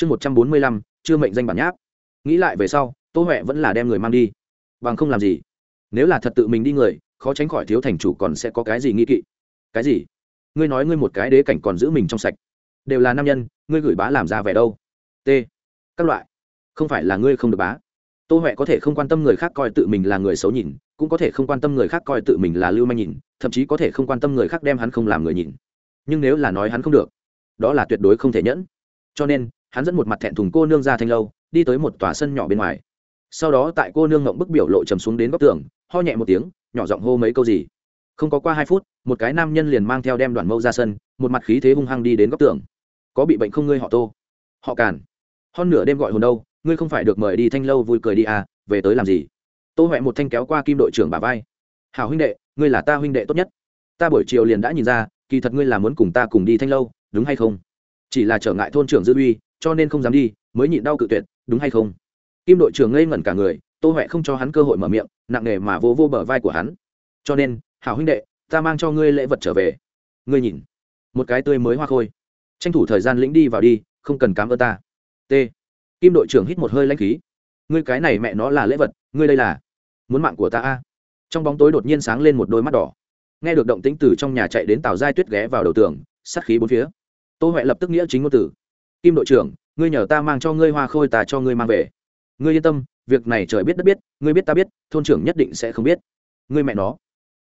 chương một trăm bốn mươi lăm, chưa mệnh danh bản nháp. Nghĩ lại về sau, tô huệ vẫn là đem người mang đi. Bằng không làm gì? Nếu là thật tự mình đi người, khó tránh khỏi thiếu thành chủ còn sẽ có cái gì nghi kỵ? Cái gì? Ngươi nói ngươi một cái đế cảnh còn giữ mình trong sạch. Đều là nam nhân, ngươi gửi bá làm ra vẻ đâu? T. Các loại. Không phải là ngươi không được bá. Tô huệ có thể không quan tâm người khác coi tự mình là người xấu nhìn, cũng có thể không quan tâm người khác coi tự mình là lưu manh nhìn, thậm chí có thể không quan tâm người khác đem hắn không làm người nhìn. Nhưng nếu là nói hắn không được, đó là tuyệt đối không thể nhẫn. Cho nên hắn dẫn một mặt thẹn thùng cô nương ra thanh lâu, đi tới một tòa sân nhỏ bên ngoài. Sau đó tại cô nương ngộng bức biểu lộ trầm xuống đến góc tường, ho nhẹ một tiếng, nhỏ giọng hô mấy câu gì. Không có qua hai phút, một cái nam nhân liền mang theo đem đoàn mâu ra sân, một mặt khí thế hung hăng đi đến góc tường. Có bị bệnh không ngươi họ tô? Họ càn. Hơn nửa đêm gọi hồn đâu, ngươi không phải được mời đi thanh lâu vui cười đi à về tới làm gì? Tô huệ một thanh kéo qua kim đội trưởng bà vai. Hảo huynh đệ, ngươi là ta huynh đệ tốt nhất. Ta buổi chiều liền đã nhìn ra, kỳ thật ngươi là muốn cùng ta cùng đi thanh lâu, đúng hay không? Chỉ là trở ngại thôn trưởng dư uy cho nên không dám đi, mới nhịn đau cự tuyệt, đúng hay không? Kim đội trưởng ngây ngẩn cả người, tô huệ không cho hắn cơ hội mở miệng, nặng nề mà vô vô bờ vai của hắn. Cho nên, hảo huynh đệ, ta mang cho ngươi lễ vật trở về. Ngươi nhìn, một cái tươi mới hoa khôi. Tranh thủ thời gian lĩnh đi vào đi, không cần cám ơn ta. T. Kim đội trưởng hít một hơi lãnh khí. Ngươi cái này mẹ nó là lễ vật, ngươi đây là muốn mạng của ta a? Trong bóng tối đột nhiên sáng lên một đôi mắt đỏ. Nghe được động tĩnh từ trong nhà chạy đến tàu giai tuyết ghé vào đầu tường sắt khí bốn phía. Tô huệ lập tức nghĩa chính ngôn tử kim đội trưởng, ngươi nhờ ta mang cho ngươi hoa khôi ta cho ngươi mang về. Ngươi yên tâm, việc này trời biết đất biết, ngươi biết ta biết, thôn trưởng nhất định sẽ không biết. Ngươi mẹ nó.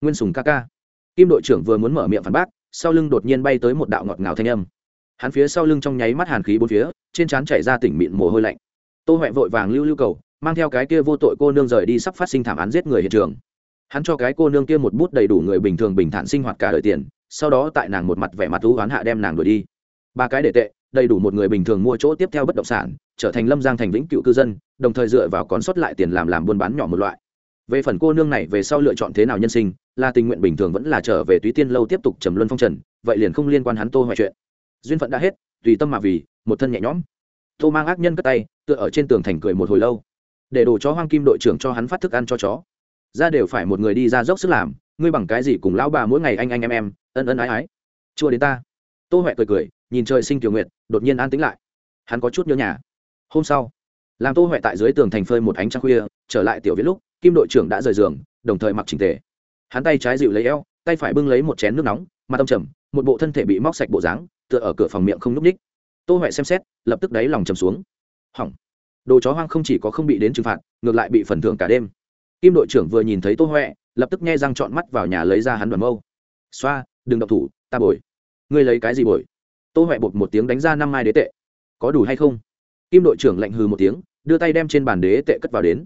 Nguyên sùng ca ca. Kim đội trưởng vừa muốn mở miệng phản bác, sau lưng đột nhiên bay tới một đạo ngọt ngào thanh âm. Hắn phía sau lưng trong nháy mắt hàn khí bốn phía, trên trán chảy ra tỉnh mịn mồ hôi lạnh. Tô huệ vội vàng lưu lưu cầu, mang theo cái kia vô tội cô nương rời đi sắp phát sinh thảm án giết người hiện trường. Hắn cho cái cô nương kia một bút đầy đủ người bình thường bình thản sinh hoạt cả đời tiền, sau đó tại nàng một mặt vẻ mặt thú oán hạ đem nàng đuổi đi. Ba cái để tệ đầy đủ một người bình thường mua chỗ tiếp theo bất động sản, trở thành lâm giang thành vĩnh cựu cư dân, đồng thời dựa vào con sót lại tiền làm làm buôn bán nhỏ một loại. Về phần cô nương này, về sau lựa chọn thế nào nhân sinh là tình nguyện bình thường vẫn là trở về túy tiên lâu tiếp tục trầm luân phong trần, vậy liền không liên quan hắn tô hoại chuyện. Duyên phận đã hết, tùy tâm mà vì, một thân nhẹ nhõm. Tô mang ác nhân cất tay, tựa ở trên tường thành cười một hồi lâu. Để đồ chó hoang kim đội trưởng cho hắn phát thức ăn cho chó. Ra đều phải một người đi ra dốc sức làm, ngươi bằng cái gì cùng lão bà mỗi ngày anh anh em em, ân ân ái ái. Chua đến ta. Tô huệ cười cười nhìn trời sinh tiểu nguyệt, đột nhiên an tĩnh lại. Hắn có chút nhớ nhà. Hôm sau làm tô huệ tại dưới tường thành phơi một ánh trăng khuya, trở lại tiểu viết lúc, kim đội trưởng đã rời giường, đồng thời mặc chỉnh tề. Hắn tay trái dịu lấy eo, tay phải bưng lấy một chén nước nóng, mặt tâm trầm, một bộ thân thể bị móc sạch bộ dáng, tựa ở cửa phòng miệng không núp ních. Tô huệ xem xét, lập tức đáy lòng trầm xuống. Hỏng. Đồ chó hoang không chỉ có không bị đến trừng phạt, ngược lại bị phần thưởng cả đêm. Kim đội trưởng vừa nhìn thấy tô huệ, lập tức nghe răng trọn mắt vào nhà lấy ra hắn đoàn mâu. Xoa, đừng độc thủ, ta bồi. Ngươi lấy cái gì bồi? Tô huệ bột một tiếng đánh ra năm mai đế tệ. Có đủ hay không? Kim đội trưởng lạnh hừ một tiếng, đưa tay đem trên bàn đế tệ cất vào đến.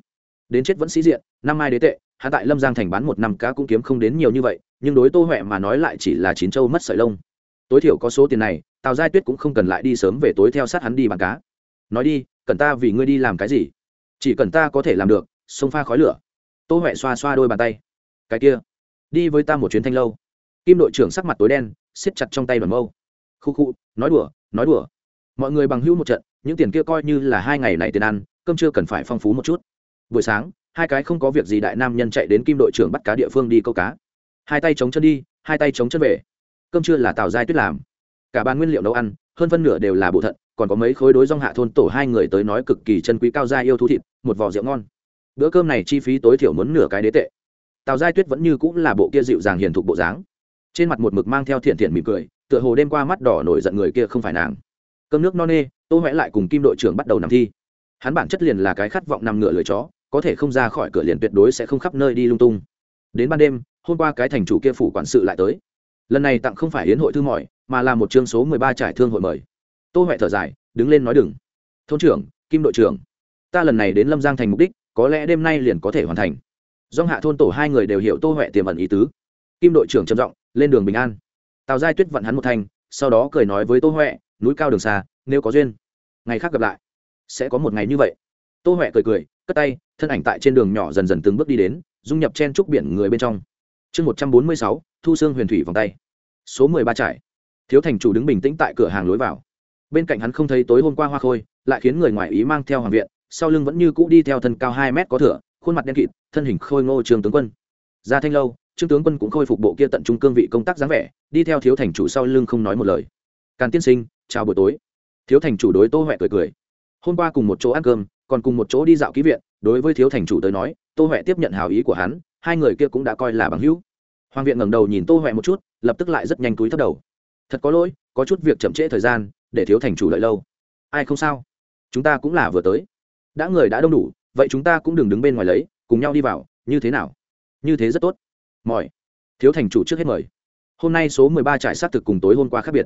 Đến chết vẫn sĩ diện, năm mai đế tệ, hạ tại lâm giang thành bán một năm cá cũng kiếm không đến nhiều như vậy, nhưng đối tô huệ mà nói lại chỉ là chín châu mất sợi lông. Tối thiểu có số tiền này, tào giai tuyết cũng không cần lại đi sớm về tối theo sát hắn đi bán cá. Nói đi, cần ta vì ngươi đi làm cái gì? Chỉ cần ta có thể làm được, sông pha khói lửa. Tô huệ xoa xoa đôi bàn tay. Cái kia, đi với ta một chuyến thanh lâu. Kim đội trưởng sắc mặt tối đen, siết chặt trong tay đoàn mâu khu khu, nói đùa nói đùa. Mọi người bằng hữu một trận, những tiền kia coi như là hai ngày này tiền ăn, cơm chưa cần phải phong phú một chút. Buổi sáng, hai cái không có việc gì đại nam nhân chạy đến kim đội trưởng bắt cá địa phương đi câu cá. Hai tay chống chân đi, hai tay chống chân về. Cơm trưa là tào giai tuyết làm. Cả bàn nguyên liệu nấu ăn, hơn phân nửa đều là bộ thận, còn có mấy khối đối rong hạ thôn tổ hai người tới nói cực kỳ chân quý cao gia yêu thú thịt, một vò rượu ngon. Bữa cơm này chi phí tối thiểu muốn nửa cái đế tệ. Tào giai tuyết vẫn như cũng là bộ kia dịu dàng hiền thục bộ dáng. Trên mặt một mực mang theo thiện thiện mỉm cười tựa hồ đêm qua mắt đỏ nổi giận người kia không phải nàng. Cơm nước no nê, tô huệ lại cùng kim đội trưởng bắt đầu nằm thi. Hắn bản chất liền là cái khát vọng nằm ngửa lưỡi chó, có thể không ra khỏi cửa liền tuyệt đối sẽ không khắp nơi đi lung tung. Đến ban đêm, hôm qua cái thành chủ kia phủ quản sự lại tới. Lần này tặng không phải hiến hội thư mỏi mà là một chương số mười ba trải thương hội mời. Tô huệ thở dài, đứng lên nói đừng. Thôn trưởng, kim đội trưởng, ta lần này đến lâm giang thành mục đích, có lẽ đêm nay liền có thể hoàn thành. Do hạ thôn tổ hai người đều hiểu tô huệ tiềm ẩn ý tứ. Kim đội trưởng trầm giọng, lên đường bình an tào giai tuyết vận hắn một thành, sau đó cười nói với tô huệ núi cao đường xa nếu có duyên ngày khác gặp lại. Sẽ có một ngày như vậy. Tô huệ cười cười cất tay thân ảnh tại trên đường nhỏ dần dần từng bước đi đến dung nhập chen trúc biển người bên trong. Chương một trăm bốn mươi sáu thu xương huyền thủy vòng tay. Số mười ba trải. Thiếu thành chủ đứng bình tĩnh tại cửa hàng lối vào. Bên cạnh hắn không thấy tối hôm qua hoa khôi lại khiến người ngoài ý mang theo hoàng viện sau lưng vẫn như cũ đi theo thân cao hai mét có thửa khuôn mặt đen kịt thân hình khôi ngô trường tướng quân. Ra thanh lâu trương tướng quân cũng khôi phục bộ kia tận trung cương vị công tác dáng vẻ, đi theo thiếu thành chủ sau lưng không nói một lời. Càn tiên sinh, chào buổi tối. Thiếu thành chủ đối tô huệ cười cười. Hôm qua cùng một chỗ ăn cơm, còn cùng một chỗ đi dạo ký viện, đối với thiếu thành chủ tới nói, tô huệ tiếp nhận hào ý của hắn, hai người kia cũng đã coi là bằng hữu. Hoàng viện ngẩng đầu nhìn tô huệ một chút, lập tức lại rất nhanh túi thấp đầu. Thật có lỗi, có chút việc chậm trễ thời gian, để thiếu thành chủ lợi lâu. Ai không sao? Chúng ta cũng là vừa tới. Đã người đã đông đủ, vậy chúng ta cũng đừng đứng bên ngoài lấy, cùng nhau đi vào, như thế nào? Như thế rất tốt mỏi. Thiếu thành chủ trước hết mời. Hôm nay số mười ba trại sát thực cùng tối hôm qua khác biệt.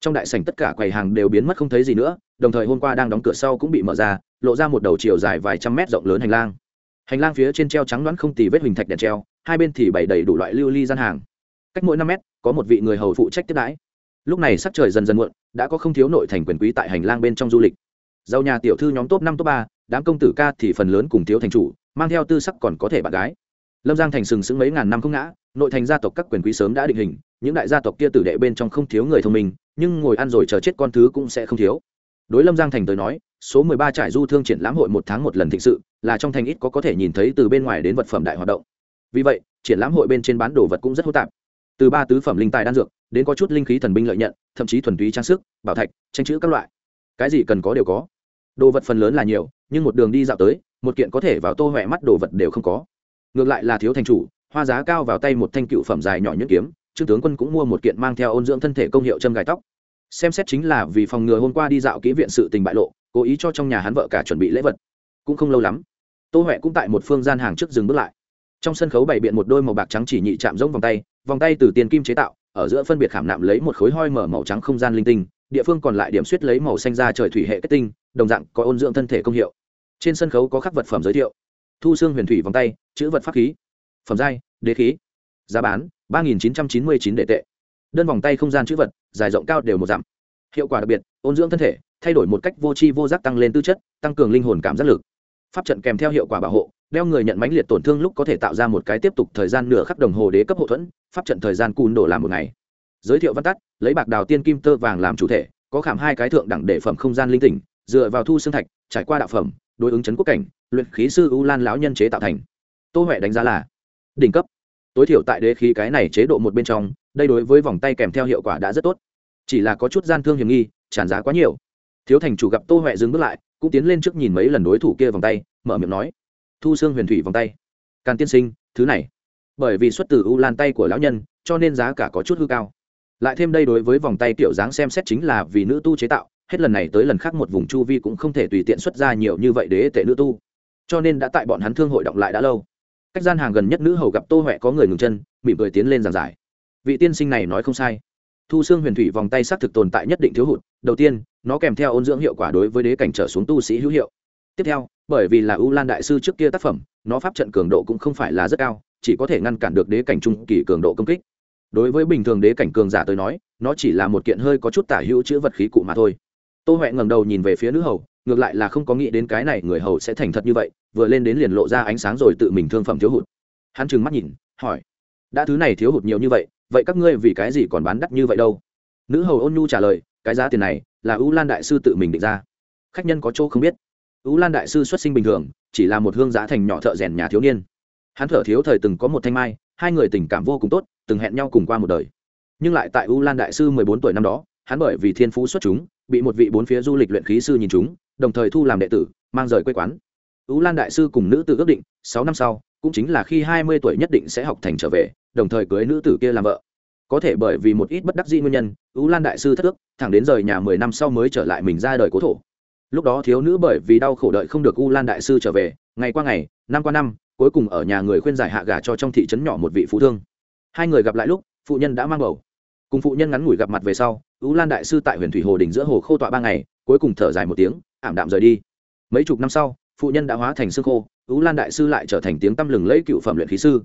Trong đại sảnh tất cả quầy hàng đều biến mất không thấy gì nữa, đồng thời hôm qua đang đóng cửa sau cũng bị mở ra, lộ ra một đầu chiều dài vài trăm mét rộng lớn hành lang. Hành lang phía trên treo trắng đoán không tì vết hình thạch đèn treo, hai bên thì bày đầy đủ loại lưu ly gian hàng. Cách mỗi năm mét, có một vị người hầu phụ trách tiếp đãi. Lúc này sắc trời dần dần muộn, đã có không thiếu nội thành quyền quý tại hành lang bên trong du lịch. Giàu nhà tiểu thư nhóm top năm, top ba, đám công tử ca thì phần lớn cùng thiếu thành chủ, mang theo tư sắc còn có thể bạn gái lâm giang thành sừng sững mấy ngàn năm không ngã, nội thành gia tộc các quyền quý sớm đã định hình, những đại gia tộc kia tử đệ bên trong không thiếu người thông minh, nhưng ngồi ăn rồi chờ chết con thứ cũng sẽ không thiếu. Đối lâm giang thành tới nói, số mười ba trải du thương triển lãm hội một tháng một lần thịnh sự, là trong thành ít có có thể nhìn thấy từ bên ngoài đến vật phẩm đại hoạt động. Vì vậy, triển lãm hội bên trên bán đồ vật cũng rất hỗn tạp. Từ ba tứ phẩm linh tài đan dược, đến có chút linh khí thần binh lợi nhận, thậm chí thuần túy trang sức, bảo thạch, tranh chữ các loại. Cái gì cần có đều có. Đồ vật phần lớn là nhiều, nhưng một đường đi dạo tới, một kiện có thể vào tô huệ mắt đồ vật đều không có ngược lại là thiếu thành chủ, hoa giá cao vào tay một thanh cựu phẩm dài nhỏ nhuyễn kiếm, trương tướng quân cũng mua một kiện mang theo ôn dưỡng thân thể công hiệu châm gài tóc. Xem xét chính là vì phòng ngừa hôm qua đi dạo kỹ viện sự tình bại lộ, cố ý cho trong nhà hắn vợ cả chuẩn bị lễ vật. Cũng không lâu lắm, tô huệ cũng tại một phương gian hàng trước dừng bước lại. Trong sân khấu bày biện một đôi màu bạc trắng chỉ nhị chạm giống vòng tay vòng tay từ tiền kim chế tạo, ở giữa phân biệt khảm nạm lấy một khối hoi mở màu trắng không gian linh tinh, địa phương còn lại điểm suýt lấy màu xanh ra trời thủy hệ kết tinh, đồng dạng có ôn dưỡng thân thể công hiệu. Trên sân khấu có khắc vật phẩm giới thiệu thu xương huyền thủy vòng tay, chữ vật pháp khí, phẩm giai, đế khí, giá bán, ba nghìn chín trăm chín mươi chín đệ tệ. Đơn vòng tay không gian chữ vật, dài rộng cao đều một dặm. Hiệu quả đặc biệt, ôn dưỡng thân thể, thay đổi một cách vô tri vô giác tăng lên tư chất, tăng cường linh hồn cảm giác lực. Pháp trận kèm theo hiệu quả bảo hộ, đeo người nhận mãnh liệt tổn thương lúc có thể tạo ra một cái tiếp tục thời gian nửa khắc đồng hồ đế cấp hậu thuẫn, pháp trận thời gian cùn đổ làm một ngày. Giới thiệu văn tắt, lấy bạc đào tiên kim tơ vàng làm chủ thể, có khảm hai cái thượng đẳng để phẩm không gian linh tỉnh, dựa vào thu xương thạch, trải qua đạo phẩm, đối ứng chấn quốc cảnh luyện khí sư u lan lão nhân chế tạo thành. Tô huệ đánh giá là đỉnh cấp. Tối thiểu tại đế khí cái này chế độ một bên trong, đây đối với vòng tay kèm theo hiệu quả đã rất tốt. Chỉ là có chút gian thương hiểm nghi, tràn giá quá nhiều. Thiếu thành chủ gặp tô huệ dừng bước lại, cũng tiến lên trước nhìn mấy lần đối thủ kia vòng tay, mở miệng nói, thu xương huyền thủy vòng tay. Càn tiên sinh, thứ này. Bởi vì xuất từ u lan tay của lão nhân, cho nên giá cả có chút hư cao. Lại thêm đây đối với vòng tay kiểu dáng xem xét chính là vì nữ tu chế tạo, hết lần này tới lần khác một vùng chu vi cũng không thể tùy tiện xuất ra nhiều như vậy đế tệ nữ tu cho nên đã tại bọn hắn thương hội động lại đã lâu. Cách gian hàng gần nhất nữ hầu gặp tô huệ có người ngừng chân, mỉm cười tiến lên giảng giải. Vị tiên sinh này nói không sai. Thu xương huyền thủy vòng tay xác thực tồn tại nhất định thiếu hụt, đầu tiên, nó kèm theo ôn dưỡng hiệu quả đối với đế cảnh trở xuống tu sĩ hữu hiệu. Tiếp theo, bởi vì là u lan đại sư trước kia tác phẩm, nó pháp trận cường độ cũng không phải là rất cao, chỉ có thể ngăn cản được đế cảnh trung kỳ cường độ công kích. Đối với bình thường đế cảnh cường giả tới nói, nó chỉ là một kiện hơi có chút tả hữu chữ vật khí cụ mà thôi. Tô huệ ngẩng đầu nhìn về phía nữ hầu, ngược lại là không có nghĩ đến cái này người hầu sẽ thành thật như vậy vừa lên đến liền lộ ra ánh sáng rồi tự mình thương phẩm thiếu hụt. Hắn trừng mắt nhìn, hỏi, đã thứ này thiếu hụt nhiều như vậy vậy các ngươi vì cái gì còn bán đắt như vậy đâu? Nữ hầu ôn nhu trả lời, cái giá tiền này là ưu lan đại sư tự mình định ra. Khách nhân có chỗ không biết. Ưu lan đại sư xuất sinh bình thường, chỉ là một hương giá thành nhỏ thợ rèn nhà thiếu niên. Hắn thở thiếu thời từng có một thanh mai, hai người tình cảm vô cùng tốt, từng hẹn nhau cùng qua một đời. Nhưng lại tại ưu lan đại sư mười bốn tuổi năm đó, hắn bởi vì thiên phú xuất chúng, bị một vị bốn phía du lịch luyện khí sư nhìn chúng, đồng thời thu làm đệ tử, mang rời quê quán. Ú lan đại sư cùng nữ tử ước định, sáu năm sau, cũng chính là khi hai mươi tuổi nhất định sẽ học thành trở về, đồng thời cưới nữ tử kia làm vợ. Có thể bởi vì một ít bất đắc dĩ nguyên nhân Ú lan đại sư thất ước, thẳng đến rời nhà mười năm sau mới trở lại mình ra đời cố thổ. Lúc đó thiếu nữ bởi vì đau khổ đợi không được u lan đại sư trở về, ngày qua ngày, năm qua năm, cuối cùng ở nhà người khuyên giải hạ gà cho trong thị trấn nhỏ một vị phú thương. Hai người gặp lại lúc, phụ nhân đã mang bầu. Cùng phụ nhân ngắn ngủi gặp mặt về sau u lan đại sư tại huyền thủy hồ đỉnh giữa hồ khô tọa ba ngày, cuối cùng thở dài một tiếng, ảm đạm rời đi. Mấy chục năm sau phụ nhân đã hóa thành xương khô, u lan đại sư lại trở thành tiếng tăm lừng lẫy cựu phẩm luyện khí sư.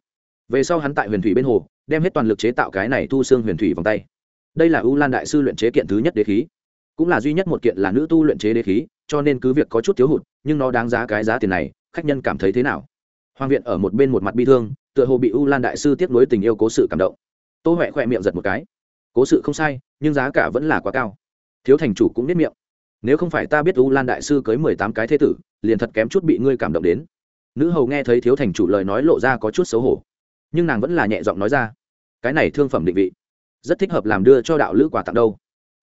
Về sau hắn tại huyền thủy bên hồ, đem hết toàn lực chế tạo cái này thu xương huyền thủy vòng tay. Đây là u lan đại sư luyện chế kiện thứ nhất đế khí. Cũng là duy nhất một kiện là nữ tu luyện chế đế khí, cho nên cứ việc có chút thiếu hụt, nhưng nó đáng giá cái giá tiền này, khách nhân cảm thấy thế nào? Hoàng viện ở một bên một mặt bi thương, tựa hồ bị u lan đại sư tiếp nối tình yêu cố sự cảm động. Tô huệ khỏe miệng giật một cái. Cố sự không sai, nhưng giá cả vẫn là quá cao. Thiếu thành chủ cũng biết miệng nếu không phải ta biết u lan đại sư cưới mười tám cái thế tử, liền thật kém chút bị ngươi cảm động đến. Nữ hầu nghe thấy thiếu thành chủ lời nói lộ ra có chút xấu hổ. Nhưng nàng vẫn là nhẹ giọng nói ra, cái này thương phẩm định vị, rất thích hợp làm đưa cho đạo lữ quà tặng đâu.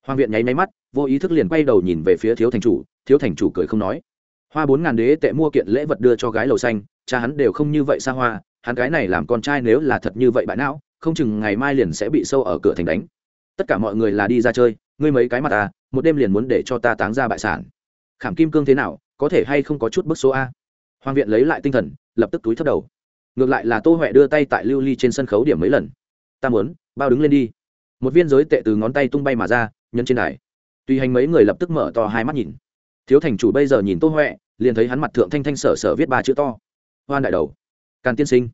Hoàng viện nháy máy mắt, vô ý thức liền quay đầu nhìn về phía thiếu thành chủ, thiếu thành chủ cười không nói. Hoa bốn ngàn đế tệ mua kiện lễ vật đưa cho gái lầu xanh, cha hắn đều không như vậy xa hoa, hắn cái này làm con trai nếu là thật như vậy bại não, không chừng ngày mai liền sẽ bị sâu ở cửa thành đánh. Tất cả mọi người là đi ra chơi, ngươi mấy cái mặt à một đêm liền muốn để cho ta táng ra bại sản. Khảm kim cương thế nào, có thể hay không có chút bức số a? Hoàng viện lấy lại tinh thần, lập tức túi thấp đầu. Ngược lại là tô huệ đưa tay tại lưu ly trên sân khấu điểm mấy lần. Ta muốn, bao đứng lên đi. Một viên giới tệ từ ngón tay tung bay mà ra nhân trên đài. Tùy hành mấy người lập tức mở to hai mắt nhìn. Thiếu thành chủ bây giờ nhìn tô huệ, liền thấy hắn mặt thượng thanh thanh sở sở viết ba chữ to. Hoan đại đầu. Càn tiên sinh.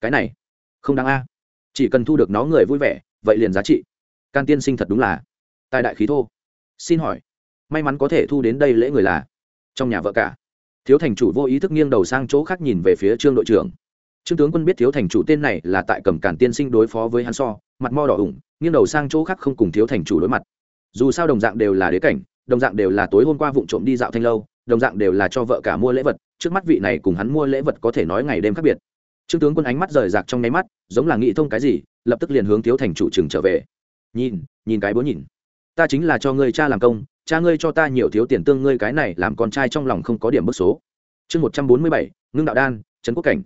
Cái này, không đáng a. Chỉ cần thu được nó người vui vẻ, vậy liền giá trị. Can tiên sinh thật đúng là tài đại khí thô xin hỏi, may mắn có thể thu đến đây lễ người là trong nhà vợ cả. Thiếu thành chủ vô ý thức nghiêng đầu sang chỗ khác nhìn về phía trương đội trưởng. Trương tướng quân biết thiếu thành chủ tên này là tại cầm cản tiên sinh đối phó với hắn so, mặt mo đỏ ủng nghiêng đầu sang chỗ khác không cùng thiếu thành chủ đối mặt. Dù sao đồng dạng đều là đế cảnh, đồng dạng đều là tối hôm qua vụ trộm đi dạo thanh lâu, đồng dạng đều là cho vợ cả mua lễ vật, trước mắt vị này cùng hắn mua lễ vật có thể nói ngày đêm khác biệt. Trương tướng quân ánh mắt rời rạc trong nháy mắt, giống là nghĩ thông cái gì, lập tức liền hướng thiếu thành chủ trừng trở về. Nhìn nhìn cái bố nhìn ta chính là cho ngươi cha làm công, cha ngươi cho ta nhiều thiếu tiền tương ngươi cái này làm con trai trong lòng không có điểm bức số. Chương một trăm bốn mươi bảy, ngưng đạo đan, trấn quốc cảnh.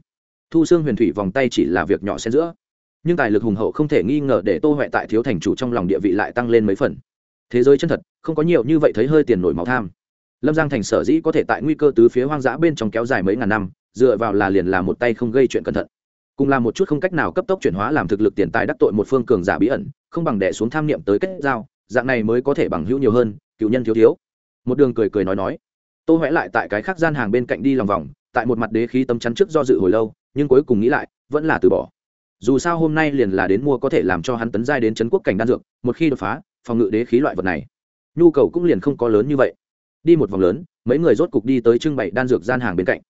Thu xương huyền thủy vòng tay chỉ là việc nhỏ xen giữa. Nhưng tài lực hùng hậu không thể nghi ngờ để tô huệ tại thiếu thành chủ trong lòng địa vị lại tăng lên mấy phần. Thế giới chân thật, không có nhiều như vậy thấy hơi tiền nổi máu tham. Lâm giang thành sở dĩ có thể tại nguy cơ tứ phía hoang dã bên trong kéo dài mấy ngàn năm, dựa vào là liền là một tay không gây chuyện cẩn thận. Cùng làm một chút không cách nào cấp tốc chuyển hóa làm thực lực tiền tài đắc tội một phương cường giả bí ẩn, không bằng đẻ xuống tham niệm tới kết giao dạng này mới có thể bằng hữu nhiều hơn, cựu nhân thiếu thiếu. Một đường cười cười nói nói. Tô huệ lại tại cái khác gian hàng bên cạnh đi lòng vòng, tại một mặt đế khí tâm chắn trước do dự hồi lâu, nhưng cuối cùng nghĩ lại, vẫn là từ bỏ. Dù sao hôm nay liền là đến mua có thể làm cho hắn tấn giai đến trấn quốc cảnh đan dược, một khi đột phá, phòng ngự đế khí loại vật này, nhu cầu cũng liền không có lớn như vậy. Đi một vòng lớn, mấy người rốt cục đi tới trưng bày đan dược gian hàng bên cạnh.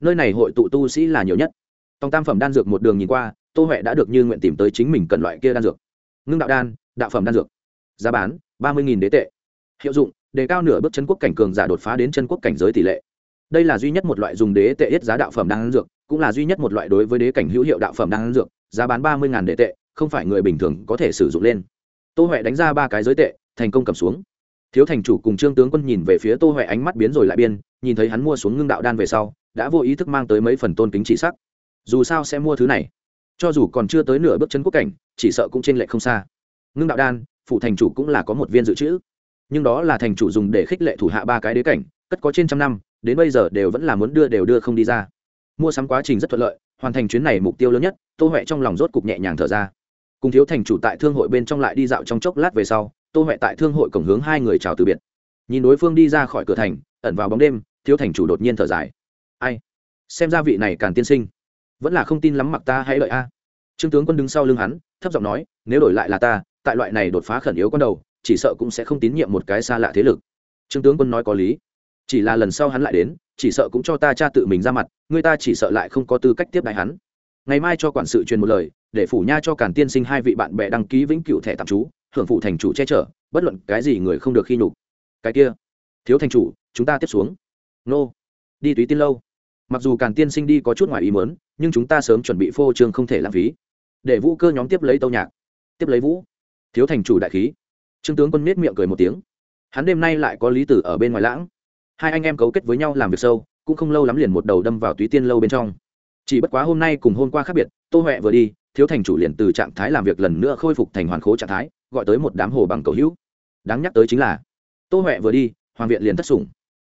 Nơi này hội tụ tu sĩ là nhiều nhất. Tòng tam phẩm đan dược một đường nhìn qua, tô huệ đã được như nguyện tìm tới chính mình cần loại kia đan dược. Ngưng đạo đan, đạo phẩm đan dược giá bán ba mươi đế tệ. Hiệu dụng, đề cao nửa bước chân quốc cảnh cường giả đột phá đến chân quốc cảnh giới tỷ lệ. Đây là duy nhất một loại dùng đế tệ ít giá đạo phẩm đan dược, cũng là duy nhất một loại đối với đế cảnh hữu hiệu đạo phẩm đan dược, giá bán ba mươi đế tệ, không phải người bình thường có thể sử dụng lên. Tô huệ đánh ra ba cái giới tệ, thành công cầm xuống. Thiếu thành chủ cùng trương tướng quân nhìn về phía tô huệ ánh mắt biến rồi lại biên nhìn thấy hắn mua xuống ngưng đạo đan về sau, đã vô ý thức mang tới mấy phần tôn kính chỉ sắc. Dù sao sẽ mua thứ này. Cho dù còn chưa tới nửa bước chân quốc cảnh, chỉ sợ cũng trên lệ không xa ngưng đạo đan phụ thành chủ cũng là có một viên dự trữ. Nhưng đó là thành chủ dùng để khích lệ thủ hạ ba cái đế cảnh, cất có trên trăm năm, đến bây giờ đều vẫn là muốn đưa đều đưa không đi ra. Mua sắm quá trình rất thuận lợi, hoàn thành chuyến này mục tiêu lớn nhất, tô huệ trong lòng rốt cục nhẹ nhàng thở ra. Cùng thiếu thành chủ tại thương hội bên trong lại đi dạo trong chốc lát về sau, tô huệ tại thương hội cổng hướng hai người chào từ biệt. Nhìn đối phương đi ra khỏi cửa thành, ẩn vào bóng đêm, thiếu thành chủ đột nhiên thở dài. Ai? Xem ra vị này càng tiên sinh, vẫn là không tin lắm mặc ta hãy lợi a. Trương tướng quân đứng sau lưng hắn, thấp giọng nói, nếu đổi lại là ta tại loại này đột phá khẩn yếu con đầu, chỉ sợ cũng sẽ không tín nhiệm một cái xa lạ thế lực. Trương tướng quân nói có lý. Chỉ là lần sau hắn lại đến, chỉ sợ cũng cho ta cha tự mình ra mặt, người ta chỉ sợ lại không có tư cách tiếp đại hắn. Ngày mai cho quản sự truyền một lời, để phủ nha cho cản tiên sinh hai vị bạn bè đăng ký vĩnh cửu thẻ tạm trú, hưởng phụ thành chủ che chở, bất luận cái gì người không được khi nhục. Cái kia, thiếu thành chủ, chúng ta tiếp xuống. Nô, đi túy tiên lâu. Mặc dù càn tiên sinh đi có chút ngoài ý mớn nhưng chúng ta sớm chuẩn bị phô trương không thể lãng phí. Để vũ cơ nhóm tiếp lấy tâu nhạc, tiếp lấy vũ thiếu thành chủ đại khí. Trương tướng quân nết miệng cười một tiếng. Hắn đêm nay lại có lý tử ở bên ngoài lãng. Hai anh em cấu kết với nhau làm việc sâu, cũng không lâu lắm liền một đầu đâm vào túy tiên lâu bên trong. Chỉ bất quá hôm nay cùng hôm qua khác biệt, tô huệ vừa đi, thiếu thành chủ liền từ trạng thái làm việc lần nữa khôi phục thành hoàn khố trạng thái, gọi tới một đám hồ bằng cầu hữu. Đáng nhắc tới chính là, tô huệ vừa đi, hoàng viện liền thất sủng.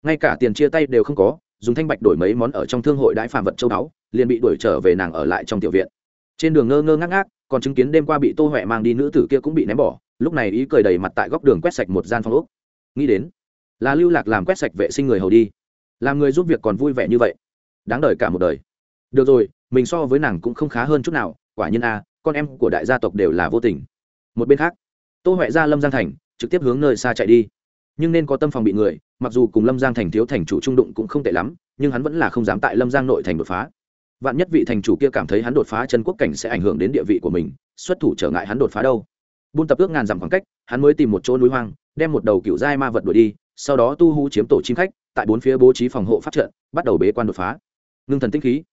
Ngay cả tiền chia tay đều không có, dùng thanh bạch đổi mấy món ở trong thương hội đãi phạm vật châu báu, liền bị đuổi trở về nàng ở lại trong tiểu viện. Trên đường ngơ ngơ ngác ngác còn chứng kiến đêm qua bị tô huệ mang đi nữ tử kia cũng bị ném bỏ, lúc này ý cười đầy mặt tại góc đường quét sạch một gian phòng úc nghĩ đến, là lưu lạc làm quét sạch vệ sinh người hầu đi, làm người giúp việc còn vui vẻ như vậy, đáng đời cả một đời. Được rồi, mình so với nàng cũng không khá hơn chút nào, quả nhiên a, con em của đại gia tộc đều là vô tình. Một bên khác, tô huệ ra lâm giang thành, trực tiếp hướng nơi xa chạy đi. Nhưng nên có tâm phòng bị người, mặc dù cùng lâm giang thành thiếu thành chủ trung đụng cũng không tệ lắm, nhưng hắn vẫn là không dám tại lâm giang nội thành đột phá vạn nhất vị thành chủ kia cảm thấy hắn đột phá chân quốc cảnh sẽ ảnh hưởng đến địa vị của mình, xuất thủ trở ngại hắn đột phá đâu. Buôn tập ước ngàn dặm khoảng cách, hắn mới tìm một chỗ núi hoang, đem một đầu cựu giai ma vật đuổi đi, sau đó tu hú chiếm tổ chim khách, tại bốn phía bố trí phòng hộ phát trận, bắt đầu bế quan đột phá. Ngưng thần tinh khí.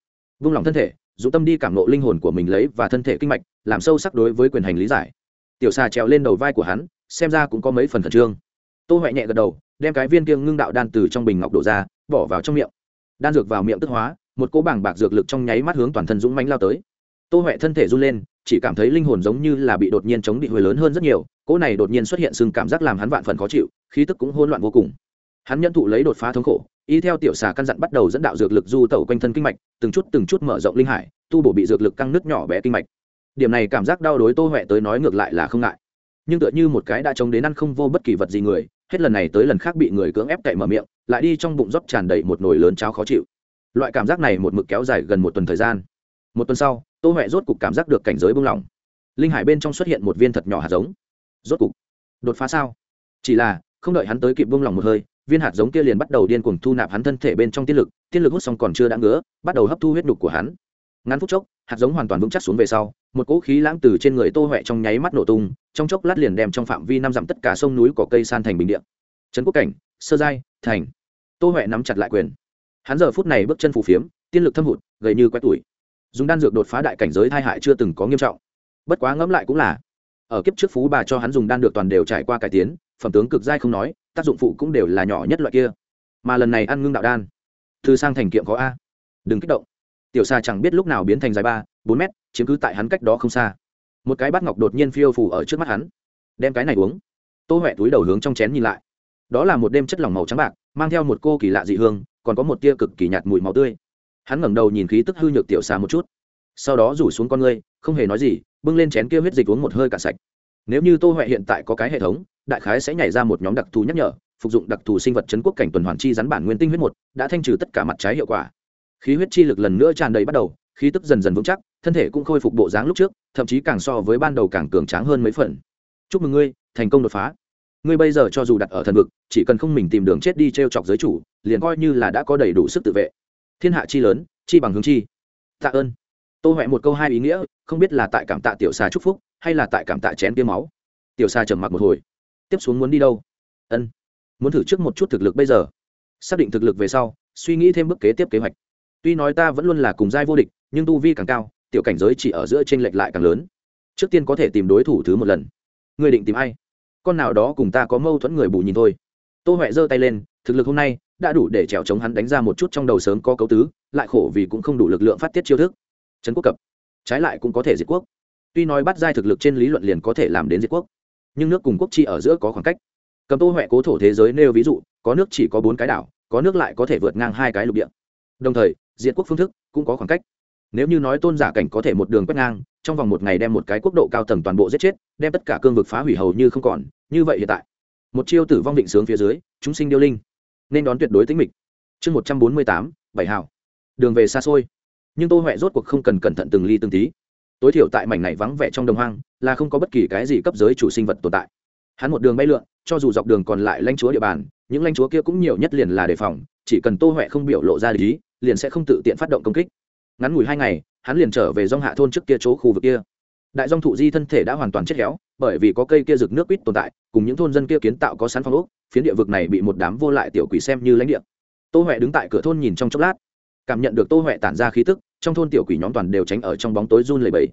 Vung lòng thân thể dũng tâm đi cảm nộ linh hồn của mình lấy và thân thể kinh mạch, làm sâu sắc đối với quyền hành lý giải. Tiểu xà trèo lên đầu vai của hắn, xem ra cũng có mấy phần khẩn trương. Tô huệ nhẹ gật đầu, đem cái viên kiêng ngưng đạo đan từ trong bình ngọc đổ ra, bỏ vào trong miệng. Đan dược vào miệng tức hóa một cỗ bảng bạc dược lực trong nháy mắt hướng toàn thân dũng mãnh lao tới. Tô huệ thân thể run lên, chỉ cảm thấy linh hồn giống như là bị đột nhiên chống bị hồi lớn hơn rất nhiều, cỗ này đột nhiên xuất hiện sưng cảm giác làm hắn vạn phần khó chịu, khí tức cũng hôn loạn vô cùng. Hắn nhận thụ lấy đột phá thống khổ, y theo tiểu xà căn dặn bắt đầu dẫn đạo dược lực du tẩu quanh thân kinh mạch, từng chút từng chút mở rộng linh hải, tu bổ bị dược lực căng nước nhỏ bé kinh mạch. Điểm này cảm giác đau đối tô huệ tới nói ngược lại là không ngại. Nhưng tựa như một cái đã chống đến ăn không vô bất kỳ vật gì người, hết lần này tới lần khác bị người cưỡng ép cậy mở miệng, lại đi trong bụng rót tràn đầy một nồi lớn cháo khó chịu loại cảm giác này một mực kéo dài gần một tuần thời gian. Một tuần sau, tô huệ rốt cục cảm giác được cảnh giới bung lỏng. Linh hải bên trong xuất hiện một viên thật nhỏ hạt giống. Rốt cục, đột phá sao? Chỉ là, không đợi hắn tới kịp bung lỏng một hơi, viên hạt giống kia liền bắt đầu điên cuồng thu nạp hắn thân thể bên trong tiên lực tiên lực hút xong còn chưa đã ngứa, bắt đầu hấp thu huyết đục của hắn. Ngắn phút chốc, hạt giống hoàn toàn vững chắc xuống về sau, một cỗ khí lãng từ trên người tô huệ trong nháy mắt nổ tung, trong chốc lát liền đem trong phạm vi năm dặm tất cả sông núi cỏ cây san thành bình điện trấn quốc cảnh, sơ giai, thành. Tô huệ nắm chặt lại quyền hắn giờ phút này bước chân phù phiếm, tiên lực thâm hụt, gầy như quét tuổi dùng đan dược đột phá đại cảnh giới thai hại chưa từng có nghiêm trọng. Bất quá ngẫm lại cũng là, ở kiếp trước phú bà cho hắn dùng đan dược toàn đều trải qua cải tiến, phẩm tướng cực dai không nói, tác dụng phụ cũng đều là nhỏ nhất loại kia. Mà lần này ăn ngưng đạo đan thư sang thành kiệm có a. Đừng kích động. Tiểu xa chẳng biết lúc nào biến thành dài ba, bốn mét, chiếm cứ tại hắn cách đó không xa. Một cái bát ngọc đột nhiên phiêu phủ ở trước mắt hắn. Đem cái này uống. Tô huệ túi đầu hướng trong chén nhìn lại. Đó là một đêm chất lỏng màu trắng bạc, mang theo một cô kỳ lạ dị hương còn có một tia cực kỳ nhạt mùi máu tươi. Hắn ngẩng đầu nhìn khí tức hư nhược tiểu xà một chút. Sau đó rủ xuống con ngươi, không hề nói gì, bưng lên chén kia huyết dịch uống một hơi cả sạch. Nếu như tô huệ hiện tại có cái hệ thống, đại khái sẽ nhảy ra một nhóm đặc thù nhắc nhở, phục dụng đặc thù sinh vật chấn quốc cảnh tuần hoàn chi rắn bản nguyên tinh huyết một, đã thanh trừ tất cả mặt trái hiệu quả. Khí huyết chi lực lần nữa tràn đầy bắt đầu, khí tức dần dần vững chắc, thân thể cũng khôi phục bộ dáng lúc trước, thậm chí càng so với ban đầu càng cường tráng hơn mấy phần. Chúc mừng ngươi, thành công đột phá ngươi bây giờ cho dù đặt ở thần vực, chỉ cần không mình tìm đường chết đi t r e o chọc giới chủ, liền coi như là đã có đầy đủ sức tự vệ. Thiên hạ chi lớn, chi bằng hướng chi. Tạ ơn. Tô huệ một câu hai ý nghĩa, không biết là tại cảm tạ tiểu xà chúc phúc, hay là tại cảm tạ chén tiêm máu. Tiểu xà trầm mặc một hồi. Tiếp xuống muốn đi đâu? Ân. Muốn thử trước một chút thực lực bây giờ. Xác định thực lực về sau, suy nghĩ thêm bước kế tiếp kế hoạch. Tuy nói ta vẫn luôn là cùng giai vô địch, nhưng tu vi càng cao, tiểu cảnh giới chỉ ở giữa t r ê n lệch lại càng lớn. Trước tiên có thể tìm đối thủ thứ một lần. Người định tìm ai? Con nào đó cùng ta có mâu thuẫn người bù nhìn thôi. Tô huệ giơ tay lên, thực lực hôm nay đã đủ để trèo chống hắn đánh ra một chút trong đầu sớm có cấu tứ, lại khổ vì cũng không đủ lực lượng phát tiết chiêu thức. Trấn quốc cập, trái lại cũng có thể diệt quốc. Tuy nói bắt giai thực lực trên lý luận liền có thể làm đến diệt quốc, nhưng nước cùng quốc chi ở giữa có khoảng cách. Cầm tô huệ cố thổ thế giới nêu ví dụ, có nước chỉ có bốn cái đảo, có nước lại có thể vượt ngang hai cái lục địa. Đồng thời, diệt quốc phương thức cũng có khoảng cách nếu như nói tôn giả cảnh có thể một đường quét ngang, trong vòng một ngày đem một cái quốc độ cao tầng toàn bộ giết chết, đem tất cả cương vực phá hủy hầu như không còn, như vậy hiện tại, một chiêu tử vong định sướng phía dưới, chúng sinh điêu linh, nên đón tuyệt đối tính mịch. Chương một trăm bốn mươi tám, bảy hào. Đường về xa xôi. Nhưng tô huệ rốt cuộc không cần cẩn thận từng ly từng tí. Tối thiểu tại mảnh này vắng vẻ trong đồng hoang, là không có bất kỳ cái gì cấp giới chủ sinh vật tồn tại. Hắn một đường bay lượn, cho dù dọc đường còn lại lãnh chúa địa bàn, những lãnh chúa kia cũng nhiều nhất liền là đề phòng, chỉ cần tô huệ không biểu lộ ra lý, liền sẽ không tự tiện phát động công kích ngắn ngủi hai ngày, hắn liền trở về dong hạ thôn trước kia chỗ khu vực kia. Đại dong thụ di thân thể đã hoàn toàn chết héo, bởi vì có cây kia rực nước quýt tồn tại, cùng những thôn dân kia kiến tạo có sắn phong ốc, phiến địa vực này bị một đám vô lại tiểu quỷ xem như lãnh địa. Tô huệ đứng tại cửa thôn nhìn trong chốc lát. Cảm nhận được tô huệ tản ra khí tức, trong thôn tiểu quỷ nhóm toàn đều tránh ở trong bóng tối run lầy bầy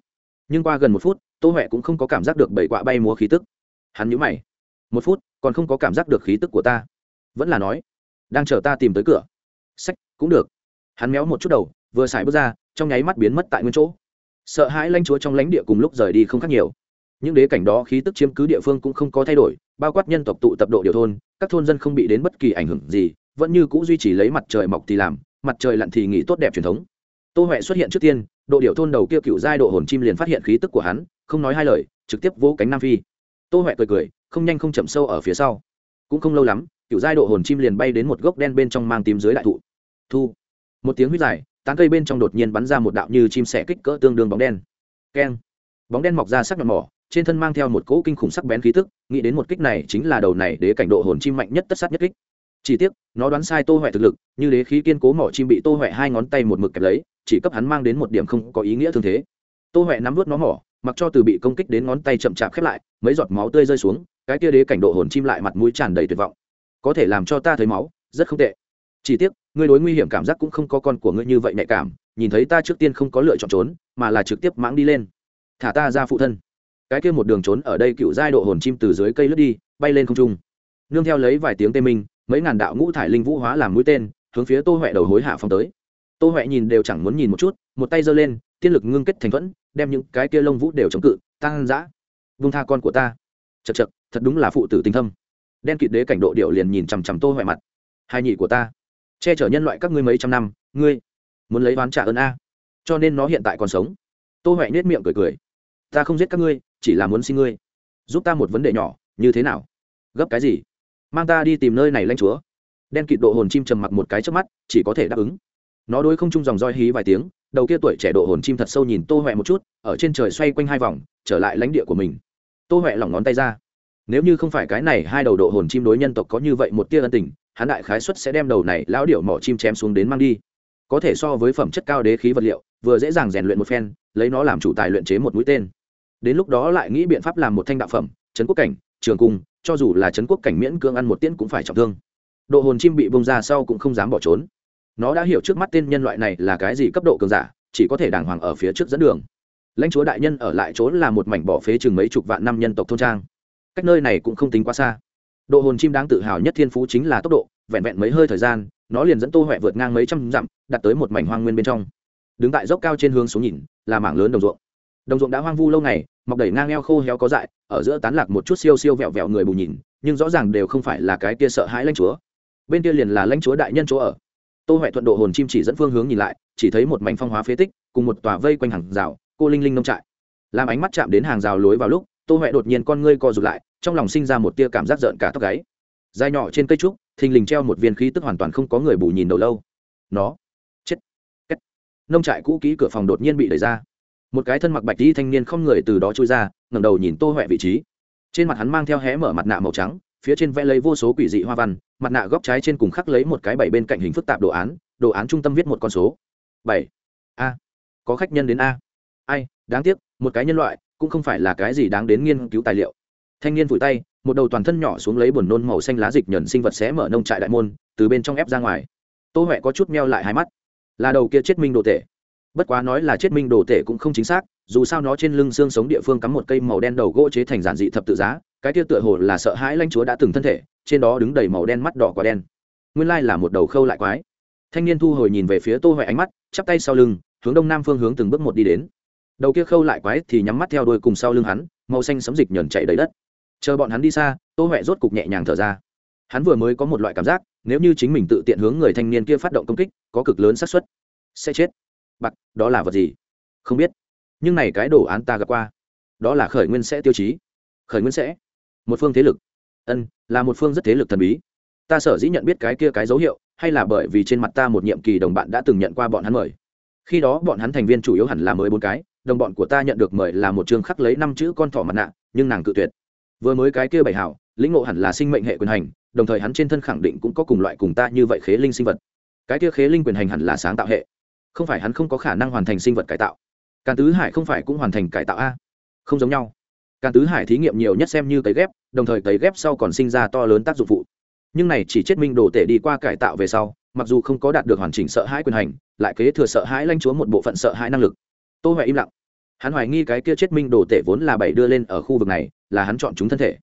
nhưng qua gần một phút, tô huệ cũng không có cảm giác được bảy quạ bay múa khí tức. Hắn nhũ mày. Một phút, còn không có cảm giác được khí tức của ta. Vẫn là nói, đang chờ ta tìm tới cửa. Sách cũng được. Hắn méo một chút đầu vừa xài bước ra, trong nháy mắt biến mất tại nguyên chỗ. Sợ hãi lanh chúa trong lãnh địa cùng lúc rời đi không khác nhiều. Những đế cảnh đó khí tức chiếm cứ địa phương cũng không có thay đổi, bao quát nhân tộc tụ tập độ điều thôn, các thôn dân không bị đến bất kỳ ảnh hưởng gì, vẫn như c ũ duy trì lấy mặt trời mọc thì làm, mặt trời lặn thì nghỉ tốt đẹp truyền thống. Tô huệ xuất hiện trước tiên, độ điệu thôn đầu kia cựu giai độ hồn chim liền phát hiện khí tức của hắn, không nói hai lời, trực tiếp vỗ cánh nam phi. Tô huệ cười cười, không nhanh không chậm sâu ở phía sau. Cũng không lâu lắm, cựu giai độ hồn chim liền bay đến một gốc đen bên trong mang tím dưới đại thụ. Thu. Một tiếng huyết dài tán cây bên trong đột nhiên bắn ra một đạo như chim sẻ kích cỡ tương đương bóng đen. Keng. Bóng đen mọc ra sắc nhọn mỏ, trên thân mang theo một cỗ kinh khủng sắc bén khí tức, nghĩ đến một kích này chính là đầu này để cảnh độ hồn chim mạnh nhất tất sát nhất kích. Chỉ tiếc, nó đoán sai tô huệ thực lực, như đế khí kiên cố mỏ chim bị tô huệ hai ngón tay một mực kẹp lấy, chỉ cấp hắn mang đến một điểm không có ý nghĩa thương thế. Tô huệ nắm vớt nó mỏ, mặc cho từ bị công kích đến ngón tay chậm chạp khép lại, mấy giọt máu tươi rơi xuống, cái kia đế cảnh độ hồn chim lại mặt mũi tràn đầy tuyệt vọng. Có thể làm cho ta thấy máu, rất không tệ. Chỉ tiếc ngươi đối nguy hiểm cảm giác cũng không có con của ngươi như vậy nhạy cảm, nhìn thấy ta trước tiên không có lựa chọn trốn, mà là trực tiếp mãng đi lên. Thả ta ra phụ thân. Cái kia một đường trốn ở đây cựu giai độ hồn chim từ dưới cây lướt đi, bay lên không trung. Nương theo lấy vài tiếng tê minh, mấy ngàn đạo ngũ thải linh vũ hóa làm mũi tên, hướng phía tô huệ đầu hối hạ phong tới. Tô huệ nhìn đều chẳng muốn nhìn một chút, một tay giơ lên, tiên lực ngưng kết thành thuẫn, đem những cái kia lông vũ đều chống cự tăng dã vung tha con của ta. Chật chật thật đúng là phụ tử tình thâm. Đen kịt đế cảnh độ điệu liền nhìn chằm chằm tô huệ mặt. Hai nhị của ta che chở nhân loại các ngươi mấy trăm năm, ngươi muốn lấy oán trả ơn a. Cho nên nó hiện tại còn sống. Tô huệ nết miệng cười cười. Ta không giết các ngươi, chỉ là muốn xin ngươi. Giúp ta một vấn đề nhỏ, như thế nào? Gấp cái gì? Mang ta đi tìm nơi này lanh chúa. Đen kịt độ hồn chim trầm mặc một cái trước mắt, chỉ có thể đáp ứng. Nó đôi không chung dòng roi hí vài tiếng, đầu kia tuổi trẻ độ hồn chim thật sâu nhìn tô huệ một chút, ở trên trời xoay quanh hai vòng, trở lại lãnh địa của mình. Tô huệ lỏng ngón tay ra. Nếu như không phải cái này hai đầu độ hồn chim đối nhân tộc có như vậy một tia ân tình hắn đại khái suất sẽ đem đầu này lão điệu mỏ chim chém xuống đến mang đi. Có thể so với phẩm chất cao đế khí vật liệu, vừa dễ dàng rèn luyện một phen, lấy nó làm chủ tài luyện chế một mũi tên. Đến lúc đó lại nghĩ biện pháp làm một thanh đạo phẩm, trấn quốc cảnh, trường cung, cho dù là trấn quốc cảnh miễn cưỡng ăn một tiễn cũng phải trọng thương. Độ hồn chim bị bông ra sau cũng không dám bỏ trốn. Nó đã hiểu trước mắt tên nhân loại này là cái gì cấp độ cường giả, chỉ có thể đàng hoàng ở phía trước dẫn đường. Lãnh chúa đại nhân ở lại chỗ là một mảnh bỏ phế chừng mấy chục vạn năm nhân tộc thôn trang. Cách nơi này cũng không tính quá xa độ hồn chim đáng tự hào nhất thiên phú chính là tốc độ, vẹn vẹn mấy hơi thời gian, nó liền dẫn tô huệ vượt ngang mấy trăm dặm đặt tới một mảnh hoang nguyên bên trong. Đứng tại dốc cao trên hướng xuống nhìn, là mảng lớn đồng ruộng. Đồng ruộng đã hoang vu lâu ngày, mọc đầy ngang eo khô héo có dại, ở giữa tán lạc một chút siêu siêu vẹo vẹo người bù nhìn, nhưng rõ ràng đều không phải là cái kia sợ hãi lãnh chúa. Bên kia liền là lãnh chúa đại nhân chỗ ở. Tô huệ thuận độ hồn chim chỉ dẫn phương hướng nhìn lại, chỉ thấy một mảnh phong hóa phế tích, cùng một tòa vây quanh hàng rào, cô linh linh nông trại. Làm ánh mắt chạm đến hàng rào lối vào lúc tô huệ đột nhiên con ngươi co rụt lại, trong lòng sinh ra một tia cảm giác rợn cả tóc gáy. Dài nhỏ trên cây trúc, thình lình treo một viên khí tức hoàn toàn không có người bù nhìn đầu lâu. Nó. Chết. Kết. nông trại cũ kỹ cửa phòng đột nhiên bị đẩy ra. Một cái thân mặc bạch đi thanh niên không người từ đó trôi ra, ngẩng đầu nhìn tô huệ vị trí. Trên mặt hắn mang theo hé mở mặt nạ màu trắng, phía trên vẽ lấy vô số quỷ dị hoa văn, mặt nạ góc trái trên cùng khắc lấy một cái bảy bên cạnh hình phức tạp đồ án đồ án trung tâm viết một con số. Bảy. A. Có khách nhân đến a. Ai, đáng tiếc, một cái nhân loại cũng không phải là cái gì đáng đến nghiên cứu tài liệu. Thanh niên vùi tay, một đầu toàn thân nhỏ xuống lấy buồn nôn màu xanh lá dịch nhẫn sinh vật xé mở nông trại đại môn, từ bên trong ép ra ngoài. Tô huệ có chút meo lại hai mắt. Là đầu kia chết minh đồ tể. Bất quá nói là chết minh đồ tể cũng không chính xác, dù sao nó trên lưng xương sống địa phương cắm một cây màu đen đầu gỗ chế thành giản dị thập tự giá, cái kia tựa hồ là sợ hãi lãnh chúa đã từng thân thể, trên đó đứng đầy màu đen mắt đỏ quả đen. Nguyên lai là một đầu khâu lại quái. Thanh niên thu hồi nhìn về phía tô huệ ánh mắt, chắp tay sau lưng, hướng đông nam phương hướng từng bước một đi đến đầu kia khâu lại quái thì nhắm mắt theo đuôi cùng sau lưng hắn, màu xanh sấm dịch nhờn chạy đầy đất. Chờ bọn hắn đi xa, tô huệ rốt cục nhẹ nhàng thở ra. Hắn vừa mới có một loại cảm giác, nếu như chính mình tự tiện hướng người thanh niên kia phát động công kích, có cực lớn xác suất. Sẽ chết. Bặc đó là vật gì? Không biết. Nhưng này cái đồ án ta gặp qua. Đó là khởi nguyên sẽ tiêu chí. Khởi nguyên sẽ. Một phương thế lực. Ân, là một phương rất thế lực thần bí. Ta sở dĩ nhận biết cái kia cái dấu hiệu, hay là bởi vì trên mặt ta một nhiệm kỳ đồng bạn đã từng nhận qua bọn hắn mời. Khi đó bọn hắn thành viên chủ yếu hẳn là mới bốn cái đồng bọn của ta nhận được mời là một trường khắc lấy năm chữ con thỏ mặt nạ, nhưng nàng cự tuyệt. Vừa mới cái kia bảy hảo, lĩnh ngộ hẳn là sinh mệnh hệ quyền hành, đồng thời hắn trên thân khẳng định cũng có cùng loại cùng ta như vậy khế linh sinh vật. Cái kia khế linh quyền hành hẳn là sáng tạo hệ. Không phải hắn không có khả năng hoàn thành sinh vật cải tạo. Càn tứ hải không phải cũng hoàn thành cải tạo a? Không giống nhau. Càn tứ hải thí nghiệm nhiều nhất xem như cấy ghép, đồng thời cấy ghép sau còn sinh ra to lớn tác dụng phụ. Nhưng này chỉ chết minh đồ tể đi qua cải tạo về sau, mặc dù không có đạt được hoàn chỉnh sợ hãi quyền hành, lại kế thừa sợ hãi lanh chúa một bộ phận sợ hãi năng lực tô huệ im lặng. Hắn hoài nghi cái kia chết minh đồ tể vốn là bảy đưa lên ở khu vực này, là hắn chọn chúng thân thể.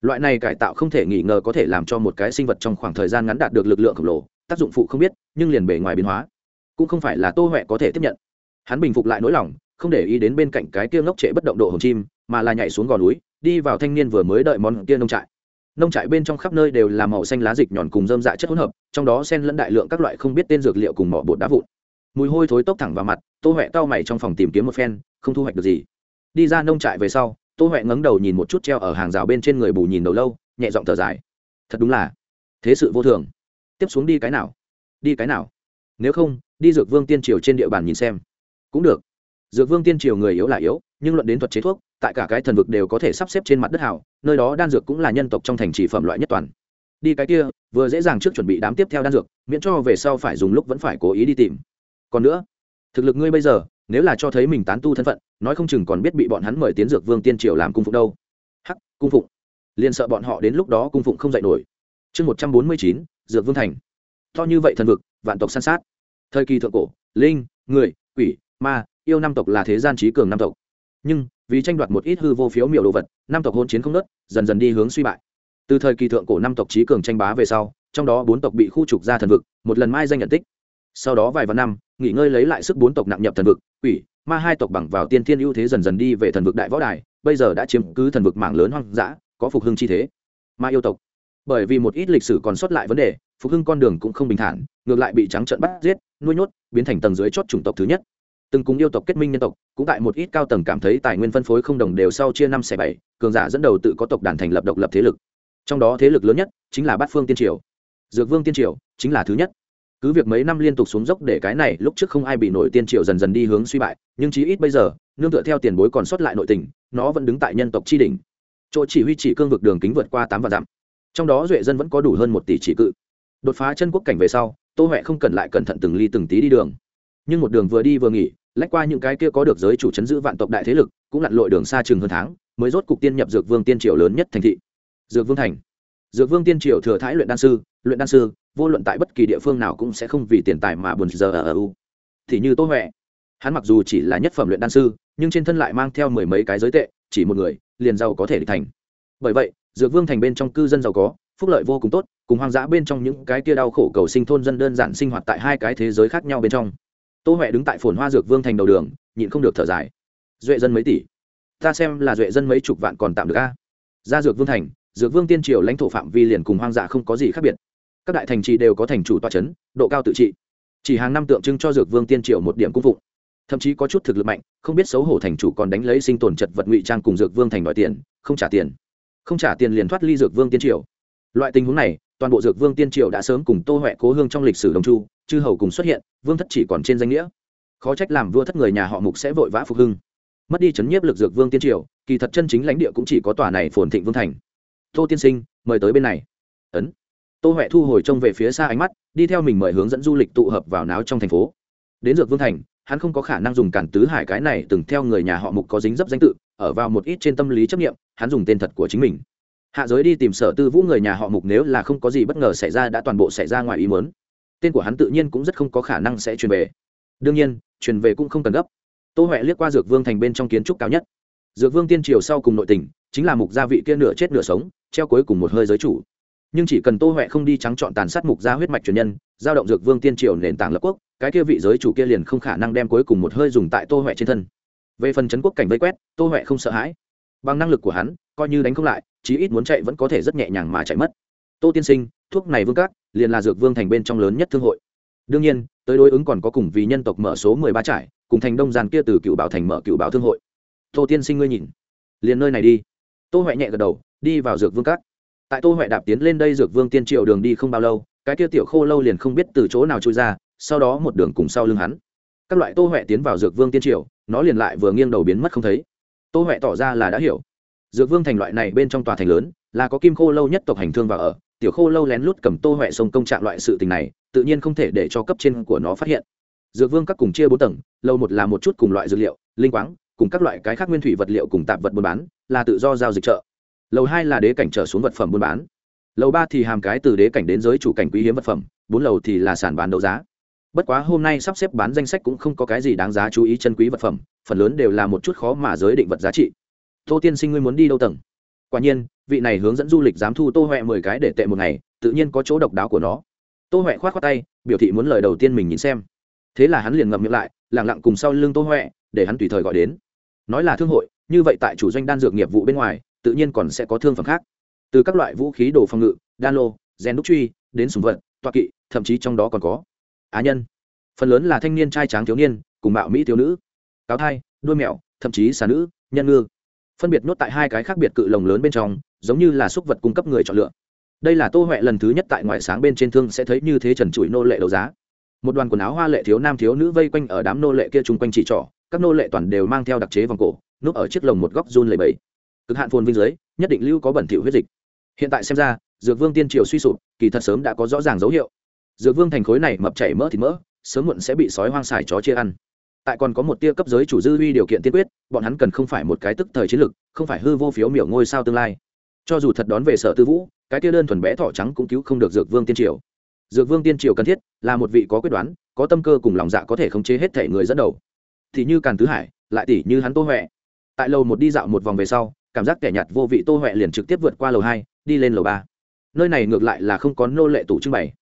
Loại này cải tạo không thể nghi ngờ có thể làm cho một cái sinh vật trong khoảng thời gian ngắn đạt được lực lượng khổng lồ, tác dụng phụ không biết, nhưng liền bề ngoài biến hóa. Cũng không phải là tô huệ có thể tiếp nhận. Hắn bình phục lại nỗi lòng, không để ý đến bên cạnh cái kia ngốc trệ bất động độ hồng chim, mà là nhảy xuống gò núi, đi vào thanh niên vừa mới đợi món kia nông trại. Nông trại bên trong khắp nơi đều là màu xanh lá dịch nhọn cùng dơm dạ chất hỗn hợp, trong đó xen lẫn đại lượng các loại không biết tên dược liệu cùng mỏ bột đá vụn mùi hôi thối tốc thẳng vào mặt, tô huệ cau mày trong phòng tìm kiếm một phen, không thu hoạch được gì. Đi ra nông trại về sau, tô huệ ngẩng đầu nhìn một chút treo ở hàng rào bên trên người bù nhìn đầu lâu, nhẹ giọng thở dài. Thật đúng là, thế sự vô thường. Tiếp xuống đi cái nào? Đi cái nào? Nếu không, đi dược vương tiên triều trên địa bàn nhìn xem. Cũng được. Dược vương tiên triều người yếu là yếu, nhưng luận đến thuật chế thuốc, tại cả cái thần vực đều có thể sắp xếp trên mặt đất hảo nơi đó đan dược cũng là nhân tộc trong thành trì phẩm loại nhất toàn. Đi cái kia, vừa dễ dàng trước chuẩn bị đám tiếp theo đan dược, miễn cho về sau phải dùng lúc vẫn phải cố ý đi tìm còn nữa, thực lực ngươi bây giờ, nếu là cho thấy mình tán tu thân phận, nói không chừng còn biết bị bọn hắn mời tiến dược vương tiên triều làm cung phụng đâu. Hắc, cung phụng. Liền sợ bọn họ đến lúc đó cung phụng không dạy nổi. Chương một trăm bốn mươi chín, dược vương thành. To như vậy thần vực, vạn tộc san sát. Thời kỳ thượng cổ, linh, người, quỷ, ma, yêu năm tộc là thế gian trí cường năm tộc. Nhưng, vì tranh đoạt một ít hư vô phiếu miểu đồ vật, năm tộc hôn chiến không nớt dần dần đi hướng suy bại. Từ thời kỳ thượng cổ năm tộc trí cường tranh bá về sau, trong đó bốn tộc bị khu trục ra thần vực, một lần mai danh nhận tích sau đó vài vạn năm, nghỉ ngơi lấy lại sức bốn tộc nặng nhập thần vực, quỷ, ma hai tộc bằng vào tiên thiên ưu thế dần dần đi về thần vực đại võ đài, bây giờ đã chiếm cứ thần vực mạng lớn hoang dã, có phục hưng chi thế. Ma yêu tộc. Bởi vì một ít lịch sử còn sót lại vấn đề, phục hưng con đường cũng không bình thản, ngược lại bị trắng trận bắt giết, nuôi nhốt, biến thành tầng dưới chót chủng tộc thứ nhất. Từng cùng yêu tộc kết minh nhân tộc, cũng tại một ít cao tầng cảm thấy tài nguyên phân phối không đồng đều sau chia năm xẻ bảy, cường giả dẫn đầu tự có tộc đàn thành lập độc lập thế lực. Trong đó thế lực lớn nhất chính là bát phương tiên triều. Dược vương tiên triều chính là thứ nhất cứ việc mấy năm liên tục xuống dốc để cái này, lúc trước không ai bị nổi tiên triều dần dần đi hướng suy bại, nhưng chí ít bây giờ, nương tựa theo tiền bối còn sót lại nội tình, nó vẫn đứng tại nhân tộc tri đỉnh. Chỗ chỉ huy chỉ cương vực đường kính vượt qua tám vạn dặm. Trong đó duệ dân vẫn có đủ hơn một tỷ chỉ cự. Đột phá chân quốc cảnh về sau, tô huệ không cần lại cẩn thận từng ly từng tí đi đường. Nhưng một đường vừa đi vừa nghỉ, lách qua những cái kia có được giới chủ chấn giữ vạn tộc đại thế lực, cũng lặn lội đường xa chừng hơn tháng, mới rốt cục tiên nhập dược vương tiên triều lớn nhất thành thị. Dược vương thành. Dược vương tiên triều thừa thái luyện đan sư luyện đan sư, vô luận tại bất kỳ địa phương nào cũng sẽ không vì tiền tài mà buồn giờ ở u. Thì như tô huệ, hắn mặc dù chỉ là nhất phẩm luyện đan sư, nhưng trên thân lại mang theo mười mấy cái giới tệ, chỉ một người, liền giàu có thể địch thành. Bởi vậy, dược vương thành bên trong cư dân giàu có, phúc lợi vô cùng tốt, cùng hoang dã bên trong những cái tia đau khổ cầu sinh thôn dân đơn giản sinh hoạt tại hai cái thế giới khác nhau bên trong. Tô huệ đứng tại phồn hoa dược vương thành đầu đường, nhịn không được thở dài. Duệ dân mấy tỷ? Ta xem là duệ dân mấy chục vạn còn tạm được a. Ra dược vương thành, dược vương tiên triều lãnh thổ phạm vi liền cùng hoang dã không có gì khác biệt các đại thành trì đều có thành chủ toa chấn, độ cao tự trị. Chỉ hàng năm tượng trưng cho dược vương tiên triều một điểm cung phụng. Thậm chí có chút thực lực mạnh không biết xấu hổ thành chủ còn đánh lấy sinh tồn chật vật ngụy trang cùng dược vương thành đòi tiền không trả tiền. Không trả tiền liền thoát ly dược vương tiên triều. Loại tình huống này toàn bộ dược vương tiên triều đã sớm cùng tô huệ cố hương trong lịch sử đồng chu chư hầu cùng xuất hiện vương thất chỉ còn trên danh nghĩa. Khó trách làm vua thất người nhà họ mục sẽ vội vã phục hưng. Mất đi chấn nhiếp lực dược vương tiên triều kỳ thật chân chính lãnh địa cũng chỉ có tòa này phồn thịnh vương thành. Tô tiên sinh mời tới bên này. Ấn tô huệ thu hồi trông về phía xa ánh mắt, đi theo mình mời hướng dẫn du lịch tụ hợp vào náo trong thành phố. Đến dược vương thành, hắn không có khả năng dùng cản tứ hải cái này từng theo người nhà họ mục có dính dấp danh tự, ở vào một ít trên tâm lý chấp nghiệm hắn dùng tên thật của chính mình. Hạ giới đi tìm sở tư vũ người nhà họ mục nếu là không có gì bất ngờ xảy ra đã toàn bộ xảy ra ngoài ý mớn tên của hắn tự nhiên cũng rất không có khả năng sẽ truyền về. Đương nhiên, truyền về cũng không cần gấp. Tô huệ liếc qua dược vương thành bên trong kiến trúc cao nhất. Dược vương tiên triều sau cùng nội tình chính là mục gia vị kia nửa chết nửa sống, treo cuối cùng một hơi giới chủ nhưng chỉ cần tô huệ không đi trắng chọn tàn sát mục gia huyết mạch truyền nhân, giao động dược vương tiên triều nền tảng lập quốc, cái kia vị giới chủ kia liền không khả năng đem cuối cùng một hơi dùng tại tô huệ trên thân. Về phần chấn quốc cảnh vây quét, tô huệ không sợ hãi. Bằng năng lực của hắn, coi như đánh không lại, chí ít muốn chạy vẫn có thể rất nhẹ nhàng mà chạy mất. Tô tiên sinh, thuốc này vương cát liền là dược vương thành bên trong lớn nhất thương hội. Đương nhiên, tới đối ứng còn có cùng vì nhân tộc mở số mười ba trải cùng thành đông giàn kia từ cựu bảo thành mở cựu bảo thương hội. Tô tiên sinh ngươi nhìn. Liền nơi này đi. Tô huệ nhẹ gật đầu, đi vào dược vương cát tại tô huệ đạp tiến lên đây dược vương tiên triệu đường đi không bao lâu, cái kia tiểu khô lâu liền không biết từ chỗ nào trôi ra, sau đó một đường cùng sau lưng hắn. Các loại tô huệ tiến vào dược vương tiên triệu nó liền lại vừa nghiêng đầu biến mất không thấy. Tô huệ tỏ ra là đã hiểu. Dược vương thành loại này bên trong tòa thành lớn, là có kim khô lâu nhất tộc hành thương và ở, tiểu khô lâu lén lút cầm tô huệ sông công trạng loại sự tình này, tự nhiên không thể để cho cấp trên của nó phát hiện. Dược vương các cùng chia bốn tầng, lâu một là một chút cùng loại dược liệu, linh quáng, cùng các loại cái khác nguyên thủy vật liệu cùng tạp vật buôn bán, là tự do giao dịch chợ lầu hai là đế cảnh trở xuống vật phẩm buôn bán. Lầu ba thì hàm cái từ đế cảnh đến giới chủ cảnh quý hiếm vật phẩm, bốn lầu thì là sản bán đấu giá. Bất quá hôm nay sắp xếp bán danh sách cũng không có cái gì đáng giá chú ý chân quý vật phẩm, phần lớn đều là một chút khó mà giới định vật giá trị. Tô tiên sinh ngươi muốn đi đâu tầng? Quả nhiên, vị này hướng dẫn du lịch dám thu tô huệ mười cái để tệ một ngày, tự nhiên có chỗ độc đáo của nó. Tô huệ k h o á t tay, biểu thị muốn lời đầu tiên mình nhìn xem. Thế là hắn liền ngậm miệng lại lẳng lặng cùng sau lưng tô huệ, để hắn tùy thời gọi đến. Nói là thương hội, như vậy tại chủ doanh đan dược nghiệp vụ bên ngoài tự nhiên còn sẽ có thương phẩm khác. Từ các loại vũ khí đồ phòng ngự, đan lô, gen đúc truy, đến sùng vật toa kỵ, thậm chí trong đó còn có á nhân. Phần lớn là thanh niên trai tráng thiếu niên, cùng mạo mỹ thiếu nữ. Cáo thai, đuôi mèo thậm chí xà nữ, nhân ngư. Phân biệt nhốt tại hai cái khác biệt cự lồng lớn bên trong, giống như là súc vật cung cấp người chọn lựa. Đây là tô huệ lần thứ nhất tại ngoại sáng bên trên thương sẽ thấy như thế trần trụi nô lệ đấu giá. Một đoàn quần áo hoa lệ thiếu nam thiếu nữ vây quanh ở đám nô lệ kia chung quanh chỉ trỏ, các nô lệ toàn đều mang theo đặc chế vòng cổ, núp ở chiếc lồng một góc run lầy bẫy cực hạn phồn vinh giới nhất định lưu có bẩn thỉu huyết dịch. Hiện tại xem ra, dược vương tiên triều suy sụp, kỳ thật sớm đã có rõ ràng dấu hiệu. Dược vương thành khối này mập chảy mỡ thịt mỡ, sớm muộn sẽ bị sói hoang xài chó chia ăn. Tại còn có một tia cấp giới chủ dư huy điều kiện tiên quyết, bọn hắn cần không phải một cái tức thời chiến lược không phải hư vô phiếu miểu ngôi sao tương lai. Cho dù thật đón về sở tư vũ, cái tia đơn thuần bé thỏ trắng cũng cứu không được dược vương tiên triều. Dược vương tiên triều cần thiết là một vị có quyết đoán, có tâm cơ cùng lòng dạ có thể khống chế hết thể người dẫn đầu. Thì như càn tứ hải, lại tỷ như hắn tô huệ. Tại lầu một đi dạo một vòng về sau cảm giác kẻ nhạt vô vị tô huệ liền trực tiếp vượt qua lầu hai, đi lên lầu ba. Nơi này ngược lại là không có nô lệ tủ trưng bày.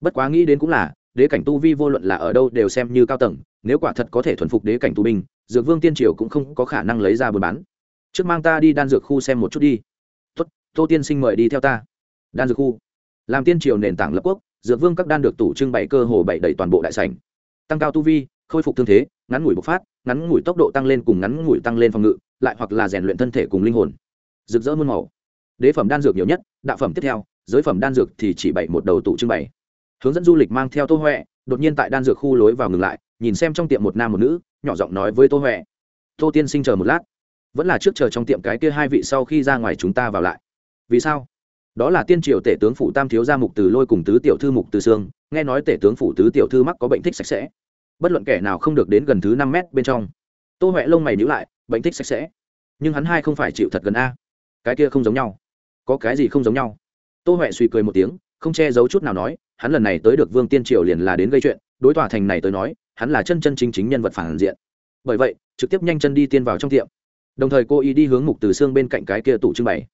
Bất quá nghĩ đến cũng là, đế cảnh tu vi vô luận là ở đâu đều xem như cao tầng, nếu quả thật có thể thuần phục đế cảnh tu binh, dược vương tiên triều cũng không có khả năng lấy ra buôn bán. Trước mang ta đi đan dược khu xem một chút đi. Tốt, tô tiên sinh mời đi theo ta. Đan dược khu. Làm tiên triều nền tảng lập quốc, dược vương các đan được tủ trưng bày cơ hồ bày đầy toàn bộ đại sảnh. Tăng cao tu vi, khôi phục thương thế, ngắn ngủi bộc phát, ngắn ngủi tốc độ tăng lên cùng ngắn ngủi tăng lên phòng ngự lại hoặc là rèn luyện thân thể cùng linh hồn. Rực rỡ muôn màu. Đế phẩm đan dược nhiều nhất, đạo phẩm tiếp theo, giới phẩm đan dược thì chỉ bày một đầu tủ trưng bày. Hướng dẫn du lịch mang theo tô huệ, đột nhiên tại đan dược khu lối vào ngừng lại, nhìn xem trong tiệm một nam một nữ, nhỏ giọng nói với tô huệ. Tô tiên sinh chờ một lát. Vẫn là trước chờ trong tiệm cái kia hai vị sau khi ra ngoài chúng ta vào lại. Vì sao? Đó là tiên triều tể tướng phủ tam thiếu gia mục từ lôi cùng tứ tiểu thư mục từ sương, nghe nói tể tướng phủ tứ tiểu thư mắc có bệnh thích sạch sẽ. Bất luận kẻ nào không được đến gần thứ năm mét bên trong. Tô huệ lông mày nhữ lại bệnh thích sạch sẽ. Nhưng hắn hai không phải chịu thật gần a. Cái kia không giống nhau. Có cái gì không giống nhau? Tô huệ suy cười một tiếng, không che giấu chút nào nói, hắn lần này tới được vương tiên triều liền là đến gây chuyện, đối tòa thành này tới nói, hắn là chân chân chính chính nhân vật phản diện. Bởi vậy, trực tiếp nhanh chân đi tiên vào trong tiệm. Đồng thời cô ý đi hướng mục từ xương bên cạnh cái kia tủ trưng bày.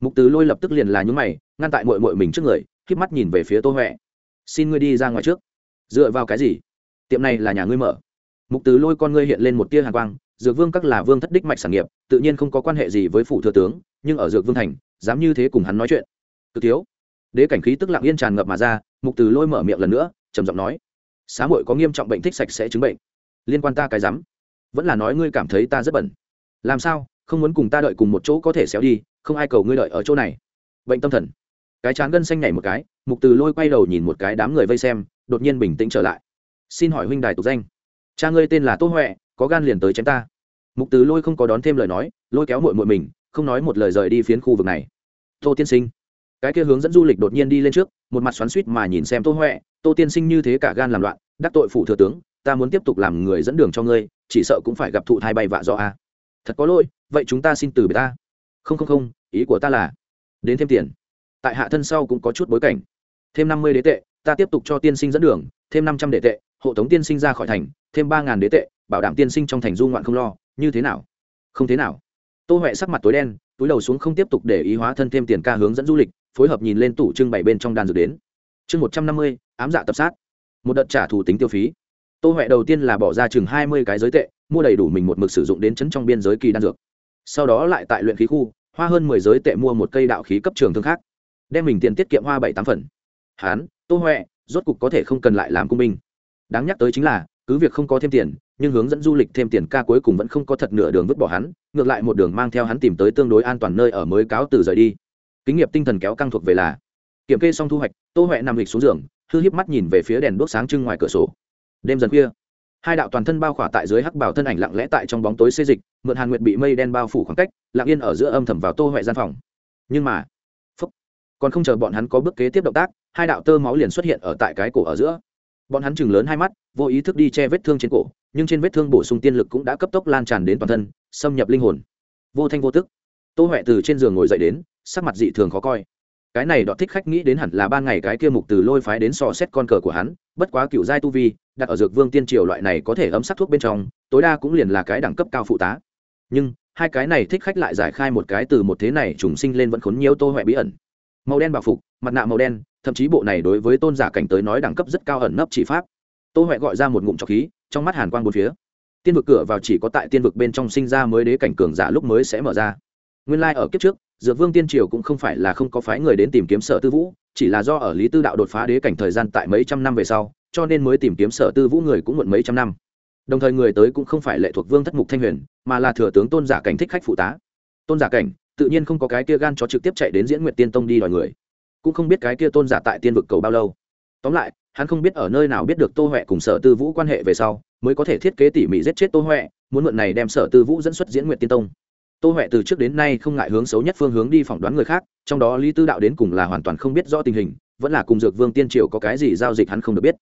Mục từ lôi lập tức liền là nhúng mày, ngăn tại mội mội mình trước người k mắt nhìn về phía tô huệ. Xin ngươi đi ra ngoài trước. Dựa vào cái gì? Tiệm này là nhà ngươi mở. Mục từ lôi con ngươi hiện lên một tia hàng quang dược vương các là vương thất đích mạch sản nghiệp, tự nhiên không có quan hệ gì với phủ thừa tướng, nhưng ở dược vương thành, dám như thế cùng hắn nói chuyện. Cực thiếu. Đế cảnh khí tức lặng yên tràn ngập mà ra, mục từ lôi mở miệng lần nữa, trầm giọng nói, xá muội có nghiêm trọng bệnh thích sạch sẽ chứng bệnh. Liên quan ta cái rắm. Vẫn là nói ngươi cảm thấy ta rất bẩn. Làm sao, không muốn cùng ta đợi cùng một chỗ có thể xéo đi, không ai cầu ngươi đợi ở chỗ này. Bệnh tâm thần. Cái chán gân xanh nhảy một cái, mục từ lôi quay đầu nhìn một cái đám người vây xem, đột nhiên bình tĩnh trở lại. Xin hỏi huynh đài tục danh. Cha ngươi tên là tô huệ có gan liền tới chém ta. Mục từ lôi không có đón thêm lời nói, lôi kéo mội mội mình, không nói một lời rời đi phiến khu vực này. Tô tiên sinh. Cái kia hướng dẫn du lịch đột nhiên đi lên trước, một mặt xoắn suýt mà nhìn xem tô huệ tô tiên sinh như thế cả gan làm loạn, đắc tội phụ thừa tướng, ta muốn tiếp tục làm người dẫn đường cho ngươi, chỉ sợ cũng phải gặp thụ thai bay vạ do a. Thật có lỗi, vậy chúng ta xin từ biệt ta. Không không không, ý của ta là, đến thêm tiền. Tại hạ thân sau cũng có chút bối cảnh. Thêm năm mươi đế tệ, ta tiếp tục cho tiên sinh dẫn đường, thêm năm trăm đế tệ, hộ tống tiên sinh ra khỏi thành, thêm ba ngàn đế tệ bảo đảm tiên sinh trong thành du ngoạn không lo, như thế nào? Không thế nào. Tô huệ sắc mặt tối đen, túi đầu xuống không tiếp tục để ý hóa thân thêm tiền ca hướng dẫn du lịch, phối hợp nhìn lên tủ trưng bày bên trong đàn dược đến. Chương một trăm năm mươi, ám dạ tập sát. Một đợt trả thù tính tiêu phí. Tô huệ đầu tiên là bỏ ra chừng hai mươi cái giới tệ, mua đầy đủ mình một mực sử dụng đến chấn trong biên giới kỳ đan dược. Sau đó lại tại luyện khí khu, hoa hơn mười giới tệ mua một cây đạo khí cấp trường thương khác. Đem mình tiền tiết kiệm hoa bảy tám phần. Hán, tô huệ, rốt cục có thể không cần lại làm cung binh. Đáng nhắc tới chính là, cứ việc không có thêm tiền nhưng hướng dẫn du lịch thêm tiền ca cuối cùng vẫn không có thật nửa đường vứt bỏ hắn ngược lại một đường mang theo hắn tìm tới tương đối an toàn nơi ở mới cáo từ rời đi. Kinh nghiệm tinh thần kéo căng thuộc về là kiểm kê xong thu hoạch tô huệ nằm lịch xuống giường hư híp mắt nhìn về phía đèn đuốc sáng trưng ngoài cửa sổ. Đêm dần khuya hai đạo toàn thân bao khỏa tại dưới hắc bảo thân ảnh lặng lẽ tại trong bóng tối xê dịch mượn hàn nguyệt bị mây đen bao phủ khoảng cách lặng yên ở giữa âm thầm vào tô huệ gian phòng. Nhưng mà phúc, còn không chờ bọn hắn có bước kế tiếp động tác hai đạo tơ máu liền xuất hiện ở tại cái cổ ở giữa bọn hắn chừng lớn hai mắt, vô ý thức đi che vết thương trên cổ, nhưng trên vết thương bổ sung tiên lực cũng đã cấp tốc lan tràn đến toàn thân, xâm nhập linh hồn. Vô thanh vô tức. Tô huệ từ trên giường ngồi dậy đến, sắc mặt dị thường khó coi. Cái này đọt thích khách nghĩ đến hẳn là ban ngày cái kia mục từ lôi phái đến so xét con cờ của hắn, bất quá cựu giai tu vi, đặt ở dược vương tiên triều loại này có thể ấm sắc thuốc bên trong, tối đa cũng liền là cái đẳng cấp cao phụ tá. Nhưng, hai cái này thích khách lại giải khai một cái từ một thế này trùng sinh lên vẫn khốn nhiều tô huệ bí ẩn. Màu đen bảo phục, mặt nạ màu đen thậm chí bộ này đối với tôn giả cảnh tới nói đẳng cấp rất cao ẩn nấp chỉ pháp. Tô huệ gọi ra một ngụm trọc khí, trong mắt hàn quang bốn phía. Tiên vực cửa vào chỉ có tại tiên vực bên trong sinh ra mới đế cảnh cường giả lúc mới sẽ mở ra. Nguyên lai、like、ở kiếp trước, dược vương tiên triều cũng không phải là không có phái người đến tìm kiếm sở tư vũ, chỉ là do ở lý tư đạo đột phá đế cảnh thời gian tại mấy trăm năm về sau, cho nên mới tìm kiếm sở tư vũ người cũng muộn mấy trăm năm. Đồng thời người tới cũng không phải lệ thuộc vương thất mục thanh huyền, mà là thừa tướng tôn giả cảnh thích khách phụ tá. Tôn giả cảnh, tự nhiên không có cái kia gan cho trực tiếp chạy đến diễn nguyệt tiên tông đi đòi người cũng không biết cái kia tôn giả tại tiên vực cầu bao lâu. Tóm lại, hắn không biết ở nơi nào biết được tô huệ cùng sở tư vũ quan hệ về sau, mới có thể thiết kế tỉ mỉ giết chết tô huệ, muốn mượn này đem sở tư vũ dẫn xuất diễn nguyện tiên tông. Tô huệ từ trước đến nay không ngại hướng xấu nhất phương hướng đi phỏng đoán người khác, trong đó lý tư đạo đến cùng là hoàn toàn không biết rõ tình hình, vẫn là cùng dược vương tiên triều có cái gì giao dịch hắn không được biết.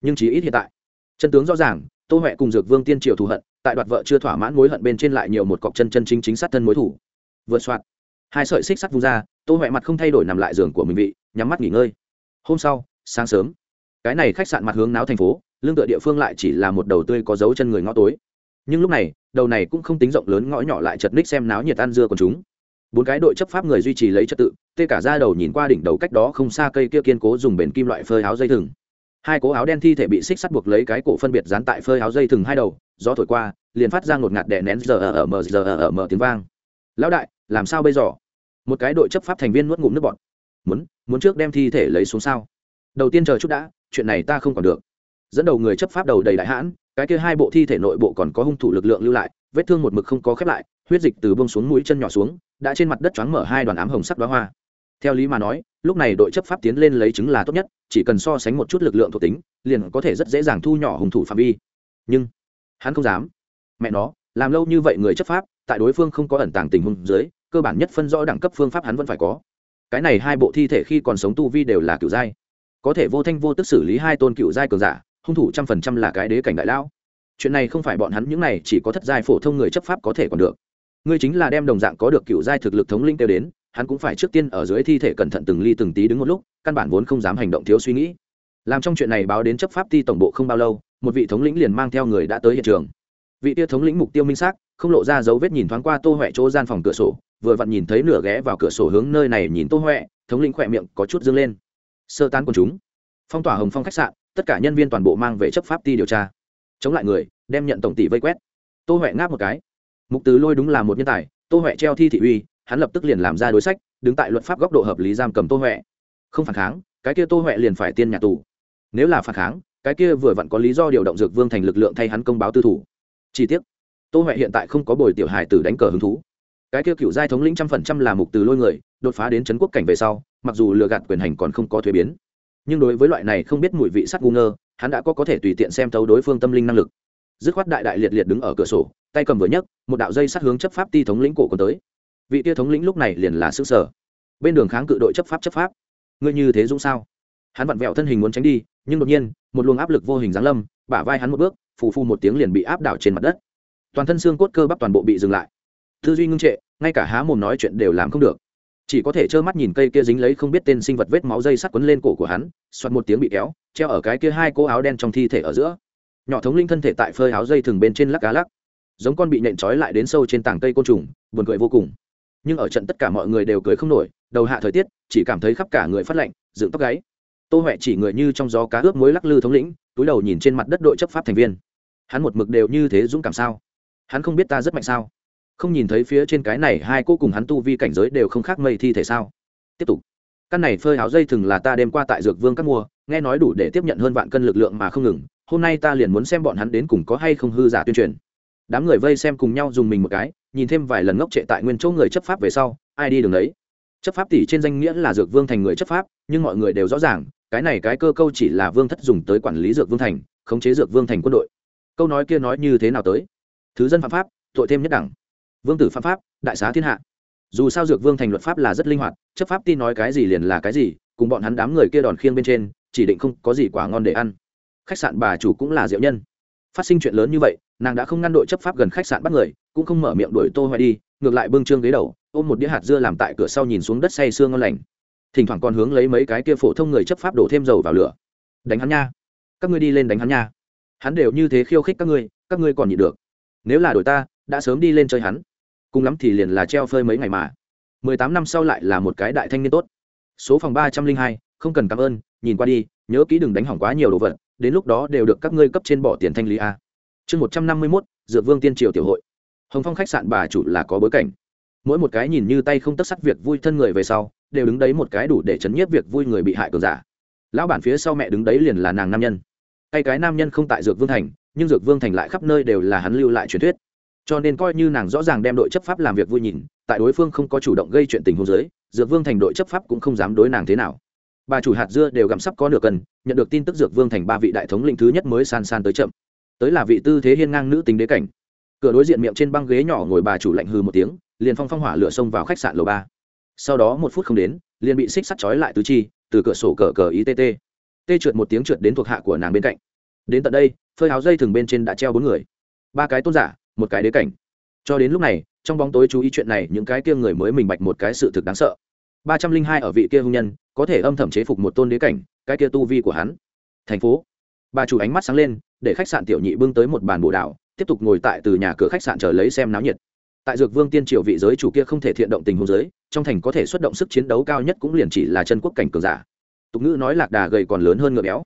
Nhưng chỉ ít hiện tại, chân tướng rõ ràng, tô huệ cùng dược vương tiên triều thù hận, tại đoạt vợ chưa thỏa mãn mối hận bên trên lại nhiều một cọc chân chân chính chính sát thân mối thủ. Vượt soạt hai sợi xích sắt vung ra tô huệ mặt không thay đổi nằm lại giường của mình vị, nhắm mắt nghỉ ngơi. Hôm sau, sáng sớm, cái này khách sạn mặt hướng náo thành phố, lương tựa địa phương lại chỉ là một đầu tươi có dấu chân người ngõ tối. Nhưng lúc này, đầu này cũng không tính rộng lớn, ngõ nhỏ lại chật ních xem náo nhiệt ăn dưa còn chúng. Bốn cái đội chấp pháp người duy trì lấy trật tự, tê cả ra đầu nhìn qua đỉnh đầu cách đó không xa cây kia kiên cố dùng bền kim loại phơi áo dây thừng. Hai cố áo đen thi thể bị xích sắt buộc lấy cái cổ phân biệt dán tại phơi áo dây thừng hai đầu, gió thổi qua, liền phát ra ngột ngạt đè nén giờ ở mờ, giờ ở mờ tiếng vang. Lão đại, làm sao bây giờ? Một cái đội chấp pháp thành viên nuốt ngụm nước bọt. Muốn muốn trước đem thi thể lấy xuống sao? Đầu tiên chờ chút đã, chuyện này ta không còn được. Dẫn đầu người chấp pháp đầu đầy đại hãn, cái kia hai bộ thi thể nội bộ còn có hung thủ lực lượng lưu lại, vết thương một mực không có khép lại, huyết dịch từ bông xuống mũi chân nhỏ xuống, đã trên mặt đất choáng mở hai đoàn ám hồng sắc đoá hoa. Theo lý mà nói, lúc này đội chấp pháp tiến lên lấy chứng là tốt nhất, chỉ cần so sánh một chút lực lượng thuộc tính, liền có thể rất dễ dàng thu nhỏ hung thủ phạm vi. Nhưng, hắn không dám. Mẹ nó, làm lâu như vậy người chấp pháp, tại đối phương không có ẩn tàng tình huống dưới cơ bản nhất phân rõ đẳng cấp phương pháp hắn vẫn phải có. Cái này hai bộ thi thể khi còn sống tu vi đều là cựu giai. Có thể vô thanh vô tức xử lý hai tôn cựu giai cường giả, hung thủ trăm phần trăm là cái đế cảnh đại lão. Chuyện này không phải bọn hắn những này chỉ có thất giai phổ thông người chấp pháp có thể còn được. Ngươi chính là đem đồng dạng có được cựu giai thực lực thống linh kêu đến, hắn cũng phải trước tiên ở dưới thi thể cẩn thận từng ly từng tí đứng một lúc, căn bản vốn không dám hành động thiếu suy nghĩ. Làm trong chuyện này báo đến chấp pháp ti tổng bộ không bao lâu, một vị thống lĩnh liền mang theo người đã tới hiện trường. Vị tia thống lĩnh mục tiêu minh xác, không lộ ra dấu vết nhìn thoáng qua tô huệ chỗ gian phòng cửa sổ vừa vặn nhìn thấy nửa ghé vào cửa sổ hướng nơi này nhìn tô huệ, thống lĩnh khỏe miệng có chút dâng lên. Sơ tán quần chúng. Phong tỏa hồng phong khách sạn, tất cả nhân viên toàn bộ mang về chấp pháp ti điều tra. Chống lại người, đem nhận tổng tỷ vây quét. Tô huệ ngáp một cái. Mục tứ lôi đúng là một nhân tài, tô huệ treo thi thị uy, hắn lập tức liền làm ra đối sách, đứng tại luật pháp góc độ hợp lý giam cầm tô huệ. Không phản kháng, cái kia tô huệ liền phải tiên nhà tù. Nếu là phản kháng, cái kia vừa vặn có lý do điều động dược vương thành lực lượng thay hắn công báo tư thủ. Chi tiết tô huệ hiện tại không có bồi tiểu hài tử đánh cờ hứng thú cái kia cựu giai thống lĩnh trăm phần trăm là mục từ lôi người, đột phá đến trấn quốc cảnh về sau, mặc dù lừa gạt quyền hành còn không có thuế biến. Nhưng đối với loại này không biết mùi vị sắt ngu ngơ, hắn đã có có thể tùy tiện xem thấu đối phương tâm linh năng lực. Dứt khoát đại đại liệt liệt đứng ở cửa sổ, tay cầm vừa nhấc, một đạo dây sát hướng chấp pháp ti thống lĩnh cổ còn tới. Vị tia thống lĩnh lúc này liền là xứ sở. Bên đường kháng cự đội chấp pháp chấp pháp. Ngươi như thế dũng sao? Hắn vặn vẹo thân hình muốn tránh đi, nhưng đột nhiên, một luồng áp lực vô hình giáng lâm, bả vai hắn một bước, phù phu một tiếng liền bị áp đảo trên mặt đất. Toàn thân xương cốt cơ bắp toàn bộ bị dừng lại. Tư duy ngưng trệ ngay cả há mồm nói chuyện đều làm không được. Chỉ có thể trơ mắt nhìn cây kia dính lấy không biết tên sinh vật vết máu dây sắt quấn lên cổ của hắn xoặt một tiếng bị kéo, treo ở cái kia hai cô áo đen trong thi thể ở giữa. Nhỏ thống linh thân thể tại phơi áo dây thừng bên trên lắc cá lắc. Giống con bị nện trói lại đến sâu trên tảng cây côn trùng, buồn cười vô cùng. Nhưng ở trận tất cả mọi người đều cười không nổi, đầu hạ thời tiết, chỉ cảm thấy khắp cả người phát lạnh, dựng tóc gáy. Tô huệ chỉ người như trong gió cá ướp muối lắc lư thống lĩnh, túi đầu nhìn trên mặt đất đội chấp pháp thành viên. Hắn một mực đều như thế dũng cảm sao? Hắn không biết ta rất mạnh sao? Không nhìn thấy phía trên cái này hai cô cùng hắn tu vi cảnh giới đều không khác mây thi thể sao? Tiếp tục. Căn này phơi áo dây thừng là ta đêm qua tại dược vương các mua, nghe nói đủ để tiếp nhận hơn vạn cân lực lượng mà không ngừng, hôm nay ta liền muốn xem bọn hắn đến cùng có hay không hư giả tuyên truyền. Đám người vây xem cùng nhau dùng mình một cái, nhìn thêm vài lần ngốc trệ tại nguyên chỗ người chấp pháp về sau, ai đi đường đấy? Chấp pháp tỷ trên danh nghĩa là dược vương thành người chấp pháp, nhưng mọi người đều rõ ràng, cái này cái cơ câu chỉ là vương thất dùng tới quản lý dược vương thành, khống chế dược vương thành quân đội. Câu nói kia nói như thế nào tới? Thứ dân phạm pháp, tội thêm nhất đẳng vương tử phạm pháp, đại xá thiên hạ. Dù sao dược vương thành luật pháp là rất linh hoạt, chấp pháp tin nói cái gì liền là cái gì, cùng bọn hắn đám người kia đòn khiêng bên trên, chỉ định không có gì quá ngon để ăn. Khách sạn bà chủ cũng là diệu nhân. Phát sinh chuyện lớn như vậy, nàng đã không ngăn đội chấp pháp gần khách sạn bắt người, cũng không mở miệng đuổi tô hoài đi, ngược lại bưng trương ghế đầu, ôm một đĩa hạt dưa làm tại cửa sau nhìn xuống đất say sương ngon lành. Thỉnh thoảng còn hướng lấy mấy cái kia phổ thông người chấp pháp đổ thêm dầu vào lửa. Đánh hắn nha. Các ngươi đi lên đánh hắn nha. Hắn đều như thế khiêu khích các ngươi các ngươi còn nhịn được. Nếu là đội ta, đã sớm đi lên chơi hắn cùng lắm thì liền là treo phơi mấy ngày mà. Mười tám năm sau lại là một cái đại thanh niên tốt. Số phòng ba trăm linh hai, không cần cảm ơn, nhìn qua đi, nhớ kỹ đừng đánh hỏng quá nhiều đồ vật, đến lúc đó đều được các ngươi cấp trên bỏ tiền thanh lý a. Chương một trăm năm mươi mốt dược vương tiên triều tiểu hội. Hồng phong khách sạn bà chủ là có bối cảnh. Mỗi một cái nhìn như tay không tất sắt việc vui thân người về sau, đều đứng đấy một cái đủ để chấn nhiếp việc vui người bị hại cường giả. Lão bản phía sau mẹ đứng đấy liền là nàng nam nhân. Tay cái nam nhân không tại dược vương thành, nhưng dược vương thành lại khắp nơi đều là hắn lưu lại truyền thuyết cho nên coi như nàng rõ ràng đem đội chấp pháp làm việc vui nhìn, tại đối phương không có chủ động gây chuyện tình hôn giới dược vương thành đội chấp pháp cũng không dám đối nàng thế nào. Bà chủ hạt dưa đều gặm sắp có nửa cân, nhận được tin tức dược vương thành ba vị đại thống lĩnh thứ nhất mới san san tới chậm. Tới là vị tư thế hiên ngang nữ tính đế cảnh. Cửa đối diện miệng trên băng ghế nhỏ ngồi bà chủ lạnh hư một tiếng, liền phong phong hỏa lửa xông vào khách sạn lầu ba. Sau đó một phút không đến, liền bị xích sắt chói lại tứ chi, từ cửa sổ cờ cờ ý tê trượt một tiếng trượt đến thuộc hạ của nàng bên cạnh. Đến tận đây, phơi áo dây thừng bên trên đã treo bốn người. Ba cái tôn giả một cái đế cảnh. Cho đến lúc này, trong bóng tối chú ý chuyện này, những cái kia người mới mình bạch một cái sự thực đáng sợ. Ba trăm linh hai ở vị kia hung nhân, có thể âm thầm chế phục một tôn đế cảnh, cái kia tu vi của hắn. Thành phố. Bà chủ ánh mắt sáng lên, để khách sạn tiểu nhị bưng tới một bàn bồ đảo, tiếp tục ngồi tại từ nhà cửa khách sạn chờ lấy xem náo nhiệt. Tại dược vương tiên triều vị giới chủ kia không thể thiện động tình hôn giới, trong thành có thể xuất động sức chiến đấu cao nhất cũng liền chỉ là chân quốc cảnh cường giả. Tục ngữ nói lạc đà gầy còn lớn hơn ngựa béo.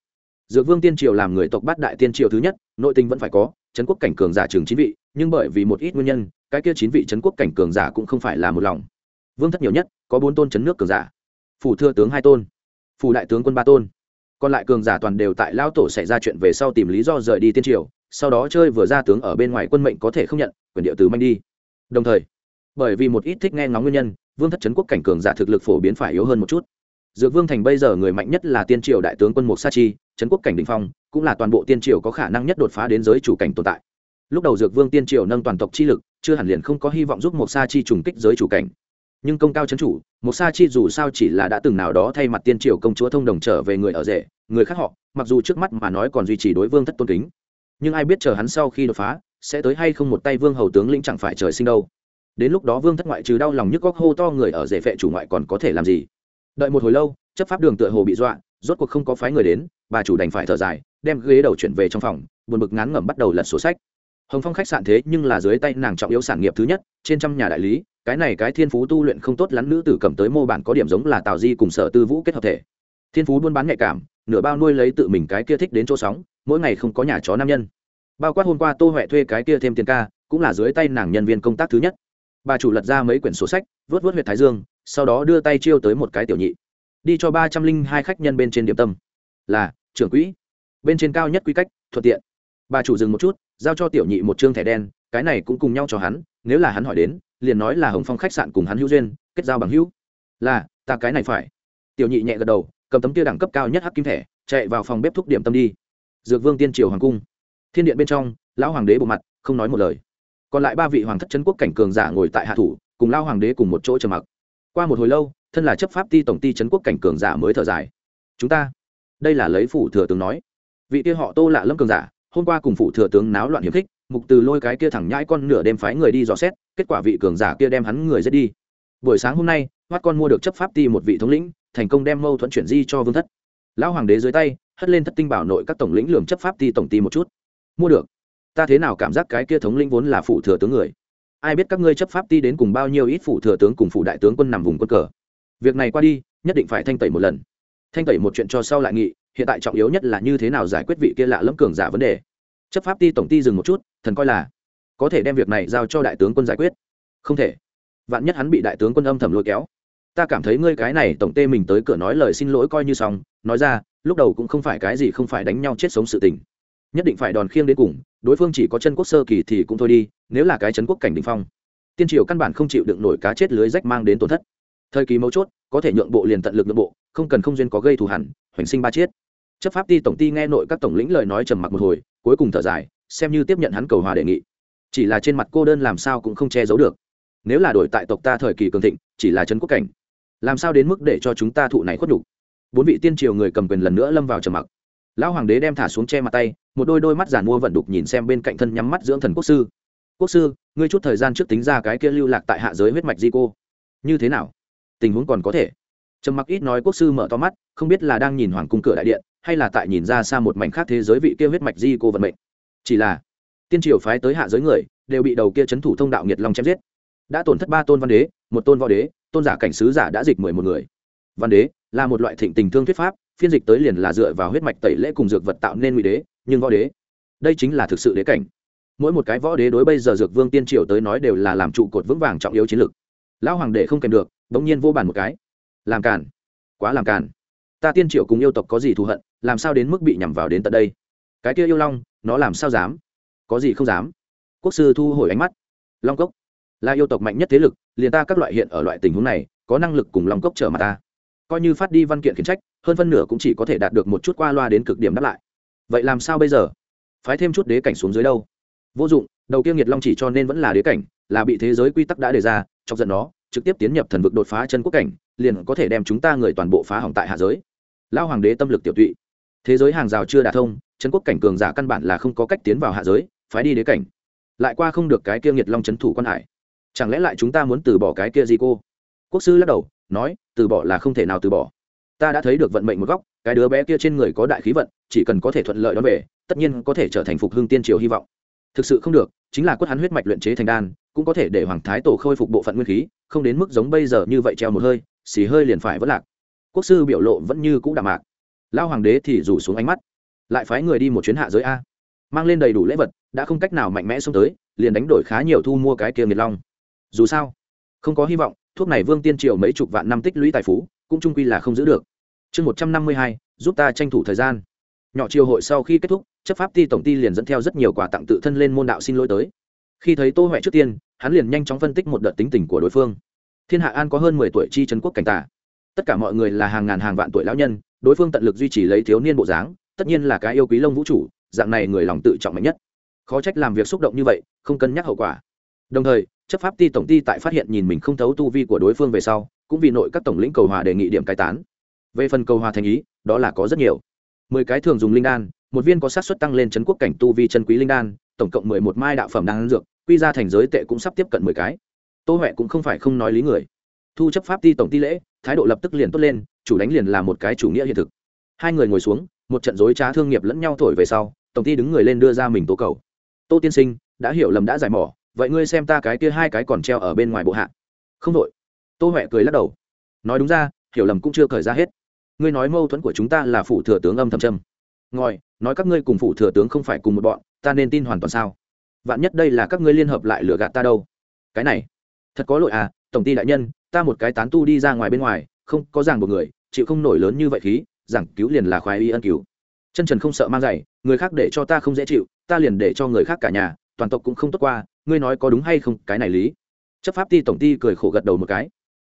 Dược vương tiên triều làm người tộc bát đại tiên triều thứ nhất, nội tình vẫn phải có, chân quốc cảnh cường giả trường chín vị nhưng bởi vì một ít nguyên nhân, cái kia chín vị trấn quốc cảnh cường giả cũng không phải là một lòng. Vương thất nhiều nhất, có bốn tôn trấn nước cường giả. Phủ thưa tướng hai tôn, phủ đại tướng quân ba tôn. Còn lại cường giả toàn đều tại lao tổ xảy ra chuyện về sau tìm lý do rời đi tiên triều, sau đó chơi vừa ra tướng ở bên ngoài quân mệnh có thể không nhận, quyền điệu từ manh đi. Đồng thời, bởi vì một ít thích nghe ngóng nguyên nhân, vương thất trấn quốc cảnh cường giả thực lực phổ biến phải yếu hơn một chút. Dược vương thành bây giờ người mạnh nhất là tiên triều đại tướng quân mục sa chi, trấn quốc cảnh đình phong, cũng là toàn bộ tiên triều có khả năng nhất đột phá đến giới chủ cảnh tồn tại lúc đầu dược vương tiên triều nâng toàn tộc chi lực, chưa hẳn liền không có hy vọng giúp một sa chi trùng kích giới chủ cảnh. Nhưng công cao chấn chủ một sa chi dù sao chỉ là đã từng nào đó thay mặt tiên triều công chúa thông đồng trở về người ở rể, người khác họ, mặc dù trước mắt mà nói còn duy trì đối vương thất tôn kính. Nhưng ai biết chờ hắn sau khi đột phá, sẽ tới hay không một tay vương hầu tướng lĩnh chẳng phải trời sinh đâu. Đến lúc đó vương thất ngoại trừ đau lòng nhức góc hô to người ở rể vệ chủ ngoại còn có thể làm gì? Đợi một hồi lâu, chấp pháp đường tựa hồ bị dọa, rốt cuộc không có phái người đến, bà chủ đành phải thở dài, đem ghế đầu chuyển về trong phòng, buồn bực ngán ngẩm bắt đầu lật sổ sách hồng phong khách sạn thế nhưng là dưới tay nàng trọng yếu sản nghiệp thứ nhất, trên trăm nhà đại lý, cái này cái thiên phú tu luyện không tốt lắm, nữ tử cầm tới mô bản có điểm giống là tào di cùng sở tư vũ kết hợp thể. Thiên phú buôn bán nhạy cảm, nửa bao nuôi lấy tự mình cái kia thích đến chỗ sóng, mỗi ngày không có nhà chó nam nhân. Bao quát hôm qua tô huệ thuê cái kia thêm tiền ca, cũng là dưới tay nàng nhân viên công tác thứ nhất. Bà chủ lật ra mấy quyển sổ sách, vớt vớt huyện thái dương, sau đó đưa tay chiêu tới một cái tiểu nhị. Đi cho ba trăm linh hai khách nhân bên trên điểm tâm. Là, trưởng quỹ. Bên trên cao nhất quy cách, thuận tiện. Bà chủ dừng một chút giao cho tiểu nhị một chương thẻ đen, cái này cũng cùng nhau cho hắn, nếu là hắn hỏi đến, liền nói là hồng phong khách sạn cùng hắn hữu duyên, kết giao bằng hữu. Là, ta cái này phải. Tiểu nhị nhẹ gật đầu, cầm tấm kia đẳng cấp cao nhất hắc kim thẻ, chạy vào phòng bếp thúc điểm tâm đi. Dược vương tiên triều hoàng cung. Thiên điện bên trong, lão hoàng đế bộ mặt, không nói một lời. Còn lại ba vị hoàng thất chân quốc cảnh cường giả ngồi tại hạ thủ, cùng lao hoàng đế cùng một chỗ trầm mặc. Qua một hồi lâu, thân là chấp pháp ti tổng ty trấn quốc cảnh cường giả mới thở dài. Chúng ta, đây là lấy phủ thừa tướng nói. Vị kia họ tô lạ lâm cường giả hôm qua cùng phụ thừa tướng náo loạn hiểm khích, mục từ lôi cái kia thẳng nhãi con nửa đêm phái người đi dò xét, kết quả vị cường giả kia đem hắn người giết đi. Buổi sáng hôm nay hoắt con mua được chấp pháp ti một vị thống lĩnh, thành công đem mâu thuẫn chuyển di cho vương thất. Lão hoàng đế dưới tay, hất lên thất tinh bảo nội các tổng lĩnh lường chấp pháp ti tổng ti một chút. Mua được. Ta thế nào cảm giác cái kia thống lĩnh vốn là phụ thừa tướng người? Ai biết các ngươi chấp pháp ti đến cùng bao nhiêu ít phụ thừa tướng cùng phụ đại tướng quân nằm vùng quân cờ? Việc này qua đi, nhất định phải thanh tẩy một lần. Thanh tẩy một chuyện cho sau lại nghị hiện tại trọng yếu nhất là như thế nào giải quyết vị kia lạ lẫm cường giả vấn đề. Chấp pháp ti tổng ty dừng một chút, thần coi là có thể đem việc này giao cho đại tướng quân giải quyết. Không thể. Vạn nhất hắn bị đại tướng quân âm thầm lôi kéo. Ta cảm thấy ngươi cái này tổng tê mình tới cửa nói lời xin lỗi coi như xong, nói ra, lúc đầu cũng không phải cái gì không phải đánh nhau chết sống sự tình. Nhất định phải đòn khiêng đến cùng, đối phương chỉ có chân quốc sơ kỳ thì cũng thôi đi, nếu là cái chân quốc cảnh đình phong, tiên triều căn bản không chịu đựng nổi cá chết lưới rách mang đến tổn thất. Thời kỳ mấu chốt, có thể nhượng bộ liền tận lực nhượng bộ, không cần không duyên có gây thù hẳn hoành sinh ba chết chấp pháp ty tổng ty nghe nội các tổng lĩnh lời nói trầm mặc một hồi, cuối cùng thở dài, xem như tiếp nhận hắn cầu hòa đề nghị. Chỉ là trên mặt cô đơn làm sao cũng không che giấu được. Nếu là đổi tại tộc ta thời kỳ cường thịnh, chỉ là chân quốc cảnh, làm sao đến mức để cho chúng ta thụ này khuất nhục? Bốn vị tiên triều người cầm quyền lần nữa lâm vào trầm mặc. Lão hoàng đế đem thả xuống che mặt tay, một đôi đôi mắt giản mua vận đục nhìn xem bên cạnh thân nhắm mắt dưỡng thần quốc sư. Quốc sư, ngươi chút thời gian trước tính ra cái kia lưu lạc tại hạ giới huyết mạch di cô. Như thế nào? Tình huống còn có thể trầm mặc ít nói quốc sư mở to mắt, không biết là đang nhìn hoàng cung cửa đại điện, hay là tại nhìn ra xa một mảnh khác thế giới vị kia huyết mạch di cô vận mệnh. Chỉ là, tiên triều phái tới hạ giới người, đều bị đầu kia c h ấ n thủ thông đạo nghiệt long chém giết. Đã tổn thất ba tôn văn đế, một tôn võ đế, tôn giả cảnh sứ giả đã dịch mười một người. Văn đế là một loại thịnh tình thương thuyết pháp, phiên dịch tới liền là dựa vào huyết mạch tẩy lễ cùng dược vật tạo nên ngụy đế, nhưng võ đế, đây chính là thực sự đế cảnh. Mỗi một cái võ đế đối bây giờ dược vương tiên triều tới nói đều là làm trụ cột vững vàng trọng yếu chiến lược. Lão hoàng đệ không kèm được, bỗng nhiên vô bàn một cái làm càn. Quá làm càn. Ta tiên triệu cùng yêu tộc có gì thù hận, làm sao đến mức bị nhằm vào đến tận đây? Cái kia yêu long, nó làm sao dám? Có gì không dám? Quốc sư thu hồi ánh mắt. Long cốc. Là yêu tộc mạnh nhất thế lực, liền ta các loại hiện ở loại tình huống này, có năng lực cùng long cốc trở mặt ta. Coi như phát đi văn kiện khiển trách, hơn phân nửa cũng chỉ có thể đạt được một chút qua loa đến cực điểm đáp lại. Vậy làm sao bây giờ? Phái thêm chút đế cảnh xuống dưới đâu? Vô dụng, đầu kia nghiệt long chỉ cho nên vẫn là đế cảnh, là bị thế giới quy tắc đã đề ra, chọc giận nó trực tiếp tiến nhập thần vực đột phá chân quốc cảnh, liền có thể đem chúng ta người toàn bộ phá hỏng tại hạ giới. Lao hoàng đế tâm lực tiểu tụy. Thế giới hàng rào chưa đả thông, chân quốc cảnh cường giả căn bản là không có cách tiến vào hạ giới, phái đi đế cảnh. Lại qua không được cái kia nghiệt long c thủ quan hải. Chẳng lẽ lại chúng ta muốn từ bỏ cái kia gì cô? Quốc sư lắc đầu, nói, từ bỏ là không thể nào từ bỏ. Ta đã thấy được vận mệnh một góc, cái đứa bé kia trên người có đại khí vận, chỉ cần có thể thuận lợi đón về, tất nhiên có thể trở thành phục hưng tiên triều hy vọng. Thực sự không được, chính là quất hắn huyết mạch luyện chế thành đan cũng có thể để hoàng thái tổ khôi phục bộ phận nguyên khí, không đến mức giống bây giờ như vậy treo một hơi, xì hơi liền phải vất lạc. Quốc sư biểu lộ vẫn như cũ đạm mạc. Lao hoàng đế thì rủ xuống ánh mắt. Lại phái người đi một chuyến hạ giới a. Mang lên đầy đủ lễ vật, đã không cách nào mạnh mẽ xông tới, liền đánh đổi khá nhiều thu mua cái kia nghiệt long. Dù sao, không có hy vọng, thuốc này vương tiên triều mấy chục vạn năm tích lũy tài phú, cũng trung quy là không giữ được. Chương một trăm năm mươi hai, giúp ta tranh thủ thời gian. Nhỏ triều hội sau khi kết thúc, chấp pháp ty tổng ty liền dẫn theo rất nhiều quà tặng tự thân lên môn đạo xin lỗi tới. Khi thấy tô huệ trước tiên hắn liền nhanh chóng phân tích một đợt tính tình của đối phương. Thiên hạ an có hơn mười tuổi chi trấn quốc cảnh tả tất cả mọi người là hàng ngàn hàng vạn tuổi lão nhân, đối phương tận lực duy trì lấy thiếu niên bộ dáng, tất nhiên là cái yêu quý lông vũ trụ, dạng này người lòng tự trọng mạnh nhất. Khó trách làm việc xúc động như vậy, không cân nhắc hậu quả. Đồng thời, chấp pháp ti tổng ty tại phát hiện nhìn mình không thấu tu vi của đối phương về sau, cũng vì nội các tổng lĩnh cầu hòa đề nghị điểm cai tán. Về phần cầu hòa thành ý, đó là có rất nhiều. Mười cái thường dùng linh đan, một viên có sát xuất tăng lên chấn quốc cảnh tu vi chân quý linh đan, tổng cộng mười một mai đạo phẩm đan dược quy ra thành giới tệ cũng sắp tiếp cận mười cái. Tô huệ cũng không phải không nói lý người. Thu chấp pháp ti tổng ti lễ, thái độ lập tức liền tốt lên, chủ đánh liền là một cái chủ nghĩa hiện thực. Hai người ngồi xuống, một trận dối trá thương nghiệp lẫn nhau thổi về sau, tổng ty đứng người lên đưa ra mình tố cầu. Tô tiên sinh, đã hiểu lầm đã giải mỏ, vậy ngươi xem ta cái kia hai cái còn treo ở bên ngoài bộ hạ. Không đội tô huệ cười lắc đầu. Nói đúng ra, hiểu lầm cũng chưa cởi ra hết. Ngươi nói mâu thuẫn của chúng ta là phủ thừa tướng âm thầm trầm ngòi nói các ngươi cùng phủ thừa tướng không phải cùng một bọn, ta nên tin hoàn toàn sao? Vạn nhất đây là các ngươi liên hợp lại lừa gạt ta đâu. Cái này, thật có lỗi à tổng ty đại nhân, ta một cái tán tu đi ra ngoài bên ngoài, không có ràng một người, chịu không nổi lớn như vậy khí, giảng cứu liền là khoái y ân cứu. Chân trần không sợ mang giày, người khác để cho ta không dễ chịu, ta liền để cho người khác cả nhà, toàn tộc cũng không tốt qua, ngươi nói có đúng hay không, cái này lý. Chấp pháp ty tổng ty cười khổ gật đầu một cái.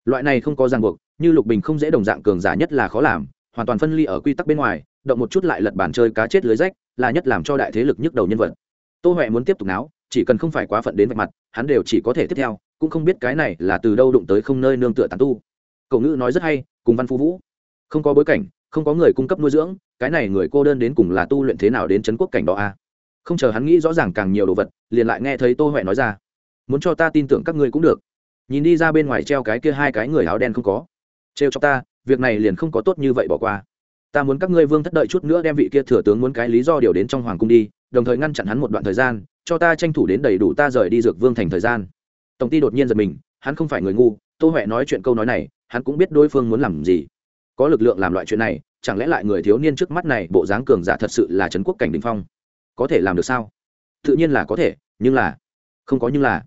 Loại này không có ràng buộc, như lục bình không dễ đồng dạng cường giả nhất là khó làm, hoàn toàn phân ly ở quy tắc bên ngoài, động một chút lại lật bàn chơi cá chết lưới rách, là nhất làm cho đại thế lực nhức đầu nhân vật tô huệ muốn tiếp tục náo, chỉ cần không phải quá phận đến vạch mặt, hắn đều chỉ có thể tiếp theo, cũng không biết cái này là từ đâu đụng tới không nơi nương tựa tàn tu. Cậu ngữ nói rất hay, cùng văn phú vũ. Không có bối cảnh, không có người cung cấp nuôi dưỡng, cái này người cô đơn đến cùng là tu luyện thế nào đến c quốc cảnh đó a à? không chờ hắn nghĩ rõ ràng càng nhiều đồ vật, liền lại nghe thấy tô huệ nói ra. Muốn cho ta tin tưởng các ngươi cũng được. Nhìn đi ra bên ngoài treo cái kia hai cái người áo đen không có. Trêu cho ta, việc này liền không có tốt như vậy bỏ qua. Ta muốn các ngươi vương thất đợi chút nữa đem vị kia thừa tướng muốn cái lý do điều đến trong hoàng cung đi đồng thời ngăn chặn hắn một đoạn thời gian, cho ta tranh thủ đến đầy đủ ta rời đi dược vương thành thời gian. Tổng ty đột nhiên giật mình, hắn không phải người ngu, tô huệ nói chuyện câu nói này, hắn cũng biết đối phương muốn làm gì. Có lực lượng làm loại chuyện này, chẳng lẽ lại người thiếu niên trước mắt này bộ dáng cường giả thật sự là trấn quốc cảnh đình phong? Có thể làm được sao? Tự nhiên là có thể, nhưng là, không có nhưng là.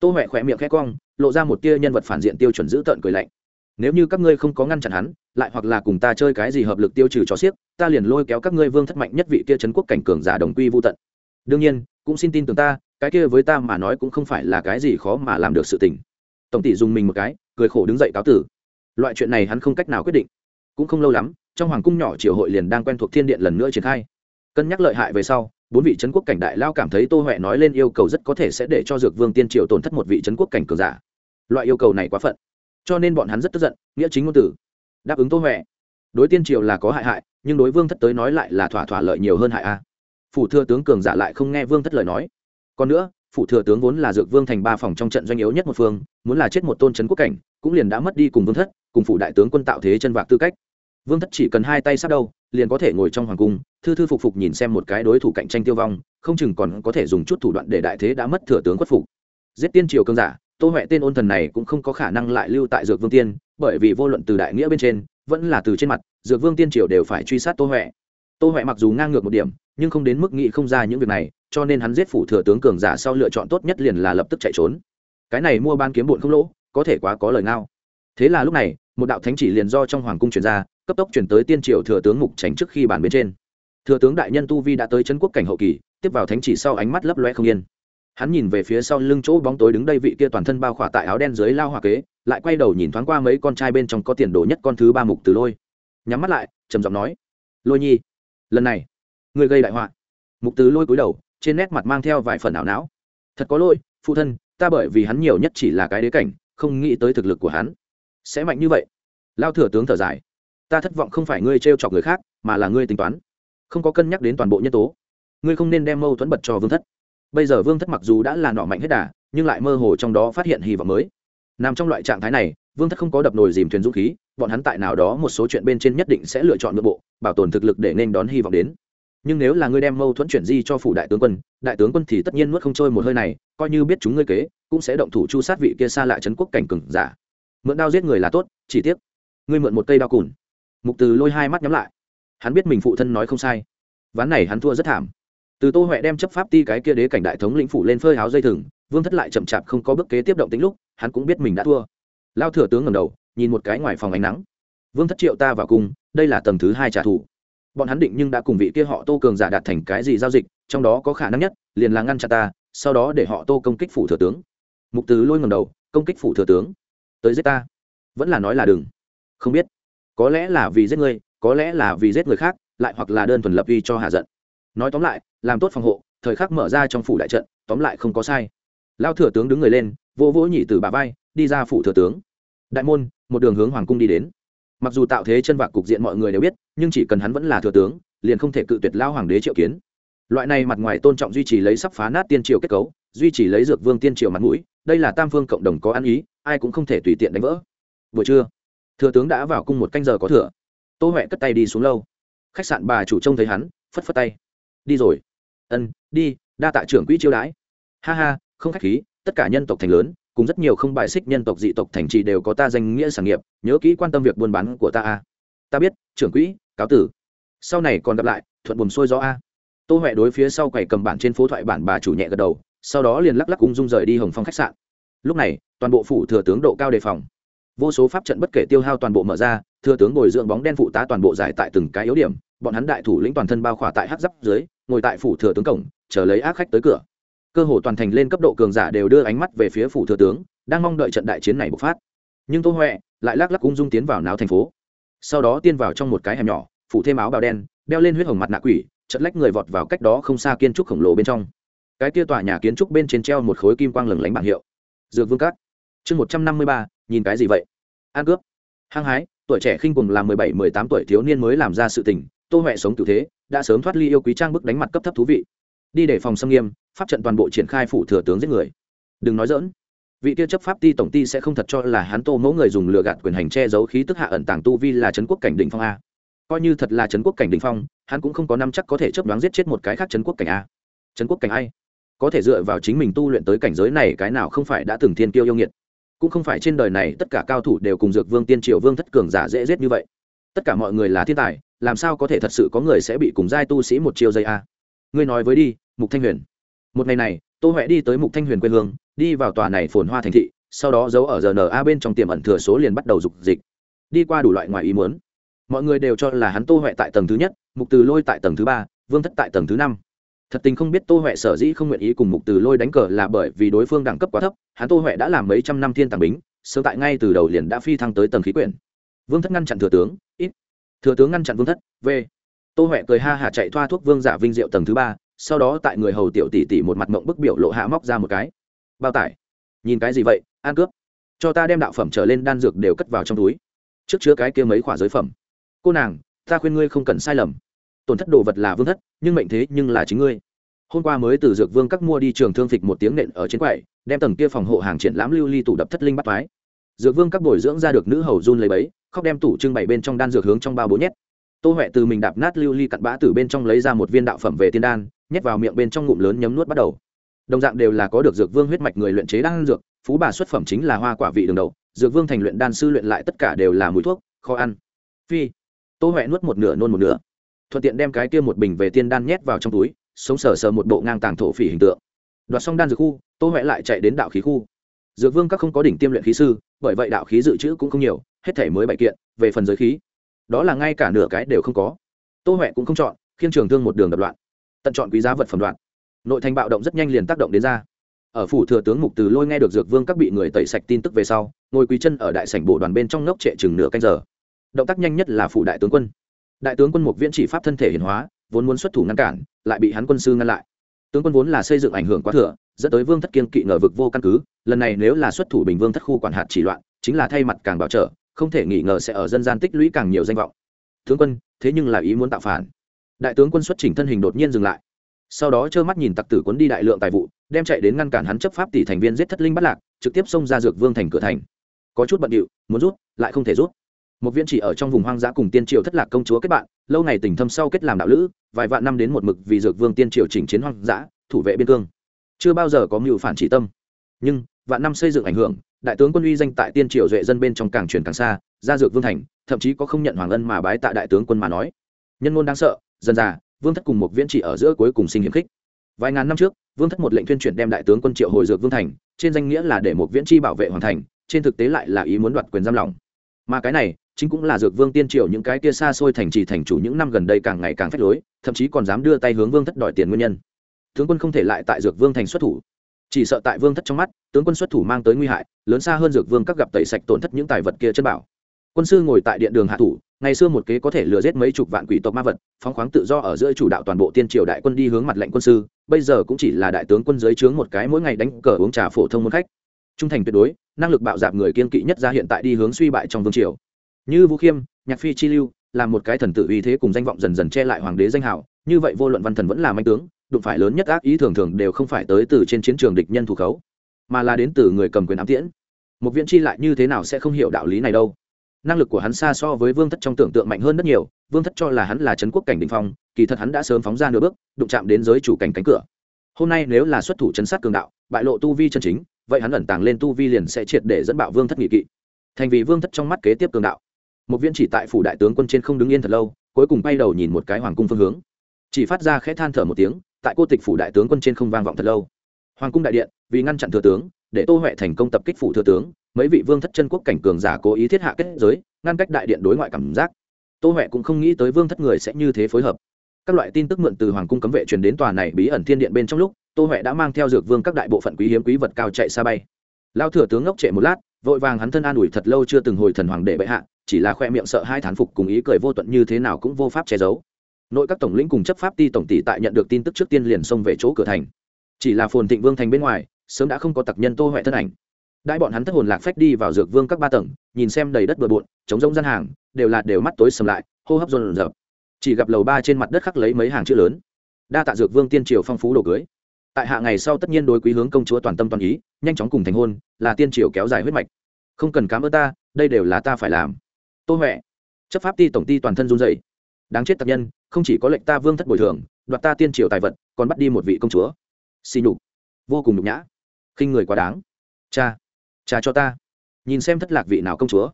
Tô huệ khỏe miệng khẽ cong, lộ ra một tia nhân vật phản diện tiêu chuẩn dữ tợn cười lạnh nếu như các ngươi không có ngăn chặn hắn, lại hoặc là cùng ta chơi cái gì hợp lực tiêu trừ cho xiếc, ta liền lôi kéo các ngươi vương thất mạnh nhất vị kia trấn quốc cảnh cường giả đồng quy vô tận. Đương nhiên, cũng xin tin tưởng ta, cái kia với ta mà nói cũng không phải là cái gì khó mà làm được sự tình. Tổng tỷ dùng mình một cái, cười khổ đứng dậy cáo tử. Loại chuyện này hắn không cách nào quyết định. Cũng không lâu lắm, trong hoàng cung nhỏ triều hội liền đang quen thuộc thiên điện lần nữa triển khai. Cân nhắc lợi hại về sau, bốn vị trấn quốc cảnh đại lao cảm thấy tô huệ nói lên yêu cầu rất có thể sẽ để cho dược vương tiên triều tổn thất một vị trấn quốc cảnh cường giả. Loại yêu cầu này quá phận cho nên bọn hắn rất tức giận, nghĩa chính ngôn tử. Đáp ứng tô huệ. Đối tiên triều là có hại hại, nhưng đối vương thất tới nói lại là thỏa thỏa lợi nhiều hơn hại a. Phủ thừa tướng cường giả lại không nghe vương thất lời nói. Còn nữa, phủ thừa tướng vốn là dược vương thành ba phòng trong trận doanh yếu nhất một phương, muốn là chết một tôn trấn quốc cảnh, cũng liền đã mất đi cùng vương thất, cùng phủ đại tướng quân tạo thế chân vạc tư cách. Vương thất chỉ cần hai tay sát đâu liền có thể ngồi trong hoàng cung, thư thư phục phục nhìn xem một cái đối thủ cạnh tranh tiêu vong, không chừng còn có thể dùng chút thủ đoạn để đại thế đã mất thừa tướng khuất phục. Giết tiên triều cương giả tô huệ tên ôn thần này cũng không có khả năng lại lưu tại dược vương tiên, bởi vì vô luận từ đại nghĩa bên trên, vẫn là từ trên mặt, dược vương tiên triều đều phải truy sát tô huệ. Tô huệ mặc dù ngang ngược một điểm, nhưng không đến mức nghĩ không ra những việc này, cho nên hắn giết phủ thừa tướng cường giả sau lựa chọn tốt nhất liền là lập tức chạy trốn. Cái này mua ban kiếm bụn không lỗ, có thể quá có lời ngao. Thế là lúc này, một đạo thánh chỉ liền do trong hoàng cung truyền ra, cấp tốc chuyển tới tiên triều thừa tướng mục tránh trước khi bàn bên trên. Thừa tướng đại nhân tu vi đã tới chân quốc cảnh hậu kỳ, tiếp vào thánh chỉ sau ánh mắt lấp loe không yên hắn nhìn về phía sau lưng chỗ bóng tối đứng đây vị kia toàn thân bao khỏa tại áo đen dưới lao hòa kế, lại quay đầu nhìn thoáng qua mấy con trai bên trong có tiền đồ nhất con thứ ba mục từ lôi. Nhắm mắt lại, trầm giọng nói, lôi nhi, lần này người gây đại họa. Mục từ lôi cúi đầu, trên nét mặt mang theo vài phần ảo não. Thật có lỗi, phụ thân, ta bởi vì hắn nhiều nhất chỉ là cái đế cảnh, không nghĩ tới thực lực của hắn sẽ mạnh như vậy. Lao thừa tướng thở dài, ta thất vọng không phải ngươi t r e o chọc người khác, mà là ngươi tính toán, không có cân nhắc đến toàn bộ nhân tố. Ngươi không nên đem mâu thuẫn bật cho vương thất bây giờ vương thất mặc dù đã là nọ mạnh hết đà, nhưng lại mơ hồ trong đó phát hiện hy vọng mới. Nằm trong loại trạng thái này, vương thất không có đập nồi dìm thuyền dũng khí, bọn hắn tại nào đó một số chuyện bên trên nhất định sẽ lựa chọn nội bộ, bảo tồn thực lực để nên đón hy vọng đến. Nhưng nếu là ngươi đem mâu thuẫn chuyển di cho phủ đại tướng quân, đại tướng quân thì tất nhiên nuốt không trôi một hơi này, coi như biết chúng ngươi kế, cũng sẽ động thủ chu sát vị kia xa lại trấn quốc cảnh cừng giả. Mượn đao giết người là tốt, chỉ tiếc, ngươi mượn một cây đao cùn. Mục từ lôi hai mắt nhắm lại. Hắn biết mình phụ thân nói không sai. Ván này hắn thua rất thảm từ tô huệ đem chấp pháp ti cái kia đế cảnh đại thống lĩnh phủ lên phơi háo dây thừng, vương thất lại chậm chạp không có bước kế tiếp động tính lúc, hắn cũng biết mình đã thua. Lao thừa tướng ngầm đầu, nhìn một cái ngoài phòng ánh nắng. Vương thất triệu ta vào cung, đây là tầng thứ hai trả thù. Bọn hắn định nhưng đã cùng vị kia họ tô cường giả đạt thành cái gì giao dịch, trong đó có khả năng nhất, liền là ngăn chặn ta, sau đó để họ tô công kích phủ thừa tướng. Mục tứ lôi ngầm đầu, công kích phủ thừa tướng. Tới giết ta. Vẫn là nói là đừng. Không biết. Có lẽ là vì giết ngươi, có lẽ là vì giết người khác, lại hoặc là đơn thuần lập uy cho hạ giận nói tóm lại, làm tốt phòng hộ, thời khắc mở ra trong phủ đại trận, tóm lại không có sai. Lao thừa tướng đứng người lên, vỗ vỗ nhị từ bà vai, đi ra phủ thừa tướng. Đại môn, một đường hướng hoàng cung đi đến. Mặc dù tạo thế chân vạc cục diện mọi người đều biết, nhưng chỉ cần hắn vẫn là thừa tướng, liền không thể cự tuyệt lao hoàng đế triệu kiến. Loại này mặt ngoài tôn trọng duy trì lấy sắp phá nát tiên triều kết cấu, duy trì lấy dược vương tiên triều mặt mũi, đây là tam phương cộng đồng có ăn ý, ai cũng không thể tùy tiện đánh vỡ. Buổi trưa, thừa tướng đã vào cung một canh giờ có thừa. Tô huệ cất tay đi xuống lâu. Khách sạn bà chủ trông thấy hắn, phất phất tay đi rồi. Ân, đi, đa tạ trưởng quỹ chiêu đãi. Ha ha, không khách khí, tất cả nhân tộc thành lớn, cùng rất nhiều không bài xích nhân tộc dị tộc thành trì đều có ta danh nghĩa sản nghiệp, nhớ kỹ quan tâm việc buôn bán của ta a. Ta biết, trưởng quỹ, cáo tử. Sau này còn gặp lại, thuận buồm xuôi gió a. Tô huệ đối phía sau quầy cầm bản trên phố thoại bản bà chủ nhẹ gật đầu, sau đó liền lắc lắc ung dung rời đi hồng phong khách sạn. Lúc này, toàn bộ phủ thừa tướng độ cao đề phòng. Vô số pháp trận bất kể tiêu hao toàn bộ mở ra, thừa tướng bồi dưỡng bóng đen phụ tá toàn bộ giải tại từng cái yếu điểm bọn hắn đại thủ lĩnh toàn thân bao khỏa tại hát giáp dưới, ngồi tại phủ thừa tướng cổng, chờ lấy ác khách tới cửa. Cơ hồ toàn thành lên cấp độ cường giả đều đưa ánh mắt về phía phủ thừa tướng, đang mong đợi trận đại chiến này bộc phát. Nhưng tô huệ lại lắc lắc ung dung tiến vào náo thành phố. Sau đó tiên vào trong một cái hẻm nhỏ, phủ thêm áo bào đen, đeo lên huyết hồng mặt nạ quỷ chật lách người vọt vào cách đó không xa kiến trúc khổng lồ bên trong. Cái tia tòa nhà kiến trúc bên trên treo một khối kim quang lừng lánh bảng hiệu. Dược vương cát. Chương một trăm năm mươi ba, nhìn cái gì vậy? An cướp. Hăng hái, tuổi trẻ khinh cùng là mười bảy, mười tám tuổi thiếu niên mới làm ra sự tình tô huệ sống tử thế, đã sớm thoát ly yêu quý trang bức đánh mặt cấp thấp thú vị. Đi để phòng xâm nghiêm, pháp trận toàn bộ triển khai phủ thừa tướng giết người. Đừng nói dỡn vị kia chấp pháp ti tổng ti sẽ không thật cho là hắn tô mẫu người dùng lừa gạt quyền hành che giấu khí tức hạ ẩn tàng tu vi là trấn quốc cảnh đỉnh phong a. Coi như thật là trấn quốc cảnh đỉnh phong, hắn cũng không có năm chắc có thể chấp đoán giết chết một cái khác trấn quốc cảnh a. Trấn quốc cảnh ai? Có thể dựa vào chính mình tu luyện tới cảnh giới này, cái nào không phải đã từng thiên kiêu yêu nghiệt? Cũng không phải trên đời này tất cả cao thủ đều cùng dược vương tiên triều vương thất cường giả dễ giết như vậy. Tất cả mọi người là thiên tài làm sao có thể thật sự có người sẽ bị cùng giai tu sĩ một chiều dây a? Ngươi nói với đi, mục thanh huyền. Một ngày này, tô huệ đi tới mục thanh huyền quê hương, đi vào tòa này phồn hoa thành thị, sau đó giấu ở giờ rna bên trong tiềm ẩn thừa số liền bắt đầu dục dịch. Đi qua đủ loại ngoài ý muốn. Mọi người đều cho là hắn tô huệ tại tầng thứ nhất, mục từ lôi tại tầng thứ ba, vương thất tại tầng thứ năm. Thật tình không biết tô huệ sở dĩ không nguyện ý cùng mục từ lôi đánh cờ là bởi vì đối phương đẳng cấp quá thấp, hắn tô huệ đã làm mấy trăm năm thiên tàng bính, sớm tại ngay từ đầu liền đã phi thăng tới tầng khí quyển. Vương thất ngăn chặn thừa tướng, ít thừa tướng ngăn chặn vương thất, v. Tô huệ cười ha hả chạy thoa thuốc vương giả vinh diệu tầng thứ ba, sau đó tại người hầu tiểu tỷ tỷ một mặt mộng bức biểu lộ hạ móc ra một cái. Bao tải. Nhìn cái gì vậy, ăn cướp. Cho ta đem đạo phẩm trở lên đan dược đều cất vào trong túi. Trước chứa cái kia mấy khỏa giới phẩm. Cô nàng, ta khuyên ngươi không cần sai lầm. Tổn thất đồ vật là vương thất, nhưng mệnh thế nhưng là chính ngươi. Hôm qua mới từ dược vương các mua đi trường thương phịch một tiếng nện ở trên quầy, đem tầng kia phòng hộ hàng triển lãm lưu ly tủ đập thất linh bắt mái dược vương các bồi dưỡng ra được nữ hầu run lấy bấy, khóc đem tủ trưng bày bên trong đan dược hướng trong bao bố nhét. Tô huệ từ mình đạp nát lưu ly cặn bã từ bên trong lấy ra một viên đạo phẩm về tiên đan, nhét vào miệng bên trong ngụm lớn nhấm nuốt bắt đầu. Đồng dạng đều là có được dược vương huyết mạch người luyện chế đan dược, phú bà xuất phẩm chính là hoa quả vị đường đầu, dược vương thành luyện đan sư luyện lại tất cả đều là mùi thuốc, khó ăn. Phi, tô huệ nuốt một nửa nôn một nửa, thuận tiện đem cái kia một bình về tiên đan nhét vào trong túi, sống sờ sờ một bộ ngang tàng thổ phỉ hình tượng. Đoạt xong đan dược khu, tô huệ lại chạy đến đạo khí khu dược vương các không có đỉnh tiêm luyện khí sư, bởi vậy đạo khí dự trữ cũng không nhiều, hết thể mới bảy kiện, về phần giới khí, đó là ngay cả nửa cái đều không có. Tô huệ cũng không chọn khiên trường thương một đường đập loạn, tận chọn quý giá vật phẩm đoạn. Nội thành bạo động rất nhanh liền tác động đến ra. Ở phủ thừa tướng mục từ lôi nghe được dược vương các bị người tẩy sạch tin tức về sau, ngồi quý chân ở đại sảnh bộ đoàn bên trong ngốc trệ chừng nửa canh giờ. Động tác nhanh nhất là phủ đại tướng quân. Đại tướng quân mục viễn chỉ pháp thân thể hiển hóa, vốn muốn xuất thủ ngăn cản, lại bị hắn quân sư ngăn lại. Tướng quân vốn là xây dựng ảnh hưởng quá thừa dẫn tới vương thất kiên kỵ ngờ vực vô căn cứ, lần này nếu là xuất thủ bình vương thất khu quản hạt chỉ loạn, chính là thay mặt càng bảo trợ, không thể nghi ngờ sẽ ở dân gian tích lũy càng nhiều danh vọng. Tướng quân, thế nhưng là ý muốn tạo phản. Đại tướng quân xuất chỉnh thân hình đột nhiên dừng lại. Sau đó trơ mắt nhìn tặc tử cuốn đi đại lượng tài vụ, đem chạy đến ngăn cản hắn chấp pháp tỷ thành viên giết thất linh bắt lạc, trực tiếp xông ra dược vương thành cửa thành. Có chút bận điệu, muốn rút, lại không thể rút. Một viên chỉ ở trong vùng hoang dã cùng tiên triều thất lạc công chúa kết bạn, lâu ngày tình thâm sau kết làm đạo lữ, vài vạn năm đến một mực vì dược vương tiên triều chỉnh chiến hoang dã, thủ vệ biên cương chưa bao giờ có mưu phản chỉ tâm. Nhưng, vạn năm xây dựng ảnh hưởng, đại tướng quân uy danh tại tiên triều duệ dân bên trong càng truyền càng xa ra dược vương thành, thậm chí có không nhận hoàng ân mà bái tại đại tướng quân mà nói. Nhân ngôn đáng sợ dần già, vương thất cùng một viễn chỉ ở giữa cuối cùng sinh hiểm khích. Vài ngàn năm trước, vương thất một lệnh tuyên truyền đem đại tướng quân triệu hồi dược vương thành, trên danh nghĩa là để một viễn chi bảo vệ hoàn thành, trên thực tế lại là ý muốn đoạt quyền giam lỏng. Mà cái này, chính cũng là dược vương tiên triều những cái kia xa xôi thành trì thành chủ những năm gần đây càng ngày càng phách lối, thậm chí còn dám đưa tay hướng vương thất đòi tiền nguyên nhân tướng quân không thể lại tại dược vương thành xuất thủ. Chỉ sợ tại vương thất trong mắt, tướng quân xuất thủ mang tới nguy hại, lớn xa hơn dược vương các gặp tẩy sạch tổn thất những tài vật kia chân bảo. Quân sư ngồi tại điện đường hạ thủ, ngày xưa một kế có thể lừa giết mấy chục vạn quỷ tộc ma vật, phóng khoáng tự do ở giữa chủ đạo toàn bộ tiên triều đại quân đi hướng mặt lệnh quân sư, bây giờ cũng chỉ là đại tướng quân dưới trướng một cái mỗi ngày đánh cờ uống trà phổ thông môn khách. Trung thành tuyệt đối, năng lực bạo dạp người kiên kỵ nhất ra hiện tại đi hướng suy bại trong vương triều. Như vũ khiêm, nhạc phi chi lưu là một cái thần tử uy thế cùng danh vọng dần dần che lại hoàng đế danh hào, như vậy vô luận văn thần vẫn là manh tướng đụng phải lớn nhất ác ý thường thường đều không phải tới từ trên chiến trường địch nhân thủ khấu, mà là đến từ người cầm quyền ám tiễn. Một viện chi lại như thế nào sẽ không hiểu đạo lý này đâu. Năng lực của hắn xa so với vương thất trong tưởng tượng mạnh hơn rất nhiều, vương thất cho là hắn là trấn quốc cảnh đình phong, kỳ thật hắn đã sớm phóng ra nửa bước, đụng chạm đến giới chủ cảnh cánh cửa. Hôm nay nếu là xuất thủ chấn sát cường đạo, bại lộ tu vi chân chính, vậy hắn ẩn tàng lên tu vi liền sẽ triệt để dẫn bạo vương thất nghị kỵ. Thành vì vương thất trong mắt kế tiếp cường đạo. Một viên chỉ tại phủ đại tướng quân trên không đứng yên thật lâu, cuối cùng bay đầu nhìn một cái hoàng cung phương hướng. Chỉ phát ra khẽ than thở một tiếng tại cô tịch phủ đại tướng quân trên không vang vọng thật lâu. Hoàng cung đại điện, vì ngăn chặn thừa tướng, để tô huệ thành công tập kích phủ thừa tướng, mấy vị vương thất chân quốc cảnh cường giả cố ý thiết hạ kết giới, ngăn cách đại điện đối ngoại cảm giác. Tô huệ cũng không nghĩ tới vương thất người sẽ như thế phối hợp. Các loại tin tức mượn từ hoàng cung cấm vệ truyền đến tòa này bí ẩn thiên điện bên trong lúc, tô huệ đã mang theo dược vương các đại bộ phận quý hiếm quý vật cao chạy xa bay. Lao thừa tướng ngốc trệ một lát, vội vàng hắn thân an ủi thật lâu chưa từng hồi thần hoàng để bệ hạ, chỉ là khoe miệng sợ hai thán phục cùng ý cười vô tuận như thế nào cũng vô pháp che giấu nội các tổng lĩnh cùng chấp pháp ti tổng tỷ tại nhận được tin tức trước tiên liền xông về chỗ cửa thành. Chỉ là phồn thịnh vương thành bên ngoài, sớm đã không có tặc nhân tô huệ thân ảnh. Đại bọn hắn thất hồn lạc phách đi vào dược vương các ba tầng, nhìn xem đầy đất bừa bộn chống rông gian hàng, đều là đều mắt tối sầm lại, hô hấp rộn rợp. Chỉ gặp lầu ba trên mặt đất khắc lấy mấy hàng chữ lớn. Đa tạ dược vương tiên triều phong phú đồ cưới. Tại hạ ngày sau tất nhiên đối quý hướng công chúa toàn tâm toàn ý, nhanh chóng cùng thành hôn, là tiên triều kéo dài huyết mạch. Không cần cám ơn ta, đây đều là ta phải làm. Tô huệ, chấp pháp ti tổng ti toàn thân run dậy đáng chết tập nhân, không chỉ có lệnh ta vương thất bồi thường, đoạt ta tiên triều tài vật, còn bắt đi một vị công chúa. Xì nhục. Vô cùng nhục nhã. Khinh người quá đáng. Cha cha cho ta. Nhìn xem thất lạc vị nào công chúa.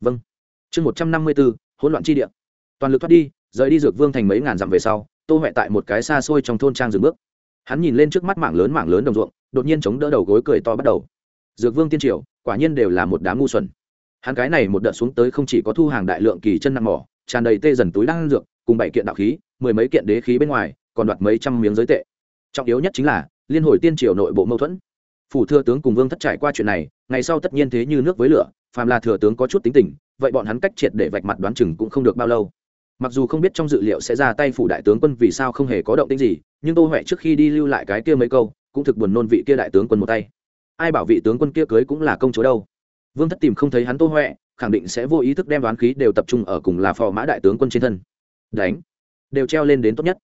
Vâng. Chương một trăm năm mươi bốn, hỗn loạn chi địa. Toàn lực thoát đi, rời đi dược vương thành mấy ngàn dặm về sau, tô huệ tại một cái xa xôi trong thôn trang dừng bước. Hắn nhìn lên trước mắt mảng lớn mảng lớn đồng ruộng, đột nhiên chống đỡ đầu gối cười to bắt đầu. Dược vương tiên triều, quả nhiên đều là một đám ngu xuẩn. Hắn cái này một đợt xuống tới không chỉ có thu hàng đại lượng kỳ chân nặng mỏ tràn đầy tê dần túi đan dược, cùng bảy kiện đạo khí, mười mấy kiện đế khí bên ngoài, còn đoạt mấy trăm miếng giới tệ. Trọng yếu nhất chính là, liên hồi tiên triều nội bộ mâu thuẫn. Phủ thừa tướng cùng vương thất trải qua chuyện này, ngày sau tất nhiên thế như nước với lửa, phàm là thừa tướng có chút tính tình, vậy bọn hắn cách triệt để vạch mặt đoán chừng cũng không được bao lâu. Mặc dù không biết trong dự liệu sẽ ra tay phủ đại tướng quân vì sao không hề có động tĩnh gì, nhưng tô huệ trước khi đi lưu lại cái kia mấy câu, cũng thực buồn nôn vị kia đại tướng quân một tay. Ai bảo vị tướng quân kia cưới cũng là công chúa đâu? Vương thất tìm không thấy hắn tô huệ khẳng định sẽ vô ý thức đem đoán khí đều tập trung ở cùng là phò mã đại tướng quân trên thân. Đánh. Đều treo lên đến tốt nhất.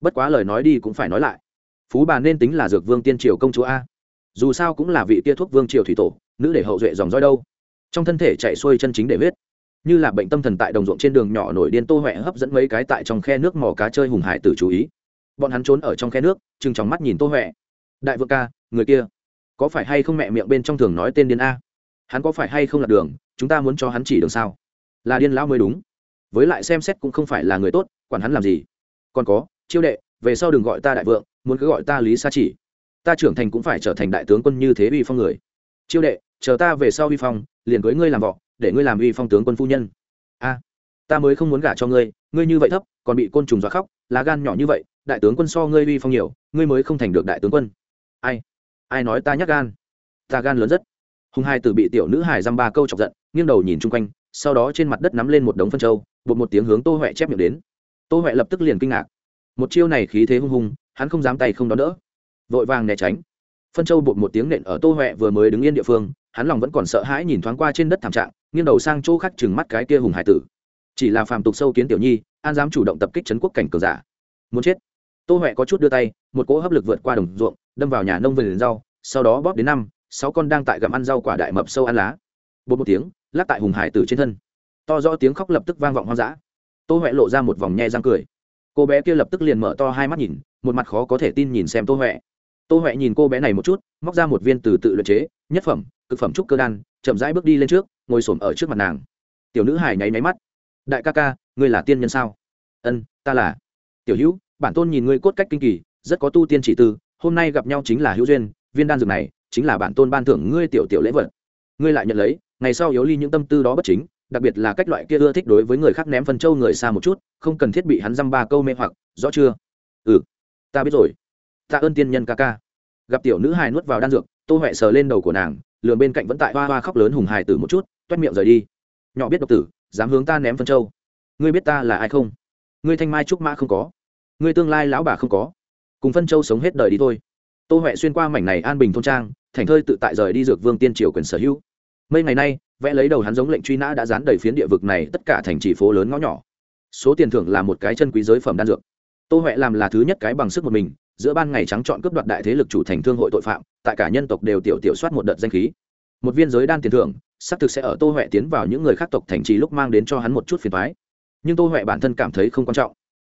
Bất quá lời nói đi cũng phải nói lại. Phú bà nên tính là dược vương tiên triều công chúa a. Dù sao cũng là vị tia thuốc vương triều thủy tổ, nữ để hậu duệ dòng roi đâu. Trong thân thể chạy xuôi chân chính để huyết như là bệnh tâm thần tại đồng ruộng trên đường nhỏ nổi điên tô huệ hấp dẫn mấy cái tại trong khe nước mò cá chơi hùng hải tử chú ý. Bọn hắn trốn ở trong khe nước, chừng trong mắt nhìn tô huệ đại vượng ca, người kia, có phải hay không mẹ miệng bên trong thường nói tên điên a? Hắn có phải hay không là đường chúng ta muốn cho hắn chỉ đường sao? Là điên lão mới đúng. Với lại xem xét cũng không phải là người tốt, quản hắn làm gì. Còn có, chiêu đệ, về sau đừng gọi ta đại vượng, muốn cứ gọi ta lý sa chỉ. Ta trưởng thành cũng phải trở thành đại tướng quân như thế uy phong người. Chiêu đệ, chờ ta về sau uy phong, liền cưới ngươi làm vợ, để ngươi làm uy phong tướng quân phu nhân. A, ta mới không muốn gả cho ngươi ngươi như vậy thấp, còn bị côn trùng dọa khóc, lá gan nhỏ như vậy, đại tướng quân so ngươi uy phong nhiều, ngươi mới không thành được đại tướng quân. Ai ai nói ta nhắc gan? Ta gan lớn rất. Hùng hai từ bị tiểu nữ hải dăm ba câu chọc giận nghiêng đầu nhìn chung quanh, sau đó trên mặt đất nắm lên một đống phân trâu bột một tiếng hướng tô huệ chép miệng đến. Tô huệ lập tức liền kinh ngạc. Một chiêu này khí thế hung hùng hắn không dám tay không đón đỡ. Vội vàng né tránh. Phân châu bột một tiếng nện ở tô huệ vừa mới đứng yên địa phương, hắn lòng vẫn còn sợ hãi nhìn thoáng qua trên đất thảm trạng, nghiêng đầu sang chỗ khác chừng mắt cái kia hùng hải tử. Chỉ là phàm tục sâu kiến tiểu nhi, an dám chủ động tập kích trấn quốc cảnh cờ giả. Muốn chết. Tô huệ có chút đưa tay, một cỗ hấp lực vượt qua đồng ruộng, đâm vào nhà nông vườn rau, sau đó bóp đến năm, sáu con đang tại gặm ăn rau quả đại mập sâu ăn lá. Bột một tiếng lắc tại hùng hải tử trên thân. To rõ tiếng khóc lập tức vang vọng hoang dã. Tô huệ lộ ra một vòng nhe răng cười. Cô bé kia lập tức liền mở to hai mắt nhìn, một mặt khó có thể tin nhìn xem tô huệ tô huệ nhìn cô bé này một chút, móc ra một viên từ tự luyện chế, nhất phẩm, cực phẩm trúc cơ đan, chậm rãi bước đi lên trước, ngồi s ở trước mặt nàng. Tiểu nữ hải nháy nháy mắt. Đại ca ca, ngươi là tiên nhân sao? Ân, ta là. Tiểu hữu, bản tôn nhìn ngươi cốt cách kinh kỳ, rất có tu tiên chỉ tư, hôm nay gặp nhau chính là hữu duyên, viên đan dược này chính là bản tôn ban thưởng ngươi tiểu tiểu lễ vật. Ngươi lại nhận lấy ngày sau yếu ly những tâm tư đó bất chính, đặc biệt là cách loại kia ưa thích đối với người khác ném phân châu người xa một chút, không cần thiết bị hắn dăm ba câu mê hoặc, rõ chưa? Ừ ta biết rồi. Ta ơn tiên nhân ca ca. Gặp tiểu nữ hài nuốt vào đan dược, tô huệ sờ lên đầu của nàng lường bên cạnh vẫn tại hoa hoa khóc lớn hùng hài tử một chút, toét miệng rời đi. Nhỏ biết độc tử, dám hướng ta ném phân châu. Ngươi biết ta là ai không? Ngươi thanh mai trúc mã không có. Ngươi tương lai lão bà không có. Cùng phân châu sống hết đời đi thôi. Tô huệ xuyên qua mảnh này an bình thôn trang, thành thơi tự tại rời đi dược vương tiên triều quyền sở hữu mấy ngày nay, vẽ lấy đầu hắn giống lệnh truy nã đã dán đầy phiến địa vực này, tất cả thành chỉ phố lớn ngõ nhỏ. Số tiền thưởng là một cái chân quý giới phẩm đan dược. Tô huệ làm là thứ nhất cái bằng sức một mình, giữa ban ngày trắng chọn cướp đoạt đại thế lực chủ thành thương hội tội phạm, tại cả nhân tộc đều tiểu tiểu soát một đợt danh khí. Một viên giới đan tiền thưởng, xác thực sẽ ở tô huệ tiến vào những người khác tộc thành trì lúc mang đến cho hắn một chút phiền thoái nhưng tô huệ bản thân cảm thấy không quan trọng.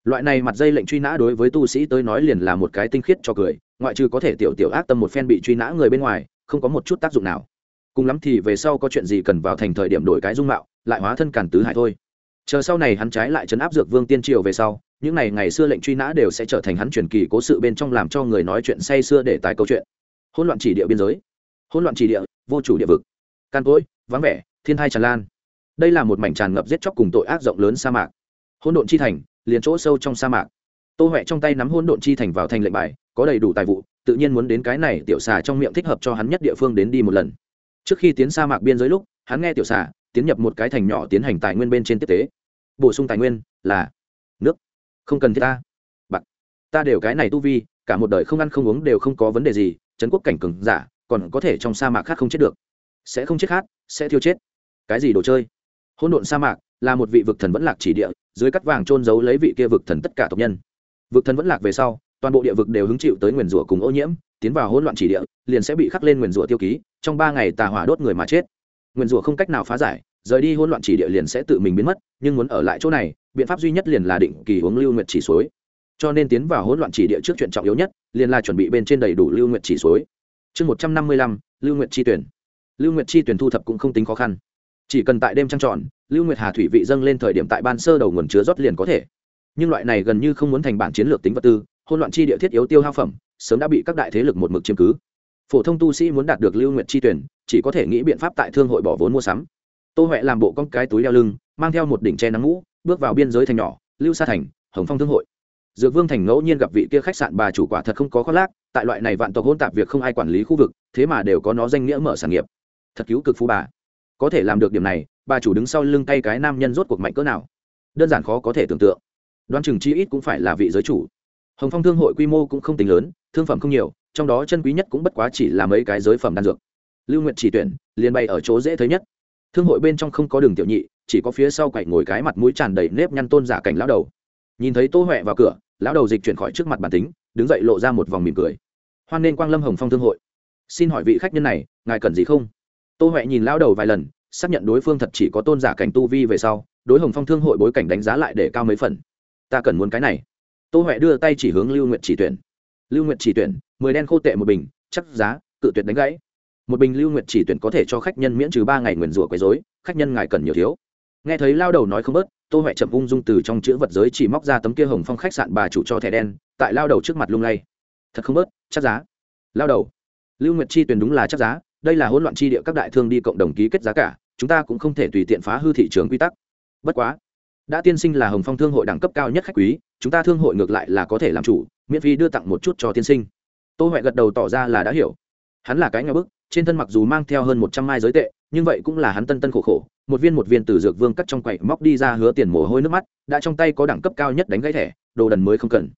Loại này mặt dây lệnh truy nã đối với tu sĩ tới nói liền là một cái tinh khiết cho cười, ngoại trừ có thể tiểu tiểu ác tâm một phen bị truy nã người bên ngoài, không có một chút tác dụng nào cùng lắm thì về sau có chuyện gì cần vào thành thời điểm đổi cái dung mạo, lại hóa thân càn tứ hải thôi. Chờ sau này hắn trái lại chấn áp dược vương tiên triều về sau, những ngày ngày xưa lệnh truy nã đều sẽ trở thành hắn truyền kỳ cố sự bên trong làm cho người nói chuyện say xưa để tái câu chuyện. Hỗn loạn chỉ địa biên giới. Hỗn loạn chỉ địa, vô chủ địa vực. Can cối, vắng vẻ, thiên thai tràn lan. Đây là một mảnh tràn ngập giết chóc cùng tội ác rộng lớn sa mạc. Hỗn độn chi thành, liền chỗ sâu trong sa mạc. Tô huệ trong tay nắm hỗn độn chi thành vào thành lệnh bài, có đầy đủ tài vụ, tự nhiên muốn đến cái này tiểu xà trong miệng thích hợp cho hắn nhất địa phương đến đi một lần trước khi tiến sa mạc biên giới lúc, hắn nghe tiểu xà tiến nhập một cái thành nhỏ tiến hành tài nguyên bên trên tiếp tế. Bổ sung tài nguyên là nước. Không cần thiết ta. Bạc. Ta đều cái này tu vi, cả một đời không ăn không uống đều không có vấn đề gì, trấn quốc cảnh cừng giả, còn có thể trong sa mạc khác không chết được. Sẽ không chết khát sẽ thiêu chết. Cái gì đồ chơi? Hỗn độn sa mạc là một vị vực thần vẫn lạc chỉ địa, dưới cắt vàng trôn giấu lấy vị kia vực thần tất cả tộc nhân. Vực thần vẫn lạc về sau, toàn bộ địa vực đều hứng chịu tới nguyền rủa cùng ô nhiễm tiến vào hỗn loạn chỉ địa, liền sẽ bị khắc lên nguyền rủa tiêu ký, trong ba ngày tà hỏa đốt người mà chết. Nguyền rủa không cách nào phá giải, rời đi hỗn loạn chỉ địa liền sẽ tự mình biến mất, nhưng muốn ở lại chỗ này, biện pháp duy nhất liền là định kỳ uống lưu nguyệt chỉ suối. Cho nên tiến vào hỗn loạn chỉ địa trước chuyện trọng yếu nhất, liền là chuẩn bị bên trên đầy đủ lưu nguyệt chỉ suối. Chương một trăm năm mươi lăm, lưu nguyệt chi tuyển. Lưu nguyệt chi tuyển thu thập cũng không tính khó khăn. Chỉ cần tại đêm trăng tròn, lưu nguyệt hà thủy vị dâng lên thời điểm tại ban sơ đầu nguồn chứa rót liền có thể. Nhưng loại này gần như không muốn thành bản chiến lược tính vật tư hôn loạn chi địa thiết yếu tiêu hao phẩm, sớm đã bị các đại thế lực một mực chiếm cứ. Phổ thông tu sĩ muốn đạt được lưu nguyệt chi tuyển, chỉ có thể nghĩ biện pháp tại thương hội bỏ vốn mua sắm. Tô huệ làm bộ con cái túi đeo lưng, mang theo một đỉnh che nắng mũ, bước vào biên giới thành nhỏ, lưu sa thành, hồng phong thương hội. Dược vương thành ngẫu nhiên gặp vị kia khách sạn bà chủ quả thật không có khoác lác, tại loại này vạn tộc hôn tạp việc không ai quản lý khu vực, thế mà đều có nó danh nghĩa mở sản nghiệp. Thật cứu cực phú bà. Có thể làm được điểm này, bà chủ đứng sau lưng tay cái nam nhân rốt cuộc mạnh cỡ nào? Đơn giản khó có thể tưởng tượng. Đoán chừng chi ít cũng phải là vị giới chủ hồng phong thương hội quy mô cũng không tính lớn, thương phẩm không nhiều, trong đó chân quý nhất cũng bất quá chỉ là mấy cái giới phẩm đan dược. Lưu nguyện chỉ tuyển, liền bay ở chỗ dễ thấy nhất. Thương hội bên trong không có đường tiểu nhị, chỉ có phía sau quậy ngồi cái mặt mũi tràn đầy nếp nhăn tôn giả cảnh lão đầu. Nhìn thấy tô huệ vào cửa, lão đầu dịch chuyển khỏi trước mặt bản tính, đứng dậy lộ ra một vòng mỉm cười. Hoan nên quang lâm hồng phong thương hội. Xin hỏi vị khách nhân này, ngài cần gì không? Tô huệ nhìn lão đầu vài lần, xác nhận đối phương thật chỉ có tôn giả cảnh tu vi về sau, đối hồng phong thương hội bối cảnh đánh giá lại để cao mấy phần. Ta cần muốn cái này tô huệ đưa tay chỉ hướng lưu nguyệt chỉ tuyển. Lưu nguyệt chỉ tuyển, mười đen khô tệ một bình, chắc giá, cự tuyệt đánh gãy. Một bình lưu nguyệt chỉ tuyển có thể cho khách nhân miễn trừ ba ngày nguyền rủa quấy dối khách nhân ngài cần nhiều thiếu. Nghe thấy lao đầu nói không bớt, tô huệ chậm ung dung từ trong chữ vật giới chỉ móc ra tấm kia hồng phong khách sạn bà chủ cho thẻ đen, tại lao đầu trước mặt lung lay. Thật không bớt, chắc giá. Lao đầu. Lưu nguyệt chi tuyển đúng là chắc giá, đây là hỗn loạn chi địa các đại thương đi cộng đồng ký kết giá cả, chúng ta cũng không thể tùy tiện phá hư thị trường quy tắc. Bất quá, đã tiên sinh là hồng phong thương hội đẳng cấp cao nhất khách quý chúng ta thương hội ngược lại là có thể làm chủ, miễn phí đưa tặng một chút cho tiên sinh. Tô huệ gật đầu tỏ ra là đã hiểu. Hắn là cái nhà bức, trên thân mặc dù mang theo hơn một trăm mai giới tệ, nhưng vậy cũng là hắn tân tân khổ khổ, một viên một viên từ dược vương cắt trong quậy móc đi ra hứa tiền mồ hôi nước mắt, đã trong tay có đẳng cấp cao nhất đánh gãy thẻ, đồ đần mới không cần.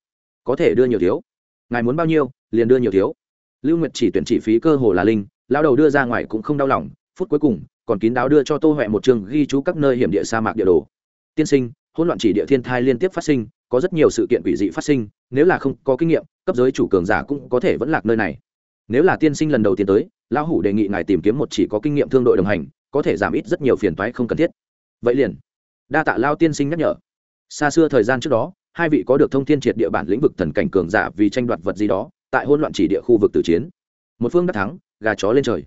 Có thể đưa nhiều thiếu. Ngài muốn bao nhiêu, liền đưa nhiều thiếu. Lưu nguyệt chỉ tuyển chỉ phí cơ hồ là linh lao đầu đưa ra ngoài cũng không đau lòng, phút cuối cùng, còn kín đáo đưa cho tô huệ một trường ghi chú các nơi hiểm địa sa mạc địa đồ. Tiên sinh, hỗn loạn chỉ địa thiên thai liên tiếp phát sinh có rất nhiều sự kiện quỷ dị phát sinh, nếu là không có kinh nghiệm, cấp giới chủ cường giả cũng có thể vẫn lạc nơi này. Nếu là tiên sinh lần đầu tiên tới, lão hủ đề nghị ngài tìm kiếm một chỉ có kinh nghiệm thương đội đồng hành, có thể giảm ít rất nhiều phiền toái không cần thiết. Vậy liền. Đa tạ lao tiên sinh nhắc nhở. Xa xưa thời gian trước đó, hai vị có được thông thiên triệt địa bản lĩnh vực thần cảnh cường giả vì tranh đoạt vật gì đó, tại hôn loạn chỉ địa khu vực tử chiến. Một phương đắc thắng, gà chó lên trời.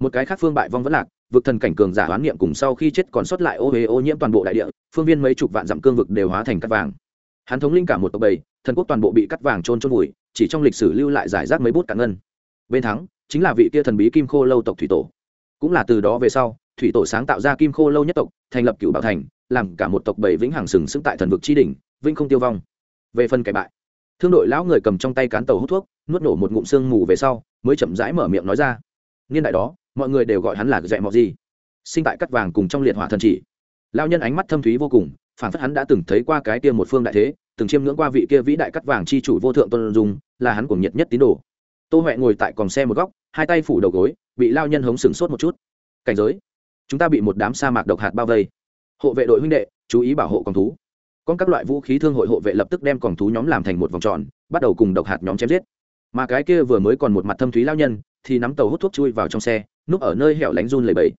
Một cái khác phương bại vong vẫn lạc, vực thần cảnh cường giả hoán niệm cùng sau khi chết còn sót lại ô huế ô nhiễm toàn bộ đại địa, phương viên mấy chục vạn dặm cương vực đều hóa thành cắt vàng hắn thống linh cả một tộc bầy, thần quốc toàn bộ bị cắt vàng trôn trôn vùi, chỉ trong lịch sử lưu lại giải rác mấy bút cả ngân. Bên thắng, chính là vị kia thần bí kim khô lâu tộc thủy tổ. Cũng là từ đó về sau, thủy tổ sáng tạo ra kim khô lâu nhất tộc, thành lập cựu bảo thành, làm cả một tộc bảy vĩnh hằng sừng sững tại thần vực tri đỉnh, vĩnh không tiêu vong. Về phần kẻ bại, thương đội lão người cầm trong tay cán tàu hút thuốc, nuốt nổ một ngụm sương mù về sau, mới chậm rãi mở miệng nói ra. Niên đại đó, mọi người đều gọi hắn là dẹ mọ gì sinh tại cắt vàng cùng trong liệt hỏa thần chỉ. Lao nhân ánh mắt thâm thúy vô cùng phản phất hắn đã từng thấy qua cái kia một phương đại thế, từng chiêm ngưỡng qua vị kia vĩ đại cắt vàng chi chủ vô thượng tôn dung, là hắn cuồng nhiệt nhất tín đồ. Tô huệ ngồi tại còng xe một góc, hai tay phủ đầu gối, bị lao nhân hống sừng sốt một chút. Cảnh giới, chúng ta bị một đám sa mạc độc hạt bao vây. Hộ vệ đội huynh đệ, chú ý bảo hộ con thú. Con các loại vũ khí thương hội hộ vệ lập tức đem con thú nhóm làm thành một vòng tròn, bắt đầu cùng độc hạt nhóm chém giết. Mà cái kia vừa mới còn một mặt thâm thúy lao nhân, thì nắm tàu hút thuốc chui vào trong xe, núp ở nơi hẻo lánh run lầy bẫy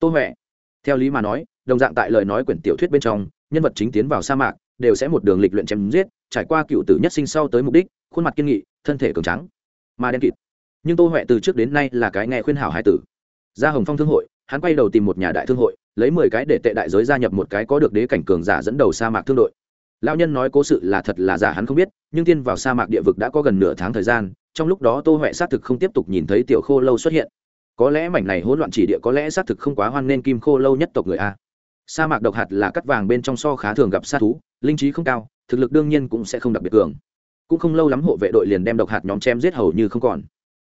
tô huệ, theo lý mà nói, đồng dạng tại lời nói quyển tiểu thuyết bên trong nhân vật chính tiến vào sa mạc, đều sẽ một đường lịch luyện chém giết, trải qua cựu tử nhất sinh sau tới mục đích, khuôn mặt kiên nghị, thân thể cường trắng mà đen kịt. Nhưng tô huệ từ trước đến nay là cái nghe khuyên hảo hai tử. Ra hồng phong thương hội, hắn quay đầu tìm một nhà đại thương hội, lấy mười cái để tệ đại giới gia nhập một cái có được đế cảnh cường giả dẫn đầu sa mạc thương đội. Lao nhân nói cố sự là thật là giả hắn không biết, nhưng tiên vào sa mạc địa vực đã có gần nửa tháng thời gian, trong lúc đó tô huệ xác thực không tiếp tục nhìn thấy tiểu khô lâu xuất hiện. Có lẽ mảnh này hỗn loạn chỉ địa có lẽ xác thực không quá hoan nên kim khô lâu nhất tộc người a sa mạc độc hạt là cắt vàng bên trong so khá thường gặp sa thú, linh trí không cao, thực lực đương nhiên cũng sẽ không đặc biệt cường. Cũng không lâu lắm hộ vệ đội liền đem độc hạt nhóm chém giết hầu như không còn.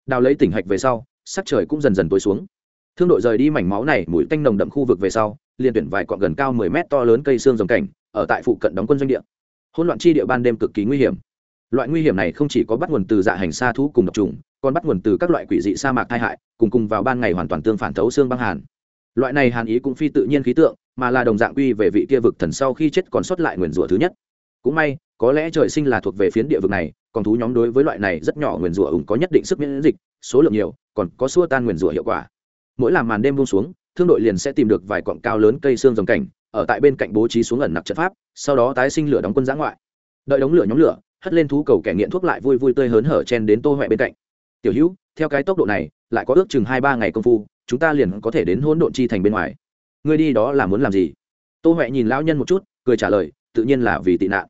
Đào lấy tỉnh hạch về sau, sắc trời cũng dần dần tối xuống. Thương đội rời đi mảnh máu này mũi tanh nồng đậm khu vực về sau, liền tuyển vài cọn gần cao mười mét to lớn cây xương rồng cảnh, ở tại phụ cận đóng quân doanh địa. Hỗn loạn chi địa ban đêm cực kỳ nguy hiểm. Loại nguy hiểm này không chỉ có bắt nguồn từ dạ hành sa thú cùng độc trùng, còn bắt nguồn từ các loại quỷ dị sa mạc tai hại, cùng cùng vào ban ngày hoàn toàn tương phản thấu xương băng hàn. Loại này hàn ý cũng phi tự nhiên khí tượng mà là đồng dạng quy về vị kia vực thần sau khi chết còn sót lại nguyền rủa thứ nhất. Cũng may, có lẽ trời sinh là thuộc về phiến địa vực này, còn thú nhóm đối với loại này rất nhỏ nguyền rủa ủng có nhất định sức miễn dịch, số lượng nhiều, còn có xua tan nguyền rủa hiệu quả. Mỗi làm màn đêm buông xuống, thương đội liền sẽ tìm được vài cọng cao lớn cây xương rồng cảnh, ở tại bên cạnh bố trí xuống ẩn nặc trận pháp, sau đó tái sinh lửa đóng quân giã ngoại. Đợi đóng lửa nhóm lửa, hất lên thú cầu kẻ nghiện thuốc lại vui vui tươi hớn hở chen đến tô huệ bên cạnh. Tiểu hữu, theo cái tốc độ này, lại có ước chừng hai ba ngày công phu, chúng ta liền có thể đến hỗn độn chi thành bên ngoài ngươi đi đó là muốn làm gì? Tô huệ nhìn lão nhân một chút, cười trả lời, tự nhiên là vì tị nạn.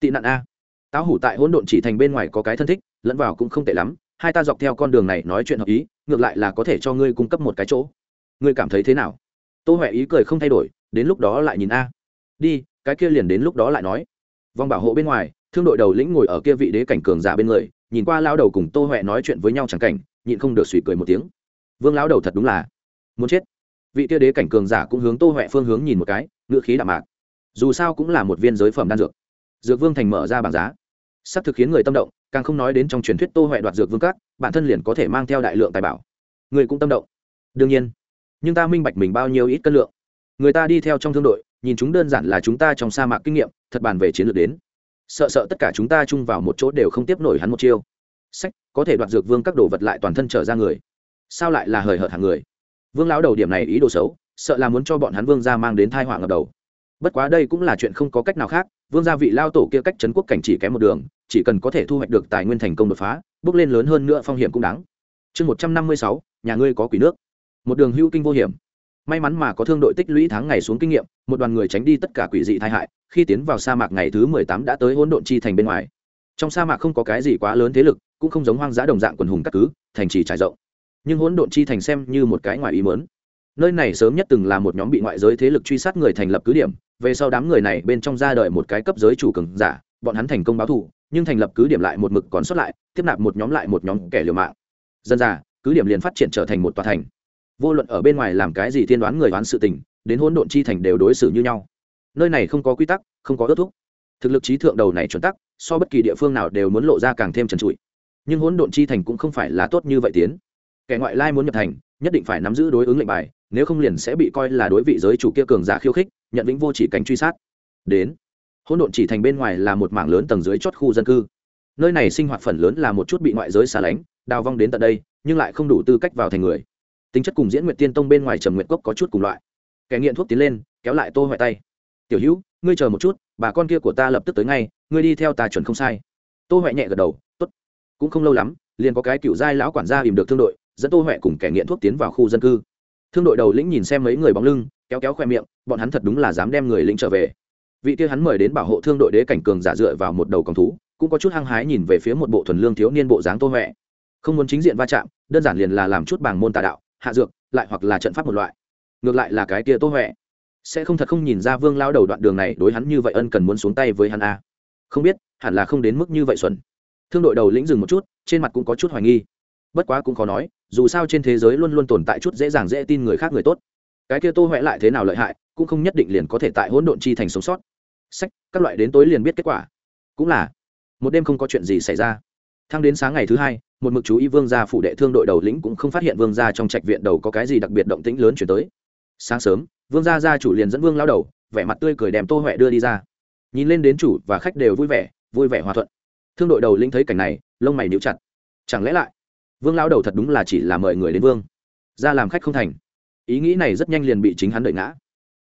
Tị nạn a. Táo hủ tại hỗn độn chỉ thành bên ngoài có cái thân thích, lẫn vào cũng không tệ lắm, hai ta dọc theo con đường này nói chuyện hợp ý, ngược lại là có thể cho ngươi cung cấp một cái chỗ. Ngươi cảm thấy thế nào? Tô huệ ý cười không thay đổi, đến lúc đó lại nhìn a. Đi, cái kia liền đến lúc đó lại nói. Vòng bảo hộ bên ngoài, thương đội đầu lĩnh ngồi ở kia vị đế cảnh cường giả bên người, nhìn qua lao đầu cùng tô huệ nói chuyện với nhau chẳng cảnh, nhịn không được suy cười một tiếng. Vương lão đầu thật đúng là muốn chết vị kia đế cảnh cường giả cũng hướng tô huệ phương hướng nhìn một cái, ngữ khí đạm mạc. Dù sao cũng là một viên giới phẩm đan dược. Dược vương thành mở ra bảng giá. Sắp thực khiến người tâm động, càng không nói đến trong truyền thuyết tô huệ đoạt dược vương các, bản thân liền có thể mang theo đại lượng tài bảo. Người cũng tâm động. Đương nhiên, nhưng ta minh bạch mình bao nhiêu ít cân lượng. Người ta đi theo trong thương đội, nhìn chúng đơn giản là chúng ta trong sa mạc kinh nghiệm, thật bàn về chiến lược đến. Sợ sợ tất cả chúng ta chung vào một chỗ đều không tiếp nổi hắn một chiêu. Sách, có thể đoạt dược vương các đồ vật lại toàn thân trở ra người. Sao lại là hời hợt hàng người? Vương lão đầu điểm này ý đồ xấu, sợ là muốn cho bọn hắn vương ra mang đến thai họa ngập đầu. Bất quá đây cũng là chuyện không có cách nào khác, vương gia vị lao tổ kia cách trấn quốc cảnh chỉ kém một đường, chỉ cần có thể thu hoạch được tài nguyên thành công đột phá, bước lên lớn hơn nữa phong hiểm cũng đáng. Chương một trăm năm mươi sáu, nhà ngươi có quỷ nước. Một đường hữu kinh vô hiểm. May mắn mà có thương đội tích lũy tháng ngày xuống kinh nghiệm, một đoàn người tránh đi tất cả quỷ dị tai hại, khi tiến vào sa mạc ngày thứ mười tám đã tới hỗn độn chi thành bên ngoài. Trong sa mạc không có cái gì quá lớn thế lực, cũng không giống hoang dã đồng dạng quần hùng các cứ, thành trì trải rộng nhưng hỗn độn chi thành xem như một cái ngoài ý mớn nơi này sớm nhất từng là một nhóm bị ngoại giới thế lực truy sát người thành lập cứ điểm, về sau đám người này bên trong ra đời một cái cấp giới chủ cường giả, bọn hắn thành công báo thù, nhưng thành lập cứ điểm lại một mực còn sót lại, tiếp nạp một nhóm lại một nhóm kẻ liều mạng. Dân ra, cứ điểm liền phát triển trở thành một tòa thành. Vô luận ở bên ngoài làm cái gì tiên đoán người đoán sự tình, đến hỗn độn chi thành đều đối xử như nhau. Nơi này không có quy tắc, không có ước thúc. Thực lực trí thượng đầu này chuẩn tắc, so bất kỳ địa phương nào đều muốn lộ ra càng thêm trần trụi. Nhưng hỗn độn chi thành cũng không phải là tốt như vậy tiến kẻ ngoại lai muốn nhập thành, nhất định phải nắm giữ đối ứng lệnh bài, nếu không liền sẽ bị coi là đối vị giới chủ kia cường giả khiêu khích, nhận vĩnh vô chỉ cảnh truy sát. Đến, hỗn độn chỉ thành bên ngoài là một mảng lớn tầng dưới chót khu dân cư. Nơi này sinh hoạt phần lớn là một chút bị ngoại giới xa lánh, đào vong đến tận đây, nhưng lại không đủ tư cách vào thành người. Tính chất cùng diễn nguyện tiên tông bên ngoài trầm nguyện cốc có chút cùng loại. Kẻ nghiện thuốc tiến lên, kéo lại tô hoại tay. Tiểu hữu, ngươi chờ một chút, bà con kia của ta lập tức tới ngay, ngươi đi theo ta chuẩn không sai. Tô huệ nhẹ gật đầu t ố t cũng không lâu lắm, liền có cái cựu giai lão quản gia ìm được thương đội dẫn tô huệ cùng kẻ nghiện thuốc tiến vào khu dân cư. Thương đội đầu lĩnh nhìn xem mấy người bóng lưng, kéo kéo khoe miệng, bọn hắn thật đúng là dám đem người lĩnh trở về. Vị kia hắn mời đến bảo hộ thương đội đế cảnh cường giả dựa vào một đầu còng thú, cũng có chút hăng hái nhìn về phía một bộ thuần lương thiếu niên bộ dáng tô huệ. Không muốn chính diện va chạm, đơn giản liền là làm chút bảng môn tà đạo, hạ dược, lại hoặc là trận pháp một loại. Ngược lại là cái kia tô huệ. Sẽ không thật không nhìn ra vương lao đầu đoạn đường này đối hắn như vậy ân cần muốn xuống tay với hắn a. À. không biết, hẳn là không đến mức như vậy xuẩn. Thương đội đầu lĩnh dừng một chút, trên mặt cũng có chút hoài nghi. Bất quá cũng khó nói dù sao trên thế giới luôn luôn tồn tại chút dễ dàng dễ tin người khác người tốt. Cái kia tô huệ lại thế nào lợi hại, cũng không nhất định liền có thể tại hỗn độn chi thành sống sót. Sách, các loại đến tối liền biết kết quả. Cũng là, một đêm không có chuyện gì xảy ra. Thang đến sáng ngày thứ hai, một mực chú ý vương gia phủ đệ thương đội đầu lĩnh cũng không phát hiện vương gia trong trạch viện đầu có cái gì đặc biệt động tĩnh lớn chuyển tới. Sáng sớm, vương gia gia chủ liền dẫn vương lao đầu, vẻ mặt tươi cười đem tô huệ đưa đi ra. Nhìn lên đến chủ và khách đều vui vẻ vui vẻ hòa thuận. Thương đội đầu lĩnh thấy cảnh này, lông mày níu chặt. Chẳng lẽ lại vương lao đầu thật đúng là chỉ là mời người đến vương. Ra làm khách không thành. Ý nghĩ này rất nhanh liền bị chính hắn đợi ngã.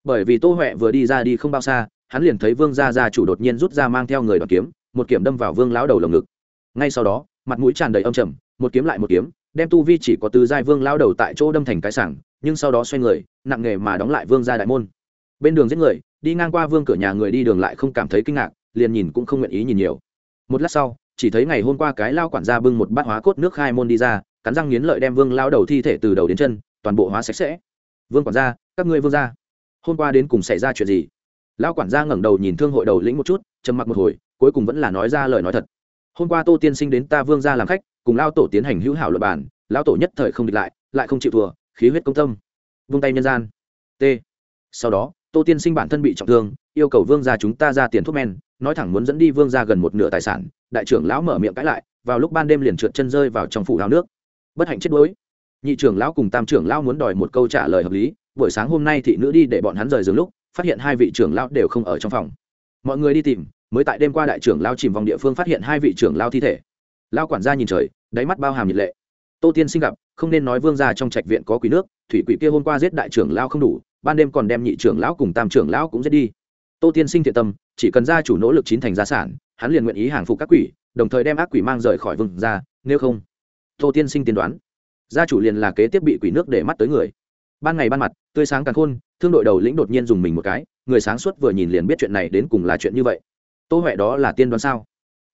Bởi vì tô huệ vừa đi ra đi không bao xa, hắn liền thấy vương gia gia chủ đột nhiên rút ra mang theo người đoàn kiếm, một kiểm đâm vào vương lão đầu lồng ngực. Ngay sau đó, mặt mũi tràn đầy âm trầm, một kiếm lại một kiếm, đem tu vi chỉ có từ giai vương lao đầu tại chỗ đâm thành cái sảng, nhưng sau đó xoay người, nặng nghề mà đóng lại vương gia đại môn. Bên đường giết người, đi ngang qua vương cửa nhà người đi đường lại không cảm thấy kinh ngạc, liền nhìn cũng không nguyện ý nhìn nhiều. Một lát sau chỉ thấy ngày hôm qua cái lao quản gia bưng một bát hóa cốt nước khai môn đi ra, cắn răng nghiến lợi đem vương lao đầu thi thể từ đầu đến chân, toàn bộ hóa sạch sẽ. Vương quản gia, các ngươi vương gia, hôm qua đến cùng xảy ra chuyện gì? Lao quản gia ngẩng đầu nhìn thương hội đầu lĩnh một chút, trầm mặc một hồi, cuối cùng vẫn là nói ra lời nói thật. Hôm qua tô tiên sinh đến ta vương gia làm khách, cùng lao tổ tiến hành hữu hảo luật bản lao tổ nhất thời không địch lại lại không chịu thua, khí huyết công tâm. Vung tay nhân gian. T. Sau đó, tô tiên sinh bản thân bị trọng thương yêu cầu vương gia chúng ta ra tiền thuốc men, nói thẳng muốn dẫn đi vương gia gần một nửa tài sản, đại trưởng lão mở miệng cãi lại, vào lúc ban đêm liền trượt chân rơi vào trong phủ hào nước. Bất hạnh chết đuối. Nhị trưởng lão cùng tam trưởng lão muốn đòi một câu trả lời hợp lý, buổi sáng hôm nay thị nữ đi để bọn hắn rời giường lúc, phát hiện hai vị trưởng lão đều không ở trong phòng. Mọi người đi tìm, mới tại đêm qua đại trưởng lão chìm vòng địa phương phát hiện hai vị trưởng lão thi thể. Lão quản gia nhìn trời, đáy mắt bao hàm nhiệt lệ. Tô tiên sinh gặp, không nên nói vương gia trong trạch viện có quỷ nước, thủy quỷ kia hôm qua giết đại trưởng lão không đủ, ban đêm còn đem nhị trưởng lão cùng tam trưởng lão cũng giết đi tô tiên sinh thiện tâm, chỉ cần gia chủ nỗ lực chín thành gia sản, hắn liền nguyện ý hàng phục các quỷ, đồng thời đem ác quỷ mang rời khỏi vương gia, nếu không, tô tiên sinh tiên đoán, gia chủ liền là kế tiếp bị quỷ nước để mắt tới người. Ban ngày ban mặt, tươi sáng càng khôn, thương đội đầu lĩnh đột nhiên dùng mình một cái, người sáng suốt vừa nhìn liền biết chuyện này đến cùng là chuyện như vậy. Tô huệ đó là tiên đoán sao?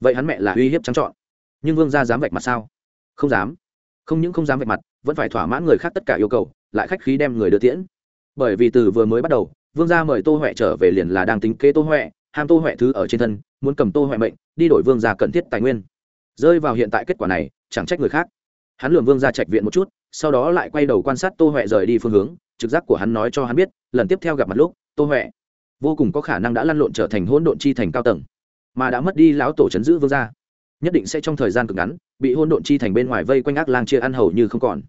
Vậy hắn mẹ là uy hiếp trắng trọn. Nhưng vương gia dám vạch mặt sao? Không dám. Không những không dám vạch mặt, vẫn phải thỏa mãn người khác tất cả yêu cầu, lại khách khí đem người đưa tiễn. Bởi vì từ vừa mới bắt đầu vương gia mời tô huệ trở về liền là đang tính kế tô huệ, ham tô huệ thứ ở trên thân, muốn cầm tô huệ mệnh, đi đổi vương gia cần thiết tài nguyên. Rơi vào hiện tại kết quả này, chẳng trách người khác. Hắn lường vương gia trạch viện một chút, sau đó lại quay đầu quan sát tô huệ rời đi phương hướng, trực giác của hắn nói cho hắn biết, lần tiếp theo gặp mặt lúc, tô huệ vô cùng có khả năng đã lăn lộn trở thành hỗn độn chi thành cao tầng, mà đã mất đi lão tổ chấn giữ vương gia. Nhất định sẽ trong thời gian cực ngắn, bị hỗn độn chi thành bên ngoài vây quanh ác lang chia ăn hầu như không còn.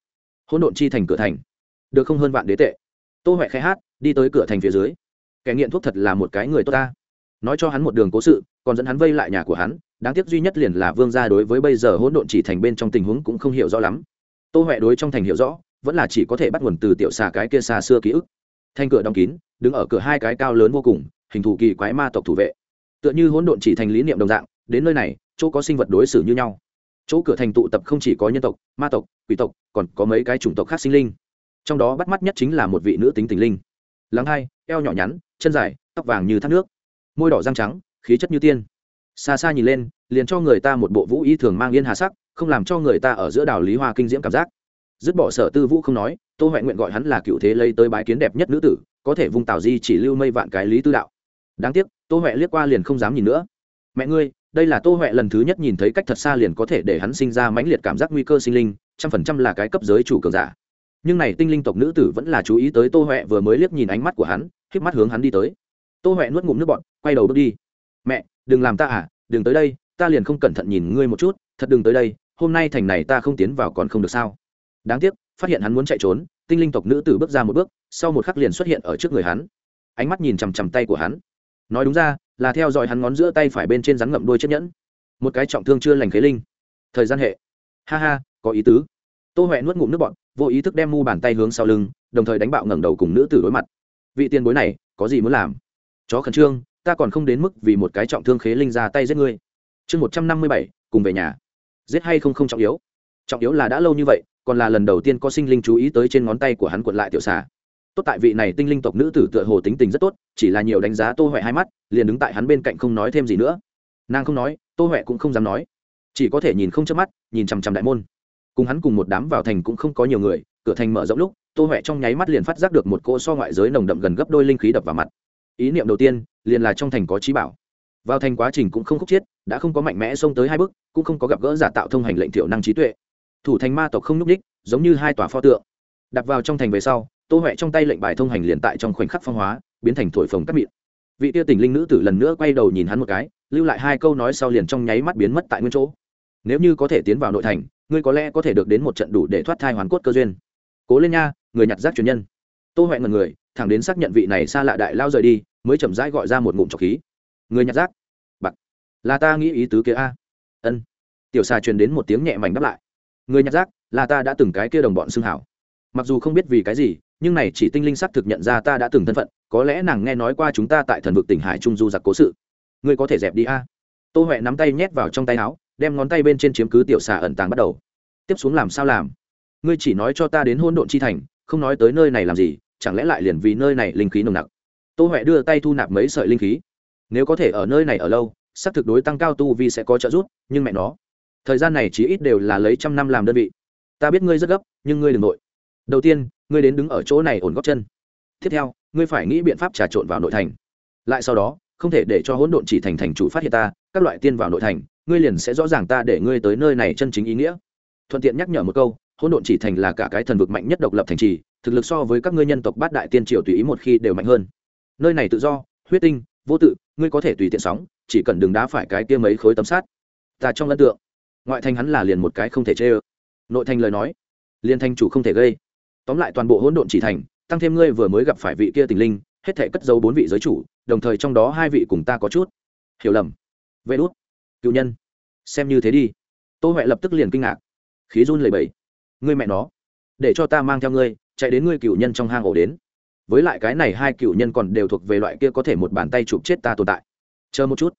Hỗn độn chi thành cửa thành, được không hơn vạn đế tệ. Tô huệ khai hát đi tới cửa thành phía dưới. Kẻ nghiện thuốc thật là một cái người tốt ta. Nói cho hắn một đường cố sự, còn dẫn hắn vây lại nhà của hắn, đáng tiếc duy nhất liền là vương gia đối với bây giờ hỗn độn chỉ thành bên trong tình huống cũng không hiểu rõ lắm. Tô huệ đối trong thành hiểu rõ, vẫn là chỉ có thể bắt nguồn từ tiểu xà cái kia xa xưa ký ức. Thanh cửa đóng kín, đứng ở cửa hai cái cao lớn vô cùng, hình thù kỳ quái ma tộc thủ vệ. Tựa như hỗn độn chỉ thành lý niệm đồng dạng, đến nơi này, chỗ có sinh vật đối xử như nhau. Chỗ cửa thành tụ tập không chỉ có nhân tộc, ma tộc, quỷ tộc, còn có mấy cái chủng tộc khác sinh linh. Trong đó bắt mắt nhất chính là một vị nữ tính tình linh lắng hai eo nhỏ nhắn, chân dài, tóc vàng như thác nước. Môi đỏ răng trắng, khí chất như tiên. Xa xa nhìn lên, liền cho người ta một bộ vũ y thường mang yên hà sắc, không làm cho người ta ở giữa đảo lý hoa kinh diễm cảm giác. Dứt bỏ sở tư vũ không nói, tô huệ nguyện gọi hắn là cựu thế lây tới bái kiến đẹp nhất nữ tử, có thể vung tào di chỉ lưu mây vạn cái lý tư đạo. Đáng tiếc, tô huệ liếc qua liền không dám nhìn nữa. Mẹ ngươi, đây là tô huệ lần thứ nhất nhìn thấy cách thật xa liền có thể để hắn sinh ra mãnh liệt cảm giác nguy cơ sinh linh, trăm phần trăm là cái cấp giới chủ cường giả nhưng này tinh linh tộc nữ tử vẫn là chú ý tới tô huệ vừa mới liếc nhìn ánh mắt của hắn k mắt hướng hắn đi tới. Tô huệ nuốt ngụm nước bọn quay đầu bước đi. Mẹ, đừng làm ta à đừng tới đây, ta liền không cẩn thận nhìn ngươi một chút, thật đừng tới đây, hôm nay thành này ta không tiến vào còn không được sao. Đáng tiếc, phát hiện hắn muốn chạy trốn, tinh linh tộc nữ tử bước ra một bước, sau một khắc liền xuất hiện ở trước người hắn. Ánh mắt nhìn chằm chằm tay của hắn. Nói đúng ra, là theo dõi hắn ngón giữa tay phải bên trên rắn ngậm đuôi chiếc nhẫn. Một cái trọng thương chưa lành khế linh. Thời gian hệ. Ha ha, có ý tứ tô huệ nuốt ngụm nước bọn vô ý thức đem mu bàn tay hướng sau lưng, đồng thời đánh bạo ngẩng đầu cùng nữ tử đối mặt. Vị tiền bối này, có gì muốn làm? Chó khẩn trương, ta còn không đến mức vì một cái trọng thương khế linh ra tay giết ngươi. Chương một trăm năm mươi bảy, cùng về nhà. Giết hay không không trọng yếu. Trọng yếu là đã lâu như vậy, còn là lần đầu tiên có sinh linh chú ý tới trên ngón tay của hắn quật lại tiểu xà. Tốt tại vị này tinh linh tộc nữ tử tựa hồ tính tình rất tốt, chỉ là nhiều đánh giá tô huệ hai mắt, liền đứng tại hắn bên cạnh không nói thêm gì nữa. Nàng không nói, tô huệ cũng không dám nói. Chỉ có thể nhìn không chớp mắt, nhìn chằm chằm đại môn cùng hắn cùng một đám vào thành cũng không có nhiều người, cửa thành mở rộng lúc, tô huệ trong nháy mắt liền phát giác được một cỗ so ngoại giới nồng đậm gần gấp đôi linh khí đập vào mặt. Ý niệm đầu tiên, liền là trong thành có trí bảo. Vào thành quá trình cũng không khúc chiết, đã không có mạnh mẽ xông tới hai bước, cũng không có gặp gỡ giả tạo thông hành lệnh thiểu năng trí tuệ. Thủ thành ma tộc không nhúc ních giống như hai tòa pho tượng. Đặt vào trong thành về sau, tô huệ trong tay lệnh bài thông hành liền tại trong khoảnh khắc phong hóa, biến thành thổi phồng cắt mịn. Vị tia tình linh nữ tử lần nữa quay đầu nhìn hắn một cái, lưu lại hai câu nói sau liền trong nháy mắt biến mất tại nguyên chỗ. Nếu như có thể tiến vào nội thành ngươi có lẽ có thể được đến một trận đủ để thoát thai hoàn cốt cơ duyên. Cố lên nha, người nhặt rác truyền nhân. Tô huệ ngần người, thẳng đến xác nhận vị này xa lạ đại lao rời đi, mới chậm rãi gọi ra một ngụm trọc khí. Người nhặt rác. Bạc. Là ta nghĩ ý tứ kia a. Ân. Tiểu xà truyền đến một tiếng nhẹ mảnh đáp lại. Người nhặt rác, là ta đã từng cái kia đồng bọn xưng hảo. Mặc dù không biết vì cái gì, nhưng này chỉ tinh linh sắc thực nhận ra ta đã từng thân phận, có lẽ nàng nghe nói qua chúng ta tại thần vực tỉnh hải trung du giặc cố sự. Ngươi có thể dẹp đi a. Tô huệ nắm tay nhét vào trong tay áo đem ngón tay bên trên chiếm cứ tiểu xà ẩn tàng bắt đầu. Tiếp xuống làm sao làm? Ngươi chỉ nói cho ta đến hôn độn chi thành, không nói tới nơi này làm gì, chẳng lẽ lại liền vì nơi này linh khí nồng nặc? Tô huệ đưa tay thu nạp mấy sợi linh khí. Nếu có thể ở nơi này ở lâu, xác thực đối tăng cao tu vi sẽ có trợ giúp, nhưng mẹ nó, thời gian này chỉ ít đều là lấy trăm năm làm đơn vị. Ta biết ngươi rất gấp, nhưng ngươi đ ừ n g nội. Đầu tiên, ngươi đến đứng ở chỗ này ổn góc chân. Tiếp theo, ngươi phải nghĩ biện pháp trà trộn vào nội thành. Lại sau đó, không thể để cho hỗn độn chỉ thành thành chủ phát hiện ta, các loại tiên vào nội thành ngươi liền sẽ rõ ràng ta để ngươi tới nơi này chân chính ý nghĩa. Thuận tiện nhắc nhở một câu, hỗn độn chỉ thành là cả cái thần vực mạnh nhất độc lập thành trì, thực lực so với các ngươi nhân tộc bát đại tiên triều tùy ý một khi đều mạnh hơn. Nơi này tự do, huyết tinh, vô tự, ngươi có thể tùy tiện sóng, chỉ cần đừng đá phải cái kia mấy khối tấm sát ta trong ấn tượng, ngoại thành hắn là liền một cái không thể chê ơ. Nội thành lời nói liên thanh chủ không thể gây. Tóm lại toàn bộ hỗn độn chỉ thành, tăng thêm ngươi vừa mới gặp phải vị kia tình linh, hết thể cất dấu bốn vị giới chủ, đồng thời trong đó hai vị cùng ta có chút. Hiểu lầm. Vê đốt cựu nhân. Xem như thế đi. Tô huệ lập tức liền kinh ngạc. Khí run lầy bầy ngươi mẹ nó, để cho ta mang theo ngươi, chạy đến ngươi cựu nhân trong hang ổ đến. Với lại cái này hai cựu nhân còn đều thuộc về loại kia có thể một bàn tay chụp chết ta tồn tại. Chờ một chút.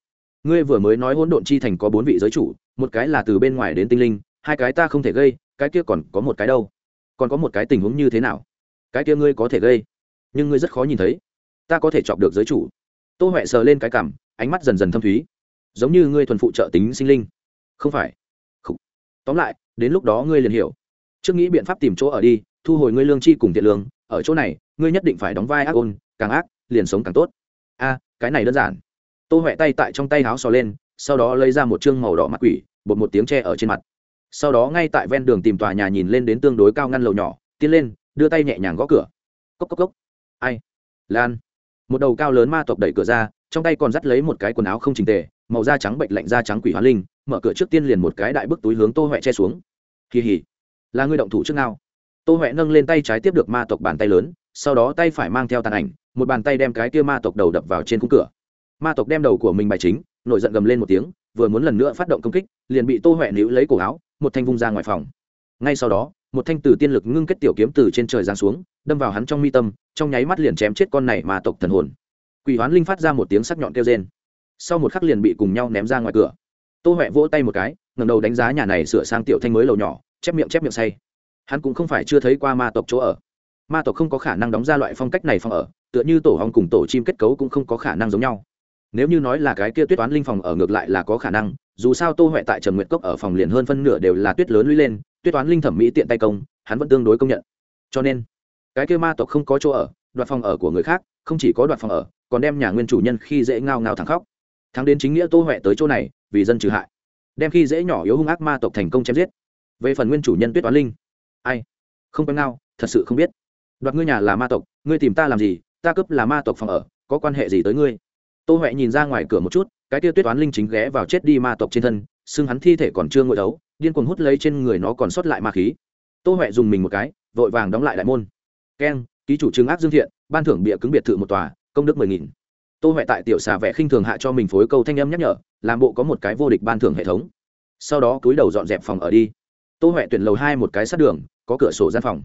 Ngươi vừa mới nói hỗn độn chi thành có bốn vị giới chủ, một cái là từ bên ngoài đến tinh linh, hai cái ta không thể gây, cái kia còn có một cái đâu? Còn có một cái tình huống như thế nào? Cái kia ngươi có thể gây, nhưng ngươi rất khó nhìn thấy. Ta có thể chọc được giới chủ. Tô huệ sờ lên cái cảm ánh mắt dần dần thâm thúy giống như ngươi thuần phụ trợ tính sinh linh. Không phải. Khủ. tóm lại, đến lúc đó ngươi liền hiểu. Trước nghĩ biện pháp tìm chỗ ở đi, thu hồi ngươi lương chi cùng thiện lương, ở chỗ này, ngươi nhất định phải đóng vai ác ôn, càng ác, liền sống càng tốt. A, cái này đơn giản. Tô huệ tay tại trong tay háo xò lên, sau đó lấy ra một chương màu đỏ mặt quỷ, bột một tiếng tre ở trên mặt. Sau đó ngay tại ven đường tìm tòa nhà nhìn lên đến tương đối cao ngăn lầu nhỏ, tiến lên, đưa tay nhẹ nhàng gõ cửa. Cốc cốc cốc. Ai? Lan. Một đầu cao lớn ma tộc đẩy cửa ra, trong tay còn dắt lấy một cái quần áo không trình tề màu da trắng bệnh lạnh da trắng quỷ hóa linh, mở cửa trước tiên liền một cái đại bức túi hướng tô huệ che xuống. Kỳ hỉ, là người động thủ trước nào tô huệ nâng lên tay trái tiếp được ma tộc bàn tay lớn, sau đó tay phải mang theo tàn ảnh, một bàn tay đem cái kia ma tộc đầu đập vào trên khung cửa. Ma tộc đem đầu của mình bài chính, nổi giận gầm lên một tiếng, vừa muốn lần nữa phát động công kích, liền bị tô huệ níu lấy cổ áo, một thanh vung ra ngoài phòng. Ngay sau đó, một thanh từ tiên lực ngưng kết tiểu kiếm từ trên trời giáng xuống, đâm vào hắn trong mi tâm, trong nháy mắt liền chém chết con này ma tộc thần hồn. Quỷ hoán linh phát ra một tiếng sắc nhọn kêu rên sau một khắc liền bị cùng nhau ném ra ngoài cửa. Tô huệ vỗ tay một cái ngầm đầu đánh giá nhà này sửa sang tiểu thanh mới lầu nhỏ, chép miệng chép miệng say. Hắn cũng không phải chưa thấy qua ma tộc chỗ ở. Ma tộc không có khả năng đóng ra loại phong cách này phòng ở, tựa như tổ hong cùng tổ chim kết cấu cũng không có khả năng giống nhau. Nếu như nói là cái kia tuyết toán linh phòng ở ngược lại là có khả năng, dù sao tô huệ tại trần nguyệt cốc ở phòng liền hơn phân nửa đều là tuyết lớn lũy lên, tuyết toán linh thẩm mỹ tiện tay công, hắn vẫn tương đối công nhận. Cho nên, cái kia ma tộc không có chỗ ở, đoạt phòng ở của người khác, không chỉ có đoạt phòng ở, còn đem nhà nguyên chủ nhân khi dễ ngao ngao thẳng khóc thắng đến chính nghĩa tô huệ tới chỗ này, vì dân trừ hại. Đem khi dễ nhỏ yếu hung ác ma tộc thành công chém giết. Về phần nguyên chủ nhân tuyết toán linh. Ai? Không quen ngao, thật sự không biết. Đoạt ngươi nhà là ma tộc, ngươi tìm ta làm gì? Ta cướp là ma tộc phòng ở, có quan hệ gì tới ngươi? Tô huệ nhìn ra ngoài cửa một chút, cái tia tuyết toán linh chính ghé vào chết đi ma tộc trên thân, xưng hắn thi thể còn chưa ngồi đấu, điên cuồng hút lấy trên người nó còn sót lại ma khí. Tô huệ dùng mình một cái, vội vàng đóng lại đại môn. Keng, ký chủ trương ác dương thiện, ban thưởng bịa cứng biệt thự một tòa, công đức mười nghìn tô huệ tại tiểu xà vẽ khinh thường hạ cho mình phối câu thanh âm nhắc nhở, làm bộ có một cái vô địch ban thưởng hệ thống. Sau đó cúi đầu dọn dẹp phòng ở đi. Tô huệ tuyển lầu hai một cái sát đường, có cửa sổ gian phòng.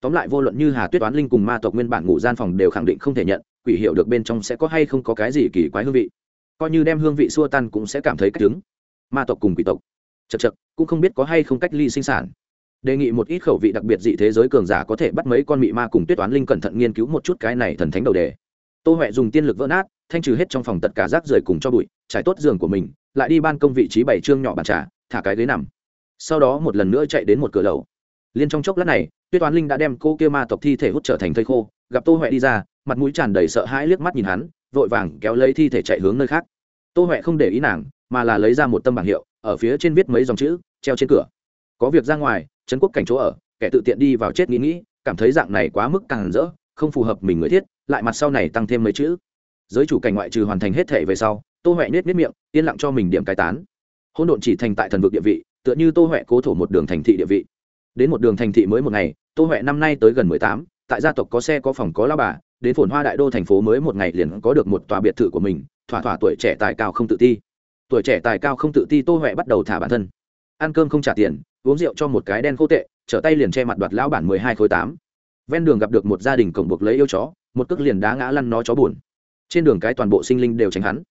Tóm lại vô luận như hà tuyết toán linh cùng ma tộc nguyên bản ngủ gian phòng đều khẳng định không thể nhận, quỷ hiểu được bên trong sẽ có hay không có cái gì kỳ quái hương vị. Coi như đem hương vị xua tan cũng sẽ cảm thấy cách đứng. Ma tộc cùng quỷ tộc. Chật chật cũng không biết có hay không cách ly sinh sản. Đề nghị một ít khẩu vị đặc biệt dị thế giới cường giả có thể bắt mấy con mị ma cùng tuyết toán linh cẩn thận nghiên cứu một chút cái này thần thánh đầu đề. Tô huệ dùng tiên lực vỡ nát thanh trừ hết trong phòng tất cả rác rưởi cùng cho bụi, trải tốt giường của mình, lại đi ban công vị trí bảy trương nhỏ bàn trà, thả cái ghế nằm. Sau đó một lần nữa chạy đến một cửa lầu. Liên trong chốc lát này, tuyết toán linh đã đem cô kia ma tộc thi thể hút trở thành thây khô, gặp tô huệ đi ra, mặt mũi tràn đầy sợ hãi liếc mắt nhìn hắn, vội vàng kéo lấy thi thể chạy hướng nơi khác. Tô huệ không để ý nàng, mà là lấy ra một tâm bảng hiệu, ở phía trên viết mấy dòng chữ, treo trên cửa. Có việc ra ngoài, trấn quốc cảnh chỗ ở, kẻ tự tiện đi vào chết nghĩ nghĩ, cảm thấy dạng này quá mức càng rỡ, không phù hợp mình người thiết, lại mặt sau này tăng thêm mấy chữ giới chủ cảnh ngoại trừ hoàn thành hết thể về sau, tô huệ nết nết miệng, yên lặng cho mình điểm cai tán. Hôn độn chỉ thành tại thần vực địa vị, tựa như tô huệ cố thổ một đường thành thị địa vị. Đến một đường thành thị mới một ngày, tô huệ năm nay tới gần mười tám, tại gia tộc có xe có phòng có lao bà, đến phồn hoa đại đô thành phố mới một ngày liền có được một tòa biệt thự của mình, thỏa thỏa tuổi trẻ tài cao không tự ti. Tuổi trẻ tài cao không tự ti tô huệ bắt đầu thả bản thân. Ăn cơm không trả tiền, uống rượu cho một cái đen khô tệ, trở tay liền che mặt đoạt lão bản mười hai khối tám. Ven đường gặp được một gia đình cổng buộc lấy yêu chó, một cước liền đá ngã lăn nó chó buồn trên đường cái toàn bộ sinh linh đều tránh hắn.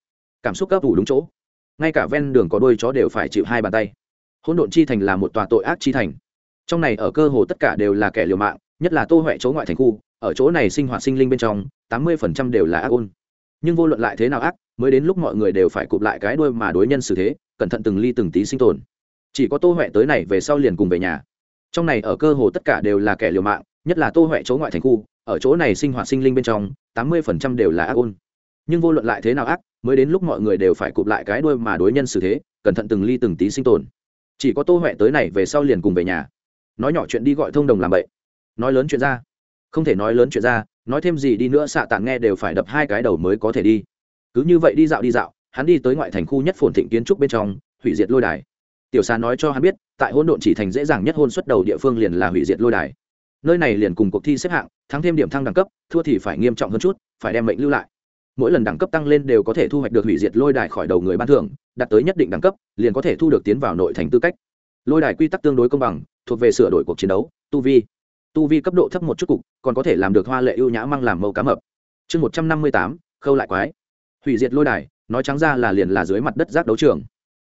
Cảm xúc gấp ủ đúng chỗ. Ngay cả ven đường có đôi chó đều phải chịu hai bàn tay. Hỗn độn chi thành là một tòa tội ác chi thành. Trong này ở cơ hồ tất cả đều là kẻ liều mạng, nhất là tô huệ chỗ ngoại thành khu, ở chỗ này sinh hoạt sinh linh bên trong, tám mươi phần trăm đều là ác ôn. Nhưng vô luận lại thế nào ác, mới đến lúc mọi người đều phải cụp lại cái đuôi mà đối nhân xử thế, cẩn thận từng ly từng tí sinh tồn. Chỉ có tô huệ tới này về sau liền cùng về nhà. Trong này ở cơ hồ tất cả đều là kẻ liều mạng, nhất là tô huệ chỗ ngoại thành khu, ở chỗ này sinh hoạt sinh linh bên trong, tám mươi phần trăm đều là ác ôn nhưng vô luận lại thế nào ác, mới đến lúc mọi người đều phải cụp lại cái đuôi mà đối nhân xử thế, cẩn thận từng ly từng tí sinh tồn. Chỉ có tô huệ tới này về sau liền cùng về nhà. Nói nhỏ chuyện đi gọi thông đồng làm vậy nói lớn chuyện ra. Không thể nói lớn chuyện ra, nói thêm gì đi nữa xạ tạng nghe đều phải đập hai cái đầu mới có thể đi. Cứ như vậy đi dạo đi dạo, hắn đi tới ngoại thành khu nhất phồn thịnh kiến trúc bên trong, hủy diệt lôi đài. Tiểu xà nói cho hắn biết, tại hỗn độn chỉ thành dễ dàng nhất hôn xuất đầu địa phương liền là hủy diệt lôi đài. Nơi này liền cùng cuộc thi xếp hạng, thắng thêm điểm thăng đẳng cấp, thua thì phải nghiêm trọng hơn chút, phải đem mệnh lưu lại mỗi lần đẳng cấp tăng lên đều có thể thu hoạch được hủy diệt lôi đài khỏi đầu người ban thưởng, đạt tới nhất định đẳng cấp, liền có thể thu được tiến vào nội thành tư cách. Lôi đài quy tắc tương đối công bằng, thuộc về sửa đổi cuộc chiến đấu, tu vi. Tu vi cấp độ thấp một chút cục, còn có thể làm được hoa lệ ưu nhã mang làm màu cá mập. Chương một trăm năm mươi tám, khâu lại quái. Hủy diệt lôi đài, nói trắng ra là liền là dưới mặt đất giác đấu trường.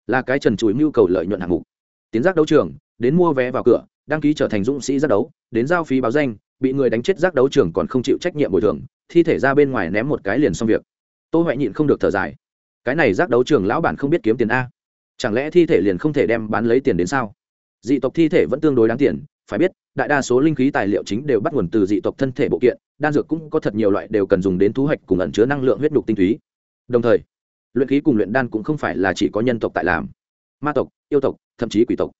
Là cái trần chuối mưu cầu lợi nhuận hạng mục. Tiến giác đấu trường, đến mua vé vào cửa đăng ký trở thành dũng sĩ giác đấu, đến giao phí báo danh, bị người đánh chết giác đấu trường còn không chịu trách nhiệm bồi thường, thi thể ra bên ngoài ném một cái liền xong việc. Tôi huệ nhịn không được thở dài. Cái này giác đấu trường lão bản không biết kiếm tiền a. Chẳng lẽ thi thể liền không thể đem bán lấy tiền đến sao? Dị tộc thi thể vẫn tương đối đáng tiền, phải biết, đại đa số linh khí tài liệu chính đều bắt nguồn từ dị tộc thân thể bộ kiện, đan dược cũng có thật nhiều loại đều cần dùng đến thu hoạch cùng ẩn chứa năng lượng huyết đục tinh túy. Đồng thời, luyện khí cùng luyện đan cũng không phải là chỉ có nhân tộc tại làm. Ma tộc, yêu tộc, thậm chí quỷ tộc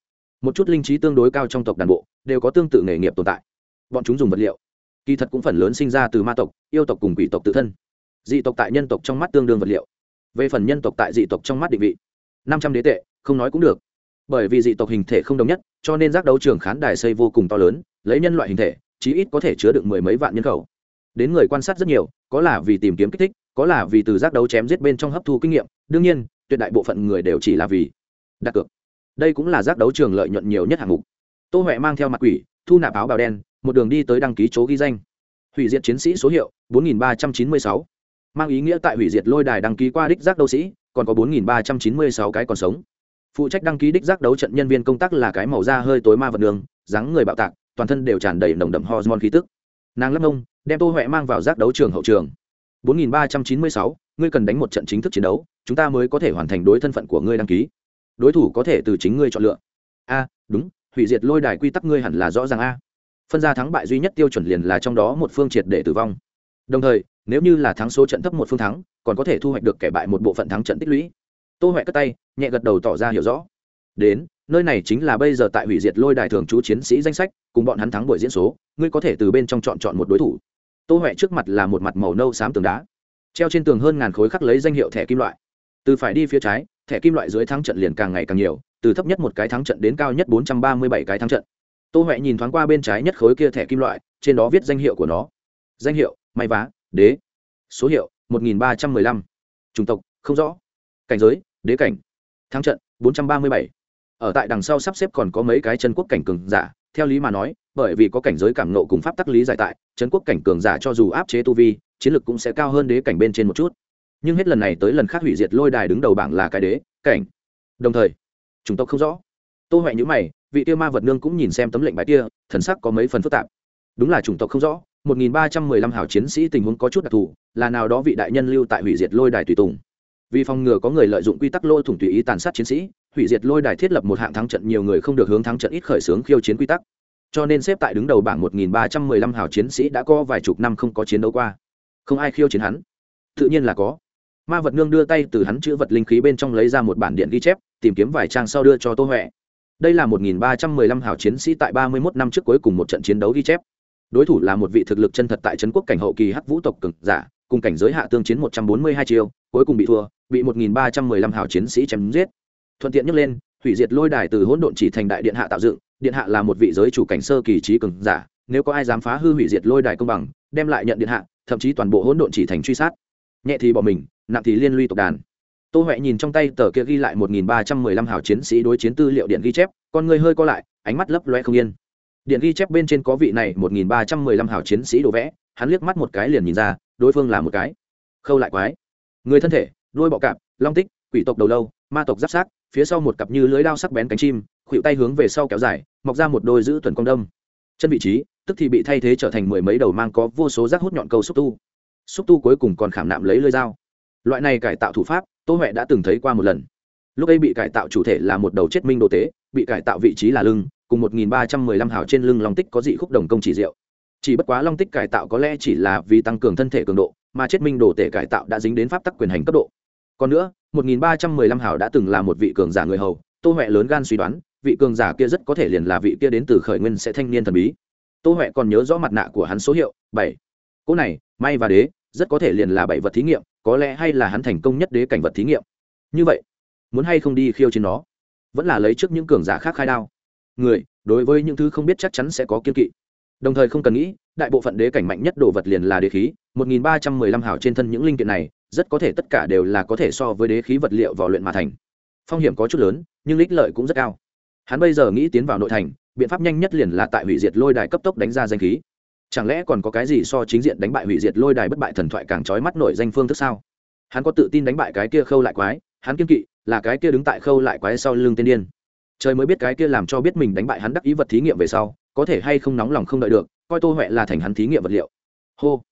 một chút linh trí tương đối cao trong tộc đàn bộ, đều có tương tự nghề nghiệp tồn tại. Bọn chúng dùng vật liệu, kỳ thật cũng phần lớn sinh ra từ ma tộc, yêu tộc cùng quỷ tộc tự thân. Dị tộc tại nhân tộc trong mắt tương đương vật liệu, về phần nhân tộc tại dị tộc trong mắt định vị, năm trăm đế tệ, không nói cũng được. Bởi vì dị tộc hình thể không đồng nhất, cho nên giác đấu trường khán đài xây vô cùng to lớn, lấy nhân loại hình thể, chí ít có thể chứa được mười mấy vạn nhân khẩu. Đến người quan sát rất nhiều, có là vì tìm kiếm kích thích, có là vì từ giác đấu chém giết bên trong hấp thu kinh nghiệm, đương nhiên, tuyệt đại bộ phận người đều chỉ là vì đặt cược đây cũng là giác đấu trường lợi nhuận nhiều nhất hạng mục. Tô huệ mang theo mặt quỷ thu nạp áo bào đen một đường đi tới đăng ký chỗ ghi danh. Hủy diệt chiến sĩ số hiệu 4396. mang ý nghĩa tại hủy diệt lôi đài đăng ký qua đích giác đấu sĩ còn có 4396 cái còn sống. Phụ trách đăng ký đích giác đấu trận nhân viên công tác là cái màu da hơi tối ma vật đường dáng người bạo tạc toàn thân đều tràn đầy nồng đậm hormone khí tức. Nàng lấp ngông đem tô huệ mang vào giác đấu trường hậu trường. 4396, ngươi cần đánh một trận chính thức chiến đấu chúng ta mới có thể hoàn thành đối thân phận của ngươi đăng ký đối thủ có thể từ chính ngươi chọn lựa. A, đúng, hủy diệt lôi đài quy tắc ngươi hẳn là rõ ràng a. Phân ra thắng bại duy nhất tiêu chuẩn liền là trong đó một phương triệt để tử vong. Đồng thời, nếu như là thắng số trận thấp một phương thắng, còn có thể thu hoạch được kẻ bại một bộ phận thắng trận tích lũy. Tô huệ cất tay, nhẹ gật đầu tỏ ra hiểu rõ. Đến, nơi này chính là bây giờ tại hủy diệt lôi đài thường trú chiến sĩ danh sách, cùng bọn hắn thắng buổi diễn số, ngươi có thể từ bên trong chọn chọn một đối thủ. Tô huệ trước mặt là một mặt màu nâu xám tường đá, treo trên tường hơn ngàn khối khắc lấy danh hiệu thẻ kim loại. Từ phải đi phía trái thẻ kim loại dưới thắng trận liền càng ngày càng nhiều, từ thấp nhất một cái thắng trận đến cao nhất bốn trăm ba mươi bảy cái thắng trận. Tô huệ nhìn thoáng qua bên trái nhất khối kia thẻ kim loại, trên đó viết danh hiệu của nó. Danh hiệu, may vá, đế. Số hiệu, một nghìn ba trăm mười lăm. Chủng tộc, không rõ. Cảnh giới, đế cảnh. Thắng trận, bốn trăm ba mươi bảy. Ở tại đằng sau sắp xếp còn có mấy cái chân quốc cảnh cường giả, theo lý mà nói, bởi vì có cảnh giới cảm nộ cùng pháp tắc lý giải tại, chân quốc cảnh cường giả cho dù áp chế tu vi, chiến lược cũng sẽ cao hơn đế cảnh bên trên một chút nhưng hết lần này tới lần khác hủy diệt lôi đài đứng đầu bảng là cái đế, cảnh. Đồng thời, chúng tộc không rõ. Tô huệ nhữ mày, vị tiêu ma vật nương cũng nhìn xem tấm lệnh bài kia, thần sắc có mấy phần phức tạp. Đúng là chủng tộc không rõ 1315 hảo chiến sĩ tình huống có chút đặc thù, là nào đó vị đại nhân lưu tại hủy diệt lôi đài tùy tùng. Vì phòng ngừa có người lợi dụng quy tắc lôi thủng tùy ý tàn sát chiến sĩ, hủy diệt lôi đài thiết lập một hạng thắng trận, nhiều người không được hướng thắng trận ít khởi xướng khiêu chiến quy tắc. Cho nên xếp tại đứng đầu bảng 1315 hảo chiến sĩ đã có vài chục năm không có chiến đấu qua. Không ai khiêu chiến hắn. Tự nhiên là có ma vật nương đưa tay từ hắn chữ vật linh khí bên trong lấy ra một bản điện ghi chép, tìm kiếm vài trang sau đưa cho tô huệ. Đây là 1315 hảo chiến sĩ tại 31 năm trước cuối cùng một trận chiến đấu ghi chép. Đối thủ là một vị thực lực chân thật tại trấn quốc cảnh hậu kỳ hắc vũ tộc cực giả, cùng cảnh giới hạ tương chiến 142 chiêu, cuối cùng bị thua, bị 1315 hảo chiến sĩ chém giết. Thuận tiện nhắc lên, hủy diệt lôi đài từ hỗn độn chỉ thành đại điện hạ tạo dựng, điện hạ là một vị giới chủ cảnh sơ kỳ trí cường giả, nếu có ai dám phá hư hủy diệt lôi đài công bằng, đem lại nhận điện hạ, thậm chí toàn bộ hỗn độn chỉ thành truy sát. Nhẹ thì bỏ mình nặng thì liên lụy tộc đàn. Tô huệ nhìn trong tay tờ kia ghi lại 1315 hảo chiến sĩ đối chiến tư liệu điện ghi chép, con người hơi co lại, ánh mắt lấp loe không yên. Điện ghi chép bên trên có vị này 1315 hảo chiến sĩ đồ vẽ, hắn liếc mắt một cái liền nhìn ra, đối phương là một cái. Khâu lại quái. Người thân thể, đuôi bọ cạp, long tích, quỷ tộc đầu lâu, ma tộc giáp sát phía sau một cặp như lưới đao sắc bén cánh chim, khuỵu tay hướng về sau kéo dài, mọc ra một đôi giữ tuần công đông. Chân vị trí, tức thì bị thay thế trở thành mười mấy đầu mang có vô số rác hút nhọn câu xúc tu. Xúc tu cuối cùng còn khảm nạm lấy lưới dao loại này cải tạo thủ pháp, tô huệ đã từng thấy qua một lần. Lúc ấy bị cải tạo chủ thể là một đầu chết minh đồ tế, bị cải tạo vị trí là lưng, cùng một nghìn ba trăm mười lăm hào trên lưng long tích có dị khúc đồng công chỉ diệu. Chỉ bất quá long tích cải tạo có lẽ chỉ là vì tăng cường thân thể cường độ, mà chết minh đồ tể cải tạo đã dính đến pháp tắc quyền hành cấp độ. Còn nữa, một nghìn ba trăm mười lăm hào đã từng là một vị cường giả người hầu, tô huệ lớn gan suy đoán, vị cường giả kia rất có thể liền là vị kia đến từ khởi nguyên sẽ thanh niên thần bí. Tô huệ còn nhớ rõ mặt nạ của hắn số hiệu, bảy. Cỗ này, may và đế, rất có thể liền là bảy vật thí nghiệm có lẽ hay là hắn thành công nhất đế cảnh vật thí nghiệm. Như vậy, muốn hay không đi khiêu chiến nó? Vẫn là lấy trước những cường giả khác khai đao. Người, đối với những thứ không biết chắc chắn sẽ có kiên kỵ. Đồng thời không cần nghĩ, đại bộ phận đế cảnh mạnh nhất đồ vật liền là đế khí. Một nghìn ba trăm mười lăm hào trên thân những linh kiện này, rất có thể tất cả đều là có thể so với đế khí vật liệu vào luyện mà thành. Phong hiểm có chút lớn, nhưng ích lợi cũng rất cao. Hắn bây giờ nghĩ tiến vào nội thành, biện pháp nhanh nhất liền là tại hủy diệt lôi đài cấp tốc đánh ra danh khí chẳng lẽ còn có cái gì so chính diện đánh bại hủy diệt lôi đài bất bại thần thoại càng trói mắt nổi danh phương thức sao? Hắn có tự tin đánh bại cái kia khâu lại quái, hắn kiên kỵ là cái kia đứng tại khâu lại quái sau lưng tiên điên. Trời mới biết cái kia làm cho biết mình đánh bại hắn đắc ý vật thí nghiệm về sau, có thể hay không nóng lòng không đợi được, coi tô huệ là thành hắn thí nghiệm vật liệu. Hô!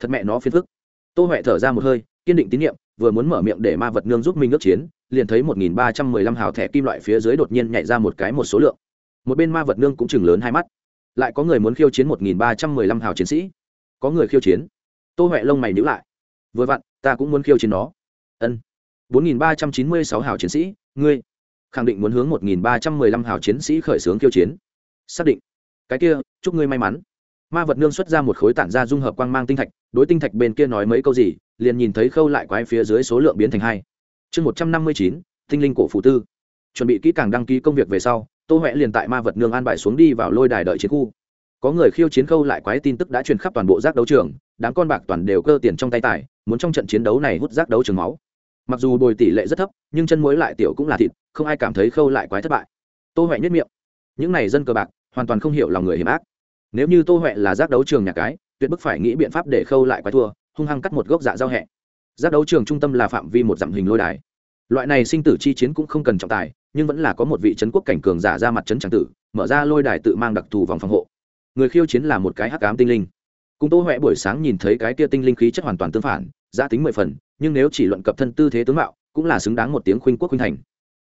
Thật mẹ nó phiền phức. Tô huệ thở ra một hơi, kiên định tín nhiệm, vừa muốn mở miệng để ma vật nương giúp mình ước chiến, liền thấy một nghìn ba trăm mười lăm hào thẻ kim loại phía dưới đột nhiên nhảy ra một cái một số lượng. Một bên ma vật nương cũng chừng lớn hai mắt lại có người muốn khiêu chiến một nghìn ba trăm mười lăm hào chiến sĩ. Có người khiêu chiến. Tô huệ lông mày nhữ lại. Vừa vặn, ta cũng muốn khiêu chiến nó. Ân. Bốn nghìn ba trăm chín mươi sáu hào chiến sĩ, ngươi khẳng định muốn hướng một nghìn ba trăm mười lăm hào chiến sĩ khởi xướng khiêu chiến. Xác định. Cái kia, chúc ngươi may mắn. Ma vật nương xuất ra một khối tản ra dung hợp quang mang tinh thạch, đối tinh thạch bên kia nói mấy câu gì, liền nhìn thấy khâu lại quái phía dưới số lượng biến thành hai. Chương một trăm năm mươi chín, tinh linh cổ phụ tư. Chuẩn bị kỹ càng đăng ký công việc về sau tô huệ liền tại ma vật nương an bài xuống đi vào lôi đài đợi chiến khu. Có người khiêu chiến khâu lại quái tin tức đã truyền khắp toàn bộ giác đấu trường, đám con bạc toàn đều cơ tiền trong tay tài, muốn trong trận chiến đấu này hút giác đấu trường máu. Mặc dù bồi tỷ lệ rất thấp, nhưng chân muối lại tiểu cũng là thịt, không ai cảm thấy khâu lại quái thất bại. Tô huệ nhất miệng. Những này dân cờ bạc, hoàn toàn không hiểu lòng người hiểm ác. Nếu như tô huệ là giác đấu trường nhà cái, tuyệt bức phải nghĩ biện pháp để khâu lại quái thua, hung hăng cắt một gốc dạ giao hẹ. Giác đấu trường trung tâm là phạm vi một dặm hình lôi đài. Loại này sinh tử chi chiến cũng không cần trọng tài nhưng vẫn là có một vị trấn quốc cảnh cường giả ra mặt trấn tràng tử, mở ra lôi đài tự mang đặc thù vòng phòng hộ. Người khiêu chiến là một cái hắc ám tinh linh. Cùng tô huệ buổi sáng nhìn thấy cái kia tinh linh khí chất hoàn toàn tương phản, giá tính mười phần, nhưng nếu chỉ luận cập thân tư thế tướng mạo, cũng là xứng đáng một tiếng khuynh quốc khuynh thành.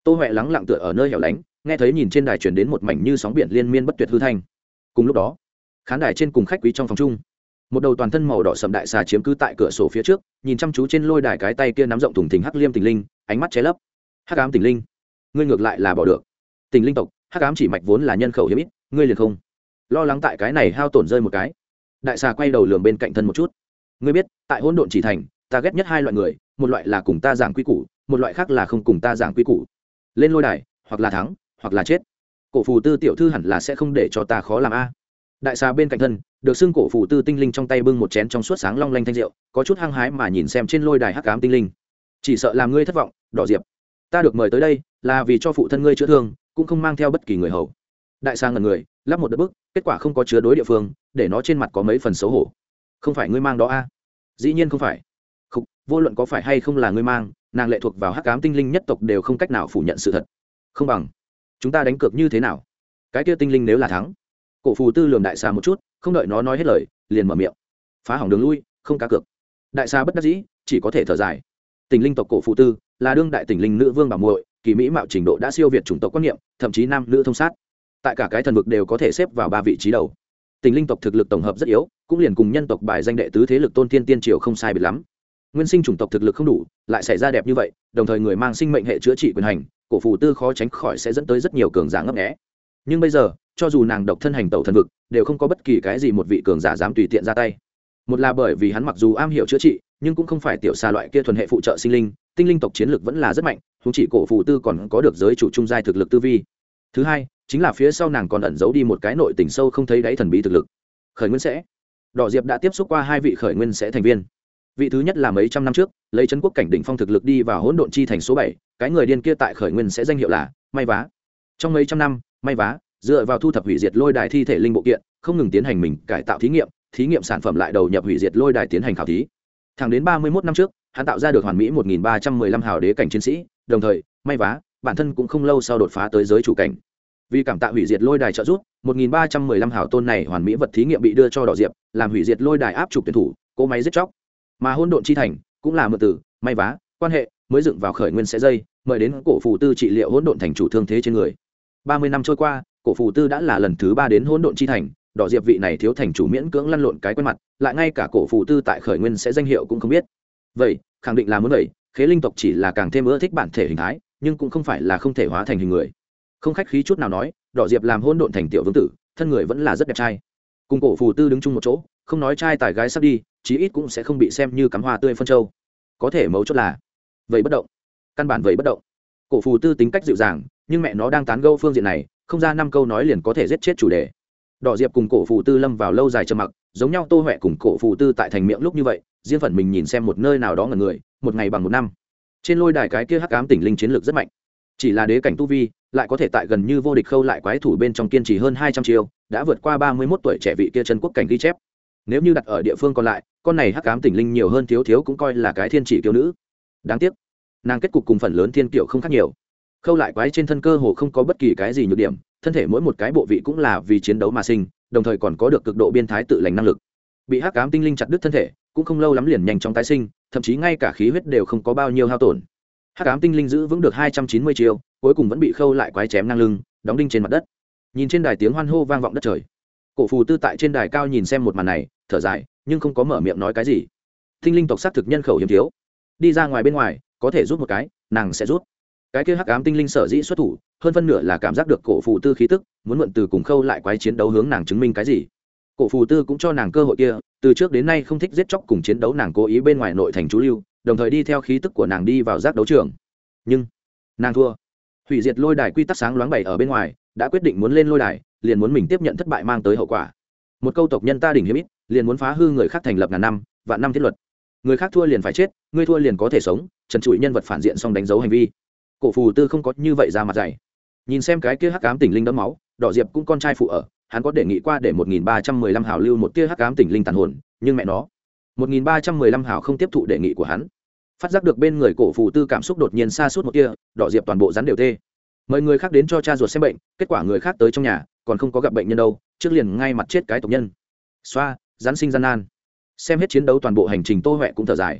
Tô huệ lắng lặng tựa ở nơi hẻo lánh, nghe thấy nhìn trên đài chuyển đến một mảnh như sóng biển liên miên bất tuyệt hư thanh. Cùng lúc đó, khán đài trên cùng khách quý trong phòng chung, một đầu toàn thân màu đỏ sầm đại xà chiếm cứ tại cửa sổ phía trước, nhìn chăm chú trên lôi đài cái tay kia nắm rộng thùng thình hắc liêm tình linh, ánh mắt ché lấp. Hắc ám tình linh ngươi ngược lại là bỏ được. Tình linh tộc, hắc ám chỉ mạch vốn là nhân khẩu hiếm ít, ngươi liền không. Lo lắng tại cái này hao tổn rơi một cái. Đại xà quay đầu lường bên cạnh thân một chút. Ngươi biết, tại hỗn độn chỉ thành, ta ghét nhất hai loại người, một loại là cùng ta giảng quy củ, một loại khác là không cùng ta giảng quy củ. Lên lôi đài, hoặc là thắng, hoặc là chết. Cổ phù tư tiểu thư hẳn là sẽ không để cho ta khó làm a. Đại xà bên cạnh thân, được xưng cổ phù tư tinh linh trong tay bưng một chén trong suốt sáng long lanh thanh rượu, có chút hăng hái mà nhìn xem trên lôi đài hắc cám tinh linh. Chỉ sợ làm ngươi thất vọng, đỏ diệp. Ta được mời tới đây là vì cho phụ thân ngươi chữa thương cũng không mang theo bất kỳ người hầu. Đại sang ngần người lắp một đất bức kết quả không có chứa đối địa phương để nó trên mặt có mấy phần xấu hổ. Không phải ngươi mang đó a? Dĩ nhiên không phải. Không, vô luận có phải hay không là ngươi mang nàng lệ thuộc vào hắc cám tinh linh nhất tộc đều không cách nào phủ nhận sự thật. Không bằng chúng ta đánh cược như thế nào? Cái kia tinh linh nếu là thắng cổ phù tư lườm đại xà một chút không đợi nó nói hết lời liền mở miệng. Phá hỏng đường lui không cá cược. Đại xà bất đắc dĩ chỉ có thể thở dài. Tình linh tộc cổ phù tư là đương đại tình linh nữ vương bảo muội kỳ mỹ mạo trình độ đã siêu việt chủng tộc quan niệm, thậm chí nam nữ thông sát. Tại cả cái thần vực đều có thể xếp vào ba vị trí đầu. Tình linh tộc thực lực tổng hợp rất yếu, cũng liền cùng nhân tộc bài danh đệ tứ thế lực tôn tiên tiên triều không sai biệt lắm. Nguyên sinh chủng tộc thực lực không đủ, lại xảy ra đẹp như vậy, đồng thời người mang sinh mệnh hệ chữa trị quyền hành, cổ phù tư khó tránh khỏi sẽ dẫn tới rất nhiều cường giả ngấp nghẽ nhưng bây giờ, cho dù nàng độc thân hành tẩu thần vực, đều không có bất kỳ cái gì một vị cường giả dám tùy tiện ra tay. Một là bởi vì hắn mặc dù am hiểu chữa trị, nhưng cũng không phải tiểu xa loại kia thuần hệ phụ trợ sinh linh, tinh linh tộc chiến lực vẫn là rất mạnh chúng chỉ cổ phụ tư còn có được giới chủ trung giai thực lực tư vi. Thứ hai, chính là phía sau nàng còn ẩn giấu đi một cái nội tình sâu không thấy đáy thần bí thực lực. Khởi nguyên sẽ. Đỏ diệp đã tiếp xúc qua hai vị khởi nguyên sẽ thành viên. Vị thứ nhất là mấy trăm năm trước, lấy trấn quốc cảnh đỉnh phong thực lực đi vào hỗn độn chi thành số bảy, cái người điên kia tại khởi nguyên sẽ danh hiệu là may vá. Trong mấy trăm năm, may vá, dựa vào thu thập hủy diệt lôi đài thi thể linh bộ kiện, không ngừng tiến hành mình cải tạo thí nghiệm thí nghiệm sản phẩm lại đầu nhập hủy diệt lôi đài tiến hành khảo thí. Thẳng đến ba mươi một năm trước, hắn tạo ra được hoàn mỹ một nghìn ba trăm mười lăm hào đế cảnh chiến sĩ đồng thời, may vá, bản thân cũng không lâu sau đột phá tới giới chủ cảnh. Vì cảm tạ hủy diệt lôi đài trợ giúp, một nghìn ba trăm mười lăm tôn này hoàn mỹ vật thí nghiệm bị đưa cho đỏ diệp, làm hủy diệt lôi đài áp trục tuyển thủ, cỗ máy giết chóc. Mà hôn độn chi thành, cũng là mượn từ, may vá, quan hệ, mới dựng vào khởi nguyên sẽ dây, mời đến cổ phù tư trị liệu hỗn độn thành chủ thương thế trên người. Ba mươi năm trôi qua, cổ phù tư đã là lần thứ ba đến hỗn độn chi thành, đỏ diệp vị này thiếu thành chủ miễn cưỡng lăn lộn cái quen mặt, lại ngay cả cổ phù tư tại khởi nguyên sẽ danh hiệu cũng không biết. Vậy, khẳng định là muốn vậy khế linh tộc chỉ là càng thêm ưa thích bản thể hình thái, nhưng cũng không phải là không thể hóa thành hình người. Không khách khí chút nào nói, đỏ diệp làm hôn độn thành tiểu vương tử, thân người vẫn là rất đẹp trai. Cùng cổ phù tư đứng chung một chỗ, không nói trai tài gái sắp đi, chí ít cũng sẽ không bị xem như cắm hoa tươi phân châu. Có thể mấu chốt là vậy bất động. Căn bản vậy bất động. Cổ phù tư tính cách dịu dàng, nhưng mẹ nó đang tán gâu phương diện này, không ra năm câu nói liền có thể giết chết chủ đề. Đỏ diệp cùng cổ phù tư lâm vào lâu dài trầm mặc, giống nhau tô huệ cùng cổ phù tư tại thành miệng lúc như vậy riêng phần mình nhìn xem một nơi nào đó ngần người, một ngày bằng một năm. Trên lôi đài cái kia hắc ám tỉnh linh chiến lược rất mạnh. Chỉ là đế cảnh tu vi, lại có thể tại gần như vô địch khâu lại quái thủ bên trong kiên trì hơn hai trăm chiêu, đã vượt qua ba mươi mốt tuổi trẻ vị kia chân quốc cảnh ghi chép. Nếu như đặt ở địa phương còn lại, con này hắc ám tỉnh linh nhiều hơn thiếu thiếu cũng coi là cái thiên chỉ kiêu nữ. Đáng tiếc, nàng kết cục cùng phần lớn thiên kiệu không khác nhiều. Khâu lại quái trên thân cơ hồ không có bất kỳ cái gì nhược điểm, thân thể mỗi một cái bộ vị cũng là vì chiến đấu mà sinh, đồng thời còn có được cực độ biên thái tự lành năng lực. Bị hắc ám tinh linh chặt đứt thân thể cũng không lâu lắm liền nhanh chóng tái sinh, thậm chí ngay cả khí huyết đều không có bao nhiêu hao tổn. Hắc ám tinh linh giữ vững được hai trăm chín mươi chiêu, cuối cùng vẫn bị khâu lại quái chém ngang lưng, đóng đinh trên mặt đất. Nhìn trên đài tiếng hoan hô vang vọng đất trời. Cổ phù tư tại trên đài cao nhìn xem một màn này, thở dài, nhưng không có mở miệng nói cái gì. Tinh linh tộc sát thực nhân khẩu hiếm thiếu. Đi ra ngoài bên ngoài, có thể rút một cái, nàng sẽ rút cái kia hắc ám tinh linh sở dĩ xuất thủ, hơn phân nửa là cảm giác được cổ phù tư khí tức, muốn mượn từ cùng khâu lại quái chiến đấu hướng nàng chứng minh cái gì cổ phù tư cũng cho nàng cơ hội kia, từ trước đến nay không thích giết chóc cùng chiến đấu nàng cố ý bên ngoài nội thành chú lưu, đồng thời đi theo khí tức của nàng đi vào giác đấu trường. Nhưng, nàng thua. Hủy diệt lôi đài quy tắc sáng loáng bày ở bên ngoài, đã quyết định muốn lên lôi đài, liền muốn mình tiếp nhận thất bại mang tới hậu quả. Một câu tộc nhân ta đỉnh hiếm ít, liền muốn phá hư người khác thành lập ngàn năm, vạn năm thiết luật. Người khác thua liền phải chết người thua liền có thể sống, trần trụi nhân vật phản diện xong đánh dấu hành vi. Cổ phù tư không có như vậy ra mặt dày. Nhìn xem cái kia hắc ám tỉnh linh đẫm máu, đỏ diệp cũng con trai phụ ở hắn có đề nghị qua để một nghìn ba trăm mười lăm hào lưu một tia hắc ám tỉnh linh tàn hồn, nhưng mẹ nó, một nghìn ba trăm mười lăm hào không tiếp thụ đề nghị của hắn. Phát giác được bên người cổ phù tư cảm xúc đột nhiên xa suốt một tia, đỏ diệp toàn bộ rắn đều tê. Mời người khác đến cho cha ruột xem bệnh, kết quả người khác tới trong nhà, còn không có gặp bệnh nhân đâu, trước liền ngay mặt chết cái tộc nhân. Xoa, rắn sinh gian nan. Xem hết chiến đấu toàn bộ hành trình tô huệ cũng thở dài.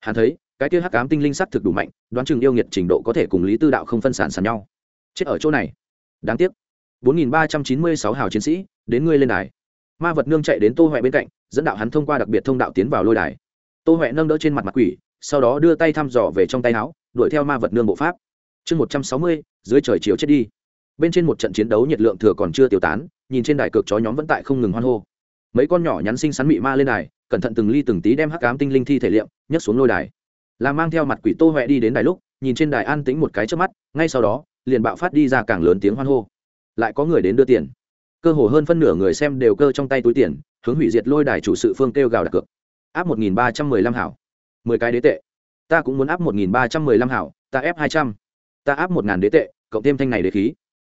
Hắn thấy, cái tia hắc ám tinh linh sắc thực đủ mạnh, đoán chừng yêu nghiệt trình độ có thể cùng lý tư đạo không phân sản sàn nhau. Chết ở chỗ này. Đáng tiếc. 4.396 hào chiến sĩ, đến ngươi lên đài. Ma vật nương chạy đến tô huệ bên cạnh, dẫn đạo hắn thông qua đặc biệt thông đạo tiến vào lôi đài. Tô huệ nâng đỡ trên mặt mặt quỷ, sau đó đưa tay thăm dò về trong tay áo, đuổi theo ma vật nương bộ pháp. Chương một trăm sáu mươi, dưới trời chiếu chết đi. Bên trên một trận chiến đấu nhiệt lượng thừa còn chưa tiêu tán, nhìn trên đài cược chó nhóm vẫn tại không ngừng hoan hô. Mấy con nhỏ nhắn xinh xắn mị ma lên đài, cẩn thận từng ly từng tí đem hắc ám tinh linh thi thể liệm, nhấc xuống lôi đài. Là mang theo mặt quỷ tô huệ đi đến đài lúc, nhìn trên đài an tĩnh một cái chớp mắt, ngay sau đó, liền bạo phát đi ra càng lớn tiếng hoan hô lại có người đến đưa tiền. Cơ hồ hơn phân nửa người xem đều cơ trong tay túi tiền, hướng hủy diệt lôi đài chủ sự phương kêu gào đặt cược. Áp một nghìn ba trăm mười lăm hảo. Mười cái đế tệ. Ta cũng muốn áp một nghìn ba trăm mười lăm hảo, ta ép hai trăm. Ta áp một ngàn đế tệ, cộng thêm thanh này đế khí.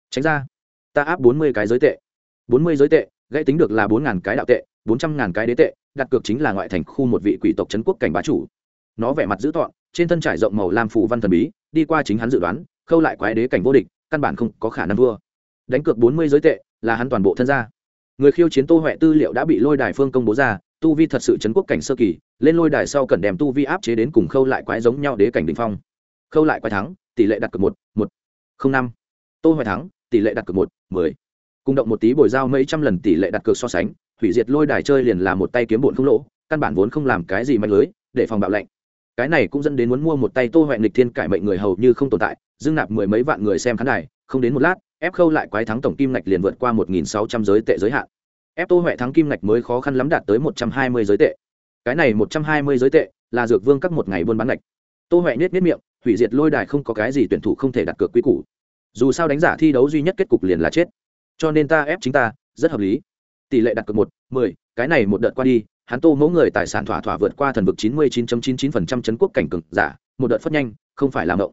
Tránh ra. Ta áp bốn mươi cái giới tệ. bốn mươi giới tệ, gãy tính được là bốn ngàn cái đạo tệ, bốn trăm ngàn cái đế tệ, đặt cược chính là ngoại thành khu một vị quỷ tộc trấn quốc cảnh bá chủ. Nó vẻ mặt dữ tọn trên thân trải rộng màu lam phủ văn thần bí, đi qua chính hắn dự đoán, khâu lại quái đế cảnh vô địch, căn bản không có khả năng vua đánh cược bốn mươi giới tệ, là hắn toàn bộ thân gia. Người khiêu chiến tô huệ tư liệu đã bị lôi đài phương công bố ra, tu vi thật sự chấn quốc cảnh sơ kỳ, lên lôi đài sau cần đem tu vi áp chế đến cùng khâu lại quái giống nhau đế cảnh đ ỉ n h phong. Khâu lại quái thắng, tỷ lệ đặt cược một một, không năm. Tô huệ thắng, tỷ lệ đặt cược một, mười. Cùng động một tí bồi giao mấy trăm lần tỷ lệ đặt cược so sánh, hủy diệt lôi đài chơi liền là một tay kiếm bổn không lỗ, căn bản vốn không làm cái gì mạnh lưới, để phòng bạo lệnh. Cái này cũng dẫn đến muốn mua một tay tô huệ nghịch thiên cải mệnh người hầu như không tồn tại, dưng nạp mười mấy vạn người xem khán đài, không đến một lát ép khâu lại quái thắng tổng kim ngạch liền vượt qua một nghìn sáu trăm giới tệ giới hạn. Ép tô huệ thắng kim ngạch mới khó khăn lắm đạt tới một trăm hai mươi giới tệ. Cái này một trăm hai mươi giới tệ là dược vương các một ngày buôn bán ngạch. Tô huệ nết nết miệng, hủy diệt lôi đài không có cái gì tuyển thủ không thể đặt cược quy củ. Dù sao đánh giả thi đấu duy nhất kết cục liền là chết. Cho nên ta ép chính ta, rất hợp lý. Tỷ lệ đặt cược một, mười, cái này một đợt qua đi, hắn tô mẫu người tài sản thỏa thỏa vượt qua thần vực chín mươi chín chín chín phần trăm chấn quốc cảnh cực giả, một đợt phất nhanh, không phải làm động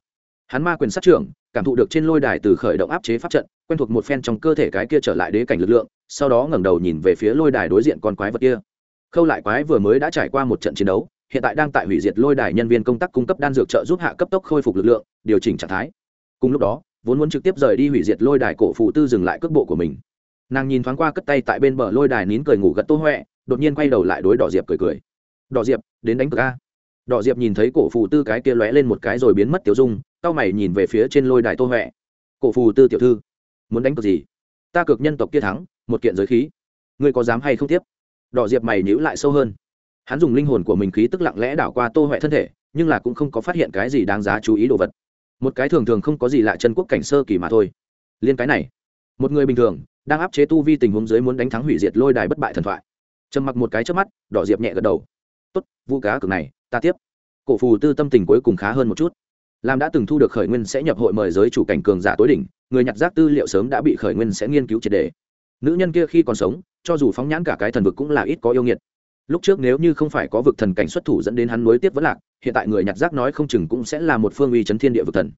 hắn ma quyền sát trưởng cảm thụ được trên lôi đài từ khởi động áp chế pháp trận, quen thuộc một phen trong cơ thể cái kia trở lại đế cảnh lực lượng, sau đó ngẩng đầu nhìn về phía lôi đài đối diện con quái vật kia. Khâu lại quái vừa mới đã trải qua một trận chiến đấu, hiện tại đang tại hủy diệt lôi đài nhân viên công tác cung cấp đan dược trợ giúp hạ cấp tốc khôi phục lực lượng, điều chỉnh trạng thái. Cùng lúc đó, vốn muốn trực tiếp rời đi hủy diệt lôi đài cổ phụ tư dừng lại cước bộ của mình. Nàng nhìn thoáng qua cất tay tại bên bờ lôi đài nín cười ngủ gật tô huệ đột nhiên quay đầu lại đối đỏ diệp cười cười. Đỏ diệp, đến đánh cược a. Đỏ diệp nhìn thấy cổ phụ tư cái kia lóe lên một cái rồi biến mất tiêu dung tao mày nhìn về phía trên lôi đài tô huệ. Cổ phù tư tiểu thư, muốn đánh cược gì? Ta cược nhân tộc kia thắng, một kiện giới khí. Ngươi có dám hay không tiếp? Đỏ diệp mày nhữ lại sâu hơn. Hắn dùng linh hồn của mình khí tức lặng lẽ đảo qua tô huệ thân thể, nhưng là cũng không có phát hiện cái gì đáng giá chú ý đồ vật. Một cái thường thường không có gì lạ chân quốc cảnh sơ kỳ mà thôi. Liên cái này, một người bình thường, đang áp chế tu vi tình huống dưới muốn đánh thắng hủy diệt lôi đài bất bại thần thoại. Trầm mặc một cái trước mắt, đỏ diệp nhẹ gật đầu. Tốt, vu cá cực này, ta tiếp. Cổ phù tư tâm tình cuối cùng khá hơn một chút làm đã từng thu được khởi nguyên sẽ nhập hội mời giới chủ cảnh cường giả tối đỉnh, người nhặt rác tư liệu sớm đã bị khởi nguyên sẽ nghiên cứu triệt đề. Nữ nhân kia khi còn sống, cho dù phóng nhãn cả cái thần vực cũng là ít có yêu nghiệt. Lúc trước nếu như không phải có vực thần cảnh xuất thủ dẫn đến hắn nối tiếp vẫn lạc, hiện tại người nhặt rác nói không chừng cũng sẽ là một phương uy chấn thiên địa vực thần.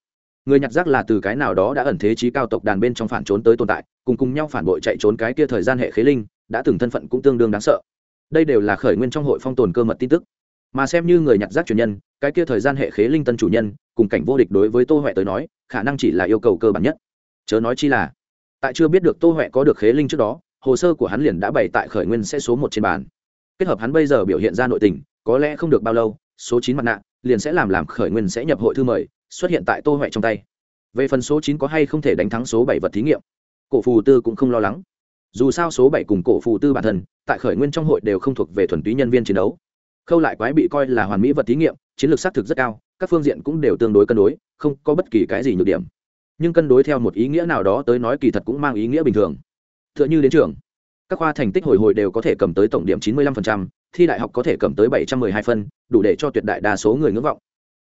Người nhặt rác là từ cái nào đó đã ẩn thế trí cao tộc đàn bên trong phản trốn tới tồn tại, cùng cùng nhau phản bội chạy trốn cái kia thời gian hệ khế linh, đã từng thân phận cũng tương đương đáng sợ. Đây đều là khởi nguyên trong hội phong tồn cơ mật tin tức. Mà xem như người nhặt rác truyền nhân, cái kia thời gian hệ khế linh tân chủ nhân cùng cảnh vô địch đối với tô huệ tới nói, khả năng chỉ là yêu cầu cơ bản nhất. Chớ nói chi là, tại chưa biết được tô huệ có được khế linh trước đó, hồ sơ của hắn liền đã bày tại khởi nguyên sẽ số một trên bàn. Kết hợp hắn bây giờ biểu hiện ra nội tình, có lẽ không được bao lâu, số chín mặt nạ liền sẽ làm làm khởi nguyên sẽ nhập hội thư mời, xuất hiện tại tô huệ trong tay. Về phần số chín có hay không thể đánh thắng số bảy vật thí nghiệm, cổ phù tư cũng không lo lắng. Dù sao số bảy cùng cổ phù tư bản thân, tại khởi nguyên trong hội đều không thuộc về thuần túy nhân viên chiến đấu. Khâu lại quái bị coi là hoàn mỹ vật thí nghiệm, chiến lược xác thực rất cao các phương diện cũng đều tương đối cân đối không có bất kỳ cái gì nhược điểm. Nhưng cân đối theo một ý nghĩa nào đó tới nói kỳ thật cũng mang ý nghĩa bình thường. T h ư ợ n h ư đến trường các khoa thành tích hồi hồi đều có thể cầm tới tổng điểm chín mươi 95%, thi đại học có thể cầm tới bảy trăm hai phân đủ để cho tuyệt đại đa số người ngưỡng vọng.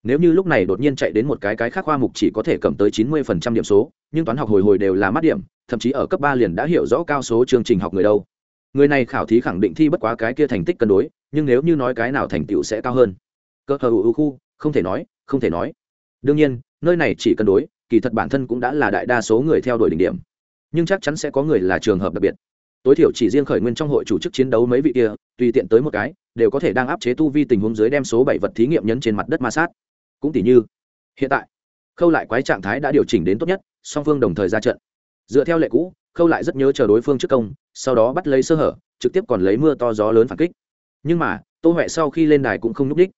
Nếu như lúc này đột nhiên chạy đến một cái cái khác khoa mục chỉ có thể cầm tới chín mươi điểm số nhưng toán học hồi hồi đều là mát điểm thậm chí ở cấp ba liền đã hiểu rõ cao số chương trình học người đâu. Người này khảo thí khẳng định thi bất quá cái kia thành tích cân đối nhưng nếu như nói cái nào thành tựu sẽ cao hơn? Cơ hờ ưu khu không thể nói, không thể nói. Đương nhiên, nơi này chỉ cân đối, kỳ thật bản thân cũng đã là đại đa số người theo đuổi đỉnh điểm. Nhưng chắc chắn sẽ có người là trường hợp đặc biệt. Tối thiểu chỉ riêng khởi nguyên trong hội chủ chức chiến đấu mấy vị kia, tùy tiện tới một cái, đều có thể đang áp chế tu vi tình huống dưới đem số bảy vật thí nghiệm nhấn trên mặt đất ma sát. Cũng tỷ như, hiện tại, khâu lại quái trạng thái đã điều chỉnh đến tốt nhất, song phương đồng thời ra trận. Dựa theo lệ cũ, khâu lại rất nhớ chờ đối phương trước công, sau đó bắt lấy sơ hở, trực tiếp còn lấy mưa to gió lớn phản kích. Nhưng mà, tô huệ sau khi lên đài cũng không nhúc đích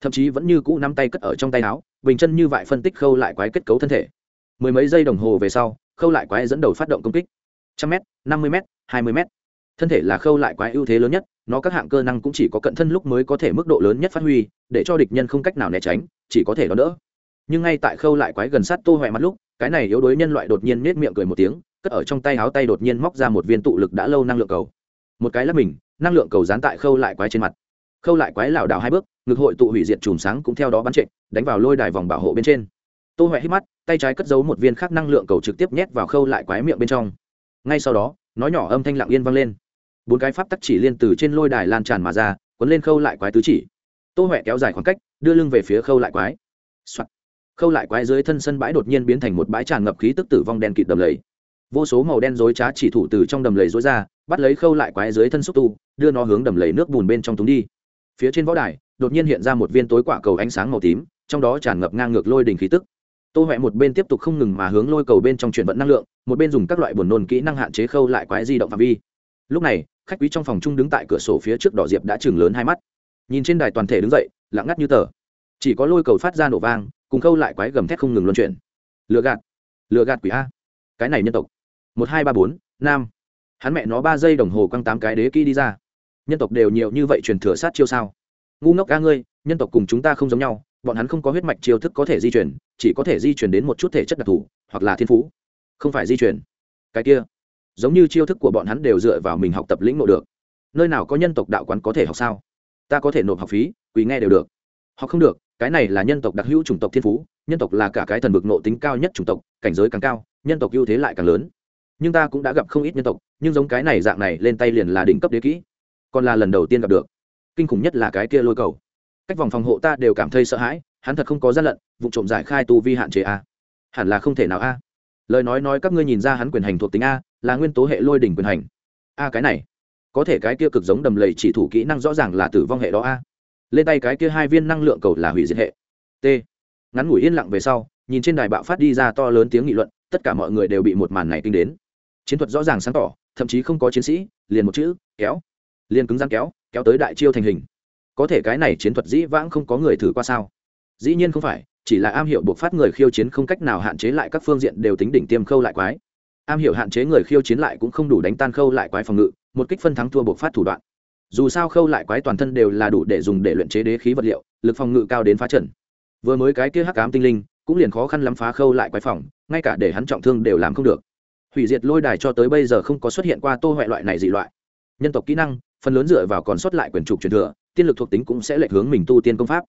thậm chí vẫn như cũ nắm tay cất ở trong tay áo, bình chân như vậy phân tích khâu lại quái kết cấu thân thể. Mười mấy giây đồng hồ về sau, khâu lại quái dẫn đầu phát động công kích. Trăm m năm mươi m hai mươi m thân thể là khâu lại quái ưu thế lớn nhất, nó các hạng cơ năng cũng chỉ có cận thân lúc mới có thể mức độ lớn nhất phát huy, để cho địch nhân không cách nào né tránh, chỉ có thể đón đỡ. Nhưng ngay tại khâu lại quái gần sát tô huệ mắt lúc, cái này yếu đuối nhân loại đột nhiên nết miệng cười một tiếng, cất ở trong tay áo tay đột nhiên móc ra một viên tụ lực đã lâu năng lượng cầu. Một cái lắp mình, năng lượng cầu dán tại khâu lại quái trên mặt khâu lại quái lảo đảo hai bước, ngực hội tụ hủy diệt chùm sáng cũng theo đó bắn trệ, đánh vào lôi đài vòng bảo hộ bên trên. Tô huệ hít mắt, tay trái cất giấu một viên khác năng lượng cầu trực tiếp nhét vào khâu lại quái miệng bên trong. Ngay sau đó, nói nhỏ âm thanh lặng yên vang lên. Bốn cái pháp tắc chỉ liên từ trên lôi đài lan tràn mà ra quấn lên khâu lại quái tứ chỉ. Tô huệ kéo dài khoảng cách, đưa lưng về phía khâu lại quái、Soạn. khâu lại quái dưới thân sân bãi đột nhiên biến thành một bãi tràn ngập khí tức tử vong đen kịt đầm lầy. Vô số màu đen rối trá chỉ thủ từ trong đầm lầy rối ra, bắt lấy khâu lại quái dưới thân xúc tu, đưa nó hướng đầm lầy nước bùn bên trong túng đi phía trên võ đài, đột nhiên hiện ra một viên tối quả cầu ánh sáng màu tím, trong đó tràn ngập ngang ngược lôi đình khí tức. Tô huệ một bên tiếp tục không ngừng mà hướng lôi cầu bên trong chuyển vận năng lượng, một bên dùng các loại buồn nôn kỹ năng hạn chế khâu lại quái di động phạm vi. Lúc này, khách quý trong phòng chung đứng tại cửa sổ phía trước đỏ diệp đã chừng lớn hai mắt. Nhìn trên đài toàn thể đứng dậy, lặng ngắt như tờ. Chỉ có lôi cầu phát ra nổ vang, cùng khâu lại quái gầm thét không ngừng luân chuyển. Lựa gạt lựa gạt quỷ a. Cái này nhân tộc. Một, hai, ba, bốn nam hắn mẹ nó ba giây đồng hồ quăng tám cái đế kỹ đi ra nhân tộc đều nhiều như vậy truyền thừa sát chiêu sao? Ngu ngốc ca ngươi, nhân tộc cùng chúng ta không giống nhau, bọn hắn không có huyết mạch chiêu thức có thể di chuyển chỉ có thể di chuyển đến một chút thể chất đặc thù, hoặc là thiên phú. Không phải di chuyển cái kia, giống như chiêu thức của bọn hắn đều dựa vào mình học tập lĩnh ngộ được. Nơi nào có nhân tộc đạo quán có thể học sao? Ta có thể nộp học phí, quỳ nghe đều được. Học không được, cái này là nhân tộc đặc hữu chủng tộc thiên phú, nhân tộc là cả cái thần vực nộ tính cao nhất chủng tộc, cảnh giới càng cao, nhân tộc ưu thế lại càng lớn. Nhưng ta cũng đã gặp không ít nhân tộc, nhưng giống cái này dạng này lên tay liền là đỉnh cấp đế kỹ còn là lần đầu tiên gặp được. Kinh khủng nhất là cái kia lôi cầu. Cách vòng phòng hộ ta đều cảm thấy sợ hãi, hắn thật không có gian lận, vụ trộm giải khai tu vi hạn chế a. Hẳn là không thể nào a. Lời nói nói các ngươi nhìn ra hắn quyền hành thuộc tính a, là nguyên tố hệ lôi đỉnh quyền hành. A cái này, có thể cái kia cực giống đầm lầy chỉ thủ kỹ năng rõ ràng là tử vong hệ đó a. Lên tay cái kia hai viên năng lượng cầu là hủy diệt hệ. T. Ngắn ngủi yên lặng về sau, nhìn trên đài bạo phát đi ra to lớn tiếng nghị luận, tất cả mọi người đều bị một màn này kinh đến. Chiến thuật rõ ràng sáng tỏ, thậm chí không có chiến sĩ, liền một chữ, kéo liền cứng rắn kéo kéo tới đại chiêu thành hình. Có thể cái này chiến thuật dĩ vãng không có người thử qua sao? Dĩ nhiên không phải, chỉ là am hiểu buộc phát người khiêu chiến không cách nào hạn chế lại các phương diện đều tính đỉnh tiêm khâu lại quái. Am hiểu hạn chế người khiêu chiến lại cũng không đủ đánh tan khâu lại quái phòng ngự, một kích phân thắng thua buộc phát thủ đoạn. Dù sao khâu lại quái toàn thân đều là đủ để dùng để luyện chế đế khí vật liệu, lực phòng ngự cao đến phá trần vừa mới cái kia hắc cám tinh linh, cũng liền khó khăn lắm phá khâu lại quái phòng, ngay cả để hắn trọng thương đều làm không được. Hủy diệt lôi đài cho tới bây giờ không có xuất hiện qua tô huệ loại này dị loại. Nhân tộc kỹ năng phần lớn dựa vào còn sót lại quyền trục truyền thừa, tiên lực thuộc tính cũng sẽ lệch hướng mình tu tiên công pháp.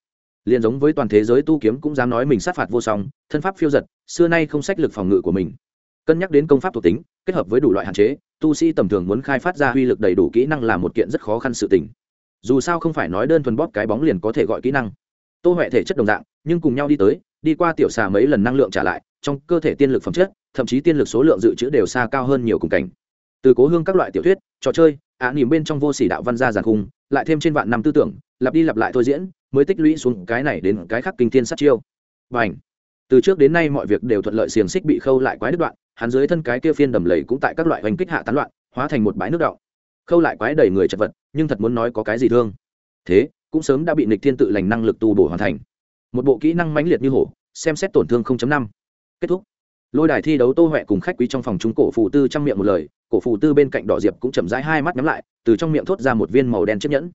Liền giống với toàn thế giới tu kiếm cũng dám nói mình sát phạt vô song, thân pháp phiêu giật, xưa nay không sách lực phòng ngự của mình. Cân nhắc đến công pháp thuộc tính, kết hợp với đủ loại hạn chế, tu sĩ tầm thường muốn khai phát ra uy lực đầy đủ kỹ năng là một kiện rất khó khăn sự tình. Dù sao không phải nói đơn thuần bóp cái bóng liền có thể gọi kỹ năng. Tô huệ thể chất đồng dạng, nhưng cùng nhau đi tới, đi qua tiểu xà mấy lần năng lượng trả lại, trong cơ thể tiên lực phẩm chất, thậm chí tiên lực số lượng dự trữ đều xa cao hơn nhiều cùng cảnh từ cố hương các loại tiểu thuyết trò chơi ạ à, bên trong vô sỉ đạo văn gia giàn khung lại thêm trên vạn năm tư tưởng lặp đi lặp lại thôi diễn mới tích lũy xuống cái này đến cái khác kinh thiên sát chiêu. Và ảnh từ trước đến nay mọi việc đều thuận lợi xiềng xích bị khâu lại quái đứt đoạn hắn dưới thân cái kia phiên đầm lầy cũng tại các loại hoành kích hạ tán loạn hóa thành một bãi nước đọng. Khâu lại quái đầy người chật vật nhưng thật muốn nói có cái gì thương. Thế cũng sớm đã bị nịch thiên tự lành năng lực tu bổ hoàn thành. Một bộ kỹ năng mãnh liệt như hổ xem xét tổn thương 0.5. kết thúc lôi đài thi đấu tô huệ cùng khách quý trong phòng chúng cổ phù tư trong miệng một lời, cổ phù tư bên cạnh đỏ diệp cũng chậm rãi hai mắt nhắm lại, từ trong miệng thốt ra một viên màu đen chiếc nhẫn.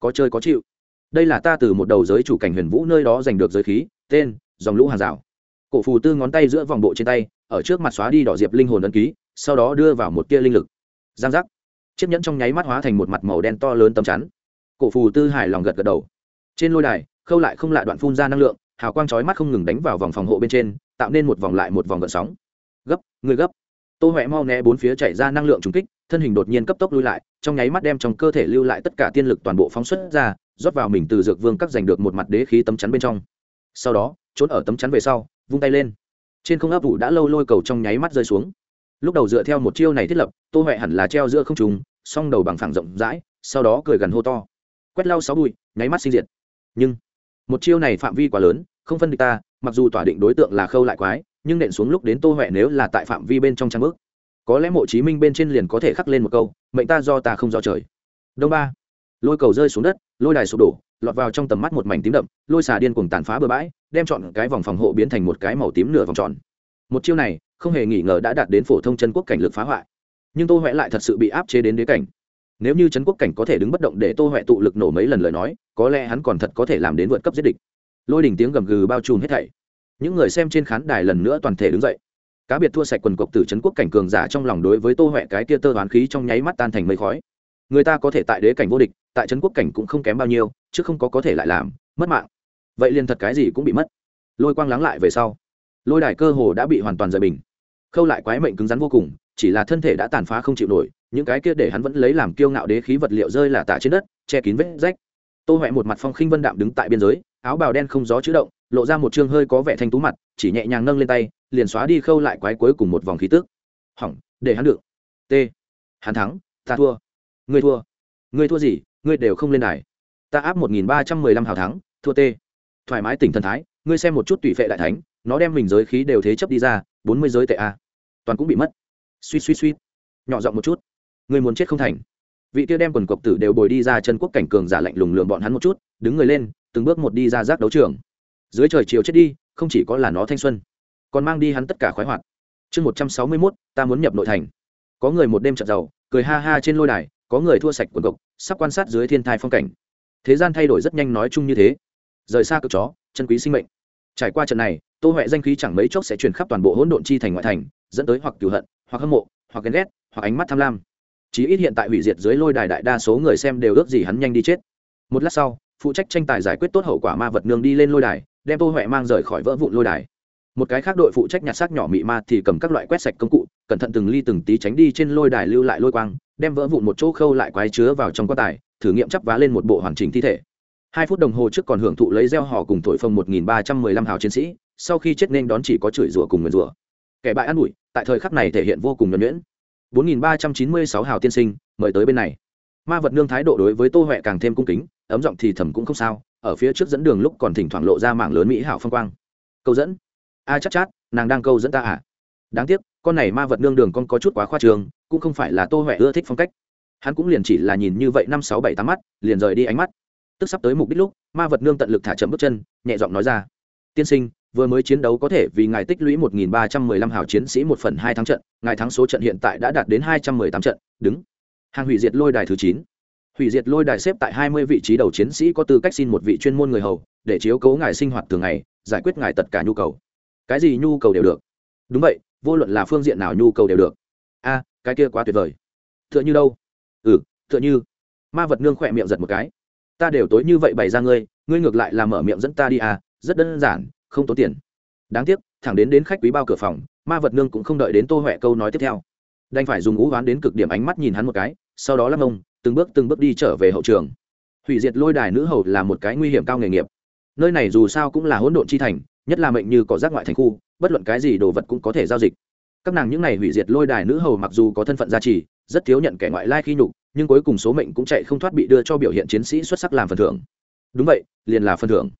Có chơi có chịu. Đây là ta từ một đầu giới chủ cảnh huyền vũ nơi đó giành được giới khí, tên, dòng lũ hàng rào. Cổ phù tư ngón tay giữa vòng bộ trên tay, ở trước mặt xóa đi đỏ diệp linh hồn ấn ký, sau đó đưa vào một tia linh lực. Giang giác. Chiếc nhẫn trong nháy mắt hóa thành một mặt màu đen to lớn tấm chắn. Cổ phù tư hài lòng gật gật đầu. Trên lôi đài, khâu lại không lại đoạn phun ra năng lượng hào quang chói mắt không ngừng đánh vào vòng phòng hộ bên trên, tạo nên một vòng lại một vòng gợn sóng. Gấp, người gấp. Tô huệ mau né bốn phía chảy ra năng lượng trùng kích, thân hình đột nhiên cấp tốc lui lại, trong nháy mắt đem trong cơ thể lưu lại tất cả tiên lực toàn bộ phóng xuất ra, rót vào mình từ dược vương các giành được một mặt đế khí tấm chắn bên trong. Sau đó, trốn ở tấm chắn về sau, vung tay lên. Trên không áp vụ đã lâu lôi cầu trong nháy mắt rơi xuống. Lúc đầu dựa theo một chiêu này thiết lập, tô huệ hẳn là treo giữa không trùng song đầu bằng phẳng rộng rãi, sau đó cười gần hô to. Quét lau sáu bụi, nháy mắt sinh diệt. Nhưng một chiêu này phạm vi quá lớn, không phân địch ta, mặc dù tỏa định đối tượng là khâu lại quái, nhưng nện xuống lúc đến tô huệ nếu là tại phạm vi bên trong trang bước, có lẽ mộ chí minh bên trên liền có thể khắc lên một câu, mệnh ta do ta không do trời. Đông ba, lôi cầu rơi xuống đất, lôi đài sụp đổ, lọt vào trong tầm mắt một mảnh tím đậm, lôi xà điên cùng tàn phá bừa bãi, đem chọn cái vòng phòng hộ biến thành một cái màu tím nửa vòng tròn. Một chiêu này, không hề nghi ngờ đã đạt đến phổ thông chân quốc cảnh lực phá hoại. Nhưng tô huệ lại thật sự bị áp chế đến đế cảnh nếu như trấn quốc cảnh có thể đứng bất động để tô huệ tụ lực nổ mấy lần lời nói, có lẽ hắn còn thật có thể làm đến vượt cấp giết địch. Lôi đỉnh tiếng gầm gừ bao trùm hết thảy. Những người xem trên khán đài lần nữa toàn thể đứng dậy. Cá biệt thua sạch quần cộc từ trấn quốc cảnh cường giả trong lòng đối với tô huệ cái tia tơ hoán khí trong nháy mắt tan thành mây khói. Người ta có thể tại đế cảnh vô địch, tại trấn quốc cảnh cũng không kém bao nhiêu, chứ không có có thể lại làm, mất mạng. Vậy liền thật cái gì cũng bị mất. Lôi quang lắng lại về sau. Lôi đài cơ hồ đã bị hoàn toàn rời bình. Khâu lại quái mệnh cứng rắn vô cùng chỉ là thân thể đã tàn phá không chịu nổi, những cái kia để hắn vẫn lấy làm kiêu ngạo đế khí vật liệu rơi là tả trên đất, che kín vết rách. Tô huệ một mặt phong khinh vân đạm đứng tại biên giới, áo bào đen không gió chữ động, lộ ra một chương hơi có vẻ thanh tú mặt, chỉ nhẹ nhàng nâng lên tay, liền xóa đi khâu lại quái cuối cùng một vòng khí tước hỏng, để hắn được. T. Hắn thắng, ta thua. Ngươi thua. Ngươi thua gì? Ngươi đều không lên đài. Ta áp một nghìn ba trăm mười lăm hào thắng, thua tê thoải mái tỉnh thần thái, ngươi xem một chút tùy phệ đại thánh, nó đem mình giới khí đều thế chấp đi ra, bốn mươi giới tệ a. Toàn cũng bị mất suýt suýt suýt. Nhỏ giọng một chút. Ngươi muốn chết không thành. Vị kia đem quần cộc tử đều bồi đi ra chân quốc cảnh cường giả lạnh lùng lường bọn hắn một chút, đứng người lên, từng bước một đi ra giác đấu trường. Dưới trời chiều chết đi, không chỉ có là nó thanh xuân, còn mang đi hắn tất cả khoái hoạt. Chương một trăm sáu mươi mốt, ta muốn nhập nội thành. Có người một đêm trận giàu, cười ha ha trên lôi đài, có người thua sạch quần cộc, sắp quan sát dưới thiên thai phong cảnh. Thế gian thay đổi rất nhanh nói chung như thế. Rời xa cực chó, chân quý sinh mệnh. Trải qua trận này, tô huệ danh khí chẳng mấy chốc sẽ truyền khắp toàn bộ hỗn độn chi thành ngoại thành, dẫn tới hoặc cửu hận hoặc hâm mộ, hoặc ghen ghét, hoặc ánh mắt tham lam. Chí ít hiện tại hủy diệt dưới lôi đài đại đa số người xem đều ước gì hắn nhanh đi chết. Một lát sau, phụ trách tranh tài giải quyết tốt hậu quả ma vật nương đi lên lôi đài, đem tô huệ mang rời khỏi vỡ vụn lôi đài. Một cái khác đội phụ trách nhặt xác nhỏ mị ma thì cầm các loại quét sạch công cụ, cẩn thận từng ly từng tí tránh đi trên lôi đài lưu lại lôi quang, đem vỡ vụn một chỗ khâu lại quái chứa vào trong quan tài, thử nghiệm chắp vá lên một bộ hoàn chỉnh thi thể. Hai phút đồng hồ trước còn hưởng thụ lấy gieo họ cùng thổi phồng một nghìn ba trăm mười lăm hào chiến sĩ, sau khi chết nên đón chỉ có chửi rủa cùng nguyền rủa. Kẻ bại ăn ủi tại thời khắc này thể hiện vô cùng nhuẩn nhuyễn. Bốn nghìn ba trăm chín mươi sáu hào tiên sinh mời tới bên này. Ma vật nương thái độ đối với tô huệ càng thêm cung kính ấm giọng thì thầm cũng không sao ở phía trước dẫn đường lúc còn thỉnh thoảng lộ ra mảng lớn mỹ hảo phong quang. Câu dẫn. A chắc chát, chát nàng đang câu dẫn ta à? Đáng tiếc con này ma vật nương đường con có chút quá khoa trường cũng không phải là tô huệ ưa thích phong cách. Hắn cũng liền chỉ là nhìn như vậy năm sáu bảy tám mắt liền rời đi ánh mắt. Tức sắp tới mục đích lúc ma vật nương tận lực thả chậm bước chân nhẹ giọng nói ra. Tiên sinh vừa mới chiến đấu có thể vì ngài tích lũy một nghìn ba trăm mười lăm hào chiến sĩ một phần hai tháng trận, ngài thắng số trận hiện tại đã đạt đến hai trăm mười tám trận, đứng. Hàng hủy diệt lôi đài thứ chín. Hủy diệt lôi đài xếp tại hai mươi vị trí đầu chiến sĩ có tư cách xin một vị chuyên môn người hầu, để chiếu cố ngài sinh hoạt thường ngày, giải quyết ngài tất cả nhu cầu. Cái gì nhu cầu đều được. Đúng vậy, vô luận là phương diện nào nhu cầu đều được. A, cái kia quá tuyệt vời. Tựa như đâu? Ừ tựa như. Ma vật nương khỏe miệng giật một cái. Ta đều tối như vậy bày ra ngươi ngươi ngược lại là mở miệng dẫn ta đi à rất đơn giản không tốn tiền. Đáng tiếc, thẳng đến đến khách quý bao cửa phòng, ma vật nương cũng không đợi đến tô huệ câu nói tiếp theo. Đành phải dùng ngũ ván đến cực điểm ánh mắt nhìn hắn một cái, sau đó lắc ông từng bước từng bước đi trở về hậu trường. Hủy diệt lôi đài nữ hầu là một cái nguy hiểm cao nghề nghiệp. Nơi này dù sao cũng là hỗn độn chi thành, nhất là mệnh như cỏ rác ngoại thành khu, bất luận cái gì đồ vật cũng có thể giao dịch. Các nàng những này hủy diệt lôi đài nữ hầu mặc dù có thân phận gia trì, rất thiếu nhận kẻ ngoại lai khi nhục, nhưng cuối cùng số mệnh cũng chạy không thoát bị đưa cho biểu hiện chiến sĩ xuất sắc làm phần thưởng. Đúng vậy, liền là phần thưởng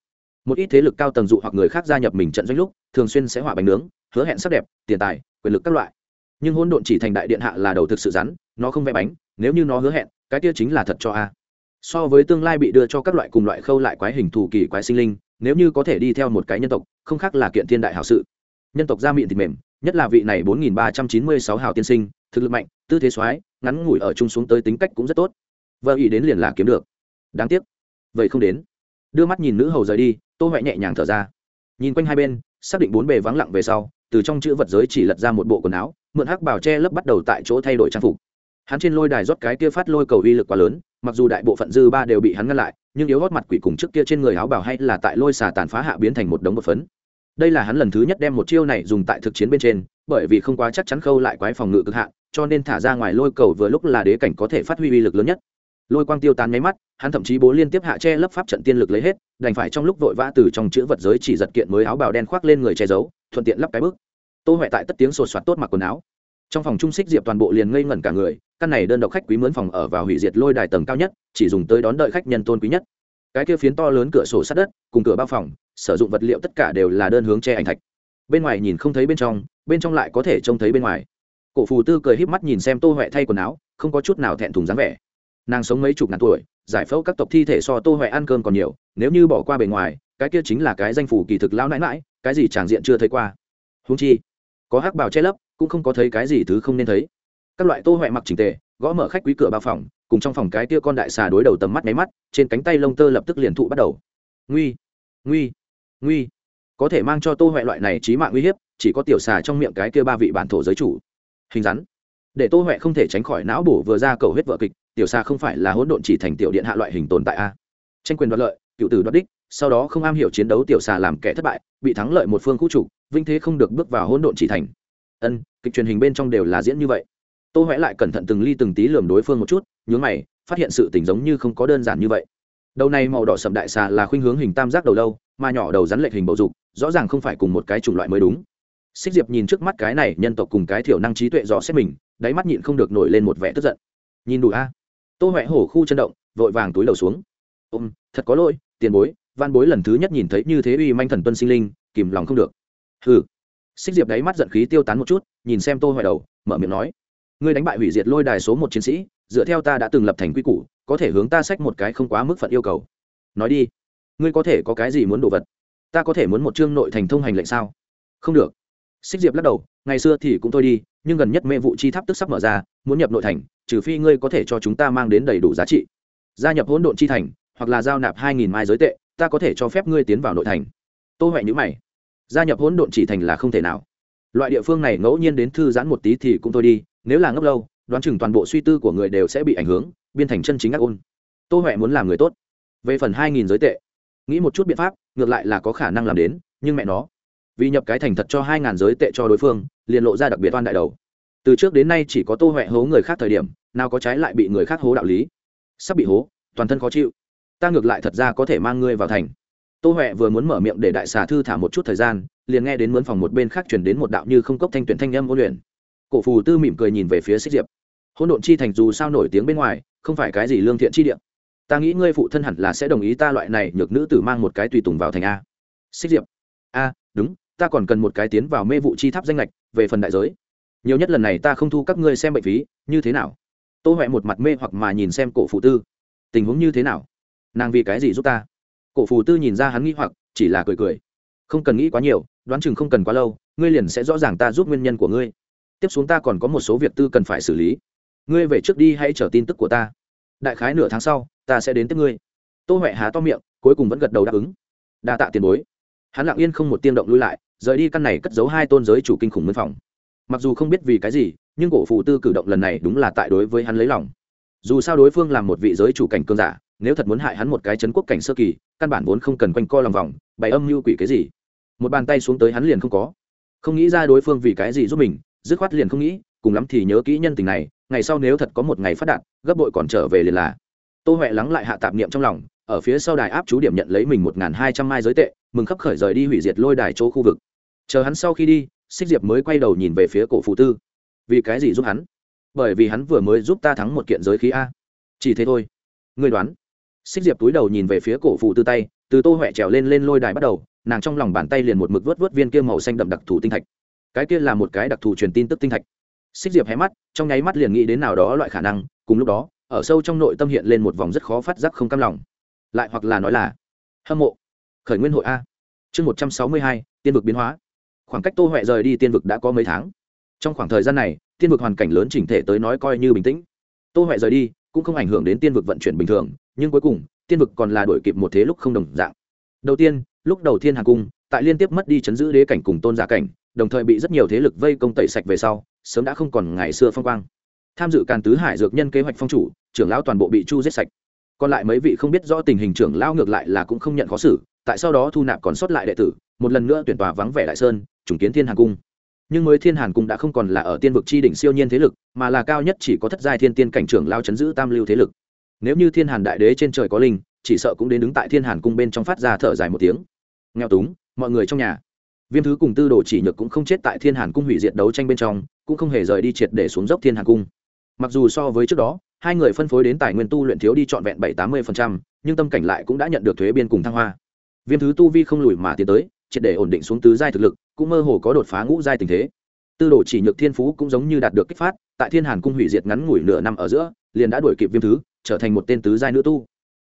một ít thế lực cao tầng dụ hoặc người khác gia nhập mình trận doanh lúc, thường xuyên sẽ hỏa bánh nướng, hứa hẹn sắc đẹp, tiền tài, quyền lực các loại. Nhưng hôn độn chỉ thành đại điện hạ là đầu thực sự rắn, nó không vẽ bánh, nếu như nó hứa hẹn, cái kia chính là thật cho a. So với tương lai bị đưa cho các loại cùng loại khâu lại quái hình thù kỳ quái sinh linh, nếu như có thể đi theo một cái nhân tộc, không khác là kiện thiên đại hảo sự. Nhân tộc da miệng thịt mềm, nhất là vị này bốn nghìn ba trăm chín mươi sáu hào tiên sinh, thực lực mạnh, tư thế soái, ngắn ngủi ở chung xuống tới tính cách cũng rất tốt. Vợ ý đến liền là kiếm được. Đáng tiếc, vậy không đến đưa mắt nhìn nữ hầu rời đi, tô huệ nhẹ nhàng thở ra. Nhìn quanh hai bên, xác định bốn bề vắng lặng về sau, từ trong chữ vật giới chỉ lật ra một bộ quần áo, mượn hắc bảo che lấp bắt đầu tại chỗ thay đổi trang phục. Hắn trên lôi đài rót cái kia phát lôi cầu uy lực quá lớn, mặc dù đại bộ phận dư ba đều bị hắn ngăn lại, nhưng yếu gót mặt quỷ cùng trước kia trên người áo bảo hay là tại lôi xà tàn phá hạ biến thành một đống một phấn. Đây là hắn lần thứ nhất đem một chiêu này dùng tại thực chiến bên trên, bởi vì không quá chắc chắn khâu lại quái phòng ngự cực hạn, cho nên thả ra ngoài lôi cầu vừa lúc là đế cảnh có thể phát huy uy lực lớn nhất lôi quang tiêu tán nháy mắt, hắn thậm chí bố liên tiếp hạ che lấp pháp trận tiên lực lấy hết, đành phải trong lúc vội vã từ trong chữ vật giới chỉ giật kiện mới áo bào đen khoác lên người che giấu, thuận tiện lắp cái bước. Tô huệ tại tất tiếng sột soạt tốt mặc quần áo. Trong phòng trung xích diệp toàn bộ liền ngây ngẩn cả người, căn này đơn độc khách quý mướn phòng ở vào hủy diệt lôi đài tầng cao nhất, chỉ dùng tới đón đợi khách nhân tôn quý nhất. Cái kia phiến to lớn cửa sổ sát đất, cùng cửa bao phòng, sử dụng vật liệu tất cả đều là đơn hướng che ảnh thạch. Bên ngoài nhìn không thấy bên trong bên trong lại có thể trông thấy bên ngoài. Cổ phù tư cười híp mắt nhìn xem tô huệ thay quần áo, không có chút nào thẹn thùng dáng vẻ nàng sống mấy chục ngàn tuổi, giải phẫu các tộc thi thể so tô huệ ăn cơm còn nhiều, nếu như bỏ qua bề ngoài, cái kia chính là cái danh phủ kỳ thực lão nãi mãi cái gì tràng diện chưa thấy qua. Húng chi, có hắc bào che lấp, cũng không có thấy cái gì thứ không nên thấy. Các loại tô huệ mặc trình tề, gõ mở khách quý cửa bao phòng, cùng trong phòng cái tia con đại xà đối đầu tầm mắt máy mắt, trên cánh tay lông tơ lập tức liền thụ bắt đầu. Nguy nguy nguy. Có thể mang cho tô huệ loại này trí mạng uy hiếp, chỉ có tiểu xà trong miệng cái kia ba vị bản thổ giới chủ. Hình rắn. Để tô huệ không thể tránh khỏi não bổ vừa ra cầu hết vợ kịch tiểu xa không phải là hỗn độn chỉ thành tiểu điện hạ loại hình tồn tại a. Tranh quyền đoạt lợi cựu tử đoạt đích sau đó không am hiểu chiến đấu tiểu xà làm kẻ thất bại bị thắng lợi một phương khu chủ, vinh thế không được bước vào hỗn độn chỉ thành. Ân kịch truyền hình bên trong đều là diễn như vậy. Tô huệ lại cẩn thận từng ly từng tí lườm đối phương một chút nhướng mày phát hiện sự tình giống như không có đơn giản như vậy. Đầu này màu đỏ sầm đại xà là khuynh hướng hình tam giác đầu lâu mà nhỏ đầu rắn lệch hình bầu dục rõ ràng không phải cùng một cái chủng loại mới đúng. Xích diệp nhìn trước mắt cái này nhân tộc cùng cái thiểu năng trí tuệ rõ xét mình đáy mắt nhịn không được nổi lên một vẻ tức giận. Nhìn đủ a? Tô huệ hổ khu chân động, vội vàng túi đầu xuống. Ôm thật có lỗi, tiền bối, văn bối lần thứ nhất nhìn thấy như thế uy manh thần tuân sinh linh, kìm lòng không được. Hừ. Xích diệp đáy mắt giận khí tiêu tán một chút, nhìn xem tô huệ đầu, mở miệng nói, ngươi đánh bại hủy diệt lôi đài số một chiến sĩ, dựa theo ta đã từng lập thành quy củ, có thể hướng ta sách một cái không quá mức phận yêu cầu. Nói đi, ngươi có thể có cái gì muốn đồ vật? Ta có thể muốn một chương nội thành thông hành lệnh sao? Không được. Xích diệp lắc đầu, ngày xưa thì cũng thôi đi, nhưng gần nhất mê vụ chi tháp tức sắp mở ra, muốn nhập nội thành trừ phi ngươi có thể cho chúng ta mang đến đầy đủ giá trị. Gia nhập hỗn độn chi thành, hoặc là giao nạp hai nghìn mai giới tệ, ta có thể cho phép ngươi tiến vào nội thành. Tô huệ nhữ mày. Gia nhập hỗn độn chỉ thành là không thể nào. Loại địa phương này ngẫu nhiên đến thư giãn một tí thì cũng thôi đi, nếu là ngốc lâu, đoán chừng toàn bộ suy tư của người đều sẽ bị ảnh hưởng, biên thành chân chính ác ôn. Tô huệ muốn làm người tốt. Về phần hai nghìn giới tệ, nghĩ một chút biện pháp, ngược lại là có khả năng làm đến, nhưng mẹ nó. Vì nhập cái thành thật cho hai ngàn giới tệ cho đối phương, liền lộ ra đặc biệt oan đại đầu từ trước đến nay chỉ có tô huệ hố người khác thời điểm, nào có trái lại bị người khác hố đạo lý. Sắp bị hố, toàn thân khó chịu. Ta ngược lại thật ra có thể mang ngươi vào thành. Tô huệ vừa muốn mở miệng để đại xà thư thả một chút thời gian, liền nghe đến mướn phòng một bên khác chuyển đến một đạo như không cốc thanh tuyển thanh âm ôn luyện. Cổ phù tư mỉm cười nhìn về phía xích diệp. Hôn độn chi thành dù sao nổi tiếng bên ngoài, không phải cái gì lương thiện chi điện ta nghĩ ngươi phụ thân hẳn là sẽ đồng ý ta loại này nhược nữ tử mang một cái tùy tùng vào thành a. Xích diệp. A, đúng, ta còn cần một cái tiến vào mê vụ chi tháp danh lệch về phần đại giới nhiều nhất lần này ta không thu các ngươi xem bệnh phí, như thế nào? Tô huệ một mặt mê hoặc mà nhìn xem cổ phụ tư. Tình huống như thế nào? Nàng vì cái gì giúp ta? Cổ phụ tư nhìn ra hắn nghĩ hoặc, chỉ là cười cười. Không cần nghĩ quá nhiều, đoán chừng không cần quá lâu, ngươi liền sẽ rõ ràng ta giúp nguyên nhân của ngươi. Tiếp xuống ta còn có một số việc tư cần phải xử lý. Ngươi về trước đi hãy chờ tin tức của ta. Đại khái nửa tháng sau, ta sẽ đến tiếp ngươi. Tô huệ há to miệng, cuối cùng vẫn gật đầu đáp ứng. Đa tạ tiền bối. Hắn lặng yên không một tiên động lui lại, rời đi căn này cất giấu hai tôn giới chủ kinh khủng mân phòng mặc dù không biết vì cái gì, nhưng cổ phụ tư cử động lần này đúng là tại đối với hắn lấy lòng. Dù sao đối phương là một vị giới chủ cảnh cương giả, nếu thật muốn hại hắn một cái chấn quốc cảnh sơ kỳ, căn bản vốn không cần quanh co lòng vòng, bày âm mưu quỷ cái gì. Một bàn tay xuống tới hắn liền không có. Không nghĩ ra đối phương vì cái gì giúp mình, dứt khoát liền không nghĩ, cùng lắm thì nhớ kỹ nhân tình này, ngày sau nếu thật có một ngày phát đạt, gấp bội còn trở về liền là. Tô huệ lắng lại hạ tạp niệm trong lòng, ở phía sau đài áp chú điểm nhận lấy mình một hai trăm mai giới tệ, mừng khắp khởi rời đi hủy diệt lôi đài chỗ khu vực. Chờ hắn sau khi đi xích diệp mới quay đầu nhìn về phía cổ phụ tư. Vì cái gì giúp hắn? Bởi vì hắn vừa mới giúp ta thắng một kiện giới khí a. Chỉ thế thôi. Người đoán. Xích diệp túi đầu nhìn về phía cổ phụ tư tay, từ tô huệ trèo lên lên lôi đài bắt đầu, nàng trong lòng bàn tay liền một mực vớt vớt viên kia màu xanh đậm đặc thù tinh thạch. Cái kia là một cái đặc thù truyền tin tức tinh thạch. Xích diệp hé mắt, trong nháy mắt liền nghĩ đến nào đó loại khả năng, cùng lúc đó, ở sâu trong nội tâm hiện lên một vòng rất khó phát giác không cam lòng. Lại hoặc là nói là, hâm mộ. Khởi nguyên hội a. Chương một trăm sáu mươi hai, tiên vực biến hóa khoảng cách tô huệ rời đi tiên vực đã có mấy tháng. Trong khoảng thời gian này, tiên vực hoàn cảnh lớn chỉnh thể tới nói coi như bình tĩnh. Tô huệ rời đi cũng không ảnh hưởng đến tiên vực vận chuyển bình thường, nhưng cuối cùng, tiên vực còn là đổi kịp một thế lúc không đồng dạng. Đầu tiên, lúc đầu thiên hà cung, tại liên tiếp mất đi chấn giữ đế cảnh cùng tôn giả cảnh, đồng thời bị rất nhiều thế lực vây công tẩy sạch về sau, sớm đã không còn ngày xưa phong quang. Tham dự càn tứ hải dược nhân kế hoạch phong chủ, trưởng lão toàn bộ bị chu giết sạch. Còn lại mấy vị không biết rõ tình hình trưởng lão ngược lại là cũng không nhận khó xử, tại sau đó thu nạp còn sót lại đệ tử một lần nữa tuyển tòa vắng vẻ đại sơn chủng kiến thiên hàn cung. Nhưng mới thiên hàn cung đã không còn là ở tiên vực chi đỉnh siêu nhiên thế lực, mà là cao nhất chỉ có thất giai thiên tiên cảnh trưởng lao chấn giữ tam lưu thế lực. Nếu như thiên hàn đại đế trên trời có linh, chỉ sợ cũng đến đứng tại thiên hàn cung bên trong phát ra thở dài một tiếng. Nghèo túng, mọi người trong nhà. Viêm thứ cùng tư đồ chỉ nhược cũng không chết tại thiên hàn cung hủy diệt đấu tranh bên trong, cũng không hề rời đi triệt để xuống dốc thiên hàn cung. Mặc dù so với trước đó, hai người phân phối đến tài nguyên tu luyện thiếu đi trọn vẹn bảy tám mươi nhưng tâm cảnh lại cũng đã nhận được thuế biên cùng thăng hoa. Viêm thứ tu vi không lùi mà tiến tới triệt để ổn định xuống tứ giai thực lực, cũng mơ hồ có đột phá ngũ giai tình thế. Tư đồ chỉ nhược thiên phú cũng giống như đạt được kích phát, tại thiên hàn cung hủy diệt ngắn ngủi nửa năm ở giữa, liền đã đuổi kịp viêm thứ, trở thành một tên tứ giai nữ tu.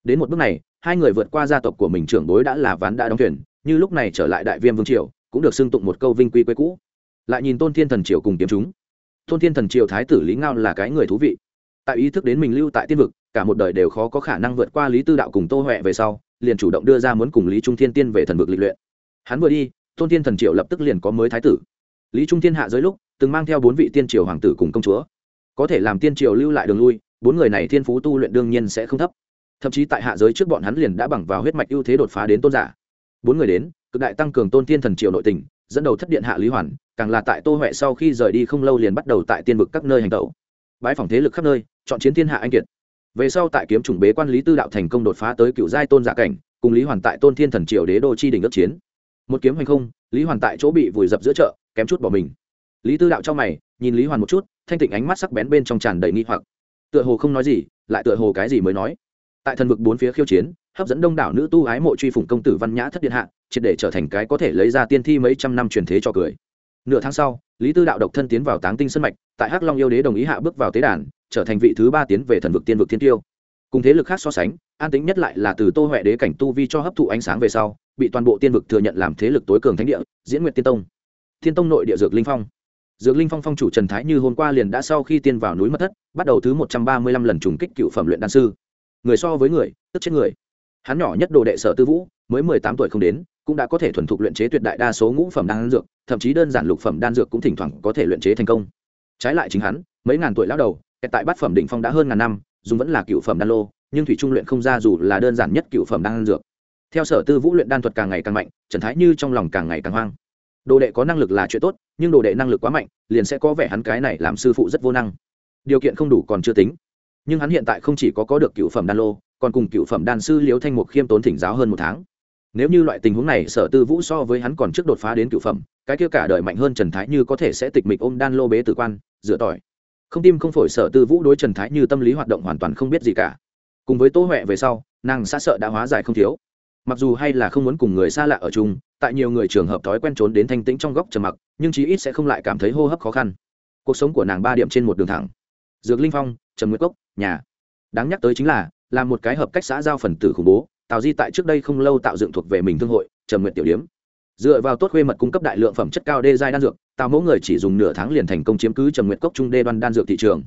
Đến một bước này, hai người vượt qua gia tộc của mình trưởng bối đã là ván đã đóng thuyền, như lúc này trở lại đại viêm vương triều, cũng được xưng tụng một câu vinh quy quê cũ. Lại nhìn tôn thiên thần triều cùng kiếm chúng. Tôn thiên thần triều thái tử lý ngao là cái người thú vị. Tại ý thức đến mình lưu tại tiên vực, cả một đời đều khó có khả năng vượt qua lý tư đạo cùng tô huệ về sau, liền chủ động đưa ra muốn cùng lý trung thiên tiên về thần vực lịch luyện hắn vừa đi, tôn thiên thần triều lập tức liền có mới thái tử. Lý trung thiên hạ dưới lúc, từng mang theo bốn vị tiên triều hoàng tử cùng công chúa. Có thể làm tiên triều lưu lại đường lui, bốn người này thiên phú tu luyện đương nhiên sẽ không thấp. Thậm chí tại hạ giới trước bọn hắn liền đã bằng vào huyết mạch ưu thế đột phá đến tôn giả. Bốn người đến, cực đại tăng cường tôn tiên thần triều nội tình, dẫn đầu thất điện hạ lý hoàn, càng là tại tô huệ sau khi rời đi không lâu liền bắt đầu tại tiên vực các nơi hành tẩu. Bãi phòng thế lực khắp nơi, chọn chiến thiên hạ anh kiệt. Về sau tại kiếm chủng bế quan lý tư đạo thành công đột phá tới cựu giai tôn giả cảnh, cùng lý hoàn tại tôn thiên thần triều đế đô chi đỉnh ước chiến một kiếm hành không, lý hoàn tại chỗ bị vùi dập giữa chợ, kém chút bỏ mình. Lý tư đạo cho mày, nhìn lý hoàn một chút, thanh tịnh ánh mắt sắc bén bên trong tràn đầy nghi hoặc. Tựa hồ không nói gì, lại tựa hồ cái gì mới nói. Tại thần vực bốn phía khiêu chiến, hấp dẫn đông đảo nữ tu ái mộ truy phủng công tử văn nhã thất điện hạ, triệt để trở thành cái có thể lấy ra tiên thi mấy trăm năm truyền thế cho cười. Nửa tháng sau, lý tư đạo độc thân tiến vào táng tinh sân mạch, tại hắc long yêu đế đồng ý hạ bước vào tế đàn, trở thành vị thứ ba tiến về thần vực tiên vực thiên tiêu. Cùng thế lực khác so sánh, an tính nhất lại là từ tô huệ đế cảnh tu vi cho hấp thụ ánh sáng về sau bị toàn bộ tiên vực thừa nhận làm thế lực tối cường thánh địa, diễn nguyện tiên tông. Thiên tông nội địa dược linh phong. Dược linh phong phong chủ trần thái như hôm qua liền đã sau khi tiên vào núi mất thất, bắt đầu thứ một trăm ba mươi lăm lần trùng kích cựu phẩm luyện đan sư. Người so với người, tức chết người. Hắn nhỏ nhất đồ đệ sở tư vũ, mới mười tám tuổi không đến, cũng đã có thể thuần thục luyện chế tuyệt đại đa số ngũ phẩm đan dược, thậm chí đơn giản lục phẩm đan dược cũng thỉnh thoảng có thể luyện chế thành công. Trái lại chính hắn, mấy ngàn tuổi lão đầu tại bát phẩm định phong đã hơn ngàn năm dùng vẫn là cựu phẩm đan lô, nhưng thủy trung luyện không ra dù là đơn giản nhất cựu phẩm đan dược theo sở tư vũ luyện đan thuật càng ngày càng mạnh, trần thái như trong lòng càng ngày càng hoang. Đồ đệ có năng lực là chuyện tốt, nhưng đồ đệ năng lực quá mạnh, liền sẽ có vẻ hắn cái này làm sư phụ rất vô năng. Điều kiện không đủ còn chưa tính. Nhưng hắn hiện tại không chỉ có có được cựu phẩm đan lô, còn cùng cựu phẩm đan sư liễu thanh mục khiêm tốn thỉnh giáo hơn một tháng. Nếu như loại tình huống này, sở tư vũ so với hắn còn trước đột phá đến cựu phẩm, cái kia cả đời mạnh hơn trần thái như có thể sẽ tịch mịch ôm đan lô bế tử quan dựa tỏi. Không tim không phổi, sở tư vũ đối trần thái như tâm lý hoạt động hoàn toàn không biết gì cả. Cùng với tô huệ về sau, nàng xa sợ đã hóa giải không thiếu mặc dù hay là không muốn cùng người xa lạ ở chung, tại nhiều người trường hợp thói quen trốn đến thanh tĩnh trong góc trầm mặc, nhưng chí ít sẽ không lại cảm thấy hô hấp khó khăn. Cuộc sống của nàng ba điểm trên một đường thẳng. Dược linh phong trầm nguyệt cốc, nhà. Đáng nhắc tới chính là là một cái hợp cách xã giao phần tử khủng bố, tào di tại trước đây không lâu tạo dựng thuộc về mình thương hội trầm nguyện tiểu điếm. Dựa vào tốt khuê mật cung cấp đại lượng phẩm chất cao đê giai đan dược, tào mẫu người chỉ dùng nửa tháng liền thành công chiếm cứ trầm nguyện cốc trung đê đoan đan dược thị trường.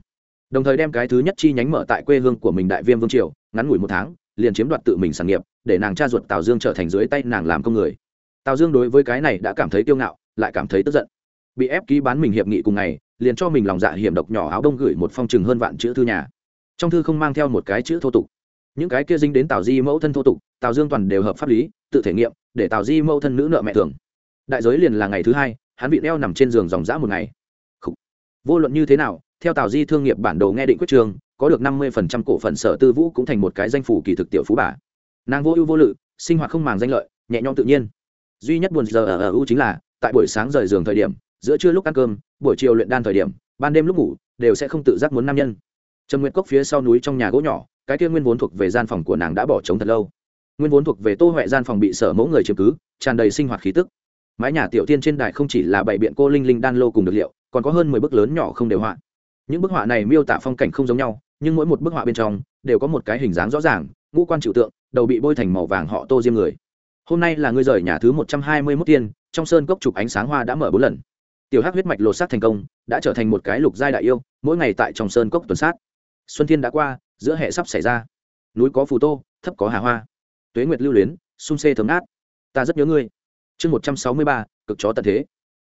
Đồng thời đem cái thứ nhất chi nhánh mở tại quê hương của mình đại viêm vương triều, ngắn ngủi một tháng, liền chiếm đoạt tự mình sản nghiệp để nàng cha ruột tào dương trở thành dưới tay nàng làm công người. Tào dương đối với cái này đã cảm thấy kiêu ngạo, lại cảm thấy tức giận. Bị ép ký bán mình hiệp nghị cùng ngày, liền cho mình lòng dạ hiểm độc nhỏ áo đông gửi một phong chừng hơn vạn chữ thư nhà. Trong thư không mang theo một cái chữ thô tục. Những cái kia dính đến tào di mẫu thân thô tục, tào dương toàn đều hợp pháp lý, tự thể nghiệm, để tào di mẫu thân nữ nợ mẹ thường đại giới liền là ngày thứ hai, hắn bị đeo nằm trên giường dòng dã một ngày. Vô luận như thế nào, theo tào di thương nghiệp bản đồ nghe định quyết trường, có được năm mươi phần trăm cổ phần sở tư vũ cũng thành một cái danh phủ kỳ thực tiểu phú bà nàng vô ưu vô lự, sinh hoạt không màng danh lợi, nhẹ nhõm tự nhiên. Duy nhất buồn giờ ở ở u chính là, tại buổi sáng rời giường thời điểm, giữa trưa lúc ăn cơm, buổi chiều luyện đan thời điểm, ban đêm lúc ngủ, đều sẽ không tự giác muốn nam nhân. Trần nguyệt cốc phía sau núi trong nhà gỗ nhỏ, cái kia nguyên vốn thuộc về gian phòng của nàng đã bỏ trống thật lâu. Nguyên vốn thuộc về tô huệ gian phòng bị sở mẫu người chiếm cứ, tràn đầy sinh hoạt khí tức. Mái nhà tiểu tiên trên đài không chỉ là bảy biện cô linh linh đan lô cùng được liệu, còn có hơn mười bức lớn nhỏ không đều họa. Những bức họa này miêu tả phong cảnh không giống nhau, nhưng mỗi một bức họa bên trong, đều có một cái hình dáng rõ ràng ngũ quan trừu tượng, đầu bị bôi thành màu vàng họ tô diêm người. Hôm nay là ngươi rời nhà thứ một trăm hai mươi mốt tiên, trong sơn cốc chụp ánh sáng hoa đã mở bốn lần. Tiểu hắc huyết mạch lột xác thành công, đã trở thành một cái lục giai đại yêu, mỗi ngày tại trong sơn cốc tuần sát. Xuân thiên đã qua, giữa hệ sắp xảy ra. Núi có phù tô, thấp có hà hoa. Tuế nguyệt lưu luyến xung xê thấm át ta rất nhớ ngươi. Chương một trăm sáu mươi ba, cực chó tận thế.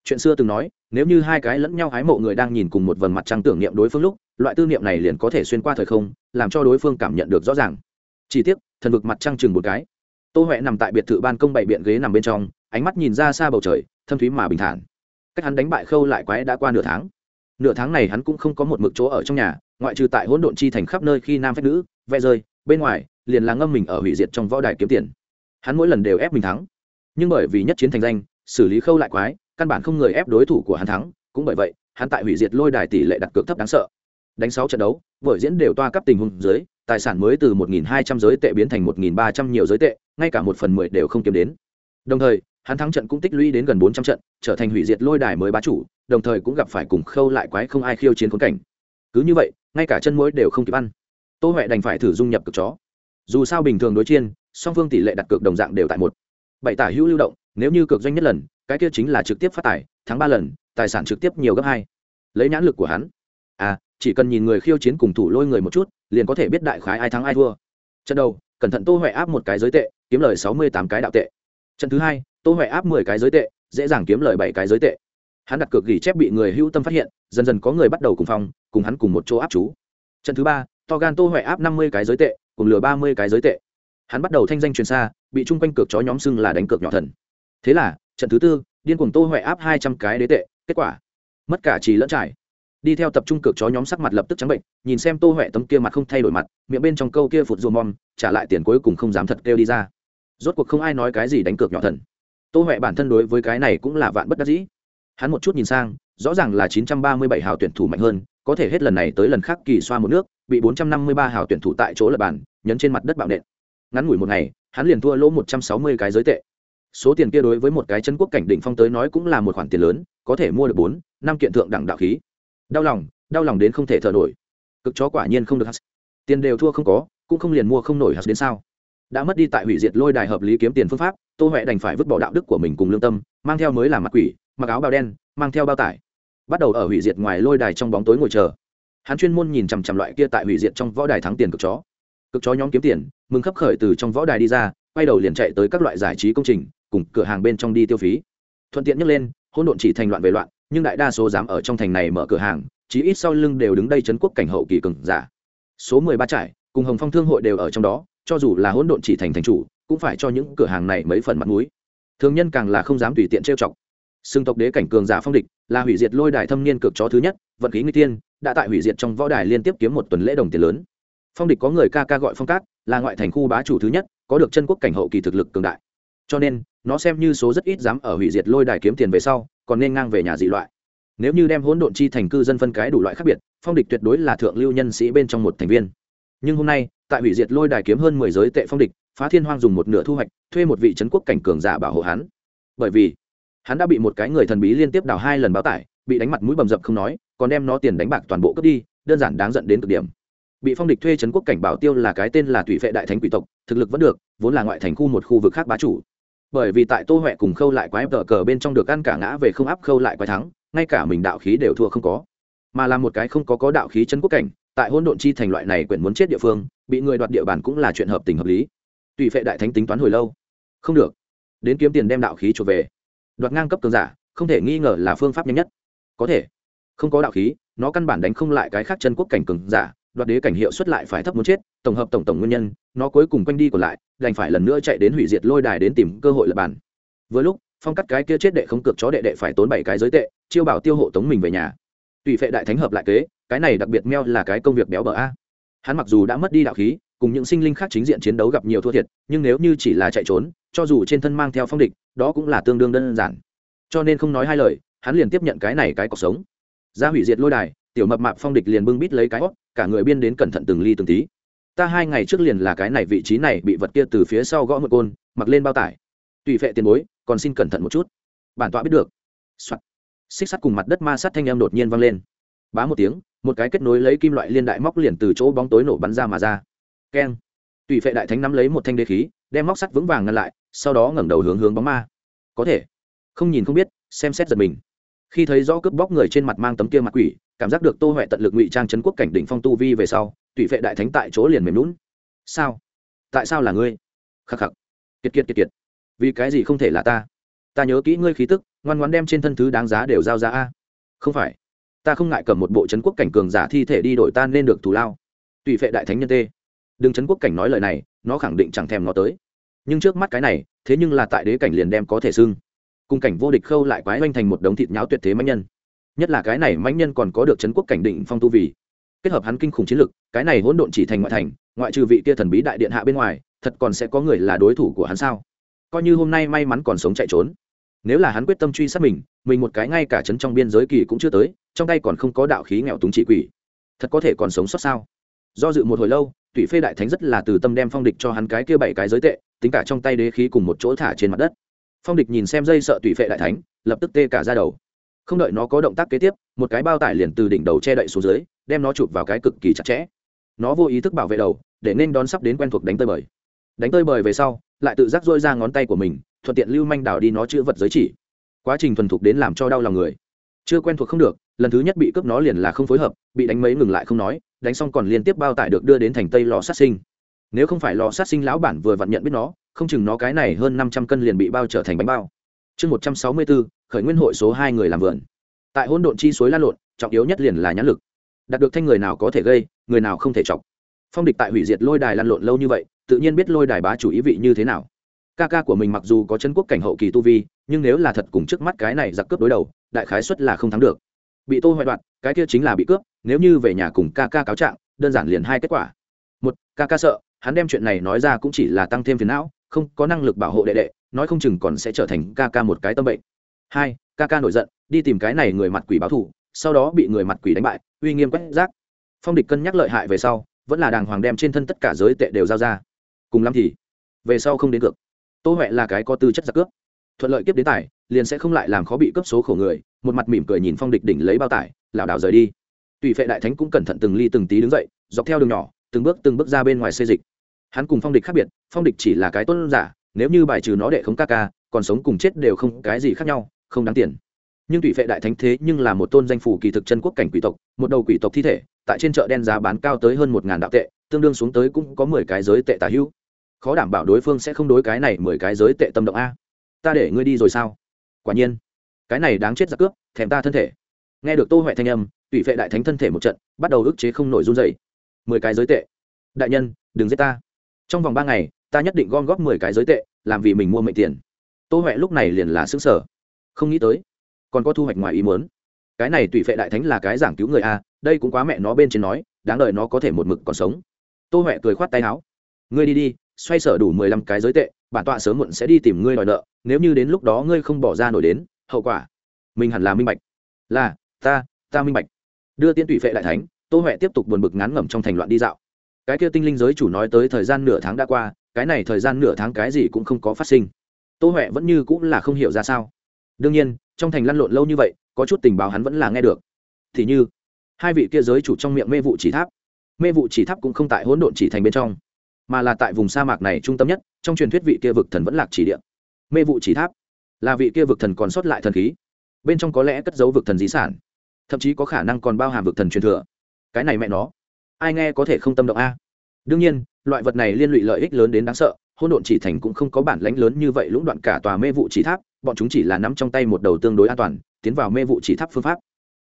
Chuyện xưa từng nói, nếu như hai cái lẫn nhau hái mộ người đang nhìn cùng một vầng mặt trăng tưởng niệm đối phương lúc, loại tư niệm này liền có thể xuyên qua thời không, làm cho đối phương cảm nhận được rõ ràng chỉ tiếc, thần vực mặt trăng chừng một cái. Tô huệ nằm tại biệt thự ban công bảy biện ghế nằm bên trong, ánh mắt nhìn ra xa bầu trời, thâm thúy mà bình thản. Cách hắn đánh bại khâu lại quái đã qua nửa tháng. Nửa tháng này hắn cũng không có một mực chỗ ở trong nhà, ngoại trừ tại hỗn độn chi thành khắp nơi khi nam phép nữ ve rơi, bên ngoài, liền là ngâm mình ở hủy diệt trong võ đài kiếm tiền. Hắn mỗi lần đều ép mình thắng. Nhưng bởi vì nhất chiến thành danh, xử lý khâu lại quái, căn bản không người ép đối thủ của hắn thắng, cũng bởi vậy, hắn tại hủy diệt lôi đài tỷ lệ đặt cược thấp đáng sợ đánh sáu trận đấu, vở diễn đều toa cấp tình huống dưới, tài sản mới từ 1.200 giới tệ biến thành 1.300 nhiều giới tệ, ngay cả một phần mười đều không kiếm đến. Đồng thời, hắn thắng trận cũng tích lũy đến gần 400 trận, trở thành hủy diệt lôi đài mới bá chủ, đồng thời cũng gặp phải cùng khâu lại quái không ai khiêu chiến khốn cảnh. Cứ như vậy, ngay cả chân mũi đều không kịp ăn. Tô huệ đành phải thử dung nhập cực chó. Dù sao bình thường đối chiên, song phương tỷ lệ đặt cược đồng dạng đều tại một. Bảy tả hữu lưu động, nếu như cược doanh nhất lần, cái kia chính là trực tiếp phát tài, thắng ba lần, tài sản trực tiếp nhiều gấp hai. Lấy nhãn lực của hắn. À chỉ cần nhìn người khiêu chiến cùng thủ lôi người một chút, liền có thể biết đại khái ai thắng ai thua. Trận đầu, cẩn thận tô huệ áp một cái giới tệ, kiếm lời sáu mươi tám cái đạo tệ. Trận thứ hai, tô huệ áp mười cái giới tệ, dễ dàng kiếm lời bảy cái giới tệ. Hắn đặt cược ghi chép bị người hữu tâm phát hiện, dần dần có người bắt đầu cùng phòng, cùng hắn cùng một chỗ áp chú. Trận thứ ba to gan tô huệ áp năm mươi cái giới tệ, cùng lừa ba mươi cái giới tệ. Hắn bắt đầu thanh danh truyền xa, bị chung quanh cược chó nhóm xưng là đánh cược nhỏ thần. Thế là, trận thứ tư, điên cuồng tô huệ áp hai trăm cái đế tệ, kết quả, mất cả trì lẫn trải đi theo tập trung cược chó nhóm sắc mặt lập tức trắng bệnh, nhìn xem tô huệ tấm kia mặt không thay đổi mặt, miệng bên trong câu kia phụt rùa mom trả lại tiền cuối cùng không dám thật kêu đi ra. Rốt cuộc không ai nói cái gì đánh cược nhỏ thần. Tô huệ bản thân đối với cái này cũng là vạn bất đắc dĩ. Hắn một chút nhìn sang, rõ ràng là chín trăm ba mươi bảy hào tuyển thủ mạnh hơn, có thể hết lần này tới lần khác kỳ xoa một nước, bị 453 hào tuyển thủ tại chỗ lập bàn, nhấn trên mặt đất bạo nện. Ngắn ngủi một ngày, hắn liền thua lỗ 160 cái giới tệ. Số tiền kia đối với một cái chân quốc cảnh đỉnh phong tới nói cũng là một khoản tiền lớn, có thể mua được bốn, năm kiện thượng đẳng đạo khí đau lòng đau lòng đến không thể thở nổi. Cực chó quả nhiên không được tiền đều thua không có, cũng không liền mua không nổi hạt đến sao. Đã mất đi tại hủy diệt lôi đài hợp lý kiếm tiền phương pháp, tô huệ đành phải vứt bỏ đạo đức của mình cùng lương tâm, mang theo mới làm mặt quỷ, mặc áo bào đen, mang theo bao tải. Bắt đầu ở hủy diệt ngoài lôi đài trong bóng tối ngồi chờ. Hắn chuyên môn nhìn chằm chằm loại kia tại hủy diệt trong võ đài thắng tiền cực chó. Cực chó nhóm kiếm tiền, mừng khấp khởi từ trong võ đài đi ra, quay đầu liền chạy tới các loại giải trí công trình, cùng cửa hàng bên trong đi tiêu phí. Thuận tiện nhắc lên, hỗn độn chỉ thành loạn về loạn nhưng đại đa số dám ở trong thành này mở cửa hàng, chí ít sau lưng đều đứng đây chấn quốc cảnh hậu kỳ cường giả. Số mười ba trải cùng hồng phong thương hội đều ở trong đó, cho dù là hỗn độn chỉ thành thành chủ, cũng phải cho những cửa hàng này mấy phần mặt mũi. Thường nhân càng là không dám tùy tiện trêu chọc. Xưng tộc đế cảnh cường giả phong địch, là hủy diệt lôi đài thâm niên cực chó thứ nhất, vận khí nguy tiên, đã tại hủy diệt trong võ đài liên tiếp kiếm một tuần lễ đồng tiền lớn. Phong địch có người ca ca gọi phong cát, là ngoại thành khu bá chủ thứ nhất, có được chân quốc cảnh hậu kỳ thực lực cường đại. Cho nên nó xem như số rất ít dám ở hủy diệt lôi đài kiếm tiền về sau, còn nên ngang về nhà dị loại. Nếu như đem hỗn độn chi thành cư dân phân cái đủ loại khác biệt, phong địch tuyệt đối là thượng lưu nhân sĩ bên trong một thành viên. Nhưng hôm nay, tại hủy diệt lôi đài kiếm hơn mười giới tệ phong địch, phá thiên hoang dùng một nửa thu hoạch, thuê một vị trấn quốc cảnh cường giả bảo hộ hắn. Bởi vì, hắn đã bị một cái người thần bí liên tiếp đào hai lần báo tải, bị đánh mặt mũi bầm dập không nói, còn đem nó tiền đánh bạc toàn bộ cướp đi, đơn giản đáng giận đến cực điểm. Bị phong địch thuê trấn quốc cảnh bảo tiêu là cái tên là thủy vệ đại thánh quỷ tộc, thực lực vẫn được, vốn là ngoại thành khu một khu vực khác bá chủ bởi vì tại tô huệ cùng khâu lại quái vợ cờ bên trong được ăn cả ngã về không áp khâu lại quái thắng, ngay cả mình đạo khí đều thua không có. Mà là một cái không có có đạo khí chân quốc cảnh, tại hôn độn chi thành loại này quyển muốn chết địa phương, bị người đoạt địa bàn cũng là chuyện hợp tình hợp lý. Tùy phệ đại thánh tính toán hồi lâu. Không được. Đến kiếm tiền đem đạo khí trở về. Đoạt ngang cấp cường giả, không thể nghi ngờ là phương pháp nhanh nhất. Có thể. Không có đạo khí, nó căn bản đánh không lại cái khác chân quốc cảnh cường giả đoạt đế cảnh hiệu suất lại phải thấp muốn chết, tổng hợp tổng tổng nguyên nhân, nó cuối cùng quanh đi còn lại, đành phải lần nữa chạy đến hủy diệt lôi đài đến tìm cơ hội lập bàn. Vừa lúc, phong cắt cái kia chết đệ không cược chó đệ đệ phải tốn bảy cái giới tệ, chiêu bảo tiêu hộ tống mình về nhà. Tùy phệ đại thánh hợp lại kế, cái này đặc biệt meo là cái công việc béo bở a. Hắn mặc dù đã mất đi đạo khí, cùng những sinh linh khác chính diện chiến đấu gặp nhiều thua thiệt, nhưng nếu như chỉ là chạy trốn, cho dù trên thân mang theo phong địch, đó cũng là tương đương đơn giản. Cho nên không nói hai lời, hắn liền tiếp nhận cái này cái cuộc sống. Ra hủy diệt lôi đài, tiểu mập mạp phong địch liền bưng bít lấy cái hót cả người biên đến cẩn thận từng ly từng tí. Ta hai ngày trước liền là cái này vị trí này bị vật kia từ phía sau gõ một côn, mặc lên bao tải. Tùy phệ tiền bối, còn xin cẩn thận một chút. Bản tọa biết được、Soạn. xích sắt cùng mặt đất ma sát thanh em đột nhiên vang lên. Bá một tiếng, một cái kết nối lấy kim loại liên đại móc liền từ chỗ bóng tối nổ bắn ra mà ra. Keng. Tùy phệ đại thánh nắm lấy một thanh đế khí, đem móc sắt vững vàng ngăn lại, sau đó ngẩng đầu hướng hướng bóng ma. Có thể. Không nhìn không biết, xem xét giật mình. Khi thấy rõ cướp bóc người trên mặt mang tấm kia mặt quỷ cảm giác được tô huệ tận lực ngụy trang trấn quốc cảnh đỉnh phong tu vi về sau, tùy vệ đại thánh tại chỗ liền mềm lún sao? Tại sao là ngươi? Khắc khắc. Kiệt kiệt kiệt kiệt. Vì cái gì không thể là ta? Ta nhớ kỹ ngươi khí tức, ngoan ngoan đem trên thân thứ đáng giá đều giao ra a. Không phải. Ta không ngại cầm một bộ trấn quốc cảnh cường giả thi thể đi đổi ta nên được thù lao. Tùy vệ đại thánh nhân tê. Đừng trấn quốc cảnh nói lời này, nó khẳng định chẳng thèm nó tới. Nhưng trước mắt cái này, thế nhưng là tại đế cảnh liền đem có thể xưng. Cùng cảnh vô địch khâu lại quái oanh thành một đống thịt nháo tuyệt thế mãnh nhân nhất là cái này mãnh nhân còn có được trấn quốc cảnh định phong tu vì kết hợp hắn kinh khủng chiến lực, cái này hỗn độn chỉ thành ngoại thành, ngoại trừ vị tia thần bí đại điện hạ bên ngoài, thật còn sẽ có người là đối thủ của hắn sao? Coi như hôm nay may mắn còn sống chạy trốn. Nếu là hắn quyết tâm truy sát mình mình một cái ngay cả trấn trong biên giới kỳ cũng chưa tới, trong tay còn không có đạo khí nghèo túng trị quỷ. Thật có thể còn sống sót sao? Do dự một hồi lâu tùy phê đại thánh rất là từ tâm đem phong địch cho hắn cái kia bảy cái giới tệ, tính cả trong tay đế khí cùng một chỗ thả trên mặt đất. Phong địch nhìn xem dây sợ tùy phệ đại thánh, lập tức tê cả ra đầu không đợi nó có động tác kế tiếp, một cái bao tải liền từ đỉnh đầu che đậy xuống dưới, đem nó chụp vào cái cực kỳ chặt chẽ. Nó vô ý thức bảo vệ đầu, để nên đón sắp đến quen thuộc đánh tơi bời. Đánh tơi bời về sau, lại tự giác dôi ra ngón tay của mình, thuận tiện lưu manh đảo đi nó chữ vật giới chỉ. Quá trình thuần thục đến làm cho đau lòng người. Chưa quen thuộc không được, lần thứ nhất bị cướp nó liền là không phối hợp, bị đánh mấy ngừng lại không nói, đánh xong còn liên tiếp bao tải được đưa đến thành tây lò sát sinh. Nếu không phải lò sát sinh lão bản vừa vặn nhận biết nó, không chừng nó cái này hơn năm trăm cân liền bị bao trở thành bánh bao. Chương một trăm sáu mươi bốn khởi nguyên hội số hai người làm vườn. Tại hỗn độn chi suối lan lộn, trọng yếu nhất liền là nhãn lực. Đạt được thanh người nào có thể gây, người nào không thể chọc. Phong địch tại hủy diệt lôi đài lan lộn lâu như vậy, tự nhiên biết lôi đài bá chủ ý vị như thế nào. Ca ca của mình mặc dù có chân quốc cảnh hậu kỳ tu vi, nhưng nếu là thật cùng trước mắt cái này giặc cướp đối đầu, đại khái xuất là không thắng được. Bị tô hoại đoạn, cái kia chính là bị cướp, nếu như về nhà cùng ca ca cáo trạng, đơn giản liền hai kết quả. Một, ca ca sợ, hắn đem chuyện này nói ra cũng chỉ là tăng thêm phiền não, không có năng lực bảo hộ đệ đệ, nói không chừng còn sẽ trở thành ca ca một cái tâm bệnh hai ca ca nổi giận đi tìm cái này người mặt quỷ báo thù sau đó bị người mặt quỷ đánh bại uy nghiêm quét rác. Phong địch cân nhắc lợi hại về sau vẫn là đàng hoàng đem trên thân tất cả giới tệ đều giao ra. Cùng lắm thì về sau không đến cược. Tô huệ là cái có tư chất giặc cướp. Thuận lợi kiếp đến tải, liền sẽ không lại làm khó bị cướp số khổ người một mặt mỉm cười nhìn phong địch đỉnh lấy bao tải lảo đảo rời đi. Tùy phệ đại thánh cũng cẩn thận từng ly từng tí đứng dậy dọc theo đường nhỏ từng bước từng bước ra bên ngoài xây dịch. Hắn cùng phong địch khác biệt phong địch chỉ là cái tôn giả nếu như bài trừ nó đệ không ca ca còn sống cùng chết đều không cái gì khác nhau không đáng tiền. Nhưng tùy phệ đại thánh thế nhưng là một tôn danh phủ kỳ thực chân quốc cảnh quỷ tộc, một đầu quỷ tộc thi thể, tại trên chợ đen giá bán cao tới hơn một ngàn đạo tệ, tương đương xuống tới cũng có mười cái giới tệ tả hữu. Khó đảm bảo đối phương sẽ không đối cái này mười cái giới tệ tâm động a. Ta để ngươi đi rồi sao? Quả nhiên, cái này đáng chết giặc cướp, thèm ta thân thể. Nghe được tô huệ thanh âm tùy phệ đại thánh thân thể một trận, bắt đầu ức chế không nổi run dày mười cái giới tệ. Đại nhân, đừng giết ta. Trong vòng ba ngày, ta nhất định gom góp mười cái giới tệ, làm vì mình mua mệnh tiền. Tô huệ lúc này liền là xứng sở không nghĩ tới. Còn có thu hoạch ngoài ý muốn. Cái này tùy phệ đại thánh là cái giảng cứu người a, đây cũng quá mẹ nó bên trên nói, đáng đời nó có thể một mực còn sống. Tô huệ cười khoát tay áo. Ngươi đi đi, xoay sở đủ mười lăm cái giới tệ, bản tọa sớm muộn sẽ đi tìm ngươi đòi nợ, nếu như đến lúc đó ngươi không bỏ ra nổi đến, hậu quả. Mình hẳn là minh bạch. Là, ta ta minh bạch. Đưa tiên tùy phệ đại thánh, tô huệ tiếp tục buồn bực ngán ngẩm trong thành loạn đi dạo. Cái kia tinh linh giới chủ nói tới thời gian nửa tháng đã qua, cái này thời gian nửa tháng cái gì cũng không có phát sinh. Tô huệ vẫn như cũng là không hiểu ra sao đương nhiên, trong thành lăn lộn lâu như vậy, có chút tình báo hắn vẫn là nghe được. Thì như, hai vị kia giới chủ trong miệng mê vụ chỉ tháp. Mê vụ chỉ tháp cũng không tại hỗn độn chỉ thành bên trong, mà là tại vùng sa mạc này trung tâm nhất, trong truyền thuyết vị kia vực thần vẫn lạc chỉ địa. Mê vụ chỉ tháp là vị kia vực thần còn sót lại thần khí. Bên trong có lẽ cất giấu vực thần di sản, thậm chí có khả năng còn bao hàm vực thần truyền thừa. Cái này mẹ nó, ai nghe có thể không tâm động a? Đương nhiên, loại vật này liên lụy lợi ích lớn đến đáng sợ hỗn độn chỉ thành cũng không có bản lãnh lớn như vậy lũng đoạn cả tòa mê vụ chỉ tháp, bọn chúng chỉ là nắm trong tay một đầu tương đối an toàn, tiến vào mê vụ chỉ tháp phương pháp.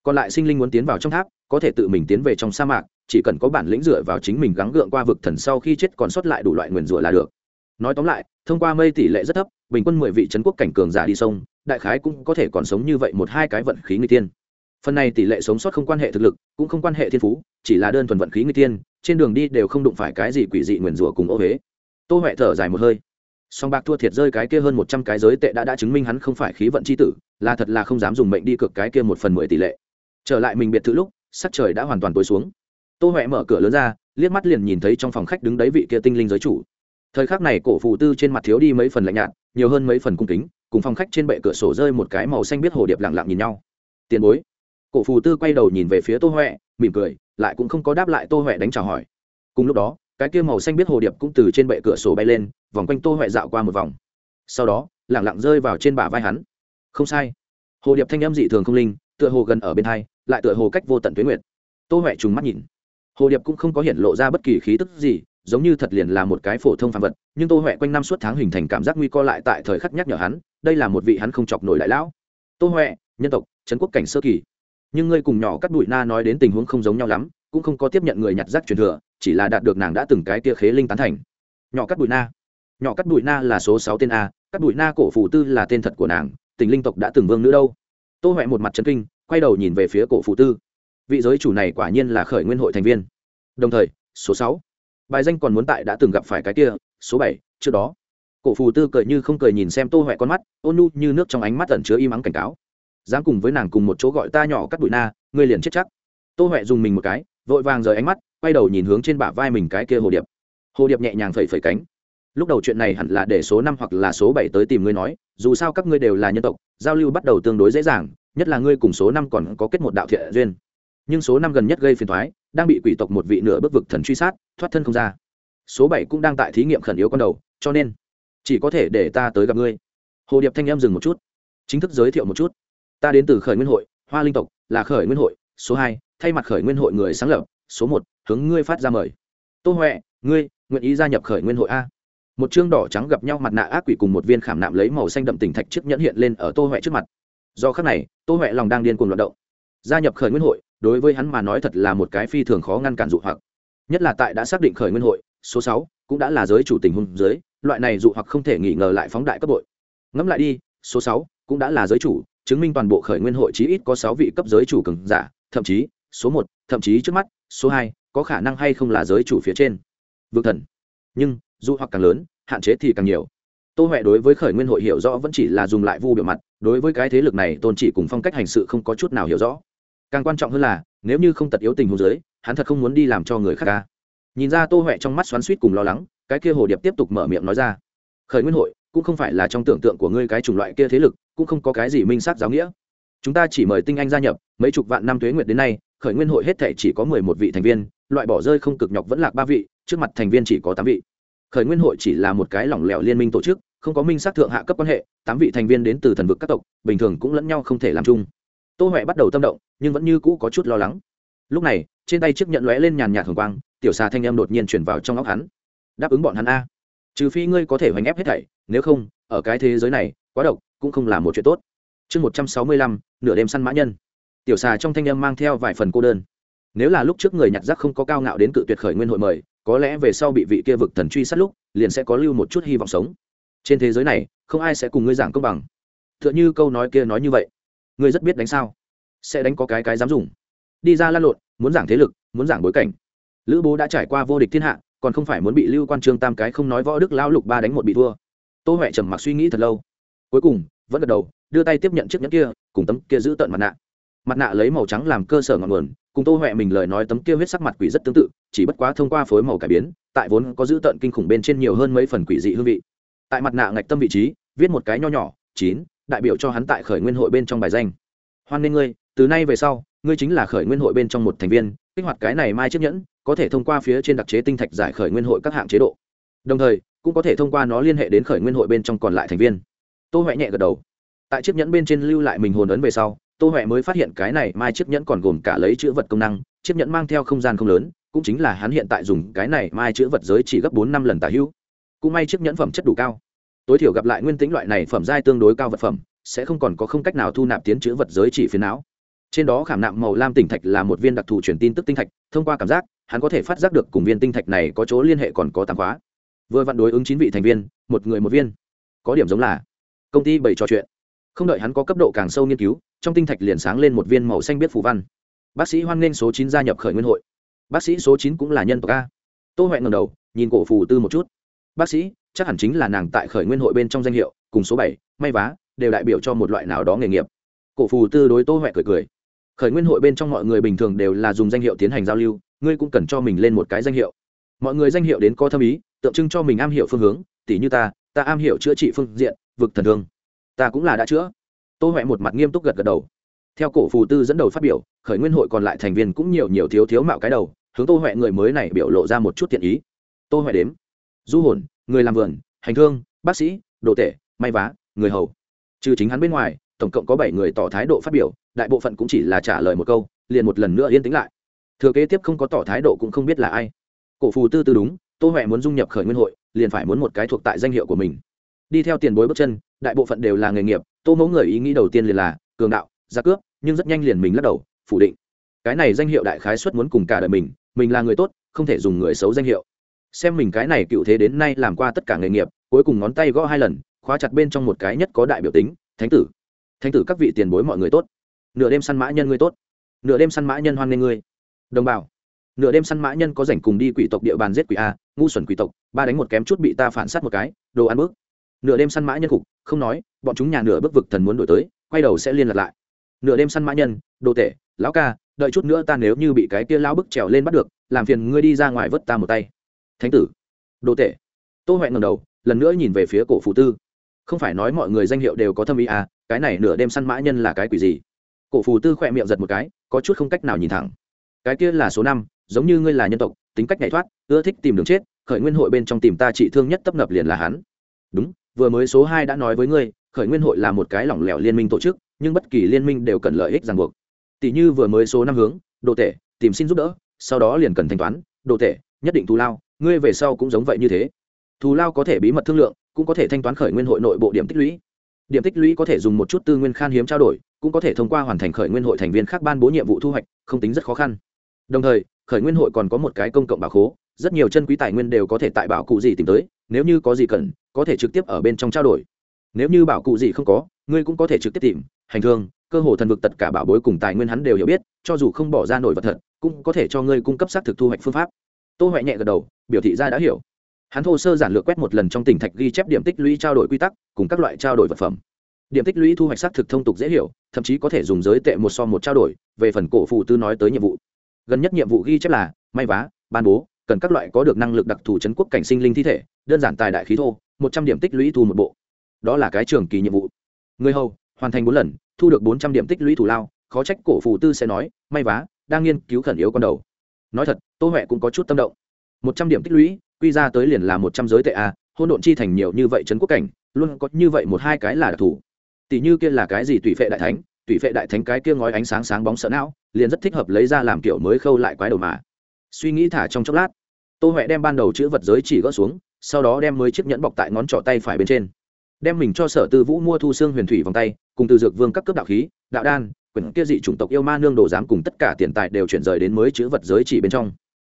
Còn lại sinh linh muốn tiến vào trong tháp, có thể tự mình tiến về trong sa mạc, chỉ cần có bản lĩnh dựa vào chính mình gắng gượng qua vực thần sau khi chết còn sót lại đủ loại nguyền rủa là được. Nói tóm lại, thông qua mây tỷ lệ rất thấp, bình quân mười vị trấn quốc cảnh cường giả đi sông, đại khái cũng có thể còn sống như vậy một hai cái vận khí người tiên. Phần này tỷ lệ sống sót không quan hệ thực lực, cũng không quan hệ thiên phú, chỉ là đơn thuần vận khí người tiên, trên đường đi đều không đụng phải cái gì quỷ dị nguyền rủa cùng ô huế tô huệ thở dài một hơi. Song bạc thua thiệt rơi cái kia hơn một trăm cái giới tệ đã đã chứng minh hắn không phải khí vận c h i tử, là thật là không dám dùng mệnh đi cực cái kia một phần mười tỷ lệ. Trở lại mình biệt thự lúc, sắc trời đã hoàn toàn tối xuống. Tô huệ mở cửa lớn ra, liếc mắt liền nhìn thấy trong phòng khách đứng đấy vị kia tinh linh giới chủ. Thời khắc này cổ phù tư trên mặt thiếu đi mấy phần lạnh nhạt, nhiều hơn mấy phần cung kính, cùng phòng khách trên bệ cửa sổ rơi một cái màu xanh biết hồ điệp lặng lặng nhìn nhau. Tiền bối. Cổ phù tư quay đầu nhìn về phía tô huệ, mỉm cười, lại cũng không có đáp lại tô huệ đánh chào hỏi. Cùng lúc đó cái kia màu xanh biết hồ điệp cũng từ trên bệ cửa sổ bay lên, vòng quanh tô huệ dạo qua một vòng. Sau đó, lẳng lặng rơi vào trên bả vai hắn. Không sai. Hồ điệp thanh âm dị thường không linh, tựa hồ gần ở bên hai, lại tựa hồ cách vô tận tuyến nguyệt. Tô huệ trùng mắt nhìn. Hồ điệp cũng không có hiện lộ ra bất kỳ khí tức gì, giống như thật liền là một cái phổ thông phàm vật, nhưng tô huệ quanh năm suốt tháng hình thành cảm giác nguy co lại tại thời khắc nhắc nhở hắn, đây là một vị hắn không chọc nổi đại lão. Tô huệ, nhân tộc, trấn quốc cảnh sơ kỳ. Nhưng ngươi cùng nhỏ cắt bụi na nói đến tình huống không giống nhau lắm, cũng không có tiếp nhận người nhặt rác truyền thừa chỉ là đạt được nàng đã từng cái tia khế linh tán thành. Nhỏ cắt bụi na. Nhỏ cắt bụi na là số sáu tên a cắt bụi na cổ phù tư là tên thật của nàng, tình linh tộc đã từng vương nữ đâu. Tô huệ một mặt trấn kinh, quay đầu nhìn về phía cổ phù tư. Vị giới chủ này quả nhiên là khởi nguyên hội thành viên. Đồng thời, số sáu. Bài danh còn muốn tại đã từng gặp phải cái kia, số bảy, trước đó. Cổ phù tư cười như không cười nhìn xem tô huệ con mắt, ôn nu như nước trong ánh mắt ẩn chứa y mắng cảnh cáo. Dám cùng với nàng cùng một chỗ gọi ta nhỏ cắt bụi na, ngươi liền chết chắc. Tô huệ dùng mình một cái vội vàng rời ánh mắt, quay đầu nhìn hướng trên bả vai mình cái kia hồ điệp. Hồ điệp nhẹ nhàng phẩy phẩy cánh. Lúc đầu chuyện này hẳn là để số năm hoặc là số bảy tới tìm ngươi nói, dù sao các ngươi đều là nhân tộc, giao lưu bắt đầu tương đối dễ dàng, nhất là ngươi cùng số năm còn có kết một đạo thiện duyên. Nhưng số năm gần nhất gây phiền thoái đang bị quỷ tộc một vị nửa bước vực thần truy sát, thoát thân không ra. Số bảy cũng đang tại thí nghiệm khẩn yếu con đầu, cho nên chỉ có thể để ta tới gặp ngươi. Hồ điệp thanh em dừng một chút, chính thức giới thiệu một chút. Ta đến từ khởi nguyên hội, hoa linh tộc, là khởi nguyên hội, số hai thay mặt khởi nguyên hội người sáng lập, số một, hướng ngươi phát ra mời. Tô huệ, ngươi, nguyện ý gia nhập khởi nguyên hội a? Một chương đỏ trắng gặp nhau mặt nạ ác quỷ cùng một viên khảm nạm lấy màu xanh đậm tỉnh thạch chiếc nhẫn hiện lên ở tô huệ trước mặt. Do khắc này, tô huệ lòng đang điên cuồng loạt động. Gia nhập khởi nguyên hội, đối với hắn mà nói thật là một cái phi thường khó ngăn cản dụ hoặc. Nhất là tại đã xác định khởi nguyên hội, số sáu, cũng đã là giới chủ tình huống giới loại này dụ hoặc không thể nghỉ ngờ lại phóng đại cấp bội. Ngẫm lại đi, số sáu, cũng đã là giới chủ, chứng minh toàn bộ khởi nguyên hội chí ít có sáu vị cấp giới chủ cường giả, thậm chí số một, thậm chí trước mắt, số hai, có khả năng hay không là giới chủ phía trên. Vương thần. Nhưng, dù hoặc càng lớn, hạn chế thì càng nhiều. Tô huệ đối với khởi nguyên hội hiểu rõ vẫn chỉ là dùng lại vu biểu mặt, đối với cái thế lực này tôn chỉ cùng phong cách hành sự không có chút nào hiểu rõ. Càng quan trọng hơn là, nếu như không tật yếu tình huống giới hắn thật không muốn đi làm cho người khác ca. Nhìn ra tô huệ trong mắt xoắn suýt cùng lo lắng, cái kia hồ điệp tiếp tục mở miệng nói ra. Khởi nguyên hội, cũng không phải là trong tưởng tượng của ngươi cái chủng loại kia thế lực, cũng không có cái gì minh sát giáo nghĩa. Chúng ta chỉ mời tinh anh gia nhập, mấy chục vạn năm tuế nguyệt đến nay khởi nguyên hội hết thể chỉ có mười một vị thành viên, loại bỏ rơi không cực nhọc vẫn lạc ba vị, trước mặt thành viên chỉ có tám vị. Khởi nguyên hội chỉ là một cái lỏng lẻo liên minh tổ chức, không có minh xác thượng hạ cấp quan hệ, tám vị thành viên đến từ thần vực các tộc, bình thường cũng lẫn nhau không thể làm chung. Tô huệ bắt đầu tâm động, nhưng vẫn như cũ có chút lo lắng. Lúc này, trên tay chiếc nhận lóe lên nhàn nhạt hồng quang, tiểu xà thanh em đột nhiên chuyển vào trong óc hắn. Đáp ứng bọn hắn a. Trừ phi ngươi có thể hoành ép hết thảy, nếu không, ở cái thế giới này, quá độc cũng không là một chuyện tốt. Chương một trăm sáu mươi lăm, nửa đêm săn mã nhân tiểu xà trong thanh âm mang theo vài phần cô đơn. Nếu là lúc trước người nhặt rác không có cao ngạo đến cự tuyệt khởi nguyên hội mời, có lẽ về sau bị vị kia vực thần truy sát lúc, liền sẽ có lưu một chút hy vọng sống. Trên thế giới này, không ai sẽ cùng ngươi giảng công bằng. T h ư ợ n h ư câu nói kia nói như vậy. Ngươi rất biết đánh sao? Sẽ đánh có cái cái dám dùng. Đi ra lan lộn, muốn giảng thế lực, muốn giảng bối cảnh. Lữ bố đã trải qua vô địch thiên hạ, còn không phải muốn bị lưu quan trương tam cái không nói võ đức lao lục ba đánh một bị thua. Tô huệ trầm mặc suy nghĩ thật lâu. Cuối cùng, vẫn gật đầu, đưa tay tiếp nhận chiếc nhẫn kia, cùng tấm kia giữ tận mặt nạ mặt nạ lấy màu trắng làm cơ sở ngọn nguồn, cùng tô huệ mình lời nói tấm kia huyết sắc mặt quỷ rất tương tự, chỉ bất quá thông qua phối màu cải biến, tại vốn có giữ tận kinh khủng bên trên nhiều hơn mấy phần quỷ dị hương vị. Tại mặt nạ ngạch tâm vị trí, viết một cái nho nhỏ, chín, đại biểu cho hắn tại khởi nguyên hội bên trong bài danh. Hoan nghênh ngươi, từ nay về sau, ngươi chính là khởi nguyên hội bên trong một thành viên, kích hoạt cái này mai chiếc nhẫn, có thể thông qua phía trên đặc chế tinh thạch giải khởi nguyên hội các hạng chế độ. Đồng thời, cũng có thể thông qua nó liên hệ đến khởi nguyên hội bên trong còn lại thành viên. Tô huệ nhẹ gật đầu. Tại chiếc nhẫn bên trên lưu lại mình hồn ấn về sau tô huệ mới phát hiện cái này mai chiếc nhẫn còn gồm cả lấy chữ vật công năng, chiếc nhẫn mang theo không gian không lớn, cũng chính là hắn hiện tại dùng cái này mai chữ vật giới chỉ gấp bốn năm lần tả hữu. Cũng may chiếc nhẫn phẩm chất đủ cao. Tối thiểu gặp lại nguyên tính loại này phẩm giai tương đối cao vật phẩm, sẽ không còn có không cách nào thu nạp tiến chữ vật giới chỉ phiến não. Trên đó khảm nạm màu lam tinh thạch là một viên đặc thù truyền tin tức tinh thạch, thông qua cảm giác, hắn có thể phát giác được cùng viên tinh thạch này có chỗ liên hệ còn có tạp khóa vừa vặn đối ứng chín vị thành viên, một người một viên. Có điểm giống là công ty bảy trò chuyện không đợi hắn có cấp độ càng sâu nghiên cứu, trong tinh thạch liền sáng lên một viên màu xanh biết phù văn. Bác sĩ hoan nghênh số chín gia nhập khởi nguyên hội. Bác sĩ số chín cũng là nhân tộc a. Tô huệ ngầm đầu, nhìn cổ phù tư một chút. Bác sĩ, chắc hẳn chính là nàng tại khởi nguyên hội bên trong danh hiệu, cùng số bảy, may vá, đều đại biểu cho một loại nào đó nghề nghiệp. Cổ phù tư đối tô huệ cười cười. Khởi nguyên hội bên trong mọi người bình thường đều là dùng danh hiệu tiến hành giao lưu, ngươi cũng cần cho mình lên một cái danh hiệu. Mọi người danh hiệu đến có thâm ý, tượng trưng cho mình am hiểu phương hướng tỷ như ta ta am hiểu chữa trị phương diện, vực thần thương ta cũng là đã chữa. Tô huệ một mặt nghiêm túc gật gật đầu. Theo cổ phù tư dẫn đầu phát biểu, khởi nguyên hội còn lại thành viên cũng nhiều nhiều thiếu thiếu mạo cái đầu, hướng tô huệ người mới này biểu lộ ra một chút thiện ý. Tô huệ đếm. Du hồn, người làm vườn, hành thương, bác sĩ, đồ tể, may vá, người hầu. Trừ chính hắn bên ngoài, tổng cộng có bảy người tỏ thái độ phát biểu, đại bộ phận cũng chỉ là trả lời một câu, liền một lần nữa yên tĩnh lại. Thừa kế tiếp không có tỏ thái độ cũng không biết là ai. Cổ phù tư tư đúng, tô huệ muốn dung nhập khởi nguyên hội, liền phải muốn một cái thuộc tại danh hiệu của mình đi theo tiền bối bước chân, đại bộ phận đều là nghề nghiệp, tô mẫu người ý nghĩ đầu tiên liền là cường đạo gia cướp, nhưng rất nhanh liền mình lắc đầu, phủ định. Cái này danh hiệu đại khái xuất muốn cùng cả đời mình mình là người tốt, không thể dùng người xấu danh hiệu. Xem mình cái này cựu thế đến nay làm qua tất cả nghề nghiệp, cuối cùng ngón tay gõ hai lần, khóa chặt bên trong một cái nhất có đại biểu tính, thánh tử. Thánh tử các vị tiền bối mọi người tốt. Nửa đêm săn mã nhân ngươi tốt. Nửa đêm săn mã nhân hoan nghê ngươi. Đồng bào. Nửa đêm săn mã nhân có rảnh cùng đi quỷ tộc địa bàn giết quỷ a, ngu xuẩn quỷ tộc, ba đánh một kém chút bị ta phản sát một cái, đồ ăn bước nửa đêm săn mã nhân cục không nói, bọn chúng nhà nửa bước vực thần muốn đổi tới, quay đầu sẽ liên lạc lại. Nửa đêm săn mã nhân, đồ tể, lão ca, đợi chút nữa ta nếu như bị cái kia lão bức trèo lên bắt được, làm phiền ngươi đi ra ngoài vớt ta một tay. Thánh tử, đồ tể. Tô huệ ngầm đầu, lần nữa nhìn về phía cổ phụ tư. Không phải nói mọi người danh hiệu đều có thâm ý à cái này nửa đêm săn mã nhân là cái quỷ gì? Cổ phù tư khỏe miệng giật một cái, có chút không cách nào nhìn thẳng. Cái kia là số năm, giống như ngươi là nhân tộc, tính cách nhảy thoát, ưa thích tìm đường chết, khởi nguyên hội bên trong tìm ta trị thương nhất tấp nập liền là hắn. Đúng vừa mới số hai đã nói với ngươi khởi nguyên hội là một cái lỏng lẻo liên minh tổ chức nhưng bất kỳ liên minh đều cần lợi ích ràng buộc. Tỷ như vừa mới số năm hướng đồ tệ, tìm xin giúp đỡ sau đó liền cần thanh toán đồ tệ, nhất định thù lao ngươi về sau cũng giống vậy như thế. Thù lao có thể bí mật thương lượng cũng có thể thanh toán khởi nguyên hội nội bộ điểm tích lũy. Điểm tích lũy có thể dùng một chút tư nguyên khan hiếm trao đổi cũng có thể thông qua hoàn thành khởi nguyên hội thành viên khác ban bố nhiệm vụ thu hoạch không tính rất khó khăn. Đồng thời khởi nguyên hội còn có một cái công cộng bảo khố rất nhiều chân quý tài nguyên đều có thể tại bảo cụ gì tìm tới, nếu như có gì cần, có thể trực tiếp ở bên trong trao đổi. Nếu như bảo cụ gì không có, ngươi cũng có thể trực tiếp tìm, hành thương, cơ hồ thần vực tất cả bảo bối cùng tài nguyên hắn đều hiểu biết, cho dù không bỏ ra nổi vật thật, cũng có thể cho ngươi cung cấp xác thực thu hoạch phương pháp. Tô huệ nhẹ gật đầu, biểu thị ra đã hiểu. Hắn thô sơ giản lược quét một lần trong tỉnh thạch ghi chép điểm tích lũy trao đổi quy tắc, cùng các loại trao đổi vật phẩm. Điểm tích lũy thu hoạch xác thực thông tục dễ hiểu, thậm chí có thể dùng giới tệ một so một trao đổi, về phần cổ phụ tư nói tới nhiệm vụ. Gần nhất nhiệm vụ ghi chép là may vá, ban bố cần các loại có được năng lực đặc thù chấn quốc cảnh sinh linh thi thể, đơn giản tài đại khí thô, một trăm điểm tích lũy thu một bộ. Đó là cái trường kỳ nhiệm vụ. Người hầu, hoàn thành bốn lần, thu được bốn trăm điểm tích lũy thủ lao, khó trách cổ phù tư sẽ nói, may vá, đang nghiên cứu khẩn yếu con đầu. Nói thật, tô huệ cũng có chút tâm động. Một trăm điểm tích lũy, quy ra tới liền là một trăm giới tệ a hôn độn chi thành nhiều như vậy trấn quốc cảnh, luôn có như vậy một hai cái là đặc thù. Tỷ như kia là cái gì tùy phệ đại thánh, tùy phệ đại thánh cái kia ngói ánh sáng sáng bóng sợ não, liền rất thích hợp lấy ra làm kiểu mới khâu lại quái đầu mà suy nghĩ thả trong chốc lát. Tô huệ đem ban đầu chữ vật giới chỉ gỡ xuống, sau đó đem mới chiếc nhẫn bọc tại ngón trỏ tay phải bên trên. Đem mình cho sở tư vũ mua thu xương huyền thủy vòng tay, cùng từ dược vương các cấp đạo khí, đạo đan, quyển kia dị chủng tộc yêu ma nương đồ giám cùng tất cả tiền tài đều chuyển rời đến mới chữ vật giới chỉ bên trong.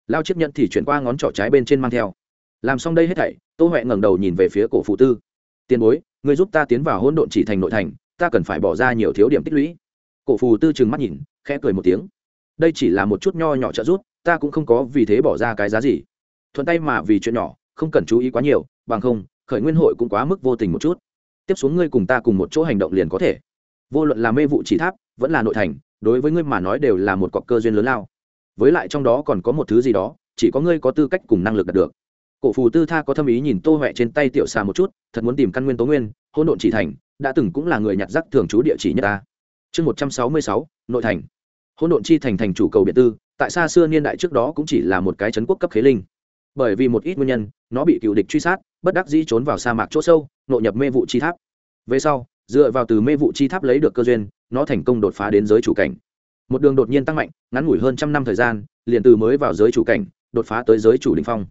Lao chiếc nhẫn thì chuyển qua ngón trỏ trái bên trên mang theo. Làm xong đây hết thảy, tô huệ ngẩng đầu nhìn về phía cổ phụ tư. Tiền bối, người giúp ta tiến vào hỗn độn chỉ thành nội thành, ta cần phải bỏ ra nhiều thiếu điểm tích lũy. Cổ phù tư trừng mắt nhìn, khẽ cười một tiếng. Đây chỉ là một chút nho nhỏ trợ giúp ta cũng không có vì thế bỏ ra cái giá gì. Thuận tay mà vì chuyện nhỏ, không cần chú ý quá nhiều, bằng không, khởi nguyên hội cũng quá mức vô tình một chút. Tiếp xuống ngươi cùng ta cùng một chỗ hành động liền có thể. Vô luận là mê vụ chỉ tháp, vẫn là nội thành, đối với ngươi mà nói đều là một cọc cơ duyên lớn lao. Với lại trong đó còn có một thứ gì đó, chỉ có ngươi có tư cách cùng năng lực đạt được. Cổ phù tư tha có thâm ý nhìn tô huệ trên tay tiểu xà một chút, thật muốn tìm căn nguyên tố nguyên hôn độn chỉ thành, đã từng cũng là người nhặt rác thường trú địa chỉ nhất ta. Chương một trăm sáu mươi sáu, nội thành. Hôn độn chi thành thành chủ cầu biệt tư tại xa xưa niên đại trước đó cũng chỉ là một cái trấn quốc cấp khế linh. Bởi vì một ít nguyên nhân, nó bị cựu địch truy sát, bất đắc dĩ trốn vào sa mạc chỗ sâu, nội nhập mê vụ chi tháp. Về sau, dựa vào từ mê vụ chi tháp lấy được cơ duyên, nó thành công đột phá đến giới chủ cảnh. Một đường đột nhiên tăng mạnh, ngắn ngủi hơn trăm năm thời gian, liền từ mới vào giới chủ cảnh, đột phá tới giới chủ đình phong.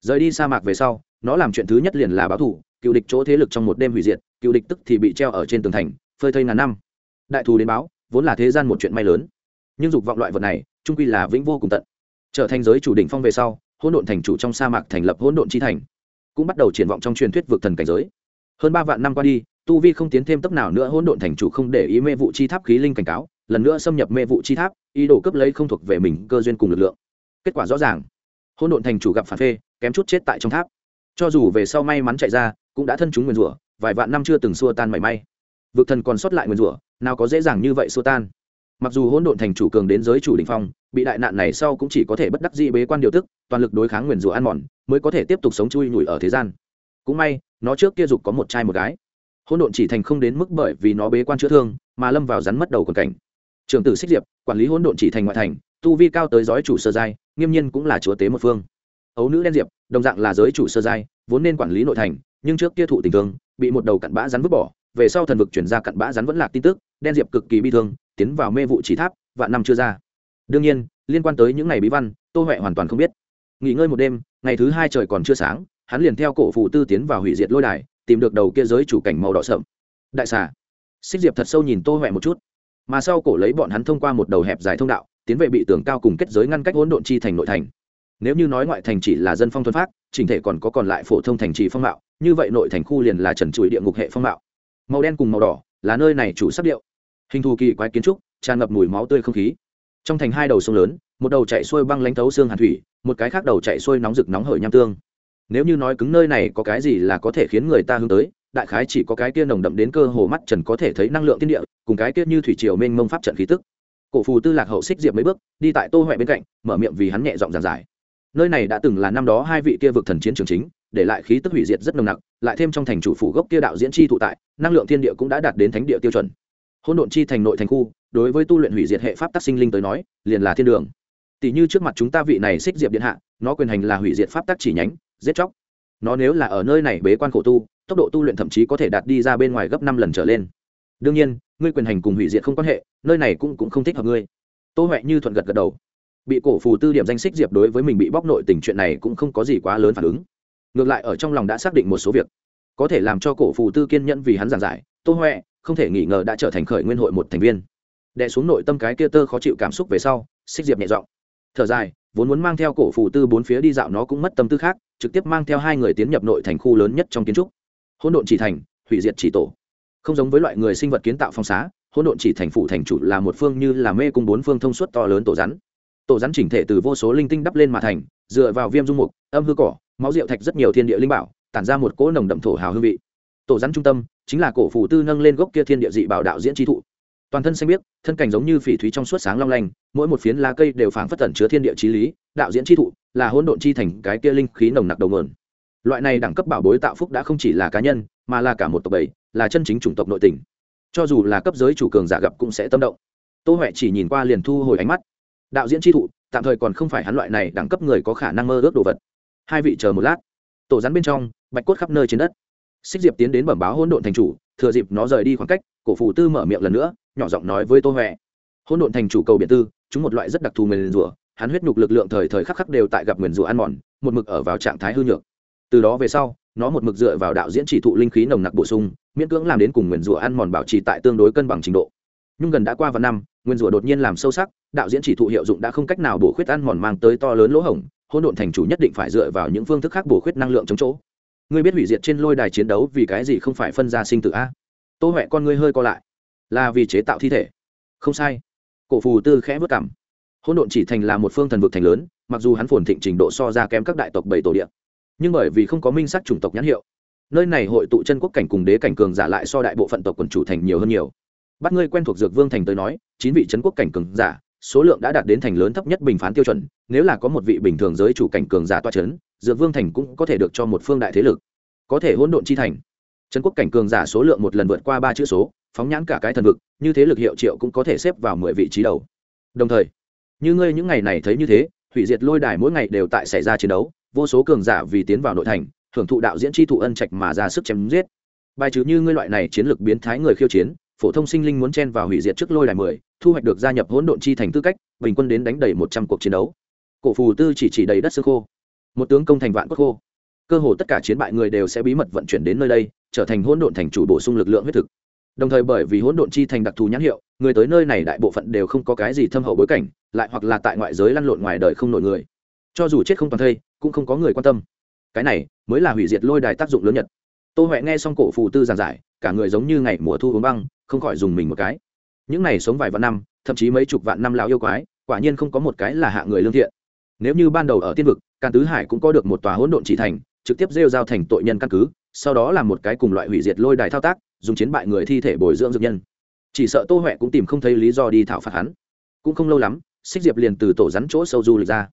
Rời đi sa mạc về sau, nó làm chuyện thứ nhất liền là báo thủ cựu địch chỗ thế lực trong một đêm hủy diệt, cựu địch tức thì bị treo ở trên tường thành, phơi thây ngàn năm. Đại thù đến báo, vốn là thế gian một chuyện may lớn. Nhưng dục vọng loại vật này trung quy là vĩnh vô cùng tận. Trở thành giới chủ đỉnh phong về sau, hỗn độn thành chủ trong sa mạc thành lập hỗn độn chi thành, cũng bắt đầu triển vọng trong truyền thuyết vực thần cảnh giới. Hơn ba vạn năm qua đi, tu vi không tiến thêm tốc nào nữa, hỗn độn thành chủ không để ý mê vụ chi tháp khí linh cảnh cáo, lần nữa xâm nhập mê vụ chi tháp, ý đồ cướp lấy không thuộc về mình cơ duyên cùng lực lượng. Kết quả rõ ràng, hỗn độn thành chủ gặp phản phê, kém chút chết tại trong tháp. Cho dù về sau may mắn chạy ra, cũng đã thân chúng nguyền rủa, vài vạn năm chưa từng xua tan mảy may. Vực thần còn sót lại nguyền rủa, nào có dễ dàng như vậy xua tan mặc dù hỗn độn thành chủ cường đến giới chủ đình phong, bị đại nạn này sau cũng chỉ có thể bất đắc dĩ bế quan điều tức, toàn lực đối kháng nguyền rủa ăn mòn, mới có thể tiếp tục sống chui nhủi ở thế gian. Cũng may, nó trước kia dục có một trai một gái. Hỗn độn chỉ thành không đến mức bởi vì nó bế quan chữa thương, mà lâm vào rắn mất đầu quần cảnh. Trường tử xích diệp, quản lý hỗn độn chỉ thành ngoại thành, tu vi cao tới giới chủ sơ giai, nghiêm nhiên cũng là chúa tế một phương. Ấu nữ đen diệp, đồng dạng là giới chủ sơ giai, vốn nên quản lý nội thành, nhưng trước kia thụ tình thương, bị một đầu cặn bã rắn vứt bỏ, về sau thần vực chuyển ra cặn bã rắn vẫn lạc tin tức đen diệp cực kỳ bi thương, tiến vào mê vụ chỉ tháp, vạn năm chưa ra. Đương nhiên, liên quan tới những ngày bí văn, tô huệ hoàn toàn không biết. Nghỉ ngơi một đêm, ngày thứ hai trời còn chưa sáng, hắn liền theo cổ phụ tư tiến vào hủy diệt lôi đài, tìm được đầu kia giới chủ cảnh màu đỏ sậm. Đại xà. Xích diệp thật sâu nhìn tô huệ một chút. Mà sau cổ lấy bọn hắn thông qua một đầu hẹp dài thông đạo, tiến về bị tường cao cùng kết giới ngăn cách hỗn độn chi thành nội thành. Nếu như nói ngoại thành chỉ là dân phong thuần phát chỉnh thể còn có còn lại phổ thông thành trì phong mạo, như vậy nội thành khu liền là trần chuỗi địa ngục hệ phong mạo. Màu đen cùng màu đỏ là nơi này chủ sắc điệu. Hình thù kỳ quái kiến trúc, tràn ngập mùi máu tươi không khí. Trong thành hai đầu sông lớn, một đầu chạy xuôi băng lãnh thấu xương hàn thủy, một cái khác đầu chạy xuôi nóng rực nóng hởi nham tương. Nếu như nói cứng nơi này có cái gì là có thể khiến người ta hướng tới, đại khái chỉ có cái kia nồng đậm đến cơ hồ mắt trần có thể thấy năng lượng tiên địa, cùng cái kia như thủy triều mênh mông pháp trận khí tức. Cổ phù tư lạc hậu xích diệp mấy bước, đi tại tô huệ bên cạnh, mở miệng vì hắn nhẹ giọng giàn giải. Nơi này đã từng là năm đó hai vị kia vực thần chiến trường chính để lại khí tức hủy diệt rất nồng nặc, lại thêm trong thành chủ phủ gốc kia đạo diễn chi thụ tại, năng lượng thiên địa cũng đã đạt đến thánh địa tiêu chuẩn. Hỗn độn chi thành nội thành khu, đối với tu luyện hủy diệt hệ pháp tác sinh linh tới nói, liền là thiên đường. Tỷ như trước mặt chúng ta vị này xích diệp điện hạ, nó quyền hành là hủy diệt pháp tác chỉ nhánh, giết chóc. Nó nếu là ở nơi này bế quan khổ tu, tốc độ tu luyện thậm chí có thể đạt đi ra bên ngoài gấp năm lần trở lên. Đương nhiên, ngươi quyền hành cùng hủy diệt không quan hệ, nơi này cũng cũng không thích hợp ngươi. Tô huệ như thuận gật gật đầu. Bị cổ phù tư điểm danh xích diệp đối với mình bị bóc nội tình chuyện này cũng không có gì quá lớn phản ứng ngược lại ở trong lòng đã xác định một số việc. Có thể làm cho cổ phù tư kiên nhẫn vì hắn giảng giải, tô huệ không thể nghi ngờ đã trở thành khởi nguyên hội một thành viên. Đè xuống nội tâm cái kia tơ khó chịu cảm xúc về sau, xích diệp nhẹ giọng, thở dài, vốn muốn mang theo cổ phù tư bốn phía đi dạo nó cũng mất tâm tư khác, trực tiếp mang theo hai người tiến nhập nội thành khu lớn nhất trong kiến trúc. Hỗn độn chỉ thành, hủy diệt chỉ tổ. Không giống với loại người sinh vật kiến tạo phong xá, hỗn độn chỉ thành phủ thành chủ là một phương như là mê cung bốn phương thông suốt to lớn tổ rắn. Tổ rắn chỉnh thể từ vô số linh tinh đắp lên mà thành, dựa vào viêm dung mục, âm hư cỏ máu rượu thạch rất nhiều thiên địa linh bảo tản ra một cỗ nồng đậm thổ hào hương vị. Tổ rắn trung tâm chính là cổ phủ tư nâng lên gốc kia thiên địa dị bảo đạo diễn tri thụ. Toàn thân xanh biếc thân cảnh giống như phỉ thúy trong suốt sáng long lanh mỗi một phiến lá cây đều phảng phất tẩn chứa thiên địa trí lý đạo diễn chi thụ là hỗn độn chi thành cái kia linh khí nồng nặc đầu nguồn. Loại này đẳng cấp bảo bối tạo phúc đã không chỉ là cá nhân mà là cả một tộc bảy, là chân chính chủng tộc nội tình. Cho dù là cấp giới chủ cường giả gặp cũng sẽ tâm động. Tô huệ chỉ nhìn qua liền thu hồi ánh mắt. Đạo diễn chi thụ tạm thời còn không phải hắn loại này đẳng cấp người có khả năng mơ ước đồ vật hai vị chờ một lát. Tổ rắn bên trong, bạch cốt khắp nơi trên đất. Xích diệp tiến đến bẩm báo hỗn độn thành chủ, thừa dịp nó rời đi khoảng cách, cổ phủ tư mở miệng lần nữa, nhỏ giọng nói với tô huệ. Hỗn độn thành chủ cầu biệt tư, chúng một loại rất đặc thù nguyền rủa, hắn huyết nhục lực lượng thời thời khắc khắc đều tại gặp nguyền rủa ăn mòn, một mực ở vào trạng thái hư nhược. Từ đó về sau, nó một mực dựa vào đạo diễn chỉ thụ linh khí nồng nặc bổ sung, miễn cưỡng làm đến cùng nguyền rủa ăn mòn bảo trì tại tương đối cân bằng trình độ. Nhưng gần đã qua vào năm, nguyên rủa đột nhiên làm sâu sắc, đạo diễn chỉ thụ hiệu dụng đã không cách nào bổ khuyết ăn mòn mang tới to lớn lỗ hổng hỗn độn thành chủ nhất định phải dựa vào những phương thức khác bổ khuyết năng lượng chống chỗ. Ngươi biết hủy diệt trên lôi đài chiến đấu vì cái gì không phải phân ra sinh tử a? Tô huệ con ngươi hơi co lại. Là vì chế tạo thi thể. Không sai. Cổ phù tư khẽ vất cảm. Hỗn độn chỉ thành là một phương thần vực thành lớn, mặc dù hắn phồn thịnh trình độ so ra kém các đại tộc bảy tổ địa. Nhưng bởi vì không có minh sắc chủng tộc nhãn hiệu, nơi này hội tụ chân quốc cảnh cùng đế cảnh cường giả lại so đại bộ phận tộc quần chủ thành nhiều hơn nhiều. Bắt ngươi quen thuộc dược vương thành tới nói, chín vị trấn quốc cảnh cường giả số lượng đã đạt đến thành lớn thấp nhất bình phán tiêu chuẩn, nếu là có một vị bình thường giới chủ cảnh cường giả toa trấn dược vương thành cũng có thể được cho một phương đại thế lực, có thể hỗn độn chi thành. Trấn quốc cảnh cường giả số lượng một lần vượt qua ba chữ số, phóng nhãn cả cái thần vực, như thế lực hiệu triệu cũng có thể xếp vào mười vị trí đầu. Đồng thời, như ngươi những ngày này thấy như thế, hủy diệt lôi đài mỗi ngày đều tại xảy ra chiến đấu, vô số cường giả vì tiến vào nội thành, hưởng thụ đạo diễn tri thụ ân trạch mà ra sức chém giết. Bài trừ như ngươi loại này chiến lược biến thái người khiêu chiến phổ thông sinh linh muốn chen vào hủy diệt trước lôi đài mười, thu hoạch được gia nhập hỗn độn chi thành tư cách, bình quân đến đánh đầy một trăm cuộc chiến đấu. Cổ phù tư chỉ chỉ đầy đất xương khô. Một tướng công thành vạn quốc khô. Cơ hồ tất cả chiến bại người đều sẽ bí mật vận chuyển đến nơi đây, trở thành hỗn độn thành chủ bổ sung lực lượng huyết thực. Đồng thời bởi vì hỗn độn chi thành đặc thù nhãn hiệu, người tới nơi này đại bộ phận đều không có cái gì thâm hậu bối cảnh, lại hoặc là tại ngoại giới lăn lộn ngoài đời không nổi người. Cho dù chết không toàn thây, cũng không có người quan tâm. Cái này mới là hủy diệt lôi đài tác dụng lớn nhất. Tô huệ nghe xong cổ phù tư giảng giải, cả người giống như ngày mùa thu uống băng không khỏi dùng mình một cái. Những này sống vài vạn năm, thậm chí mấy chục vạn năm lão yêu quái, quả nhiên không có một cái là hạ người lương thiện. Nếu như ban đầu ở tiên vực, càn tứ hải cũng có được một tòa hỗn độn chỉ thành, trực tiếp rêu giao thành tội nhân căn cứ, sau đó là một cái cùng loại hủy diệt lôi đài thao tác, dùng chiến bại người thi thể bồi dưỡng dược nhân. Chỉ sợ tô huệ cũng tìm không thấy lý do đi thảo phạt hắn. Cũng không lâu lắm, xích diệp liền từ tổ rắn chỗ sâu du lịch ra.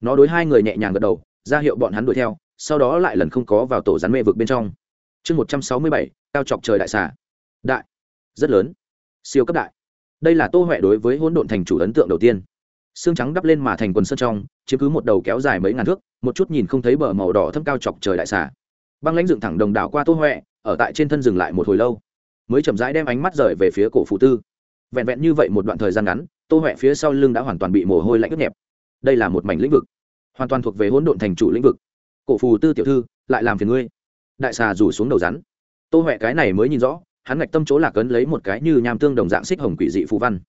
Nó đối hai người nhẹ nhàng gật đầu, ra hiệu bọn hắn đuổi theo, sau đó lại lần không có vào tổ rắn mê vực bên trong. Chương một trăm sáu mươi bảy, cao chọc trời đại xà. Đại rất lớn. Siêu cấp đại. Đây là tô huệ đối với hỗn độn thành chủ ấn tượng đầu tiên. Xương trắng đắp lên mà thành quần sơn trong, chiếm cứ một đầu kéo dài mấy ngàn thước, một chút nhìn không thấy bờ màu đỏ thâm cao chọc trời đại xà. Băng lãnh dựng thẳng đồng đảo qua tô huệ, ở tại trên thân dừng lại một hồi lâu. Mới chậm rãi đem ánh mắt rời về phía cổ phụ tư. Vẹn vẹn như vậy một đoạn thời gian ngắn, tô huệ phía sau lưng đã hoàn toàn bị mồ hôi lạnh ướt nhẹp. Đây là một mảnh lĩnh vực, hoàn toàn thuộc về hỗn độn thành chủ lĩnh vực. Cổ phù tư tiểu thư, lại làm phiền ngươi. Đại xà rủ xuống đầu rắn. Tô huệ cái này mới nhìn rõ hắn ngạch tâm chỗ lạc ấn lấy một cái như nham tương đồng dạng xích hồng quỷ dị phù văn.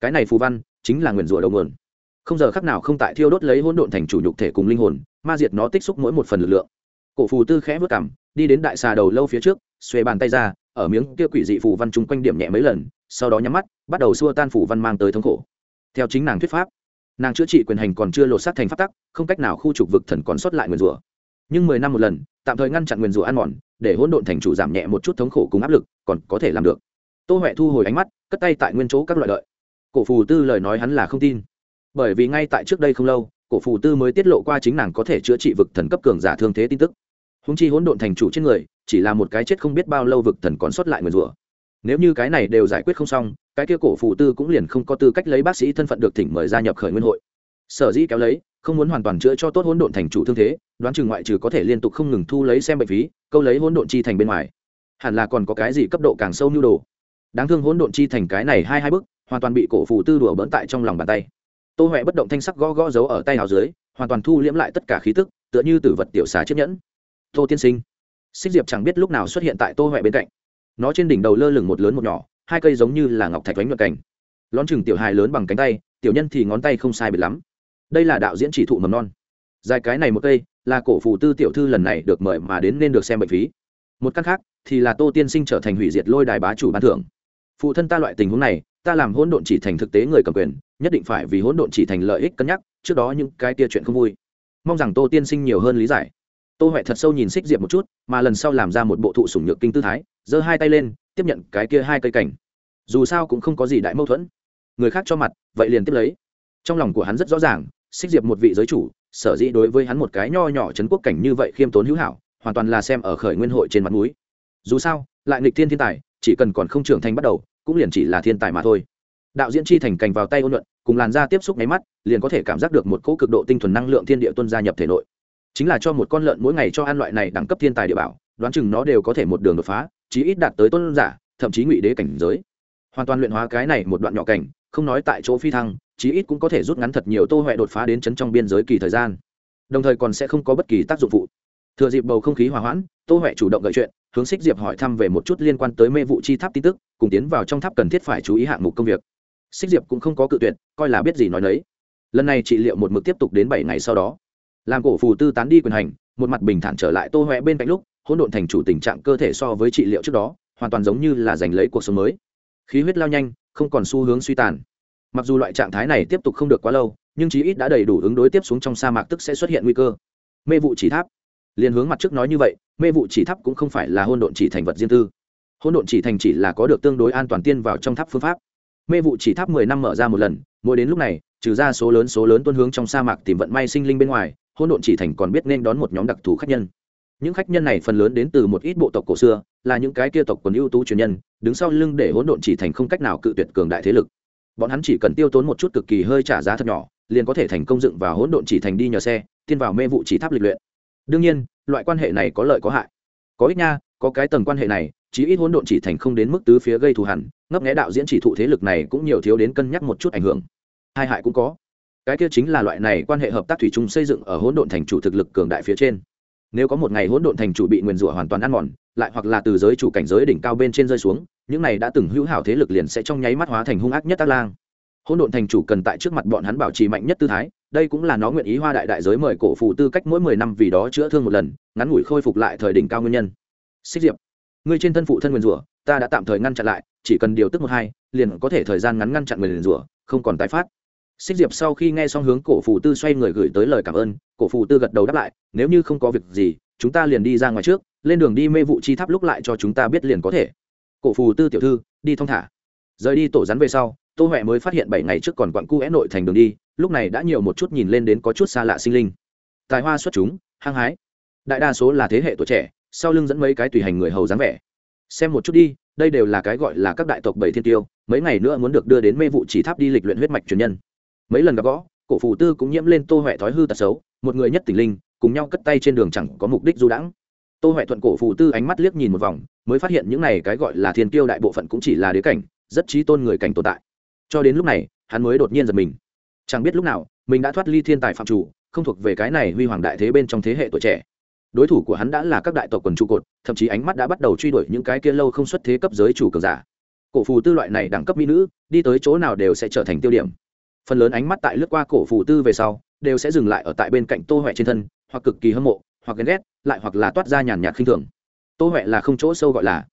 Cái này phù văn chính là nguyền rủa đầu nguồn. Không giờ khắc nào không tại thiêu đốt lấy hỗn độn thành chủ nhục thể cùng linh hồn, ma diệt nó tích xúc mỗi một phần lực lượng. Cổ phù tư khẽ vớt cảm đi đến đại xà đầu lâu phía trước xuê bàn tay ra, ở miếng kia quỷ dị phù văn chung quanh điểm nhẹ mấy lần, sau đó nhắm mắt, bắt đầu xua tan phù văn mang tới thống khổ. Theo chính nàng thuyết pháp, nàng chữa trị quyền hành còn chưa lột xác thành pháp tắc, không cách nào khu trục vực thần còn sót lại nguyền rủa. Nhưng mười năm một lần, tạm thời ngăn chặn nguyền rủa ăn mòn để hỗn độn thành chủ giảm nhẹ một chút thống khổ cùng áp lực, còn có thể làm được. Tô huệ thu hồi ánh mắt, cất tay tại nguyên chỗ các loại lợi cổ phù tư lời nói hắn là không tin. Bởi vì ngay tại trước đây không lâu, cổ phù tư mới tiết lộ qua chính nàng có thể chữa trị vực thần cấp cường giả thương thế tin tức. Húng chi hỗn độn thành chủ trên người, chỉ là một cái chết không biết bao lâu vực thần còn sót lại người rủa nếu như cái này đều giải quyết không xong, cái kia cổ phù tư cũng liền không có tư cách lấy bác sĩ thân phận được thỉnh mời gia nhập khởi nguyên hội. Sở dĩ kéo lấy không muốn hoàn toàn chữa cho tốt hỗn độn thành chủ thương thế, đoán chừng ngoại trừ có thể liên tục không ngừng thu lấy xem bệnh phí, câu lấy hỗn độn chi thành bên ngoài. Hẳn là còn có cái gì cấp độ càng sâu nhu đồ. Đáng thương hỗn độn chi thành cái này hai hai bước, hoàn toàn bị cổ phù tư đùa bỡn tại trong lòng bàn tay. Tô huệ bất động thanh sắc gõ gõ giấu ở tay áo dưới, hoàn toàn thu liễm lại tất cả khí tức, tựa như tử vật tiểu xá chiếc nhẫn. Tô tiên sinh, xích diệp chẳng biết lúc nào xuất hiện tại tô huệ bên cạnh. Nó trên đỉnh đầu lơ lửng một lớn một nhỏ, hai cây giống như là ngọc thạch vánh ngược cảnh lón chừng tiểu hài lớn bằng cánh tay, tiểu nhân thì ngón tay không sai biệt lắm đây là đạo diễn chỉ thụ mầm non. Dài cái này một cây, là cổ phù tư tiểu thư lần này được mời mà đến nên được xem bệnh phí. Một căn khác, thì là tô tiên sinh trở thành hủy diệt lôi đài bá chủ ban thưởng. Phụ thân ta loại tình huống này, ta làm hỗn độn chỉ thành thực tế người cầm quyền, nhất định phải vì hỗn độn chỉ thành lợi ích cân nhắc, trước đó những cái tia chuyện không vui. Mong rằng tô tiên sinh nhiều hơn lý giải. Tô huệ thật sâu nhìn xích diệp một chút, mà lần sau làm ra một bộ thụ sủng nhược kinh tư thái, giơ hai tay lên, tiếp nhận cái kia hai cây cảnh. Dù sao cũng không có gì đại mâu thuẫn. Người khác cho mặt, vậy liền tiếp lấy. Trong lòng của hắn rất rõ ràng xích diệp một vị giới chủ, sở dĩ đối với hắn một cái nho nhỏ trấn quốc cảnh như vậy khiêm tốn hữu hảo, hoàn toàn là xem ở khởi nguyên hội trên mặt núi dù sao, lại nghịch thiên thiên tài, chỉ cần còn không trưởng thành bắt đầu, cũng liền chỉ là thiên tài mà thôi. Đạo diễn chi thành cành vào tay ôn luận, cùng làn da tiếp xúc máy mắt, liền có thể cảm giác được một cỗ cực độ tinh thuần năng lượng thiên địa tuân gia nhập thể nội. Chính là cho một con lợn mỗi ngày cho ăn loại này đẳng cấp thiên tài địa bảo, đoán chừng nó đều có thể một đường đột phá, chí ít đạt tới tôn giả, thậm chí ngụy đế cảnh giới. Hoàn toàn luyện hóa cái này một đoạn nhỏ cảnh không nói tại chỗ phi thăng, chí ít cũng có thể rút ngắn thật nhiều tô huệ đột phá đến chấn trong biên giới kỳ thời gian. Đồng thời còn sẽ không có bất kỳ tác dụng phụ. Thừa dịp bầu không khí hòa hoãn, tô huệ chủ động gợi chuyện, hướng xích diệp hỏi thăm về một chút liên quan tới mê vụ chi tháp tin tức, cùng tiến vào trong tháp cần thiết phải chú ý hạng mục công việc. Xích diệp cũng không có cự tuyệt, coi là biết gì nói nấy. lần này trị liệu một mực tiếp tục đến bảy ngày sau đó. Làm cổ phù tư tán đi quyền hành, một mặt bình thản trở lại tô huệ bên cạnh lúc, hỗn độn thành chủ tình trạng cơ thể so với trị liệu trước đó, hoàn toàn giống như là giành lấy cuộc sống mới. Khí huyết lao nhanh không còn xu hướng suy tàn. Mặc dù loại trạng thái này tiếp tục không được quá lâu, nhưng chí ít đã đầy đủ ứng đối tiếp xuống trong sa mạc tức sẽ xuất hiện nguy cơ. Mê vụ chỉ tháp. Liền hướng mặt trước nói như vậy, mê vụ chỉ tháp cũng không phải là hôn độn chỉ thành vật riêng tư. Hôn độn chỉ thành chỉ là có được tương đối an toàn tiên vào trong tháp phương pháp. Mê vụ chỉ tháp mười năm mở ra một lần, mỗi đến lúc này, trừ ra số lớn số lớn tuân hướng trong sa mạc tìm vận may sinh linh bên ngoài, hôn độn chỉ thành còn biết nên đón một nhóm đặc thù khách nhân những khách nhân này phần lớn đến từ một ít bộ tộc cổ xưa, là những cái kia tộc quần ưu tú truyền nhân, đứng sau lưng để hỗn độn chỉ thành không cách nào cự tuyệt cường đại thế lực. Bọn hắn chỉ cần tiêu tốn một chút cực kỳ hơi trả giá thật nhỏ, liền có thể thành công dựng vào hỗn độn chỉ thành đi nhờ xe tiên vào mê vụ chỉ tháp lịch luyện. Đương nhiên, loại quan hệ này có lợi có hại. Có ít nha, có cái tầng quan hệ này, chí ít hỗn độn chỉ thành không đến mức tứ phía gây thù hẳn, ngấp nghé đạo diễn chỉ thụ thế lực này cũng nhiều thiếu đến cân nhắc một chút ảnh hưởng. Hai hại cũng có. Cái kia chính là loại này quan hệ hợp tác thủy chung xây dựng ở hỗn độn thành chủ thực lực cường đại phía trên nếu có một ngày hỗn độn thành chủ bị nguyền rủa hoàn toàn ăn mòn, lại hoặc là từ giới chủ cảnh giới đỉnh cao bên trên rơi xuống, những này đã từng hữu hảo thế lực liền sẽ trong nháy mắt hóa thành hung ác nhất tác lang. Hỗn độn thành chủ cần tại trước mặt bọn hắn bảo trì mạnh nhất tư thái, đây cũng là nó nguyện ý hoa đại đại giới mời cổ phụ tư cách mỗi mười năm vì đó chữa thương một lần, ngắn ngủi khôi phục lại thời đỉnh cao nguyên nhân. Xích diệp, ngươi trên thân phụ thân nguyền rủa, ta đã tạm thời ngăn chặn lại, chỉ cần điều tức một hai, liền có thể thời gian ngắn ngăn chặn nguyền rủa, không còn tái phát xích diệp sau khi nghe xong hướng cổ phù tư xoay người gửi tới lời cảm ơn, cổ phù tư gật đầu đáp lại, nếu như không có việc gì, chúng ta liền đi ra ngoài trước, lên đường đi mê vụ chi tháp lúc lại cho chúng ta biết liền có thể. Cổ phù tư tiểu thư, đi thong thả. Rời đi tổ rắn về sau, tô huệ mới phát hiện bảy ngày trước còn quặn cu é nội thành đường đi, lúc này đã nhiều một chút nhìn lên đến có chút xa lạ sinh linh. Tài hoa xuất chúng, hăng hái. Đại đa số là thế hệ tuổi trẻ, sau lưng dẫn mấy cái tùy hành người hầu dáng vẻ. Xem một chút đi, đây đều là cái gọi là các đại tộc bảy thiên tiêu, mấy ngày nữa muốn được đưa đến mê vụ chỉ tháp đi lịch luyện huyết mạch truyền nhân mấy lần gặp gõ, cổ phù tư cũng nhiễm lên tô huệ thói hư tật xấu, một người nhất tình linh, cùng nhau cất tay trên đường chẳng có mục đích du đãng. Tô huệ thuận cổ phù tư ánh mắt liếc nhìn một vòng, mới phát hiện những này cái gọi là thiên tiêu đại bộ phận cũng chỉ là đế cảnh, rất trí tôn người cảnh tồn tại. Cho đến lúc này, hắn mới đột nhiên giật mình. Chẳng biết lúc nào, mình đã thoát ly thiên tài phạm chủ, không thuộc về cái này huy hoàng đại thế bên trong thế hệ tuổi trẻ. Đối thủ của hắn đã là các đại tộc quần trụ cột, thậm chí ánh mắt đã bắt đầu truy đuổi những cái kia lâu không xuất thế cấp giới chủ cường giả. Cổ phù tư loại này đẳng cấp mỹ nữ, đi tới chỗ nào đều sẽ trở thành tiêu điểm phần lớn ánh mắt tại lướt qua cổ phù tư về sau, đều sẽ dừng lại ở tại bên cạnh tô huệ trên thân, hoặc cực kỳ hâm mộ, hoặc ghen ghét, lại hoặc là toát ra nhàn nhạt khinh thường. Tô huệ là không chỗ sâu gọi là.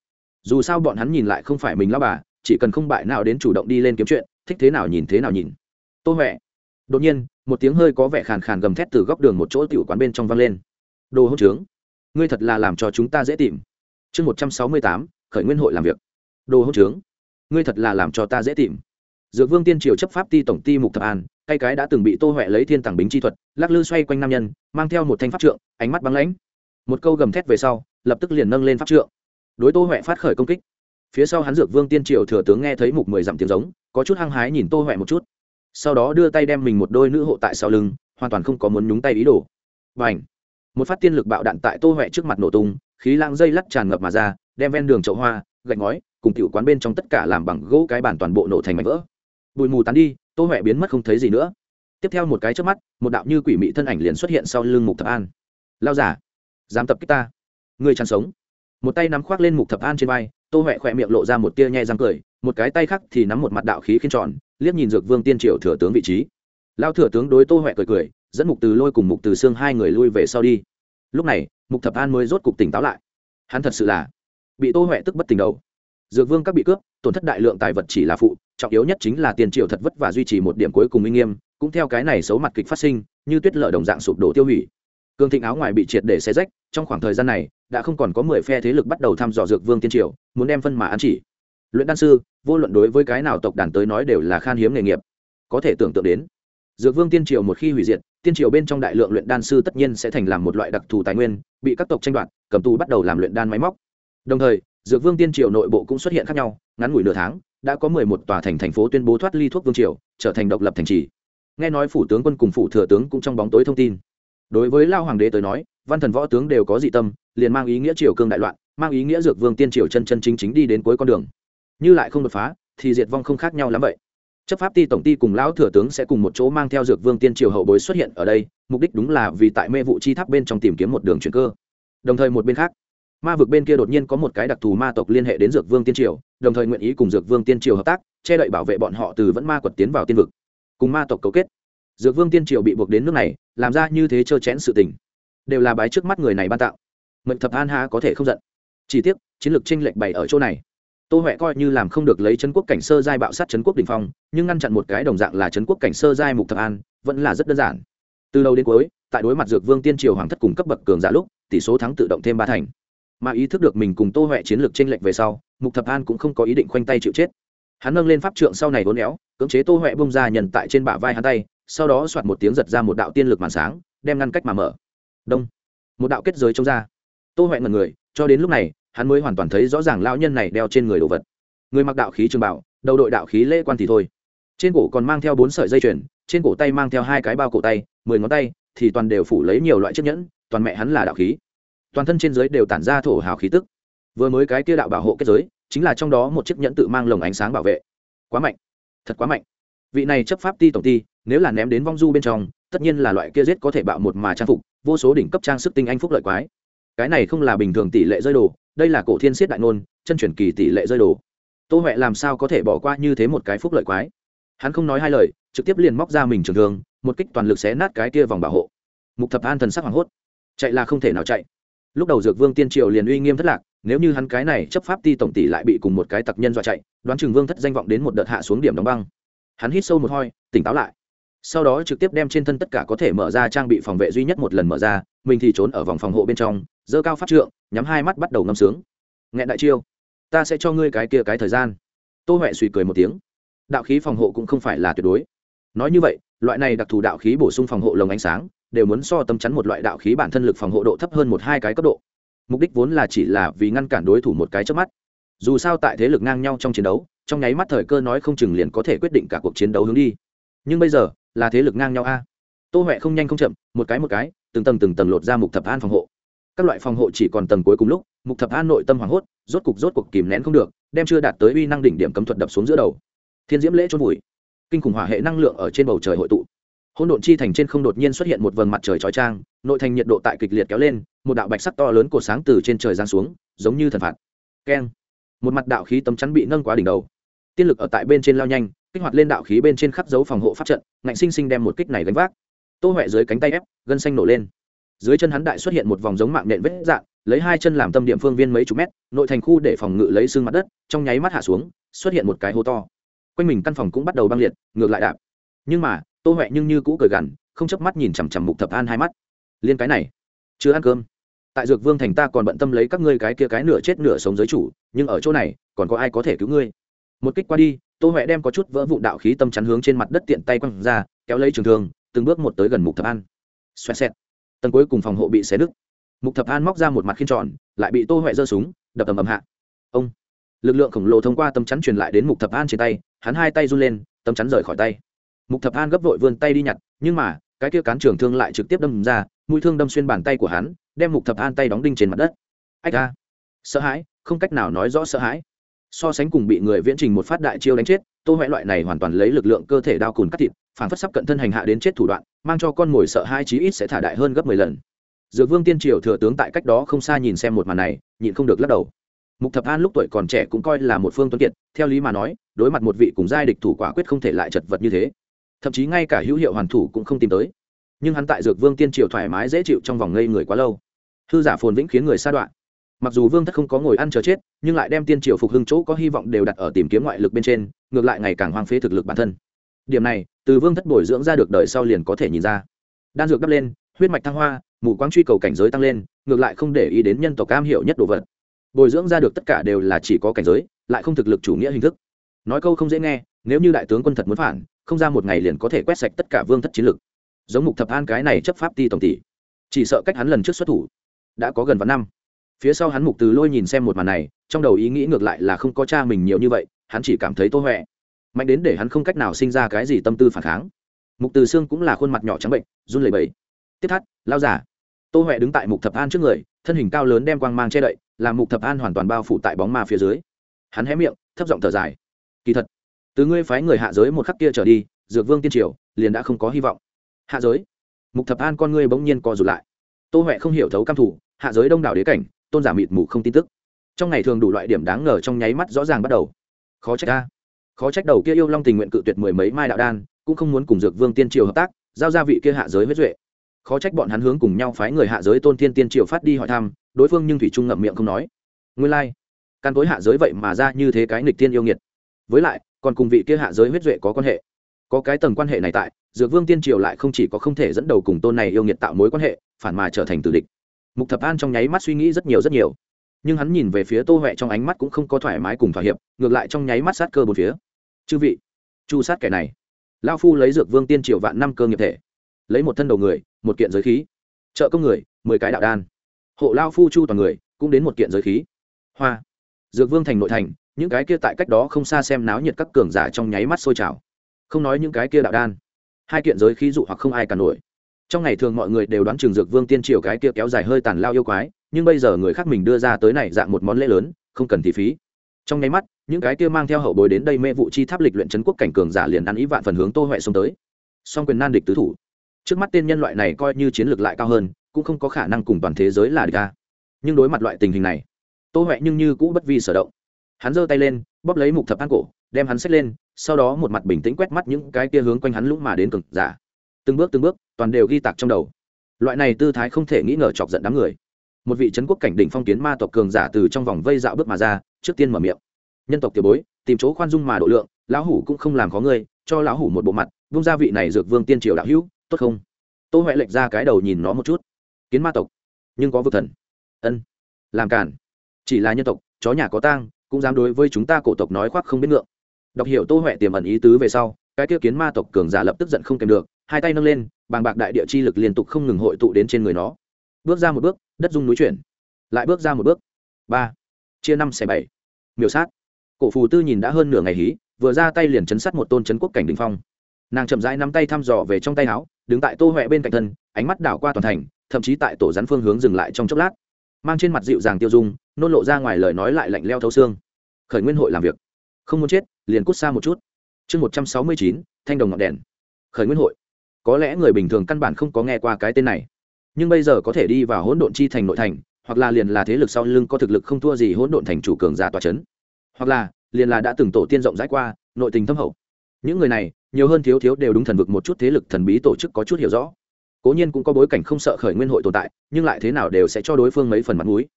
Dù sao bọn hắn nhìn lại không phải mình lao bà, chỉ cần không bại nào đến chủ động đi lên kiếm chuyện, thích thế nào nhìn thế nào nhìn. Tô huệ. Đột nhiên, một tiếng hơi có vẻ khàn khàn gầm thét từ góc đường một chỗ tiểu quán bên trong vang lên. Đồ hỗn trướng, ngươi thật là làm cho chúng ta dễ tìm. Chương một trăm sáu mươi tám, khởi nguyên hội làm việc. Đồ hỗn trướng, ngươi thật là làm cho ta dễ tìm dược vương tiên triều chấp pháp ti tổng ti mục thập an, tay cái đã từng bị tô huệ lấy thiên tàng bính chi thuật, lắc lư xoay quanh nam nhân, mang theo một thanh pháp trượng, ánh mắt băng lãnh. Một câu gầm thét về sau, lập tức liền nâng lên pháp trượng. Đối tô huệ phát khởi công kích. Phía sau hắn dược vương tiên triều thừa tướng nghe thấy mục mười dặm tiếng giống, có chút hăng hái nhìn tô huệ một chút. Sau đó đưa tay đem mình một đôi nữ hộ tại sau lưng, hoàn toàn không có muốn nhúng tay ý đồ. Và ảnh một phát tiên lực bạo đạn tại tô huệ trước mặt nổ tung, khí lãng dây lắc tràn ngập mà ra, đem ven đường chậu hoa, gạch ngói, cùng tiểu quán bên trong tất cả làm bằng gỗ cái bản toàn bộ nổ thành mảnh vỡ bụi mù tán đi, tô huệ biến mất không thấy gì nữa. Tiếp theo một cái trước mắt, một đạo như quỷ mị thân ảnh liền xuất hiện sau lưng mục thập an. Lao giả dám tập kích ta? Người chăn sống. Một tay nắm khoác lên mục thập an trên vai, tô huệ khỏe miệng lộ ra một tia nhẹ răng cười, một cái tay khác thì nắm một mặt đạo khí khiên tròn, liếc nhìn dược vương tiên triều thừa tướng vị trí. Lao thừa tướng đối tô huệ cười cười, dẫn mục từ lôi cùng mục từ xương hai người lui về sau đi. Lúc này, mục thập an mới rốt cục tỉnh táo lại. Hắn thật sự là bị tô huệ tức bất tỉnh đầu dược vương các bị cướp, tổn thất đại lượng tài vật chỉ là phụ, trọng yếu nhất chính là tiền triều thật vất và duy trì một điểm cuối cùng minh nghiêm, cũng theo cái này xấu mặt kịch phát sinh, như tuyết lở đồng dạng sụp đổ tiêu hủy. Cương thịnh áo ngoài bị triệt để xé rách, trong khoảng thời gian này, đã không còn có mười phe thế lực bắt đầu thăm dò dược vương tiên triều, muốn đem phân mà ăn chỉ. Luyện đan sư, vô luận đối với cái nào tộc đàn tới nói đều là khan hiếm nghề nghiệp. Có thể tưởng tượng đến, dược vương tiên triều một khi hủy diệt, tiên triều bên trong đại lượng luyện đan sư tất nhiên sẽ thành làm một loại đặc thù tài nguyên, bị các tộc tranh đoạt, cầm tù bắt đầu làm luyện đan máy móc. Đồng thời dược vương tiên triều nội bộ cũng xuất hiện khác nhau, ngắn ngủi nửa tháng, đã có mười một tòa thành thành phố tuyên bố thoát ly thuốc vương triều, trở thành độc lập thành trì. Nghe nói phủ tướng quân cùng phủ thừa tướng cũng trong bóng tối thông tin. Đối với lao hoàng đế tới nói, văn thần võ tướng đều có dị tâm, liền mang ý nghĩa triều cương đại loạn, mang ý nghĩa dược vương tiên triều chân chân chính chính đi đến cuối con đường. Như lại không đột phá, thì diệt vong không khác nhau lắm vậy. Chấp pháp ti tổng ty cùng lão thừa tướng sẽ cùng một chỗ mang theo dược vương tiên triều hậu bối xuất hiện ở đây, mục đích đúng là vì tại mê vụ chi tháp bên trong tìm kiếm một đường chuyển cơ. Đồng thời một bên khác ma vực bên kia đột nhiên có một cái đặc thù ma tộc liên hệ đến dược vương tiên triều, đồng thời nguyện ý cùng dược vương tiên triều hợp tác, che đậy bảo vệ bọn họ từ vẫn ma quật tiến vào tiên vực. Cùng ma tộc cấu kết, dược vương tiên triều bị buộc đến nước này, làm ra như thế trơ chẽn sự tình, đều là bái trước mắt người này ban tạo. Mệnh thập an ha có thể không giận. Chỉ tiếc, chiến lược tranh lệch bày ở chỗ này. Tô huệ coi như làm không được lấy trấn quốc cảnh sơ giai bạo sát trấn quốc đình phong, nhưng ngăn chặn một cái đồng dạng là trấn quốc cảnh sơ giai mục thập an, vẫn là rất đơn giản. Từ đầu đến cuối, tại đối mặt dược vương tiên triều hoàng thất cùng cấp bậc cường giả lúc, tỷ số thắng tự động thêm ba thành mà ý thức được mình cùng tô huệ chiến lược tranh lệch về sau, mục thập an cũng không có ý định khoanh tay chịu chết. Hắn nâng lên pháp trượng sau này vốn éo, cưỡng chế tô huệ bông ra nhận tại trên bả vai hắn tay, sau đó soạt một tiếng giật ra một đạo tiên lực màn sáng, đem ngăn cách mà mở. Đông. Một đạo kết giới trông ra. Tô huệ ngần người, cho đến lúc này, hắn mới hoàn toàn thấy rõ ràng lão nhân này đeo trên người đồ vật. Người mặc đạo khí trường bảo, đầu đội đạo khí lễ quan thì thôi. Trên cổ còn mang theo bốn sợi dây chuyền, trên cổ tay mang theo hai cái bao cổ tay, mười ngón tay, thì toàn đều phủ lấy nhiều loại chiếc nhẫn, toàn mẹ hắn là đạo khí toàn thân trên giới đều tản ra thổ hào khí tức. Vừa mới cái kia đạo bảo hộ kết giới, chính là trong đó một chiếc nhẫn tự mang lồng ánh sáng bảo vệ. Quá mạnh. Thật quá mạnh. Vị này chấp pháp ti tổng ti, nếu là ném đến vong du bên trong, tất nhiên là loại kia giết có thể bạo một mà trang phục, vô số đỉnh cấp trang sức tinh anh phúc lợi quái. Cái này không là bình thường tỷ lệ rơi đồ, đây là cổ thiên siết đại nôn chân chuyển kỳ tỷ lệ rơi đồ. Tô huệ làm sao có thể bỏ qua như thế một cái phúc lợi quái? Hắn không nói hai lời, trực tiếp liền móc ra mình trường thường một kích toàn lực xé nát cái kia vòng bảo hộ. Mục thập an thần sắc hoảng hốt. Chạy là không thể nào chạy lúc đầu dược vương tiên triều liền uy nghiêm thất lạc, nếu như hắn cái này chấp pháp ti tổng tỷ lại bị cùng một cái tặc nhân dọa chạy, đoán chừng vương thất danh vọng đến một đợt hạ xuống điểm đóng băng. Hắn hít sâu một hoi tỉnh táo lại. Sau đó trực tiếp đem trên thân tất cả có thể mở ra trang bị phòng vệ duy nhất một lần mở ra, mình thì trốn ở vòng phòng hộ bên trong dơ cao phát trượng, nhắm hai mắt bắt đầu ngâm sướng. Nghẹn đại chiêu, ta sẽ cho ngươi cái kia cái thời gian. Tô huệ suy cười một tiếng. Đạo khí phòng hộ cũng không phải là tuyệt đối. Nói như vậy, loại này đặc thù đạo khí bổ sung phòng hộ lồng ánh sáng đều muốn so tâm chắn một loại đạo khí bản thân lực phòng hộ độ thấp hơn một hai cái cấp độ. Mục đích vốn là chỉ là vì ngăn cản đối thủ một cái trước mắt. Dù sao tại thế lực ngang nhau trong chiến đấu, trong nháy mắt thời cơ nói không chừng liền có thể quyết định cả cuộc chiến đấu hướng đi. Nhưng bây giờ, là thế lực ngang nhau a. Tô huệ không nhanh không chậm, một cái một cái, từng tầng từng tầng lột ra mục thập an phòng hộ. Các loại phòng hộ chỉ còn tầng cuối cùng lúc, mục thập an nội tâm hoảng hốt, rốt cục rốt cục kìm nén không được, đem chưa đạt tới uy năng đỉnh điểm cấm thuật đập xuống giữa đầu. Thiên diễm lễ chôn vùi. Kinh khủng hỏa hệ năng lượng ở trên bầu trời hội tụ hỗn độn chi thành trên không đột nhiên xuất hiện một vầng mặt trời chói trang nội thành nhiệt độ tại kịch liệt kéo lên, một đạo bạch sắc to lớn cột sáng từ trên trời giáng xuống, giống như thần phạt. Keng. Một mặt đạo khí tấm chắn bị nâng quá đỉnh đầu. Tiên lực ở tại bên trên lao nhanh, kích hoạt lên đạo khí bên trên khắp dấu phòng hộ pháp trận, ngạnh sinh sinh đem một kích này gánh vác. Tô huệ dưới cánh tay ép, gân xanh nổ lên. Dưới chân hắn đại xuất hiện một vòng giống mạng nện vết dạng, lấy hai chân làm tâm điểm phương viên mấy chục mét, nội thành khu để phòng ngự lấy xương mặt đất, trong nháy mắt hạ xuống, xuất hiện một cái hố to. Quanh mình căn phòng cũng bắt đầu băng liệt, ngược lại đạp. Nhưng mà tô huệ nhưng như cũ cười gằn, không chớp mắt nhìn chằm chằm mục thập an hai mắt. Liên cái này, chưa ăn cơm. Tại dược vương thành ta còn bận tâm lấy các ngươi cái kia cái nửa chết nửa sống giới chủ, nhưng ở chỗ này, còn có ai có thể cứu ngươi? Một kích qua đi, tô huệ đem có chút vỡ vụ đạo khí tâm chắn hướng trên mặt đất tiện tay quăng ra, kéo lấy trường thương, từng bước một tới gần mục thập an. Xoẹt xẹt. Tầng cuối cùng phòng hộ bị xé đứt mục thập an móc ra một mặt khiên tròn, lại bị tô huệ giơ súng, đập ầm ầm hạ. Ông. Lực lượng khổng lồ thông qua tâm chắn truyền lại đến mục thập an trên tay, hắn hai tay run lên, tâm chắn rời khỏi tay mục thập an gấp vội vươn tay đi nhặt, nhưng mà, cái kia cán trường thương lại trực tiếp đâm ra, mũi thương đâm xuyên bàn tay của hắn, đem mục thập an tay đóng đinh trên mặt đất. Ách ra sợ hãi, không cách nào nói rõ sợ hãi. So sánh cùng bị người viễn trình một phát đại chiêu đánh chết, tô huệ loại này hoàn toàn lấy lực lượng cơ thể đao cùn cắt thịt, phản phất sắp cận thân hành hạ đến chết thủ đoạn, mang cho con mồi sợ hai chí ít sẽ thả đại hơn gấp mười lần. Dược vương tiên triều thừa tướng tại cách đó không xa nhìn xem một màn này, nhịn không được lắc đầu. Mục thập an lúc tuổi còn trẻ cũng coi là một phương tuấn kiệt, theo lý mà nói, đối mặt một vị cùng giai địch thủ quả quyết không thể lại chật vật như thế thậm chí ngay cả hữu hiệu hoàn thủ cũng không tìm tới. Nhưng hắn tại dược vương tiên triều thoải mái dễ chịu trong vòng ngây người quá lâu. Hư giả phồn vĩnh khiến người xa đoạn. Mặc dù vương thất không có ngồi ăn chờ chết, nhưng lại đem tiên triều phục hưng chỗ có hy vọng đều đặt ở tìm kiếm ngoại lực bên trên, ngược lại ngày càng hoang phế thực lực bản thân. Điểm này, từ vương thất bồi dưỡng ra được đời sau liền có thể nhìn ra. Đan dược đắp lên, huyết mạch thăng hoa, mù quáng truy cầu cảnh giới tăng lên, ngược lại không để ý đến nhân tộc cam hiệu nhất đồ vật. Bồi dưỡng ra được tất cả đều là chỉ có cảnh giới, lại không thực lực chủ nghĩa hình thức. Nói câu không dễ nghe, nếu như đại tướng quân thật muốn phản không ra một ngày liền có thể quét sạch tất cả vương thất chiến lực. Giống mục thập an cái này chấp pháp ti tổng tỷ, chỉ sợ cách hắn lần trước xuất thủ đã có gần vạn năm. Phía sau hắn mục từ lôi nhìn xem một màn này, trong đầu ý nghĩ ngược lại là không có cha mình nhiều như vậy, hắn chỉ cảm thấy tô huệ. Mạnh đến để hắn không cách nào sinh ra cái gì tâm tư phản kháng. Mục từ xương cũng là khuôn mặt nhỏ trắng bệnh, run lẩy bẩy. Tiếp thắt, lao giả. Tô huệ đứng tại mục thập an trước người, thân hình cao lớn đem quang mang che đậy, làm mục thập an hoàn toàn bao phủ tại bóng ma phía dưới. Hắn hé miệng, thấp giọng thở dài. Kỳ thật từ ngươi phái người hạ giới một khắc kia trở đi dược vương tiên triều liền đã không có hy vọng. Hạ giới? Mục thập an con ngươi bỗng nhiên co rụt lại. Tô huệ không hiểu thấu cam thủ hạ giới đông đảo đế cảnh tôn giả mịt mù không tin tức. Trong ngày thường đủ loại điểm đáng ngờ trong nháy mắt rõ ràng bắt đầu. Khó trách ta, khó trách đầu kia yêu long tình nguyện cự tuyệt mười mấy mai đạo đan cũng không muốn cùng dược vương tiên triều hợp tác giao ra vị kia hạ giới huyết duệ. Khó trách bọn hắn hướng cùng nhau phái người hạ giới tôn thiên tiên triều phát đi hỏi thăm đối phương nhưng thủy trung ngậm miệng không nói. Nguyên lai、like. căn tối hạ giới vậy mà ra như thế cái nịch tiên yêu nghiệt. Với lại còn cùng vị kia hạ giới huyết duệ có quan hệ. Có cái tầng quan hệ này tại, dược vương tiên triều lại không chỉ có không thể dẫn đầu cùng tôn này yêu nghiệt tạo mối quan hệ, phản mà trở thành tử địch. Mục thập an trong nháy mắt suy nghĩ rất nhiều rất nhiều. Nhưng hắn nhìn về phía tô huệ trong ánh mắt cũng không có thoải mái cùng thỏa hiệp, ngược lại trong nháy mắt sát cơ bốn phía. Chư vị, chu sát kẻ này. Lao phu lấy dược vương tiên triều vạn năm cơ nghiệp thể, lấy một thân đầu người, một kiện giới khí, trợ công người, mười cái đạo đan. Hộ lao phu chu toàn người, cũng đến một kiện giới khí. Hoa. Dược vương thành nội thành những cái kia tại cách đó không xa xem náo nhiệt các cường giả trong nháy mắt sôi trào. Không nói những cái kia đạo đan, hai kiện giới khí dụ hoặc không ai cả nổi. Trong ngày thường mọi người đều đoán trường dược vương tiên triều cái kia kéo dài hơi tàn lao yêu quái, nhưng bây giờ người khác mình đưa ra tới này dạng một món lễ lớn, không cần thị phí. Trong nháy mắt, những cái kia mang theo hậu bối đến đây mê vụ chi tháp lịch luyện trấn quốc cảnh cường giả liền ăn ý vạn phần hướng tô huệ xông tới. Song quyền nan địch tứ thủ. Trước mắt tên nhân loại này coi như chiến lược lại cao hơn, cũng không có khả năng cùng toàn thế giới là địch ta nhưng đối mặt loại tình hình này, tô huệ nhưng như cũ bất vi sở động hắn giơ tay lên, bóp lấy mục thập an cổ, đem hắn xách lên, sau đó một mặt bình tĩnh quét mắt những cái kia hướng quanh hắn lũng mà đến cực giả. Từng bước từng bước, toàn đều ghi tạc trong đầu. Loại này tư thái không thể nghĩ ngờ chọc giận đám người. Một vị trấn quốc cảnh đỉnh phong kiến ma tộc cường giả từ trong vòng vây dạo bước mà ra, trước tiên mở miệng. Nhân tộc tiểu bối, tìm chỗ khoan dung mà độ lượng, lão hủ cũng không làm khó ngươi, cho lão hủ một bộ mặt, vung gia vị này dược vương tiên triều đạo hữu, tốt không? Tô huệ lệch ra cái đầu nhìn nó một chút. Kiến ma tộc, nhưng có vực thần. Ân, làm cản chỉ là nhân tộc, chó nhà có tang cũng dám đối với chúng ta cổ tộc nói khoác không biết ngượng. Đọc hiểu tô huệ tiềm ẩn ý tứ về sau, cái kia kiến ma tộc cường giả lập tức giận không kèm được, hai tay nâng lên, bàng bạc đại địa chi lực liên tục không ngừng hội tụ đến trên người nó. Bước ra một bước, đất dung núi chuyển. Lại bước ra một bước. Ba. Chia năm xẻ bảy. Miểu sát. Cổ phù tư nhìn đã hơn nửa ngày hí, vừa ra tay liền chấn sát một tôn chấn quốc cảnh đình phong. Nàng chậm rãi nắm tay thăm dò về trong tay áo, đứng tại tô huệ bên cạnh thân, ánh mắt đảo qua toàn thành, thậm chí tại tổ rắn phương hướng dừng lại trong chốc lát mang trên mặt dịu dàng tiêu dung, nôn lộ ra ngoài lời nói lại lạnh leo thấu xương. Khởi nguyên hội làm việc. Không muốn chết, liền cút xa một chút. Chương một trăm sáu mươi chín, thanh đồng ngọn đèn. Khởi nguyên hội. Có lẽ người bình thường căn bản không có nghe qua cái tên này. Nhưng bây giờ có thể đi vào hỗn độn chi thành nội thành, hoặc là liền là thế lực sau lưng có thực lực không thua gì hỗn độn thành chủ cường giả tòa c h ấ n hoặc là, liền là đã từng tổ tiên rộng rãi qua, nội tình thâm hậu. Những người này, nhiều hơn thiếu thiếu đều đúng thần vực một chút thế lực thần bí tổ chức có chút hiểu rõ cố nhiên cũng có bối cảnh không sợ khởi nguyên hội tồn tại, nhưng lại thế nào đều sẽ cho đối phương mấy phần mặt mũi.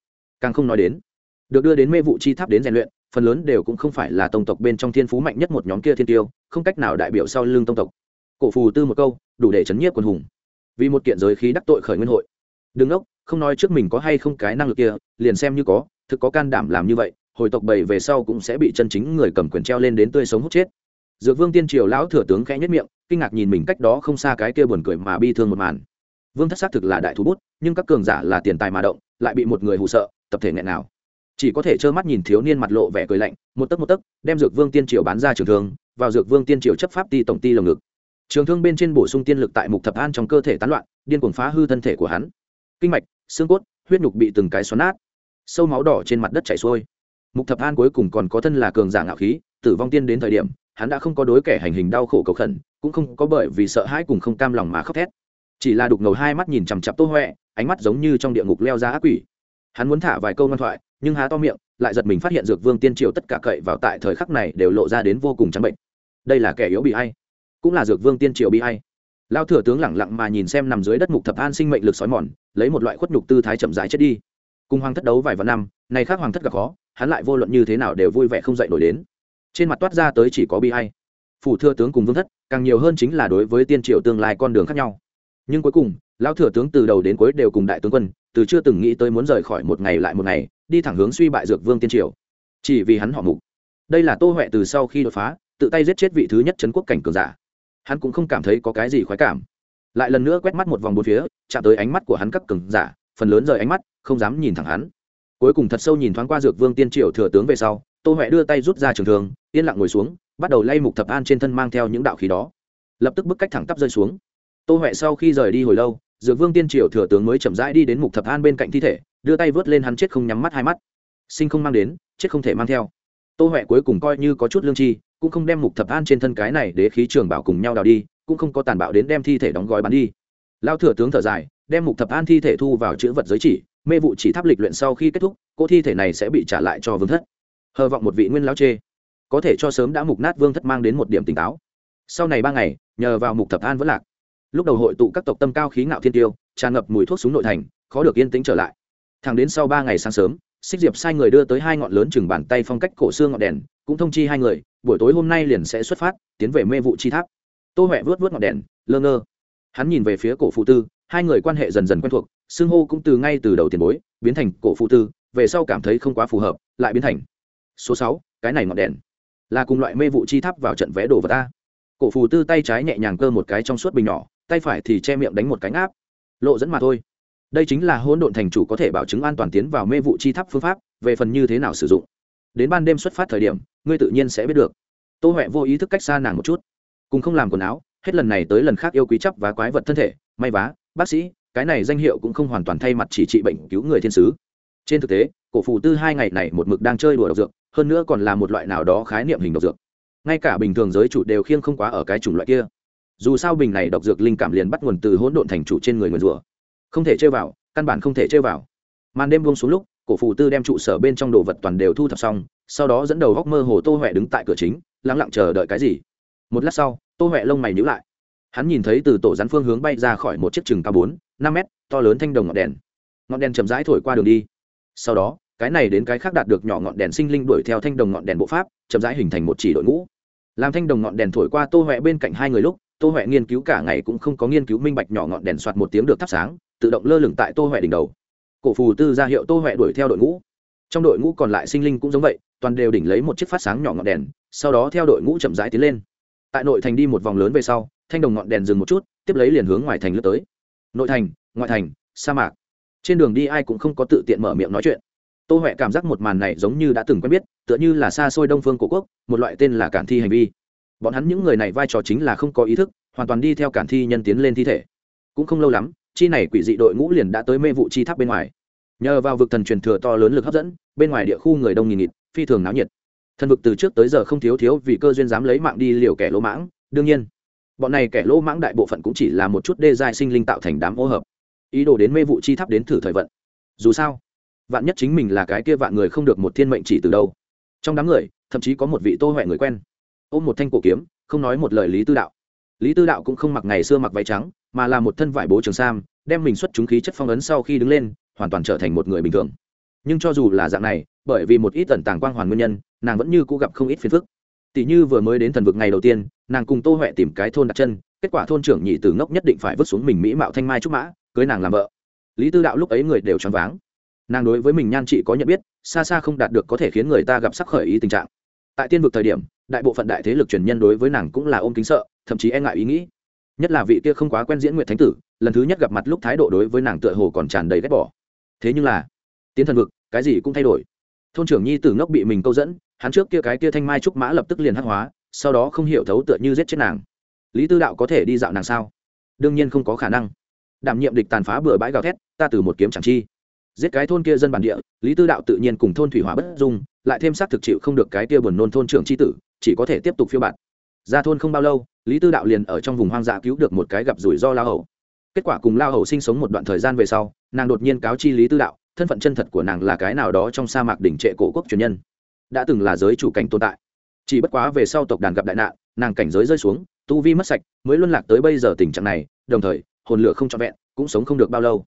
Càng không nói đến, được đưa đến mê vụ chi tháp đến rèn luyện, phần lớn đều cũng không phải là tông tộc bên trong thiên phú mạnh nhất một nhóm kia thiên tiêu, không cách nào đại biểu sau lưng tông tộc. Cổ phù tư một câu, đủ để chấn nhiếp quân hùng. Vì một kiện giới khí đắc tội khởi nguyên hội. Đừng ốc không nói trước mình có hay không cái năng lực kia, liền xem như có, thực có can đảm làm như vậy, hồi tộc bầy về sau cũng sẽ bị chân chính người cầm quyền treo lên đến tươi sống hút chết dược vương tiên triều lão thừa tướng khẽ nhất miệng, kinh ngạc nhìn mình cách đó không xa cái kia buồn cười mà bi thương một màn. Vương thất xác thực là đại thú bút, nhưng các cường giả là tiền tài mà động, lại bị một người hụ sợ, tập thể nghẹn nào chỉ có thể trơ mắt nhìn thiếu niên mặt lộ vẻ cười lạnh, một tấc một tấc, đem dược vương tiên triều bán ra trường thương, vào dược vương tiên triều chấp pháp ti tổng ti lồng ngực. Trường thương bên trên bổ sung tiên lực tại mục thập an trong cơ thể tán loạn, điên cuồng phá hư thân thể của hắn. Kinh mạch, xương cốt, huyết nhục bị từng cái xoắn nát. Sâu máu đỏ trên mặt đất chảy xuôi. Mục thập an cuối cùng còn có thân là cường giả ngạo khí, tử vong tiên đến thời điểm hắn đã không có đối kẻ hành hình đau khổ cầu khẩn, cũng không có bởi vì sợ hãi cùng không cam lòng mà khóc thét. Chỉ là đục ngầu hai mắt nhìn chằm chặp tô huệ, ánh mắt giống như trong địa ngục leo ra ác quỷ. Hắn muốn thả vài câu ngoan thoại, nhưng há to miệng, lại giật mình phát hiện dược vương tiên triều tất cả cậy vào tại thời khắc này đều lộ ra đến vô cùng trắng bệnh. Đây là kẻ yếu bị hay cũng là dược vương tiên triều bị hay lao thừa tướng lẳng lặng mà nhìn xem nằm dưới đất mục thập an sinh mệnh lực sói mòn, lấy một loại khuất nhục tư thái chậm rãi chết đi. Cùng hoàng thất đấu vài vạn năm, nay khác hoàng thất gặp khó, hắn lại vô luận như thế nào đều vui vẻ không dậy nổi đến trên mặt toát ra tới chỉ có bi hay phủ thừa tướng cùng vương thất, càng nhiều hơn chính là đối với tiên triều tương lai con đường khác nhau. Nhưng cuối cùng, lão thừa tướng từ đầu đến cuối đều cùng đại tướng quân, từ chưa từng nghĩ tới muốn rời khỏi một ngày lại một ngày, đi thẳng hướng suy bại dược vương tiên triều. Chỉ vì hắn họ mục. Đây là tô huệ từ sau khi đột phá, tự tay giết chết vị thứ nhất trấn quốc cảnh cường giả. Hắn cũng không cảm thấy có cái gì khoái cảm. Lại lần nữa quét mắt một vòng bốn phía, chạm tới ánh mắt của hắn các cường giả, phần lớn rời ánh mắt, không dám nhìn thẳng hắn. Cuối cùng thật sâu nhìn thoáng qua dược vương tiên triều thừa tướng về sau tô huệ đưa tay rút ra trường thường yên lặng ngồi xuống, bắt đầu lay mục thập an trên thân mang theo những đạo khí đó. Lập tức bức cách thẳng tắp rơi xuống. Tô huệ sau khi rời đi hồi lâu, dược vương tiên triều thừa tướng mới chậm rãi đi đến mục thập an bên cạnh thi thể, đưa tay vớt lên hắn chết không nhắm mắt hai mắt. Sinh không mang đến, chết không thể mang theo. Tô huệ cuối cùng coi như có chút lương tri, cũng không đem mục thập an trên thân cái này để khí trường bảo cùng nhau đào đi, cũng không có tàn bạo đến đem thi thể đóng gói bắn đi. Lao thừa tướng thở dài, đem mục thập an thi thể thu vào chữ vật giới chỉ, mê vụ chỉ tháp lịch luyện sau khi kết thúc, cô thi thể này sẽ bị trả lại cho vương thất hờ vọng một vị nguyên lao chê. Có thể cho sớm đã mục nát vương thất mang đến một điểm tỉnh táo. Sau này ba ngày, nhờ vào mục thập an vẫn lạc. Lúc đầu hội tụ các tộc tâm cao khí ngạo thiên tiêu, tràn ngập mùi thuốc súng nội thành, khó được yên tĩnh trở lại. Thẳng đến sau ba ngày sáng sớm, xích diệp sai người đưa tới hai ngọn lớn chừng bàn tay phong cách cổ xương ngọn đèn, cũng thông chi hai người, buổi tối hôm nay liền sẽ xuất phát, tiến về mê vụ chi tháp. Tô huệ vớt vớt ngọn đèn, lơ ngơ. Hắn nhìn về phía cổ phụ tư, hai người quan hệ dần dần quen thuộc xương hô cũng từ ngay từ đầu tiền bối, biến thành cổ phụ tư, về sau cảm thấy không quá phù hợp, lại biến thành số sáu, cái này ngọn đèn. Là cùng loại mê vụ chi tháp vào trận vé đồ vật ta. Cổ phù tư tay trái nhẹ nhàng cơ một cái trong suốt bình nhỏ, tay phải thì che miệng đánh một cánh áp lộ dẫn mà thôi. Đây chính là hỗn độn thành chủ có thể bảo chứng an toàn tiến vào mê vụ chi tháp phương pháp, về phần như thế nào sử dụng. Đến ban đêm xuất phát thời điểm, ngươi tự nhiên sẽ biết được. Tô huệ vô ý thức cách xa nàng một chút. Cùng không làm quần áo, hết lần này tới lần khác yêu quý chấp và quái vật thân thể, may vá, bác sĩ, cái này danh hiệu cũng không hoàn toàn thay mặt chỉ trị bệnh cứu người thiên sứ. Trên thực tế, cổ phù tư hai ngày này một mực đang chơi đùa độc dược hơn nữa còn là một loại nào đó khái niệm hình độc dược. Ngay cả bình thường giới chủ đều khiêng không quá ở cái chủng loại kia. Dù sao bình này độc dược linh cảm liền bắt nguồn từ hỗn độn thành chủ trên người người rủa. Không thể chơi vào, căn bản không thể chơi vào. Màn đêm buông xuống lúc, cổ phù tư đem trụ sở bên trong đồ vật toàn đều thu thập xong, sau đó dẫn đầu góc mơ hồ tô huệ đứng tại cửa chính lắng lặng chờ đợi cái gì. Một lát sau, tô huệ lông mày nhữ lại. Hắn nhìn thấy từ tổ rắn phương hướng bay ra khỏi một chiếc chừng cao bốn, năm mét, to lớn thanh đồng ngọn đèn. Ngọn đèn chầm rãi thổi qua đường đi. Sau đó cái này đến cái khác đạt được nhỏ ngọn đèn sinh linh đuổi theo thanh đồng ngọn đèn bộ pháp, chậm rãi hình thành một chỉ đội ngũ. Làm thanh đồng ngọn đèn thổi qua tô huệ bên cạnh hai người lúc, tô huệ nghiên cứu cả ngày cũng không có nghiên cứu minh bạch nhỏ ngọn đèn soạt một tiếng được thắp sáng, tự động lơ lửng tại tô huệ đỉnh đầu. Cổ phù tư ra hiệu tô huệ đuổi theo đội ngũ. Trong đội ngũ còn lại sinh linh cũng giống vậy, toàn đều đỉnh lấy một chiếc phát sáng nhỏ ngọn đèn, sau đó theo đội ngũ chậm rãi tiến lên. Tại nội thành đi một vòng lớn về sau, thanh đồng ngọn đèn dừng một chút, tiếp lấy liền hướng ngoài thành lướt tới. Nội thành, ngoại thành, sa mạc. Trên đường đi ai cũng không có tự tiện mở miệng nói chuyện tô huệ cảm giác một màn này giống như đã từng quen biết, tựa như là xa xôi đông phương cổ quốc, một loại tên là cản thi hành vi. Bọn hắn những người này vai trò chính là không có ý thức, hoàn toàn đi theo cản thi nhân tiến lên thi thể. Cũng không lâu lắm, chi này quỷ dị đội ngũ liền đã tới mê vụ chi tháp bên ngoài. Nhờ vào vực thần truyền thừa to lớn lực hấp dẫn, bên ngoài địa khu người đông nghìn nghịt, phi thường náo nhiệt. Thần vực từ trước tới giờ không thiếu thiếu vì cơ duyên dám lấy mạng đi liều kẻ lỗ mãng, đương nhiên, bọn này kẻ lỗ mãng đại bộ phận cũng chỉ là một chút đê giai sinh linh tạo thành đám ô hợp. Ý đồ đến mê vụ chi tháp đến thử thời vận. Dù sao vạn nhất chính mình là cái kia vạn người không được một thiên mệnh chỉ từ đâu. Trong đám người, thậm chí có một vị tô huệ người quen. Ôm một thanh cổ kiếm, không nói một lời lý tư đạo. Lý tư đạo cũng không mặc ngày xưa mặc váy trắng, mà là một thân vải bố trường sam, đem mình xuất chúng khí chất phong ấn sau khi đứng lên, hoàn toàn trở thành một người bình thường. Nhưng cho dù là dạng này, bởi vì một ít tần tàng quang hoàn nguyên nhân, nàng vẫn như cũ gặp không ít phiền phức. Tỷ như vừa mới đến thần vực ngày đầu tiên, nàng cùng tô huệ tìm cái thôn đặt chân, kết quả thôn trưởng nhị từ ngốc nhất định phải vứt xuống mình mỹ mạo thanh mai trúc mã, cưới nàng làm vợ. Lý tư đạo lúc ấy người đều choáng váng nàng đối với mình nhan trị có nhận biết, xa xa không đạt được có thể khiến người ta gặp sắc khởi ý tình trạng. Tại tiên vực thời điểm, đại bộ phận đại thế lực truyền nhân đối với nàng cũng là ôm kính sợ, thậm chí e ngại ý nghĩ. Nhất là vị kia không quá quen diễn nguyện thánh tử, lần thứ nhất gặp mặt lúc thái độ đối với nàng tựa hồ còn tràn đầy ghét bỏ. Thế nhưng là, tiến thần vực, cái gì cũng thay đổi. Thôn trưởng nhi tử ngốc bị mình câu dẫn, hắn trước kia cái kia thanh mai trúc mã lập tức liền hắc hóa, sau đó không hiểu thấu tựa như giết chết nàng. Lý tư đạo có thể đi dạo nàng sao? Đương nhiên không có khả năng. Đảm nhiệm địch tàn phá bừa bãi gào thét, ta từ một kiếm chẳng chi giết cái thôn kia dân bản địa, lý tư đạo tự nhiên cùng thôn thủy hỏa bất dung, lại thêm xác thực chịu không được cái kia buồn nôn thôn trưởng c tử, chỉ có thể tiếp tục phiêu bạt. Ra thôn không bao lâu, lý tư đạo liền ở trong vùng hoang dã cứu được một cái gặp rủi ro lao hầu. Kết quả cùng lao hầu sinh sống một đoạn thời gian về sau, nàng đột nhiên cáo chi lý tư đạo, thân phận chân thật của nàng là cái nào đó trong sa mạc đỉnh trệ cổ quốc truyền nhân, đã từng là giới chủ cảnh tồn tại. Chỉ bất quá về sau tộc đàn gặp đại nạn, nàng cảnh giới rơi xuống, tu vi mất sạch, mới luân lạc tới bây giờ tình trạng này, đồng thời, hồn lửa không trọn vẹn, cũng sống không được bao lâu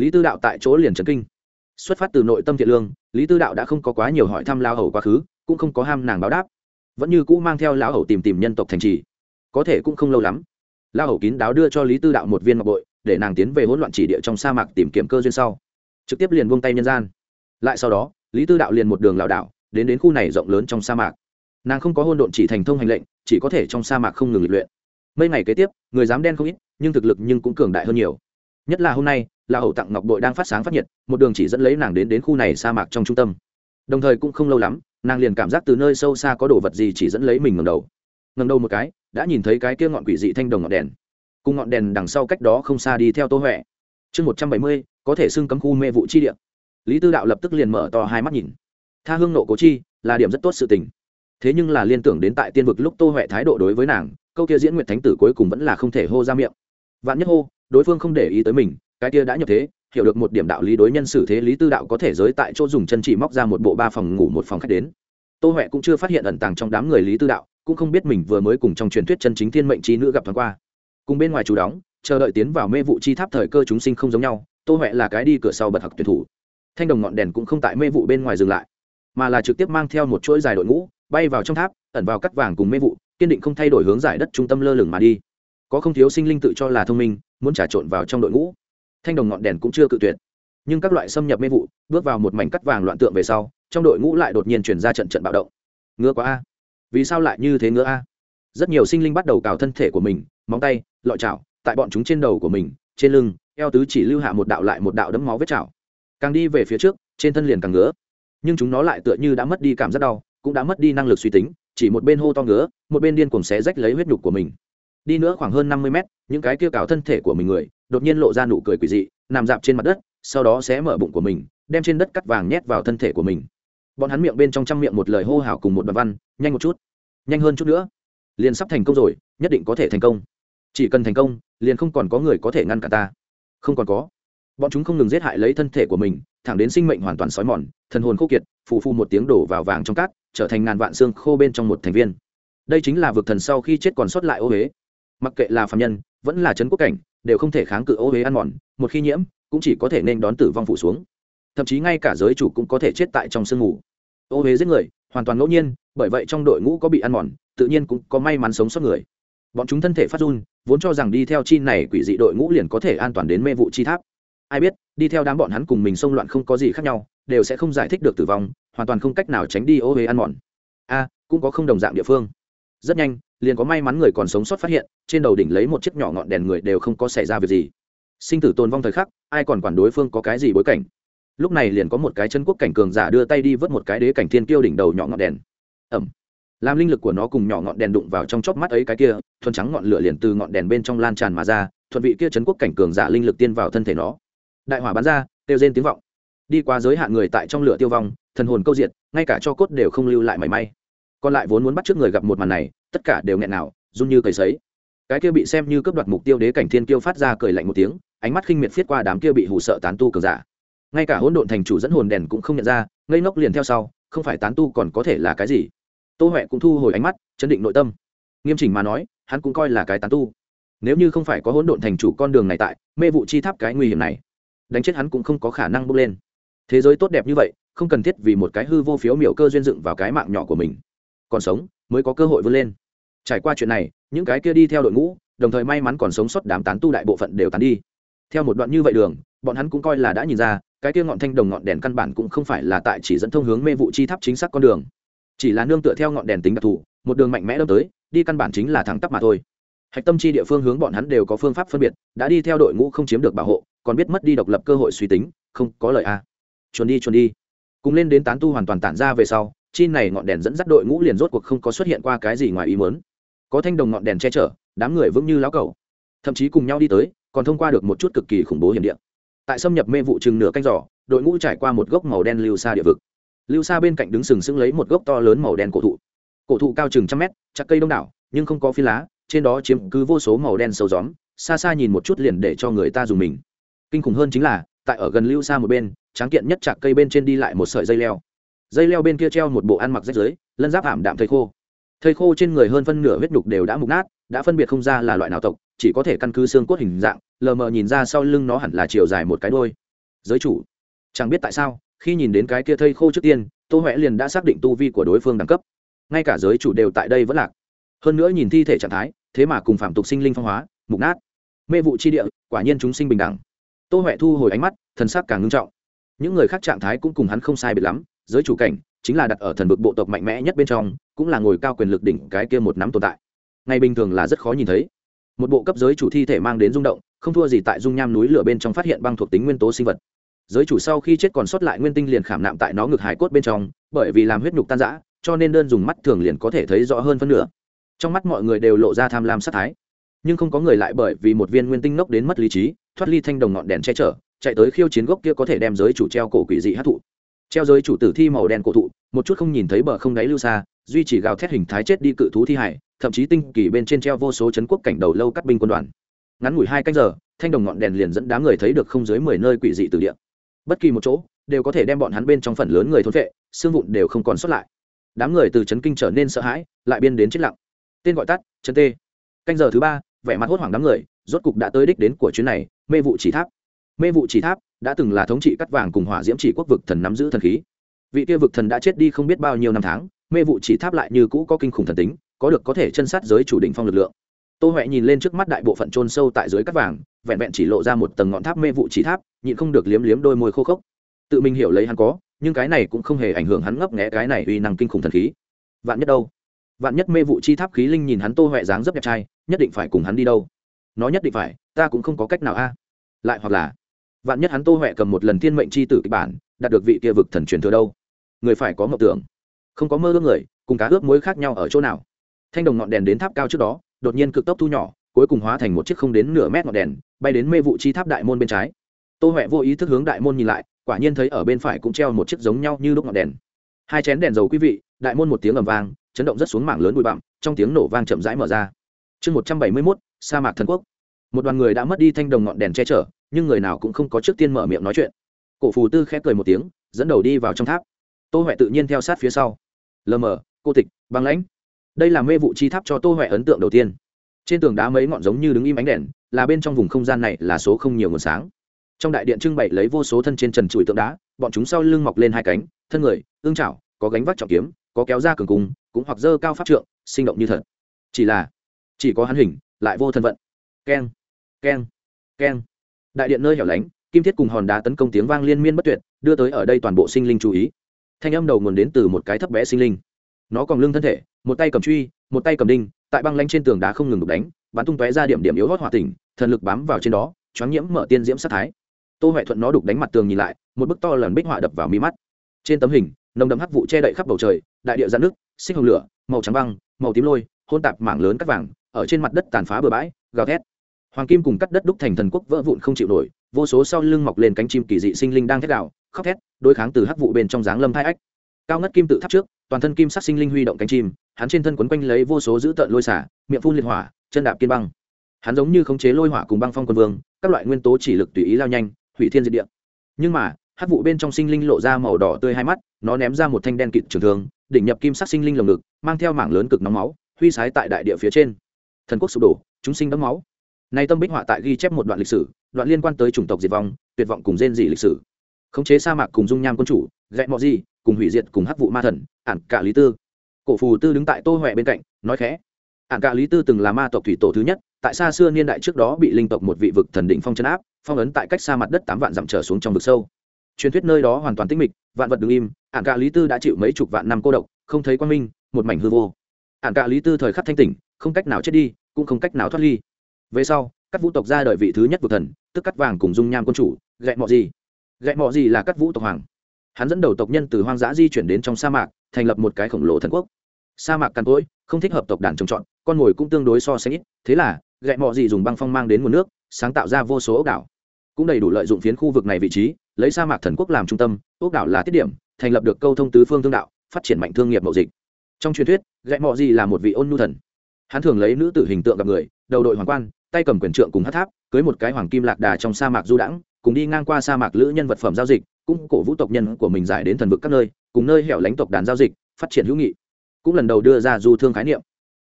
lý tư đạo tại chỗ liền trấn kinh. Xuất phát từ nội tâm thiện lương lý tư đạo đã không có quá nhiều hỏi thăm lao hầu quá khứ cũng không có ham nàng báo đáp. Vẫn như cũ mang theo lão hầu tìm tìm nhân tộc thành trì. Có thể cũng không lâu lắm lao hầu kín đáo đưa cho lý tư đạo một viên ngọc bội để nàng tiến về hỗn loạn chỉ địa trong sa mạc tìm kiếm cơ duyên sau. Trực tiếp liền buông tay nhân gian. Lại sau đó lý tư đạo liền một đường lảo đạo, đến đến khu này rộng lớn trong sa mạc. Nàng không có hôn độn chỉ thành thông hành lệnh chỉ có thể trong sa mạc không ngừng lịch luyện. Mấy ngày kế tiếp người dám đen không ít nhưng thực lực nhưng cũng cường đại hơn nhiều nhất là hôm nay, là hậu tặng ngọc bội đang phát sáng phát nhiệt, một đường chỉ dẫn lấy nàng đến đến khu này sa mạc trong trung tâm. Đồng thời cũng không lâu lắm, nàng liền cảm giác từ nơi sâu xa có đồ vật gì chỉ dẫn lấy mình ngầm đầu. Ngầm đầu một cái, đã nhìn thấy cái kia ngọn quỷ dị thanh đồng ngọn đèn. Cùng ngọn đèn đằng sau cách đó không xa đi theo tô huệ. Chương một trăm bảy mươi, có thể xưng cấm khu mê vụ chi địa. Lý tư đạo lập tức liền mở to hai mắt nhìn. Tha hương nộ cố chi, là điểm rất tốt sự tình. Thế nhưng là liên tưởng đến tại tiên vực lúc tô huệ thái độ đối với nàng, câu kia diễn nguyện thánh tử cuối cùng vẫn là không thể hô ra miệng. Vạn nhất hô đối phương không để ý tới mình, cái kia đã nhập thế, hiểu được một điểm đạo lý đối nhân xử thế lý tư đạo có thể giới tại chỗ dùng chân chỉ móc ra một bộ ba phòng ngủ một phòng khách đến. Tô huệ cũng chưa phát hiện ẩn tàng trong đám người lý tư đạo, cũng không biết mình vừa mới cùng trong truyền thuyết chân chính thiên mệnh trí nữ gặp thoáng qua. Cùng bên ngoài chú đóng, chờ đợi tiến vào mê vụ chi tháp thời cơ chúng sinh không giống nhau, tô huệ là cái đi cửa sau bật học tuyển thủ. Thanh đồng ngọn đèn cũng không tại mê vụ bên ngoài dừng lại, mà là trực tiếp mang theo một chuỗi dài đội ngũ, bay vào trong tháp, ẩn vào cắt vàng cùng mê vụ, kiên định không thay đổi hướng giải đất trung tâm lơ lửng mà đi có không thiếu sinh linh tự cho là thông minh, muốn trà trộn vào trong đội ngũ. Thanh đồng ngọn đèn cũng chưa cự tuyệt. Nhưng các loại xâm nhập mê vụ, bước vào một mảnh cắt vàng loạn tượng về sau, trong đội ngũ lại đột nhiên chuyển ra trận trận bạo động. Ngứa quá a. Vì sao lại như thế ngứa a? Rất nhiều sinh linh bắt đầu cào thân thể của mình, móng tay, lọ chảo, tại bọn chúng trên đầu của mình, trên lưng, eo tứ chỉ lưu hạ một đạo lại một đạo đấm máu vết chảo. Càng đi về phía trước, trên thân liền càng ngứa. Nhưng chúng nó lại tựa như đã mất đi cảm giác đau, cũng đã mất đi năng lực suy tính, chỉ một bên hô to ngứa, một bên điên cuồng xé rách lấy huyết nhục của mình đi nữa khoảng hơn năm mươi mét, những cái kia cào thân thể của mình người, đột nhiên lộ ra nụ cười quỷ dị, nằm dạp trên mặt đất, sau đó xé mở bụng của mình, đem trên đất cắt vàng nhét vào thân thể của mình. Bọn hắn miệng bên trong trăm miệng một lời hô hào cùng một đoạn văn, nhanh một chút, nhanh hơn chút nữa. Liền sắp thành công rồi, nhất định có thể thành công. Chỉ cần thành công, liền không còn có người có thể ngăn cả ta. Không còn có. Bọn chúng không ngừng giết hại lấy thân thể của mình, thẳng đến sinh mệnh hoàn toàn xói mòn, thần hồn khô kiệt, phù phù một tiếng đổ vào vàng trong cát, trở thành ngàn vạn xương khô bên trong một thành viên. Đây chính là vực thần sau khi chết còn sót lại ô huế mặc kệ là phạm nhân, vẫn là trấn quốc cảnh, đều không thể kháng cự ô huế ăn mòn, một khi nhiễm, cũng chỉ có thể nên đón tử vong phủ xuống. Thậm chí ngay cả giới chủ cũng có thể chết tại trong sương ngủ ô huế giết người, hoàn toàn ngẫu nhiên, bởi vậy trong đội ngũ có bị ăn mòn, tự nhiên cũng có may mắn sống sót người. Bọn chúng thân thể phát run, vốn cho rằng đi theo chi này quỷ dị đội ngũ liền có thể an toàn đến mê vụ chi tháp. Ai biết, đi theo đám bọn hắn cùng mình xông loạn không có gì khác nhau, đều sẽ không giải thích được tử vong, hoàn toàn không cách nào tránh đi ô huế ăn mòn. A, cũng có không đồng dạng địa phương. Rất nhanh liền có may mắn người còn sống sót phát hiện, trên đầu đỉnh lấy một chiếc nhỏ ngọn đèn người đều không có xảy ra việc gì. Sinh tử tồn vong thời khắc, ai còn quản đối phương có cái gì bối cảnh? Lúc này liền có một cái chân quốc cảnh cường giả đưa tay đi vớt một cái đế cảnh thiên tiêu đỉnh đầu nhỏ ngọn đèn. Ẩm. Làm linh lực của nó cùng nhỏ ngọn đèn đụng vào trong chóp mắt ấy cái kia, thuần trắng ngọn lửa liền từ ngọn đèn bên trong lan tràn mà ra, thuận vị kia chân quốc cảnh cường giả linh lực tiên vào thân thể nó. Đại hỏa bắn ra tiêu rên tiếng vọng. Đi qua giới hạn người tại trong lửa tiêu vong, thần hồn câu diệt, ngay cả cho cốt đều không lưu lại mảy may còn lại vốn muốn bắt trước người gặp một màn này, tất cả đều nghẹn nào, run như cầy sấy. Cái kia bị xem như cướp đoạt mục tiêu đế cảnh thiên kiêu phát ra cười lạnh một tiếng, ánh mắt khinh miệt viết qua đám kia bị hụ sợ tán tu cường giả. Ngay cả hỗn độn thành chủ dẫn hồn đèn cũng không nhận ra, ngây ngốc liền theo sau, không phải tán tu còn có thể là cái gì? Tô huệ cũng thu hồi ánh mắt, chấn định nội tâm. Nghiêm chỉnh mà nói, hắn cũng coi là cái tán tu. Nếu như không phải có hỗn độn thành chủ con đường này tại, mê vụ chi tháp cái nguy hiểm này, đánh chết hắn cũng không có khả năng bốc lên. Thế giới tốt đẹp như vậy, không cần thiết vì một cái hư vô phiếu miểu cơ duyên dựng vào cái mạng nhỏ của mình còn sống, mới có cơ hội vươn lên. Trải qua chuyện này, những cái kia đi theo đội ngũ, đồng thời may mắn còn sống sót đám tán tu đại bộ phận đều tán đi. Theo một đoạn như vậy đường, bọn hắn cũng coi là đã nhìn ra, cái kia ngọn thanh đồng ngọn đèn căn bản cũng không phải là tại chỉ dẫn thông hướng mê vụ chi tháp chính xác con đường. Chỉ là nương tựa theo ngọn đèn tính đặc thù, một đường mạnh mẽ đâm tới, đi căn bản chính là thẳng tắp mà thôi. Hạch tâm chi địa phương hướng bọn hắn đều có phương pháp phân biệt, đã đi theo đội ngũ không chiếm được bảo hộ, còn biết mất đi độc lập cơ hội suy tính, không có lợi a à. chuồn đi chuồn đi. Cùng lên đến tán tu hoàn toàn tản ra về sau chi này ngọn đèn dẫn dắt đội ngũ liền rốt cuộc không có xuất hiện qua cái gì ngoài ý muốn. Có thanh đồng ngọn đèn che chở, đám người vững như lão cầu. Thậm chí cùng nhau đi tới, còn thông qua được một chút cực kỳ khủng bố hiểm địa. tại xâm nhập mê vụ chừng nửa canh giỏ đội ngũ trải qua một gốc màu đen lưu xa địa vực. Lưu xa bên cạnh đứng sừng sững lấy một gốc to lớn màu đen cổ thụ. Cổ thụ cao chừng trăm mét chắc cây đông đảo, nhưng không có phi lá, trên đó chiếm cứ vô số màu đen sâu gióm, xa xa nhìn một chút liền để cho người ta dùng mình. Kinh khủng hơn chính là, tại ở gần lưu xa một bên, tráng kiện nhất chạc cây bên trên đi lại một sợi dây leo dây leo bên kia treo một bộ ăn mặc rách dưới lân giáp ảm đạm thầy khô. Thầy khô trên người hơn phân nửa huyết đục đều đã mục nát, đã phân biệt không ra là loại nào tộc, chỉ có thể căn cứ xương cốt hình dạng, lờ mờ nhìn ra sau lưng nó hẳn là chiều dài một cái đôi giới chủ, chẳng biết tại sao, khi nhìn đến cái kia thây khô trước tiên, tô huệ liền đã xác định tu vi của đối phương đẳng cấp. Ngay cả giới chủ đều tại đây vẫn lạc. Hơn nữa nhìn thi thể trạng thái, thế mà cùng phạm tục sinh linh phong hóa, mục nát. Mê vụ chi địa, quả nhiên chúng sinh bình đẳng. Tô huệ thu hồi ánh mắt, thần sắc càng ngưng trọng. Những người khác trạng thái cũng cùng hắn không sai biệt lắm giới chủ cảnh, chính là đặt ở thần vực bộ tộc mạnh mẽ nhất bên trong, cũng là ngồi cao quyền lực đỉnh cái kia một nắm tồn tại. Ngày bình thường là rất khó nhìn thấy. Một bộ cấp giới chủ thi thể mang đến rung động, không thua gì tại dung nham núi lửa bên trong phát hiện băng thuộc tính nguyên tố sinh vật. Giới chủ sau khi chết còn sót lại nguyên tinh liền khảm nạm tại nó ngực hải cốt bên trong, bởi vì làm huyết nhục tan rã, cho nên đơn dùng mắt thường liền có thể thấy rõ hơn phân nửa. Trong mắt mọi người đều lộ ra tham lam sát thái. Nhưng không có người lại bởi vì một viên nguyên tinh nốc đến mất lý trí, thoát ly thanh đồng ngọn đèn che chở, chạy tới khiêu chiến gốc kia có thể đem giới chủ treo cổ quỷ dị hát thụ treo giới chủ tử thi màu đen cổ thụ, một chút không nhìn thấy bờ không đáy lưu xa, duy chỉ gào thét hình thái chết đi cự thú thi hải, thậm chí tinh kỳ bên trên treo vô số chấn quốc cảnh đầu lâu cắt binh quân đoàn. Ngắn ngủi hai canh giờ, thanh đồng ngọn đèn liền dẫn đám người thấy được không dưới mười nơi quỷ dị từ địa. Bất kỳ một chỗ, đều có thể đem bọn hắn bên trong phần lớn người thôn vệ xương vụn đều không còn sót lại. Đám người từ chấn kinh trở nên sợ hãi, lại biên đến chết lặng. Tên gọi tắt chấn tê. Canh giờ thứ ba, vẻ mặt hốt hoảng đám người, rốt cục đã tới đích đến của chuyến này, mê vụ chỉ tháp. Mê vụ chỉ tháp đã từng là thống trị cắt vàng cùng hỏa diễm chỉ quốc vực thần nắm giữ thần khí. Vị kia vực thần đã chết đi không biết bao nhiêu năm tháng, mê vụ chỉ tháp lại như cũ có kinh khủng thần tính, có được có thể chân sát giới chủ định phong lực lượng. Tô huệ nhìn lên trước mắt đại bộ phận trôn sâu tại dưới cắt vàng, vẹn vẹn chỉ lộ ra một tầng ngọn tháp mê vụ chỉ tháp, nhịn không được liếm liếm đôi môi khô khốc. Tự mình hiểu lấy hắn có, nhưng cái này cũng không hề ảnh hưởng hắn ngấp nghẽ cái này uy năng kinh khủng thần khí. Vạn nhất đâu? Vạn nhất mê vụ chi tháp khí linh nhìn hắn tô huệ dáng rất đẹp trai, nhất định phải cùng hắn đi đâu? Nó nhất định phải, ta cũng không có cách nào a. Lại hoặc là vạn nhất hắn tô huệ cầm một lần thiên mệnh chi tử kịch bản, đạt được vị kia vực thần truyền thừa đâu? Người phải có mộng tưởng. Không có mơ ước người, cùng cá ước mối khác nhau ở chỗ nào? Thanh đồng ngọn đèn đến tháp cao trước đó, đột nhiên cực tốc thu nhỏ, cuối cùng hóa thành một chiếc không đến nửa mét ngọn đèn, bay đến mê vụ chi tháp đại môn bên trái. Tô huệ vô ý thức hướng đại môn nhìn lại, quả nhiên thấy ở bên phải cũng treo một chiếc giống nhau như lúc ngọn đèn. Hai chén đèn dầu quý vị, đại môn một tiếng ầm vang, chấn động rất xuống mảng lớn bụi bặm, trong tiếng nổ vang chậm rãi mở ra. Chương một trăm bảy mươi mốt, sa mạc thần quốc. Một đoàn người đã mất đi thanh đồng ngọn đèn che chở nhưng người nào cũng không có trước tiên mở miệng nói chuyện. Cổ phù tư khẽ cười một tiếng, dẫn đầu đi vào trong tháp. Tô huệ tự nhiên theo sát phía sau. Lờ mờ, cô tịch, băng lãnh. Đây là mê vụ chi tháp cho tô huệ ấn tượng đầu tiên. Trên tường đá mấy ngọn giống như đứng im ánh đèn, là bên trong vùng không gian này là số không nhiều nguồn sáng. Trong đại điện trưng bày lấy vô số thân trên trần trụi tượng đá, bọn chúng sau lưng mọc lên hai cánh, thân người, ương chảo, có gánh vác trọng kiếm, có kéo ra cường cung, cũng hoặc dơ cao pháp trượng, sinh động như thật. Chỉ là, chỉ có hắn hình, lại vô thân vận. Keng keng keng đại điện nơi hẻo lánh, kim thiết cùng hòn đá tấn công tiếng vang liên miên bất tuyệt, đưa tới ở đây toàn bộ sinh linh chú ý. Thanh âm đầu nguồn đến từ một cái thấp bé sinh linh. Nó còn lưng thân thể, một tay cầm truy, một tay cầm đinh, tại băng lanh trên tường đá không ngừng đục đánh, bắn tung tóe ra điểm điểm yếu hót hỏa tỉnh thần lực bám vào trên đó, choáng nhiễm mở tiên diễm sát thái. Tô huệ thuận nó đục đánh mặt tường nhìn lại, một bức to lần bích họa đập vào mi mắt. Trên tấm hình, nồng đậm hắc vụ che đậy khắp bầu trời, đại địa giãn nước xích hồng lửa, màu trắng băng, màu tím lôi hôn tạp mảng lớn cắt vàng, ở trên mặt đất tàn phá bừa bãi, gào thét hoàng kim cùng cắt đất đúc thành thần quốc vỡ vụn không chịu nổi, vô số sau lưng mọc lên cánh chim kỳ dị sinh linh đang thét đạo khóc thét, đối kháng từ hắc vụ bên trong dáng lâm thai ách. Cao ngất kim tự tháp trước, toàn thân kim sắc sinh linh huy động cánh chim, hắn trên thân quấn quanh lấy vô số dữ tợn lôi xả, miệng phun liệt hỏa, chân đạp kiên băng. Hắn giống như khống chế lôi hỏa cùng băng phong quân vương, các loại nguyên tố chỉ lực tùy ý lao nhanh, hủy thiên diệt địa. Nhưng mà, hắc vụ bên trong sinh linh lộ ra màu đỏ tươi hai mắt, nó ném ra một thanh đen kịt trường thương, đỉnh nhập kim sắc sinh linh lồng ngực, mang theo mảng lớn cực nóng máu, huy sái tại đại địa phía trên. Thần quốc sụp đổ, chúng sinh đẫm máu nay tâm bích họa tại ghi chép một đoạn lịch sử, đoạn liên quan tới chủng tộc diệt vong, tuyệt vọng cùng rên dị lịch sử. Khống chế sa mạc cùng dung nham quân chủ gậy mọi gì cùng hủy diệt cùng hắc vụ ma thần, ản cả lý tư. Cổ phù tư đứng tại tô huệ bên cạnh, nói khẽ, ản cả lý tư từng là ma tộc thủy tổ thứ nhất, tại xa xưa niên đại trước đó bị linh tộc một vị vực thần định phong chấn áp, phong ấn tại cách xa mặt đất tám vạn dặm trở xuống trong vực sâu. Truyền thuyết nơi đó hoàn toàn tĩnh mịch, vạn vật đứng im, ản cả lý tư đã chịu mấy chục vạn năm cô độc, không thấy quan minh, một mảnh hư vô. Ản cả lý tư thời khắc thanh tỉnh, không cách nào chết đi, cũng không cách nào thoát ly về sau các vũ tộc ra đời vị thứ nhất vực thần, tức cắt vàng cùng dung nham quân chủ gậy mọ gì gậy mọ gì là các vũ tộc hoàng. Hắn dẫn đầu tộc nhân từ hoang dã di chuyển đến trong sa mạc, thành lập một cái khổng lồ thần quốc. Sa mạc càn cỗi, không thích hợp tộc đàn trồng trọt, con mồi cũng tương đối so sánh ít, thế là gậy mọ gì dùng băng phong mang đến nguồn nước, sáng tạo ra vô số ốc đảo. Cũng đầy đủ lợi dụng phiến khu vực này vị trí, lấy sa mạc thần quốc làm trung tâm, ốc đảo là tiết điểm, thành lập được câu thông tứ phương thương đạo, phát triển mạnh thương nghiệp mậu dịch. Trong truyền thuyết gậy mọ gì là một vị ôn nhu thần hắn thường lấy nữ tử hình tượng gặp người, đầu đội hoàng quan, tay cầm quyền trượng cùng hát tháp, cưới một cái hoàng kim lạc đà trong sa mạc du đãng, cùng đi ngang qua sa mạc lữ nhân vật phẩm giao dịch, cũng cổ vũ tộc nhân của mình giải đến thần vực các nơi, cùng nơi hẻo lánh tộc đàn giao dịch, phát triển hữu nghị. Cũng lần đầu đưa ra du thương khái niệm.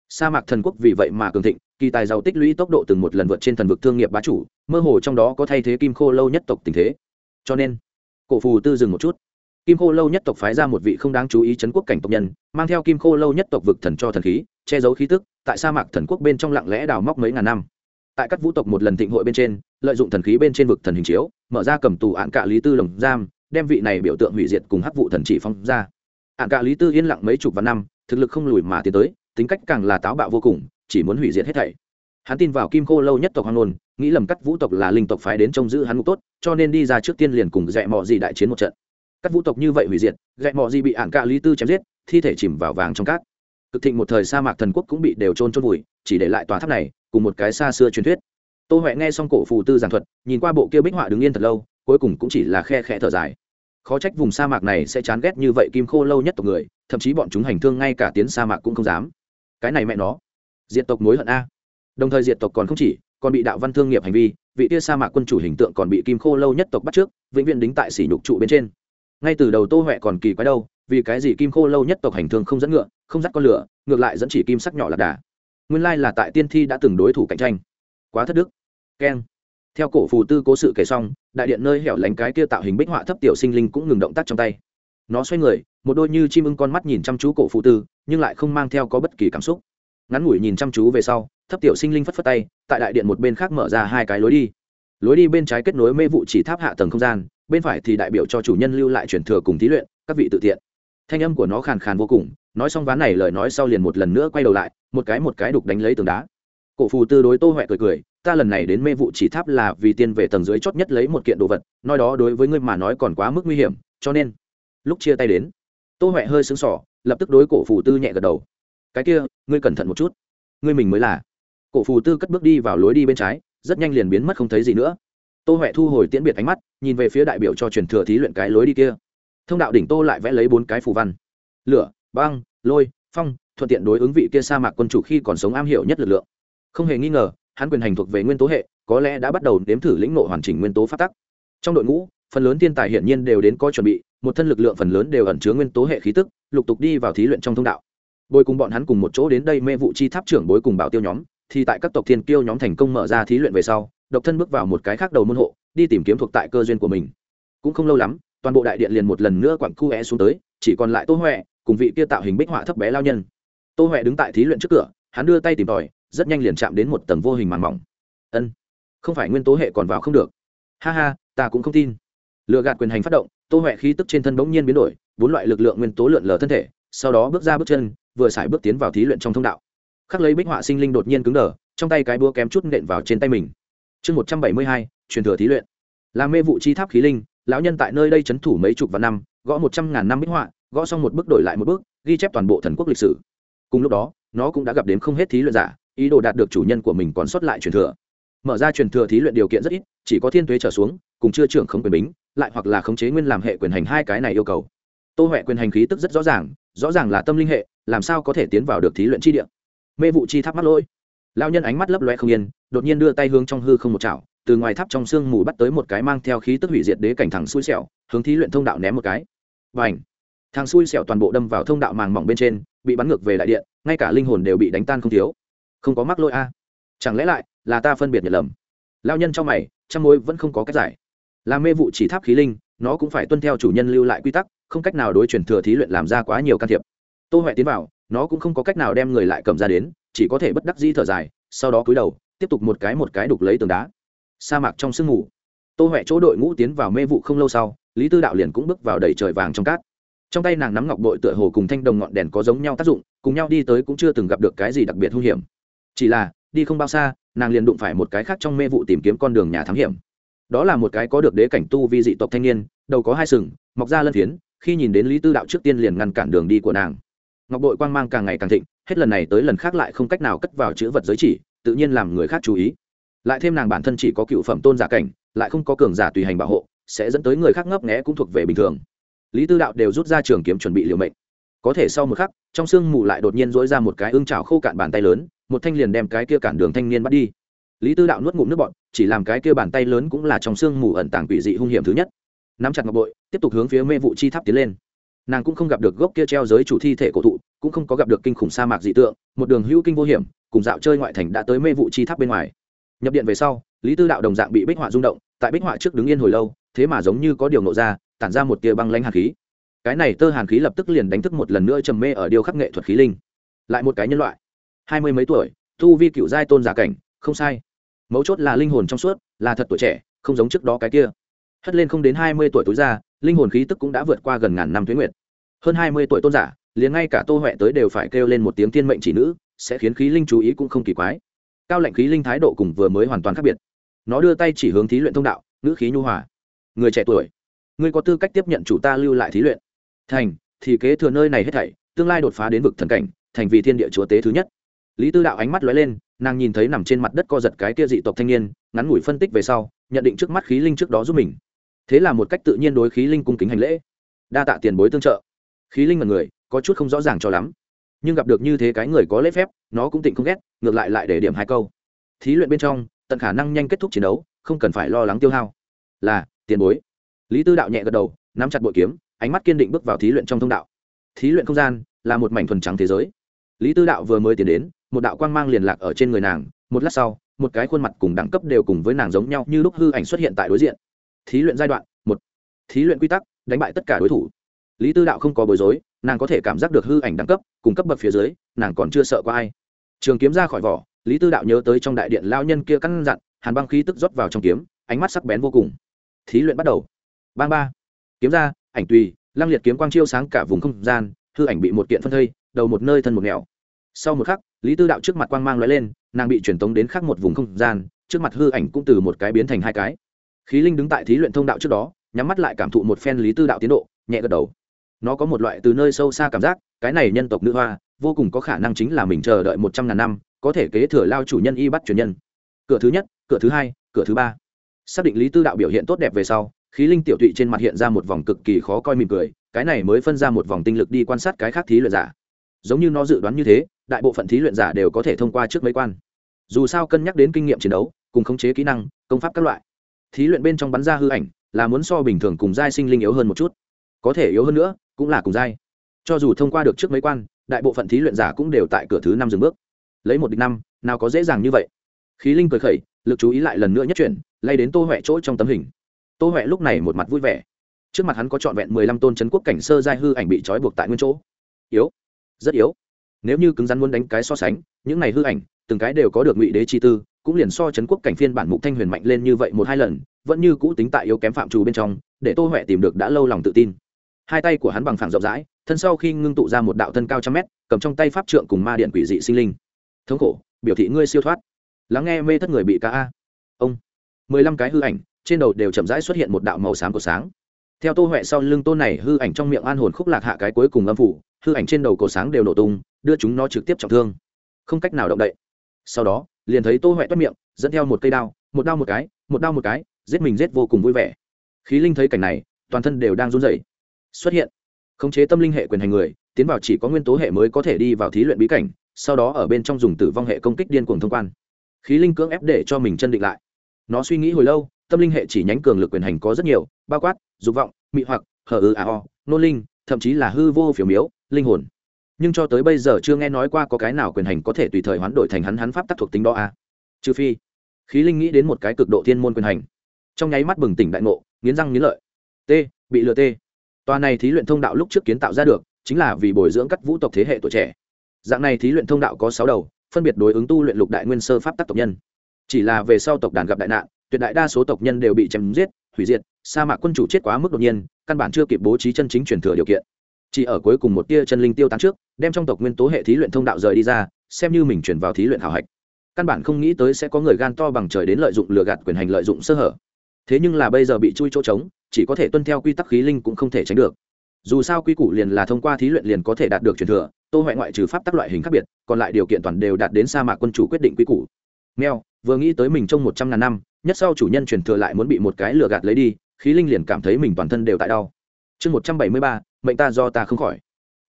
Sa mạc thần quốc vì vậy mà cường thịnh, kỳ tài giàu tích lũy tốc độ từng một lần vượt trên thần vực thương nghiệp bá chủ, mơ hồ trong đó có thay thế kim khô lâu nhất tộc tình thế. Cho nên, cổ phù tư dừng một chút kim khô lâu nhất tộc phái ra một vị không đáng chú ý chấn quốc cảnh tộc nhân, mang theo kim khô lâu nhất tộc vực thần cho thần khí, che giấu khí tức, tại sa mạc thần quốc bên trong lặng lẽ đào móc mấy ngàn năm. Tại các vũ tộc một lần thịnh hội bên trên, lợi dụng thần khí bên trên vực thần hình chiếu, mở ra cầm tù án cạ lý tư lồng giam, đem vị này biểu tượng hủy diệt cùng hắc vụ thần chỉ phong ra. Ạn cả lý tư yên lặng mấy chục vạn năm, thực lực không lùi mà tiến tới, tính cách càng là táo bạo vô cùng, chỉ muốn hủy diệt hết thảy. Hắn tin vào kim khô lâu nhất tộc hoang nôn nghĩ lầm cắt vũ tộc là linh tộc phái đến trông giữ hắn ngục tốt, cho nên đi ra trước tiên liền cùng dẹ mò gì đại chiến một trận các vũ tộc như vậy hủy diệt gậy mọi gì bị ạn cạ lý tư chém giết, thi thể chìm vào vàng trong cát. Cực thịnh một thời sa mạc thần quốc cũng bị đều trôn trôn vùi, chỉ để lại tòa tháp này, cùng một cái xa xưa truyền thuyết. Tô huệ nghe xong cổ phù tư giảng thuật, nhìn qua bộ kia bích họa đứng yên thật lâu, cuối cùng cũng chỉ là khe khẽ thở dài. Khó trách vùng sa mạc này sẽ chán ghét như vậy kim khô lâu nhất tộc người, thậm chí bọn chúng hành thương ngay cả tiến sa mạc cũng không dám. Cái này mẹ nó. Diệt tộc mối hận a. Đồng thời diệt tộc còn không chỉ, còn bị đạo văn thương nghiệp hành vi, vị kia sa mạc quân chủ hình tượng còn bị kim khô lâu nhất tộc bắt trước, vĩnh viễn đính tại sỉ nhục trụ bên trên ngay từ đầu tô huệ còn kỳ quái đâu, vì cái gì kim khô lâu nhất tộc hành thương không dẫn ngựa, không dắt con lửa, ngược lại dẫn chỉ kim sắc nhỏ lạc đà. Nguyên lai là tại tiên thi đã từng đối thủ cạnh tranh. Quá thất đức. Keng. Theo cổ phù tư cố sự kể xong, đại điện nơi hẻo lánh cái kia tạo hình bích họa thấp tiểu sinh linh cũng ngừng động tác trong tay. Nó xoay người, một đôi như chim ưng con mắt nhìn chăm chú cổ phù tư, nhưng lại không mang theo có bất kỳ cảm xúc. Ngắn ngủi nhìn chăm chú về sau, thấp tiểu sinh linh phất phất tay, tại đại điện một bên khác mở ra hai cái lối đi. Lối đi bên trái kết nối mê vụ chỉ tháp hạ tầng không gian bên phải thì đại biểu cho chủ nhân lưu lại truyền thừa cùng thí luyện, các vị tự tiện thanh âm của nó khàn khàn vô cùng, nói xong ván này lời nói sau liền một lần nữa quay đầu lại, một cái một cái đục đánh lấy tường đá. Cổ phù tư đối tô huệ cười cười, ta lần này đến mê vụ chỉ tháp là vì tiên về tầng dưới chót nhất lấy một kiện đồ vật, nói đó đối với ngươi mà nói còn quá mức nguy hiểm, cho nên lúc chia tay đến, tô huệ hơi sững sỏ lập tức đối cổ phù tư nhẹ gật đầu. Cái kia, ngươi cẩn thận một chút. Ngươi mình mới là. Cổ phù tư cất bước đi vào lối đi bên trái, rất nhanh liền biến mất không thấy gì nữa tô huệ thu hồi tiễn biệt ánh mắt, nhìn về phía đại biểu cho truyền thừa thí luyện cái lối đi kia. Thông đạo đỉnh tô lại vẽ lấy bốn cái phù văn. Lửa, băng, lôi, phong, thuận tiện đối ứng vị kia sa mạc quân chủ khi còn sống am hiểu nhất lực lượng. Không hề nghi ngờ, hắn quyền hành thuộc về nguyên tố hệ, có lẽ đã bắt đầu nếm thử lĩnh nộ hoàn chỉnh nguyên tố phát tắc. Trong đội ngũ, phần lớn thiên tài hiển nhiên đều đến có chuẩn bị, một thân lực lượng phần lớn đều ẩn chứa nguyên tố hệ khí tức, lục tục đi vào thí luyện trong thông đạo. Bồi cùng bọn hắn cùng một chỗ đến đây mê vụ chi tháp trưởng bối cùng bảo tiêu nhóm, thì tại các tộc thiên kiêu nhóm thành công mở ra thí luyện về sau độc thân bước vào một cái khác đầu môn hộ, đi tìm kiếm thuộc tại cơ duyên của mình. Cũng không lâu lắm, toàn bộ đại điện liền một lần nữa quặng khu é xuống tới, chỉ còn lại tô huệ, cùng vị kia tạo hình bích họa thấp bé lao nhân. Tô huệ đứng tại thí luyện trước cửa, hắn đưa tay tìm tòi, rất nhanh liền chạm đến một tầng vô hình màn mỏng. Ân, không phải nguyên tố hệ còn vào không được. Ha ha, ta cũng không tin. Lựa gạt quyền hành phát động, tô huệ khí tức trên thân bỗng nhiên biến đổi, bốn loại lực lượng nguyên tố lượn lờ thân thể, sau đó bước ra bước chân, vừa xài bước tiến vào thí luyện trong thông đạo. Khắc lấy bích họa sinh linh đột nhiên cứng đờ, trong tay cái búa kém chút nện vào trên tay mình chương một trăm bảy mươi hai, truyền thừa thí luyện. Là mê vụ chi tháp khí linh, lão nhân tại nơi đây c h ấ n thủ mấy chục vạn năm, gõ một trăm ngàn năm bích họa, gõ xong một bước đổi lại một bước, ghi chép toàn bộ thần quốc lịch sử. Cùng lúc đó, nó cũng đã gặp đến không hết thí luyện giả, ý đồ đạt được chủ nhân của mình còn sót lại truyền thừa. Mở ra truyền thừa thí luyện điều kiện rất ít, chỉ có thiên tuế trở xuống, cùng chưa trưởng không quyền bính, lại hoặc là khống chế nguyên làm hệ quyền hành hai cái này yêu cầu. Tô huệ quyền hành khí tức rất rõ ràng rõ ràng là tâm linh hệ, làm sao có thể tiến vào được thí luyện chi địa? Mê vụ chi tháp mắt lỗi lao nhân ánh mắt lấp loe không yên, đột nhiên đưa tay hướng trong hư không một chảo, từ ngoài tháp trong sương mù bắt tới một cái mang theo khí tức hủy diệt đế cảnh thẳng xui xẻo, hướng thí luyện thông đạo ném một cái. Và ảnh thằng xui xẻo toàn bộ đâm vào thông đạo màng mỏng bên trên, bị bắn ngược về đại điện, ngay cả linh hồn đều bị đánh tan không thiếu. Không có mắc lỗi a. Chẳng lẽ lại là ta phân biệt nhận lầm? Lao nhân trong mày, trong mối vẫn không có cách giải. Là mê vụ chỉ tháp khí linh, nó cũng phải tuân theo chủ nhân lưu lại quy tắc, không cách nào đối chuyển thừa thí luyện làm ra quá nhiều can thiệp. Tô huệ tiến vào, nó cũng không có cách nào đem người lại cầm ra đến chỉ có thể bất đắc di thở dài, sau đó cúi đầu, tiếp tục một cái một cái đục lấy tường đá. Sa mạc trong sương mù. Tô huệ chỗ đội ngũ tiến vào mê vụ không lâu sau, lý tư đạo liền cũng bước vào đầy trời vàng trong cát. Trong tay nàng nắm ngọc bội tựa hồ cùng thanh đồng ngọn đèn có giống nhau tác dụng, cùng nhau đi tới cũng chưa từng gặp được cái gì đặc biệt hung hiểm. Chỉ là, đi không bao xa, nàng liền đụng phải một cái khác trong mê vụ tìm kiếm con đường nhà thám hiểm. Đó là một cái có được đế cảnh tu vi dị tộc thanh niên, đầu có hai sừng, mọc ra lân phiến, khi nhìn đến lý tư đạo trước tiên liền ngăn cản đường đi của nàng. Ngọc bội quang mang càng ngày càng thịnh hết lần này tới lần khác lại không cách nào cất vào chữ vật giới chỉ, tự nhiên làm người khác chú ý. Lại thêm nàng bản thân chỉ có cựu phẩm tôn giả cảnh, lại không có cường giả tùy hành bảo hộ, sẽ dẫn tới người khác ngấp nghẽ cũng thuộc về bình thường. Lý tư đạo đều rút ra trường kiếm chuẩn bị liều mệnh. Có thể sau một khắc, trong sương mù lại đột nhiên dỗi ra một cái ưng trào khô cạn bàn tay lớn, một thanh liền đem cái kia cản đường thanh niên bắt đi. Lý tư đạo nuốt ngụm nước bọn chỉ làm cái kia bàn tay lớn cũng là trong sương mù ẩn tàng quỷ dị hung hiểm thứ nhất. Nắm chặt ngọc bội, tiếp tục hướng phía mê vụ chi tháp tiến lên nàng cũng không gặp được gốc kia treo giới chủ thi thể cổ thụ, cũng không có gặp được kinh khủng sa mạc dị tượng, một đường hữu kinh vô hiểm, cùng dạo chơi ngoại thành đã tới mê vụ chi tháp bên ngoài. Nhập điện về sau, lý tư đạo đồng dạng bị bích họa rung động, tại bích họa trước đứng yên hồi lâu, thế mà giống như có điều nộ ra, tản ra một tia băng lanh hàn khí. Cái này tơ hàn khí lập tức liền đánh thức một lần nữa trầm mê ở điêu khắc nghệ thuật khí linh. Lại một cái nhân loại, hai mươi mấy tuổi thu vi cựu giai tôn giả cảnh, không sai. Mấu chốt là linh hồn trong suốt, là thật tuổi trẻ, không giống trước đó cái kia. Hất lên không đến hai mươi tuổi tối ra linh hồn khí tức cũng đã vượt qua gần ngàn năm tuế nguyệt hơn hai mươi tuổi tôn giả, liền ngay cả tô huệ tới đều phải kêu lên một tiếng tiên mệnh chỉ nữ, sẽ khiến khí linh chú ý cũng không kỳ quái. Cao lệnh khí linh thái độ cùng vừa mới hoàn toàn khác biệt. Nó đưa tay chỉ hướng thí luyện thông đạo, ngữ khí nhu hòa. Người trẻ tuổi người có tư cách tiếp nhận chủ ta lưu lại thí luyện. Thành, thì kế thừa nơi này hết thảy, tương lai đột phá đến vực thần cảnh, thành vì thiên địa chúa tế thứ nhất. Lý tư đạo ánh mắt lóe lên, nàng nhìn thấy nằm trên mặt đất co giật cái kia dị tộc thanh niên, ngắn ngủi phân tích về sau, nhận định trước mắt khí linh trước đó giúp mình. Thế là một cách tự nhiên đối khí linh cung kính hành lễ. Đa tạ tiền bối tương trợ khí linh mật người, có chút không rõ ràng cho lắm. Nhưng gặp được như thế cái người có lễ phép, nó cũng tỉnh không ghét, ngược lại lại để điểm hai câu. Thí luyện bên trong, tận khả năng nhanh kết thúc chiến đấu, không cần phải lo lắng tiêu hao. Là, tiền bối. Lý tư đạo nhẹ gật đầu, nắm chặt bội kiếm, ánh mắt kiên định bước vào thí luyện trong thông đạo. Thí luyện không gian, là một mảnh thuần trắng thế giới. Lý tư đạo vừa mới tiến đến, một đạo quang mang liền lạc ở trên người nàng, một lát sau, một cái khuôn mặt cùng đẳng cấp đều cùng với nàng giống nhau như lúc hư ảnh xuất hiện tại đối diện. Thí luyện giai đoạn, một. Thí luyện quy tắc, đánh bại tất cả đối thủ lý tư đạo không có bối rối, nàng có thể cảm giác được hư ảnh đẳng cấp, cùng cấp bậc phía dưới, nàng còn chưa sợ có ai. Trường kiếm ra khỏi vỏ, lý tư đạo nhớ tới trong đại điện lao nhân kia căn dặn, hàn băng khí tức rót vào trong kiếm, ánh mắt sắc bén vô cùng. Thí luyện bắt đầu. Bang ba. Kiếm ra, ảnh tùy, lăng liệt kiếm quang chiêu sáng cả vùng không gian, hư ảnh bị một kiện phân thây, đầu một nơi thân một nghèo sau một khắc, lý tư đạo trước mặt quang mang l lên, nàng bị truyền tống đến khác một vùng không gian, trước mặt hư ảnh cũng từ một cái biến thành hai cái. Khí linh đứng tại thí luyện thông đạo trước đó, nhắm mắt lại cảm thụ một phen lý tư đạo tiến độ, nhẹ gật đầu nó có một loại từ nơi sâu xa cảm giác, cái này nhân tộc nữ hoa, vô cùng có khả năng chính là mình chờ đợi một trăm ngàn năm, có thể kế thừa lao chủ nhân y bắt truyền nhân. Cửa thứ nhất, cửa thứ hai, cửa thứ ba. Xác định lý tư đạo biểu hiện tốt đẹp về sau, khí linh tiểu tụy trên mặt hiện ra một vòng cực kỳ khó coi mỉm cười, cái này mới phân ra một vòng tinh lực đi quan sát cái khác thí luyện giả. Giống như nó dự đoán như thế, đại bộ phận thí luyện giả đều có thể thông qua trước mấy quan. Dù sao cân nhắc đến kinh nghiệm chiến đấu, cùng khống chế kỹ năng, công pháp các loại, thí luyện bên trong bắn ra hư ảnh, là muốn so bình thường cùng giai sinh linh yếu hơn một chút. Có thể yếu hơn nữa cũng là cùng giai. Cho dù thông qua được trước mấy quan, đại bộ phận thí luyện giả cũng đều tại cửa thứ năm dừng bước. Lấy một địch năm, nào có dễ dàng như vậy. Khí linh cười khẩy, lực chú ý lại lần nữa nhất chuyển, lay đến tô huệ chỗ trong tấm hình. Tô huệ lúc này một mặt vui vẻ. Trước mặt hắn có trọn vẹn mười lăm tôn c quốc cảnh sơ giai hư ảnh bị trói buộc tại nguyên chỗ. Yếu. Rất yếu. Nếu như cứng rắn muốn đánh cái so sánh, những này hư ảnh, từng cái đều có được ngụy đế chi tư, cũng liền so chấn quốc cảnh phiên bản mục thanh huyền mạnh lên như vậy một hai lần, vẫn như cũ tính tại yếu kém phạm trù bên trong, để tô huệ tìm được đã lâu lòng tự tin hai tay của hắn bằng phẳng rộng rãi, thân sau khi ngưng tụ ra một đạo thân cao trăm mét, cầm trong tay pháp trượng cùng ma điện quỷ dị sinh linh. Thống khổ, biểu thị ngươi siêu thoát. Lắng nghe mê thất người bị ca a. Ông. Mười lăm cái hư ảnh, trên đầu đều chậm rãi xuất hiện một đạo màu xám của sáng. Theo tô huệ sau lưng tôn này, hư ảnh trong miệng an hồn khúc lạc hạ cái cuối cùng âm phủ, hư ảnh trên đầu cổ sáng đều nổ tung, đưa chúng nó trực tiếp trọng thương. Không cách nào động đậy. Sau đó, liền thấy tô huệ toát miệng, dẫn theo một cây đao, một đao một cái, một đao một cái, giết mình giết vô cùng vui vẻ. Khí linh thấy cảnh này, toàn thân đều đang run rẩy xuất hiện. Khống chế tâm linh hệ quyền hành người, tiến vào chỉ có nguyên tố hệ mới có thể đi vào thí luyện bí cảnh, sau đó ở bên trong dùng tử vong hệ công kích điên cuồng thông quan. Khí linh cưỡng ép để cho mình chân định lại. Nó suy nghĩ hồi lâu, tâm linh hệ chỉ nhánh cường lực quyền hành có rất nhiều, bao quát, dục vọng, mị hoặc, hờ ư à o nô linh, thậm chí là hư vô phiểu miếu, linh hồn. Nhưng cho tới bây giờ chưa nghe nói qua có cái nào quyền hành có thể tùy thời hoán đổi thành hắn hắn pháp tác thuộc tính đó à? trừ phi, khí linh nghĩ đến một cái cực độ thiên môn quyền hành. Trong nháy mắt bừng tỉnh đại ngộ, nghiến răng nghiến lợi. T, bị lừa t tòa này thí luyện thông đạo lúc trước kiến tạo ra được, chính là vì bồi dưỡng các vũ tộc thế hệ tuổi trẻ. Dạng này thí luyện thông đạo có sáu đầu, phân biệt đối ứng tu luyện lục đại nguyên sơ pháp tắc tộc nhân. Chỉ là về sau tộc đàn gặp đại nạn, tuyệt đại đa số tộc nhân đều bị chém giết, hủy diệt, sa mạc quân chủ chết quá mức đột nhiên, căn bản chưa kịp bố trí chân chính truyền thừa điều kiện. Chỉ ở cuối cùng một tia chân linh tiêu tán trước, đem trong tộc nguyên tố hệ thí luyện thông đạo rời đi ra, xem như mình chuyển vào thí luyện hảo hạch. Căn bản không nghĩ tới sẽ có người gan to bằng trời đến lợi dụng lừa gạt quyền hành lợi dụng sơ hở. Thế nhưng là bây giờ bị chui chỗ trống chỉ có thể tuân theo quy tắc khí linh cũng không thể tránh được. Dù sao quy củ liền là thông qua thí luyện liền có thể đạt được truyền thừa, tô huệ ngoại trừ pháp tắc loại hình khác biệt, còn lại điều kiện toàn đều đạt đến sa mạc quân chủ quyết định quy củ. Nghèo vừa nghĩ tới mình trong một trăm ngàn năm, nhất sau chủ nhân truyền thừa lại muốn bị một cái lừa gạt lấy đi, khí linh liền cảm thấy mình toàn thân đều tại đau. Chương một trăm bảy mươi ba, mệnh ta do ta không khỏi.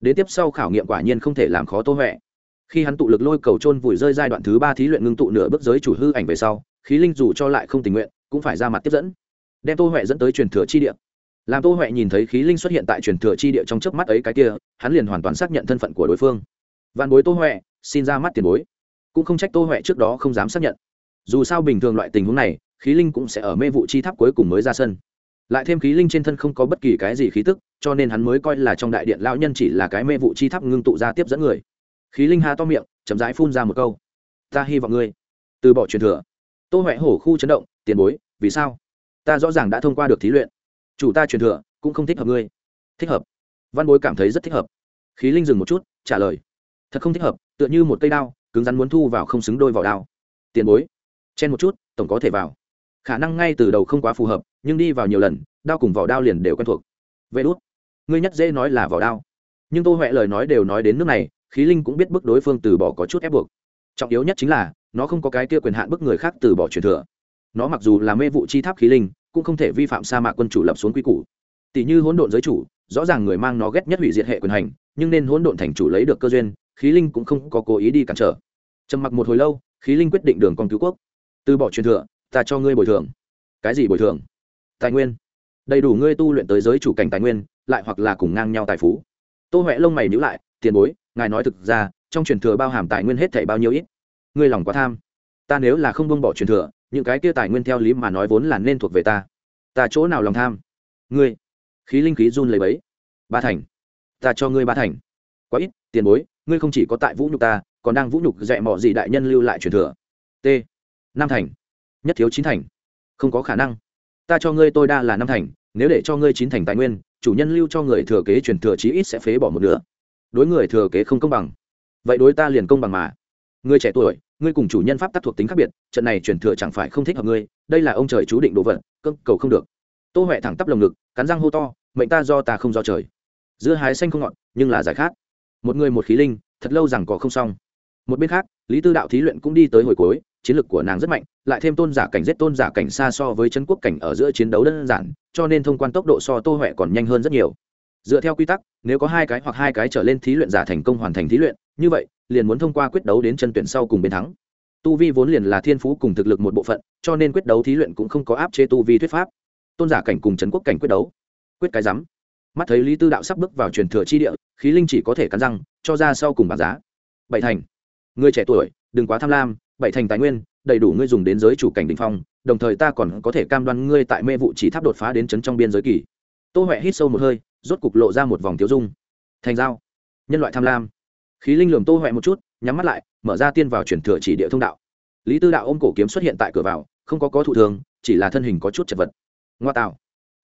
Đến tiếp sau khảo nghiệm quả nhiên không thể làm khó tô huệ. Khi hắn tụ lực lôi cầu trôn vùi rơi giai đoạn thứ ba thí luyện ngưng tụ nửa bước giới chủ hư ảnh về sau, khí linh dù cho lại không tình nguyện, cũng phải ra mặt tiếp dẫn đem tô huệ dẫn tới truyền thừa chi địa. Làm tô huệ nhìn thấy khí linh xuất hiện tại truyền thừa chi địa trong chớp mắt ấy cái kia, hắn liền hoàn toàn xác nhận thân phận của đối phương. Văn bối tô huệ, xin ra mắt tiền bối. Cũng không trách tô huệ trước đó không dám xác nhận. Dù sao bình thường loại tình huống này, khí linh cũng sẽ ở mê vụ chi tháp cuối cùng mới ra sân. Lại thêm khí linh trên thân không có bất kỳ cái gì khí tức, cho nên hắn mới coi là trong đại điện lão nhân chỉ là cái mê vụ chi tháp ngưng tụ ra tiếp dẫn người. Khí linh ha to miệng, chậm rãi phun ra một câu. Ta hy vọng ngươi từ bỏ truyền thừa. Tô huệ hổ khu chấn động, tiền bối, vì sao? Ta rõ ràng đã thông qua được thí luyện. Chủ ta truyền thừa, cũng không thích hợp ngươi. Thích hợp. Văn bối cảm thấy rất thích hợp. Khí linh dừng một chút, trả lời. Thật không thích hợp, tựa như một cây đao, cứng rắn muốn thu vào không xứng đôi vào đao. Tiền bối, chen một chút, tổng có thể vào. Khả năng ngay từ đầu không quá phù hợp, nhưng đi vào nhiều lần, đao cùng vỏ đao liền đều quen thuộc. Vê đốt ngươi nhất dễ nói là vỏ đao. Nhưng tô huệ lời nói đều nói đến nước này, khí linh cũng biết bức đối phương từ bỏ có chút ép buộc. Trọng yếu nhất chính là, nó không có cái kia quyền hạn bức người khác từ bỏ truyền thừa nó mặc dù là mê vụ chi tháp khí linh, cũng không thể vi phạm sa mạc quân chủ lập xuống quy củ. Tỷ như hỗn độn giới chủ, rõ ràng người mang nó ghét nhất hủy diệt hệ quyền hành, nhưng nên hỗn độn thành chủ lấy được cơ duyên, khí linh cũng không có cố ý đi cản trở. Trầm mặc một hồi lâu, khí linh quyết định đường con cứu quốc. Từ bỏ truyền thừa, ta cho ngươi bồi thường. Cái gì bồi thường? Tài nguyên. Đầy đủ ngươi tu luyện tới giới chủ cảnh tài nguyên, lại hoặc là cùng ngang nhau tài phú. Tô huệ lông mày nhữ lại, tiền bối, ngài nói thực ra, trong truyền thừa bao hàm tài nguyên hết thảy bao nhiêu ít? Ngươi lòng quá tham ta nếu là không buông bỏ truyền thừa, những cái kia tài nguyên theo lý mà nói vốn là nên thuộc về ta. Ta chỗ nào lòng tham? Ngươi. Khí linh khí run lấy bấy ba thành. Ta cho ngươi ba thành. Quá ít, tiền bối, ngươi không chỉ có tại vũ nhục ta, còn đang vũ nhục dẹ mọ gì đại nhân lưu lại truyền thừa. T. Năm thành. Nhất thiếu chín thành. Không có khả năng. Ta cho ngươi tôi đa là năm thành, nếu để cho ngươi chín thành tài nguyên, chủ nhân lưu cho người thừa kế truyền thừa chí ít sẽ phế bỏ một nửa. Đối người thừa kế không công bằng. Vậy đối ta liền công bằng mà người trẻ tuổi, ngươi cùng chủ nhân pháp tác thuộc tính khác biệt, trận này truyền thừa chẳng phải không thích hợp ngươi, đây là ông trời chú định đồ vật cưng cầu không được. Tô huệ thẳng tắp lồng ngực, cắn răng hô to, mệnh ta do ta không do trời. Giữa hái xanh không ngọt, nhưng là giải khát. Một người một khí linh, thật lâu rằng có không xong. Một bên khác, lý tư đạo thí luyện cũng đi tới hồi cuối, chiến lược của nàng rất mạnh, lại thêm tôn giả cảnh giết tôn giả cảnh xa so với chân quốc cảnh ở giữa chiến đấu đơn giản, cho nên thông quan tốc độ so tô huệ còn nhanh hơn rất nhiều. Dựa theo quy tắc, nếu có hai cái hoặc hai cái trở lên thí luyện giả thành công hoàn thành thí luyện như vậy, liền muốn thông qua quyết đấu đến chân tuyển sau cùng bên thắng. Tu vi vốn liền là thiên phú cùng thực lực một bộ phận, cho nên quyết đấu thí luyện cũng không có áp chế tu vi thuyết pháp. Tôn giả cảnh cùng trấn quốc cảnh quyết đấu. Quyết cái rắm. Mắt thấy lý tư đạo sắp bước vào truyền thừa chi địa, khí linh chỉ có thể cắn răng, cho ra sau cùng bảng giá. Bảy thành. Người trẻ tuổi, đừng quá tham lam, bảy thành tài nguyên, đầy đủ ngươi dùng đến giới chủ cảnh đình phong, đồng thời ta còn có thể cam đoan ngươi tại mê vụ chỉ tháp đột phá đến chấn trong biên giới kỳ. Tô huệ hít sâu một hơi, rốt cục lộ ra một vòng tiêu dung. Thành giao. Nhân loại tham lam khí linh lường tô huệ một chút, nhắm mắt lại, mở ra tiên vào chuyển thừa chỉ địa thông đạo. Lý tư đạo ôm cổ kiếm xuất hiện tại cửa vào, không có có thụ thường, chỉ là thân hình có chút chật vật. Ngoa tạo.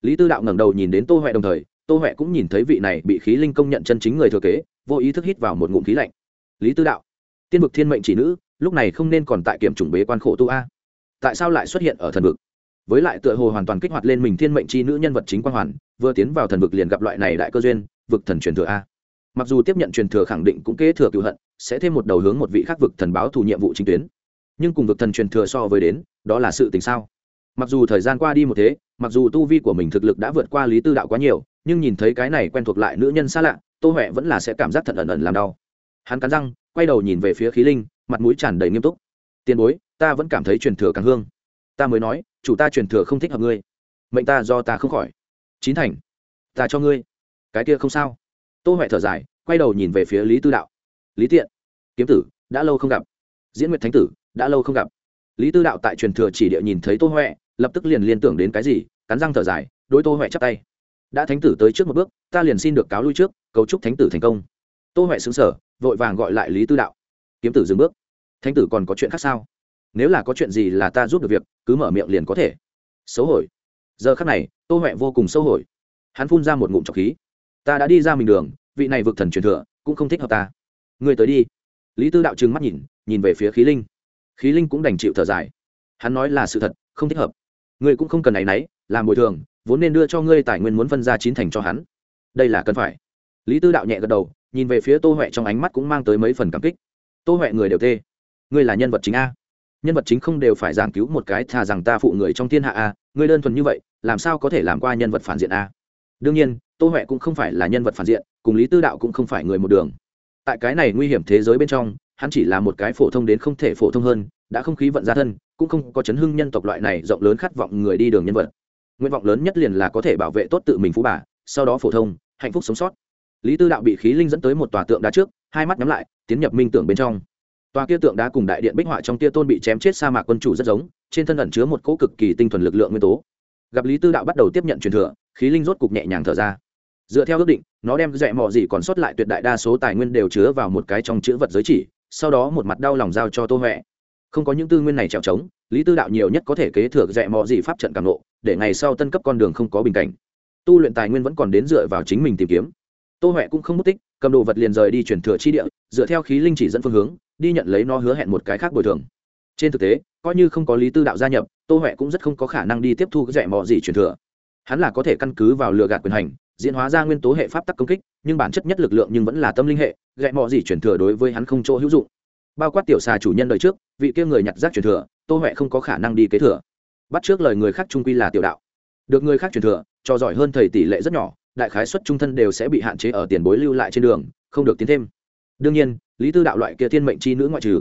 Lý tư đạo ngẩng đầu nhìn đến tô huệ đồng thời, tô huệ cũng nhìn thấy vị này bị khí linh công nhận chân chính người thừa kế, vô ý thức hít vào một ngụm khí lạnh. Lý tư đạo. Tiên vực thiên mệnh chỉ nữ, lúc này không nên còn tại kiểm chủng bế quan khổ tu a. Tại sao lại xuất hiện ở thần vực? Với lại tựa hồ hoàn toàn kích hoạt lên mình thiên mệnh chi nữ nhân vật chính quan hoàn, vừa tiến vào thần vực liền gặp loại này đại cơ duyên, vực thần truyền thừa a mặc dù tiếp nhận truyền thừa khẳng định cũng kế thừa cựu hận, sẽ thêm một đầu hướng một vị khắc vực thần báo thù nhiệm vụ chính tuyến. Nhưng cùng vực thần truyền thừa so với đến, đó là sự tình sao? Mặc dù thời gian qua đi một thế, mặc dù tu vi của mình thực lực đã vượt qua lý tư đạo quá nhiều, nhưng nhìn thấy cái này quen thuộc lại nữ nhân xa lạ, tô huệ vẫn là sẽ cảm giác thận ẩn ẩn làm đau. Hắn cắn răng, quay đầu nhìn về phía khí linh, mặt mũi tràn đầy nghiêm túc. Tiền bối, ta vẫn cảm thấy truyền thừa càng hương. Ta mới nói, chủ ta truyền thừa không thích hợp ngươi. Mệnh ta do ta không khỏi. Chín thành. Ta cho ngươi. Cái kia không sao tô huệ thở dài, quay đầu nhìn về phía lý tư đạo. Lý tiện, kiếm tử, đã lâu không gặp. Diễn nguyệt thánh tử, đã lâu không gặp. Lý tư đạo tại truyền thừa chỉ địa nhìn thấy tô huệ, lập tức liền liên tưởng đến cái gì, cắn răng thở dài, đối tô huệ chắp tay. Đã thánh tử tới trước một bước, ta liền xin được cáo lui trước cấu trúc thánh tử thành công. Tô huệ xứng sở vội vàng gọi lại lý tư đạo. Kiếm tử dừng bước. Thánh tử còn có chuyện khác sao? Nếu là có chuyện gì là ta giúp được việc, cứ mở miệng liền có thể. Xấu hổi giờ khác này, tô huệ vô cùng xấu hổi hắn phun ra một ngụm trọc khí ta đã đi ra mình đường, vị này vực thần truyền thừa, cũng không thích hợp ta. Người tới đi. Lý tư đạo trừng mắt nhìn nhìn về phía khí linh. Khí linh cũng đành chịu thở dài. Hắn nói là sự thật, không thích hợp. Ngươi cũng không cần áy náy làm bồi thường, vốn nên đưa cho ngươi tài nguyên muốn phân ra chín thành cho hắn. Đây là cần phải. Lý tư đạo nhẹ gật đầu, nhìn về phía tô huệ trong ánh mắt cũng mang tới mấy phần cảm kích. Tô huệ người đều tê. Ngươi là nhân vật chính a. Nhân vật chính không đều phải giảng cứu một cái thà rằng ta phụ người trong thiên hạ a, ngươi đơn thuần như vậy, làm sao có thể làm qua nhân vật phản diện a? Đương nhiên, tô huệ cũng không phải là nhân vật phản diện, cùng lý tư đạo cũng không phải người một đường. Tại cái này nguy hiểm thế giới bên trong, hắn chỉ là một cái phổ thông đến không thể phổ thông hơn, đã không khí vận ra thân, cũng không có chấn hưng nhân tộc loại này rộng lớn khát vọng người đi đường nhân vật. Nguyện vọng lớn nhất liền là có thể bảo vệ tốt tự mình phú bà, sau đó phổ thông, hạnh phúc sống sót. Lý tư đạo bị khí linh dẫn tới một tòa tượng đá trước, hai mắt nhắm lại, tiến nhập minh tưởng bên trong. Tòa kia tượng đá cùng đại điện bích họa trong tia tôn bị chém chết sa mạc quân chủ rất giống, trên thân ẩn chứa một cỗ cực kỳ tinh thuần lực lượng nguyên tố gặp lý tư đạo bắt đầu tiếp nhận truyền thừa, khí linh rốt cục nhẹ nhàng thở ra. Dựa theo ước định, nó đem dẹ mọi gì còn sót lại tuyệt đại đa số tài nguyên đều chứa vào một cái trong chữ vật giới chỉ, sau đó một mặt đau lòng giao cho tô huệ. Không có những tư nguyên này trèo trống, lý tư đạo nhiều nhất có thể kế thừa dẹ mọi gì pháp trận càng nộ để ngày sau tân cấp con đường không có bình cảnh. Tu luyện tài nguyên vẫn còn đến dựa vào chính mình tìm kiếm. Tô huệ cũng không mất tích, cầm đồ vật liền rời đi chuyển thừa chi địa, dựa theo khí linh chỉ dẫn phương hướng, đi nhận lấy nó hứa hẹn một cái khác bồi thường trên thực tế, coi như không có lý tư đạo gia nhập, tô huệ cũng rất không có khả năng đi tiếp thu cái rẻ mò gì truyền thừa. Hắn là có thể căn cứ vào lừa gạt quyền hành, diễn hóa ra nguyên tố hệ pháp tắc công kích, nhưng bản chất nhất lực lượng nhưng vẫn là tâm linh hệ, dạy mò gì truyền thừa đối với hắn không chỗ hữu dụng. Bao quát tiểu xà chủ nhân đời trước, vị kia người nhặt rác truyền thừa, tô huệ không có khả năng đi kế thừa. Bắt trước lời người khác trung quy là tiểu đạo. Được người khác truyền thừa, cho giỏi hơn thầy tỷ lệ rất nhỏ, đại khái xuất trung thân đều sẽ bị hạn chế ở tiền bối lưu lại trên đường, không được tiến thêm. Đương nhiên, lý tư đạo loại kia thiên mệnh chi nữ ngoại trừ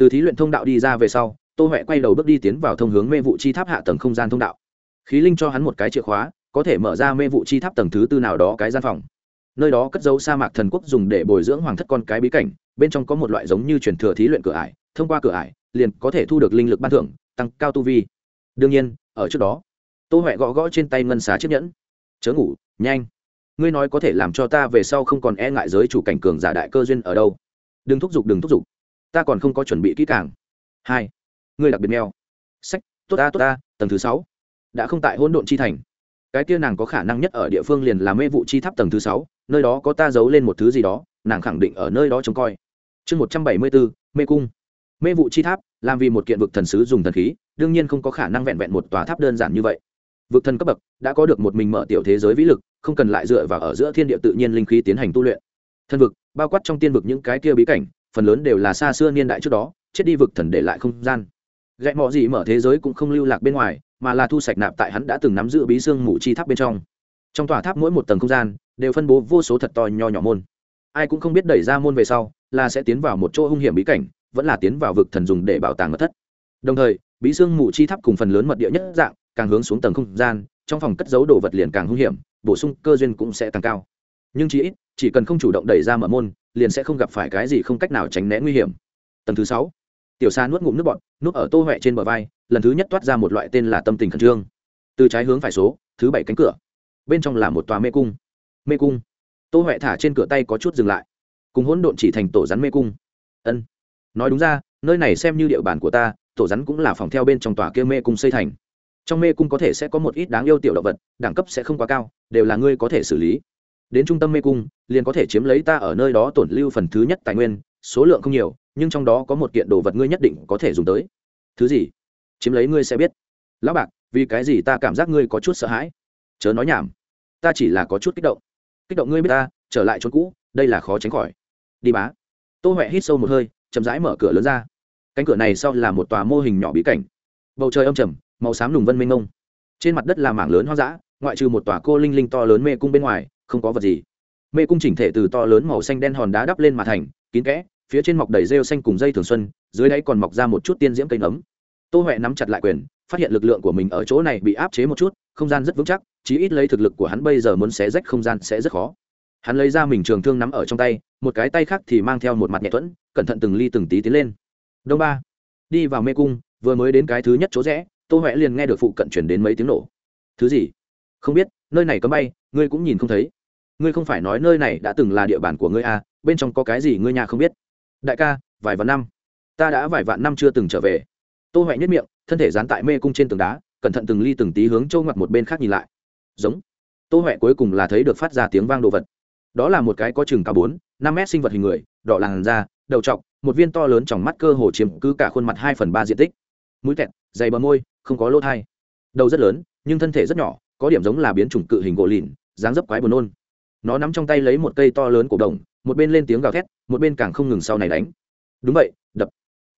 từ thí luyện thông đạo đi ra về sau, tô huệ quay đầu bước đi tiến vào thông hướng mê vụ chi tháp hạ tầng không gian thông đạo. Khí linh cho hắn một cái chìa khóa, có thể mở ra mê vụ chi tháp tầng thứ tư nào đó cái gian phòng. Nơi đó cất dấu sa mạc thần quốc dùng để bồi dưỡng hoàng thất con cái bí cảnh, bên trong có một loại giống như truyền thừa thí luyện cửa ải, thông qua cửa ải, liền có thể thu được linh lực ban thưởng, tăng cao tu vi. Đương nhiên, ở trước đó, tô huệ gõ gõ trên tay ngân xá chiếc nhẫn. Chớ ngủ, nhanh. Ngươi nói có thể làm cho ta về sau không còn e ngại giới chủ cảnh cường giả đại cơ duyên ở đâu. Đừng thúc giục, đừng thúc giục ta còn không có chuẩn bị kỹ càng. Hai, ngươi đặc biệt mèo sách, tốt ta tốt ta, tầng thứ sáu. Đã không tại hỗn độn chi thành. Cái kia nàng có khả năng nhất ở địa phương liền là mê vụ chi tháp tầng thứ sáu, nơi đó có ta giấu lên một thứ gì đó, nàng khẳng định ở nơi đó trông coi. Chương một trăm bảy mươi bốn, mê cung. Mê vụ chi tháp, làm vì một kiện vực thần sứ dùng thần khí, đương nhiên không có khả năng vẹn vẹn một tòa tháp đơn giản như vậy. Vực thần cấp bậc, đã có được một mình mở tiểu thế giới vĩ lực, không cần lại dựa vào ở giữa thiên địa tự nhiên linh khí tiến hành tu luyện. Thân vực, bao quát trong tiên vực những cái kia bí cảnh phần lớn đều là xa xưa niên đại trước đó, chết đi vực thần để lại không gian. Gậy mọ gì mở thế giới cũng không lưu lạc bên ngoài, mà là thu sạch nạp tại hắn đã từng nắm giữ bí xương mù chi tháp bên trong. Trong tòa tháp mỗi một tầng không gian đều phân bố vô số thật to nho nhỏ môn. Ai cũng không biết đẩy ra môn về sau là sẽ tiến vào một chỗ hung hiểm bí cảnh, vẫn là tiến vào vực thần dùng để bảo tàng mật thất. Đồng thời, bí xương mù chi tháp cùng phần lớn mật địa nhất dạng càng hướng xuống tầng không gian, trong phòng cất giấu đồ vật liền càng hung hiểm, bổ sung cơ duyên cũng sẽ càng cao. Nhưng chỉ ít chỉ cần không chủ động đẩy ra mở môn, liền sẽ không gặp phải cái gì không cách nào tránh né nguy hiểm. Tầng thứ sáu, tiểu sa nuốt ngụm nước bọt núp ở tô huệ trên bờ vai, lần thứ nhất toát ra một loại tên là tâm tình khẩn trương. Từ trái hướng phải số, thứ bảy cánh cửa. Bên trong là một tòa mê cung. Mê cung. Tô huệ thả trên cửa tay có chút dừng lại. Cùng hỗn độn chỉ thành tổ rắn mê cung. Ân. Nói đúng ra, nơi này xem như địa bàn của ta, tổ rắn cũng là phòng theo bên trong tòa kia mê cung xây thành. Trong mê cung có thể sẽ có một ít đáng yêu tiểu động vật, đẳng cấp sẽ không quá cao, đều là ngươi có thể xử lý đến trung tâm mê cung, liền có thể chiếm lấy ta ở nơi đó tổn lưu phần thứ nhất tài nguyên, số lượng không nhiều, nhưng trong đó có một kiện đồ vật ngươi nhất định có thể dùng tới. Thứ gì? Chiếm lấy ngươi sẽ biết. Lão bạc, vì cái gì ta cảm giác ngươi có chút sợ hãi? Chớ nói nhảm. Ta chỉ là có chút kích động. Kích động ngươi biết ta, trở lại chỗ cũ, đây là khó tránh khỏi. Đi bá. Tô huệ hít sâu một hơi, chậm rãi mở cửa lớn ra. Cánh cửa này sau là một tòa mô hình nhỏ bí cảnh. Bầu trời âm trầm, màu xám lùng vân mênh mông. Trên mặt đất là mảng lớn hoang dã, ngoại trừ một tòa cô linh linh to lớn mê cung bên ngoài không có vật gì. Mê cung chỉnh thể từ to lớn màu xanh đen hòn đá đắp lên mà thành, kín kẽ, phía trên mọc đầy rêu xanh cùng dây thường xuân, dưới đáy còn mọc ra một chút tiên diễm cây nấm. Tô huệ nắm chặt lại quyền, phát hiện lực lượng của mình ở chỗ này bị áp chế một chút, không gian rất vững chắc, chí ít lấy thực lực của hắn bây giờ muốn xé rách không gian sẽ rất khó. Hắn lấy ra mình trường thương nắm ở trong tay, một cái tay khác thì mang theo một mặt nhẹ thuẫn, cẩn thận từng ly từng tí tiến lên. Đông ba, đi vào mê cung, vừa mới đến cái thứ nhất chỗ rẽ, tô huệ liền nghe được phụ cận chuyển đến mấy tiếng nổ. Thứ gì? Không biết, nơi này cấm bay, ngươi cũng nhìn không thấy ngươi không phải nói nơi này đã từng là địa bàn của ngươi à bên trong có cái gì ngươi nhà không biết? Đại ca, vài vạn năm. Ta đã vài vạn năm chưa từng trở về. Tô huệ nhất miệng, thân thể dán tại mê cung trên tường đá, cẩn thận từng ly từng tí hướng châu ngoặt một bên khác nhìn lại. Giống. Tô huệ cuối cùng là thấy được phát ra tiếng vang đồ vật. Đó là một cái có chừng cả bốn, năm mét sinh vật hình người, đỏ làn da, đầu trọc, một viên to lớn trong mắt cơ hồ chiếm cứ cả khuôn mặt hai phần ba diện tích. Mũi kẹt, dày bờ môi, không có lỗ thai. Đầu rất lớn, nhưng thân thể rất nhỏ, có điểm giống là biến chủng cự hình gỗ lìn, dáng dấp quái buồn nôn nó nắm trong tay lấy một cây to lớn cổ đồng, một bên lên tiếng gào thét, một bên càng không ngừng sau này đánh. Đúng vậy, đập.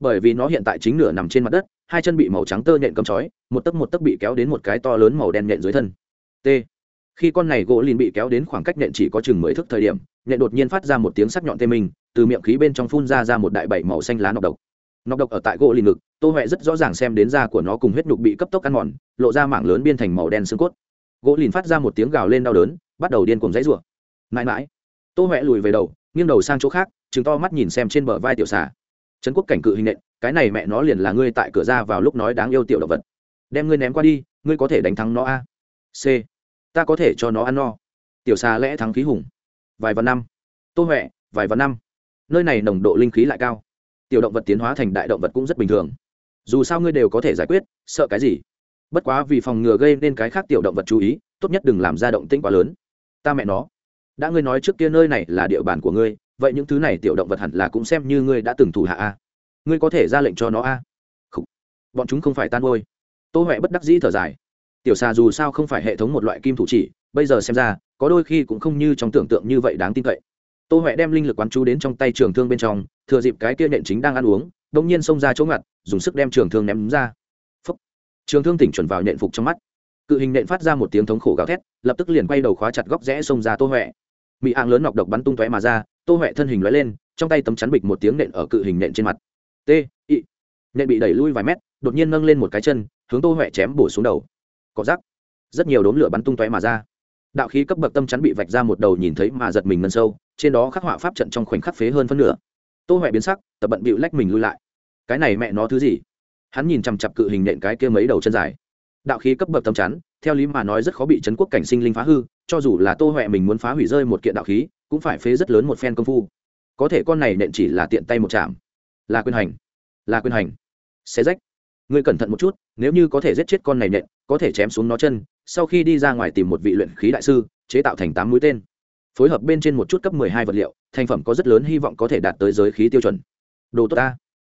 Bởi vì nó hiện tại chính nửa nằm trên mặt đất, hai chân bị màu trắng tơ nhện cầm chói, một tấc một tấc bị kéo đến một cái to lớn màu đen nhện dưới thân. T. Khi con này gỗ lìn bị kéo đến khoảng cách nhện chỉ có chừng mười thước thời điểm, nhện đột nhiên phát ra một tiếng sắc nhọn tê mình từ miệng khí bên trong phun ra ra một đại bảy màu xanh lá nọc độc. Nọc độc ở tại gỗ lìn ngực, tô huệ rất rõ ràng xem đến da của nó cùng huyết nhục bị cấp tốc ăn mòn, lộ ra mảng lớn biên thành màu đen xương cốt. Gỗ lìn phát ra một tiếng gào lên đau đớn, bắt đầu điên cùng dãy rủa mãi mãi. Tô huệ lùi về đầu, nghiêng đầu sang chỗ khác chứng to mắt nhìn xem trên bờ vai tiểu xà. Trấn quốc cảnh cự hình nện, cái này mẹ nó liền là ngươi tại cửa ra vào lúc nói đáng yêu tiểu động vật. Đem ngươi ném qua đi, ngươi có thể đánh thắng nó a? C. Ta có thể cho nó ăn no. Tiểu xà lẽ thắng khí hùng. Vài vạn năm. Tô huệ, vài vạn năm. Nơi này nồng độ linh khí lại cao. Tiểu động vật tiến hóa thành đại động vật cũng rất bình thường. Dù sao ngươi đều có thể giải quyết, sợ cái gì? Bất quá vì phòng ngừa gây nên cái khác tiểu động vật chú ý, tốt nhất đừng làm ra động tĩnh quá lớn. Ta mẹ nó đã ngươi nói trước kia nơi này là địa bàn của ngươi, vậy những thứ này tiểu động vật hẳn là cũng xem như ngươi đã từng thủ hạ a ngươi có thể ra lệnh cho nó à? a bọn chúng không phải tan ngôi. Tô huệ bất đắc dĩ thở dài. Tiểu xà dù sao không phải hệ thống một loại kim thủ chỉ, bây giờ xem ra, có đôi khi cũng không như trong tưởng tượng như vậy đáng tin cậy. Tô huệ đem linh lực quán chú đến trong tay trường thương bên trong, thừa dịp cái kia nện chính đang ăn uống đ ỗ n g nhiên xông ra chỗ ngặt, dùng sức đem trường thương ném ra. Phúc. trường thương tỉnh chuẩn vào nện phục trong mắt. Cự hình nện phát ra một tiếng thống khổ gào thét, lập tức liền quay đầu khóa chặt góc rẽ xông ra tô huệ mỹ ạng lớn nọc độc bắn tung tóe mà ra, tô huệ thân hình lóe lên, trong tay tấm chắn bịch một tiếng nện ở cự hình nện trên mặt. T ị nện bị đẩy lui vài mét, đột nhiên nâng lên một cái chân, hướng tô huệ chém bổ xuống đầu. Có rác rất nhiều đốm lửa bắn tung tóe mà ra. Đạo khí cấp bậc tâm chắn bị vạch ra một đầu nhìn thấy mà giật mình ngân sâu, trên đó khắc họa pháp trận trong khoảnh khắc phế hơn phân nửa. Tô huệ biến sắc, tập bận bịu lách mình lui lại. Cái này mẹ nó thứ gì? Hắn nhìn chằm chặp cự hình nện cái kia mấy đầu chân dài. Đạo khí cấp bậc tâm chắn, theo lý mà nói rất khó bị chấn quốc cảnh sinh linh phá hư cho dù là tô huệ mình muốn phá hủy rơi một kiện đạo khí, cũng phải phế rất lớn một phen công phu. Có thể con này nện chỉ là tiện tay một chạm là quyền hành. Là quyền hành. Xé rách. Ngươi cẩn thận một chút, nếu như có thể giết chết con này nện, có thể chém xuống nó chân, sau khi đi ra ngoài tìm một vị luyện khí đại sư, chế tạo thành tám mũi tên. Phối hợp bên trên một chút cấp mười hai vật liệu, thành phẩm có rất lớn hy vọng có thể đạt tới giới khí tiêu chuẩn. Đồ tốt ta.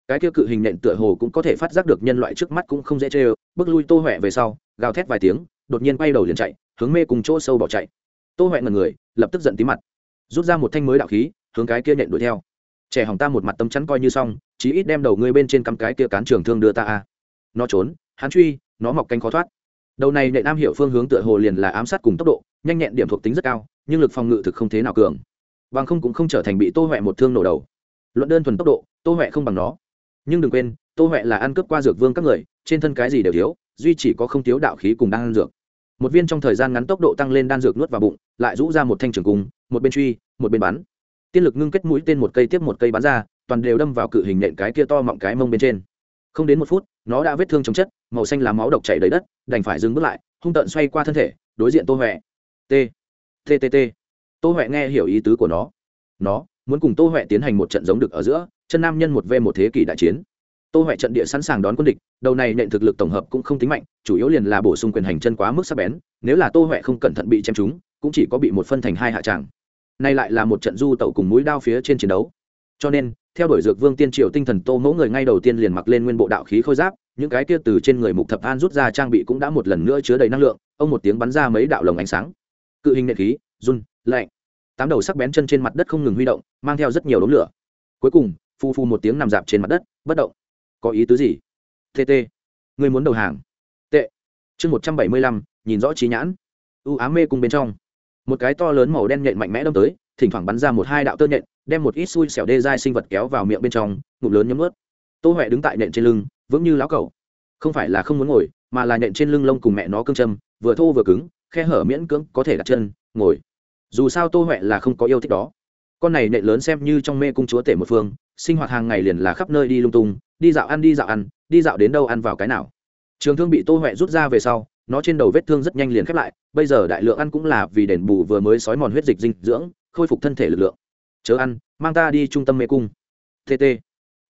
Cái kia cự hình nện tựa hồ cũng có thể phát giác được nhân loại trước mắt cũng không dễ chê ơ. Bước lui tô huệ về sau, gào thét vài tiếng đột nhiên quay đầu liền chạy, hướng mê cùng chỗ sâu bỏ chạy. Tô huệ ngần người, lập tức giận tí mặt, rút ra một thanh mới đạo khí, hướng cái kia nện đuổi theo. Trẻ hỏng ta một mặt tâm chắn coi như xong, chí ít đem đầu ngươi bên trên cắm cái kia cán trường thương đưa ta a. À. Nó trốn, hắn truy, nó mọc cánh khó thoát. Đầu này nệ nam hiểu phương hướng tựa hồ liền là ám sát cùng tốc độ, nhanh nhẹn điểm thuộc tính rất cao, nhưng lực phòng ngự thực không thế nào cường. Bằng không cũng không trở thành bị tô huệ một thương nổ đầu. Luận đơn thuần tốc độ, tô huệ không bằng nó. Nhưng đừng quên, tô huệ là ăn cướp qua dược vương các người, trên thân cái gì đều thiếu duy chỉ có không thiếu đạo khí cùng đan dược. Một viên trong thời gian ngắn tốc độ tăng lên đan dược nuốt vào bụng, lại rũ ra một thanh trường cung, một bên truy, một bên bắn. Tiên lực ngưng kết mũi tên một cây tiếp một cây bắn ra, toàn đều đâm vào cự hình nện cái kia to mọng cái mông bên trên. Không đến một phút, nó đã vết thương chống chất, màu xanh lá máu độc chảy đầy đất, đành phải dừng bước lại, hung tợn xoay qua thân thể, đối diện tô huệ. T t t t. Tô huệ nghe hiểu ý tứ của nó. Nó muốn cùng tô huệ tiến hành một trận giống được ở giữa, chân nam nhân một v một thế kỷ đại chiến tô huệ trận địa sẵn sàng đón quân địch, đầu này nện thực lực tổng hợp cũng không tính mạnh, chủ yếu liền là bổ sung quyền hành chân quá mức sắc bén, nếu là tô huệ không cẩn thận bị chém trúng, cũng chỉ có bị một phân thành hai hạ tràng nay lại là một trận du tẩu cùng mũi đao phía trên chiến đấu. Cho nên, theo đuổi dược vương tiên triều tinh thần tô mẫu người ngay đầu tiên liền mặc lên nguyên bộ đạo khí khôi giáp, những cái kia từ trên người mục thập an rút ra trang bị cũng đã một lần nữa chứa đầy năng lượng, ông một tiếng bắn ra mấy đạo lồng ánh sáng. Cự hình nệ khí, run, lạnh. Tám đầu sắc bén chân trên mặt đất không ngừng huy động, mang theo rất nhiều đống lửa. Cuối cùng, phu phu một tiếng nằm dạp trên mặt đất, bất động có ý tứ gì? Tt người muốn đầu hàng. Tệ. Chương một trăm bảy mươi lăm, nhìn rõ trí nhãn. U ám mê cùng bên trong. Một cái to lớn màu đen nhện mạnh mẽ đâm tới, thỉnh thoảng bắn ra một hai đạo tơ nhện, đem một ít xui xẻo đê dai sinh vật kéo vào miệng bên trong, ngụm lớn nhấm ướt tô huệ đứng tại nện trên lưng, vững như lão cẩu. Không phải là không muốn ngồi, mà là nện trên lưng lông cùng mẹ nó cương châm, vừa thô vừa cứng, khe hở miễn cưỡng có thể đặt chân, ngồi. Dù sao tô huệ là không có yêu thích đó. Con này nện lớn xem như trong mê cung chúa tể một phương sinh hoạt hàng ngày liền là khắp nơi đi lung tung, đi dạo ăn, đi dạo ăn, đi dạo đến đâu ăn vào cái nào. Trường thương bị tô huệ rút ra về sau, nó trên đầu vết thương rất nhanh liền khép lại, bây giờ đại lượng ăn cũng là vì đền bù vừa mới sói mòn huyết dịch dinh dưỡng, khôi phục thân thể lực lượng. Chớ ăn, mang ta đi trung tâm mê cung. Tt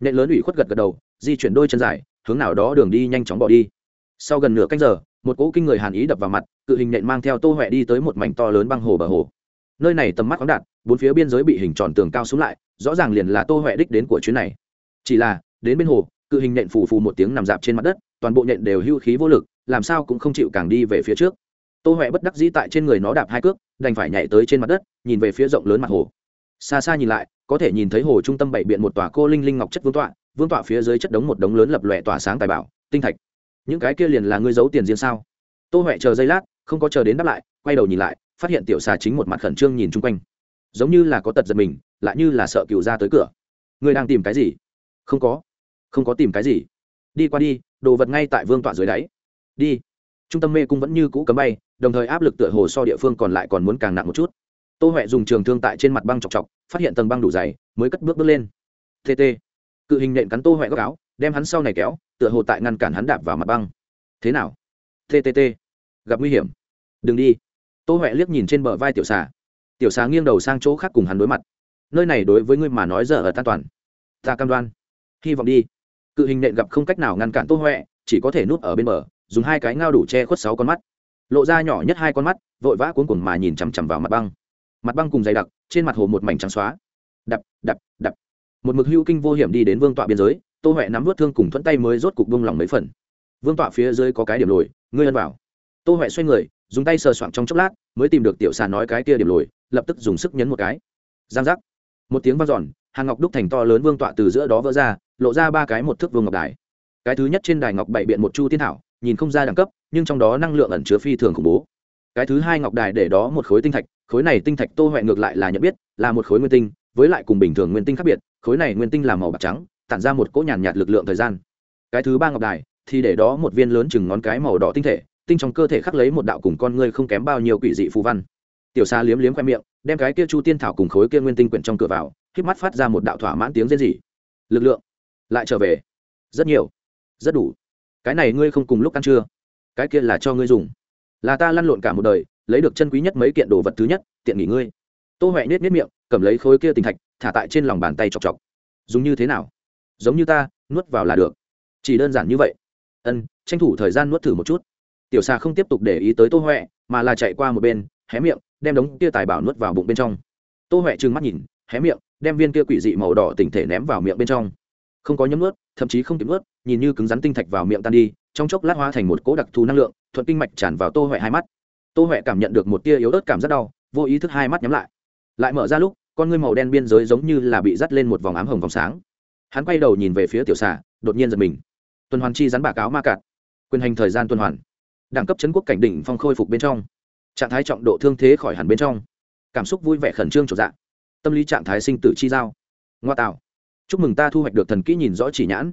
nện lớn ủy khuất gật gật đầu, di chuyển đôi chân dài, hướng nào đó đường đi nhanh chóng bỏ đi. Sau gần nửa canh giờ, một cỗ kinh người hàn ý đập vào mặt, cự hình nện mang theo tô huệ đi tới một mảnh to lớn băng hồ bờ hồ. Nơi này tầm mắt khoáng đạt bốn phía biên giới bị hình tròn tường cao xuống lại, rõ ràng liền là tô huệ đích đến của chuyến này. Chỉ là, đến bên hồ, cự hình nện phù phù một tiếng nằm dạp trên mặt đất, toàn bộ nện đều hưu khí vô lực, làm sao cũng không chịu càng đi về phía trước. Tô huệ bất đắc dĩ tại trên người nó đạp hai cước, đành phải nhảy tới trên mặt đất, nhìn về phía rộng lớn mặt hồ. Xa xa nhìn lại, có thể nhìn thấy hồ trung tâm bảy biện một tòa cô linh linh ngọc chất vương tọa vương tọa phía dưới chất đống một đống lớn lập lòe tỏa sáng tài bảo, tinh thạch. Những cái kia liền là ngươi giấu tiền riêng sao? Tô huệ chờ giây lát, không có chờ đến đáp lại, quay đầu nhìn lại, phát hiện tiểu xà chính một mặt khẩn trương nhìn chung quanh giống như là có tật giật mình, lại như là sợ cựu ra tới cửa. Ngươi đang tìm cái gì? Không có. Không có tìm cái gì. Đi qua đi, đồ vật ngay tại vương tọa dưới đáy. Đi. Trung tâm mê cung vẫn như cũ cấm bay, đồng thời áp lực tựa hồ so địa phương còn lại còn muốn càng nặng một chút. Tô huệ dùng trường thương tại trên mặt băng chọc chọc, phát hiện tầng băng đủ dày, mới cất bước bước lên. Tt cự hình nện cắn tô huệ góc áo, đem hắn sau này kéo, tựa hồ tại ngăn cản hắn đạp vào mặt băng. Thế nào? Ttt gặp nguy hiểm. Đừng đi. Tô huệ liếc nhìn trên bờ vai tiểu xà tiểu xà nghiêng đầu sang chỗ khác cùng hắn đối mặt. Nơi này đối với ngươi mà nói giờ ở tan toàn. Ta cam đoan. Hy vọng đi. Cự hình nện gặp không cách nào ngăn cản tô huệ, chỉ có thể núp ở bên bờ, dùng hai cái ngao đủ che khuất sáu con mắt. Lộ ra nhỏ nhất hai con mắt, vội vã cuốn cuồng mà nhìn chằm chằm vào mặt băng. Mặt băng cùng dày đặc, trên mặt hồ một mảnh trắng xóa. Đập đập đập. Một mực hữu kinh vô hiểm đi đến vương tọa biên giới, tô huệ nắm vớt thương cùng thuẫn tay mới rốt cục bông lỏng mấy phần. Vương tọa phía dưới có cái điểm lồi, ngươi ân vào tô huệ xoay người dùng tay sờ soạng trong chốc lát mới tìm được tiểu xà nói cái kia điểm lồi lập tức dùng sức nhấn một cái. Giang giác. Một tiếng vang dọn hàng ngọc đúc thành to lớn vương tọa từ giữa đó vỡ ra lộ ra ba cái một thước vương ngọc đài. Cái thứ nhất trên đài ngọc bảy biện một chu tiên thảo nhìn không ra đẳng cấp nhưng trong đó năng lượng ẩn chứa phi thường khủng bố. Cái thứ hai ngọc đài để đó một khối tinh thạch khối này tinh thạch tô huệ ngược lại là nhận biết là một khối nguyên tinh với lại cùng bình thường nguyên tinh khác biệt khối này nguyên tinh là màu bạc trắng tản ra một cỗ nhàn nhạt, nhạt lực lượng thời gian. Cái thứ ba ngọc đài thì để đó một viên lớn chừng ngón cái màu đỏ tinh thể tinh trong cơ thể khắc lấy một đạo cùng con người không kém bao nhiêu quỷ dị phù văn. Tiểu xa liếm liếm khoe miệng, đem cái kia chu tiên thảo cùng khối kia nguyên tinh quyển trong cửa vào k mắt phát ra một đạo thỏa mãn tiếng rên rỉ. Lực lượng lại trở về. Rất nhiều, rất đủ. Cái này ngươi không cùng lúc ăn chưa cái kia là cho ngươi dùng. Là ta lăn lộn cả một đời, lấy được chân quý nhất mấy kiện đồ vật thứ nhất, tiện nghỉ ngươi. Tô huệ nết nết miệng, cầm lấy khối kia tinh thạch, thả tại trên lòng bàn tay chọc chọc. Dùng như thế nào? Giống như ta, nuốt vào là được. Chỉ đơn giản như vậy. Ân, tranh thủ thời gian nuốt thử một chút tiểu xà không tiếp tục để ý tới tô huệ, mà là chạy qua một bên, hé miệng, đem đống kia tài bảo nuốt vào bụng bên trong. Tô huệ trừng mắt nhìn, hé miệng, đem viên kia quỷ dị màu đỏ tỉnh thể ném vào miệng bên trong. Không có nhấm nuốt, thậm chí không kịp nuốt, nhìn như cứng rắn tinh thạch vào miệng tan đi, trong chốc lát hóa thành một cỗ đặc thù năng lượng, thuận kinh mạch tràn vào tô huệ hai mắt. Tô huệ cảm nhận được một tia yếu ớt cảm rất đau, vô ý thức hai mắt nhắm lại. Lại mở ra lúc, con ngươi màu đen biên giới giống như là bị dắt lên một vòng ám hồng vòng sáng. Hắn quay đầu nhìn về phía tiểu xà đột nhiên giật mình. Tuần hoàn chi rắn bà cáo ma cạn quyền hành thời gian tuần hoàn đẳng cấp chấn quốc cảnh đỉnh phong khôi phục bên trong, trạng thái trọng độ thương thế khỏi hẳn bên trong, cảm xúc vui vẻ khẩn trương trọn dạng tâm lý trạng thái sinh tử chi giao. Ngoa tạo. Chúc mừng ta thu hoạch được thần kỹ nhìn rõ chỉ nhãn.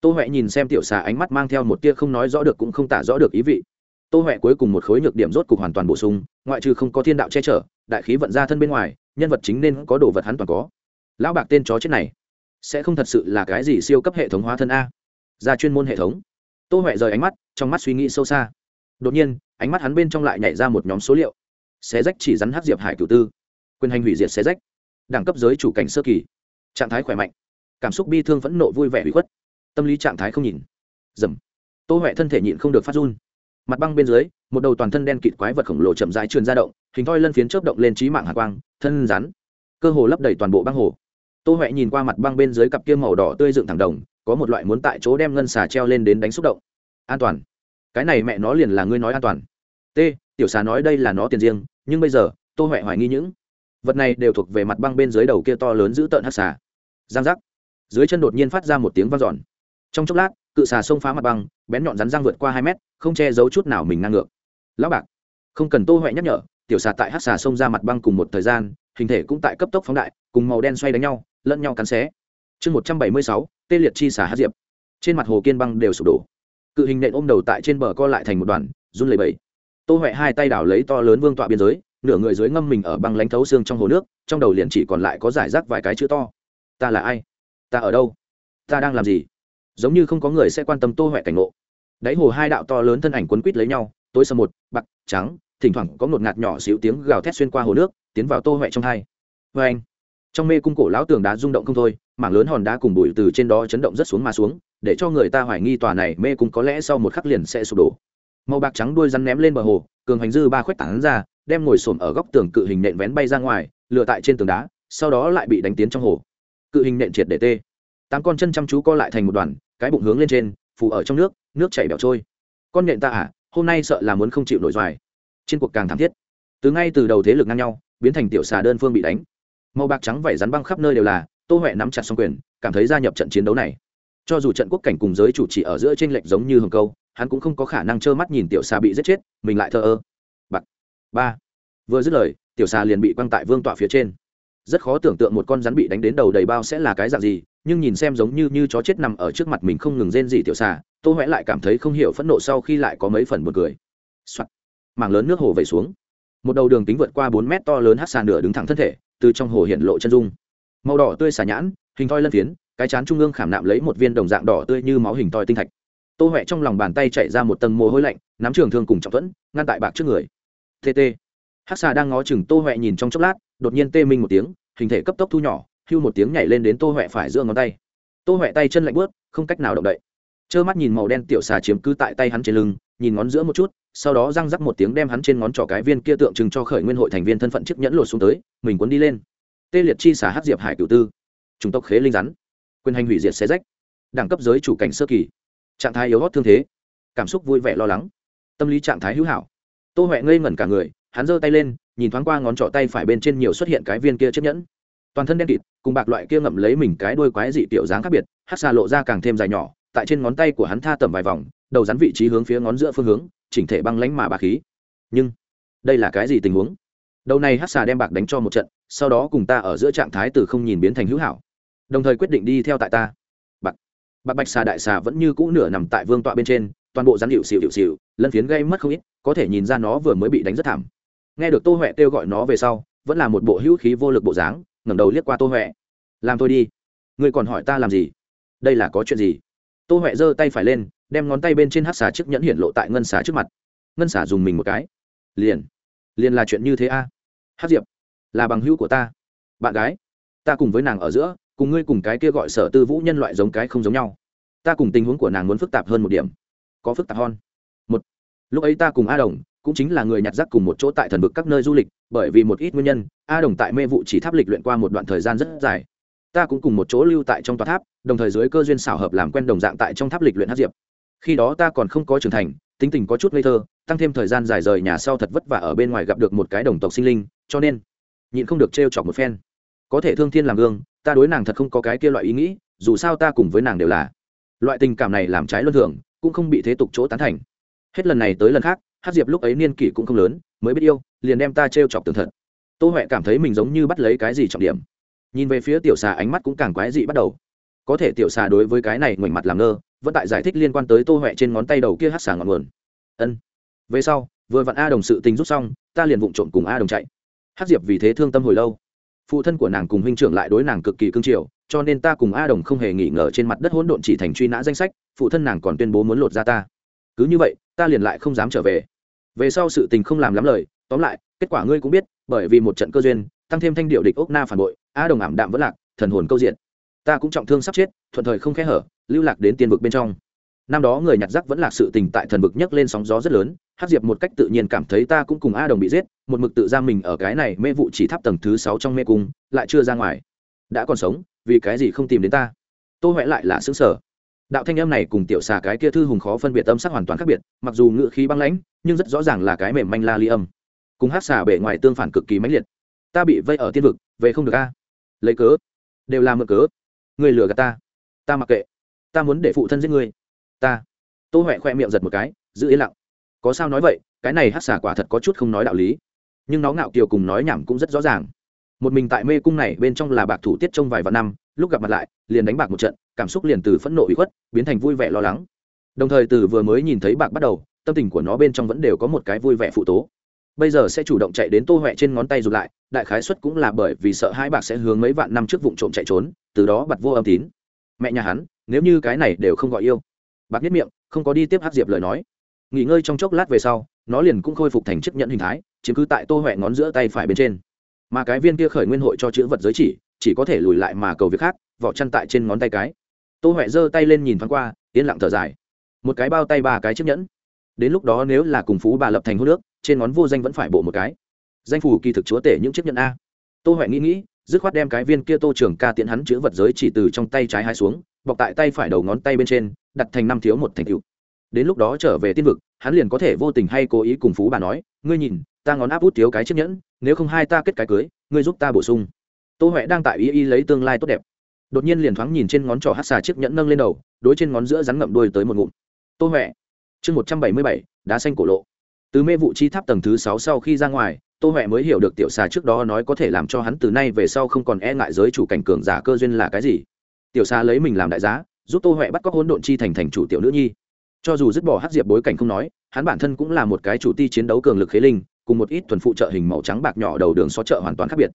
Tô huệ nhìn xem tiểu xà ánh mắt mang theo một tia không nói rõ được cũng không tả rõ được ý vị. Tô huệ cuối cùng một khối nhược điểm rốt cục hoàn toàn bổ sung, ngoại trừ không có thiên đạo che chở, đại khí vận ra thân bên ngoài, nhân vật chính nên có đồ vật hắn toàn có. Lão bạc tên chó chết này, sẽ không thật sự là cái gì siêu cấp hệ thống hóa thân a. Ra chuyên môn hệ thống. Tô huệ rời ánh mắt, trong mắt suy nghĩ sâu xa đột nhiên, ánh mắt hắn bên trong lại nhảy ra một nhóm số liệu. Xé rách chỉ rắn hát diệp hải cửu tư. Quyền hành hủy diệt xé rách. Đẳng cấp giới chủ cảnh sơ kỳ. Trạng thái khỏe mạnh. Cảm xúc bi thương phẫn nộ vui vẻ bị khuất. Tâm lý trạng thái không nhìn. Dầm. Tô huệ thân thể nhịn không được phát run. Mặt băng bên dưới, một đầu toàn thân đen kịt quái vật khổng lồ chậm rãi truyền ra động, hình thoi lân phiến chớp động lên trí mạng hạ quang, thân rắn. Cơ hồ lấp đầy toàn bộ băng hồ. Tô huệ nhìn qua mặt băng bên dưới cặp kia màu đỏ tươi dựng thẳng đồng, có một loại muốn tại chỗ đem ngân xà treo lên đến đánh xúc động. An toàn cái này mẹ nó liền là ngươi nói an toàn. T, tiểu xà nói đây là nó tiền riêng, nhưng bây giờ, tô huệ hoài nghi những vật này đều thuộc về mặt băng bên dưới đầu kia to lớn giữ tợn hắc xà. Giang giác. Dưới chân đột nhiên phát ra một tiếng vang giòn trong chốc lát, cự xà xông phá mặt băng, bén nhọn rắn răng vượt qua hai mét, không che giấu chút nào mình ngang ngược. Lão bạc, không cần tô huệ nhắc nhở, tiểu xà tại hắc xà xông ra mặt băng cùng một thời gian, hình thể cũng tại cấp tốc phóng đại, cùng màu đen xoay đánh nhau, lẫn nhau cắn xé. Chương một trăm bảy mươi sáu, tê liệt chi xà hát diệp. Trên mặt hồ kiên băng đều sụp đổ cự hình nện ôm đầu tại trên bờ co lại thành một đoàn, run lẩy bẩy. tô huệ hai tay đảo lấy to lớn vương tọa biên giới, nửa người dưới ngâm mình ở băng lánh thấu xương trong hồ nước, trong đầu liền chỉ còn lại có giải rác vài cái chữ to. Ta là ai? Ta ở đâu? Ta đang làm gì? Giống như không có người sẽ quan tâm tô huệ cảnh ngộ. Đáy hồ hai đạo to lớn thân ảnh quấn quít lấy nhau, tối sầm một, bạc, trắng, thỉnh thoảng có ngột ngạt nhỏ xíu tiếng gào thét xuyên qua hồ nước, tiến vào tô huệ trong hai. Vê anh trong mê cung cổ lão tường đá rung động không thôi, mảng lớn hòn đá cùng bụi từ trên đó chấn động rất xuống mà xuống, để cho người ta hoài nghi tòa này mê cung có lẽ sau một khắc liền sẽ sụp đổ. Màu bạc trắng đuôi rắn ném lên bờ hồ, cường hành dư ba khuếch tảng ra, đem ngồi xổm ở góc tường cự hình nện vén bay ra ngoài lựa tại trên tường đá, sau đó lại bị đánh tiến trong hồ. Cự hình nện triệt để tê. Tám con chân chăm chú co lại thành một đoàn, cái bụng hướng lên trên, phủ ở trong nước nước chảy bẹo trôi. Con nện ta à hôm nay sợ là muốn không chịu nổi doài. Trên cuộc càng thảm thiết. Từ ngay từ đầu thế lực ngang nhau, biến thành tiểu xà đơn phương bị đánh màu bạc trắng vảy rắn băng khắp nơi đều là, tô huệ nắm chặt xong quyền, cảm thấy gia nhập trận chiến đấu này. Cho dù trận quốc cảnh cùng giới chủ chỉ ở giữa t r ê n lệch giống như hồng câu, hắn cũng không có khả năng trơ mắt nhìn tiểu xà bị giết chết, mình lại thờ ơ. Bạc. Ba. Vừa dứt lời, tiểu xà liền bị quăng tại vương tọa phía trên. Rất khó tưởng tượng một con rắn bị đánh đến đầu đầy bao sẽ là cái dạng gì, nhưng nhìn xem giống như như chó chết nằm ở trước mặt mình không ngừng rên gì tiểu xà tô huệ lại cảm thấy không hiểu phẫn nộ sau khi lại có mấy phần một cười、Soạn. mảng lớn nước hồ vẩy xuống. Một đầu đường kính vượt qua bốn mét to lớn hát xà nửa đứng thẳng thân thể từ trong hồ hiện lộ chân dung. Màu đỏ tươi xả nhãn, hình thoi lân phiến, cái chán trung ương khảm nạm lấy một viên đồng dạng đỏ tươi như máu hình thoi tinh thạch. Tô huệ trong lòng bàn tay chạy ra một tầng mồ hôi lạnh, nắm trường thương cùng trọng thuẫn, ngăn tại bạc trước người. Tt hắc xà đang ngó chừng tô huệ nhìn trong chốc lát, đột nhiên tê minh một tiếng, hình thể cấp tốc thu nhỏ, hưu một tiếng nhảy lên đến tô huệ phải giữa ngón tay. Tô huệ tay chân lạnh bớt không cách nào động đậy. Trơ mắt nhìn màu đen tiểu xà chiếm cứ tại tay hắn trên lưng, nhìn ngón giữa một chút sau đó răng rắc một tiếng đem hắn trên ngón trỏ cái viên kia tượng trưng cho khởi nguyên hội thành viên thân phận chiếc nhẫn lột xuống tới, mình cuốn đi lên. Tê liệt chi xả hát diệp hải cửu tư. Chủng tộc khế linh rắn. Quyền hành hủy diệt xé rách. Đẳng cấp giới chủ cảnh sơ kỳ. Trạng thái yếu hót thương thế. Cảm xúc vui vẻ lo lắng. Tâm lý trạng thái hữu hảo. Tô huệ ngây ngẩn cả người, hắn giơ tay lên, nhìn thoáng qua ngón trỏ tay phải bên trên nhiều xuất hiện cái viên kia chiếc nhẫn. Toàn thân đen kịt, cùng bạc loại kia ngậm lấy mình cái đuôi quái dị tiểu dáng khác biệt hát xà lộ ra càng thêm dài nhỏ, tại trên ngón tay của hắn tha tầm vài vòng, đầu rắn vị trí hướng phía ngón giữa phương hướng chỉnh thể băng lánh mà bà khí. Nhưng, đây là cái gì tình huống? Đầu này hát xà đem bạc đánh cho một trận, sau đó cùng ta ở giữa trạng thái từ không nhìn biến thành hữu hảo. Đồng thời quyết định đi theo tại ta. Bạc bạc bạch xà đại xà vẫn như cũ nửa nằm tại vương tọa bên trên, toàn bộ rắn hiệu xịu hiệu xịu lân phiến gây mất không ít, có thể nhìn ra nó vừa mới bị đánh rất thảm. Nghe được tô huệ kêu gọi nó về sau, vẫn là một bộ hữu khí vô lực bộ dáng, ngẩng đầu liếc qua tô huệ. Làm thôi đi. Ngươi còn hỏi ta làm gì? Đây là có chuyện gì? Tô huệ giơ tay phải lên đem ngón tay bên trên hát xà chiếc nhẫn hiện lộ tại ngân xà trước mặt. Ngân xà dùng mình một cái. Liền. Liền là chuyện như thế a. À? hát diệp, là bằng hữu của ta. Bạn gái, ta cùng với nàng ở giữa, cùng ngươi cùng cái kia gọi sở tư vũ nhân loại giống cái không giống nhau. Ta cùng tình huống của nàng muốn phức tạp hơn một điểm. Có phức tạp hơn. Một, lúc ấy ta cùng a đồng cũng chính là người nhặt rác cùng một chỗ tại thần vực các nơi du lịch, bởi vì một ít nguyên nhân, a đồng tại mê vụ chỉ tháp lịch luyện qua một đoạn thời gian rất dài. Ta cũng cùng một chỗ lưu tại trong tòa tháp, đồng thời dưới cơ duyên xảo hợp làm quen đồng dạng tại trong tháp lịch luyện hát diệp khi đó ta còn không có trưởng thành, tính tình có chút ngây thơ, tăng thêm thời gian dài rời nhà sau thật vất vả ở bên ngoài gặp được một cái đồng tộc sinh linh, cho nên, nhịn không được trêu chọc một phen. Có thể thương thiên làm gương, ta đối nàng thật không có cái kia loại ý nghĩ, dù sao ta cùng với nàng đều là. Loại tình cảm này làm trái luân thường, cũng không bị thế tục chỗ tán thành. Hết lần này tới lần khác hát diệp lúc ấy niên kỷ cũng không lớn, mới biết yêu, liền đem ta t r e o chọc tường thật. Tô huệ cảm thấy mình giống như bắt lấy cái gì trọng điểm. Nhìn về phía tiểu xà ánh mắt cũng càng quái dị bắt đầu. Có thể tiểu xà đối với cái này ngoảnh mặt làm ngơ vẫn tại giải thích liên quan tới tô huệ trên ngón tay đầu kia hát xả ngọn nguồn. Ân. Về sau, vừa vặn a đồng sự tình rút xong, ta liền vụng trộm cùng a đồng chạy. Hát diệp vì thế thương tâm hồi lâu. Phụ thân của nàng cùng huynh trưởng lại đối nàng cực kỳ cương triều, cho nên ta cùng a đồng không hề nghỉ ngờ trên mặt đất hỗn độn chỉ thành truy nã danh sách, phụ thân nàng còn tuyên bố muốn lột ra ta. Cứ như vậy, ta liền lại không dám trở về. Về sau sự tình không làm lắm lời, tóm lại, kết quả ngươi cũng biết, bởi vì một trận cơ duyên, tăng thêm thanh điệu địch ốc na phản bội, a đồng ảm đạm vẫn lạc, thần hồn câu diện ta cũng trọng thương sắp chết, thuận thời không khẽ hở, lưu lạc đến tiên vực bên trong. Năm đó người nhặt rác vẫn là sự tình tại thần vực nhấc lên sóng gió rất lớn hát diệp một cách tự nhiên cảm thấy ta cũng cùng a đồng bị giết, một mực tự giam mình ở cái này mê vụ chỉ tháp tầng thứ sáu trong mê cung, lại chưa ra ngoài. Đã còn sống, vì cái gì không tìm đến ta? Tô huệ lại là xứng sở đạo thanh âm này cùng tiểu xà cái kia thư hùng khó phân biệt âm sắc hoàn toàn khác biệt, mặc dù ngựa khí băng lãnh, nhưng rất rõ ràng là cái mềm manh la ly âm. Cùng hát xà bể ngoài tương phản cực kỳ mãnh liệt. Ta bị vây ở tiên vực, về không được a. Lấy cớ? Đều là mượn cớ người lừa gạt ta. Ta mặc kệ. Ta muốn để phụ thân giết ngươi. Ta. Tô huệ khoe miệng giật một cái, giữ yên lặng. Có sao nói vậy, cái này hát xà quả thật có chút không nói đạo lý. Nhưng nó ngạo kiều cùng nói nhảm cũng rất rõ ràng. Một mình tại mê cung này bên trong là bạc thủ tiết trong vài vạn năm, lúc gặp mặt lại, liền đánh bạc một trận, cảm xúc liền từ phẫn nộ bị khuất, biến thành vui vẻ lo lắng. Đồng thời từ vừa mới nhìn thấy bạc bắt đầu, tâm tình của nó bên trong vẫn đều có một cái vui vẻ phụ tố. Bây giờ sẽ chủ động chạy đến tô huệ trên ngón tay rụt lại, đại khái xuất cũng là bởi vì sợ hai bạc sẽ hướng mấy vạn năm trước vụ trộm chạy trốn từ đó bật vô âm tín. Mẹ nhà hắn, nếu như cái này đều không gọi yêu. Bạc nhất miệng, không có đi tiếp hát diệp lời nói. Nghỉ ngơi trong chốc lát về sau, nó liền cũng khôi phục thành chiếc nhận hình thái, chiếm cứ tại tô huệ ngón giữa tay phải bên trên. Mà cái viên kia khởi nguyên hội cho chữ vật giới chỉ chỉ có thể lùi lại mà cầu việc khác, vỏ chăn tại trên ngón tay cái. Tô huệ giơ tay lên nhìn thoáng qua, yên lặng thở dài. Một cái bao tay ba cái chiếc nhẫn. Đến lúc đó nếu là cùng phú bà lập thành hô nước trên ngón vô danh vẫn phải bộ một cái. Danh phủ kỳ thực chúa tể những chiếc nhẫn a. Tô huệ nghĩ nghĩ dứt khoát đem cái viên kia tô trưởng ca tiện hắn chữ vật giới chỉ từ trong tay trái hai xuống, bọc tại tay phải đầu ngón tay bên trên, đặt thành năm thiếu một thành cựu đến lúc đó trở về tiên vực, hắn liền có thể vô tình hay cố ý cùng phú bà nói, ngươi nhìn, ta ngón áp út thiếu cái chiếc nhẫn, nếu không hai ta kết cái cưới, ngươi giúp ta bổ sung. Tô huệ đang tại ý ý lấy tương lai tốt đẹp. Đột nhiên liền thoáng nhìn trên ngón trỏ hát xà chiếc nhẫn nâng lên đầu, đối trên ngón giữa rắn ngậm đuôi tới một ngụm. Tô huệ, chương một trăm bảy mươi bảy, đá xanh cổ lộ từ mê vụ chi tháp tầng thứ sáu sau khi ra ngoài, tô huệ mới hiểu được tiểu xà trước đó nói có thể làm cho hắn từ nay về sau không còn e ngại giới chủ cảnh cường giả cơ duyên là cái gì. Tiểu xà lấy mình làm đại giá, giúp tô huệ bắt cóc hỗn độn chi thành thành chủ tiểu nữ nhi. Cho dù dứt bỏ hát diệp bối cảnh không nói, hắn bản thân cũng là một cái chủ ti chiến đấu cường lực khế linh, cùng một ít thuần phụ trợ hình màu trắng bạc nhỏ đầu đường xó chợ hoàn toàn khác biệt.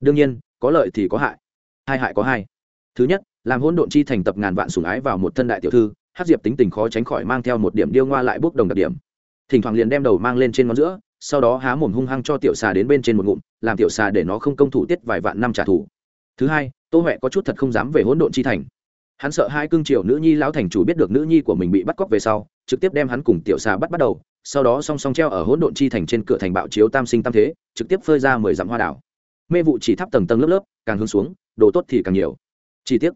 Đương nhiên, có lợi thì có hại, hai hại có hai. Thứ nhất, làm hỗn độn chi thành tập ngàn vạn sủng ái vào một thân đại tiểu thư hát diệp tính tình khó tránh khỏi mang theo một điểm điêu ngoa lại bốc đồng đặc điểm thỉnh thoảng liền đem đầu mang lên trên ngón giữa, sau đó há mồm hung hăng cho tiểu xà đến bên trên một ngụm, làm tiểu xà để nó không công thủ tiết vài vạn năm trả thù. Thứ hai, tô huệ có chút thật không dám về hỗn độn chi thành. Hắn sợ hai cương triều nữ nhi lão thành chủ biết được nữ nhi của mình bị bắt cóc về sau, trực tiếp đem hắn cùng tiểu xà bắt bắt đầu, sau đó song song treo ở hỗn độn chi thành trên cửa thành bạo chiếu tam sinh tam thế, trực tiếp phơi ra mười dặm hoa đảo. Mê vụ chỉ thắp tầng tầng lớp lớp, càng hướng xuống, đồ tốt thì càng nhiều. Chi tiết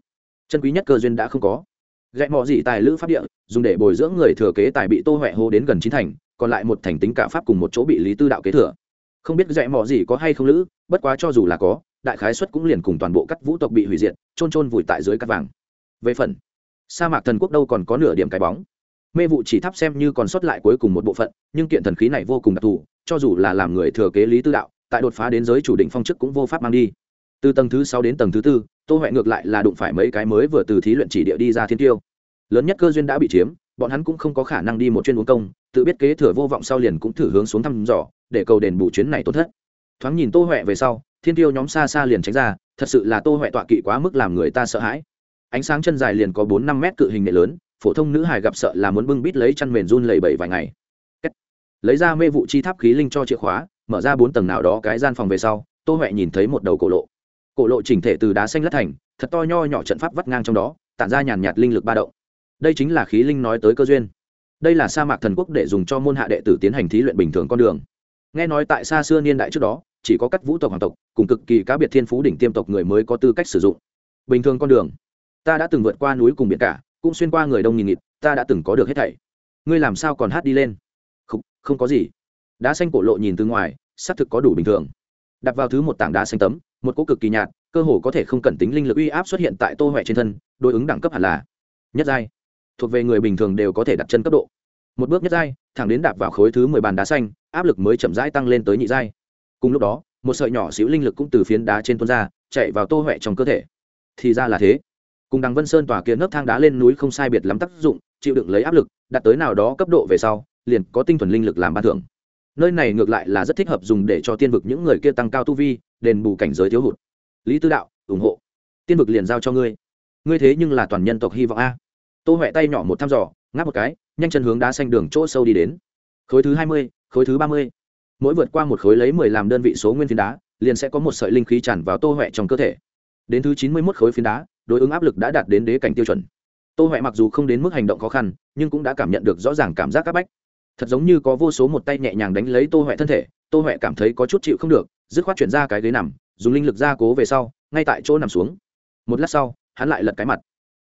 chân quý nhất cơ duyên đã không có. Gậy mò gì tài lữ pháp địa dùng để bồi dưỡng người thừa kế tài bị tô huệ hô đến gần chín thành, còn lại một thành tính cả pháp cùng một chỗ bị lý tư đạo kế thừa. Không biết dạy mò gì có hay không lữ, bất quá cho dù là có, đại khái xuất cũng liền cùng toàn bộ các vũ tộc bị hủy diệt trôn trôn vùi tại dưới cắt vàng. Về phần, sa mạc thần quốc đâu còn có nửa điểm cái bóng. Mê vụ chỉ thắp xem như còn sót lại cuối cùng một bộ phận, nhưng kiện thần khí này vô cùng đặc thù, cho dù là làm người thừa kế lý tư đạo, tại đột phá đến giới chủ định phong chức cũng vô pháp mang đi. Từ tầng thứ sáu đến tầng thứ tư, tô huệ ngược lại là đụng phải mấy cái mới vừa từ thí luyện chỉ địa đi ra thiên tiêu lớn nhất cơ duyên đã bị chiếm, bọn hắn cũng không có khả năng đi một chuyên uống công, tự biết kế thừa vô vọng sau liền cũng thử hướng xuống thăm dò, để cầu đền bù chuyến này tổn thất. Thoáng nhìn tô huệ về sau, thiên tiêu nhóm xa xa liền tránh ra, thật sự là tô huệ tọa kỵ quá mức làm người ta sợ hãi. Ánh sáng chân dài liền có bốn năm mét cự hình nệ lớn, phổ thông nữ hài gặp sợ là muốn bưng bít lấy chăn mền run lầy bẩy vài ngày. Lấy ra mê vụ chi tháp khí linh cho chìa khóa, mở ra bốn tầng nào đó cái gian phòng về sau, tô huệ nhìn thấy một đầu cổ lộ. Cổ lộ chỉnh thể từ đá xanh lất thành, thật to nho nhỏ trận pháp vắt ngang trong đó, tản ra nhàn nhạt linh lực ba động đây chính là khí linh nói tới cơ duyên. Đây là sa mạc thần quốc để dùng cho môn hạ đệ tử tiến hành thí luyện bình thường con đường. Nghe nói tại xa xưa niên đại trước đó chỉ có các vũ tộc hoàng tộc cùng cực kỳ cá biệt thiên phú đỉnh tiêm tộc người mới có tư cách sử dụng. Bình thường con đường ta đã từng vượt qua núi cùng biển cả cũng xuyên qua người đông nghìn nghịt ta đã từng có được hết thảy. Ngươi làm sao còn hát đi lên? Không, không có gì. Đá xanh cổ lộ nhìn từ ngoài xác thực có đủ bình thường. Đặt vào thứ một tảng đá xanh tấm một cỗ cực kỳ nhạt cơ hồ có thể không cần tính linh lực uy áp xuất hiện tại tô huệ trên thân đối ứng đẳng cấp hẳn là nhất giai thuộc về người bình thường đều có thể đặt chân cấp độ. Một bước nhất giai, thẳng đến đạp vào khối thứ mười bàn đá xanh, áp lực mới chậm rãi tăng lên tới nhị giai. Cùng lúc đó, một sợi nhỏ xíu linh lực cũng từ phiến đá trên tuôn ra, chạy vào tô huệ trong cơ thể. Thì ra là thế. Cùng đằng vân sơn tòa kia nấc thang đá lên núi không sai biệt lắm tác dụng, chịu đựng lấy áp lực đặt tới nào đó cấp độ về sau, liền có tinh thuần linh lực làm ban thưởng. Nơi này ngược lại là rất thích hợp dùng để cho tiên vực những người kia tăng cao tu vi, đền bù cảnh giới thiếu hụt. Lý tư đạo, ủng hộ. Tiên vực liền giao cho ngươi. Ngươi thế nhưng là toàn nhân tộc hy vọng a tô huệ tay nhỏ một thăm dò, ngáp một cái, nhanh chân hướng đá xanh đường chỗ sâu đi đến. Khối thứ hai mươi, khối thứ ba mươi. Mỗi vượt qua một khối lấy mười làm đơn vị số nguyên phiến đá, liền sẽ có một sợi linh khí tràn vào tô huệ trong cơ thể. Đến thứ chín mươi mốt khối phiến đá, đối ứng áp lực đã đạt đến đế cảnh tiêu chuẩn. Tô huệ mặc dù không đến mức hành động khó khăn, nhưng cũng đã cảm nhận được rõ ràng cảm giác c áp bách. Thật giống như có vô số một tay nhẹ nhàng đánh lấy tô huệ thân thể, tô huệ cảm thấy có chút chịu không được, dứt khoát chuyển ra cái ghế nằm, dùng linh lực ra cố về sau, ngay tại chỗ nằm xuống. Một lát sau, hắn lại lật cái mặt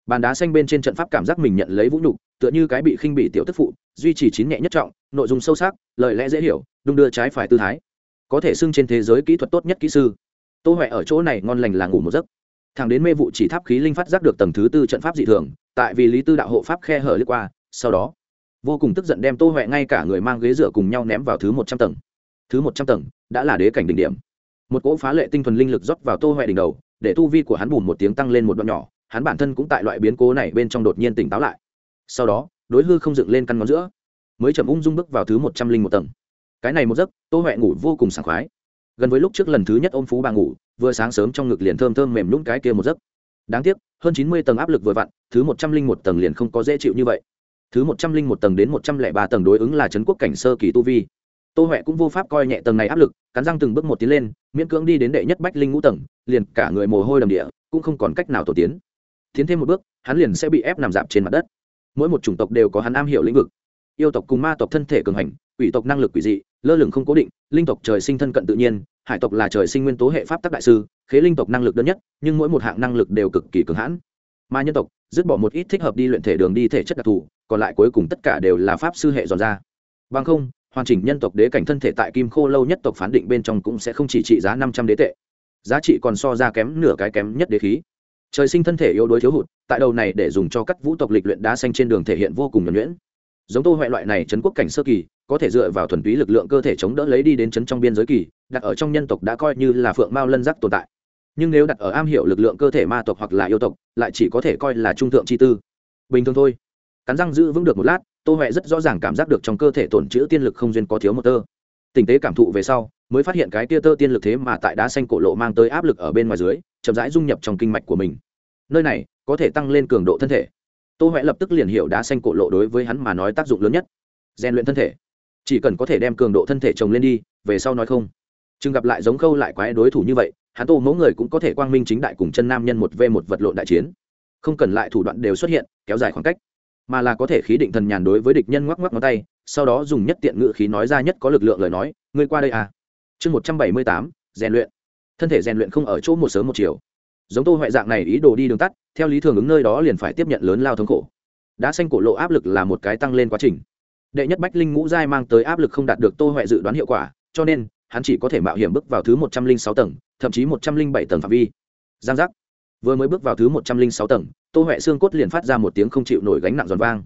bàn đá xanh bên trên trận pháp cảm giác mình nhận lấy vũ nhục, tựa như cái bị khinh bị tiểu tức phụ, duy trì chín nhẹ nhất trọng, nội dung sâu sắc, lời lẽ dễ hiểu, đung đưa trái phải tư thái. Có thể xưng trên thế giới kỹ thuật tốt nhất kỹ sư. Tô huệ ở chỗ này ngon lành là ngủ một giấc. Thằng đến mê vụ chỉ tháp khí linh phát giác được tầng thứ tư trận pháp dị thường, tại vì lý tư đạo hộ pháp khe hở lướt qua, sau đó, vô cùng tức giận đem tô huệ ngay cả người mang ghế dựa cùng nhau ném vào thứ một trăm tầng. Thứ một trăm tầng đã là đế cảnh đỉnh điểm. Một cỗ phá lệ tinh thuần linh lực rót vào tô huệ đỉnh đầu, để tu vi của hắn bùn một tiếng tăng lên một đoạn nhỏ hắn bản thân cũng tại loại biến cố này bên trong đột nhiên tỉnh táo lại. Sau đó, đối hư không dựng lên căn ngón giữa, mới chậm ung dung bước vào thứ một trăm linh một tầng. Cái này một giấc, tô huệ ngủ vô cùng sảng khoái. Gần với lúc trước lần thứ nhất ôm phú bà ngủ, vừa sáng sớm trong ngực liền thơm thơm mềm nhún cái kia một giấc. Đáng tiếc, hơn chín mươi tầng áp lực vừa vặn, thứ một trăm linh một tầng liền không có dễ chịu như vậy. Thứ một trăm linh một tầng đến một trăm lẻ ba tầng đối ứng là trấn quốc cảnh sơ kỳ tu vi. Tô huệ cũng vô pháp coi nhẹ tầng này áp lực, cắn răng từng bước một tiến lên, miễn cưỡng đi đến đệ nhất bách linh ngũ tầng, liền cả người mồ hôi đầm địa, cũng không còn cách nào tổ tiến tiến thêm một bước, hắn liền sẽ bị ép nằm dạp trên mặt đất. Mỗi một chủng tộc đều có hắn am hiểu lĩnh vực. Yêu tộc cùng ma tộc thân thể cường hành, quỷ tộc năng lực quỷ dị, lơ lửng không cố định, linh tộc trời sinh thân cận tự nhiên, hải tộc là trời sinh nguyên tố hệ pháp tắc đại sư, khế linh tộc năng lực đơn nhất, nhưng mỗi một hạng năng lực đều cực kỳ cường hãn. Ma nhân tộc, dứt bỏ một ít thích hợp đi luyện thể đường đi thể chất đặc thù, còn lại cuối cùng tất cả đều là pháp sư hệ dọn ra. Bằng không, hoàn chỉnh nhân tộc đế cảnh thân thể tại kim khô lâu nhất tộc phán định bên trong cũng sẽ không chỉ trị giá năm trăm đế tệ. Giá trị còn so ra kém nửa cái kém nhất đế khí trời sinh thân thể yếu đuối thiếu hụt, tại đầu này để dùng cho các vũ tộc lịch luyện đá xanh trên đường thể hiện vô cùng nhuẩn nhuyễn. Giống tô huệ loại này chấn quốc cảnh sơ kỳ, có thể dựa vào thuần túy lực lượng cơ thể chống đỡ lấy đi đến chấn trong biên giới kỳ, đặt ở trong nhân tộc đã coi như là phượng mao lân giác tồn tại. Nhưng nếu đặt ở am hiểu lực lượng cơ thể ma tộc hoặc là yêu tộc, lại chỉ có thể coi là trung thượng chi tư. Bình thường thôi. Cắn răng giữ vững được một lát, tô huệ rất rõ ràng cảm giác được trong cơ thể tổn chữ tiên lực không duyên có thiếu một tơ. Tình tế cảm thụ về sau mới phát hiện cái tia tơ tiên lực thế mà tại đá xanh cổ lộ mang tới áp lực ở bên ngoài dưới, chậm rãi dung nhập trong kinh mạch của mình. Nơi này có thể tăng lên cường độ thân thể. Tô huệ lập tức liền hiểu đá xanh cổ lộ đối với hắn mà nói tác dụng lớn nhất. Rèn luyện thân thể. Chỉ cần có thể đem cường độ thân thể trồng lên đi, về sau nói không. Chừng gặp lại giống khâu lại quái đối thủ như vậy, hắn tô mẫu người cũng có thể quang minh chính đại cùng chân nam nhân một v một vật lộn đại chiến. Không cần lại thủ đoạn đều xuất hiện, kéo dài khoảng cách, mà là có thể khí định thần nhàn đối với địch nhân ngoắc ngoắc ngón tay, sau đó dùng nhất tiện ngự khí nói ra nhất có lực lượng lời nói, ngươi qua đây à chương một trăm bảy mươi tám, rèn luyện. Thân thể rèn luyện không ở chỗ một sớm một chiều. Giống tô huệ dạng này ý đồ đi đường tắt, theo lý thường ứng nơi đó liền phải tiếp nhận lớn lao thống khổ. Đá xanh cổ lộ áp lực là một cái tăng lên quá trình. Đệ nhất bách linh ngũ giai mang tới áp lực không đạt được tô huệ dự đoán hiệu quả, cho nên, hắn chỉ có thể mạo hiểm bước vào thứ một trăm linh sáu tầng, thậm chí một trăm linh bảy tầng phạm vi. Giang giác. Vừa mới bước vào thứ một trăm linh sáu tầng, tô huệ xương cốt liền phát ra một tiếng không chịu nổi gánh nặng giòn vang.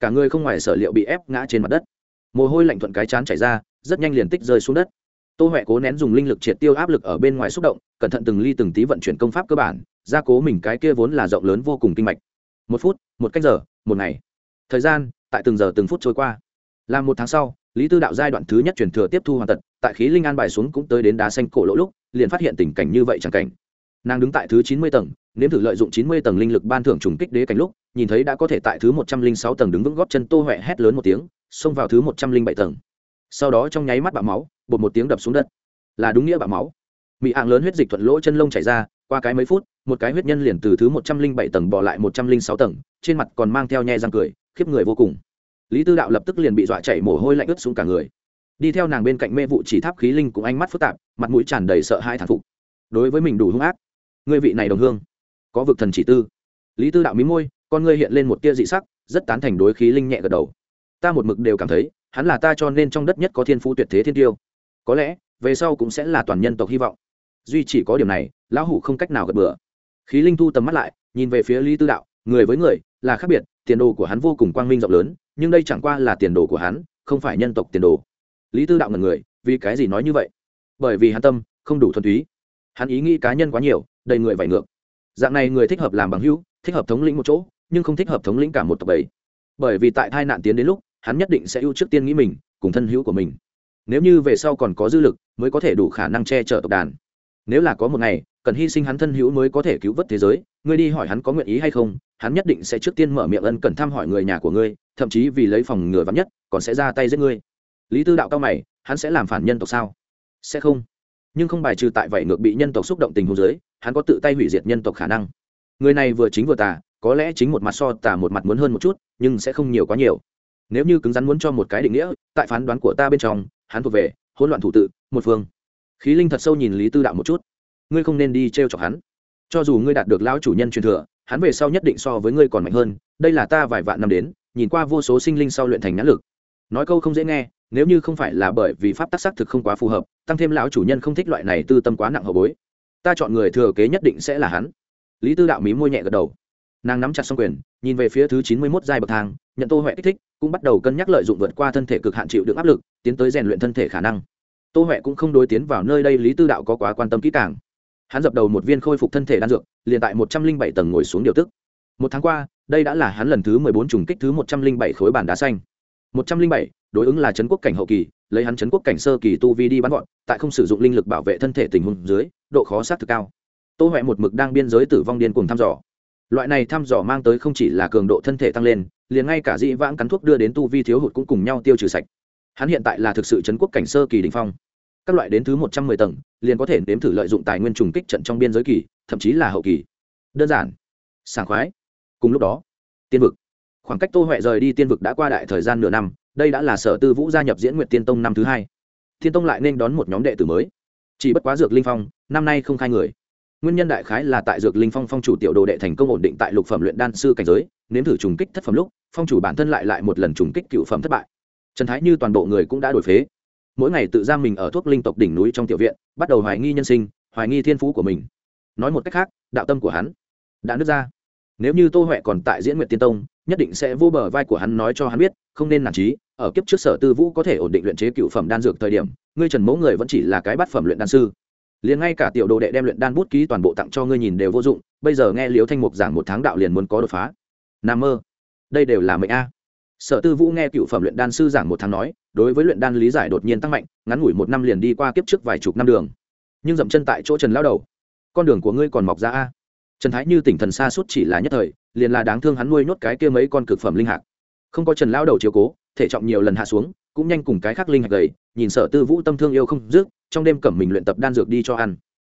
Cả người không ngoài sở liệu bị ép ngã trên mặt đất. Mồ hôi lạnh thuận cái chán chảy ra, rất nhanh liền tích rơi xuống đất tô huệ cố nén dùng linh lực triệt tiêu áp lực ở bên ngoài xúc động, cẩn thận từng ly từng tí vận chuyển công pháp cơ bản, gia cố mình cái kia vốn là rộng lớn vô cùng kinh mạch. Một phút, một cách giờ, một ngày. Thời gian, tại từng giờ từng phút trôi qua. Làm một tháng sau, lý tư đạo giai đoạn thứ nhất truyền thừa tiếp thu hoàn tật, tại khí linh an bài xuống cũng tới đến đá xanh cổ lỗ lúc, liền phát hiện tình cảnh như vậy chẳng cảnh. Nàng đứng tại thứ chín mươi tầng, nếm thử lợi dụng chín mươi tầng linh lực ban thưởng trùng kích đế cảnh lúc, nhìn thấy đã có thể tại thứ một trăm linh sáu tầng đứng vững góp chân tô huệ hét lớn một tiếng, xông vào thứ một trăm linh bảy tầng sau đó trong nháy mắt bạo máu, bột một tiếng đập xuống đất. Là đúng nghĩa bạo máu. Mị hạng lớn huyết dịch thuận lỗ chân lông chảy ra, qua cái mấy phút, một cái huyết nhân liền từ thứ một trăm linh bảy tầng bỏ lại một trăm linh sáu tầng, trên mặt còn mang theo nhe răng cười, khiếp người vô cùng. Lý tư đạo lập tức liền bị dọa chảy mồ hôi lạnh ướt xuống cả người. Đi theo nàng bên cạnh mê vụ chỉ tháp khí linh cũng ánh mắt phức tạp, mặt mũi tràn đầy sợ hai thản phục. Đối với mình đủ hung ác, ngươi vị này đồng hương, có vực thần chỉ tư. Lý tư đạo mí môi, con ngươi hiện lên một tia dị sắc, rất tán thành đối khí linh nhẹ gật đầu. Ta một mực đều cảm thấy hắn là ta cho nên trong đất nhất có thiên phú tuyệt thế thiên tiêu. Có lẽ, về sau cũng sẽ là toàn nhân tộc hy vọng. Duy chỉ có điểm này, lão hủ không cách nào gật bừa. Khí linh thu tầm mắt lại, nhìn về phía lý tư đạo, người với người, là khác biệt, tiền đồ của hắn vô cùng quang minh rộng lớn, nhưng đây chẳng qua là tiền đồ của hắn, không phải nhân tộc tiền đồ. Lý tư đạo ngần người, vì cái gì nói như vậy? Bởi vì hắn tâm, không đủ thuần túy. Hắn ý nghĩ cá nhân quá nhiều, đầy người vải ngược. Dạng này người thích hợp làm bằng hữu, thích hợp thống lĩnh một chỗ, nhưng không thích hợp thống lĩnh cả một tộc ấy. bởi vì tại tai nạn tiến đến lúc hắn nhất định sẽ ưu trước tiên nghĩ mình, cùng thân hữu của mình. Nếu như về sau còn có dư lực, mới có thể đủ khả năng che chở tộc đàn. Nếu là có một ngày, cần hy sinh hắn thân hữu mới có thể cứu vớt thế giới, ngươi đi hỏi hắn có nguyện ý hay không, hắn nhất định sẽ trước tiên mở miệng ân cần thăm hỏi người nhà của ngươi, thậm chí vì lấy phòng ngừa vắn nhất, còn sẽ ra tay giết ngươi. Lý tư đạo cao mày, hắn sẽ làm phản nhân tộc sao? Sẽ không. Nhưng không bài trừ tại vậy ngược bị nhân tộc xúc động tình hồ dưới, hắn có tự tay hủy diệt nhân tộc khả năng. Người này vừa chính vừa tà, có lẽ chính một mặt so tà một mặt muốn hơn một chút, nhưng sẽ không nhiều quá nhiều nếu như cứng rắn muốn cho một cái định nghĩa, tại phán đoán của ta bên trong, hắn thuộc về hỗn loạn thủ tự, một phương. Khí linh thật sâu nhìn lý tư đạo một chút. Ngươi không nên đi t r e o chọc hắn. Cho dù ngươi đạt được lão chủ nhân truyền thừa, hắn về sau nhất định so với ngươi còn mạnh hơn. Đây là ta vài vạn năm đến, nhìn qua vô số sinh linh sau luyện thành nhãn lực. Nói câu không dễ nghe, nếu như không phải là bởi vì pháp tác xác thực không quá phù hợp, tăng thêm lão chủ nhân không thích loại này tư tâm quá nặng hậu bối. Ta chọn người thừa kế nhất định sẽ là hắn. Lý tư đạo mí môi nhẹ gật đầu. Nàng nắm chặt xong quyền, nhìn về phía thứ chín mươi mốt giai bậc thang, nhận tô huệ kích thích cũng bắt đầu cân nhắc lợi dụng vượt qua thân thể cực hạn chịu được áp lực, tiến tới rèn luyện thân thể khả năng. Tô huệ cũng không đối tiến vào nơi đây lý tư đạo có quá quan tâm kỹ càng. Hắn dập đầu một viên khôi phục thân thể đan dược, liền tại một trăm linh bảy tầng ngồi xuống điều tức. Một tháng qua, đây đã là hắn lần thứ mười bốn trùng kích thứ một trăm linh bảy khối bản đá xanh. Một trăm linh bảy, đối ứng là trấn quốc cảnh hậu kỳ, lấy hắn trấn quốc cảnh sơ kỳ tu vi đi bắn gọn, tại không sử dụng linh lực bảo vệ thân thể tình huống dưới, độ khó sát thực cao. Tô huệ một mực đang biên giới tử vong điên cùng thăm dò. Loại này thăm dò mang tới không chỉ là cường độ thân thể tăng lên liền ngay cả dĩ vãng cắn thuốc đưa đến tu vi thiếu hụt cũng cùng nhau tiêu trừ sạch. Hắn hiện tại là thực sự trấn quốc cảnh sơ kỳ đình phong. Các loại đến thứ một trăm mười tầng, liền có thể nếm thử lợi dụng tài nguyên trùng kích trận trong biên giới kỳ, thậm chí là hậu kỳ. Đơn giản, sảng khoái. Cùng lúc đó, tiên vực. Khoảng cách tô huệ rời đi tiên vực đã qua đại thời gian nửa năm, đây đã là sở tư vũ gia nhập diễn nguyện tiên tông năm thứ hai. Thiên tông lại nên đón một nhóm đệ tử mới. Chỉ bất quá dược linh phong, năm nay không khai người. Nguyên nhân đại khái là tại dược linh phong phong chủ tiểu đồ đệ thành công ổn định tại lục phẩm luyện đan sư cảnh giới, nếm thử trùng kích thất phẩm lúc phong chủ bản thân lại lại một lần trùng kích cựu phẩm thất bại. Trần thái như toàn bộ người cũng đã đổi phế. Mỗi ngày tự giam mình ở thuốc linh tộc đỉnh núi trong tiểu viện, bắt đầu hoài nghi nhân sinh, hoài nghi thiên phú của mình. Nói một cách khác, đạo tâm của hắn đã nứt ra. Nếu như tô huệ còn tại diễn nguyện tiên tông, nhất định sẽ vô bờ vai của hắn nói cho hắn biết, không nên nản trí ở kiếp trước sở tư vũ có thể ổn định luyện chế cựu phẩm đan dược thời điểm, ngươi trần mẫu người vẫn chỉ là cái bát phẩm luyện đan sư. Liền ngay cả tiểu đồ đệ đem luyện đan bút ký toàn bộ tặng cho ngươi nhìn đều vô dụng, bây giờ nghe liếu thanh mục giảng một tháng đạo liền muốn có đột phá. N mơ đây đều là mệnh a. Sở tư vũ nghe cựu phẩm luyện đan sư giảng một tháng nói, đối với luyện đan lý giải đột nhiên tăng mạnh, ngắn ngủi một năm liền đi qua kiếp trước vài chục năm đường. Nhưng dậm chân tại chỗ trần lao đầu, con đường của ngươi còn mọc ra a. Trần thái như tỉnh thần xa suốt chỉ là nhất thời, liền là đáng thương hắn nuôi nhốt cái kia mấy con cực phẩm linh hạc. Không có trần lao đầu chiếu cố, thể trọng nhiều lần hạ xuống, cũng nhanh cùng cái khác linh hạc gầy, nhìn sở tư vũ tâm thương yêu không dứt, trong đêm cẩm mình luyện tập đan dược đi cho ăn.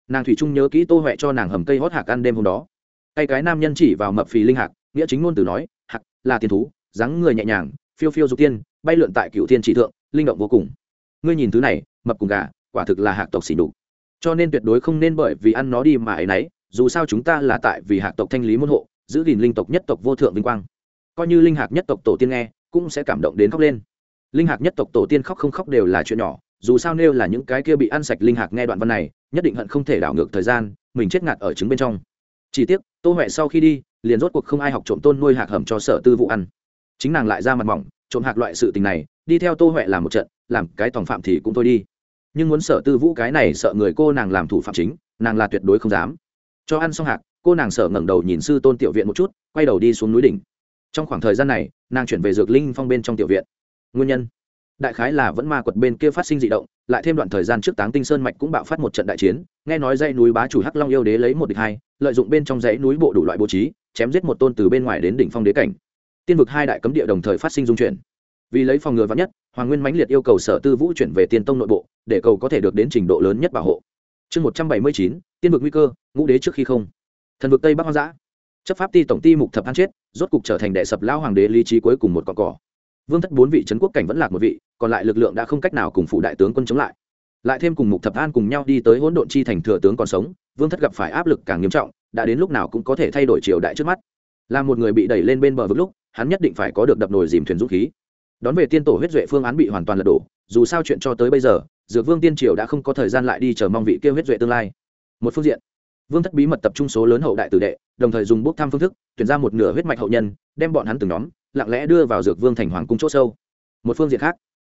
Nàng thủy trung nhớ kỹ tô huệ cho nàng hầm cây hót hạc ăn đêm hôm đó. Cây cái nam nhân chỉ vào mập phì linh hạc, nghĩa chính ngôn từ nói hạc, là tiền thú, dáng người nhẹ nhàng, phiêu phiêu dục tiên, bay lượn tại cựu thiên chỉ thượng, linh động vô cùng. Ngươi nhìn thứ này, mập cùng gà, quả thực là hạc tộc xỉ đục cho nên tuyệt đối không nên bởi vì ăn nó đi mà ấy nấy, dù sao chúng ta là tại vì hạc tộc thanh lý môn hộ, giữ gìn linh tộc nhất tộc vô thượng vinh quang. Coi như linh hạc nhất tộc tổ tiên nghe, cũng sẽ cảm động đến khóc lên. Linh hạc nhất tộc tổ tiên khóc không khóc đều là chuyện nhỏ, dù sao nêu là những cái kia bị ăn sạch linh hạc nghe đoạn văn này, nhất định hận không thể đảo ngược thời gian, mình chết ngạt ở trứng bên trong. Chỉ tiếc, tô huệ sau khi đi liền rốt cuộc không ai học trộm tôn nuôi hạc hầm cho sở tư vụ ăn. Chính nàng lại ra mặt mỏng, trộm hạc loại sự tình này, đi theo tô huệ làm một trận, làm cái tòng phạm thì cũng thôi đi. Nhưng muốn sở tư vũ cái này sợ người cô nàng làm thủ phạm chính, nàng là tuyệt đối không dám. Cho ăn xong hạc, cô nàng sợ ngẩng đầu nhìn sư tôn tiểu viện một chút, quay đầu đi xuống núi đỉnh. Trong khoảng thời gian này, nàng chuyển về dược linh phong bên trong tiểu viện. Nguyên nhân? Đại khái là vẫn ma quật bên kia phát sinh d ị động, lại thêm đoạn thời gian trước táng tinh sơn mạch cũng bạo phát một trận đại chiến, nghe nói dãy núi bá chủ hắc long yêu đế lấy một địch hai, lợi dụng bên trong dãy núi bộ đủ loại bố trí chém giết một tôn từ bên ngoài đến đỉnh phong đế cảnh. Tiên vực hai đại cấm địa đồng thời phát sinh dung chuyển. Vì lấy phòng ngừa vắn nhất, hoàng nguyên mãnh liệt yêu cầu sở tư vũ chuyển về tiên tông nội bộ, để cầu có thể được đến trình độ lớn nhất bảo hộ. Chương một trăm bảy mươi chín, tiên vực nguy cơ, ngũ đế trước khi không. Thần vực tây bắc hoang dã. Chấp pháp ti tổng ti mục thập an chết, rốt cục trở thành đệ sập lao hoàng đế lý trí cuối cùng một cọn cỏ. Vương thất bốn vị trấn quốc cảnh vẫn lạc một vị, còn lại lực lượng đã không cách nào cùng phụ đại tướng quân chống lại. Lại thêm cùng mục thập an cùng nhau đi tới hỗn độn chi thành thừa tướng còn sống, vương thất gặp phải áp lực càng nghiêm trọng đã đến lúc nào cũng có thể thay đổi triều đại trước mắt. Là một người bị đẩy lên bên bờ vực lúc, hắn nhất định phải có được đập nồi dìm thuyền dũng khí. Đón về tiên tổ huyết duệ phương án bị hoàn toàn lật đổ, dù sao chuyện cho tới bây giờ, dược vương tiên triều đã không có thời gian lại đi chờ mong vị kêu huyết duệ tương lai. Một phương diện, vương thất bí mật tập trung số lớn hậu đại tử đệ, đồng thời dùng bốc thăm phương thức, tuyển ra một nửa huyết mạch hậu nhân, đem bọn hắn từng nhóm, lặng lẽ đưa vào dược vương thành hoàng cung c h ỗ sâu. Một phương diện khác,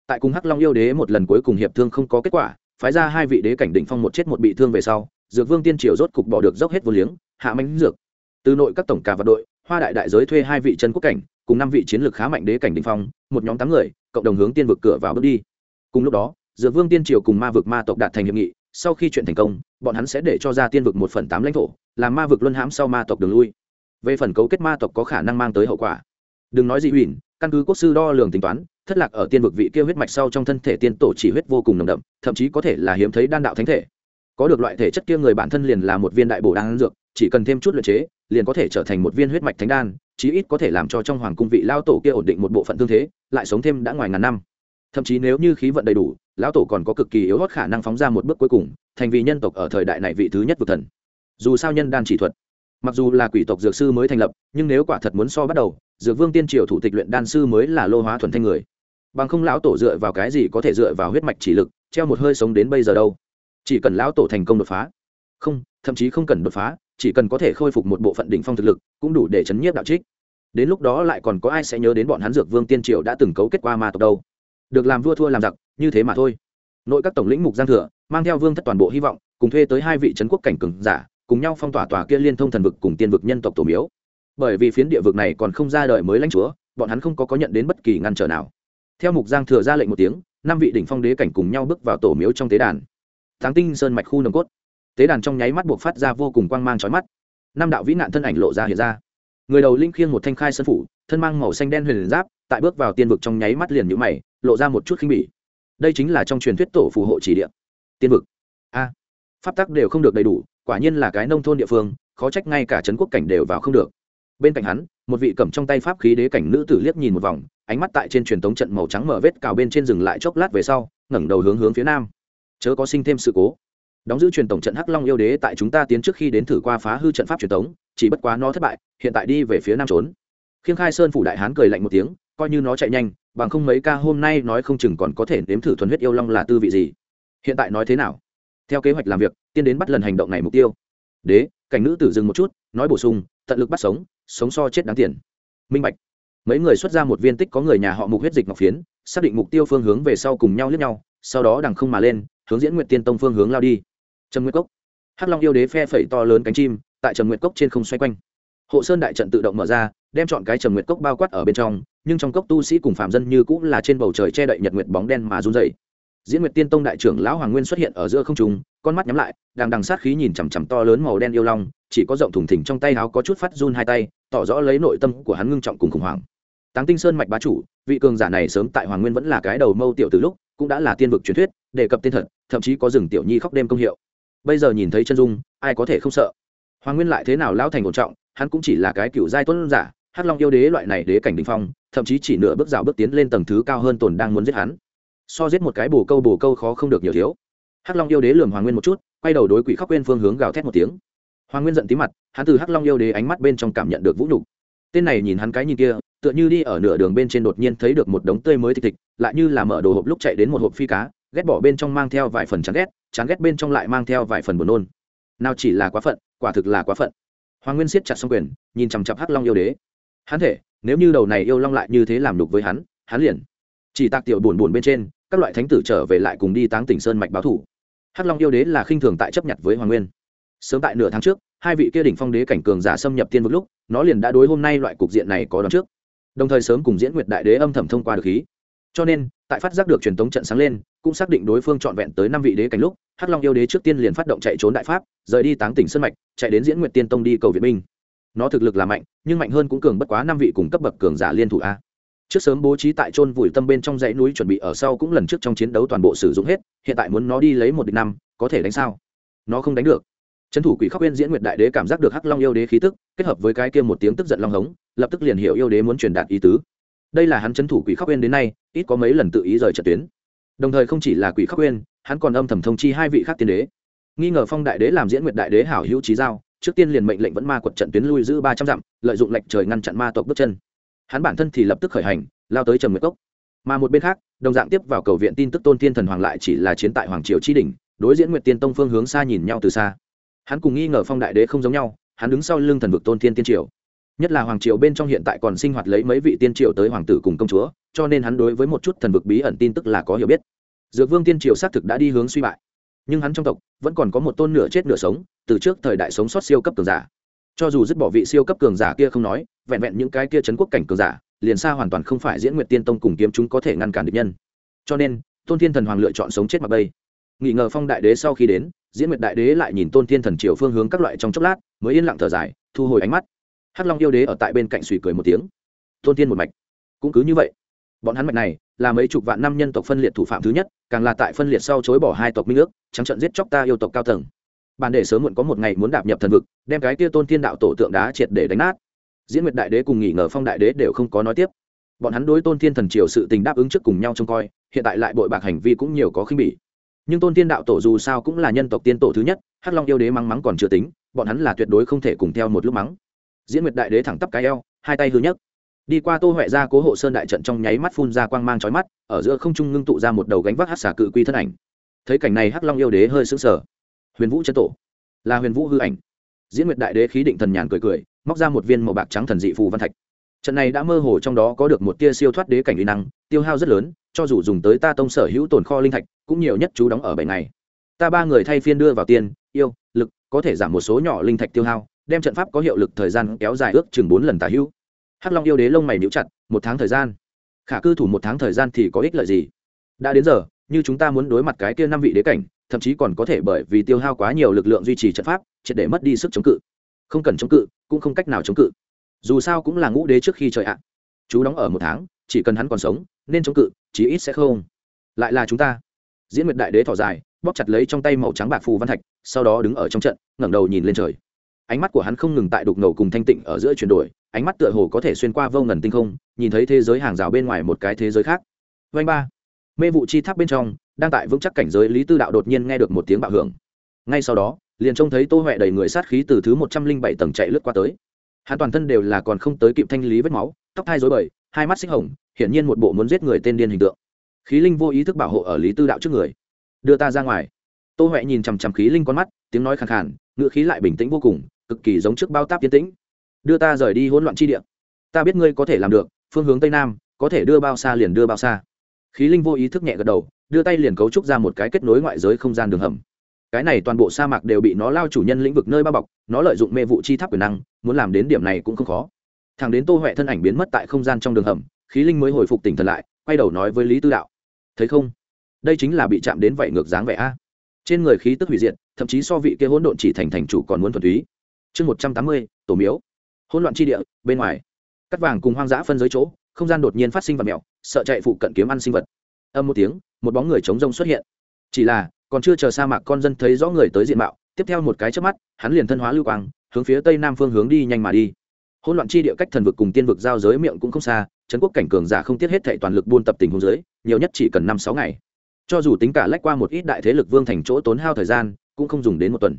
tại cung hắc long yêu đế một lần cuối cùng hiệp thương không có kết quả, phái ra hai vị đế cảnh định phong một chết một bị thương về sau dược vương tiên triều rốt cục bỏ được dốc hết vô liếng, hạ mánh dược. Từ nội các tổng cả vật đội, hoa đại đại giới thuê hai vị chân quốc cảnh, cùng năm vị chiến lược khá mạnh đế cảnh đình phong, một nhóm tám người, cộng đồng hướng tiên vực cửa vào bước đi. Cùng lúc đó, dược vương tiên triều cùng ma vực ma tộc đạt thành hiệp nghị, sau khi chuyện thành công, bọn hắn sẽ để cho ra tiên vực một phần tám lãnh thổ, làm ma vực luân hãm sau ma tộc đường lui. Về phần cấu kết ma tộc có khả năng mang tới hậu quả. Đừng nói gì huỳnh căn cứ quốc sư đo lường tính toán, thất lạc ở tiên vực vị kia huyết mạch sau trong thân thể tiên tổ chỉ huyết vô cùng nồng đậm, thậm chí có thể là hiếm thấy đan đạo thánh thể có được loại thể chất kia người bản thân liền là một viên đại bổ đan dược, chỉ cần thêm chút luyện chế, liền có thể trở thành một viên huyết mạch thánh đan, chí ít có thể làm cho trong hoàng cung vị lao tổ kia ổn định một bộ phận tương thế, lại sống thêm đã ngoài ngàn năm. Thậm chí nếu như khí vận đầy đủ, lão tổ còn có cực kỳ yếu hót khả năng phóng ra một bước cuối cùng, thành vì nhân tộc ở thời đại này vị thứ nhất vực thần. Dù sao nhân đan chỉ thuật, mặc dù là quỷ tộc dược sư mới thành lập, nhưng nếu quả thật muốn so bắt đầu, dược vương tiên triều thủ tịch luyện đan sư mới là lô hóa thuần thanh người. Bằng không lão tổ dựa vào cái gì có thể dựa vào huyết mạch chỉ lực, treo một hơi sống đến bây giờ đâu? Chỉ cần lão tổ thành công đột phá. Không, thậm chí không cần đột phá, chỉ cần có thể khôi phục một bộ phận đỉnh phong thực lực, cũng đủ để chấn nhiếp đạo trích. Đến lúc đó lại còn có ai sẽ nhớ đến bọn hắn dược vương tiên triều đã từng cấu kết qua ma tộc đâu? Được làm vua thua làm giặc, như thế mà thôi. Nội các tổng lĩnh mục giang thừa, mang theo vương thất toàn bộ hy vọng, cùng thuê tới hai vị trấn quốc cảnh cường giả, cùng nhau phong tỏa tòa kia liên thông thần vực cùng tiên vực nhân tộc tổ miếu. Bởi vì phiến địa vực này còn không ra đời mới lãnh chúa, bọn hắn không có có nhận đến bất kỳ ngăn trở nào. Theo mục giang thừa ra lệnh một tiếng, năm vị đỉnh phong đế cảnh cùng nhau bước vào tổ miếu trong tế đàn tháng tinh sơn mạch khu nồng cốt. Tế đàn trong nháy mắt buộc phát ra vô cùng quang mang chói mắt. Năm đạo vĩ nạn thân ảnh lộ ra hiện ra. Người đầu linh khiêng một thanh khai sơn phủ, thân mang màu xanh đen huyền giáp, tại bước vào tiên vực trong nháy mắt liền nhũ mày, lộ ra một chút khinh bỉ. Đây chính là trong truyền thuyết tổ phù hộ chỉ địa. Tiên vực. A. Pháp tắc đều không được đầy đủ, quả nhiên là cái nông thôn địa phương, khó trách ngay cả trấn quốc cảnh đều vào không được. Bên cạnh hắn, một vị cầm trong tay pháp khí đế cảnh nữ tử liếc nhìn một vòng, ánh mắt tại trên truyền tống trận màu trắng mở vết cào bên trên rừng lại chốc lát về sau, ngẩng đầu hướng hướng phía nam chớ có sinh thêm sự cố. Đóng giữ truyền tổng trận hắc long yêu đế tại chúng ta tiến trước khi đến thử qua phá hư trận pháp truyền thống, chỉ bất quá nó thất bại, hiện tại đi về phía nam trốn. Khiêng khai sơn phủ đại hán cười lạnh một tiếng, coi như nó chạy nhanh, bằng không mấy ca hôm nay nói không chừng còn có thể nếm thử thuần huyết yêu long là tư vị gì. Hiện tại nói thế nào? Theo kế hoạch làm việc, tiên đến bắt lần hành động này mục tiêu. Đế, cảnh nữ tử dừng một chút, nói bổ sung, tận lực bắt sống sống so chết đáng tiền. Minh bạch. Mấy người xuất ra một viên tích có người nhà họ mục huyết dịch ngọc phiến, xác định mục tiêu phương hướng về sau cùng nhau lướt nhau, sau đó đằng không mà lên hướng diễn Nguyệt tiên tông phương hướng lao đi. Trần nguyệt cốc. Hắc long yêu đế phe phẩy to lớn cánh chim, tại Trần nguyệt cốc trên không xoay quanh. Hộ sơn đại trận tự động mở ra, đem chọn cái Trần nguyệt cốc bao quát ở bên trong, nhưng trong cốc tu sĩ cùng phạm dân như cũng là trên bầu trời che đậy nhật nguyệt bóng đen mà run dày diễn nguyệt tiên tông đại trưởng lão hoàng nguyên xuất hiện ở giữa không trung, con mắt nhắm lại, đang đằng sát khí nhìn chằm chằm to lớn màu đen yêu long, chỉ có rộng thùng thỉnh trong tay áo có chút phát run hai tay, tỏ rõ lấy nội tâm của hắn ngưng trọng cùng khủng hoảng. Táng tinh sơn mạch bá chủ, vị cường giả này sớm tại hoàng nguyên vẫn là cái đầu mâu tiểu từ lúc cũng đã là tiên vực truyền thuyết, đề cập tên thật, thậm chí có rừng tiểu nhi khóc đêm công hiệu. Bây giờ nhìn thấy chân dung, ai có thể không sợ? Hoàng nguyên lại thế nào lão thành ổn trọng, hắn cũng chỉ là cái cựu giai tuấn giả, hắc long yêu đế loại này đế cảnh đình phong, thậm chí chỉ nửa bước rào bước tiến lên tầng thứ cao hơn tồn đang muốn giết hắn. So giết một cái bồ câu bồ câu khó không được nhiều thiếu. Hắc long yêu đế lườm hoàng nguyên một chút, quay đầu đối quỷ khóc quên phương hướng gào thét một tiếng. Hoàng nguyên giận tí mặt, hắn từ hắc long yêu đế ánh mắt bên trong cảm nhận được vũ nhục. Tên này nhìn hắn cái nhìn kia tựa như đi ở nửa đường bên trên đột nhiên thấy được một đống tươi mới thịt thịt, lại như là mở đồ hộp lúc chạy đến một hộp phi cá, ghét bỏ bên trong mang theo vài phần chán ghét chán ghét bên trong lại mang theo vài phần buồn nôn. Nào chỉ là quá phận, quả thực là quá phận. Hoàng nguyên siết chặt xong quyền, nhìn chằm chặp hắc long yêu đế. Hắn thể, nếu như đầu này yêu long lại như thế làm đục với hắn hắn liền chỉ tạc tiểu buồn buồn bên trên, các loại thánh tử trở về lại cùng đi táng tỉnh sơn mạch báo thủ hắc long yêu đế là khinh thường tại chấp nhận với hoàng nguyên. Sớm tại nửa tháng trước, hai vị kia đỉnh phong đế cảnh cường giả xâm nhập tiên vực lúc, nó liền đã đối hôm nay loại cục diện này có đón trước đồng thời sớm cùng diễn nguyệt đại đế âm thầm thông qua được khí. Cho nên, tại phát giác được truyền tống trận sáng lên, cũng xác định đối phương trọn vẹn tới năm vị đế cảnh lúc, hắc long yêu đế trước tiên liền phát động chạy trốn đại pháp, rời đi táng tỉnh sân mạch, chạy đến diễn nguyệt tiên tông đi cầu viện binh. Nó thực lực là mạnh, nhưng mạnh hơn cũng cường bất quá năm vị cùng cấp bậc cường giả liên thủ a. Trước sớm bố trí tại trôn vùi tâm bên trong dãy núi chuẩn bị ở sau cũng lần trước trong chiến đấu toàn bộ sử dụng hết, hiện tại muốn nó đi lấy một địch năm, có thể đánh sao? Nó không đánh được trấn thủ quỷ khóc uyên diễn nguyệt đại đế cảm giác được hắc long yêu đế khí tức, kết hợp với cái kia một tiếng tức giận long hống, lập tức liền hiểu yêu đế muốn truyền đạt ý tứ. Đây là hắn trấn thủ quỷ khóc uyên đến nay, ít có mấy lần tự ý rời trận tuyến. Đồng thời không chỉ là quỷ khóc uyên hắn còn âm thầm thông chi hai vị khác tiên đế. Nghi ngờ phong đại đế làm diễn nguyệt đại đế hảo hữu trí giao, trước tiên liền mệnh lệnh vẫn ma quật trận tuyến lui giữ ba trăm dặm, lợi dụng lệnh trời ngăn chặn ma tộc bước chân. Hắn bản thân thì lập tức khởi hành, lao tới trầm nguyệt cốc. Mà một bên khác, đồng dạng tiếp vào cầu viện tin tức tôn thiên thần hoàng lại chỉ là chiến tại hoàng triều tri đỉnh, đối diễn nguyệt tiên tông phương hướng xa nhìn nhau từ xa hắn cùng nghi ngờ phong đại đế không giống nhau, hắn đứng sau lưng thần vực tôn thiên tiên triều. Nhất là hoàng triều bên trong hiện tại còn sinh hoạt lấy mấy vị tiên triều tới hoàng tử cùng công chúa, cho nên hắn đối với một chút thần vực bí ẩn tin tức là có hiểu biết. Dược vương tiên triều xác thực đã đi hướng suy bại, nhưng hắn trong tộc vẫn còn có một tôn nửa chết nửa sống, từ trước thời đại sống sót siêu cấp cường giả. Cho dù dứt bỏ vị siêu cấp cường giả kia không nói, vẹn vẹn những cái kia chấn quốc cảnh cường giả, liền xa hoàn toàn không phải diễn nguyệt tiên tông cùng kiếm chúng có thể ngăn cản được nhân. Cho nên, tôn thiên thần hoàng lựa chọn sống chết mặc bây nghỉ ngờ phong đại đế sau khi đến diễn nguyệt đại đế lại nhìn tôn thiên thần triều phương hướng các loại trong chốc lát, mới yên lặng thở dài, thu hồi ánh mắt. Hắc long yêu đế ở tại bên cạnh suy cười một tiếng. Tôn thiên một mạch. Cũng cứ như vậy. Bọn hắn mạch này là mấy chục vạn năm nhân tộc phân liệt thủ phạm thứ nhất, càng là tại phân liệt sau chối bỏ hai tộc minh ước, trắng trận giết chóc ta yêu tộc cao tầng. Bản để sớm muộn có một ngày muốn đạp nhập thần vực, đem cái kia tôn thiên đạo tổ tượng đá triệt để đánh nát. Diễn nguyệt đại đế cùng nghỉ ngờ phong đại đế đều không có nói tiếp. Bọn hắn đối tôn thiên thần triều sự tình đáp ứng trước cùng nhau trông coi, hiện tại lại bội bạc hành vi cũng nhiều có khinh bỉ nhưng tôn tiên đạo tổ dù sao cũng là nhân tộc tiên tổ thứ nhất, hắc long yêu đế mắng mắng còn chưa tính, bọn hắn là tuyệt đối không thể cùng theo một lúc mắng. Diễn nguyệt đại đế thẳng tắp cái eo, hai tay hư nhất đi qua tô huệ ra cố hộ sơn đại trận trong nháy mắt phun ra quang mang trói mắt, ở giữa không trung ngưng tụ ra một đầu gánh vác hát xà cự quy thân ảnh. Thấy cảnh này hắc long yêu đế hơi sững sờ. Huyền vũ chân tổ, là huyền vũ hư ảnh. Diễn nguyệt đại đế khí định thần nhàn cười cười, móc ra một viên màu bạc trắng thần dị phù văn thạch trận này đã mơ hồ trong đó có được một tia siêu thoát đế cảnh uy năng, tiêu hao rất lớn, cho dù dùng tới ta tông sở hữu tồn kho linh thạch, cũng nhiều nhất chú đóng ở bảy ngày. Ta ba người thay phiên đưa vào tiền, yêu, lực, có thể giảm một số nhỏ linh thạch tiêu hao, đem trận pháp có hiệu lực thời gian kéo dài ước chừng bốn lần tả hữu. Hắc long yêu đế lông mày níu chặt, một tháng thời gian. Khả cư thủ một tháng thời gian thì có ích lợi gì? Đã đến giờ, như chúng ta muốn đối mặt cái kia năm vị đế cảnh, thậm chí còn có thể bởi vì tiêu hao quá nhiều lực lượng duy trì trận pháp, triệt để mất đi sức chống cự. Không cần chống cự, cũng không cách nào chống cự dù sao cũng là ngũ đế trước khi trời ạ. Chú đóng ở một tháng, chỉ cần hắn còn sống, nên chống cự, chí ít sẽ không. Lại là chúng ta. Diễn nguyệt đại đế thỏ dài, bóp chặt lấy trong tay màu trắng bạc phù văn thạch, sau đó đứng ở trong trận, ngẩng đầu nhìn lên trời. Ánh mắt của hắn không ngừng tại đục ngầu cùng thanh tịnh ở giữa chuyển đổi, ánh mắt tựa hồ có thể xuyên qua vô ngần tinh không, nhìn thấy thế giới hàng rào bên ngoài một cái thế giới khác. Vanh ba. Mê vụ chi tháp bên trong, đang tại vững chắc cảnh giới lý tư đạo đột nhiên nghe được một tiếng bạo hưởng. Ngay sau đó, liền trông thấy tô huệ đầy người sát khí từ thứ một trăm linh bảy tầng chạy lướt qua tới hắn toàn thân đều là còn không tới kịp thanh lý vết máu, tóc thai dối bời, hai mắt xích hồng, hiển nhiên một bộ muốn giết người tên điên hình tượng. Khí linh vô ý thức bảo hộ ở lý tư đạo trước người. Đưa ta ra ngoài. Tô huệ nhìn chằm chằm khí linh con mắt, tiếng nói khẳng khàn ngựa khí lại bình tĩnh vô cùng, cực kỳ giống trước bao táp tiến tĩnh. Đưa ta rời đi hỗn loạn chi địa. Ta biết ngươi có thể làm được, phương hướng tây nam, có thể đưa bao xa liền đưa bao xa. Khí linh vô ý thức nhẹ gật đầu, đưa tay liền cấu trúc ra một cái kết nối ngoại giới không gian đường hầm cái này toàn bộ sa mạc đều bị nó lao chủ nhân lĩnh vực nơi bao bọc, nó lợi dụng mê vụ chi tháp quyền năng, muốn làm đến điểm này cũng không khó. Thằng đến tô huệ thân ảnh biến mất tại không gian trong đường hầm, khí linh mới hồi phục tỉnh thần lại, quay đầu nói với lý tư đạo. Thấy không? Đây chính là bị chạm đến vậy ngược dáng vẻ a. Trên người khí tức hủy diệt, thậm chí so vị kia hỗn độn chỉ thành thành chủ còn muốn thuần túy. Chương một trăm tám mươi, tổ miếu. Hỗn loạn chi địa, bên ngoài. Cắt vàng cùng hoang dã phân giới chỗ, không gian đột nhiên phát sinh vật mèo sợ chạy phụ cận kiếm ăn sinh vật. Âm một tiếng, một bóng người chống rông xuất hiện. Chỉ là còn chưa chờ sa mạc con dân thấy rõ người tới diện mạo, tiếp theo một cái trước mắt, hắn liền thân hóa lưu quang, hướng phía tây nam phương hướng đi nhanh mà đi. Hỗn loạn chi địa cách thần vực cùng tiên vực giao giới miệng cũng không xa, trấn quốc cảnh cường giả không tiết hết thệ toàn lực buôn tập tình hôn giới nhiều nhất chỉ cần năm sáu ngày. Cho dù tính cả lách qua một ít đại thế lực vương thành chỗ tốn hao thời gian, cũng không dùng đến một tuần.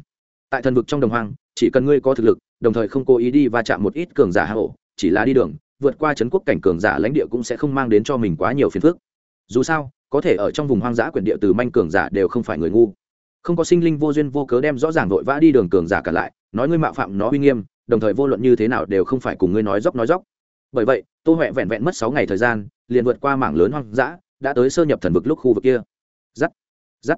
Tại thần vực trong đồng hoang, chỉ cần ngươi có thực lực, đồng thời không cố ý đi va chạm một ít cường giả hạ hộ chỉ là đi đường, vượt qua trấn quốc cảnh cường giả lãnh địa cũng sẽ không mang đến cho mình quá nhiều phiền phức. Dù sao có thể ở trong vùng hoang dã quyển địa từ manh cường giả đều không phải người ngu. Không có sinh linh vô duyên vô cớ đem rõ ràng vội vã đi đường cường giả cả lại, nói ngươi mạo phạm nó uy nghiêm, đồng thời vô luận như thế nào đều không phải cùng ngươi nói dốc nói dốc. Bởi vậy, tô huệ vẹn vẹn mất sáu ngày thời gian, liền vượt qua mảng lớn hoang dã, đã tới sơ nhập thần vực lúc khu vực kia. Giắt giắt.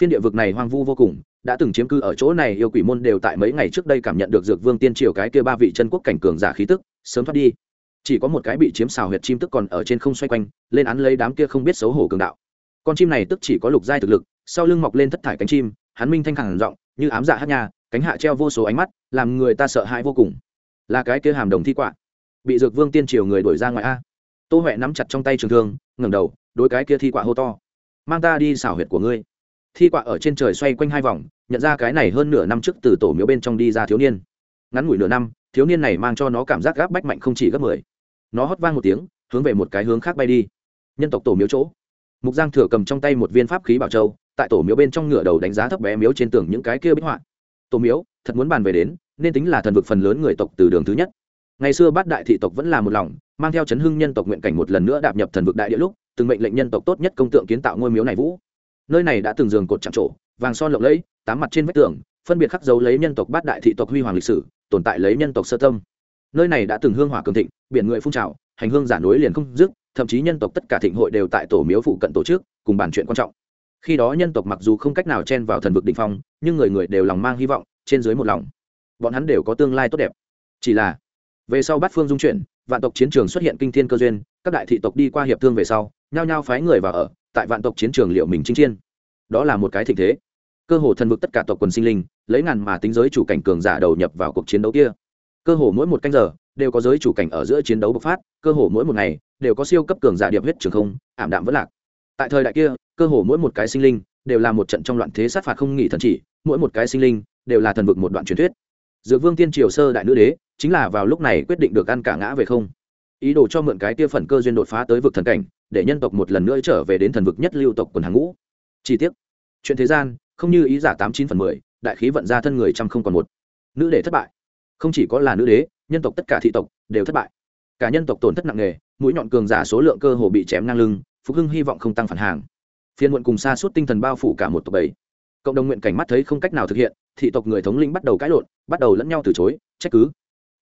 Phiên địa vực này hoang vu vô cùng, đã từng chiếm cư ở chỗ này yêu quỷ môn đều tại mấy ngày trước đây cảm nhận được dược vương tiên triều cái kia ba vị chân quốc cảnh cường giả khí tức, sớm thoát đi chỉ có một cái bị chiếm xào huyệt chim tức còn ở trên không xoay quanh, lên án lấy đám kia không biết xấu hổ cường đạo. Con chim này tức chỉ có lục giai thực lực, sau lưng mọc lên thất thải cánh chim, hắn minh thanh khẳng giọng, như ám dạ hát nhà cánh hạ treo vô số ánh mắt, làm người ta sợ hãi vô cùng. Là cái kia hàm đồng thi quạ. Bị dược vương tiên triều người đuổi ra ngoài a. Tô huệ nắm chặt trong tay trường thương, ngẩng đầu đôi cái kia thi quạ hô to. Mang ta đi xảo huyệt của ngươi. Thi quạ ở trên trời xoay quanh hai vòng, nhận ra cái này hơn nửa năm trước từ tổ miếu bên trong đi ra thiếu niên. Ngắn ngủi nửa năm, thiếu niên này mang cho nó cảm giác gáp bách mạnh không chỉ gấp mười nó hót vang một tiếng, hướng về một cái hướng khác bay đi. Nhân tộc tổ miếu chỗ. Mục giang thừa cầm trong tay một viên pháp khí bảo châu, tại tổ miếu bên trong ngựa đầu đánh giá thấp bé miếu trên tường những cái kia bích họa. Tổ miếu, thật muốn bàn về đến, nên tính là thần vực phần lớn người tộc từ đường thứ nhất. Ngày xưa bát đại thị tộc vẫn là một lòng, mang theo chấn hưng nhân tộc nguyện cảnh một lần nữa đạp nhập thần vực đại địa lúc, từng mệnh lệnh nhân tộc tốt nhất công tượng kiến tạo ngôi miếu này vũ. Nơi này đã từng giường cột chạm trổ, vàng son lộng lẫy, tám mặt trên vách tường, phân biệt khắc dấu lấy nhân tộc bát đại thị tộc huy hoàng lịch sử, tồn tại lấy nhân tộc sơ tâm. Nơi này đã từng hương hỏa cường thịnh biển người phun trào, hành hương giả núi liền không dứt, thậm chí nhân tộc tất cả thịnh hội đều tại tổ miếu phụ cận tổ chức, cùng bàn chuyện quan trọng. Khi đó nhân tộc mặc dù không cách nào chen vào thần vực đ ỉ n h phong, nhưng người người đều lòng mang hy vọng, trên dưới một lòng. Bọn hắn đều có tương lai tốt đẹp. Chỉ là, về sau bát phương dung chuyển, vạn tộc chiến trường xuất hiện kinh thiên cơ duyên, các đại thị tộc đi qua hiệp thương về sau, nhao nhao phái người vào ở, tại vạn tộc chiến trường liệu mình chinh chiến. đó là một cái thịnh thế. Cơ hồ thần vực tất cả tộc quần sinh linh, lấy ngàn mà tính giới chủ cảnh cường giả đầu nhập vào cuộc chiến đấu kia. Cơ hồ mỗi một canh giờ đều có giới chủ cảnh ở giữa chiến đấu bộc phát, cơ hồ mỗi một ngày đều có siêu cấp cường giả điệp huyết trường không, ảm đạm vẫn lạc. Tại thời đại kia, cơ hồ mỗi một cái sinh linh đều là một trận trong loạn thế sát phạt không nghỉ thần chỉ, mỗi một cái sinh linh đều là thần vực một đoạn truyền thuyết. Dược vương tiên triều sơ đại nữ đế chính là vào lúc này quyết định được ăn cả ngã về không. Ý đồ cho mượn cái tia phần cơ duyên đột phá tới vực thần cảnh, để nhân tộc một lần nữa trở về đến thần vực nhất lưu tộc quần hàng ngũ. Chi tiết chuyện thế gian, không như ý giả tám chín phần mười, đại khí vận ra thân người trăm không còn một. Nữ đế thất bại. Không chỉ có là nữ đế nhân tộc tất cả thị tộc đều thất bại. Cả nhân tộc tổn thất nặng nề, mũi nhọn cường giả số lượng cơ hồ bị chém ngang lưng, phục hưng hy vọng không tăng phản hàng. Phiên muộn cùng xa suốt tinh thần bao phủ cả một tộc bầy cộng đồng nguyện cảnh mắt thấy không cách nào thực hiện, thị tộc người thống lĩnh bắt đầu cãi lộn, bắt đầu lẫn nhau từ chối, trách cứ.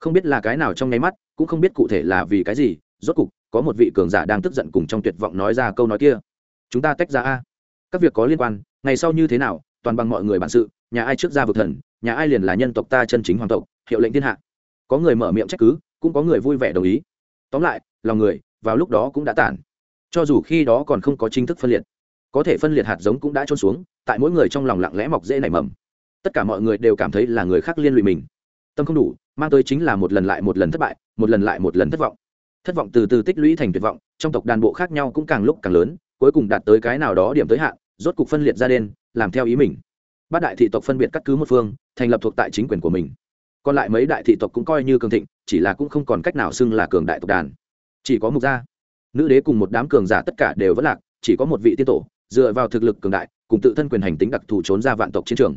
Không biết là cái nào trong nháy mắt, cũng không biết cụ thể là vì cái gì, rốt cục, có một vị cường giả đang tức giận cùng trong tuyệt vọng nói ra câu nói kia. Chúng ta tách ra a. Các việc có liên quan, ngày sau như thế nào, toàn bằng mọi người bản sự, nhà ai trước ra vực thần, nhà ai liền là nhân tộc ta chân chính hoàng tộc, hiệu lệnh thiên hạ có người mở miệng trách cứ, cũng có người vui vẻ đồng ý. Tóm lại, lòng người, vào lúc đó cũng đã tản. Cho dù khi đó còn không có chính thức phân liệt, có thể phân liệt hạt giống cũng đã trôn xuống, tại mỗi người trong lòng lặng lẽ mọc dễ nảy mầm. Tất cả mọi người đều cảm thấy là người khác liên lụy mình. Tâm không đủ, mang tới chính là một lần lại một lần thất bại, một lần lại một lần thất vọng. Thất vọng từ từ tích lũy thành tuyệt vọng, trong tộc đàn bộ khác nhau cũng càng lúc càng lớn, cuối cùng đạt tới cái nào đó điểm tới hạn, rốt cục phân liệt ra đen, làm theo ý mình. Bát đại thị tộc phân biệt cắt cứ một phương, thành lập thuộc tại chính quyền của mình còn lại mấy đại thị tộc cũng coi như cường thịnh, chỉ là cũng không còn cách nào xưng là cường đại tộc đàn. Chỉ có mục gia. Nữ đế cùng một đám cường giả tất cả đều vẫn lạc, chỉ có một vị tiên tổ, dựa vào thực lực cường đại, cùng tự thân quyền hành tính đặc thù trốn ra vạn tộc chiến trường.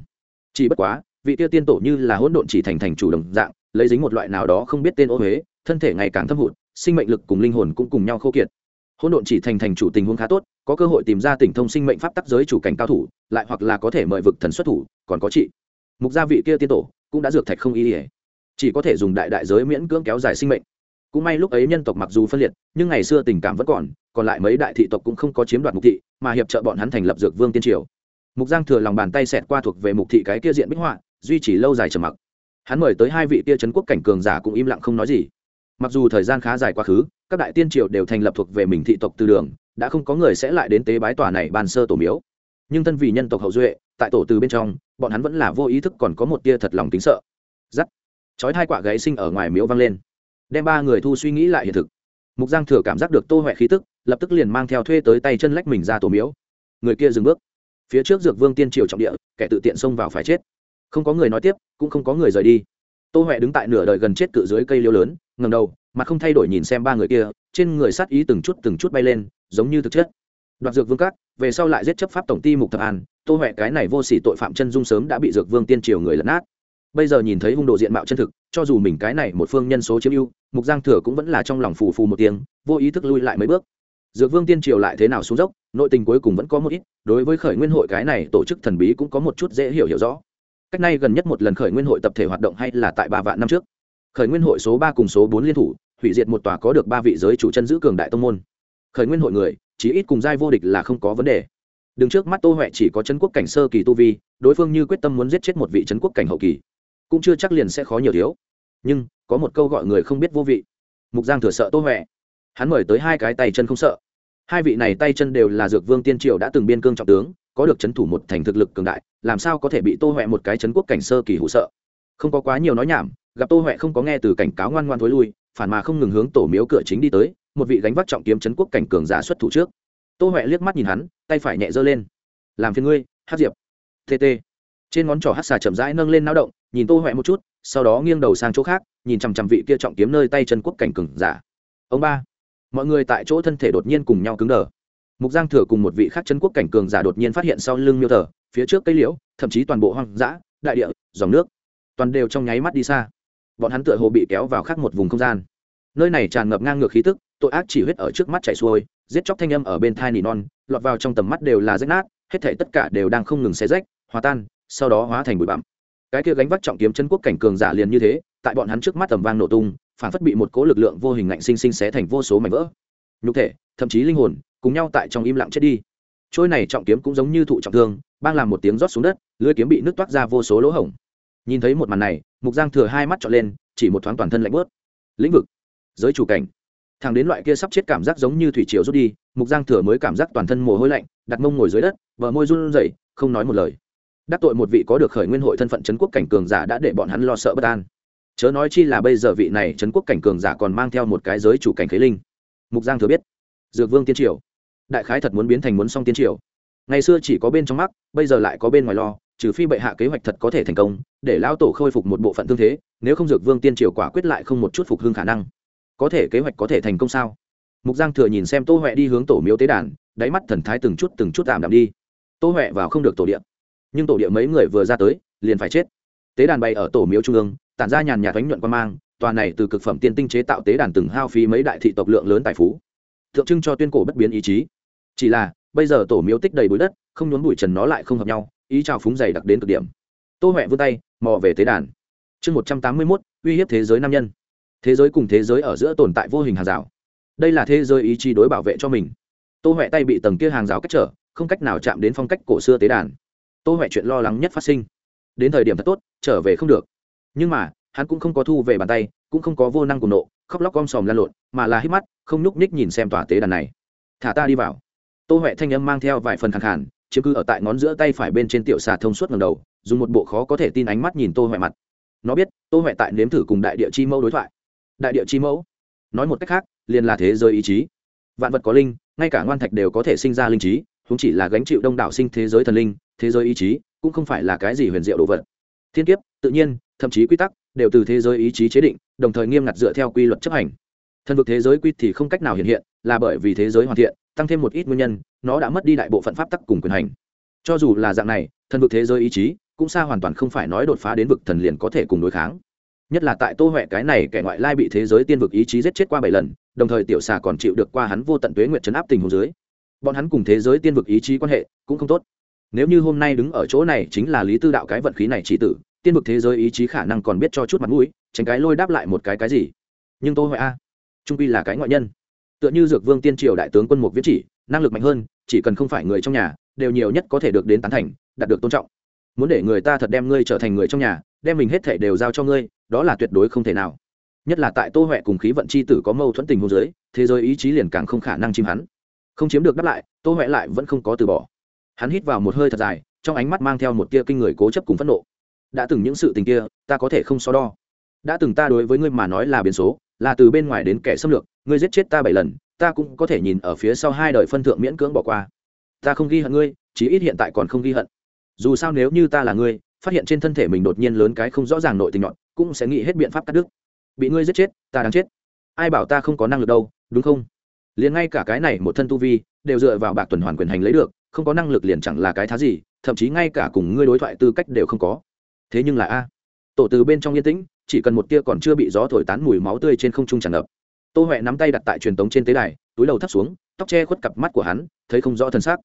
Chỉ bất quá, vị tiêu tiên tổ như là hỗn độn chỉ thành thành chủ đồng dạng, lấy dính một loại nào đó không biết tên ô huế thân thể ngày càng thâm hụt, sinh mệnh lực cùng linh hồn cũng cùng nhau khô kiệt. Hỗn độn chỉ thành thành chủ tình huống khá tốt, có cơ hội tìm ra tỉnh thông sinh mệnh pháp tắc giới chủ cảnh cao thủ, lại hoặc là có thể mời vực thần xuất thủ, còn có trị mục gia vị kia tiên tổ cũng đã dược thạch không y ỉa. Chỉ có thể dùng đại đại giới miễn cưỡng kéo dài sinh mệnh. Cũng may lúc ấy nhân tộc mặc dù phân liệt, nhưng ngày xưa tình cảm vẫn còn còn lại mấy đại thị tộc cũng không có chiếm đoạt mục thị, mà hiệp trợ bọn hắn thành lập dược vương tiên triều. Mục giang thừa lòng bàn tay xẹt qua thuộc về mục thị cái kia diện bích họa, duy trì lâu dài trầm mặc. Hắn mời tới hai vị kia trấn quốc cảnh cường giả cũng im lặng không nói gì. Mặc dù thời gian khá dài quá khứ, các đại tiên triều đều thành lập thuộc về mình thị tộc từ đường, đã không có người sẽ lại đến tế bái tòa này ban sơ tổ miếu nhưng thân vì nhân tộc hậu duệ, tại tổ từ bên trong, bọn hắn vẫn là vô ý thức còn có một tia thật lòng tính sợ. Giắt. Chói hai quả gáy sinh ở ngoài miếu vang lên. Đem ba người thu suy nghĩ lại hiện thực. Mục giang thừa cảm giác được tô huệ khí tức, lập tức liền mang theo thuê tới tay chân lách mình ra tổ miếu. Người kia dừng bước. Phía trước dược vương tiên triều trọng địa, kẻ tự tiện xông vào phải chết. Không có người nói tiếp, cũng không có người rời đi. Tô huệ đứng tại nửa đời gần chết cự dưới cây liêu lớn ngầm đầu, mặt không thay đổi nhìn xem ba người kia, trên người sát ý từng chút từng chút bay lên, giống như thực chất đoạt dược vương các, về sau lại giết chấp pháp tổng ty mục thập an, tô huệ cái này vô sỉ tội phạm chân dung sớm đã bị dược vương tiên triều người lấn át bây giờ nhìn thấy hung đồ diện mạo chân thực, cho dù mình cái này một phương nhân số chiếm ưu, mục giang thừa cũng vẫn là trong lòng phù phù một tiếng, vô ý thức lui lại mấy bước. Dược vương tiên triều lại thế nào xuống dốc, nội tình cuối cùng vẫn có một ít, đối với khởi nguyên hội cái này tổ chức thần bí cũng có một chút dễ hiểu hiểu rõ. Cách nay gần nhất một lần khởi nguyên hội tập thể hoạt động hay là tại ba vạn năm trước. Khởi nguyên hội số ba cùng số bốn liên thủ, hủy diệt một tòa có được ba vị giới chủ chân giữ cường đại tông môn khởi nguyên hội người chỉ ít cùng giai vô địch là không có vấn đề. Đứng trước mắt tô huệ chỉ có chân quốc cảnh sơ kỳ tu vi, đối phương như quyết tâm muốn giết chết một vị chân quốc cảnh hậu kỳ, cũng chưa chắc liền sẽ khó nhiều thiếu. Nhưng, có một câu gọi người không biết vô vị. Mục giang thừa sợ tô huệ. Hắn mời tới hai cái tay chân không sợ. Hai vị này tay chân đều là dược vương tiên triều đã từng biên cương trọng tướng, có được c h ấ n thủ một thành thực lực cường đại, làm sao có thể bị tô huệ một cái c h ấ n quốc cảnh sơ kỳ hụ sợ? Không có quá nhiều nói nhảm, gặp tô huệ không có nghe từ cảnh cáo ngoan ngoan thối lui, phản mà không ngừng hướng tổ miếu cửa chính đi tới một vị gánh vác trọng kiếm trấn quốc cảnh cường giả xuất thủ trước. Tô huệ liếc mắt nhìn hắn, tay phải nhẹ giơ lên. Làm phiền ngươi hát diệp. Tt trên ngón trỏ hát xà chậm rãi nâng lên náo động, nhìn tô huệ một chút, sau đó nghiêng đầu sang chỗ khác, nhìn chằm chằm vị kia trọng kiếm nơi tay chân quốc cảnh cường giả. Ông ba. Mọi người tại chỗ thân thể đột nhiên cùng nhau cứng đờ. Mục giang thừa cùng một vị khác chân quốc cảnh cường giả đột nhiên phát hiện sau lưng miêu thờ phía trước cây liễu, thậm chí toàn bộ hoang dã, đại địa, dòng nước, toàn đều trong nháy mắt đi xa. Bọn hắn tựa hồ bị kéo vào khác một vùng không gian. Nơi này tràn ngập ngang ngược khí tức tội ác chỉ huyết ở trước mắt chảy xuôi, giết chóc thanh âm ở bên thai nỉ non, lọt vào trong tầm mắt đều là rách nát, hết thể tất cả đều đang không ngừng xé rách, hòa tan, sau đó hóa thành bụi bặm. Cái kia gánh vác trọng kiếm chân quốc cảnh cường giả liền như thế, tại bọn hắn trước mắt tầm vang nổ tung, phản phất bị một cố lực lượng vô hình ngạnh sinh sinh xé thành vô số mảnh vỡ. Nhục thể, thậm chí linh hồn, cùng nhau tại trong im lặng chết đi. Trôi này trọng kiếm cũng giống như thụ trọng thương, bang làm một tiếng rót xuống đất, lưỡi kiếm bị nước toát ra vô số lỗ hổng. Nhìn thấy một màn này, mục giang thừa hai mắt trọn lên, chỉ một thoáng toàn thân lạnh bớt lĩnh vực, giới chủ cảnh thằng đến loại kia sắp chết cảm giác giống như thủy triều rút đi, mục giang thừa mới cảm giác toàn thân mồ hôi lạnh, đặt mông ngồi dưới đất vợ môi run rẩy, không nói một lời. Đắc tội một vị có được khởi nguyên hội thân phận trấn quốc cảnh cường giả đã để bọn hắn lo sợ bất an. Chớ nói chi là bây giờ vị này trấn quốc cảnh cường giả còn mang theo một cái giới chủ cảnh khế linh. Mục giang thừa biết, dược vương tiên triều. Đại khái thật muốn biến thành muốn xong tiên triều. Ngày xưa chỉ có bên trong mắt bây giờ lại có bên ngoài lo, trừ phi bệ hạ kế hoạch thật có thể thành công, để lão tổ khôi phục một bộ phận tương thế, nếu không dược vương tiên triều quả quyết lại không một chút phục hưng khả năng có thể kế hoạch có thể thành công sao? Mục giang thừa nhìn xem tô huệ đi hướng tổ miếu tế đàn, đáy mắt thần thái từng chút từng chút tạm đạm đi. Tô huệ vào không được tổ điện nhưng tổ địa mấy người vừa ra tới, liền phải chết. Tế đàn bay ở tổ miếu trung ương, tản ra nhàn nhạt oánh nhuận quan mang, tòa này từ cực phẩm tiên tinh chế tạo tế đàn từng hao phí mấy đại thị tộc lượng lớn tài phú. Tượng trưng cho tuyên cổ bất biến ý chí. Chỉ là, bây giờ tổ miếu tích đầy bụi đất, không nhốn bụi trần nó lại không hợp nhau, ý trào phúng dày đặc đến cực điểm. Tô huệ vươn tay, mò về tế đàn. Chương một trăm tám mươi mốt, uy hiếp thế giới nam nhân thế giới cùng thế giới ở giữa tồn tại vô hình hàng rào. Đây là thế giới ý chí đối bảo vệ cho mình. Tô huệ tay bị tầng kia hàng rào cách trở, không cách nào chạm đến phong cách cổ xưa tế đàn. Tô huệ chuyện lo lắng nhất phát sinh. Đến thời điểm thật tốt, trở về không được. Nhưng mà, hắn cũng không có thu về bàn tay, cũng không có vô năng cùng nộ, khóc lóc om sòm lan lộn, mà là hít mắt, không nhúc ních nhìn xem tòa tế đàn này. Thả ta đi vào. Tô huệ thanh âm mang theo vài phần khẳng khản chứ cứ ở tại ngón giữa tay phải bên trên tiểu xà thông suốt ngầm đầu, dùng một bộ khó có thể tin ánh mắt nhìn tô huệ mặt. Nó biết, tô huệ tại nếm thử cùng đại địa chi mẫu đối thoại đại địa chi mẫu. Nói một cách khác, liền là thế giới ý chí. Vạn vật có linh, ngay cả ngoan thạch đều có thể sinh ra linh trí chúng chỉ là gánh chịu đông đảo sinh thế giới thần linh, thế giới ý chí cũng không phải là cái gì huyền diệu đồ vật. Thiên kiếp, tự nhiên, thậm chí quy tắc đều từ thế giới ý chí chế định, đồng thời nghiêm ngặt dựa theo quy luật chấp hành. Thần vực thế giới quy thì không cách nào hiện hiện, là bởi vì thế giới hoàn thiện, tăng thêm một ít nguyên nhân, nó đã mất đi đại bộ phận pháp tắc cùng quyền hành. Cho dù là dạng này, thần vực thế giới ý chí cũng xa hoàn toàn không phải nói đột phá đến vực thần liền có thể cùng đối kháng nhất là tại tô huệ cái này kẻ ngoại lai bị thế giới tiên vực ý chí giết chết qua bảy lần, đồng thời tiểu xà còn chịu được qua hắn vô tận tuế nguyện chấn áp tình hồ dưới. Bọn hắn cùng thế giới tiên vực ý chí quan hệ cũng không tốt. Nếu như hôm nay đứng ở chỗ này chính là lý tư đạo cái vận khí này chỉ tử, tiên vực thế giới ý chí khả năng còn biết cho chút mặt mũi, tránh cái lôi đáp lại một cái cái gì. Nhưng tôi huệ a, trung quy là cái ngoại nhân. Tựa như dược vương tiên triều đại tướng quân mục viết chỉ, năng lực mạnh hơn, chỉ cần không phải người trong nhà, đều nhiều nhất có thể được đến tán thành, đạt được tôn trọng. Muốn để người ta thật đem ngươi trở thành người trong nhà, đem mình hết thể đều giao cho ngươi đó là tuyệt đối không thể nào. Nhất là tại tô huệ cùng khí vận c h i tử có mâu thuẫn tình hôn giới thế giới ý chí liền càng không khả năng chìm hắn. Không chiếm được đáp lại, tô huệ lại vẫn không có từ bỏ. Hắn hít vào một hơi thật dài, trong ánh mắt mang theo một tia kinh người cố chấp cùng phẫn nộ. Đã từng những sự tình kia, ta có thể không so đo. Đã từng ta đối với ngươi mà nói là biến số, là từ bên ngoài đến kẻ xâm lược, ngươi giết chết ta bảy lần, ta cũng có thể nhìn ở phía sau hai đời phân thượng miễn cưỡng bỏ qua. Ta không ghi hận ngươi, chí ít hiện tại còn không ghi hận. Dù sao nếu như ta là ngươi phát hiện trên thân thể mình đột nhiên lớn cái không rõ ràng nội tình nhọn, cũng sẽ nghĩ hết biện pháp cắt đứt. Bị ngươi giết chết, ta đang chết. Ai bảo ta không có năng lực đâu, đúng không? Liền ngay cả cái này một thân tu vi, đều dựa vào bạc tuần hoàn quyền hành lấy được, không có năng lực liền chẳng là cái thá gì, thậm chí ngay cả cùng ngươi đối thoại tư cách đều không có. Thế nhưng là a, tổ từ bên trong yên tĩnh, chỉ cần một tia còn chưa bị gió thổi tán mùi máu tươi trên không trung tràn ngập. Tô huệ nắm tay đặt tại truyền tống trên tế đài, túi đầu thấp xuống, tóc che khuất cặp mắt của hắn, thấy không rõ thân xác.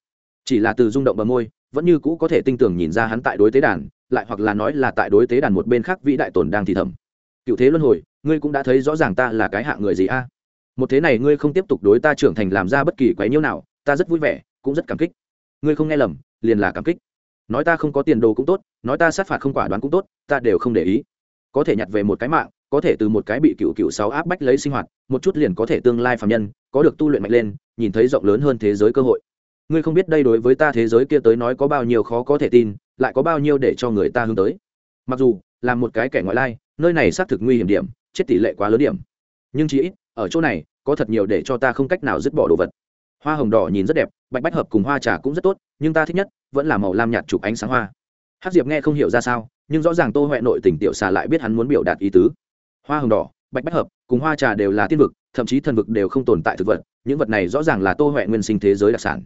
Chỉ là từ rung động bờ môi, vẫn như cũ có thể tinh tường nhìn ra hắn tại đối tế đàn lại hoặc là nói là tại đối tế đàn một bên khác vĩ đại tồn đang thì thầm. Cựu thế luân hồi, ngươi cũng đã thấy rõ ràng ta là cái hạng người gì a? Một thế này ngươi không tiếp tục đối ta trưởng thành làm ra bất kỳ quái nhiêu nào, ta rất vui vẻ, cũng rất cảm kích. Ngươi không nghe lầm, liền là cảm kích. Nói ta không có tiền đồ cũng tốt, nói ta sát phạt không quả đoán cũng tốt, ta đều không để ý. Có thể nhặt về một cái mạng, có thể từ một cái bị cựu cựu sáu áp bách lấy sinh hoạt, một chút liền có thể tương lai phạm nhân, có được tu luyện mạnh lên, nhìn thấy rộng lớn hơn thế giới cơ hội. Ngươi không biết đây đối với ta thế giới kia tới nói có bao nhiêu khó có thể tin lại có bao nhiêu để cho người ta hướng tới. Mặc dù, là một cái kẻ ngoại lai, nơi này xác thực nguy hiểm điểm, chết tỷ lệ quá lớn điểm. Nhưng chỉ ít, ở chỗ này, có thật nhiều để cho ta không cách nào dứt bỏ đồ vật. Hoa hồng đỏ nhìn rất đẹp, bạch bách hợp cùng hoa trà cũng rất tốt, nhưng ta thích nhất, vẫn là màu lam nhạt chụp ánh sáng hoa. Hát diệp nghe không hiểu ra sao, nhưng rõ ràng tô huệ nội tình tiểu xà lại biết hắn muốn biểu đạt ý tứ. Hoa hồng đỏ, bạch bách hợp cùng hoa trà đều là tiên vực, thậm chí thần vực đều không tồn tại thực vật, những vật này rõ ràng là tô huệ nguyên sinh thế giới đặc sản.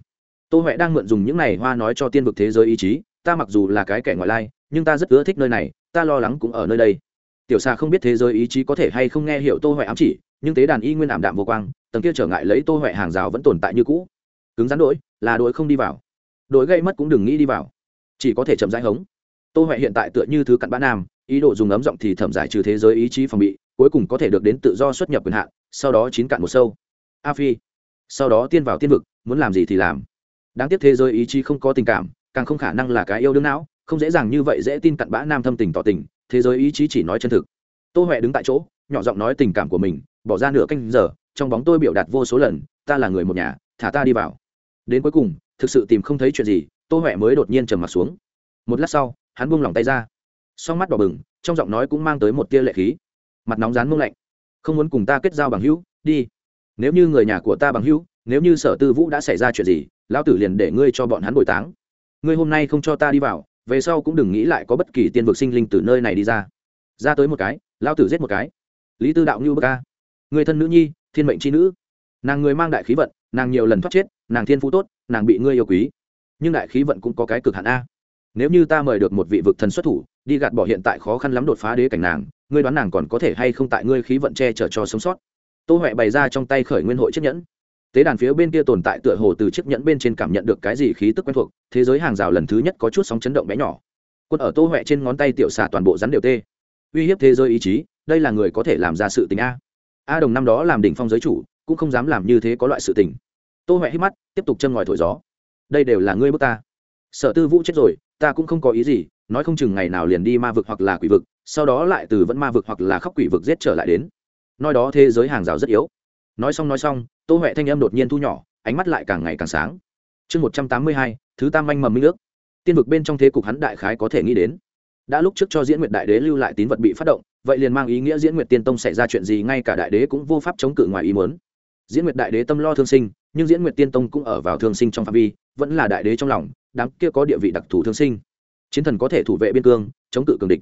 Tô huệ đang mượn dùng những này hoa nói cho tiên vực thế giới ý chí ta mặc dù là cái kẻ ngoại lai, nhưng ta rất ưa thích nơi này, ta lo lắng cũng ở nơi đây. Tiểu xà không biết thế giới ý chí có thể hay không nghe hiểu tô huệ ám chỉ, nhưng tế đàn y nguyên ảm đạm vô quang, tầng kia trở ngại lấy tô huệ hàng rào vẫn tồn tại như cũ. Cứng rắn đỗi là đỗi không đi vào. Đỗi gây mất cũng đừng nghĩ đi vào. Chỉ có thể chậm rãi hống. Tô huệ hiện tại tựa như thứ cặn bã nam, ý đồ dùng ấm giọng thì thẩm giải trừ thế giới ý chí phòng bị, cuối cùng có thể được đến tự do xuất nhập quyền hạn, sau đó chín cạn một sâu. A phi. Sau đó tiên vào tiên vực, muốn làm gì thì làm. Đáng tiếc thế giới ý chí không có tình cảm càng không khả năng là cái yêu đương não, không dễ dàng như vậy dễ tin cặn bã nam thâm tình tỏ tình, thế giới ý chí chỉ nói chân thực. Tô huệ đứng tại chỗ, nhỏ giọng nói tình cảm của mình, bỏ ra nửa canh giờ, trong bóng tôi biểu đạt vô số lần, ta là người một nhà, thả ta đi vào. Đến cuối cùng, thực sự tìm không thấy chuyện gì, tô huệ mới đột nhiên trầm mặt xuống. Một lát sau, hắn buông lỏng tay ra. Song mắt đỏ bừng, trong giọng nói cũng mang tới một tia lệ khí. Mặt nóng rán mông lạnh. Không muốn cùng ta kết giao bằng hữu, đi. Nếu như người nhà của ta bằng hữu, nếu như sở tư vũ đã xảy ra chuyện gì, lão tử liền để ngươi cho bọn hắn bồi táng ngươi hôm nay không cho ta đi vào, về sau cũng đừng nghĩ lại có bất kỳ tiên vực sinh linh từ nơi này đi ra. Ra tới một cái lao tử giết một cái. Lý tư đạo như bơ ca người thân nữ nhi, thiên mệnh c h i nữ. Nàng người mang đại khí vận, nàng nhiều lần thoát chết, nàng thiên phú tốt, nàng bị ngươi yêu quý. Nhưng đại khí vận cũng có cái cực hạn a. Nếu như ta mời được một vị vực thần xuất thủ, đi gạt bỏ hiện tại khó khăn lắm đột phá đế cảnh nàng, ngươi đoán nàng còn có thể hay không tại ngươi khí vận che chở cho sống sót? Tô huệ bày ra trong tay khởi nguyên hội chiếc nhẫn tế đàn phía bên kia tồn tại tựa hồ từ chiếc nhẫn bên trên cảm nhận được cái gì khí tức quen thuộc, thế giới hàng rào lần thứ nhất có chút sóng chấn động bé nhỏ. Quân ở tô huệ trên ngón tay tiểu xà toàn bộ rắn đều tê. Uy hiếp thế giới ý chí, đây là người có thể làm ra sự tình a. A đồng năm đó làm đỉnh phong giới chủ, cũng không dám làm như thế có loại sự tình. Tô huệ hít mắt, tiếp tục châm ngòi thổi gió. Đây đều là ngươi bước ta. Sở tư vũ chết rồi, ta cũng không có ý gì, nói không chừng ngày nào liền đi ma vực hoặc là quỷ vực, sau đó lại từ vẫn ma vực hoặc là khóc quỷ vực giết trở lại đến. Nói đó thế giới hàng rào rất yếu. Nói xong nói xong tô huệ thanh âm đột nhiên thu nhỏ, ánh mắt lại càng ngày càng sáng. Chương một trăm tám mươi hai, thứ tam anh mầm minh nước tiên vực bên trong thế cục hắn đại khái có thể nghĩ đến. Đã lúc trước cho diễn nguyệt đại đế lưu lại tín vật bị phát động, vậy liền mang ý nghĩa diễn nguyệt tiên tông xảy ra chuyện gì ngay cả đại đế cũng vô pháp chống cự ngoài ý muốn. Diễn nguyệt đại đế tâm lo thương sinh, nhưng diễn nguyệt tiên tông cũng ở vào thương sinh trong phạm vi, vẫn là đại đế trong lòng, đám kia có địa vị đặc thù thương sinh. Chiến thần có thể thủ vệ biên cương, chống cự cường địch.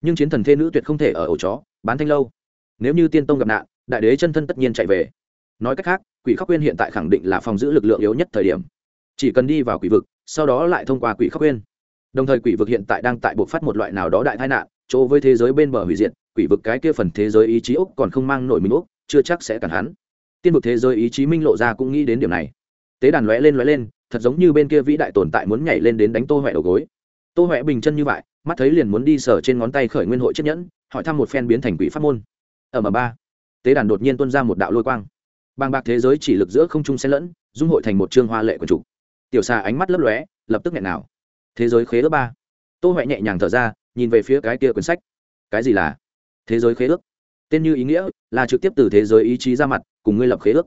Nhưng chiến thần thê nữ tuyệt không thể ở ổ chó, bán thanh lâu. Nếu như tiên tông gặp nạn, đại đế chân thân tất nhiên chạy về nói cách khác, quỷ khắc quyên hiện tại khẳng định là phòng giữ lực lượng yếu nhất thời điểm. Chỉ cần đi vào quỷ vực, sau đó lại thông qua quỷ khắc quyên đồng thời quỷ vực hiện tại đang tại buộc phát một loại nào đó đại tai nạn, chỗ với thế giới bên bờ hủy diệt, quỷ vực cái kia phần thế giới ý chí úc còn không mang nổi mình úc, chưa chắc sẽ cản hắn. Tiên vực thế giới ý chí minh lộ ra cũng nghĩ đến điểm này. Tế đàn lóe lên lóe lên, thật giống như bên kia vĩ đại tồn tại muốn nhảy lên đến đánh tô huệ đầu gối. Tô huệ bình chân như vậy, mắt thấy liền muốn đi sở trên ngón tay khởi nguyên hội chiếc nhẫn, hỏi thăm một phen biến thành quỷ pháp môn. Ở m ba, tế đàn đột nhiên tuôn ra một đạo lôi quang bàng bạc thế giới chỉ lực giữa không trung xen lẫn, dung hội thành một chương hoa lệ của chủ tiểu xà ánh mắt lấp lóe, lập tức nghẹn nào. Thế giới khế ước ba. Tô huệ nhẹ nhàng thở ra, nhìn về phía cái kia quyển sách. Cái gì là? Thế giới khế ước. Tên như ý nghĩa là trực tiếp từ thế giới ý chí ra mặt, cùng ngươi lập khế ước.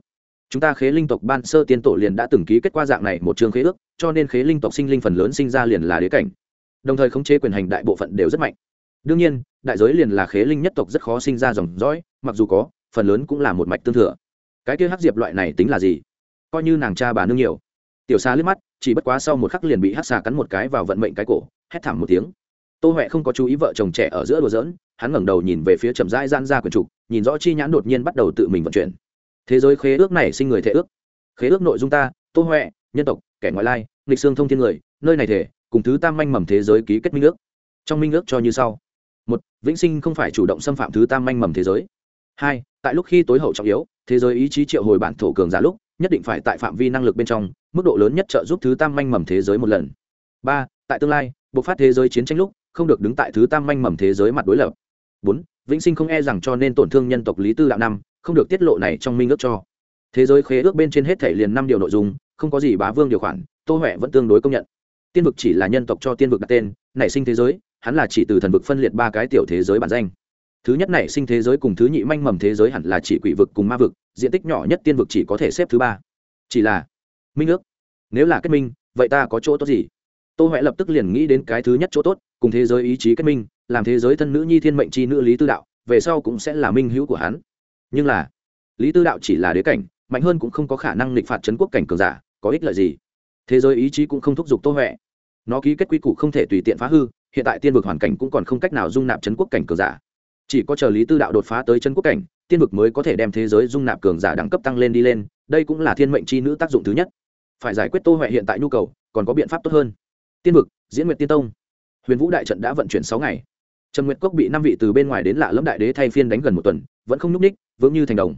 Chúng ta khế linh tộc ban sơ tiên tổ liền đã từng ký kết qua dạng này một chương khế ước, cho nên khế linh tộc sinh linh phần lớn sinh ra liền là đế cảnh. Đồng thời khống chế quyền hành đại bộ phận đều rất mạnh. Đương nhiên, đại giới liền là khế linh nhất tộc rất khó sinh ra dòng dõi, mặc dù có, phần lớn cũng là một mạch tương thừa cái kia hắc diệp loại này tính là gì? Coi như nàng cha bà nương nhiều. Tiểu xa liếc mắt, chỉ bất quá sau một khắc liền bị hắc xà cắn một cái vào vận mệnh cái cổ, hét thảm một tiếng. Tô huệ không có chú ý vợ chồng trẻ ở giữa đùa giỡn, hắn ngẩng đầu nhìn về phía chậm rãi gian ra quyển trục nhìn rõ chi nhãn đột nhiên bắt đầu tự mình vận chuyển. Thế giới khế ước này sinh người thể ước. Khế ước nội dung ta, tô huệ, nhân tộc, kẻ ngoại lai lịch xương thông thiên người, nơi này thể, cùng thứ tam manh mầm thế giới ký kết minh ước. Trong minh ước cho như sau. Một, vĩnh sinh không phải chủ động xâm phạm thứ tam manh mầm thế giới. Hai tại lúc khi tối hậu trọng yếu, thế giới ý chí triệu hồi bản thổ cường giả lúc, nhất định phải tại phạm vi năng lực bên trong, mức độ lớn nhất trợ giúp thứ tam manh mầm thế giới một lần. Ba, tại tương lai, bộc phát thế giới chiến tranh lúc, không được đứng tại thứ tam manh mầm thế giới mặt đối lập. Bốn, vĩnh sinh không e rằng cho nên tổn thương nhân tộc lý tư đạo năm không được tiết lộ này trong minh ước cho. Thế giới khế ước bên trên hết thể liền năm điều nội dung, không có gì bá vương điều khoản, tô huệ vẫn tương đối công nhận. Tiên vực chỉ là nhân tộc cho tiên vực đặt tên, nảy sinh thế giới, hắn là chỉ từ thần vực phân liệt ba cái tiểu thế giới bản danh thứ nhất này sinh thế giới cùng thứ nhị manh mầm thế giới hẳn là chỉ quỷ vực cùng ma vực, diện tích nhỏ nhất tiên vực chỉ có thể xếp thứ ba. Chỉ là, minh ước, nếu là kết minh, vậy ta có chỗ tốt gì? Tô huệ lập tức liền nghĩ đến cái thứ nhất chỗ tốt, cùng thế giới ý chí kết minh, làm thế giới thân nữ nhi thiên mệnh c h i nữ lý tư đạo, về sau cũng sẽ là minh hữu của hắn. Nhưng là, lý tư đạo chỉ là đế cảnh, mạnh hơn cũng không có khả năng lịch phạt chấn quốc cảnh cường giả, có ích lợi gì? Thế giới ý chí cũng không thúc giục tô huệ nó ký kết quy củ không thể tùy tiện phá hư, hiện tại tiên vực hoàn cảnh cũng còn không cách nào dung nạp chấn quốc cảnh cường giả chỉ có chờ lý tư đạo đột phá tới chân quốc cảnh, tiên vực mới có thể đem thế giới dung nạp cường giả đẳng cấp tăng lên đi lên, đây cũng là thiên mệnh c h i nữ tác dụng thứ nhất. Phải giải quyết tô huệ hiện tại nhu cầu, còn có biện pháp tốt hơn. Tiên vực, diễn nguyệt tiên tông. Huyền vũ đại trận đã vận chuyển sáu ngày. Trần nguyệt cốc bị năm vị từ bên ngoài đến lạ lẫm đại đế thay phiên đánh gần một tuần, vẫn không nhúc ních vững như thành đồng.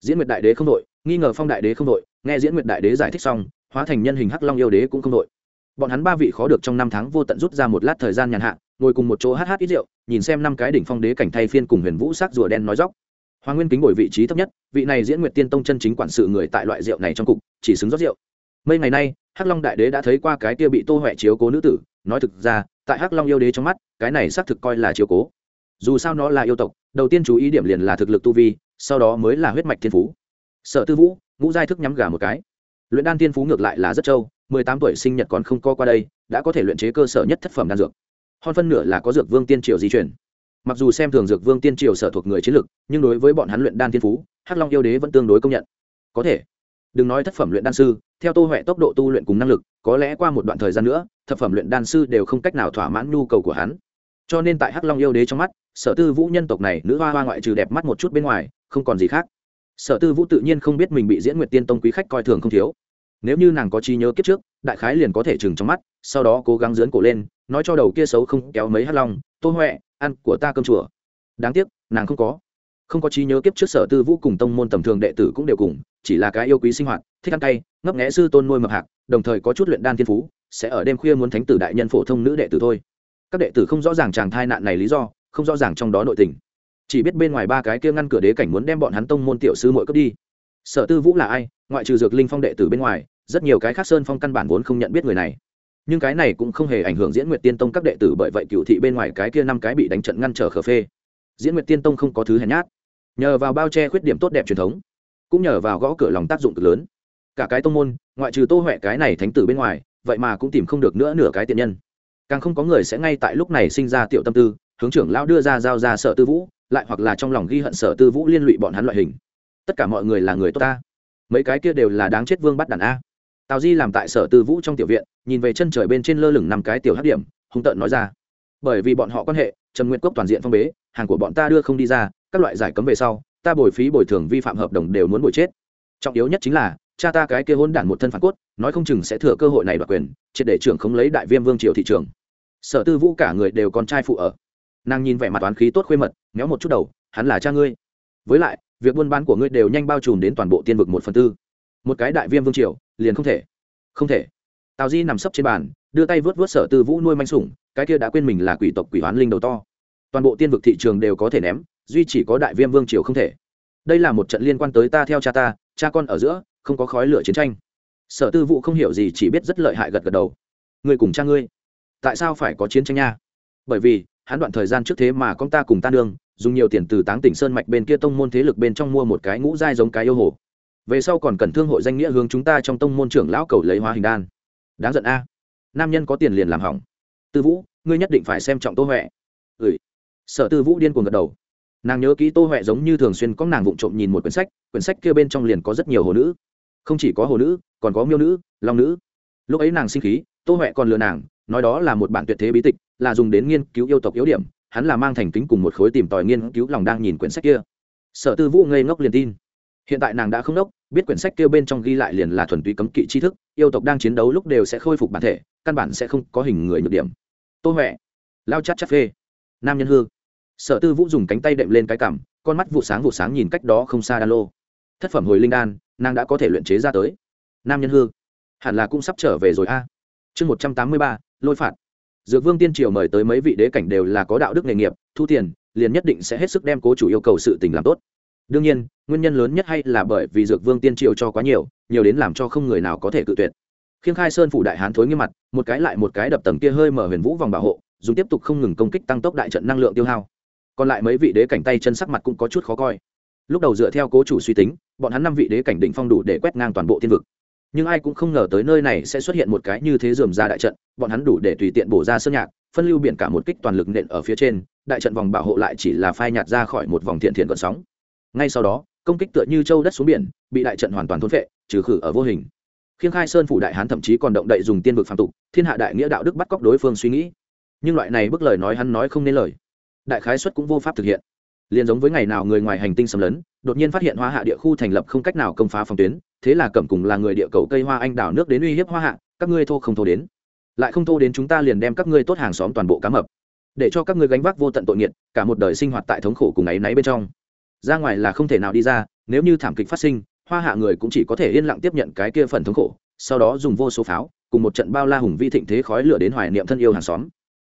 Diễn nguyệt đại đế không đội, nghi ngờ phong đại đế không đội, nghe diễn nguyệt đại đế giải thích xong, hóa thành nhân hình hắc long yêu đế cũng không đội. Bọn hắn ba vị khó được trong năm tháng vô tận rút ra một lát thời gian nhàn hạ ngồi cùng một chỗ hát hát ít rượu, nhìn xem năm cái đỉnh phong đế cảnh thay phiên cùng huyền vũ sắc rùa đen nói dóc. Hoàng nguyên kính ngồi vị trí thấp nhất, vị này diễn nguyệt tiên tông chân chính quản sự người tại loại rượu này trong cục, chỉ xứng rót rượu. Mấy ngày nay, hắc long đại đế đã thấy qua cái kia bị tô huệ chiếu cố nữ tử, nói thực ra, tại hắc long yêu đế trong mắt, cái này xác thực coi là chiếu cố. Dù sao nó là yêu tộc, đầu tiên chú ý điểm liền là thực lực tu vi, sau đó mới là huyết mạch thiên phú. Sợ tư vũ, ngũ giai thức nhắm gà một cái. Luyện đan thiên phú ngược lại là rất trâu, mười tám tuổi sinh nhật còn không co qua đây, đã có thể luyện chế cơ sở nhất thất phẩm đan dược hơn phân nửa là có dược vương tiên triều di chuyển mặc dù xem thường dược vương tiên triều sở thuộc người chiến lực, nhưng đối với bọn hắn luyện đan thiên phú, hắc long yêu đế vẫn tương đối công nhận. Có thể, đừng nói thất phẩm luyện đan sư, theo tô huệ tốc độ tu luyện cùng năng lực, có lẽ qua một đoạn thời gian nữa, thập phẩm luyện đan sư đều không cách nào thỏa mãn nhu cầu của hắn. Cho nên tại hắc long yêu đế trong mắt, sở tư vũ nhân tộc này nữ hoa hoa ngoại trừ đẹp mắt một chút bên ngoài, không còn gì khác. Sở tư vũ tự nhiên không biết mình bị diễn nguyệt tiên tông quý khách coi thường không thiếu. Nếu như nàng có trí nhớ kiếp trước, đại khái liền có thể chừng trong mắt, sau đó cố gắng dướn cổ lên nói cho đầu kia xấu không kéo mấy hắc long, tô huệ, ăn của ta cơm chùa. Đáng tiếc, nàng không có. Không có trí nhớ kiếp trước sở tư vũ cùng tông môn tầm thường đệ tử cũng đều cùng, chỉ là cái yêu quý sinh hoạt, thích ăn cay, ngấp nghẽ sư tôn nuôi mập hạc, đồng thời có chút luyện đan thiên phú, sẽ ở đêm khuya muốn thánh tử đại nhân phổ thông nữ đệ tử thôi. Các đệ tử không rõ ràng chàng thai nạn này lý do, không rõ ràng trong đó nội tình. Chỉ biết bên ngoài ba cái kia ngăn cửa đế cảnh muốn đem bọn hắn tông môn tiểu sư mỗi cấp đi. Sở tư vũ là ai? Ngoại trừ dược linh phong đệ tử bên ngoài, rất nhiều cái khác sơn phong căn bản vốn không nhận biết người này nhưng cái này cũng không hề ảnh hưởng diễn nguyệt tiên tông các đệ tử bởi vậy cựu thị bên ngoài cái kia năm cái bị đánh trận ngăn trở khờ phê. Diễn nguyệt tiên tông không có thứ hèn nhát. Nhờ vào bao che khuyết điểm tốt đẹp truyền thống, cũng nhờ vào gõ cửa lòng tác dụng cực lớn. Cả cái tông môn, ngoại trừ tô huệ cái này thánh tử bên ngoài, vậy mà cũng tìm không được nữa nửa cái tiện nhân. Càng không có người sẽ ngay tại lúc này sinh ra tiểu tâm tư, hướng trưởng lão đưa ra giao ra sở tư vũ, lại hoặc là trong lòng ghi hận sở tư vũ liên lụy bọn hắn loại hình. Tất cả mọi người là người tốt ta. Mấy cái kia đều là đáng chết vương bắt đàn a tào di làm tại sở tư vũ trong tiểu viện, nhìn về chân trời bên trên lơ lửng năm cái tiểu hát điểm, hung tợn nói ra. Bởi vì bọn họ quan hệ trần nguyện cốc toàn diện phong bế, hàng của bọn ta đưa không đi ra, các loại giải cấm về sau, ta bồi phí bồi thường vi phạm hợp đồng đều muốn bồi chết. Trọng yếu nhất chính là, cha ta cái kia hôn đản một thân phản cốt, nói không chừng sẽ thừa cơ hội này đoạt quyền, triệt để trưởng không lấy đại viêm vương triều thị trường. Sở tư vũ cả người đều con trai phụ ở. Nàng nhìn vẻ mặt toán khí tốt khuê mật, méo một chút đầu, hắn là cha ngươi. Với lại, việc buôn bán của ngươi đều nhanh bao trùm đến toàn bộ tiên vực một phần tư một cái đại viêm vương triều, liền không thể. Không thể. Tào di nằm sấp trên bàn, đưa tay vớt vớt sở tư vũ nuôi manh sủng, cái kia đã quên mình là quỷ tộc quỷ hoán linh đầu to. Toàn bộ tiên vực thị trường đều có thể ném, duy chỉ có đại viêm vương triều không thể. Đây là một trận liên quan tới ta theo cha ta, cha con ở giữa, không có khói lửa chiến tranh. Sở tư vũ không hiểu gì, chỉ biết rất lợi hại gật gật đầu. Người cùng cha ngươi, tại sao phải có chiến tranh nha? Bởi vì, hắn đoạn thời gian trước thế mà con ta cùng ta nương, dùng nhiều tiền từ táng tỉnh sơn mạch bên kia tông môn thế lực bên trong mua một cái ngũ dai giống cái yêu hồ về sau còn cần thương hội danh nghĩa hướng chúng ta trong tông môn trưởng lão cầu lấy hóa hình đan. Đáng giận a. Nam nhân có tiền liền làm hỏng. Tư vũ, ngươi nhất định phải xem trọng tô huệ. Ừ. Sở tư vũ điên cuồng gật đầu. Nàng nhớ kỹ tô huệ giống như thường xuyên có nàng vụng trộm nhìn một quyển sách quyển sách kia bên trong liền có rất nhiều hồ nữ. Không chỉ có hồ nữ, còn có miêu nữ, long nữ. Lúc ấy nàng sinh khí, tô huệ còn lừa nàng, nói đó là một bản tuyệt thế bí tịch, là dùng đến nghiên cứu yêu tộc yếu điểm, hắn là mang thành kính cùng một khối tìm tòi nghiên cứu lòng đang nhìn quyển sách kia. Sở tư vũ ngây ngốc liền tin hiện tại nàng đã không đốc, biết quyển sách kia bên trong ghi lại liền là thuần túy cấm kỵ tri thức, yêu tộc đang chiến đấu lúc đều sẽ khôi phục bản thể, căn bản sẽ không có hình người nhược điểm. Tô huệ, lao chát chát phê, nam nhân hư. Sở tư vũ dùng cánh tay đệm lên cái cằm, con mắt vụ sáng vụ sáng nhìn cách đó không xa đan lô. Thất phẩm hồi linh đan, nàng đã có thể luyện chế ra tới. Nam nhân hư, hẳn là cũng sắp trở về rồi a. Chương một trăm tám mươi ba, lôi phạt. Dược vương tiên triều mời tới mấy vị đế cảnh đều là có đạo đức nghề nghiệp, thu tiền, liền nhất định sẽ hết sức đem cố chủ yêu cầu sự tình làm tốt đương nhiên, nguyên nhân lớn nhất hay là bởi vì dược vương tiên triều cho quá nhiều nhiều đến làm cho không người nào có thể cự tuyệt. Khiêng khai sơn phủ đại hán thối nghiêm mặt, một cái lại một cái đập tầng kia hơi mở huyền vũ vòng bảo hộ, dùng tiếp tục không ngừng công kích tăng tốc đại trận năng lượng tiêu hao. Còn lại mấy vị đế cảnh tay chân sắc mặt cũng có chút khó coi. Lúc đầu dựa theo cố chủ suy tính, bọn hắn năm vị đế cảnh đỉnh phong đủ để quét ngang toàn bộ thiên vực. Nhưng ai cũng không ngờ tới nơi này sẽ xuất hiện một cái như thế dườm ra đại trận, bọn hắn đủ để tùy tiện bổ ra sơn nhạc, phân lưu biển cả một kích toàn lực nện ở phía trên, đại trận vòng bảo hộ lại chỉ là phai nhạt ra khỏi một vòng thiện thiện gợn sóng ngay sau đó, công kích tựa như châu đất xuống biển, bị đại trận hoàn toàn thôn vệ trừ khử ở vô hình. Khiêng khai sơn phủ đại hán thậm chí còn động đậy dùng tiên vực phạm tục, thiên hạ đại nghĩa đạo đức bắt cóc đối phương suy nghĩ. Nhưng loại này bức lời nói hắn nói không nên lời. Đại khái xuất cũng vô pháp thực hiện. Liền giống với ngày nào người ngoài hành tinh xâm lấn, đột nhiên phát hiện hoa hạ địa khu thành lập không cách nào công phá phòng tuyến, thế là cẩm cùng là người địa cầu cây hoa anh đào nước đến uy hiếp hoa hạ, các ngươi thô không thô đến. Lại không thô đến chúng ta liền đem các ngươi tốt hàng xóm toàn bộ cá mập. Để cho các ngươi gánh vác vô tận tội nghiệt, cả một đời sinh hoạt tại thống khổ cùng ấy náy bên trong ra ngoài là không thể nào đi ra, nếu như thảm kịch phát sinh, hoa hạ người cũng chỉ có thể yên lặng tiếp nhận cái kia phần thống khổ, sau đó dùng vô số pháo, cùng một trận bao la hùng vi thịnh thế khói lửa đến hoài niệm thân yêu hàng xóm.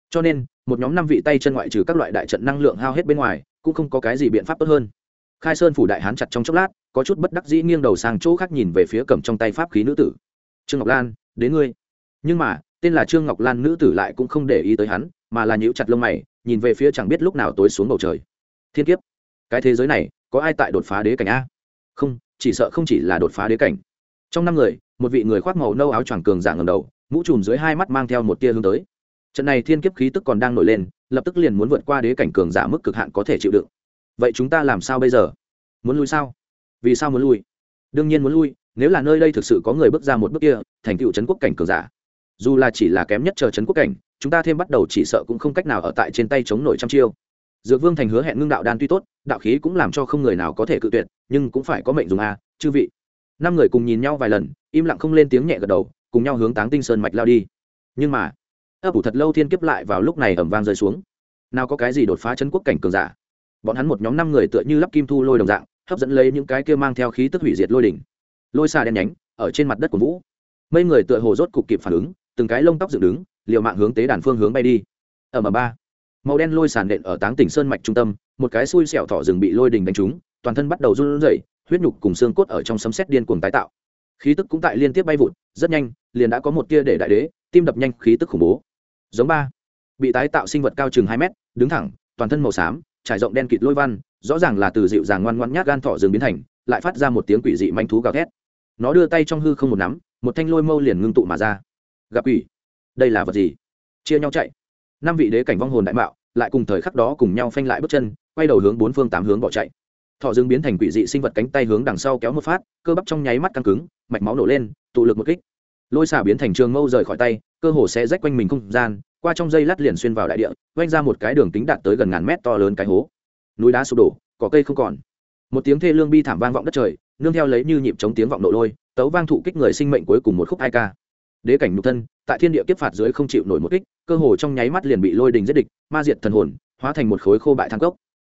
Cho nên, một nhóm năm vị tay chân ngoại trừ các loại đại trận năng lượng hao hết bên ngoài, cũng không có cái gì biện pháp tốt hơn. Khai sơn phủ đại hán chặt trong chốc lát, có chút bất đắc dĩ nghiêng đầu sang chỗ khác nhìn về phía cầm trong tay pháp khí nữ tử. Trương ngọc lan, đến ngươi. Nhưng mà, tên là trương ngọc lan nữ tử lại cũng không để ý tới hắn, mà là nhíu chặt lông mày, nhìn về phía chẳng biết lúc nào tối xuống bầu trời. Thiên kiếp cái thế giới này, có ai tại đột phá đế cảnh a? Không, chỉ sợ không chỉ là đột phá đế cảnh. Trong năm người, một vị người khoác màu nâu áo choàng cường giả ngầm đầu, mũ trùm dưới hai mắt mang theo một tia hướng tới. Trận này thiên kiếp khí tức còn đang nổi lên, lập tức liền muốn vượt qua đế cảnh cường giả mức cực hạn có thể chịu đựng. Vậy chúng ta làm sao bây giờ? Muốn lui sao? Vì sao muốn lui? Đương nhiên muốn lui, nếu là nơi đây thực sự có người bước ra một bước kia, thành tựu trấn quốc cảnh cường giả. Dù là chỉ là kém nhất chờ trấn quốc cảnh, chúng ta thêm bắt đầu chỉ sợ cũng không cách nào ở tại trên tay chống nổi trăm chiêu dược vương thành hứa hẹn ngưng đạo đan tuy tốt, đạo khí cũng làm cho không người nào có thể cự tuyệt, nhưng cũng phải có mệnh dùng a, chư vị. Năm người cùng nhìn nhau vài lần, im lặng không lên tiếng nhẹ gật đầu, cùng nhau hướng táng tinh sơn mạch lao đi. Nhưng mà, ấp ủ thật lâu thiên kiếp lại vào lúc này ẩm vang rơi xuống. Nào có cái gì đột phá chân quốc cảnh cường giả? Bọn hắn một nhóm năm người tựa như lắp kim thu lôi đồng dạng, hấp dẫn lấy những cái kia mang theo khí tức hủy diệt lôi đỉnh. Lôi xa đen nhánh, ở trên mặt đất của vũ. Mấy người tựa hồ rốt cục kịp phản ứng, từng cái lông tóc dựng đứng, liều mạng hướng tế đàn phương hướng bay đi. Ở m ba màu đen lôi sàn đện ở táng tỉnh sơn mạch trung tâm, một cái xui xẻo thỏ rừng bị lôi đình đánh trúng, toàn thân bắt đầu run rẩy, huyết nhục cùng xương cốt ở trong sấm sét điên cuồng tái tạo. Khí tức cũng tại liên tiếp bay vụt, rất nhanh, liền đã có một tia để đại đế, tim đập nhanh, khí tức khủng bố. Giống ba. Bị tái tạo sinh vật cao chừng hai mét, đứng thẳng, toàn thân màu xám, trải rộng đen kịt lôi văn, rõ ràng là từ dịu dàng ngoan ngoãn nhát gan thỏ rừng biến thành, lại phát ra một tiếng quỷ dị manh thú gào thét. Nó đưa tay trong hư không một nắm, một thanh lôi mâu liền ngưng tụ mà ra. Gặp quỷ. Đây là vật gì? Chia nhau chạy năm vị đế cảnh vong hồn đại mạo, lại cùng thời khắc đó cùng nhau phanh lại bước chân, quay đầu hướng bốn phương tám hướng bỏ chạy. Thọ dương biến thành quỷ dị sinh vật cánh tay hướng đằng sau kéo một phát, cơ bắp trong nháy mắt căng cứng, mạch máu nổ lên, tụ lực một kích. Lôi xả biến thành trường mâu rời khỏi tay, cơ hồ sẽ rách quanh mình không gian, qua trong dây lát liền xuyên vào đại địa oanh ra một cái đường tính đạt tới gần ngàn mét to lớn cái hố. Núi đá sụp đổ, cỏ cây không còn. Một tiếng thê lương bi thảm vang vọng đất trời, nương theo lấy như nhịp chống tiếng vọng nổ lôi, tấu vang thụ kích người sinh mệnh cuối cùng một khúc hai ca. Đế cảnh nhục thân tại thiên địa kiếp phạt dưới không chịu nổi một kích, cơ hồ trong nháy mắt liền bị lôi đình giết địch, ma diệt thần hồn, hóa thành một khối khô bại thang cốc.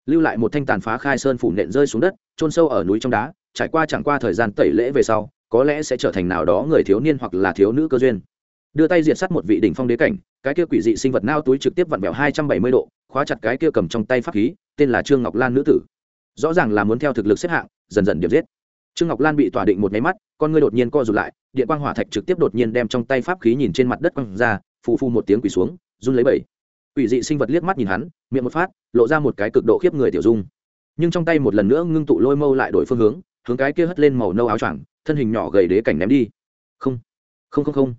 Lưu lại một thanh tàn phá khai sơn phủ nện rơi xuống đất trôn sâu ở núi trong đá, trải qua chẳng qua thời gian tẩy lễ về sau, có lẽ sẽ trở thành nào đó người thiếu niên hoặc là thiếu nữ cơ duyên. Đưa tay diệt sát một vị đỉnh phong đế cảnh, cái kia quỷ dị sinh vật nao túi trực tiếp vặn vẹo hai trăm bảy mươi độ, khóa chặt cái kia cầm trong tay pháp khí, tên là trương ngọc lan nữ tử. Rõ ràng là muốn theo thực lực xếp hạng, dần dần điểm giết trương ngọc lan bị tỏa định một nháy mắt, con ngươi đột nhiên co rụt lại, điện quang hỏa thạch trực tiếp đột nhiên đem trong tay pháp khí nhìn trên mặt đất quăng ra, phù phu một tiếng quỳ xuống, run lấy bẩy quỷ dị sinh vật liếc mắt nhìn hắn, miệng một phát, lộ ra một cái cực độ khiếp người tiểu dung. Nhưng trong tay một lần nữa ngưng tụ lôi mâu lại đổi phương hướng hướng cái kia hất lên màu nâu áo choàng, thân hình nhỏ gầy đế cảnh ném đi. Không không không không.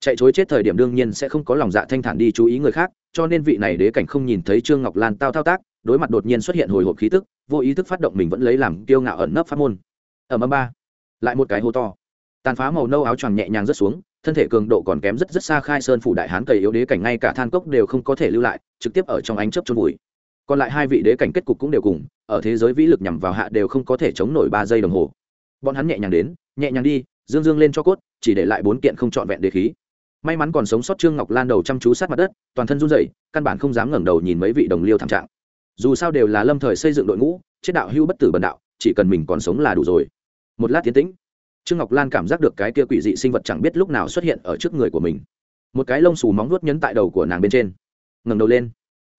Chạy chối chết thời điểm đương nhiên sẽ không có lòng dạ thanh thản đi chú ý người khác, cho nên vị này đế cảnh không nhìn thấy trương ngọc lan tao thao tác, đối mặt đột nhiên xuất hiện hồi hộp khí tức, vô ý thức phát động mình vẫn lấy làm kiêu ngạo ẩn nấp pháp môn ở ầm ba. Lại một cái hô to. Tàn phá màu nâu áo choàng nhẹ nhàng rớt xuống, thân thể cường độ còn kém rất rất xa khai sơn phủ đại hán cầy yếu đế cảnh ngay cả than cốc đều không có thể lưu lại, trực tiếp ở trong ánh chớp chôn vùi. Còn lại hai vị đế cảnh kết cục cũng đều cùng, ở thế giới vĩ lực nhằm vào hạ đều không có thể chống nổi ba giây đồng hồ. Bọn hắn nhẹ nhàng đến, nhẹ nhàng đi, dương dương lên cho cốt, chỉ để lại bốn kiện không trọn vẹn đế khí. May mắn còn sống sót trương ngọc lan đầu chăm chú sát mặt đất, toàn thân run rẩy, căn bản không dám ngẩng đầu nhìn mấy vị đồng liêu thảm trạng. Dù sao đều là lâm thời xây dựng đội ngũ, chết đạo hưu bất tử bần đạo, chỉ cần mình còn sống là đủ rồi một lát tiến tĩnh. Trương ngọc lan cảm giác được cái kia quỷ dị sinh vật chẳng biết lúc nào xuất hiện ở trước người của mình. Một cái lông xù móng nuốt nhấn tại đầu của nàng bên trên. Ngẩng đầu lên.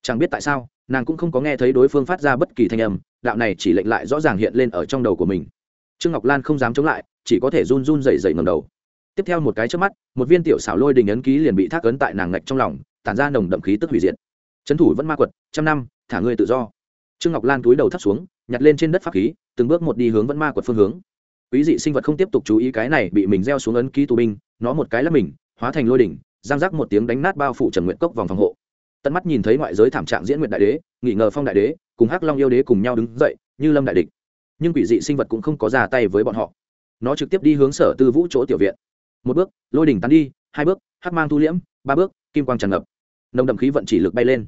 Chẳng biết tại sao, nàng cũng không có nghe thấy đối phương phát ra bất kỳ thanh âm, đạo này chỉ lệnh lại rõ ràng hiện lên ở trong đầu của mình. Trương ngọc lan không dám chống lại, chỉ có thể run run dậy dậy ngầm đầu. Tiếp theo một cái trước mắt, một viên tiểu xảo lôi đình ấn ký liền bị thác ấn tại nàng ngạch trong lòng, tản ra nồng đậm khí tức hủy diệt. Trấn thủ vẫn ma quật, trăm năm, thả ngươi tự do. Trương ngọc lan túi đầu thắt xuống, nhặt lên trên đất pháp khí, từng bước một đi hướng vẫn ma quật phương hướng quý dị sinh vật không tiếp tục chú ý cái này bị mình gieo xuống ấn ký tù binh, nó một cái là mình, hóa thành lôi đỉnh, giang rác một tiếng đánh nát bao phủ trần nguyện cốc vòng phòng hộ. Tận mắt nhìn thấy ngoại giới thảm trạng diễn nguyện đại đế, nghỉ ngờ phong đại đế, cùng hắc long yêu đế cùng nhau đứng dậy, như lâm đại địch. Nhưng quỷ dị sinh vật cũng không có ra tay với bọn họ. Nó trực tiếp đi hướng sở tư vũ chỗ tiểu viện. Một bước, lôi đỉnh tán đi, hai bước, hắc mang thu liễm, ba bước, kim quang tràn ngập. Nồng đậm khí vận chỉ lực bay lên.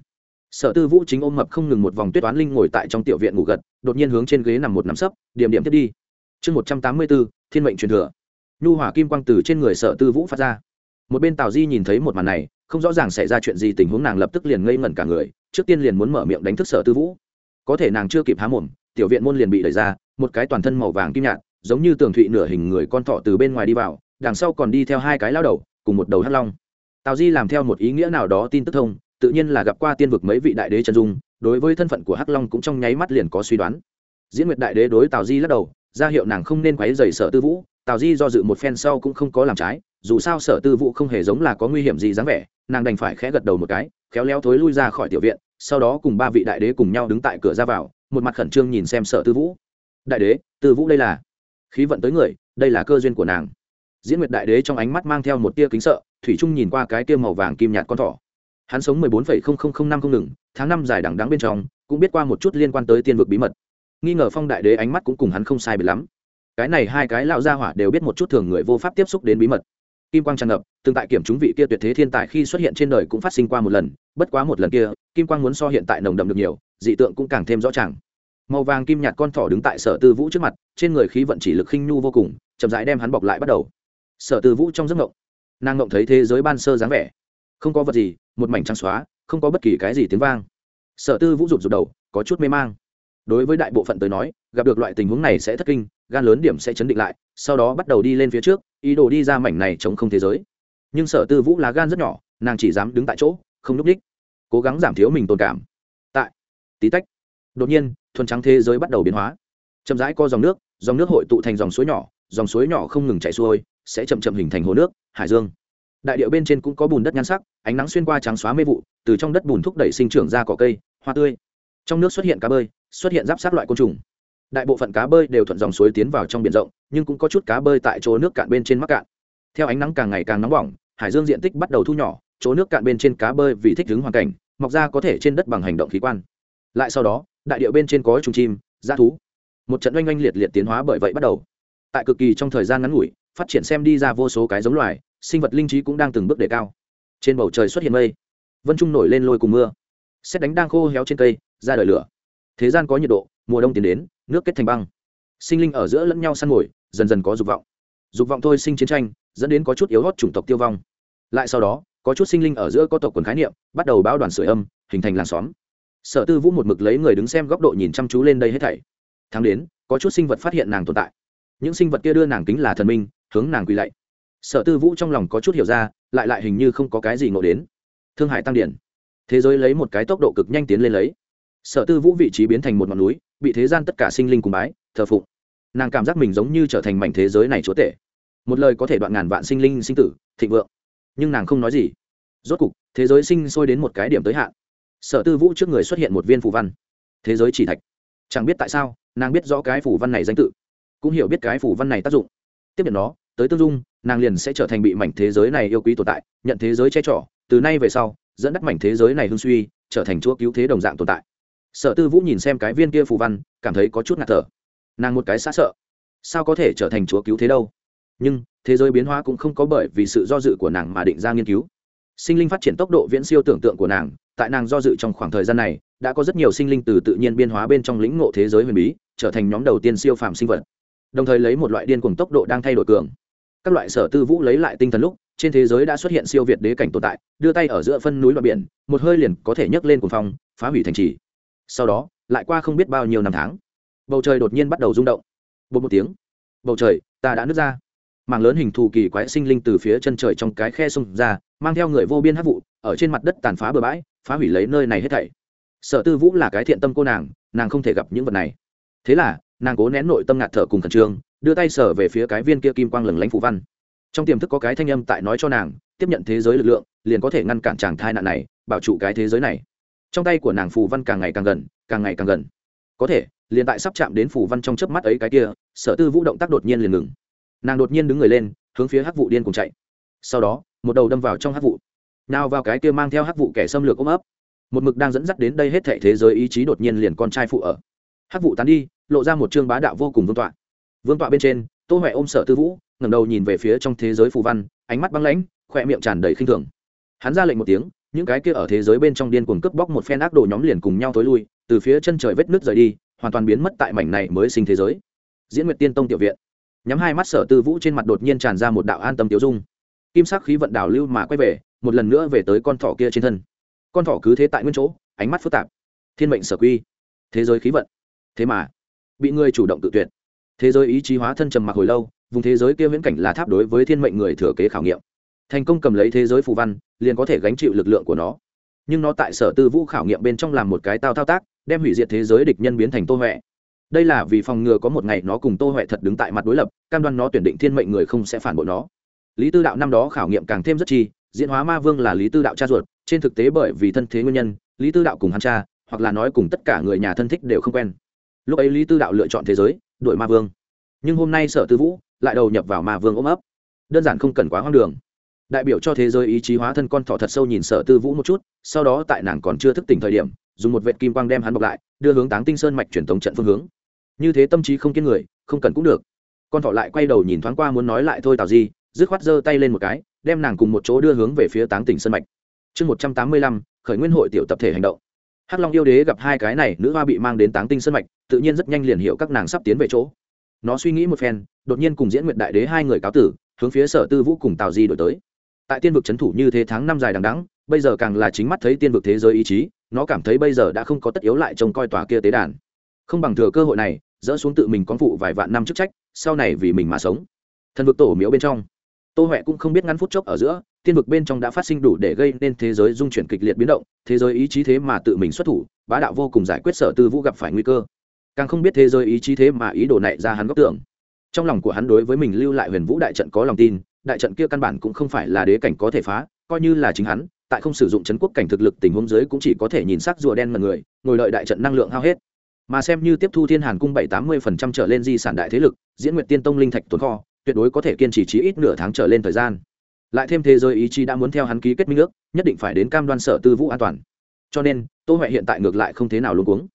Sở tư vũ chính ôm mập không ngừng một vòng tuyết toán linh ngồi tại trong tiểu viện ngủ gật, đột nhiên hướng trên ghế nằm một nắm sấp, điểm điểm tiếp đi chương một trăm tám mươi bốn thiên mệnh truyền thừa. Nhu hỏa kim quang từ trên người sở tư vũ phát ra. Một bên tào di nhìn thấy một màn này, không rõ ràng xảy ra chuyện gì, tình huống nàng lập tức liền ngây ngẩn cả người, trước tiên liền muốn mở miệng đánh thức sở tư vũ. Có thể nàng chưa kịp há mồm, tiểu viện môn liền bị đẩy ra, một cái toàn thân màu vàng kim nhạt, giống như tường thụy nửa hình người con thọ từ bên ngoài đi vào, đằng sau còn đi theo hai cái lao đầu, cùng một đầu hắc long. Tào di làm theo một ý nghĩa nào đó tin tức thông, tự nhiên là gặp qua tiên vực mấy vị đại đế chân dung, đối với thân phận của hắc long cũng trong nháy mắt liền có suy đoán. Diễn nguyệt đại đế đối tào di lắc đầu ra hiệu nàng không nên quấy dày sở tư vũ, tào di do dự một phen sau cũng không có làm trái, dù sao sở tư vũ không hề giống là có nguy hiểm gì dáng vẻ, nàng đành phải khẽ gật đầu một cái, khéo léo thối lui ra khỏi tiểu viện, sau đó cùng ba vị đại đế cùng nhau đứng tại cửa ra vào, một mặt khẩn trương nhìn xem sở tư vũ. Đại đế, tư vũ đây là? Khí vận tới người, đây là cơ duyên của nàng. Diễn nguyệt đại đế trong ánh mắt mang theo một tia kính sợ, thủy trung nhìn qua cái tia màu vàng kim nhạt con thỏ. Hắn sống mười bốn phẩy không không không năm không ngừng, tháng năm dài đằng đắng bên trong, cũng biết qua một chút liên quan tới tiên vực bí mật nghi ngờ phong đại đế ánh mắt cũng cùng hắn không sai biệt lắm. Cái này hai cái lão gia hỏa đều biết một chút thường người vô pháp tiếp xúc đến bí mật. Kim quang tràn ngập, từng tại kiểm chúng vị kia tuyệt thế thiên tài khi xuất hiện trên đời cũng phát sinh qua một lần, bất quá một lần kia, kim quang muốn so hiện tại nồng đậm được nhiều, dị tượng cũng càng thêm rõ ràng. Màu vàng kim nhạt con thỏ đứng tại sở tư vũ trước mặt, trên người khí vận chỉ lực khinh nhu vô cùng, chậm rãi đem hắn bọc lại bắt đầu. Sở tư vũ trong giấc ngộng, nàng ngộng thấy thế giới ban sơ dáng vẻ. Không có vật gì, một mảnh trắng xóa, không có bất kỳ cái gì tiếng vang. Sở tư vũ rụt rụt đầu, có chút mê mang đối với đại bộ phận tới nói, gặp được loại tình huống này sẽ thất kinh, gan lớn điểm sẽ chấn định lại, sau đó bắt đầu đi lên phía trước, ý đồ đi ra mảnh này chống không thế giới. Nhưng sở tư vũ là gan rất nhỏ, nàng chỉ dám đứng tại chỗ, không núp h cố gắng giảm thiếu mình tồn cảm. Tại, tí tách, đột nhiên, thuần trắng thế giới bắt đầu biến hóa. Chậm rãi co dòng nước dòng nước hội tụ thành dòng suối nhỏ, dòng suối nhỏ không ngừng chảy xuôi, sẽ chậm chậm hình thành hồ nước, hải dương. Đại điệu bên trên cũng có bùn đất nhan sắc, ánh nắng xuyên qua trắng xóa mê vụ, từ trong đất bùn thúc đẩy sinh trưởng ra cỏ cây, hoa tươi. Trong nước xuất hiện cá bơi xuất hiện giáp sát loại côn trùng. Đại bộ phận cá bơi đều thuận dòng suối tiến vào trong biển rộng, nhưng cũng có chút cá bơi tại chỗ nước cạn bên trên mắc cạn. Theo ánh nắng càng ngày càng nóng bỏng, hải dương diện tích bắt đầu thu nhỏ, chỗ nước cạn bên trên cá bơi vì thích ứng hoàn cảnh, mọc ra có thể trên đất bằng hành động khí quan. Lại sau đó, đại điệu bên trên có trùng chim g thú. Một trận oanh oanh liệt liệt tiến hóa bởi vậy bắt đầu. Tại cực kỳ trong thời gian ngắn ngủi, phát triển xem đi ra vô số cái giống loài, sinh vật linh trí cũng đang từng bước đề cao. Trên bầu trời xuất hiện mây. Vân trung nổi lên lôi cùng mưa. Xét đánh đang khô héo trên cây, ra đời lửa thế gian có nhiệt độ, mùa đông tiến đến, nước kết thành băng. Sinh linh ở giữa lẫn nhau săn ngồi dần dần có dục vọng. Dục vọng thôi sinh chiến tranh, dẫn đến có chút yếu hót chủng tộc tiêu vong. Lại sau đó, có chút sinh linh ở giữa có tộc quần khái niệm, bắt đầu báo đoàn sửa âm, hình thành làng xóm. Sở tư vũ một mực lấy người đứng xem góc độ nhìn chăm chú lên đây hết thảy. Tháng đến, có chút sinh vật phát hiện nàng tồn tại. Những sinh vật kia đưa nàng kính là thần minh, hướng nàng quỳ lạy. Sở tư vũ trong lòng có chút hiểu ra, lại lại hình như không có cái gì ngộ đến. Thương hải tăng điển. Thế giới lấy một cái tốc độ cực nhanh tiến lên lấy sở tư vũ vị trí biến thành một ngọn núi, bị thế gian tất cả sinh linh cùng bái, thờ phụng. Nàng cảm giác mình giống như trở thành mảnh thế giới này chúa tể. Một lời có thể đoạn ngàn vạn sinh linh sinh tử, thịnh vượng. Nhưng nàng không nói gì. Rốt cục, thế giới sinh sôi đến một cái điểm tới hạn. Sở tư vũ trước người xuất hiện một viên phù văn. Thế giới chỉ thạch. Chẳng biết tại sao, nàng biết rõ cái phù văn này danh tự. Cũng hiểu biết cái phù văn này tác dụng. Tiếp nhận nó, tới tương dung, nàng liền sẽ trở thành bị mảnh thế giới này yêu quý tồn tại, nhận thế giới che trỏ từ nay về sau, dẫn dắt mảnh thế giới này hương suy, trở thành chúa cứu thế đồng dạng tồn tại sở tư vũ nhìn xem cái viên kia phù văn, cảm thấy có chút ngạt thở. Nàng một cái xa sợ. Sao có thể trở thành chúa cứu thế đâu? Nhưng, thế giới biến hóa cũng không có bởi vì sự do dự của nàng mà định ra nghiên cứu. Sinh linh phát triển tốc độ viễn siêu tưởng tượng của nàng, tại nàng do dự trong khoảng thời gian này, đã có rất nhiều sinh linh từ tự nhiên biên hóa bên trong lĩnh ngộ thế giới huyền bí, trở thành nhóm đầu tiên siêu phàm sinh vật. Đồng thời lấy một loại điên cùng tốc độ đang thay đổi cường. Các loại sở tư vũ lấy lại tinh thần lúc, trên thế giới đã xuất hiện siêu việt đế cảnh tồn tại, đưa tay ở giữa phân núi và biển, một hơi liền có thể nhấc lên cuồng phong, phá hủy thành trì sau đó, lại qua không biết bao nhiêu năm tháng, bầu trời đột nhiên bắt đầu rung động. Bột một tiếng, bầu trời, ta đã nứt ra. Mảng lớn hình thù kỳ quái sinh linh từ phía chân trời trong cái khe xông ra, mang theo người vô biên hát vụ, ở trên mặt đất tàn phá bừa bãi, phá hủy lấy nơi này hết thảy. Sở tư vũ là cái thiện tâm cô nàng nàng không thể gặp những vật này. Thế là, nàng cố nén nội tâm ngạt thở cùng khẩn trương, đưa tay sở về phía cái viên kia kim quang lừng lánh phù văn. Trong tiềm thức có cái thanh âm tại nói cho nàng, tiếp nhận thế giới lực lượng, liền có thể ngăn cản chàng thai nạn này, bảo trụ cái thế giới này trong tay của nàng phù văn càng ngày càng gần, càng ngày càng gần. Có thể, liền tại sắp chạm đến phù văn trong chớp mắt ấy cái kia, sở tư vũ động tác đột nhiên liền ngừng. Nàng đột nhiên đứng người lên, hướng phía hắc vụ điên cùng chạy. Sau đó, một đầu đâm vào trong hắc vụ nào vào cái kia mang theo hắc vụ kẻ xâm lược ôm ấp. Một mực đang dẫn dắt đến đây hết thệ thế giới ý chí đột nhiên liền con trai phụ ở. Hắc vụ tán đi, lộ ra một chương bá đạo vô cùng vương tọa. Vương tọa bên trên, tô huệ ôm sở tư vũ, ngẩng đầu nhìn về phía trong thế giới phù văn, ánh mắt băng lãnh khỏe miệng tràn đầy khinh thường. Hắn ra lệnh một tiếng những cái kia ở thế giới bên trong điên cuồng cướp bóc một phen ác đồ nhóm liền cùng nhau tối lui, từ phía chân trời vết nước rời đi, hoàn toàn biến mất tại mảnh này mới sinh thế giới. Diễn nguyệt tiên tông tiểu viện. Nhắm hai mắt sở tư vũ trên mặt đột nhiên tràn ra một đạo an tâm tiêu dung. Kim sắc khí vận đảo lưu mà quay về, một lần nữa về tới con thỏ kia trên thân. Con thỏ cứ thế tại nguyên chỗ, ánh mắt phức tạp. Thiên mệnh sở quy. Thế giới khí vận. Thế mà, bị người chủ động tự tuyệt. Thế giới ý chí hóa thân trầm mặc hồi lâu, vùng thế giới kia viễn cảnh là tháp đối với thiên mệnh người thừa kế khảo nghiệm thành công cầm lấy thế giới phù văn, liền có thể gánh chịu lực lượng của nó. Nhưng nó tại sở tư vũ khảo nghiệm bên trong làm một cái tao thao tác, đem hủy diệt thế giới địch nhân biến thành tô huệ. Đây là vì phòng ngừa có một ngày nó cùng tô huệ thật đứng tại mặt đối lập, cam đoan nó tuyển định thiên mệnh người không sẽ phản bội nó. Lý tư đạo năm đó khảo nghiệm càng thêm rất chi, diễn hóa ma vương là lý tư đạo cha ruột, trên thực tế bởi vì thân thế nguyên nhân, lý tư đạo cùng hắn cha, hoặc là nói cùng tất cả người nhà thân thích đều không quen. Lúc ấy lý tư đạo lựa chọn thế giới đội ma vương. Nhưng hôm nay sở tư vũ lại đầu nhập vào ma vương ôm ấp. Đơn giản không cần quá hoang đường đại biểu cho thế giới ý chí hóa thân con thỏ thật sâu nhìn sở tư vũ một chút, sau đó tại nàng còn chưa thức tỉnh thời điểm, dùng một vệ kim quang đem hắn bọc lại, đưa hướng táng tinh sơn mạch truyền thống trận phương hướng. Như thế tâm trí không kiên người, không cần cũng được. Con thỏ lại quay đầu nhìn thoáng qua muốn nói lại thôi tào di, dứt khoát giơ tay lên một cái, đem nàng cùng một chỗ đưa hướng về phía táng tỉnh sơn mạch. Chương một trăm tám mươi lăm, khởi nguyên hội tiểu tập thể hành động. Hắc long yêu đế gặp hai cái này nữ hoa bị mang đến táng tinh sơn mạch, tự nhiên rất nhanh liền hiểu các nàng sắp tiến về chỗ. Nó suy nghĩ một phen, đột nhiên cùng diễn nguyện đại đế hai người cáo tử, hướng phía sở tư vũ cùng tào di đổi tới tại tiên vực c h ấ n thủ như thế tháng năm dài đằng đắng bây giờ càng là chính mắt thấy tiên vực thế giới ý chí, nó cảm thấy bây giờ đã không có tất yếu lại trông coi tòa kia tế đàn. Không bằng thừa cơ hội này, dỡ xuống tự mình con phụ vài vạn năm chức trách, sau này vì mình mà sống. Thần vực tổ miếu bên trong. Tô huệ cũng không biết ngắn phút chốc ở giữa, tiên vực bên trong đã phát sinh đủ để gây nên thế giới dung chuyển kịch liệt biến động, thế giới ý chí thế mà tự mình xuất thủ, bá đạo vô cùng giải quyết sở tư vũ gặp phải nguy cơ. Càng không biết thế giới ý chí thế mà ý đồ này ra hắn góc tưởng. Trong lòng của hắn đối với mình lưu lại huyền vũ đại trận có lòng tin đại trận kia căn bản cũng không phải là đế cảnh có thể phá, coi như là chính hắn, tại không sử dụng chấn quốc cảnh thực lực tình huống dưới cũng chỉ có thể nhìn sắc rùa đen mật người, ngồi đợi đại trận năng lượng hao hết. Mà xem như tiếp thu thiên hàn cung bảy tám mươi phần trăm trở lên di sản đại thế lực, diễn nguyện tiên tông linh thạch tồn kho, tuyệt đối có thể kiên trì trí ít nửa tháng trở lên thời gian. Lại thêm thế giới ý chí đã muốn theo hắn ký kết minh ước, nhất định phải đến cam đoan sở tư vũ an toàn. Cho nên, tô huệ hiện tại ngược lại không thế nào luôn cuống.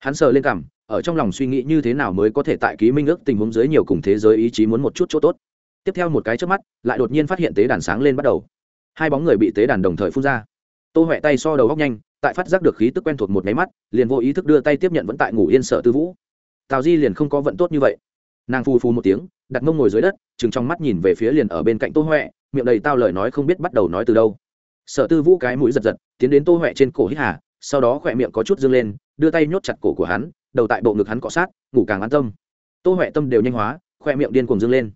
Hắn sờ lên cảm ở trong lòng suy nghĩ như thế nào mới có thể tại ký minh ước tình huống dưới nhiều cùng thế giới ý chí muốn một chút chỗ tốt tiếp theo một cái trước mắt, lại đột nhiên phát hiện tế đàn sáng lên bắt đầu. Hai bóng người bị tế đàn đồng thời phun ra. Tô huệ tay so đầu góc nhanh, tại phát giác được khí tức quen thuộc một máy mắt, liền vô ý thức đưa tay tiếp nhận vẫn tại ngủ yên sở tư vũ. Tào di liền không có vận tốt như vậy. Nàng phù phù một tiếng, đặt mông ngồi dưới đất chừng trong mắt nhìn về phía liền ở bên cạnh tô huệ, miệng đầy tao lời nói không biết bắt đầu nói từ đâu. Sở tư vũ cái mũi giật giật, tiến đến tô huệ trên cổ hít hà, sau đó khỏe miệng có chút dâng lên, đưa tay nhốt chặt cổ của hắn, đầu tại bộ ngực hắn cọ sát, ngủ càng an tâm. Tô huệ tâm đều nhanh hóa khoe miệng điên cuồng dâng lên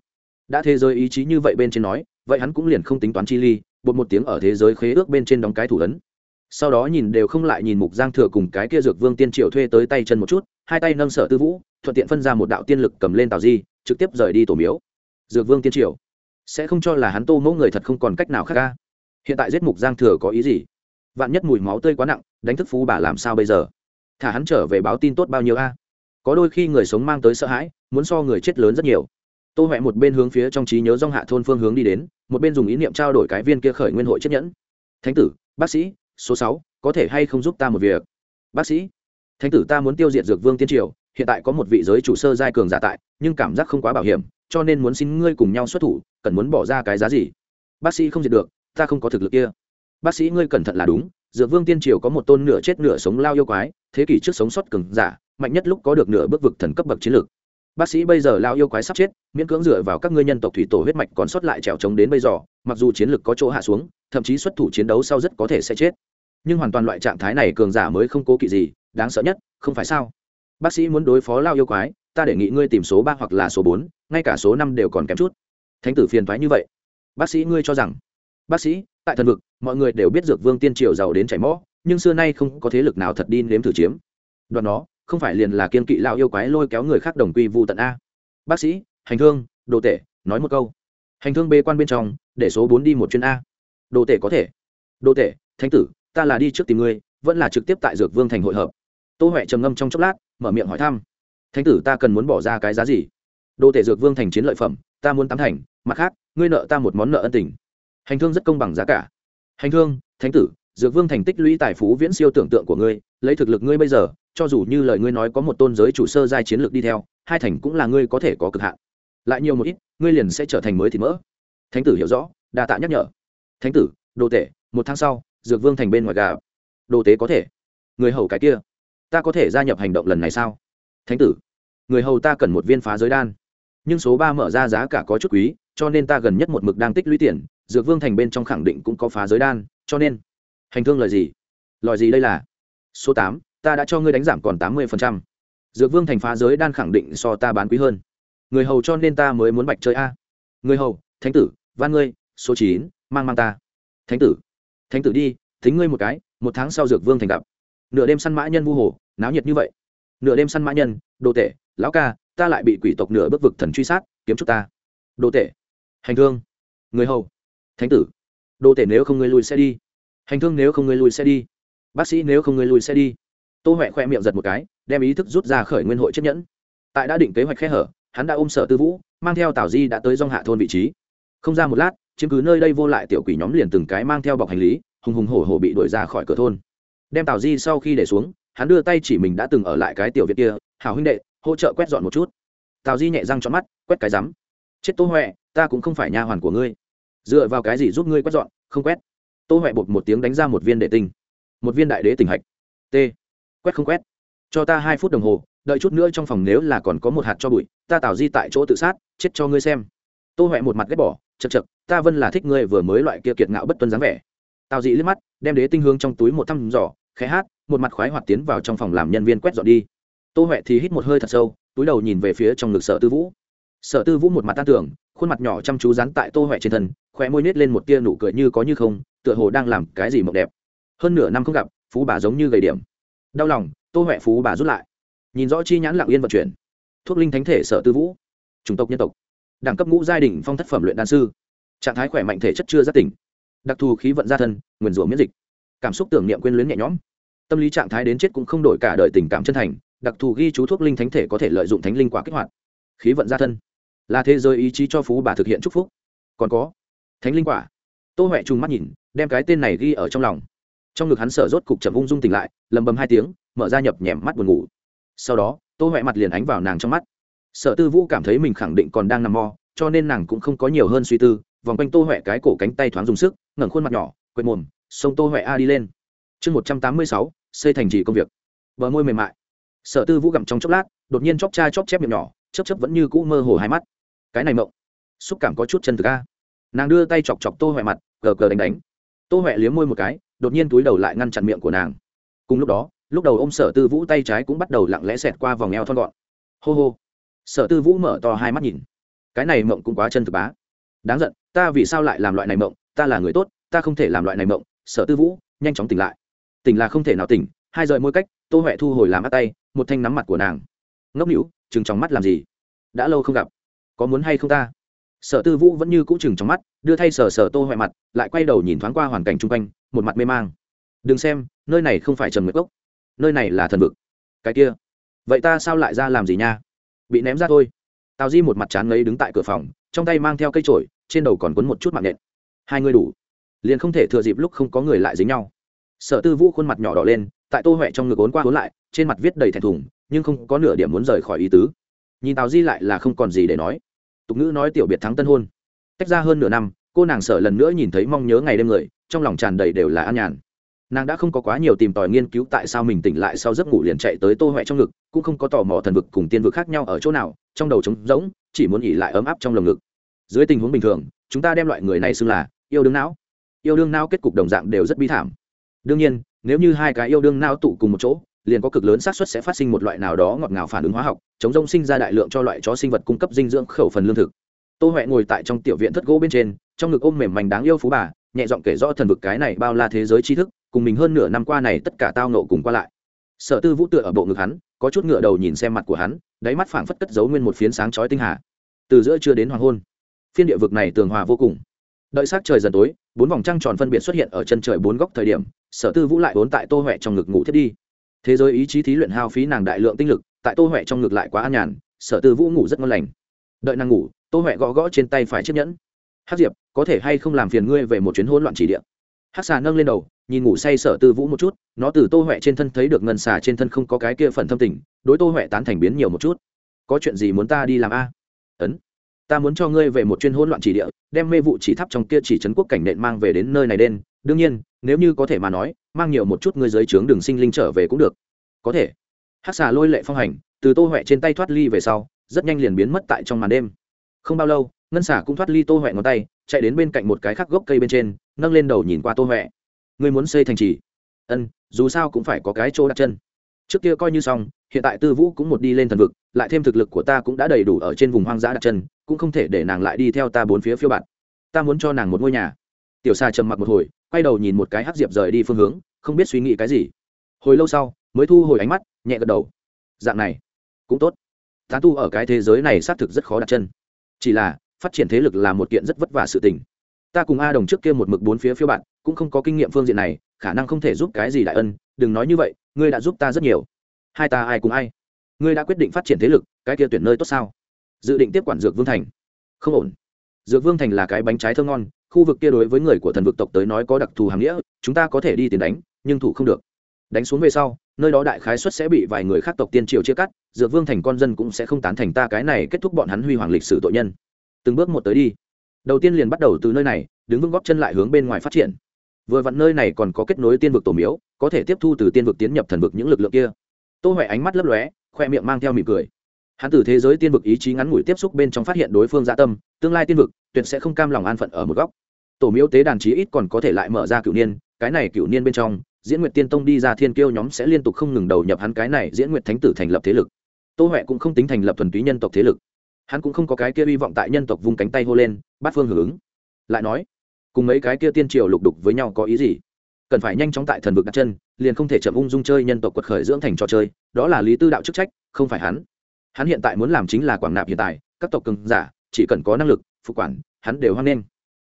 đã thế giới ý chí như vậy bên trên nói, vậy hắn cũng liền không tính toán chi ly, bột một tiếng ở thế giới khế ước bên trên đóng cái thủ ấn. Sau đó nhìn đều không lại nhìn mục giang thừa cùng cái kia dược vương tiên triều thuê tới tay chân một chút, hai tay nâng sở tư vũ, thuận tiện phân ra một đạo tiên lực cầm lên tào di, trực tiếp rời đi tổ miếu. Dược vương tiên triều, sẽ không cho là hắn tô mẫu người thật không còn cách nào khác ca hiện tại giết mục giang thừa có ý gì? Vạn nhất mùi máu tươi quá nặng, đánh thức phú bà làm sao bây giờ? Thả hắn trở về báo tin tốt bao nhiêu a? Có đôi khi người sống mang tới sợ hãi, muốn so người chết lớn rất nhiều tô huệ một bên hướng phía trong trí nhớ dong hạ thôn phương hướng đi đến, một bên dùng ý niệm trao đổi cái viên kia khởi nguyên hội chiếc nhẫn. Thánh tử, bác sĩ, số sáu, có thể hay không giúp ta một việc? Bác sĩ, thánh tử ta muốn tiêu diệt dược vương tiên triều, hiện tại có một vị giới chủ sơ giai cường giả tại, nhưng cảm giác không quá bảo hiểm, cho nên muốn xin ngươi cùng nhau xuất thủ, cần muốn bỏ ra cái giá gì? Bác sĩ không diệt được, ta không có thực lực kia. Bác sĩ, ngươi cẩn thận là đúng, dược vương tiên triều có một tôn nửa chết nửa sống lao yêu quái, thế kỷ trước sống sót cường giả, mạnh nhất lúc có được nửa bước vực thần cấp bậc chiến lược bác sĩ bây giờ lao yêu quái sắp chết, miễn cưỡng dựa vào các ngươi nhân tộc thủy tổ huyết mạch còn sót lại trèo trống đến bây giờ, mặc dù chiến lực có chỗ hạ xuống, thậm chí xuất thủ chiến đấu sau rất có thể sẽ chết. Nhưng hoàn toàn loại trạng thái này cường giả mới không cố kỵ gì, đáng sợ nhất, không phải sao? Bác sĩ muốn đối phó lao yêu quái, ta đề nghị ngươi tìm số ba hoặc là số bốn, ngay cả số năm đều còn kém chút. Thánh tử phiền thoái như vậy. Bác sĩ ngươi cho rằng, bác sĩ, tại thần vực, mọi người đều biết dược vương tiên triều giàu đến chảy mõ, nhưng xưa nay không có thế lực nào thật đi nếm thử chiếm. Đoạn đó không phải liền là kiên kỵ lão yêu quái lôi kéo người khác đồng quy vu tận a. Bác sĩ, hành thương, đồ tể, nói một câu. Hành thương bê quan bên trong, để số bốn đi một chuyến a. Đồ tể có thể. Đồ tể, thánh tử, ta là đi trước tìm ngươi, vẫn là trực tiếp tại dược vương thành hội hợp. Tô huệ trầm ngâm trong chốc lát, mở miệng hỏi thăm. Thánh tử, ta cần muốn bỏ ra cái giá gì? Đồ tể dược vương thành chiến lợi phẩm, ta muốn tám thành, mặt khác, ngươi nợ ta một món nợ ân tình. Hành thương rất công bằng giá cả. Hành thương, thánh tử, dược vương thành tích lũy tài phú viễn siêu tưởng tượng của ngươi lấy thực lực ngươi bây giờ, cho dù như lời ngươi nói có một tôn giới chủ sơ giai chiến lược đi theo, hai thành cũng là ngươi có thể có cực hạn. Lại nhiều một ít, ngươi liền sẽ trở thành mới thì mỡ. Thánh tử hiểu rõ, đa tạ nhắc nhở. Thánh tử, đồ tể, một tháng sau, dược vương thành bên ngoài gà. Đồ tế có thể. Người hầu cái kia, ta có thể gia nhập hành động lần này sao? Thánh tử, người hầu ta cần một viên phá giới đan. Nhưng số ba mở ra giá cả có chút quý, cho nên ta gần nhất một mực đang tích lũy tiền. Dược vương thành bên trong khẳng định cũng có phá giới đan, cho nên. Hành thương lời gì? Lời gì đây là? Số tám, ta đã cho ngươi đánh giảm còn tám mươi dược vương thành phá giới đan khẳng định so ta bán quý hơn. Người hầu cho nên ta mới muốn bạch chơi a. Người hầu, thánh tử, van ngươi, số chín, mang mang ta. Thánh tử thánh tử đi, thính ngươi một cái, một tháng sau dược vương thành gặp. Nửa đêm săn mã nhân vu hồ, náo nhiệt như vậy. Nửa đêm săn mã nhân, đồ tể, lão ca, ta lại bị quỷ tộc nửa bước vực thần truy sát, kiếm chúc ta. Đồ tể, hành thương. Người hầu, thánh tử, đồ tể nếu không ngươi lui sẽ đi. Hành thương nếu không ngươi lui sẽ đi bác sĩ nếu không ngươi lui xe đi. Tô huệ khoe miệng giật một cái, đem ý thức rút ra khởi nguyên hội chiếc nhẫn. Tại đã định kế hoạch khe hở, hắn đã ôm sở tư vũ, mang theo tào di đã tới dong hạ thôn vị trí. Không ra một lát chứng cứ nơi đây vô lại tiểu quỷ nhóm liền từng cái mang theo bọc hành lý, hùng hùng hổ hổ bị đuổi ra khỏi cửa thôn. Đem tào di sau khi để xuống, hắn đưa tay chỉ mình đã từng ở lại cái tiểu viện kia hào huynh đệ, hỗ trợ quét dọn một chút. Tào di nhẹ răng cho mắt, quét cái rắm. Chết tô huệ, ta cũng không phải nha hoàn của ngươi. Dựa vào cái gì giúp ngươi quét dọn, không quét? Tô huệ bột một tiếng đánh ra một viên đệ tinh một viên đại đế tỉnh hạch. T. Quét không quét. Cho ta hai phút đồng hồ, đợi chút nữa trong phòng nếu là còn có một hạt cho bụi, ta tào di tại chỗ tự sát, chết cho ngươi xem. Tô huệ một mặt ghét bỏ, chật chật, ta vân là thích ngươi vừa mới loại kia kiệt ngạo bất tuân dáng vẻ. Tào dị liếc mắt, đem đế tinh hương trong túi một thăm giỏ khẽ hát, một mặt khoái hoạt tiến vào trong phòng làm nhân viên quét dọn đi. Tô huệ thì hít một hơi thật sâu, túi đầu nhìn về phía trong ngực sở tư vũ. Sở tư vũ một mặt tan tưởng khuôn mặt nhỏ chăm chú rắn tại tô huệ trên thân khoe môi nết lên một tia nụ cười như có như không, tựa hồ đang làm cái gì mộng đẹp hơn nửa năm không gặp, phú bà giống như gầy điểm. Đau lòng, tô huệ phú bà rút lại. Nhìn rõ chi nhãn lặng yên vận chuyển. Thuốc linh thánh thể sở tư vũ. Chủng tộc nhân tộc. Đẳng cấp ngũ giai đình phong thất phẩm luyện đan sư. Trạng thái khỏe mạnh thể chất chưa giác tỉnh. Đặc thù khí vận gia thân, nguyền rủa miễn dịch. Cảm xúc tưởng niệm quên luyến nhẹ nhõm. Tâm lý trạng thái đến chết cũng không đổi cả đời tình cảm chân thành, đặc thù ghi chú thuốc linh thánh thể có thể lợi dụng thánh linh quả kích hoạt. Khí vận gia thân. Là thế giới ý chí cho phú bà thực hiện chúc phúc. Còn có, thánh linh quả. Tô huệ trùng mắt nhìn, đem cái tên này ghi ở trong lòng trong ngực hắn sở rốt cục chậm ung dung tỉnh lại, lầm bầm hai tiếng, mở ra nhập nhèm mắt buồn ngủ. Sau đó, tô huệ mặt liền ánh vào nàng trong mắt. Sở tư vũ cảm thấy mình khẳng định còn đang nằm mò, cho nên nàng cũng không có nhiều hơn suy tư, vòng quanh tô huệ cái cổ cánh tay thoáng dùng sức, ngẩng khuôn mặt nhỏ, quệt mồm sông tô huệ a đi lên. Chương một trăm tám mươi sáu, xây thành trì công việc. Bờ môi mềm mại. Sở tư vũ gặm trong chốc lát, đột nhiên chóc cha chóc chép miệng nhỏ chấp chấp vẫn như cũ mơ hồ hai mắt. Cái này mộng. Xúc cảm có chút chân thực a. Nàng đưa tay chọc chọc tô huệ mặt, cờ cờ đánh đánh. Tô huệ liếm môi một cái đột nhiên túi đầu lại ngăn chặn miệng của nàng. Cùng lúc đó, lúc đầu ô m sở tư vũ tay trái cũng bắt đầu lặng lẽ xẹt qua vòng eo thon gọn. Hô hô. Sở tư vũ mở to hai mắt nhìn. Cái này mộng cũng quá chân thực bá. Đáng giận, ta vì sao lại làm loại này mộng? Ta là người tốt, ta không thể làm loại này mộng. Sở tư vũ, nhanh chóng tỉnh lại. Tỉnh là không thể nào tỉnh. Hai rời môi cách, tô huệ thu hồi làm bắt tay, một thanh nắm mặt của nàng. Ngốc hữu chừng trong mắt làm gì? Đã lâu không gặp. Có muốn hay không ta? Sở tư vũ vẫn như cũ chừng trong mắt, đưa thay sở sở tô huệ mặt, lại quay đầu nhìn thoáng qua hoàn cảnh chung quanh một mặt mê mang. Đừng xem, nơi này không phải trầm nguyệt cốc. Nơi này là thần vực. Cái kia. Vậy ta sao lại ra làm gì nha? Bị ném ra thôi. Tào di một mặt chán ngấy đứng tại cửa phòng, trong tay mang theo cây trổi trên đầu còn quấn một chút mạng nện hai người đủ. Liền không thể thừa dịp lúc không có người lại dính nhau. Sở tư vũ khuôn mặt nhỏ đỏ lên, tại tô huệ trong ngực ốn qua ốn lại, trên mặt viết đầy thẹn thùng, nhưng không có nửa điểm muốn rời khỏi ý tứ. Nhìn tào di lại là không còn gì để nói. Tục ngữ nói tiểu biệt thắng tân hôn. Cách ra hơn nửa năm, cô nàng sợ lần nữa nhìn thấy mong nhớ ngày đêm người trong lòng tràn đầy đều là an nhàn. Nàng đã không có quá nhiều tìm tòi nghiên cứu tại sao mình tỉnh lại sau giấc ngủ liền chạy tới tô huệ trong ngực, cũng không có tò mò thần vực cùng tiên vực khác nhau ở chỗ nào, trong đầu trống rỗng, chỉ muốn nghỉ lại ấm áp trong lồng ngực. Dưới tình huống bình thường, chúng ta đem loại người này xưng là yêu đương não. Yêu đương não kết cục đồng dạng đều rất bi thảm. Đương nhiên, nếu như hai cái yêu đương não tụ cùng một chỗ, liền có cực lớn xác suất sẽ phát sinh một loại nào đó ngọt ngào phản ứng hóa học, chống rông sinh ra đại lượng cho loại chó sinh vật cung cấp dinh dưỡng khẩu phần lương thực. Tô huệ ngồi tại trong tiểu viện thất gỗ bên trên, trong ngực ôm mềm mảnh đáng yêu phú bà nhẹ giọng kể rõ thần vực cái này bao la thế giới tri thức, cùng mình hơn nửa năm qua này tất cả tao nộ cùng qua lại. Sở tư vũ tựa ở bộ ngực hắn, có chút ngựa đầu nhìn xem mặt của hắn, đáy mắt phảng phất cất giấu nguyên một phiến sáng chói tinh hà. Từ giữa trưa đến hoàng hôn, phiên địa vực này tường hòa vô cùng. Đợi s trời dần tối, bốn vòng trăng tròn phân biệt xuất hiện ở chân trời bốn góc thời điểm, sở tư vũ lại vốn tại tô huệ trong ngực ngủ thiết đi. Thế giới ý chí thí luyện hao phí nàng đại lượng tinh lực, tại tô huệ trong ngực lại quá an nhàn, sở tư vũ ngủ rất ngon lành. Đợi nàng ngủ, tô huệ gõ gõ trên tay phải chiếc nhẫn. Hát diệp có thể hay không làm phiền ngươi về một chuyến hỗn loạn chỉ địa. Hắc xà nâng lên đầu, nhìn ngủ say sở tư vũ một chút, nó từ tô huệ trên thân thấy được ngân xà trên thân không có cái kia phần thâm tình, đối tô huệ tán thành biến nhiều một chút. Có chuyện gì muốn ta đi làm a? Ấn, ta muốn cho ngươi về một chuyên hỗn loạn chỉ địa, đem mê vụ chỉ thắp trong kia chỉ trấn quốc cảnh nện mang về đến nơi này đen. Đương nhiên, nếu như có thể mà nói, mang nhiều một chút ngươi dưới trướng đường sinh linh trở về cũng được. Có thể. Hắc xà lôi lệ phong hành, từ tô huệ trên tay thoát ly về sau, rất nhanh liền biến mất tại trong màn đêm. Không bao lâu ngân xả cũng thoát ly tô huệ ngón tay, chạy đến bên cạnh một cái khắc gốc cây bên trên, nâng lên đầu nhìn qua tô huệ. Ngươi muốn xây thành trì? Ân, dù sao cũng phải có cái chỗ đặt chân. Trước kia coi như xong, hiện tại tư vũ cũng một đi lên thần vực, lại thêm thực lực của ta cũng đã đầy đủ ở trên vùng hoang dã đặt chân, cũng không thể để nàng lại đi theo ta bốn phía phiêu bạt. ta muốn cho nàng một ngôi nhà. Tiểu xa trầm mặc một hồi, quay đầu nhìn một cái hắc diệp rời đi phương hướng, không biết suy nghĩ cái gì. Hồi lâu sau, mới thu hồi ánh mắt, nhẹ gật đầu. Dạng này, cũng tốt. Tán tu ở cái thế giới này xác thực rất khó đặt chân. Chỉ là phát triển thế lực là một kiện rất vất vả sự tình. Ta cùng a đồng trước kia một mực bốn phía phía bạn, cũng không có kinh nghiệm phương diện này, khả năng không thể giúp cái gì đại ân, đừng nói như vậy, ngươi đã giúp ta rất nhiều. Hai ta ai cùng ai? Ngươi đã quyết định phát triển thế lực, cái kia tuyển nơi tốt sao? Dự định tiếp quản dược vương thành. Không ổn. Dược vương thành là cái bánh trái thơ ngon, khu vực kia đối với người của thần vực tộc tới nói có đặc thù hàm nghĩa, chúng ta có thể đi tiền đánh, nhưng thủ không được. Đánh xuống về sau, nơi đó đại khái xuất sẽ bị vài người khác tộc tiên triều chia cắt, dược vương thành con dân cũng sẽ không tán thành ta cái này kết thúc bọn hắn huy hoàng lịch sử tội nhân từng bước một tới đi. Đầu tiên liền bắt đầu từ nơi này, đứng vững góp chân lại hướng bên ngoài phát triển. Vừa vặn nơi này còn có kết nối tiên vực tổ miếu, có thể tiếp thu từ tiên vực tiến nhập thần vực những lực lượng kia. Tô huệ ánh mắt lấp lóe, khoe miệng mang theo mỉm cười. Hắn từ thế giới tiên vực ý chí ngắn ngủi tiếp xúc bên trong phát hiện đối phương dạ tâm, tương lai tiên vực, tuyệt sẽ không cam lòng an phận ở một góc. Tổ miếu tế đàn chí ít còn có thể lại mở ra cựu niên, cái này cựu niên bên trong, diễn nguyệt tiên tông đi ra thiên kiêu nhóm sẽ liên tục không ngừng đầu nhập hắn cái này diễn nguyệt thánh tử thành lập thế lực. Tô huệ cũng không tính thành lập thuần túy nhân tộc thế lực hắn cũng không có cái kia hy vọng tại nhân tộc vung cánh tay hô lên bát phương hưởng ứng. Lại nói, cùng mấy cái kia tiên triều lục đục với nhau có ý gì? Cần phải nhanh chóng tại thần vực đặt chân, liền không thể chậm ung dung chơi nhân tộc quật khởi dưỡng thành trò chơi, đó là lý tư đạo chức trách, không phải hắn. Hắn hiện tại muốn làm chính là quảng nạp hiện tại, các tộc cường giả, chỉ cần có năng lực, phục quản, hắn đều hoan nghênh.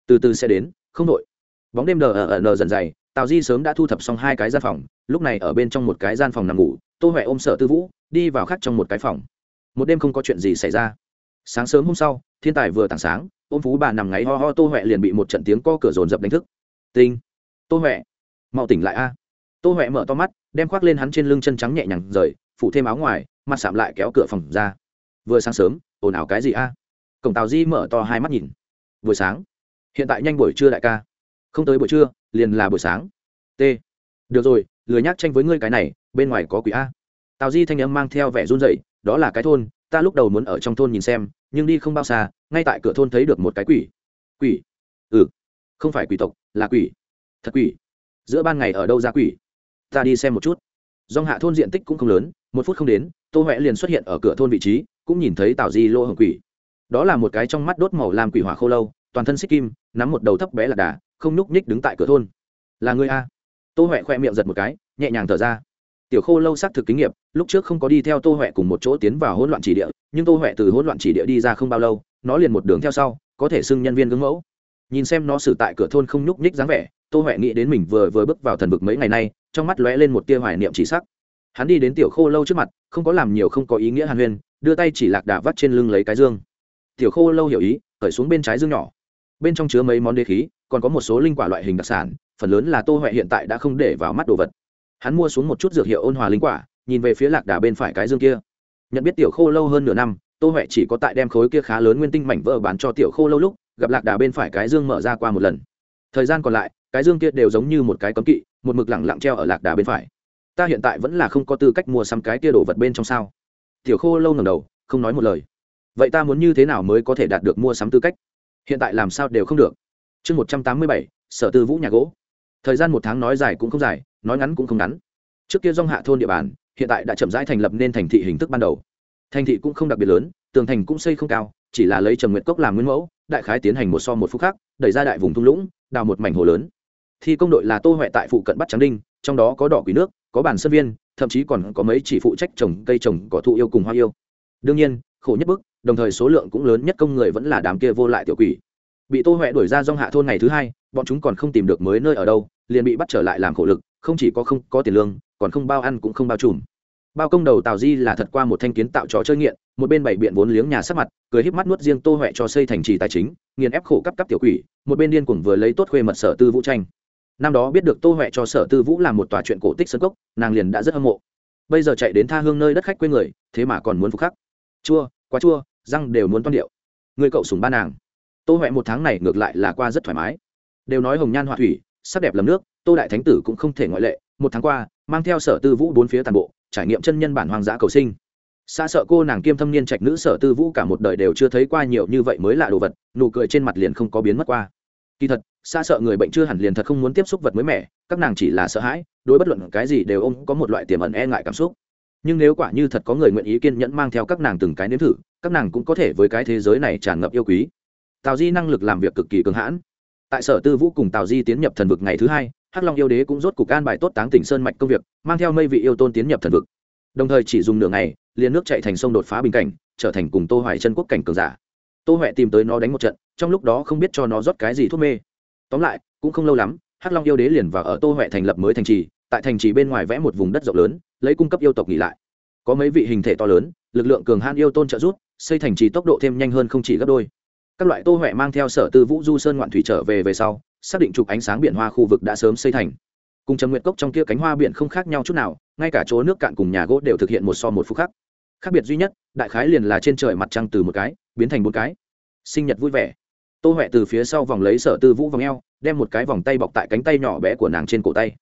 Từ từ sẽ đến, không đội bóng đêm nờ ở ờ ờ nờ dần dày, tào di sớm đã thu thập xong hai cái gian phòng, lúc này ở bên trong một cái gian phòng nằm ngủ, tô huệ ôm sợ tư vũ, đi vào khác trong một cái phòng. Một đêm không có chuyện gì xảy ra sáng sớm hôm sau, thiên tài vừa tảng sáng, ôm phú bà nằm ngáy ho ho, tô huệ liền bị một trận tiếng co cửa dồn dập đánh thức. Tinh, tô huệ, mau tỉnh lại a. Tô huệ mở to mắt, đem khoác lên hắn trên lưng chân trắng nhẹ nhàng rời, phủ thêm áo ngoài, mặt sạm lại kéo cửa phòng ra. Vừa sáng sớm, ồn ào cái gì a? Cổng tàu di mở to hai mắt nhìn. Buổi sáng, hiện tại nhanh buổi trưa đại ca. Không tới buổi trưa, liền là buổi sáng. T, được rồi, lười nhác tranh với ngươi cái này, bên ngoài có quỷ a. Tào di thanh âm mang theo vẻ run rẩy, đó là cái thôn, ta lúc đầu muốn ở trong thôn nhìn xem nhưng đi không bao xa, ngay tại cửa thôn thấy được một cái quỷ. Quỷ? Ừ. Không phải quỷ tộc, là quỷ. Thật quỷ. Giữa ban ngày ở đâu ra quỷ? Ta đi xem một chút. Dòng hạ thôn diện tích cũng không lớn, một phút không đến, tô huệ liền xuất hiện ở cửa thôn vị trí, cũng nhìn thấy tào di lô hồng quỷ. Đó là một cái trong mắt đốt màu làm quỷ hỏa khô lâu, toàn thân xích kim, nắm một đầu thấp bé lạc đà, không nhúc nhích đứng tại cửa thôn. Là người a? Tô huệ khoe miệng giật một cái, nhẹ nhàng thở ra tiểu khô lâu xác thực kinh nghiệm, lúc trước không có đi theo tô huệ cùng một chỗ tiến vào hỗn loạn chỉ địa, nhưng tô huệ từ hỗn loạn chỉ địa đi ra không bao lâu, nó liền một đường theo sau, có thể xưng nhân viên gương mẫu. Nhìn xem nó xử tại cửa thôn không nhúc nhích dáng vẻ, tô huệ nghĩ đến mình vừa vừa bước vào thần vực mấy ngày nay, trong mắt lóe lên một tia hoài niệm chỉ sắc. Hắn đi đến tiểu khô lâu trước mặt, không có làm nhiều không có ý nghĩa hàn huyên, đưa tay chỉ lạc đà vắt trên lưng lấy cái dương. Tiểu khô lâu hiểu ý khởi xuống bên trái dương nhỏ. Bên trong chứa mấy món đế khí, còn có một số linh quả loại hình đặc sản, phần lớn là tô huệ hiện tại đã không để vào mắt đồ vật hắn mua xuống một chút dược hiệu ôn hòa linh quả, nhìn về phía lạc đà bên phải cái dương kia. Nhận biết tiểu khô lâu hơn nửa năm, tô huệ chỉ có tại đem khối kia khá lớn nguyên tinh mảnh vỡ bán cho tiểu khô lâu lúc, gặp lạc đà bên phải cái dương mở ra qua một lần. Thời gian còn lại, cái dương kia đều giống như một cái cấm kỵ, một mực lẳng lặng treo ở lạc đà bên phải. Ta hiện tại vẫn là không có tư cách mua sắm cái kia đồ vật bên trong sao? Tiểu khô lâu ngầm đầu, không nói một lời. Vậy ta muốn như thế nào mới có thể đạt được mua sắm tư cách? Hiện tại làm sao đều không được. Chương một trăm tám mươi bảy, sở tư vũ nhà gỗ. Thời gian một tháng nói dài cũng không dài nói ngắn cũng không ngắn. Trước kia dong hạ thôn địa bàn, hiện tại đã chậm rãi thành lập nên thành thị hình thức ban đầu. Thành thị cũng không đặc biệt lớn, tường thành cũng xây không cao, chỉ là lấy trầm nguyện cốc làm nguyên mẫu, đại khái tiến hành một so một phút khác, đẩy ra đại vùng thung lũng, đào một mảnh hồ lớn. Thi công đội là tô huệ tại phụ cận bắt trắng đinh, trong đó có đỏ quỷ nước, có bản sân viên, thậm chí còn có mấy chỉ phụ trách trồng cây trồng cỏ thụ yêu cùng hoa yêu. Đương nhiên, khổ nhất bức, đồng thời số lượng cũng lớn nhất công người vẫn là đám kia vô lại tiểu quỷ. Bị tô huệ đuổi ra dong hạ thôn ngày thứ hai, bọn chúng còn không tìm được mới nơi ở đâu, liền bị bắt trở lại làm khổ lực không chỉ có không có tiền lương, còn không bao ăn cũng không bao trùm. Bao công đầu tào di là thật qua một thanh kiến tạo trò chơi nghiện, một bên bảy biện vốn liếng nhà sắc mặt, cười híp mắt nuốt riêng tô huệ cho xây thành trì tài chính, nghiền ép khổ cấp cấp tiểu quỷ, một bên điên cuồng vừa lấy tốt khuê mật sở tư vũ tranh. Năm đó biết được tô huệ cho sở tư vũ làm một tòa chuyện cổ tích sân cốc, nàng liền đã rất hâm mộ. Bây giờ chạy đến tha hương nơi đất khách quê người, thế mà còn muốn phục khắc. Chua, quá chua, răng đều muốn toan điệu. Người cậu sùng ba nàng. Tô huệ một tháng này ngược lại là qua rất thoải mái. Đều nói hồng nhan họa thủy, sắc đẹp lầm nước tô đại thánh tử cũng không thể ngoại lệ, một tháng qua, mang theo sở tư vũ bốn phía toàn bộ, trải nghiệm chân nhân bản hoang dã cầu sinh. Xa sợ cô nàng kiêm thâm niên trạch nữ sở tư vũ cả một đời đều chưa thấy qua nhiều như vậy mới lạ đồ vật, nụ cười trên mặt liền không có biến mất qua. Kỳ thật, xa sợ người bệnh chưa hẳn liền thật không muốn tiếp xúc vật mới mẻ, các nàng chỉ là sợ hãi, đối bất luận cái gì đều ông có một loại tiềm ẩn e ngại cảm xúc. Nhưng nếu quả như thật có người nguyện ý kiên nhẫn mang theo các nàng từng cái nếm thử, các nàng cũng có thể với cái thế giới này tràn ngập yêu quý. Tào di năng lực làm việc cực kỳ cường hãn tại sở tư vũ cùng tào di tiến nhập thần vực ngày thứ hai, hắc long yêu đế cũng rốt cục an bài tốt táng tỉnh sơn mạch công việc, mang theo mây vị yêu tôn tiến nhập thần vực. Đồng thời chỉ dùng nửa ngày, liền nước chạy thành sông đột phá bình cảnh, trở thành cùng tô hoài chân quốc cảnh cường giả. Tô huệ tìm tới nó đánh một trận, trong lúc đó không biết cho nó rót cái gì thuốc mê. Tóm lại, cũng không lâu lắm, hắc long yêu đế liền vào ở tô huệ thành lập mới thành trì, tại thành trì bên ngoài vẽ một vùng đất rộng lớn, lấy cung cấp yêu tộc nghỉ lại. Có mấy vị hình thể to lớn, lực lượng cường han yêu tôn trợ giúp, xây thành trì tốc độ thêm nhanh hơn không chỉ gấp đôi các loại tô huệ mang theo sở tư vũ du sơn ngoạn thủy trở về về sau, xác định chụp ánh sáng biển hoa khu vực đã sớm xây thành. Cùng trầm nguyệt cốc trong kia cánh hoa biển không khác nhau chút nào, ngay cả chỗ nước cạn cùng nhà gỗ đều thực hiện một so một phút khác khác biệt duy nhất, đại khái liền là trên trời mặt trăng từ một cái, biến thành bốn cái. Sinh nhật vui vẻ. Tô huệ từ phía sau vòng lấy sở tư vũ vòng eo, đem một cái vòng tay bọc tại cánh tay nhỏ bé của nàng trên cổ tay.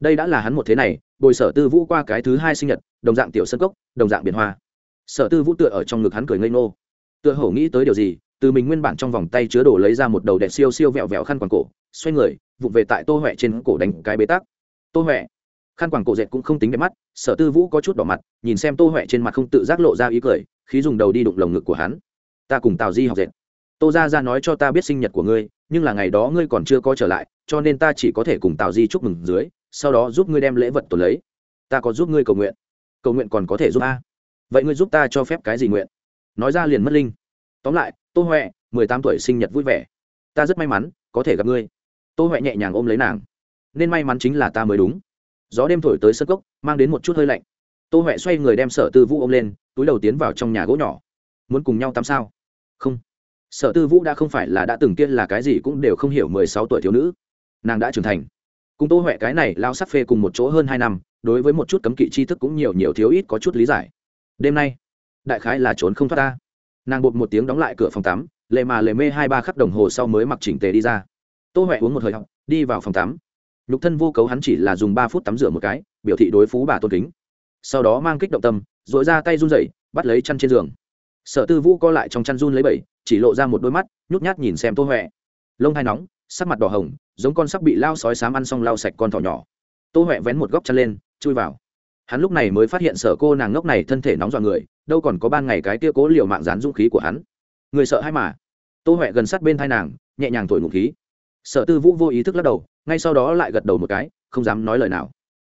Đây đã là hắn một thế này, bồi sở tư vũ qua cái thứ hai sinh nhật, đồng dạng tiểu sân cốc, đồng dạng biển hoa. Sở tư vũ tựa ở trong ngực hắn cười ngây ngô. Tựa hổ nghĩ tới điều gì từ mình nguyên bản trong vòng tay chứa đồ lấy ra một đầu đẹp siêu siêu vẹo vẹo khăn quàng cổ, xoay người, vụng về tại tô huệ trên cổ đánh cái bế tắc. Tô huệ, khăn quàng cổ dệt cũng không tính đẹp mắt, sở tư vũ có chút đỏ mặt, nhìn xem tô huệ trên mặt không tự giác lộ ra ý cười, khí dùng đầu đi đụng lồng ngực của hắn. Ta cùng tào di học dệt. Tô ra ra nói cho ta biết sinh nhật của ngươi, nhưng là ngày đó ngươi còn chưa có trở lại, cho nên ta chỉ có thể cùng tào di chúc mừng dưới, sau đó giúp ngươi đem lễ vật tổ lấy. Ta có giúp ngươi cầu nguyện. Cầu nguyện còn có thể giúp a vậy ngươi giúp ta cho phép cái gì nguyện? Nói ra liền mất linh. Tóm lại tô huệ, mười tám tuổi, sinh nhật vui vẻ. Ta rất may mắn, có thể gặp ngươi. Tô huệ nhẹ nhàng ôm lấy nàng. Nên may mắn chính là ta mới đúng. Gió đêm thổi tới sân cốc, mang đến một chút hơi lạnh. Tô huệ xoay người đem sở tư vũ ôm lên, túi đầu tiến vào trong nhà gỗ nhỏ. Muốn cùng nhau tắm sao? Không. Sở tư vũ đã không phải là đã từng tiên là cái gì cũng đều không hiểu mười sáu tuổi thiếu nữ. Nàng đã trưởng thành. Cùng tô huệ cái này lao sắc phê cùng một chỗ hơn hai năm, đối với một chút cấm kỵ tri thức cũng nhiều nhiều thiếu ít có chút lý giải. Đêm nay, đại khái là trốn không thoát ta nàng bột một tiếng đóng lại cửa phòng tắm, lệ mà lệ mê hai ba khắc đồng hồ sau mới mặc chỉnh tề đi ra. Tô huệ uống một hơi học đi vào phòng tắm. Nhục thân vô cấu hắn chỉ là dùng ba phút tắm rửa một cái, biểu thị đối phú bà tôn kính. Sau đó mang kích động tâm dội ra tay run dậy bắt lấy chăn trên giường. Sở tư vũ co lại trong chăn run lấy bẩy, chỉ lộ ra một đôi mắt, nhút nhát nhìn xem tô huệ. Lông hai nóng, sắc mặt đỏ hồng, giống con sắc bị lao sói sám ăn xong lau sạch con thỏ nhỏ. Tô huệ vén một góc chăn lên, chui vào hắn lúc này mới phát hiện sở cô nàng ngốc này thân thể nóng dọa người, đâu còn có ban ngày cái tia cố liều mạng dán dũng khí của hắn. Người sợ hay mà. Tô huệ gần sát bên thai nàng, nhẹ nhàng thổi ngụ khí. Sở tư vũ vô ý thức lắc đầu, ngay sau đó lại gật đầu một cái, không dám nói lời nào.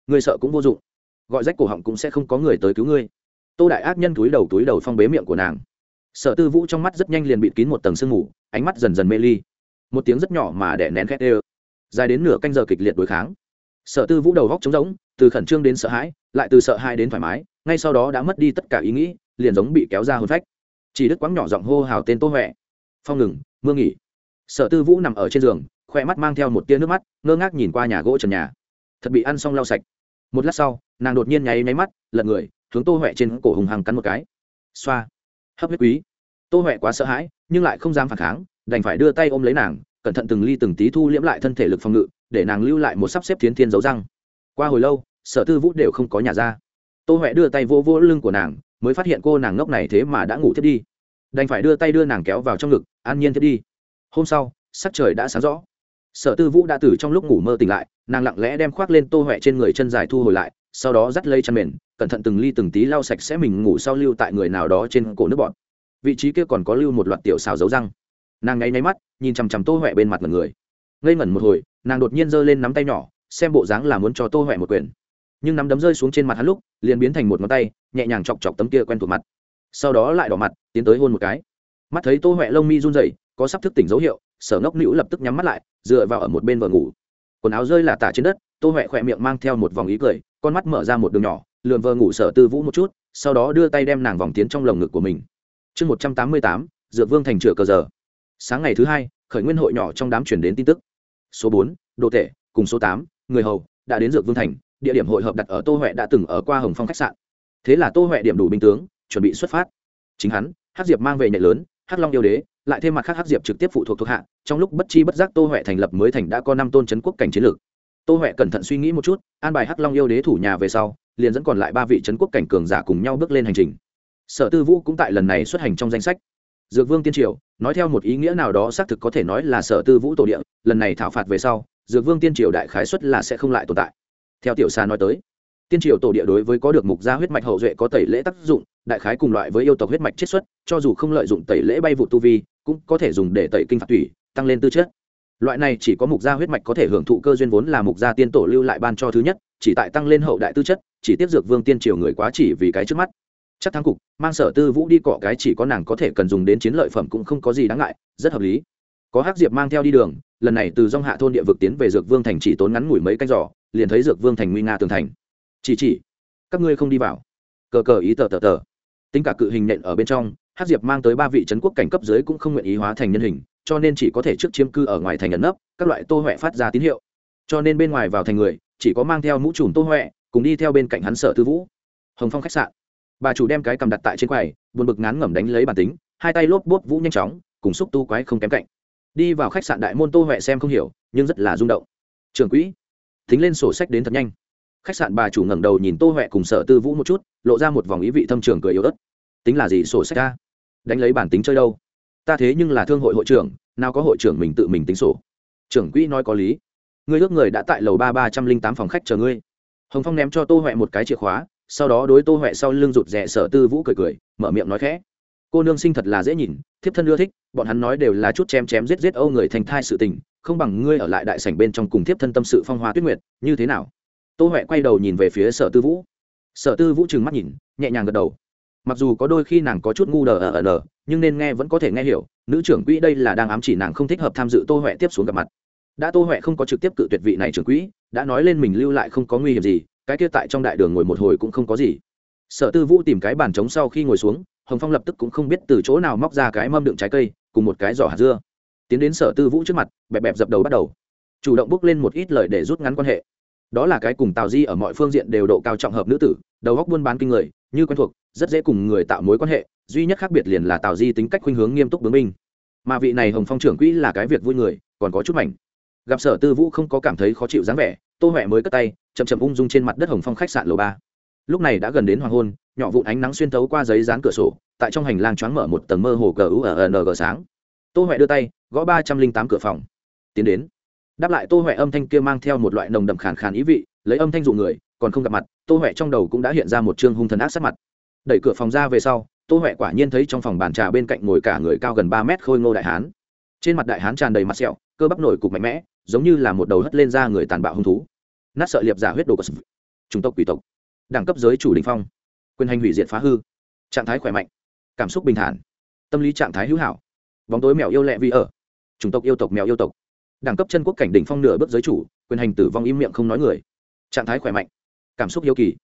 Người sợ cũng vô dụng. Gọi rách cổ họng cũng sẽ không có người tới cứu ngươi. Tô đại ác nhân túi đầu túi đầu phong bế miệng của nàng. Sở tư vũ trong mắt rất nhanh liền bịt kín một tầng sương mù, ánh mắt dần dần mê ly. Một tiếng rất nhỏ mà đẻ nén khét ê dài đến nửa canh giờ kịch liệt đối kháng. Sở tư vũ đầu góc trống rỗng từ khẩn trương đến sợ hãi, lại từ sợ hãi đến thoải mái, ngay sau đó đã mất đi tất cả ý nghĩ, liền giống bị kéo ra hôn phách. Chỉ đứt quãng nhỏ giọng hô hào tên tô huệ. Phong ngừng, mưa nghỉ. Sở tư vũ nằm ở trên giường khoe mắt mang theo một tia nước mắt, ngơ ngác nhìn qua nhà gỗ trần nhà. Thật bị ăn xong lau sạch. Một lát sau, nàng đột nhiên nháy nháy mắt, lật người, hướng tô huệ trên cổ hùng hằng cắn một cái. Xoa. Hấp huyết quý. Tô huệ quá sợ hãi, nhưng lại không dám phản kháng, đành phải đưa tay ôm lấy nàng, cẩn thận từng ly từng tí thu liễm lại thân thể lực phòng ngự, để nàng lưu lại một sắp xếp thiến thiên dấu răng qua hồi lâu, sở tư vũ đều không có nhà ra. Tô huệ đưa tay vô vô lưng của nàng, mới phát hiện cô nàng ngốc này thế mà đã ngủ thiết đi. Đành phải đưa tay đưa nàng kéo vào trong ngực, an nhiên thiết đi. Hôm sau, sắc trời đã sáng rõ. Sở tư vũ đã từ trong lúc ngủ mơ tỉnh lại, nàng lặng lẽ đem khoác lên tô huệ trên người chân dài thu hồi lại, sau đó dắt lây chăn mền, cẩn thận từng ly từng tí lau sạch sẽ mình ngủ sau lưu tại người nào đó trên cổ nước bọn. vị trí kia còn có lưu một loạt tiểu xào dấu răng. Nàng ngáy nháy mắt, nhìn chằm chằm tô huệ bên mặt mọi người. Ngây ngẩn một hồi, nàng đột nhiên giơ lên nắm tay nhỏ xem bộ dáng là muốn cho tô huệ một quyền. Nhưng nắm đấm rơi xuống trên mặt hắn lúc, liền biến thành một ngón tay, nhẹ nhàng chọc chọc tấm kia quen thuộc mặt. Sau đó lại đỏ mặt, tiến tới hôn một cái. Mắt thấy tô huệ lông mi run rẩy, có sắp thức tỉnh dấu hiệu, sở ngốc nữ lập tức nhắm mắt lại, dựa vào ở một bên vợ ngủ. Quần áo rơi là tả trên đất, tô huệ khỏe miệng mang theo một vòng ý cười, con mắt mở ra một đường nhỏ lượn vờ ngủ sở tư vũ một chút, sau đó đưa tay đem nàng vòng tiến trong lồng ngực của mình. Chương một trăm tám mươi tám, dựa vương thành chửa cờ giờ. Sáng ngày thứ hai, khởi nguyên hội nhỏ trong đám chuyển đến tin tức. Số bốn đô tể, cùng số tám người hầu đã đến dược vương thành, địa điểm hội hợp đặt ở tô huệ đã từng ở qua hồng phong khách sạn. Thế là tô huệ điểm đủ binh tướng, chuẩn bị xuất phát. Chính hắn hát diệp mang về nhạy lớn, hắc long yêu đế, lại thêm mặt khác hắc diệp trực tiếp phụ thuộc thuộc hạ, trong lúc bất chi bất giác tô huệ thành lập mới thành đã có năm tôn c quốc cảnh chiến lược. Tô huệ cẩn thận suy nghĩ một chút, an bài hắc long yêu đế thủ nhà về sau, liền dẫn còn lại ba vị c quốc cảnh cường giả cùng nhau bước lên hành trình. Sở tư vũ cũng tại lần này xuất hành trong danh sách. Dược vương tiên triều, nói theo một ý nghĩa nào đó xác thực có thể nói là sở tư vũ tổ địa, lần này thảo phạt về sau dược vương tiên triều đại khái xuất là sẽ không lại tồn tại. Theo tiểu sa nói tới, tiên triều tổ địa đối với có được mục gia huyết mạch hậu duệ có tẩy lễ tác dụng, đại khái cùng loại với yêu tộc huyết mạch chiết xuất, cho dù không lợi dụng tẩy lễ bay vụ tu vi, cũng có thể dùng để tẩy kinh phạt thủy tăng lên tư chất. Loại này chỉ có mục gia huyết mạch có thể hưởng thụ cơ duyên vốn là mục gia tiên tổ lưu lại ban cho thứ nhất, chỉ tại tăng lên hậu đại tư chất, chỉ tiếp dược vương tiên triều người quá chỉ vì cái trước mắt. Chắc thắng cục, mang sở tư vũ đi cọ cái chỉ có nàng có thể cần dùng đến chiến lợi phẩm cũng không có gì đáng ngại, rất hợp lý có hắc diệp mang theo đi đường, lần này từ dòng hạ thôn địa vực tiến về dược vương thành chỉ tốn ngắn ngủi mấy canh giỏ liền thấy dược vương thành nguy nga tường thành. Chỉ chỉ, các ngươi không đi vào. Cờ cờ ý tờ tờ tờ. Tính cả cự hình nện ở bên trong, hắc diệp mang tới ba vị trấn quốc cảnh cấp dưới cũng không nguyện ý hóa thành nhân hình, cho nên chỉ có thể trước chiếm cư ở ngoài thành ẩn nấp, các loại tô huệ phát ra tín hiệu. Cho nên bên ngoài vào thành người, chỉ có mang theo mũ trùm tô huệ cùng đi theo bên cạnh hắn sở tư vũ. Hồng phong khách sạn. Bà chủ đem cái cầm đặt tại trên quầy, buồn bực ngán ngẩm đánh lấy bản tính, hai tay lốp bốp vũ nhanh chóng, cùng xúc tu quái không kém cạnh đi vào khách sạn đại môn tô huệ xem không hiểu, nhưng rất là rung động. Trường quỹ tính lên sổ sách đến thật nhanh. Khách sạn bà chủ ngẩng đầu nhìn tô huệ cùng sở tư vũ một chút, lộ ra một vòng ý vị thâm trường cười yếu ớt. Tính là gì sổ sách ta? Đánh lấy bản tính chơi đâu? Ta thế nhưng là thương hội hội trưởng, nào có hội trưởng mình tự mình tính sổ. Trưởng quỹ nói có lý. Ngươi ước người đã tại lầu ba ba trăm linh tám phòng khách chờ ngươi. Hồng phong ném cho tô huệ một cái chìa khóa, sau đó đối tô huệ sau lưng rụt rè sở tư vũ cười cười, mở miệng nói khẽ cô nương sinh thật là dễ nhìn, thiếp thân ưa thích, bọn hắn nói đều là chút chém chém giết giết âu người thành thai sự tình, không bằng ngươi ở lại đại sảnh bên trong cùng thiếp thân tâm sự phong hoa tuyết nguyệt, như thế nào? Tô huệ quay đầu nhìn về phía sở tư vũ. Sở tư vũ trừng mắt nhìn, nhẹ nhàng gật đầu. Mặc dù có đôi khi nàng có chút ngu đờ ở ở nờ, nhưng nên nghe vẫn có thể nghe hiểu, nữ trưởng quỹ đây là đang ám chỉ nàng không thích hợp tham dự tô huệ tiếp xuống gặp mặt. Đã tô huệ không có trực tiếp cự tuyệt vị này trưởng quỹ, đã nói lên mình lưu lại không có nguy hiểm gì, cái kia tại trong đại đường ngồi một hồi cũng không có gì. Sở tư vũ tìm cái bàn trống sau khi ngồi xuống hồng phong lập tức cũng không biết từ chỗ nào móc ra cái mâm đựng trái cây, cùng một cái giỏ hạt dưa. Tiến đến sở tư vũ trước mặt, bẹp bẹp dập đầu bắt đầu. Chủ động bước lên một ít lời để rút ngắn quan hệ. Đó là cái cùng tào di ở mọi phương diện đều độ cao trọng hợp nữ tử, đầu góc buôn bán kinh người, như quen thuộc, rất dễ cùng người tạo mối quan hệ, duy nhất khác biệt liền là tào di tính cách khuynh hướng nghiêm túc bướng minh mà vị này hồng phong trưởng quỹ là cái việc vui người, còn có chút mảnh. Gặp sở tư vũ không có cảm thấy khó chịu dáng vẻ, tô huệ mới cất tay, chậm chậm ung dung trên mặt đất hồng phong khách sạn lầu ba lúc này đã gần đến hoàng hôn, nhỏ vụn ánh nắng xuyên thấu qua giấy dán cửa sổ, tại trong hành lang choáng mở một tầng mơ hồ cờ u ở ng sáng. Tô huệ đưa tay, gõ ba trăm linh tám cửa phòng. Tiến đến. Đáp lại tô huệ âm thanh kia mang theo một loại nồng đậm khàn khàn ý vị, lấy âm thanh dụ người, còn không gặp mặt, tô huệ trong đầu cũng đã hiện ra một chương hung thần ác sát mặt. Đẩy cửa phòng ra về sau, tô huệ quả nhiên thấy trong phòng bàn trà bên cạnh ngồi cả người cao gần ba mét khôi ngô đại hán. Trên mặt đại hán tràn đầy mặt sẹo, cơ bắp nổi cục mạnh mẽ, giống như là một đầu hất lên ra người tàn bạo hung thú. Nát sợ liệp giả huyết đồ của chủng tộc quỷ tộc đẳng cấp giới chủ đình phong. Quyền hành hủy diệt phá hư. Trạng thái khỏe mạnh. Cảm xúc bình thản. Tâm lý trạng thái hữu hảo. Bóng tối mèo yêu lẹ vì ở. Chủng tộc yêu tộc mèo yêu tộc. Đẳng cấp chân quốc cảnh đỉnh phong nửa bước giới chủ, quyền hành tử vong im miệng không nói người. Trạng thái khỏe mạnh. Cảm xúc hiếu kỳ.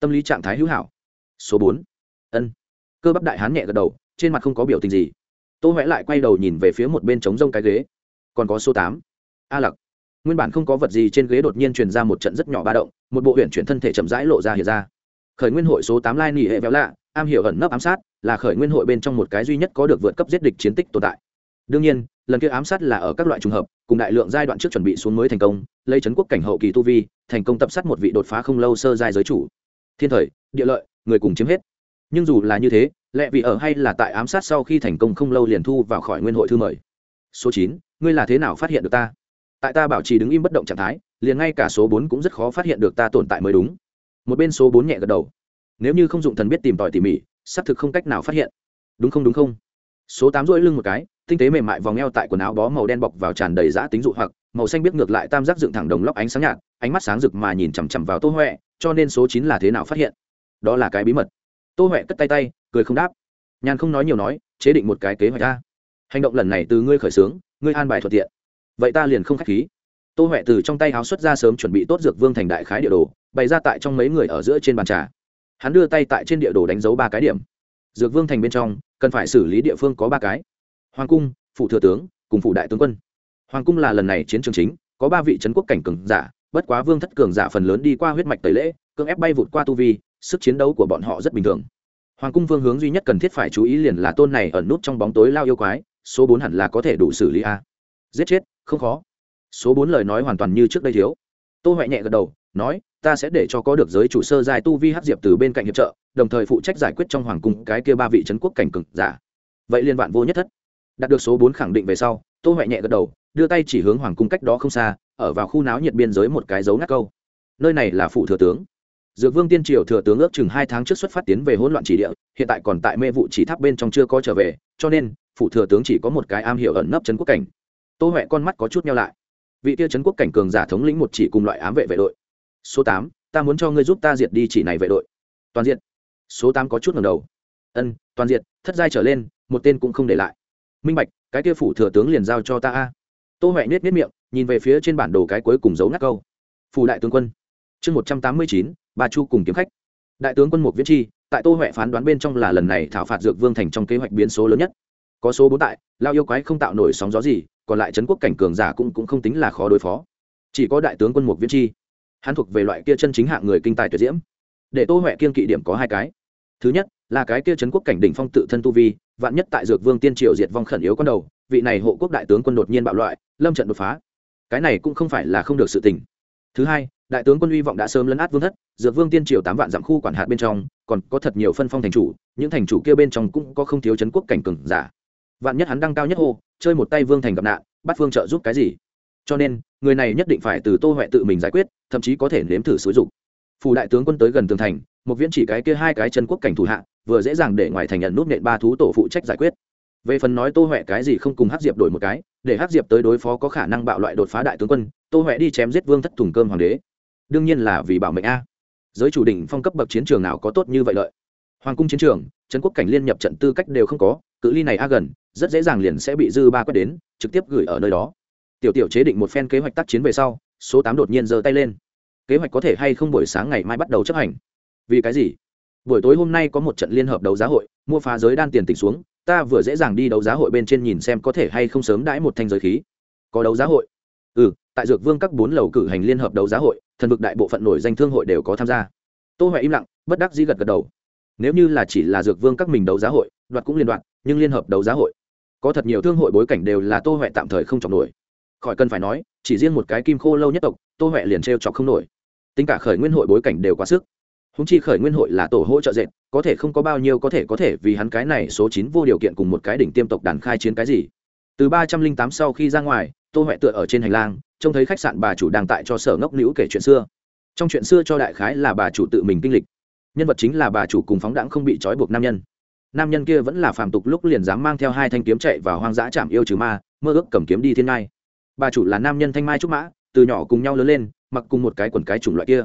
Tâm lý trạng thái hữu hảo. Số bốn. Ân. Cơ bắp đại hán nhẹ gật đầu, trên mặt không có biểu tình gì. Tô huệ lại quay đầu nhìn về phía một bên trống rông cái ghế. Còn có số tám. A lặc nguyên bản không có vật gì trên ghế đột nhiên truyền ra một trận rất nhỏ ba động, một bộ huyện chuyển thân thể chậm rãi lộ ra hiện ra. Khởi nguyên hội số tám lai nỉ hệ véo lạ, am hiểu ẩn nấp ám sát, là khởi nguyên hội bên trong một cái duy nhất có được vượt cấp giết địch chiến tích tồn tại. Đương nhiên, lần kia ám sát là ở các loại trùng hợp, cùng đại lượng giai đoạn trước chuẩn bị xuống mới thành công, lấy trấn quốc cảnh hậu kỳ tu vi, thành công tập sát một vị đột phá không lâu sơ giai giới chủ. Thiên thời, địa lợi, người cùng chiếm hết. Nhưng dù là như thế lẽ vì ở hay là tại ám sát sau khi thành công không lâu liền thu vào khỏi nguyên hội thư mời. Số chín, ngươi là thế nào phát hiện được ta? Tại ta bảo trì đứng im bất động trạng thái, liền ngay cả số bốn cũng rất khó phát hiện được ta tồn tại mới đúng. Một bên số bốn nhẹ gật đầu. Nếu như không dụng thần biết tìm tòi tỉ mỉ, xác thực không cách nào phát hiện. Đúng không đúng không? Số tám rỗi lưng một cái, tinh tế mềm mại vòng eo tại quần áo bó màu đen bọc vào tràn đầy giã tính dụ hoặc, màu xanh biết ngược lại tam giác dựng thẳng đồng lóc ánh sáng nhạt, ánh mắt sáng rực mà nhìn chằm chằm vào tô huệ, cho nên số chín là thế nào phát hiện? Đó là cái bí mật. Tô huệ cất tay tay, cười không đáp. Nhàn không nói nhiều nói, chế định một cái kế hoạch ra. Hành động lần này từ ngươi khởi xướng, ngươi an bài thuận tiện vậy ta liền không k h á c h khí. Tô huệ từ trong tay háo xuất ra sớm chuẩn bị tốt dược vương thành đại khái địa đồ, bày ra tại trong mấy người ở giữa trên bàn trà. Hắn đưa tay tại trên địa đồ đánh dấu ba cái điểm. Dược vương thành bên trong, cần phải xử lý địa phương có ba cái. Hoàng cung phụ thừa tướng, cùng phụ đại tướng quân. Hoàng cung là lần này chiến trường chính, có ba vị trấn quốc cảnh cường giả, bất quá vương thất cường giả phần lớn đi qua huyết mạch tẩy lễ, cưỡng ép bay vụt qua tu vi, sức chiến đấu của bọn họ rất bình thường. Hoàng cung vương hướng duy nhất cần thiết phải chú ý liền là tôn này ẩn nút trong bóng tối lao yêu quái, số bốn hẳn là có thể đủ xử lý a. Giết chết không khó. Số bốn lời nói hoàn toàn như trước đây thiếu. Tô huệ nhẹ gật đầu, nói, ta sẽ để cho có được giới chủ sơ giai tu vi hát diệp từ bên cạnh hiệp trợ, đồng thời phụ trách giải quyết trong hoàng cung cái kia ba vị trấn quốc cảnh cực giả. Vậy liên vạn vô nhất thất. Đạt được số bốn khẳng định về sau, tô huệ nhẹ gật đầu, đưa tay chỉ hướng hoàng cung cách đó không xa, ở vào khu náo nhiệt biên giới một cái dấu ngắt câu. Nơi này là phụ thừa tướng. Dược vương tiên triều thừa tướng ước chừng hai tháng trước xuất phát tiến về hỗn loạn chỉ địa, hiện tại còn tại mê vụ chỉ tháp bên trong chưa có trở về, cho nên, phụ thừa tướng chỉ có một cái am hiểu ẩn nấp trấn quốc cảnh tô huệ con mắt có chút nhau lại. Vị Tia trấn quốc cảnh cường giả thống lĩnh một chỉ cùng loại ám vệ vệ đội. Số tám, ta muốn cho ngươi giúp ta diệt đi chỉ này vệ đội. Toàn diện số tám có chút ngầm đầu. Ân, toàn diện thất giai trở lên, một tên cũng không để lại. Minh bạch, cái kia phủ thừa tướng liền giao cho ta a. Tô huệ nết nết miệng, nhìn về phía trên bản đồ cái cuối cùng giấu ngắt câu. Phủ đại tướng quân. Chương một trăm tám mươi chín bà chu cùng kiếm khách. Đại tướng quân mục viễn chi, tại tô huệ phán đoán bên trong là lần này thảo phạt dược vương thành trong kế hoạch biến số lớn nhất. Có số bốn tại, lao yêu quái không tạo nổi sóng gió gì còn lại trấn quốc cảnh cường giả cũng cũng không tính là khó đối phó. Chỉ có đại tướng quân mục viễn chi, hắn thuộc về loại kia chân chính hạng người kinh tài tuyệt diễm. Để tô huệ kiên kỵ điểm có hai cái. Thứ nhất, là cái kia trấn quốc cảnh đỉnh phong tự thân tu vi, vạn nhất tại dược vương tiên triều diệt vong khẩn yếu con đầu, vị này hộ quốc đại tướng quân đột nhiên bạo loại, lâm trận đột phá. Cái này cũng không phải là không được sự tình. Thứ hai, đại tướng quân uy vọng đã sớm lấn át vương thất, dược vương tiên triều tám vạn dặm khu quản hạt bên trong, còn có thật nhiều phân phong thành chủ, những thành chủ kia bên trong cũng có không thiếu chấn quốc cảnh cừng giả vạn nhất hắn đăng cao nhất hô, chơi một tay vương thành gặp nạn, bắt phương trợ giúp cái gì? Cho nên, người này nhất định phải từ tô huệ tự mình giải quyết, thậm chí có thể nếm thử xúi dục phù đại tướng quân tới gần tường thành, một viễn chỉ cái kia hai cái chân quốc cảnh thủ hạ, vừa dễ dàng để ngoài thành nhận nút nện ba thú tổ phụ trách giải quyết. Về phần nói tô huệ cái gì không cùng hát diệp đổi một cái, để hát diệp tới đối phó có khả năng bạo loại đột phá đại tướng quân, tô huệ đi chém giết vương thất thùng cơm hoàng đế. Đương nhiên là vì bảo mệnh a. Giới chủ đỉnh phong cấp bậc chiến trường nào có tốt như vậy lợi? Hoàng cung chiến trường, trấn quốc cảnh liên nhập trận tư cách đều không có, cự ly này a gần, rất dễ dàng liền sẽ bị dư ba quét đến, trực tiếp gửi ở nơi đó. Tiểu tiểu chế định một phen kế hoạch tác chiến về sau, số tám đột nhiên giơ tay lên. Kế hoạch có thể hay không buổi sáng ngày mai bắt đầu chấp hành? Vì cái gì? Buổi tối hôm nay có một trận liên hợp đấu giá hội, mua phá giới đan tiền tỉnh xuống, ta vừa dễ dàng đi đấu giá hội bên trên nhìn xem có thể hay không sớm đãi một thanh giới khí. Có đấu giá hội? Ừ tại dược vương các bốn lầu cử hành liên hợp đấu giá hội, thần vực đại bộ phận nổi danh thương hội đều có tham gia. Tô huệ im lặng, bất đắc dĩ gật gật đầu nếu như là chỉ là dược vương các mình đấu giá hội, đoạt cũng liên đoạt, nhưng liên hợp đấu giá hội. Có thật nhiều thương hội bối cảnh đều là tô huệ tạm thời không chọc nổi. Khỏi cần phải nói, chỉ riêng một cái kim khô lâu nhất tộc, tô huệ liền t r e o chọc không nổi. Tính cả khởi nguyên hội bối cảnh đều quá sức. Húng chi khởi nguyên hội là tổ hỗ trợ dệt, có thể không có bao nhiêu có thể có thể vì hắn cái này số chín vô điều kiện cùng một cái đỉnh tiêm tộc đàn khai chiến cái gì. Từ ba trăm linh tám sau khi ra ngoài, tô huệ tựa ở trên hành lang, trông thấy khách sạn bà chủ đang tại cho sở ngốc nữ kể chuyện xưa. Trong chuyện xưa cho đại khái là bà chủ tự mình kinh lịch nhân vật chính là bà chủ cùng phóng đãng không bị trói buộc nam nhân. Nam nhân kia vẫn là phàm tục lúc liền dám mang theo hai thanh kiếm chạy vào hoang dã chạm yêu trừ ma, mơ ước cầm kiếm đi thiên ngai. Bà chủ là nam nhân thanh mai trúc mã, từ nhỏ cùng nhau lớn lên, mặc cùng một cái quần cái chủng loại kia.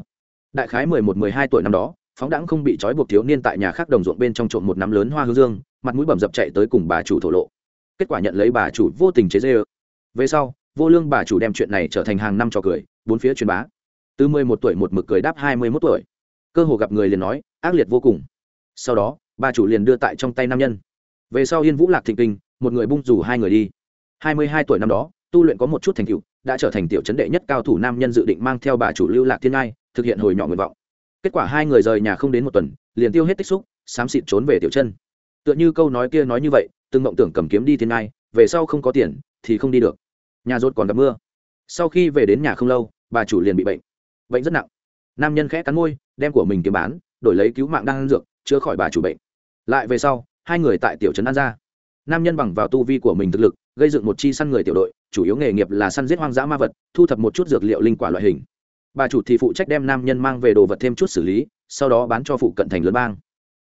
Đại khái mười một, mười hai tuổi năm đó, phóng đãng không bị trói buộc thiếu niên tại nhà khác đồng ruộng bên trong trộm một nắm lớn hoa hương dương, mặt mũi bầm dập chạy tới cùng bà chủ thổ lộ. Kết quả nhận lấy bà chủ vô tình chế dê ơ về sau, vô lương bà chủ đem chuyện này trở thành hàng năm trò cười, bốn phía truyền bá. Từ mười một tuổi một mực cười đáp hai mươi mốt tuổi cơ hồ gặp người liền nói, ác liệt vô cùng. Sau đó, bà chủ liền đưa tại trong tay nam nhân. Về sau yên vũ lạc thịnh kinh, một người bung rủ hai người đi. Hai mươi hai tuổi năm đó, tu luyện có một chút thành tựu, đã trở thành tiểu chấn đệ nhất cao thủ nam nhân dự định mang theo bà chủ lưu lạc thiên ngai, thực hiện hồi nhỏ nguyện vọng. Kết quả hai người rời nhà không đến một tuần, liền tiêu hết tích xúc, xám xịt trốn về tiểu chân. Tựa như câu nói kia nói như vậy, từng mộng tưởng cầm kiếm đi thiên ngai, về sau không có tiền, thì không đi được. Nhà rốt còn gặp mưa. Sau khi về đến nhà không lâu, bà chủ liền bị bệnh. Bệnh rất nặng nam nhân khẽ cắn môi, đem của mình kiếm bán, đổi lấy cứu mạng đang ăn dược, chữa khỏi bà chủ bệnh. Lại về sau, hai người tại tiểu trấn an ra. Nam nhân bằng vào tu vi của mình thực lực, gây dựng một chi săn người tiểu đội, chủ yếu nghề nghiệp là săn giết hoang dã ma vật, thu thập một chút dược liệu linh quả loại hình. Bà chủ thì phụ trách đem nam nhân mang về đồ vật thêm chút xử lý, sau đó bán cho phụ cận thành lớn bang.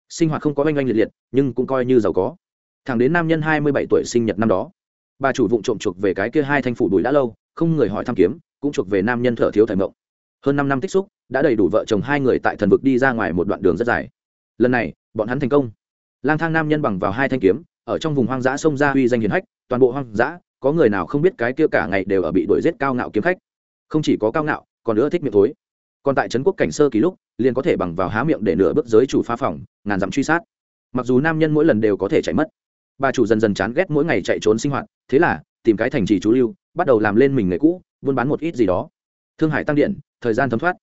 Sinh hoạt không có oanh oanh liệt liệt, nhưng cũng coi như giàu có. Thẳng đến nam nhân hai mươi bảy tuổi sinh nhật năm đó, bà chủ vụng trộm chuộc về cái kia hai thanh phủ đùi đã lâu, không người hỏi thăm kiếm, cũng chuộc về nam nhân thở thiếu thời mộng. Hơn năm năm tích xúc đã đầy đủ vợ chồng hai người tại thần vực đi ra ngoài một đoạn đường rất dài. Lần này, bọn hắn thành công. Lang thang nam nhân bằng vào hai thanh kiếm, ở trong vùng hoang dã sông ra uy danh hiền hách, toàn bộ hoang dã, có người nào không biết cái kia cả ngày đều ở bị đuổi giết cao ngạo kiếm khách. Không chỉ có cao ngạo, còn nữa thích miệng thối. Còn tại trấn quốc cảnh sơ ký lúc, liền có thể bằng vào há miệng để nửa bước giới chủ phá phòng, ngàn dặm truy sát. Mặc dù nam nhân mỗi lần đều có thể chạy mất, bà chủ dần dần chán ghét mỗi ngày chạy trốn sinh hoạt, thế là, tìm cái thành trì chú lưu, bắt đầu làm lên mình nghề cũ, buôn bán một ít gì đó. Thương hải tăng điện, thời gian thấm thoát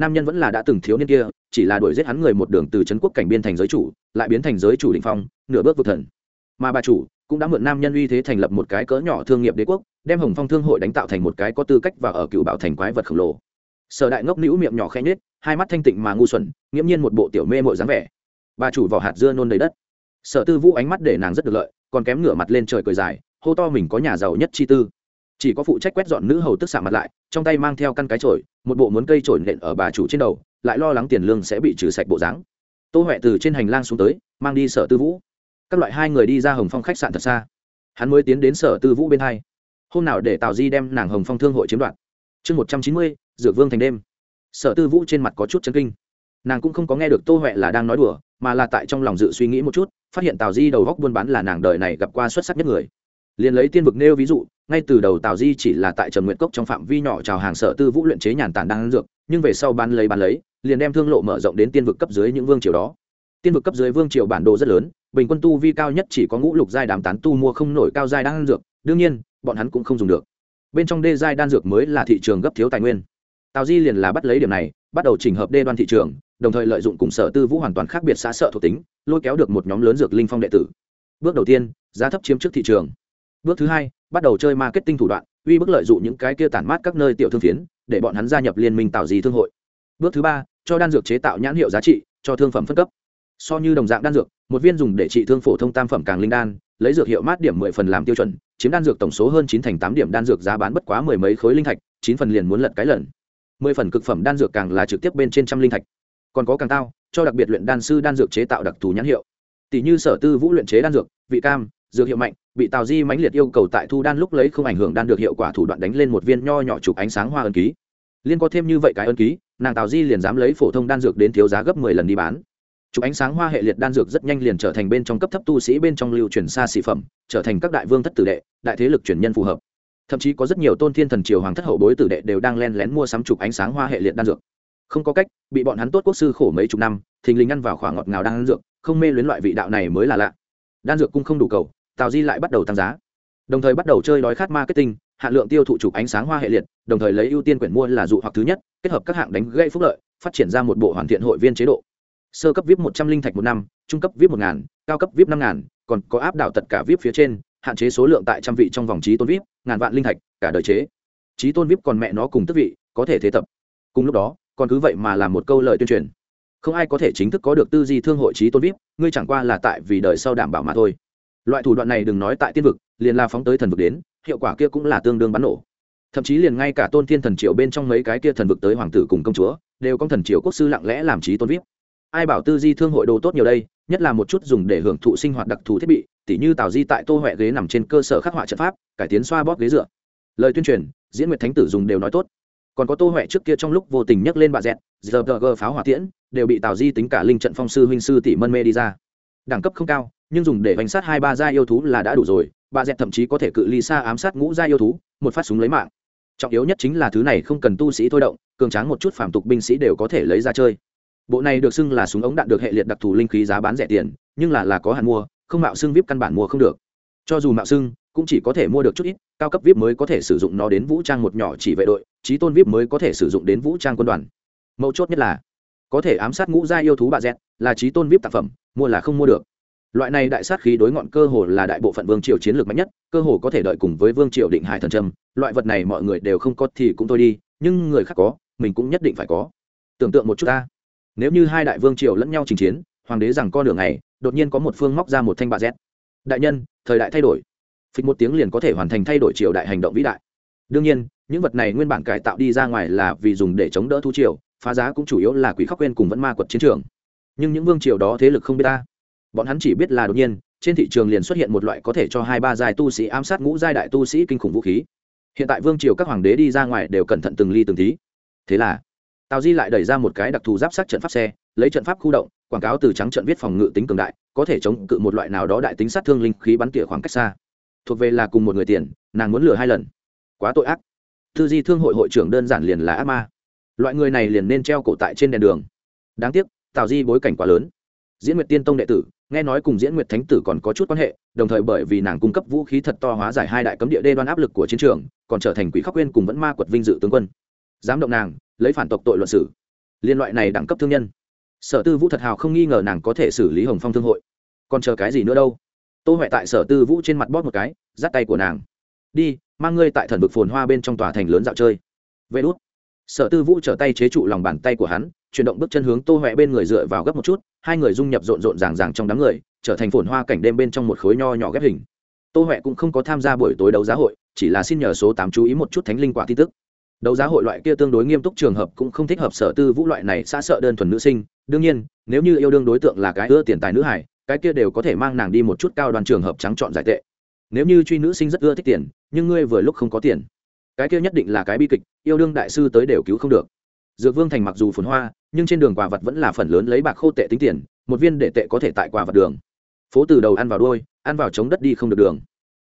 nam nhân vẫn là đã từng thiếu niên kia, chỉ là đuổi giết hắn người một đường từ trấn quốc cảnh biên thành giới chủ, lại biến thành giới chủ định phong, nửa bước vực thần. Mà bà chủ cũng đã mượn nam nhân uy thế thành lập một cái cỡ nhỏ thương nghiệp đế quốc, đem hồng phong thương hội đánh tạo thành một cái có tư cách và ở cựu bảo thành quái vật khổng lồ. Sở đại ngốc nữ miệng nhỏ khẽ nhết hai mắt thanh tịnh mà ngu xuẩn, nghiễm nhiên một bộ tiểu mê mội dáng vẻ. Bà chủ vỏ hạt dưa nôn đầy đất. Sở tư vũ ánh mắt để nàng rất được lợi, còn kém ngửa mặt lên trời cười dài, hô to mình có nhà giàu nhất chi tư chỉ có phụ trách quét dọn nữ hầu tức xạ mặt lại, trong tay mang theo căn cái trổi một bộ muốn cây trổi nện ở bà chủ trên đầu, lại lo lắng tiền lương sẽ bị trừ sạch bộ dáng. Tô huệ từ trên hành lang xuống tới, mang đi sở tư vũ. Các loại hai người đi ra hồng phong khách sạn thật xa. Hắn mới tiến đến sở tư vũ bên hai. Hôm nào để tào di đem nàng hồng phong thương hội chiếm đoạt. Chương một trăm chín mươi, dược vương thành đêm. Sở tư vũ trên mặt có chút chân kinh. Nàng cũng không có nghe được tô huệ là đang nói đùa, mà là tại trong lòng dự suy nghĩ một chút, phát hiện tào di đầu góc buôn bán là nàng đời này gặp qua xuất sắc nhất người. Liền lấy tiên vực nêu ví dụ ngay từ đầu tào di chỉ là tại Trần nguyện cốc trong phạm vi nhỏ chào hàng sở tư vũ luyện chế nhàn tản đang dược, nhưng về sau bán lấy bán lấy, liền đem thương lộ mở rộng đến tiên vực cấp dưới những vương triều đó. Tiên vực cấp dưới vương triều bản đồ rất lớn, bình quân tu vi cao nhất chỉ có ngũ lục giai đám tán tu mua không nổi cao giai đan dược, đương nhiên, bọn hắn cũng không dùng được. Bên trong đê giai đan dược mới là thị trường gấp thiếu tài nguyên. Tào di liền là bắt lấy điểm này, bắt đầu chỉnh hợp đê đoan thị trường, đồng thời lợi dụng cùng sở tư vũ hoàn toàn khác biệt xã sợ thuộc tính, lôi kéo được một nhóm lớn dược linh phong đệ tử. Bước đầu tiên, giá thấp chiếm trước thị trường bước thứ hai, bắt đầu chơi marketing thủ đoạn, uy bức lợi dụng những cái kia tản mát các nơi tiểu thương phiến, để bọn hắn gia nhập liên minh tạo gì thương hội. Bước thứ ba, cho đan dược chế tạo nhãn hiệu giá trị, cho thương phẩm phân cấp. So như đồng dạng đan dược, một viên dùng để trị thương phổ thông tam phẩm càng linh đan, lấy dược hiệu mát điểm mười phần làm tiêu chuẩn, chiếm đan dược tổng số hơn chín thành tám điểm đan dược giá bán bất quá mười mấy khối linh thạch, chín phần liền muốn lật cái lần. Mười phần cực phẩm đan dược càng là trực tiếp bên trên trăm linh thạch. Còn có càng tao cho đặc biệt luyện đan sư đan dược chế tạo đặc thù nhãn hiệu. Tỷ như sở tư vũ luyện chế đan dược, vị cam dược hiệu mạnh, bị tào di mãnh liệt yêu cầu tại thu đan lúc lấy không ảnh hưởng đan được hiệu quả thủ đoạn đánh lên một viên nho nhỏ chụp ánh sáng hoa ân ký. Liên có thêm như vậy cái ân ký, nàng tào di liền dám lấy phổ thông đan dược đến thiếu giá gấp mười lần đi bán. Chụp ánh sáng hoa hệ liệt đan dược rất nhanh liền trở thành bên trong cấp thấp tu sĩ bên trong lưu truyền xa xỉ phẩm, trở thành các đại vương thất tử đệ, đại thế lực truyền nhân phù hợp. Thậm chí có rất nhiều tôn thiên thần triều hoàng thất hậu bối tử đệ đều đang len lén mua sắm chụp ánh sáng hoa hệ liệt đan dược. Không có cách, bị bọn hắn tốt quốc sư khổ mấy chục năm, thình lình ăn vào khoảng ngọt ngào đan dược, không mê luyến loại vị đạo này mới là lạ. Đan dược cung không đủ cầu tào di lại bắt đầu tăng giá. Đồng thời bắt đầu chơi đói khát marketing hạn lượng tiêu thụ chụp ánh sáng hoa hệ liệt, đồng thời lấy ưu tiên quyển mua là dụ hoặc thứ nhất, kết hợp các hạng đánh gây phúc lợi, phát triển ra một bộ hoàn thiện hội viên chế độ. Sơ cấp vip một trăm linh thạch một năm, trung cấp vip một ngàn, cao cấp vip năm ngàn, còn có áp đảo tất cả vip phía trên, hạn chế số lượng tại trăm vị trong vòng trí tôn vip, ngàn vạn linh thạch, cả đời chế. Trí tôn vip còn mẹ nó cùng tức vị, có thể thế tập. Cùng lúc đó, còn cứ vậy mà làm một câu lời tuyên truyền. Không ai có thể chính thức có được tư di thương hội trí tôn vip, ngươi chẳng qua là tại vì đời sau đảm bảo mà thôi loại thủ đoạn này đừng nói tại tiên vực, liền la phóng tới thần vực đến, hiệu quả kia cũng là tương đương bắn nổ. Thậm chí liền ngay cả tôn thiên thần triều bên trong mấy cái kia thần vực tới hoàng tử cùng công chúa, đều có thần triều quốc sư lặng lẽ làm trí tôn vip. Ai bảo tư di thương hội đồ tốt nhiều đây, nhất là một chút dùng để hưởng thụ sinh hoạt đặc thù thiết bị, tỉ như tào di tại tô huệ ghế nằm trên cơ sở khắc họa trận pháp, cải tiến xoa bóp ghế dựa. Lời tuyên truyền, diễn nguyệt thánh tử dùng đều nói tốt. Còn có tô huệ trước kia trong lúc vô tình nhắc lên bà dẹt, giờ gờ pháo hỏa tiễn, đều bị tào di tính cả linh trận phong sư huynh sư tỷ mân mê đi ra đẳng cấp không cao, nhưng dùng để bánh sát hai ba gia yêu thú là đã đủ rồi, bà dẹt thậm chí có thể cự ly xa ám sát ngũ gia yêu thú, một phát súng lấy mạng. Trọng yếu nhất chính là thứ này không cần tu sĩ thôi động, cường tráng một chút phản tục binh sĩ đều có thể lấy ra chơi. Bộ này được xưng là súng ống đạn được hệ liệt đặc thù linh khí giá bán rẻ tiền, nhưng là là có hạn mua, không mạo xưng vip căn bản mua không được. Cho dù mạo xưng, cũng chỉ có thể mua được chút ít, cao cấp vip mới có thể sử dụng nó đến vũ trang một nhỏ chỉ vệ đội trí tôn vip mới có thể sử dụng đến vũ trang quân đoàn. Mấu chốt nhất là có thể ám sát ngũ gia yêu thú bà dẹt là trí tôn vip tác phẩm, mua là không mua được. Loại này đại sát khí đối ngọn cơ hồ là đại bộ phận vương triều chiến lược mạnh nhất, cơ hồ có thể đợi cùng với vương triều định hải thần trâm. Loại vật này mọi người đều không có thì cũng thôi đi, nhưng người khác có, mình cũng nhất định phải có. Tưởng tượng một chút ta. Nếu như hai đại vương triều lẫn nhau trình chiến, hoàng đế rằng con đường này đột nhiên có một phương móc ra một thanh bạ z. Đại nhân, thời đại thay đổi. Phịch một tiếng liền có thể hoàn thành thay đổi triều đại hành động vĩ đại. Đương nhiên, những vật này nguyên bản cải tạo đi ra ngoài là vì dùng để chống đỡ thu triều phá giá cũng chủ yếu là quỷ khóc quên cùng vẫn ma quật chiến trường. Nhưng những vương triều đó thế lực không biết ta. Bọn hắn chỉ biết là đột nhiên, trên thị trường liền xuất hiện một loại có thể cho hai ba giai tu sĩ ám sát ngũ giai đại tu sĩ kinh khủng vũ khí. Hiện tại vương triều các hoàng đế đi ra ngoài đều cẩn thận từng ly từng tí. Thế là, tào di lại đẩy ra một cái đặc thù giáp sát trận pháp xe, lấy trận pháp khu động, quảng cáo từ trắng trận viết phòng ngự tính cường đại, có thể chống cự một loại nào đó đại tính sát thương linh khí bắn tỉa khoảng cách xa. Thuộc về là cùng một người tiền, nàng muốn lừa hai lần. Quá tội ác. Thư di thương hội hội trưởng đơn giản liền là ác ma loại người này liền nên treo cổ tại trên đèn đường. Đáng tiếc, tào di bối cảnh quá lớn. Diễn nguyệt tiên tông đệ tử, nghe nói cùng diễn nguyệt thánh tử còn có chút quan hệ, đồng thời bởi vì nàng cung cấp vũ khí thật to hóa giải hai đại cấm địa đê đoan áp lực của chiến trường, còn trở thành quỷ khắc quên cùng vẫn ma quật vinh dự tướng quân. Dám động nàng, lấy phản tộc tội luận xử. Liên loại này đẳng cấp thương nhân. Sở tư vũ thật hào không nghi ngờ nàng có thể xử lý hồng phong thương hội. Còn chờ cái gì nữa đâu? Tôi huệ tại sở tư vũ trên mặt bóp một cái, dắt tay của nàng. Đi, mang ngươi tại thần vực phồn hoa bên trong tòa thành lớn dạo chơi. Vê đốt sở tư vũ trở tay chế trụ lòng bàn tay của hắn, chuyển động bước chân hướng tô huệ bên người dựa vào gấp một chút, hai người dung nhập rộn rộn ràng ràng trong đám người, trở thành phồn hoa cảnh đêm bên trong một khối nho nhỏ ghép hình. Tô huệ cũng không có tham gia buổi tối đấu giá hội, chỉ là xin nhờ số tám chú ý một chút thánh linh quả tin tức. Đấu giá hội loại kia tương đối nghiêm túc trường hợp cũng không thích hợp sở tư vũ loại này xa sợ đơn thuần nữ sinh. Đương nhiên, nếu như yêu đương đối tượng là cái ưa tiền tài nữ hải cái kia đều có thể mang nàng đi một chút cao đoàn trường hợp trắng chọn giải tệ. Nếu như truy nữ sinh rất ưa thích tiền, nhưng ngươi vừa lúc không có tiền cái kia nhất định là cái bi kịch, yêu đương đại sư tới đều cứu không được. Dược vương thành mặc dù phồn hoa, nhưng trên đường quà vật vẫn là phần lớn lấy bạc khô tệ tính tiền, một viên để tệ có thể tại quà vật đường. Phố từ đầu ăn vào đôi ăn vào chống đất đi không được đường.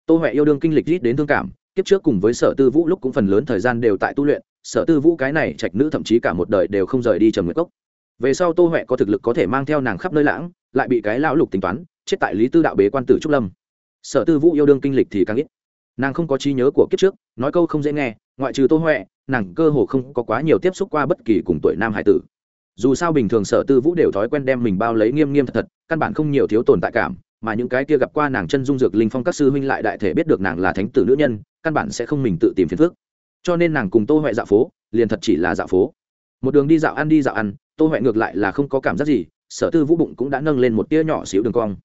Tô huệ yêu đương kinh lịch rít đến thương cảm, kiếp trước cùng với sở tư vũ lúc cũng phần lớn thời gian đều tại tu luyện, sở tư vũ cái này trạch nữ thậm chí cả một đời đều không rời đi trầm nguyệt cốc. Về sau tô huệ có thực lực có thể mang theo nàng khắp nơi lãng, lại bị cái lão lục tính toán, chết tại lý tư đạo bế quan tử trúc lâm. Sở tư vũ yêu đương kinh lịch thì càng ít nàng không có trí nhớ của kiếp trước, nói câu không dễ nghe, ngoại trừ tô huệ, nàng cơ hồ không có quá nhiều tiếp xúc qua bất kỳ cùng tuổi nam hải tử. Dù sao bình thường sở tư vũ đều thói quen đem mình bao lấy nghiêm nghiêm thật thật, căn bản không nhiều thiếu tồn tại cảm, mà những cái kia gặp qua nàng chân dung dược linh phong các sư huynh lại đại thể biết được nàng là thánh tử nữ nhân, căn bản sẽ không mình tự tìm phiền phước cho nên nàng cùng tô huệ dạo phố, liền thật chỉ là dạo phố. Một đường đi dạo ăn đi dạo ăn, tô huệ ngược lại là không có cảm giác gì, sở tư vũ bụng cũng đã nâng lên một tia nhỏ xíu đường cong.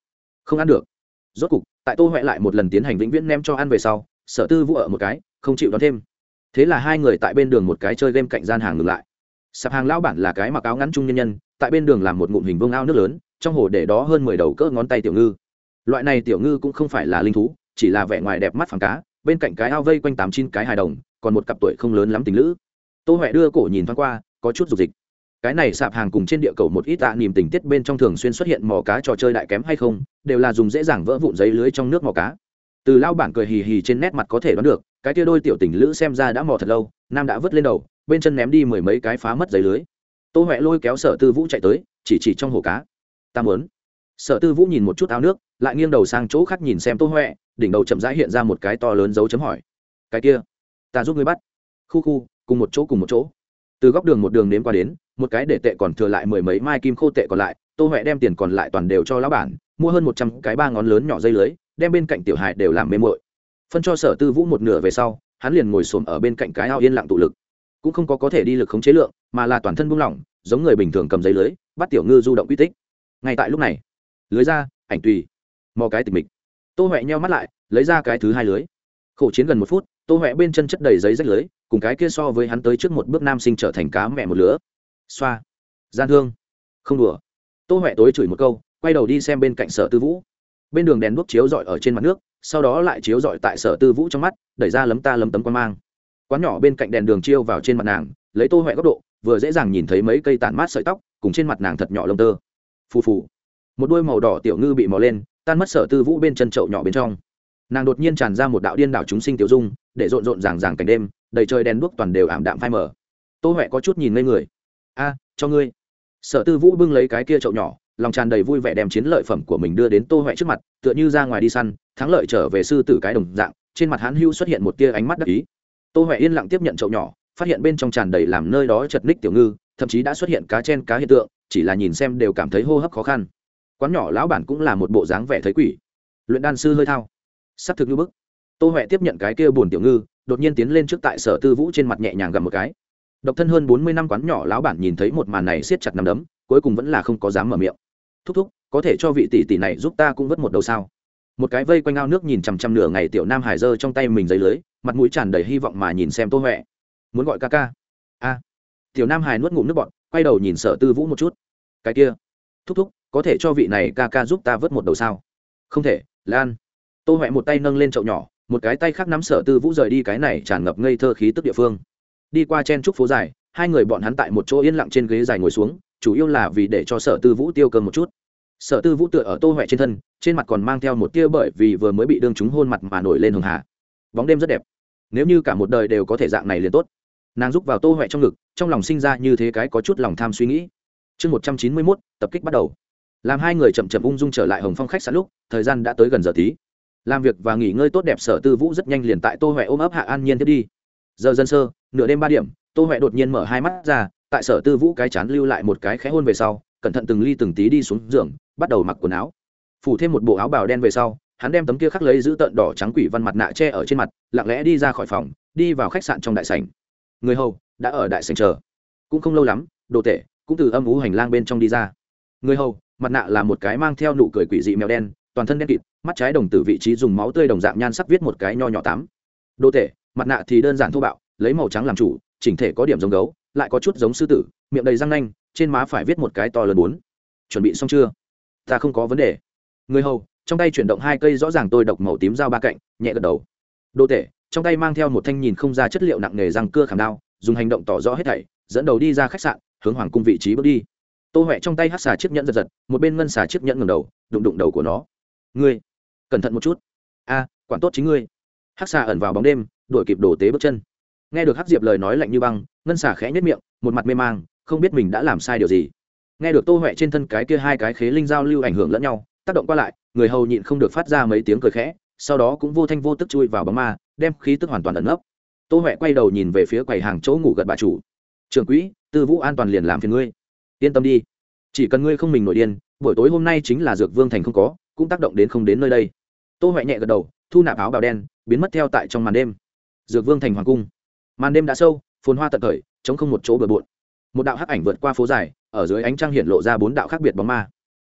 Không ăn được. Rốt cục tại tô huệ lại một lần tiến hành vĩnh viễn ném cho ăn về sau, sở tư vũ ở một cái, không chịu đón thêm. Thế là hai người tại bên đường một cái chơi game cạnh gian hàng ngừng lại. Sạp hàng lão bản là cái mặc áo ngắn trung nhân nhân, tại bên đường làm một ngụm hình vương ao nước lớn, trong hồ để đó hơn mười đầu cỡ ngón tay tiểu ngư. Loại này tiểu ngư cũng không phải là linh thú, chỉ là vẻ ngoài đẹp mắt phẳng cá, bên cạnh cái ao vây quanh tám chín cái hài đồng, còn một cặp tuổi không lớn lắm tình lữ. Tô huệ đưa cổ nhìn thoáng qua, có chút dục dịch cái này sạp hàng cùng trên địa cầu một ít tạ niềm tình tiết bên trong thường xuyên xuất hiện mò cá trò chơi đại kém hay không, đều là dùng dễ dàng vỡ vụn giấy lưới trong nước mò cá. Từ lao bản cười hì hì trên nét mặt có thể đoán được, cái tia đôi tiểu tình lữ xem ra đã mò thật lâu, nam đã vứt lên đầu, bên chân ném đi mười mấy cái phá mất giấy lưới. Tô huệ lôi kéo sở tư vũ chạy tới, chỉ chỉ trong hồ cá. Ta muốn. Sở tư vũ nhìn một chút áo nước, lại nghiêng đầu sang chỗ khác nhìn xem tô huệ, đỉnh đầu chậm rãi hiện ra một cái to lớn dấu chấm hỏi. Cái kia, ta giúp ngươi bắt. Khu khu, cùng một chỗ cùng một chỗ. Từ góc đường một đường đến qua đến một cái để tệ còn thừa lại mười mấy mai kim khô tệ còn lại, tô huệ đem tiền còn lại toàn đều cho lão bản, mua hơn một trăm cái ba ngón lớn nhỏ dây lưới, đem bên cạnh tiểu hài đều làm mê mội phân cho sở tư vũ một nửa về sau, hắn liền ngồi xổm ở bên cạnh cái ao yên lặng tụ lực. Cũng không có có thể đi lực khống chế lượng, mà là toàn thân buông lỏng, giống người bình thường cầm giấy lưới, bắt tiểu ngư du động quy tích. Ngay tại lúc này, lưới ra, ảnh tùy. Mò cái tịch mịch. Tô huệ nheo mắt lại, lấy ra cái thứ hai lưới. Khổ chiến gần một phút, tô huệ bên chân chất đầy giấy rách lưới, cùng cái kia so với hắn tới trước một bước nam sinh trở thành cá mẹ một lứa xoa. Gian thương. Không đùa. Tô huệ tối chửi một câu, quay đầu đi xem bên cạnh sở tư vũ. Bên đường đèn đuốc chiếu dọi ở trên mặt nước, sau đó lại chiếu dọi tại sở tư vũ trong mắt, đẩy ra lấm ta lấm tấm quan mang. Quán nhỏ bên cạnh đèn đường chiêu vào trên mặt nàng, lấy tô huệ góc độ, vừa dễ dàng nhìn thấy mấy cây tản mát sợi tóc, cùng trên mặt nàng thật nhỏ lông tơ. Phù phù. Một đôi màu đỏ tiểu ngư bị mò lên, tan mất sở tư vũ bên chân trậu nhỏ bên trong. Nàng đột nhiên tràn ra một đạo điên đảo chúng sinh tiểu dung, để rộn rộn ràng ràng cảnh đêm, đầy trời đèn đuốc toàn đều ảm đạm phai mờ. Tô huệ có chút nhìn ngây người a, cho ngươi. Sở tư vũ bưng lấy cái kia chậu nhỏ, lòng tràn đầy vui vẻ đem chiến lợi phẩm của mình đưa đến tô huệ trước mặt, tựa như ra ngoài đi săn, thắng lợi trở về sư tử cái đồng dạng, trên mặt hãn hưu xuất hiện một tia ánh mắt đắc ý. Tô huệ yên lặng tiếp nhận chậu nhỏ, phát hiện bên trong tràn đầy làm nơi đó chật ních tiểu ngư, thậm chí đã xuất hiện cá chen cá hiện tượng, chỉ là nhìn xem đều cảm thấy hô hấp khó khăn. Quán nhỏ lão bản cũng là một bộ dáng vẻ thấy quỷ. Luyện đan sư hơi thao. S ắ c thực như bức. Tô huệ tiếp nhận cái kia buồn tiểu ngư, đột nhiên tiến lên trước tại sở tư vũ trên mặt nhẹ nhàng gặm một cái độc thân hơn bốn mươi năm quán nhỏ lão bản nhìn thấy một màn này siết chặt nằm đấm, cuối cùng vẫn là không có dám mở miệng. Thúc thúc, có thể cho vị tỷ tỷ này giúp ta cũng vớt một đầu sao? Một cái vây quanh ao nước nhìn chằm chằm nửa ngày tiểu nam hải dơ trong tay mình giấy lưới, mặt mũi tràn đầy hy vọng mà nhìn xem tô huệ. Muốn gọi ca ca? A. Tiểu nam hải nuốt ngụm nước bọn quay đầu nhìn sở tư vũ một chút. Cái kia. Thúc thúc, có thể cho vị này ca ca giúp ta vớt một đầu sao? Không thể, lan. Tô huệ một tay nâng lên chậu nhỏ, một cái tay khác nắm sở tư vũ rời đi cái này tràn ngập ngây thơ khí tức địa phương đi qua chen trúc phố dài, hai người bọn hắn tại một chỗ yên lặng trên ghế dài ngồi xuống, chủ yếu là vì để cho sở tư vũ tiêu cơm một chút. Sở tư vũ tựa ở tô huệ trên thân, trên mặt còn mang theo một tia bởi vì vừa mới bị đương chúng hôn mặt mà nổi lên hường hà. Bóng đêm rất đẹp. Nếu như cả một đời đều có thể dạng này liền tốt. Nàng giúp vào tô huệ trong ngực, trong lòng sinh ra như thế cái có chút lòng tham suy nghĩ. Chương một trăm chín mươi mốt, tập kích bắt đầu. Làm hai người chậm chậm ung dung trở lại hồng phong khách sạn lúc, thời gian đã tới gần giờ tí. Làm việc và nghỉ ngơi tốt đẹp, sở tư vũ rất nhanh liền tại tô huệ ôm ấp hạ an nhiên thiết đi giờ dân sơ, nửa đêm ba điểm, tô huệ đột nhiên mở hai mắt ra, tại sở tư vũ cái chán lưu lại một cái khẽ hôn về sau, cẩn thận từng ly từng tí đi xuống giường, bắt đầu mặc quần áo. Phủ thêm một bộ áo bào đen về sau, hắn đem tấm kia khắc lấy giữ tợn đỏ trắng quỷ văn mặt nạ che ở trên mặt, lặng lẽ đi ra khỏi phòng, đi vào khách sạn trong đại sảnh. Người hầu đã ở đại sảnh chờ. Cũng không lâu lắm, đồ tể cũng từ âm ú hành lang bên trong đi ra. Người hầu, mặt nạ là một cái mang theo nụ cười quỷ dị mèo đen, toàn thân đen kịt, mắt trái đồng tử vị trí dùng máu tươi đồng dạng nhan sắc viết một cái nho nhỏ tám. Đồ tể mặt nạ thì đơn giản thô bạo, lấy màu trắng làm chủ, chỉnh thể có điểm giống gấu, lại có chút giống sư tử, miệng đầy răng nanh, trên má phải viết một cái to lớn bốn. Chuẩn bị xong chưa? Ta không có vấn đề. Người hầu, trong tay chuyển động hai cây rõ ràng tôi độc màu tím dao ba cạnh, nhẹ gật đầu. Đô tể, trong tay mang theo một thanh nhìn không ra chất liệu nặng nề răng cưa khảm đao, dùng hành động tỏ rõ hết thảy, dẫn đầu đi ra khách sạn, hướng hoàng cung vị trí bước đi. Tô huệ trong tay hát xà chiếc nhẫn giật giật, một bên ngân xà chiếc nhẫn ngầm đầu, đụng đụng đầu của nó. Ngươi, cẩn thận một chút. A, quản tốt chính ngươi. Hắc xà ẩn vào bóng đêm, đuổi kịp đổ tế bước chân. Nghe được Hắc diệp lời nói lạnh như băng, ngân xà khẽ nhất miệng, một mặt mê mang, không biết mình đã làm sai điều gì. Nghe được tô huệ trên thân cái kia hai cái khế linh giao lưu ảnh hưởng lẫn nhau, tác động qua lại, người hầu nhịn không được phát ra mấy tiếng cười khẽ, sau đó cũng vô thanh vô tức chui vào bóng ma, đem khí tức hoàn toàn ẩn nấp. Tô huệ quay đầu nhìn về phía quầy hàng chỗ ngủ gật bà chủ. Trưởng quỹ, tư vũ an toàn liền làm phiền ngươi. Yên tâm đi. Chỉ cần ngươi không mình nổi điên, buổi tối hôm nay chính là dược vương thành không có, cũng tác động đến không đến nơi đây. Tô huệ nhẹ gật đầu thu nạp áo bào đen, biến mất theo tại trong màn đêm. Dược vương thành hoàng cung. Màn đêm đã sâu, phồn hoa tận khởi chống không một chỗ bừa bộn. Một đạo hắc ảnh vượt qua phố dài, ở dưới ánh trăng hiện lộ ra bốn đạo khác biệt bóng ma.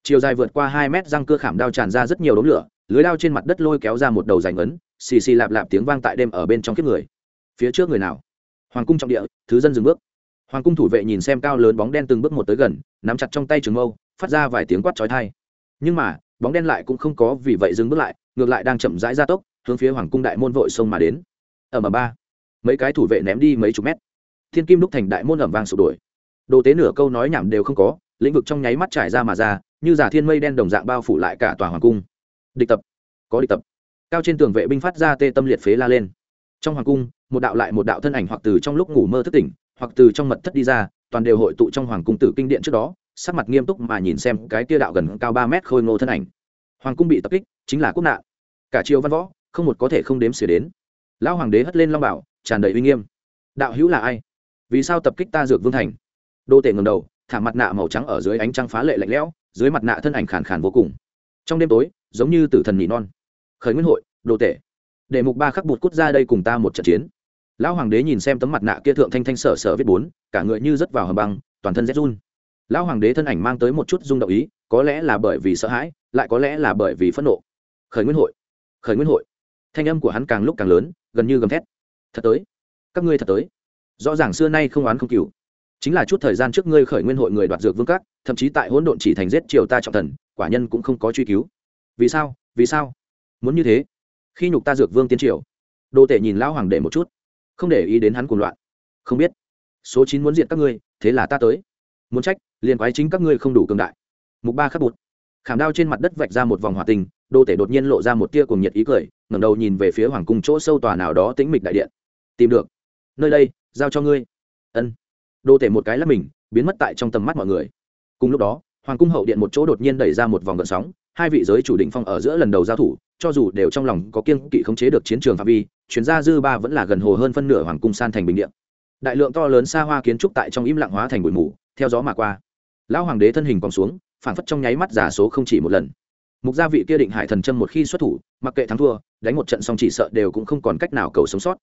Chiều dài vượt qua hai mét, răng cưa khảm đao tràn ra rất nhiều đống lửa, lưới đao trên mặt đất lôi kéo ra một đầu rành ấn xì xì lạp lạp tiếng vang tại đêm ở bên trong kiếp người. Phía trước người nào? Hoàng cung trọng địa, thứ dân dừng bước. Hoàng cung thủ vệ nhìn xem cao lớn bóng đen từng bước một tới gần, nắm chặt trong tay trường mâu, phát ra vài tiếng quát trói thai nhưng mà, bóng đen lại cũng không có vì vậy dừng bước lại ngược lại đang chậm rãi gia tốc, hướng phía hoàng cung đại môn vội sông mà đến. Ở m ba, mấy cái thủ vệ ném đi mấy chục mét. Thiên kim đúc thành đại môn ẩm vang sụp đổ. Đồ tế nửa câu nói nhảm đều không có, lĩnh vực trong nháy mắt trải ra mà ra, như giả thiên mây đen đồng dạng bao phủ lại cả tòa hoàng cung. Địch tập, có địch tập. Cao trên tường vệ binh phát ra tê tâm liệt phế la lên. Trong hoàng cung, một đạo lại một đạo thân ảnh hoặc từ trong lúc ngủ mơ thức tỉnh, hoặc từ trong mật thất đi ra, toàn đều hội tụ trong hoàng cung tử kinh điện trước đó, sắc mặt nghiêm túc mà nhìn xem cái tia đạo gần cao ba mét khôi ngô thân ảnh. Hoàng cung bị tập kích, chính là quốc nạn cả triều văn võ, không một có thể không đếm xỉa đến. Lão hoàng đế hất lên long bảo, tràn đầy uy nghiêm. Đạo hữu là ai? Vì sao tập kích ta dược vương thành? Đô tể ngầm đầu, thả mặt nạ màu trắng ở dưới ánh trăng phá lệ lạnh lẽo, dưới mặt nạ thân ảnh khàn khàn vô cùng. Trong đêm tối, giống như tử thần nhị non. Khởi nguyên hội đồ tể. Để mục ba khắc bụt cút ra đây cùng ta một trận chiến. Lão hoàng đế nhìn xem tấm mặt nạ kia thượng thanh thanh sở sở viết bốn, cả người như rớt vào hầm băng, toàn thân rét run. Lão hoàng đế thân ảnh mang tới một chút rung động ý, có lẽ là bởi vì sợ hãi, lại có lẽ là bởi vì phẫn nộ. Khởi nguyên hội khởi nguyên hội. Thanh âm của hắn càng lúc càng lớn, gần như gầm thét. Thật tới. Các ngươi thật tới. Rõ ràng xưa nay không oán không cừu. Chính là chút thời gian trước ngươi khởi nguyên hội người đoạt dược vương các, thậm chí tại hỗn độn chỉ thành giết triều ta trọng thần, quả nhân cũng không có truy cứu. Vì sao? Vì sao? Muốn như thế? Khi nhục ta dược vương tiên triều. Đô tể nhìn lão hoàng đệ một chút. Không để ý đến hắn cuồng loạn. Không biết. Số chín muốn diện các ngươi, thế là ta tới. Muốn trách, liền quái chính các ngươi không đủ cường đại. Mục ba khắc bụt khảm đao trên mặt đất vạch ra một vòng hòa tình đô tể đột nhiên lộ ra một tia cùng nhiệt ý cười, ngẩng đầu nhìn về phía hoàng cung chỗ sâu tòa nào đó tĩnh mịch đại điện. Tìm được. Nơi đây, giao cho ngươi. Ân. Đô tể một cái lắp mình, biến mất tại trong tầm mắt mọi người. Cùng lúc đó, hoàng cung hậu điện một chỗ đột nhiên đẩy ra một vòng gợn sóng, hai vị giới chủ định phong ở giữa lần đầu giao thủ, cho dù đều trong lòng có kiên kỵ khống chế được chiến trường phạm vi, chuyến gia dư ba vẫn là gần hồ hơn phân nửa hoàng cung san thành bình điện đại lượng to lớn xa hoa kiến trúc tại trong im lặng hóa thành bụi mù, theo gió mà qua. Lão hoàng đế thân hình còn xuống phản phất trong nháy mắt giả số không chỉ một lần. Mục gia vị kia định hải thần châm một khi xuất thủ mặc kệ thắng thua đánh một trận xong chỉ sợ đều cũng không còn cách nào cầu sống sót.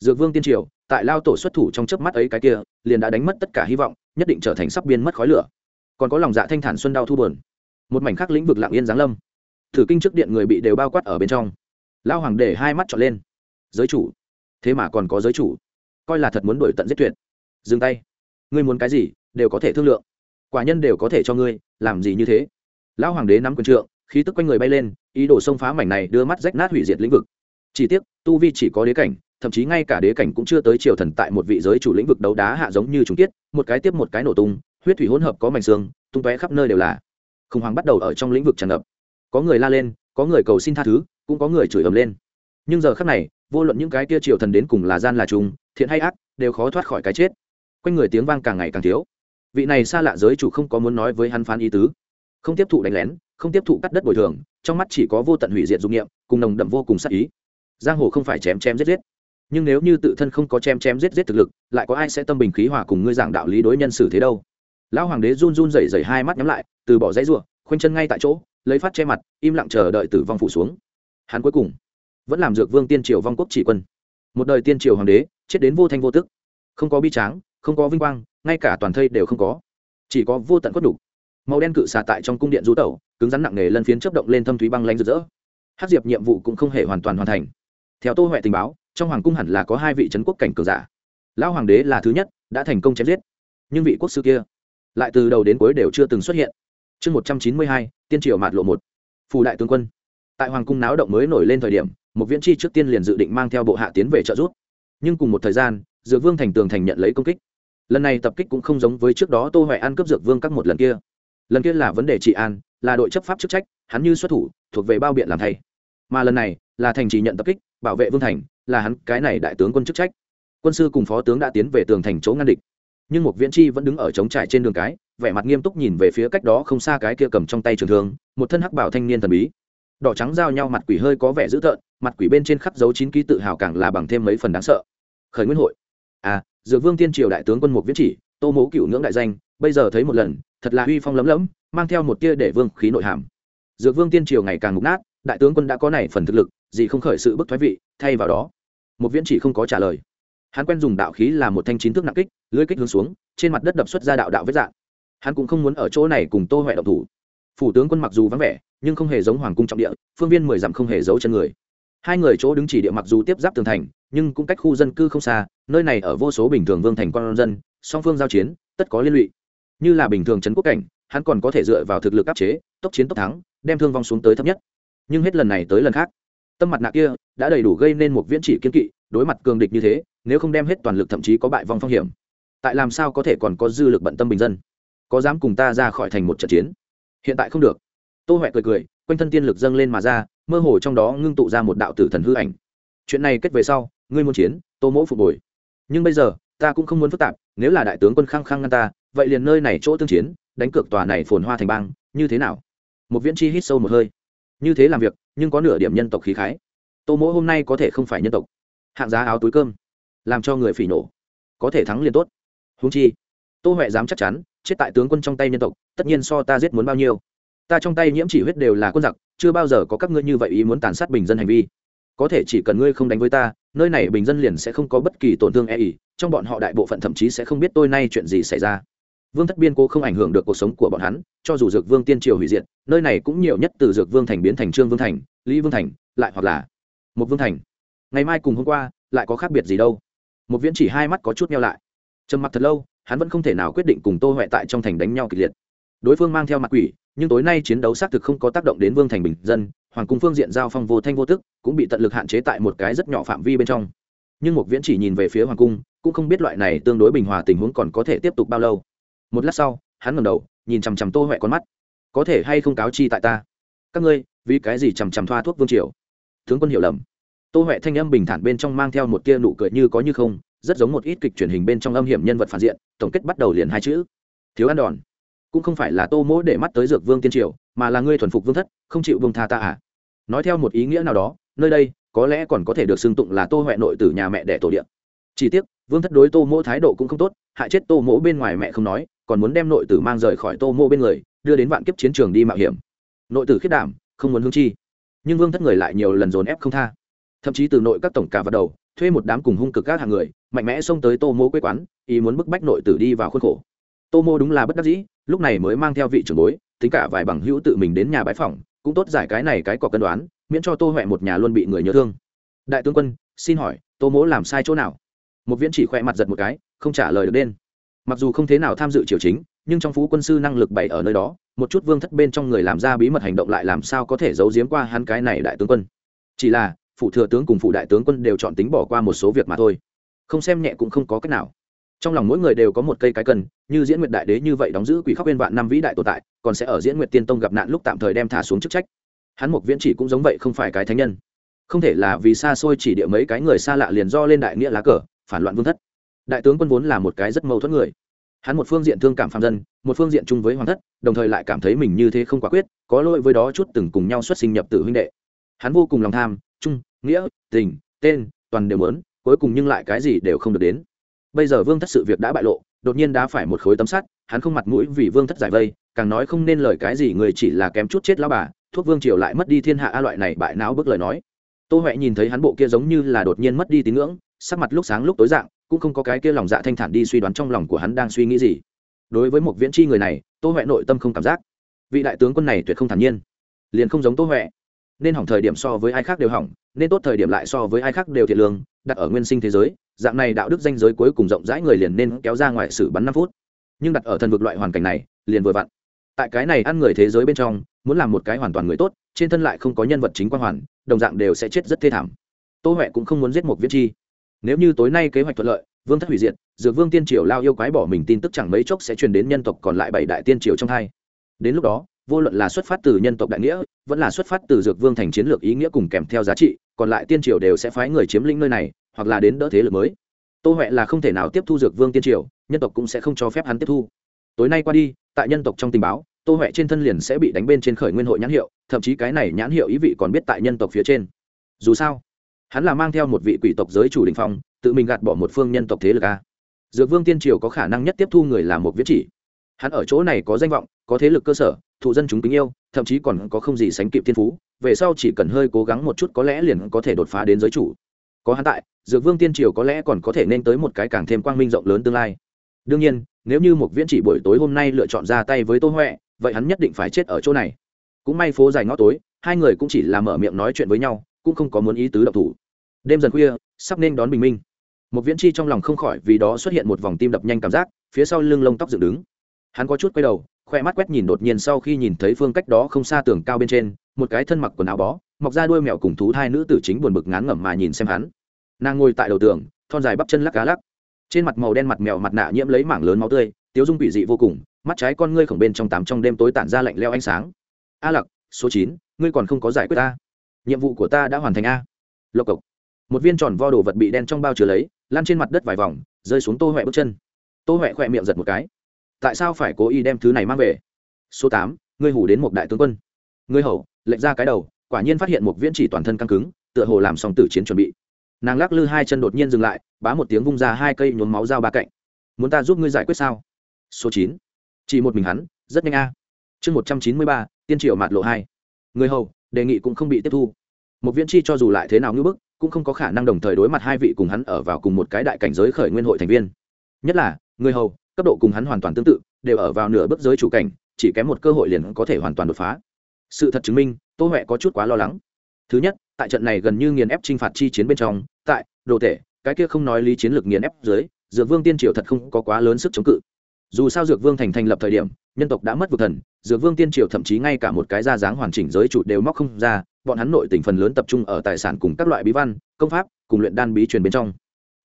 Dược vương tiên triều tại lao tổ xuất thủ trong chớp mắt ấy cái kia liền đã đánh mất tất cả hy vọng nhất định trở thành sắp biên mất khói lửa. Còn có lòng dạ thanh thản xuân đau thu buồn, một mảnh khắc lĩnh vực lạng yên giáng lâm. Thử kinh trước điện người bị đều bao quát ở bên trong. Lao hoàng để hai mắt trọn lên. Giới chủ. Thế mà còn có giới chủ. Coi là thật muốn đổi tận giết tuyệt. Dừng tay. Ngươi muốn cái gì đều có thể thương lượng quả nhân đều có thể cho ngươi, làm gì như thế? Lão hoàng đế nắm quyền trượng, khí tức quanh người bay lên, ý đồ xông phá mảnh này, đưa mắt rách nát hủy diệt lĩnh vực. Chỉ tiếc, tu vi chỉ có đế cảnh, thậm chí ngay cả đế cảnh cũng chưa tới triều thần tại một vị giới chủ lĩnh vực đấu đá hạ giống như chúng tiết một cái tiếp một cái nổ tung, huyết thủy hỗn hợp có mảnh xương, tung tóe khắp nơi đều là. Khủng hoảng bắt đầu ở trong lĩnh vực tràn ngập. Có người la lên, có người cầu xin tha thứ, cũng có người chửi ầm lên. Nhưng giờ khắc này, vô luận những cái kia triều thần đến cùng là gian là trùng, thiện hay ác, đều khó thoát khỏi cái chết. Quanh người tiếng vang càng ngày càng thiếu vị này xa lạ giới chủ không có muốn nói với hắn phán ý tứ. Không tiếp thụ đánh lén, không tiếp thụ cắt đất bồi thường, trong mắt chỉ có vô tận hủy diệt dụng nghiệm cùng nồng đậm vô cùng sắc ý. Giang hồ không phải chém chém giết giết. Nhưng nếu như tự thân không có chém chém giết giết thực lực, lại có ai sẽ tâm bình khí hòa cùng ngươi giảng đạo lý đối nhân xử thế đâu? Lão hoàng đế run run rẩy rẩy hai mắt nhắm lại, từ bỏ dãy ruộng khoanh chân ngay tại chỗ, lấy phát che mặt, im lặng chờ đợi tử vong phủ xuống. Hắn cuối cùng vẫn làm dược vương tiên triều vong quốc chỉ quân. Một đời tiên triều hoàng đế, chết đến vô thanh vô tức. Không có bi tráng, không có vinh quang ngay cả toàn thây đều không có. Chỉ có vô tận quất đủ. Màu đen cự xà tại trong cung điện rú tẩu, cứng rắn nặng nề lân phiến chấp động lên thâm thúy băng lanh rực rỡ. Hát diệp nhiệm vụ cũng không hề hoàn toàn hoàn thành. Theo tô huệ tình báo, trong hoàng cung hẳn là có hai vị trấn quốc cảnh cường giả. Lão hoàng đế là thứ nhất, đã thành công chém giết. Nhưng vị quốc sư kia, lại từ đầu đến cuối đều chưa từng xuất hiện. Chương một trăm chín mươi hai, tiên triều mạt lộ một. Phù đại tướng quân. Tại hoàng cung náo động mới nổi lên thời điểm, một viễn chi trước tiên liền dự định mang theo bộ hạ tiến về trợ giúp. Nhưng cùng một thời gian, dược vương thành tường thành nhận lấy công kích lần này tập kích cũng không giống với trước đó tô huệ an cướp dược vương các một lần kia. Lần kia là vấn đề trị an, là đội chấp pháp chức trách, hắn như xuất thủ, thuộc về bao biện làm thay. Mà lần này, là thành chỉ nhận tập kích, bảo vệ vương thành, là hắn cái này đại tướng quân chức trách. Quân sư cùng phó tướng đã tiến về tường thành chỗ ngăn địch. Nhưng một viễn chi vẫn đứng ở trống trải trên đường cái, vẻ mặt nghiêm túc nhìn về phía cách đó không xa cái kia cầm trong tay trường thương, một thân hắc bảo thanh niên thần bí. Đỏ trắng giao nhau mặt quỷ hơi có vẻ dữ tợn, mặt quỷ bên trên khắc dấu chín ký tự hào càng là bằng thêm mấy phần đáng sợ. Khởi nguyên hội. À dược vương tiên triều đại tướng quân mục viễn chỉ, tô mố cựu ngưỡng đại danh, bây giờ thấy một lần, thật là uy phong lấm lấm, mang theo một tia để vương khí nội hàm. Dược vương tiên triều ngày càng ngục nát, đại tướng quân đã có này phần thực lực, gì không khởi sự bức thoái vị, thay vào đó một viễn chỉ không có trả lời. Hắn quen dùng đạo khí làm một thanh chín thước nặng kích lưới kích hướng xuống, trên mặt đất đập xuất ra đạo đạo vết dạng. Hắn cũng không muốn ở chỗ này cùng tô huệ độc thủ. Phủ tướng quân mặc dù vắng vẻ, nhưng không hề giống hoàng cung trọng địa, phương viên mười dặm không hề giấu chân người. Hai người chỗ đứng chỉ địa mặc dù tiếp giáp tường thành nhưng cũng cách khu dân cư không xa, nơi này ở vô số bình thường vương thành con dân, song phương giao chiến, tất có liên lụy. Như là bình thường trấn quốc cảnh, hắn còn có thể dựa vào thực lực áp chế, tốc chiến tốc thắng, đem thương vong xuống tới thấp nhất. Nhưng hết lần này tới lần khác, tâm mặt nạ kia đã đầy đủ gây nên một viễn chỉ kiên kỵ, đối mặt cường địch như thế, nếu không đem hết toàn lực thậm chí có bại vong phong hiểm, tại làm sao có thể còn có dư lực bận tâm bình dân? Có dám cùng ta ra khỏi thành một trận chiến? Hiện tại không được. Tô huệ cười cười, quanh thân tiên lực dâng lên mà ra, mơ hồ trong đó ngưng tụ ra một đạo tử thần hư ảnh. Chuyện này kết về sau ngươi muốn chiến, tô mỗ phục hồi. Nhưng bây giờ, ta cũng không muốn phức tạp, nếu là đại tướng quân khăng khăng ngăn ta, vậy liền nơi này chỗ tương chiến, đánh cược tòa này phồn hoa thành bang, như thế nào? Một viễn chi hít sâu một hơi. Như thế làm việc, nhưng có nửa điểm nhân tộc khí khái. Tô mỗ hôm nay có thể không phải nhân tộc. Hạng giá áo túi cơm. Làm cho người phỉ nổ có thể thắng liền tốt. Húng chi, tô huệ dám chắc chắn, chết tại tướng quân trong tay nhân tộc, tất nhiên so ta giết muốn bao nhiêu. Ta trong tay nhiễm chỉ huyết đều là quân giặc, chưa bao giờ có các ngươi như vậy ý muốn tàn sát bình dân hành vi có thể chỉ cần ngươi không đánh với ta, nơi này bình dân liền sẽ không có bất kỳ tổn thương e ỉ trong bọn họ đại bộ phận thậm chí sẽ không biết tôi nay chuyện gì xảy ra. Vương thất biên cố không ảnh hưởng được cuộc sống của bọn hắn, cho dù dược vương tiên triều hủy diệt, nơi này cũng nhiều nhất từ dược vương thành biến thành trương vương thành, lý vương thành, lại hoặc là một vương thành. Ngày mai cùng hôm qua, lại có khác biệt gì đâu. Một viễn chỉ hai mắt có chút neo lại. Trầm mặc thật lâu, hắn vẫn không thể nào quyết định cùng tô huệ tại trong thành đánh nhau kịch liệt. Đối phương mang theo mặt quỷ, nhưng tối nay chiến đấu xác thực không có tác động đến vương thành bình dân hoàng cung phương diện giao phong vô thanh vô tức cũng bị tận lực hạn chế tại một cái rất nhỏ phạm vi bên trong. Nhưng một viễn chỉ nhìn về phía hoàng cung, cũng không biết loại này tương đối bình hòa tình huống còn có thể tiếp tục bao lâu. Một lát sau, hắn ngẩng đầu, nhìn chằm chằm tô huệ con mắt. Có thể hay không cáo chi tại ta? Các ngươi, vì cái gì chằm chằm thoa thuốc vương triều? Tướng quân hiểu lầm. Tô huệ thanh âm bình thản bên trong mang theo một tia nụ cười như có như không, rất giống một ít kịch truyền hình bên trong âm hiểm nhân vật phản diện, tổng kết bắt đầu liền hai chữ. Thiếu ăn đòn. Cũng không phải là tô mỗ để mắt tới dược vương tiên triều, mà là ngươi thuần phục vương thất, không chịu vương tha ta à? Nói theo một ý nghĩa nào đó, nơi đây có lẽ còn có thể được xưng tụng là tô huệ nội tử nhà mẹ đẻ tổ điện chỉ tiếc, vương thất đối tô mỗ thái độ cũng không tốt, hại chết tô mỗ bên ngoài mẹ không nói, còn muốn đem nội tử mang rời khỏi tô mỗ bên người, đưa đến vạn kiếp chiến trường đi mạo hiểm. Nội tử khiết đảm, không muốn hương chi. Nhưng vương thất người lại nhiều lần dồn ép không tha. Thậm chí từ nội các tổng cả vào đầu, thuê một đám cùng hung cực các hàng người, mạnh mẽ xông tới tô mô quê quán, ý muốn bức bách nội tử đi vào khuôn khổ. Tô mô đúng là bất đắc dĩ, lúc này mới mang theo vị trưởng bối, tính cả vài bằng hữu tự mình đến nhà bãi phòng cũng tốt giải cái này cái cọc cân đoán, miễn cho tô huệ một nhà luôn bị người nhớ thương. Đại tướng quân, xin hỏi, tô mỗ làm sai chỗ nào? Một viễn chỉ khoe mặt giật một cái, không trả lời được đen. Mặc dù không thế nào tham dự triều chính, nhưng trong phú quân sư năng lực bày ở nơi đó, một chút vương thất bên trong người làm ra bí mật hành động lại làm sao có thể giấu giếm qua hắn cái này đại tướng quân. Chỉ là phụ thừa tướng cùng phụ đại tướng quân đều chọn tính bỏ qua một số việc mà thôi. Không xem nhẹ cũng không có cách nào trong lòng mỗi người đều có một cây cái cần, như diễn nguyệt đại đế như vậy đóng giữ quỷ khóc bên vạn năm vĩ đại tồn tại, còn sẽ ở diễn nguyệt tiên tông gặp nạn lúc tạm thời đem thả xuống chức trách. Hắn mục viễn chỉ cũng giống vậy không phải cái thánh nhân. Không thể là vì xa xôi chỉ địa mấy cái người xa lạ liền do lên đại nghĩa lá cờ, phản loạn vương thất. Đại tướng quân vốn là một cái rất mâu thuẫn người. Hắn một phương diện thương cảm phạm dân, một phương diện chung với hoàng thất, đồng thời lại cảm thấy mình như thế không quả quyết, có lỗi với đó chút từng cùng nhau xuất sinh nhập tử huynh đệ. Hắn vô cùng lòng tham trung nghĩa, tình, tên, toàn đều mớn cuối cùng nhưng lại cái gì đều không được đến bây giờ vương thất sự việc đã bại lộ, đột nhiên đã phải một khối tấm sắt, hắn không mặt mũi vì vương thất giải vây, càng nói không nên lời cái gì người chỉ là kém chút chết lao bà, thuốc vương triều lại mất đi thiên hạ a loại này bại não bức lời nói. Tô huệ nhìn thấy hắn bộ kia giống như là đột nhiên mất đi tín ngưỡng, sắc mặt lúc sáng lúc tối dạng, cũng không có cái kia lòng dạ thanh thản đi suy đoán trong lòng của hắn đang suy nghĩ gì. Đối với một viễn tri người này, tô huệ nội tâm không cảm giác. Vị đại tướng quân này tuyệt không thản nhiên. Liền không giống tô huệ. Nên hỏng thời điểm so với ai khác đều hỏng, nên tốt thời điểm lại so với ai khác đều thiệt lương, đặt ở nguyên sinh thế giới dạng này đạo đức danh giới cuối cùng rộng rãi người liền nên kéo ra ngoài xử bắn năm phút. Nhưng đặt ở thần vực loại hoàn cảnh này, liền vừa vặn. Tại cái này ăn người thế giới bên trong, muốn làm một cái hoàn toàn người tốt, trên thân lại không có nhân vật chính quan hoàn, đồng dạng đều sẽ chết rất thê thảm. Tô huệ cũng không muốn giết một viết chi. Nếu như tối nay kế hoạch thuận lợi, vương thất hủy diệt, dược vương tiên triều lao yêu quái bỏ mình tin tức chẳng mấy chốc sẽ truyền đến nhân tộc còn lại bảy đại tiên triều trong hai. Đến lúc đó, vô luận là xuất phát từ nhân tộc đại nghĩa, vẫn là xuất phát từ dược vương thành chiến lược ý nghĩa cùng kèm theo giá trị, còn lại tiên triều đều sẽ phái người chiếm lĩnh nơi này hoặc là đến đỡ thế lực mới. Tô huệ là không thể nào tiếp thu dược vương tiên triều, nhân tộc cũng sẽ không cho phép hắn tiếp thu. Tối nay qua đi, tại nhân tộc trong tình báo, tô huệ trên thân liền sẽ bị đánh bên trên khởi nguyên hội nhãn hiệu, thậm chí cái này nhãn hiệu ý vị còn biết tại nhân tộc phía trên. Dù sao, hắn là mang theo một vị quỷ tộc giới chủ đình phong, tự mình gạt bỏ một phương nhân tộc thế lực a. Dược vương tiên triều có khả năng nhất tiếp thu người là một viết chỉ. Hắn ở chỗ này có danh vọng, có thế lực cơ sở, thụ dân chúng kính yêu, thậm chí còn có không gì sánh kịp thiên phú, về sau chỉ cần hơi cố gắng một chút có lẽ liền có thể đột phá đến giới chủ có hắn tại, dược vương tiên triều có lẽ còn có thể nên tới một cái càng thêm quang minh rộng lớn tương lai. Đương nhiên, nếu như một viễn chỉ buổi tối hôm nay lựa chọn ra tay với tô huệ, vậy hắn nhất định phải chết ở chỗ này. Cũng may phố dài ngõ tối, hai người cũng chỉ là mở miệng nói chuyện với nhau, cũng không có muốn ý tứ độc thủ. Đêm dần khuya, sắp nên đón bình minh. Một viễn chi trong lòng không khỏi vì đó xuất hiện một vòng tim đập nhanh cảm giác, phía sau lưng lông tóc dựng đứng. Hắn có chút quay đầu, khoe mắt quét nhìn đột nhiên sau khi nhìn thấy phương cách đó không xa tường cao bên trên, một cái thân mặc quần áo bó, mọc ra đuôi mèo cùng thú hai nữ tử chính buồn bực ngán ngẩm mà nhìn xem hắn nàng ngồi tại đầu tường, thon dài bắp chân lắc cá lắc. Trên mặt màu đen mặt mèo mặt nạ nhiễm lấy mảng lớn máu tươi, tiếu dung quỷ dị vô cùng, mắt trái con ngươi khổng bên trong tám trong đêm tối tản ra lạnh leo ánh sáng. A lặc, số chín, ngươi còn không có giải quyết ta. Nhiệm vụ của ta đã hoàn thành a. Lộc cộc. Một viên tròn vo đồ vật bị đen trong bao chứa lấy lan trên mặt đất vài vòng, rơi xuống tô huệ bước chân. Tô huệ khỏe miệng giật một cái. Tại sao phải cố ý đem thứ này mang về? Số tám, ngươi hủ đến một đại tướng quân. Ngươi hầu lệnh ra cái đầu, quả nhiên phát hiện một viễn chỉ toàn thân căng cứng, tựa hồ làm xong tử chiến chuẩn bị nàng lắc lư hai chân đột nhiên dừng lại, bá một tiếng vung ra hai cây nhuốm máu dao ba cạnh. Muốn ta giúp ngươi giải quyết sao? Số chín. Chỉ một mình hắn, rất nhanh a. Chương một trăm chín mươi ba, tiên triệu mạt lộ hai. Người hầu, đề nghị cũng không bị tiếp thu. Một viên chi cho dù lại thế nào ngưỡng bức, cũng không có khả năng đồng thời đối mặt hai vị cùng hắn ở vào cùng một cái đại cảnh giới khởi nguyên hội thành viên. Nhất là, người hầu, cấp độ cùng hắn hoàn toàn tương tự, đều ở vào nửa bước giới chủ cảnh, chỉ kém một cơ hội liền có thể hoàn toàn đột phá. Sự thật chứng minh, tô huệ có chút quá lo lắng. Thứ nhất tại trận này gần như nghiền ép chinh phạt chi chiến bên trong, tại, đồ tể, cái kia không nói lý chiến lược nghiền ép dưới, dược vương tiên triều thật không có quá lớn sức chống cự. Dù sao dược vương thành thành lập thời điểm, nhân tộc đã mất vực thần, dược vương tiên triều thậm chí ngay cả một cái ra dáng hoàn chỉnh giới chủ đều móc không ra, bọn hắn nội tình phần lớn tập trung ở tài sản cùng các loại bí văn, công pháp, cùng luyện đan bí truyền bên trong.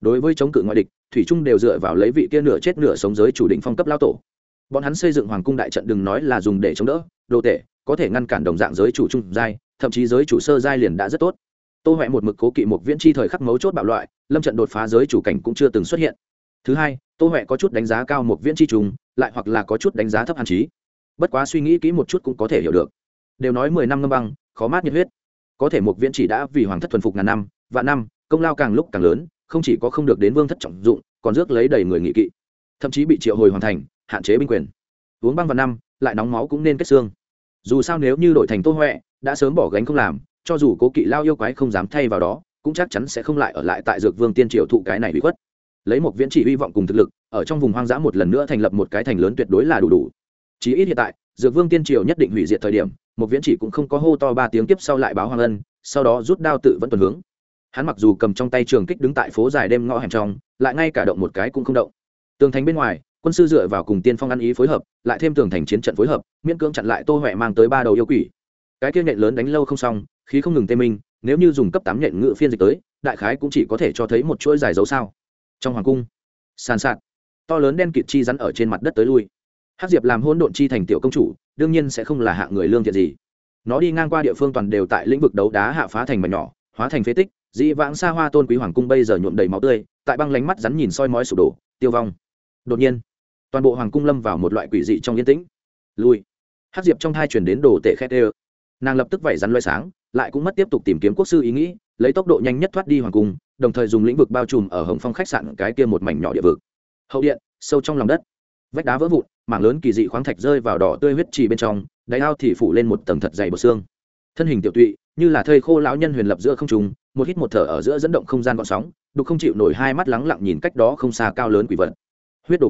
Đối với chống cự ngoại địch, thủy trung đều dựa vào lấy vị kia nửa chết nửa sống giới chủ định phong cấp lao tổ. Bọn hắn xây dựng hoàng cung đại trận đừng nói là dùng để chống đỡ, đồ tể có thể ngăn cản đồng dạng giới chủ trung giai, thậm chí giới chủ sơ giai liền đã rất tốt. Tô huệ một mực cố kỵ một viễn chi thời khắc mấu chốt bạo loại, lâm trận đột phá giới chủ cảnh cũng chưa từng xuất hiện. Thứ hai, tô huệ có chút đánh giá cao một viễn chi trùng, lại hoặc là có chút đánh giá thấp hàn trí. Bất quá suy nghĩ kỹ một chút cũng có thể hiểu được. Đều nói mười năm ngâm băng, khó mát nhiệt huyết. Có thể một viễn chỉ đã vì hoàng thất thuần phục ngàn năm, vạn năm, công lao càng lúc càng lớn, không chỉ có không được đến vương thất trọng dụng, còn rước lấy đầy người nghị kỵ. Thậm chí bị triệu hồi hoàn thành, hạn chế binh quyền. Uống băng vào năm, lại nóng máu cũng nên kết xương dù sao nếu như đổi thành tô huệ, đã sớm bỏ gánh không làm, cho dù cố kỵ lao yêu quái không dám thay vào đó, cũng chắc chắn sẽ không lại ở lại tại dược vương tiên triều thụ cái này bị khuất. Lấy một viễn chỉ hy vọng cùng thực lực, ở trong vùng hoang dã một lần nữa thành lập một cái thành lớn tuyệt đối là đủ đủ. Chí ít hiện tại, dược vương tiên triều nhất định hủy diệt thời điểm, một viễn chỉ cũng không có hô to ba tiếng tiếp sau lại báo hoàng ân, sau đó rút đao tự vẫn tuần hướng. Hắn mặc dù cầm trong tay trường kích đứng tại phố dài đêm ngõ hẻm trong, lại ngay cả động một cái cũng không động. Tường thành bên ngoài quân sư dựa vào cùng tiên phong ăn ý phối hợp, lại thêm tường thành chiến trận phối hợp, miễn cưỡng chặn lại tô huệ mang tới ba đầu yêu quỷ. Cái kia nhện lớn đánh lâu không xong, khí không ngừng tê minh, nếu như dùng cấp tám nhện ngự phiên dịch tới, đại khái cũng chỉ có thể cho thấy một chuỗi dài dấu sao. Trong hoàng cung, sàn sạt, to lớn đen kịt chi rắn ở trên mặt đất tới lui. Hát diệp làm hôn độn chi thành tiểu công chủ, đương nhiên sẽ không là hạng người lương thiện gì. Nó đi ngang qua địa phương toàn đều tại lĩnh vực đấu đá hạ phá thành mảnh nhỏ, hóa thành phế tích, dĩ vãng xa hoa tôn quý hoàng cung bây giờ nhuộm đầy máu tươi, tại băng lánh mắt rắn nhìn soi mói sụp đổ, tiêu vong. Đột nhiên toàn bộ hoàng cung lâm vào một loại quỷ dị trong yên tĩnh. Lui. Hát diệp trong thai chuyển đến đồ tể khét ê nàng lập tức vẩy rắn loay sáng, lại cũng mất tiếp tục tìm kiếm quốc sư ý nghĩ, lấy tốc độ nhanh nhất thoát đi hoàng cung, đồng thời dùng lĩnh vực bao trùm ở hồng phong khách sạn cái kia một mảnh nhỏ địa vực. Hậu điện, sâu trong lòng đất. Vách đá vỡ vụn, mảng lớn kỳ dị khoáng thạch rơi vào đỏ tươi huyết trì bên trong, đáy ao thì phủ lên một tầng thật dày bờ xương. Thân hình tiểu tụy, như là thây khô lão nhân huyền lập giữa không trùng một hít một thở ở giữa dẫn động không gian gọn sóng, đục không chịu nổi hai mắt lắng lặng nhìn cách đó không xa cao lớn quỷ vật. Huyết đồ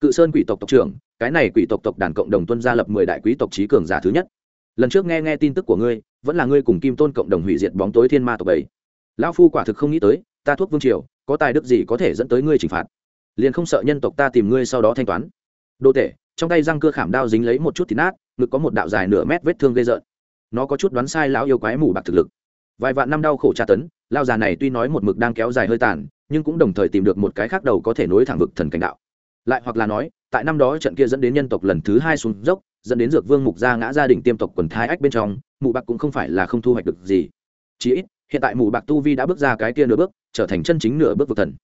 cự sơn quỷ tộc tộc trưởng, cái này quỷ tộc tộc đàn cộng đồng tuân gia lập mười đại quý tộc trí cường giả thứ nhất. Lần trước nghe nghe tin tức của ngươi, vẫn là ngươi cùng kim tôn cộng đồng hủy diệt bóng tối thiên ma tộc bảy. Lão phu quả thực không nghĩ tới, ta thuốc vương triều, có tài đức gì có thể dẫn tới ngươi trừng phạt. Liền không sợ nhân tộc ta tìm ngươi sau đó thanh toán. Đô tể, trong tay răng cưa khảm đao dính lấy một chút thịt nát, ngực có một đạo dài nửa mét vết thương gây rợn. Nó có chút đoán sai lão yêu quái mù bạc thực lực. Vài vạn năm đau khổ tra tấn lao già này tuy nói một mực đang kéo dài hơi tàn, nhưng cũng đồng thời tìm được một cái khác đầu có thể nối thẳng vực thần cảnh đạo lại hoặc là nói, tại năm đó trận kia dẫn đến nhân tộc lần thứ hai xuống dốc, dẫn đến dược vương mục gia ngã gia đình tiêm tộc quần thai ách bên trong, mụ bạc cũng không phải là không thu hoạch được gì. Chí ít, hiện tại mù bạc tu vi đã bước ra cái kia nửa bước, trở thành chân chính nửa bước vực thần.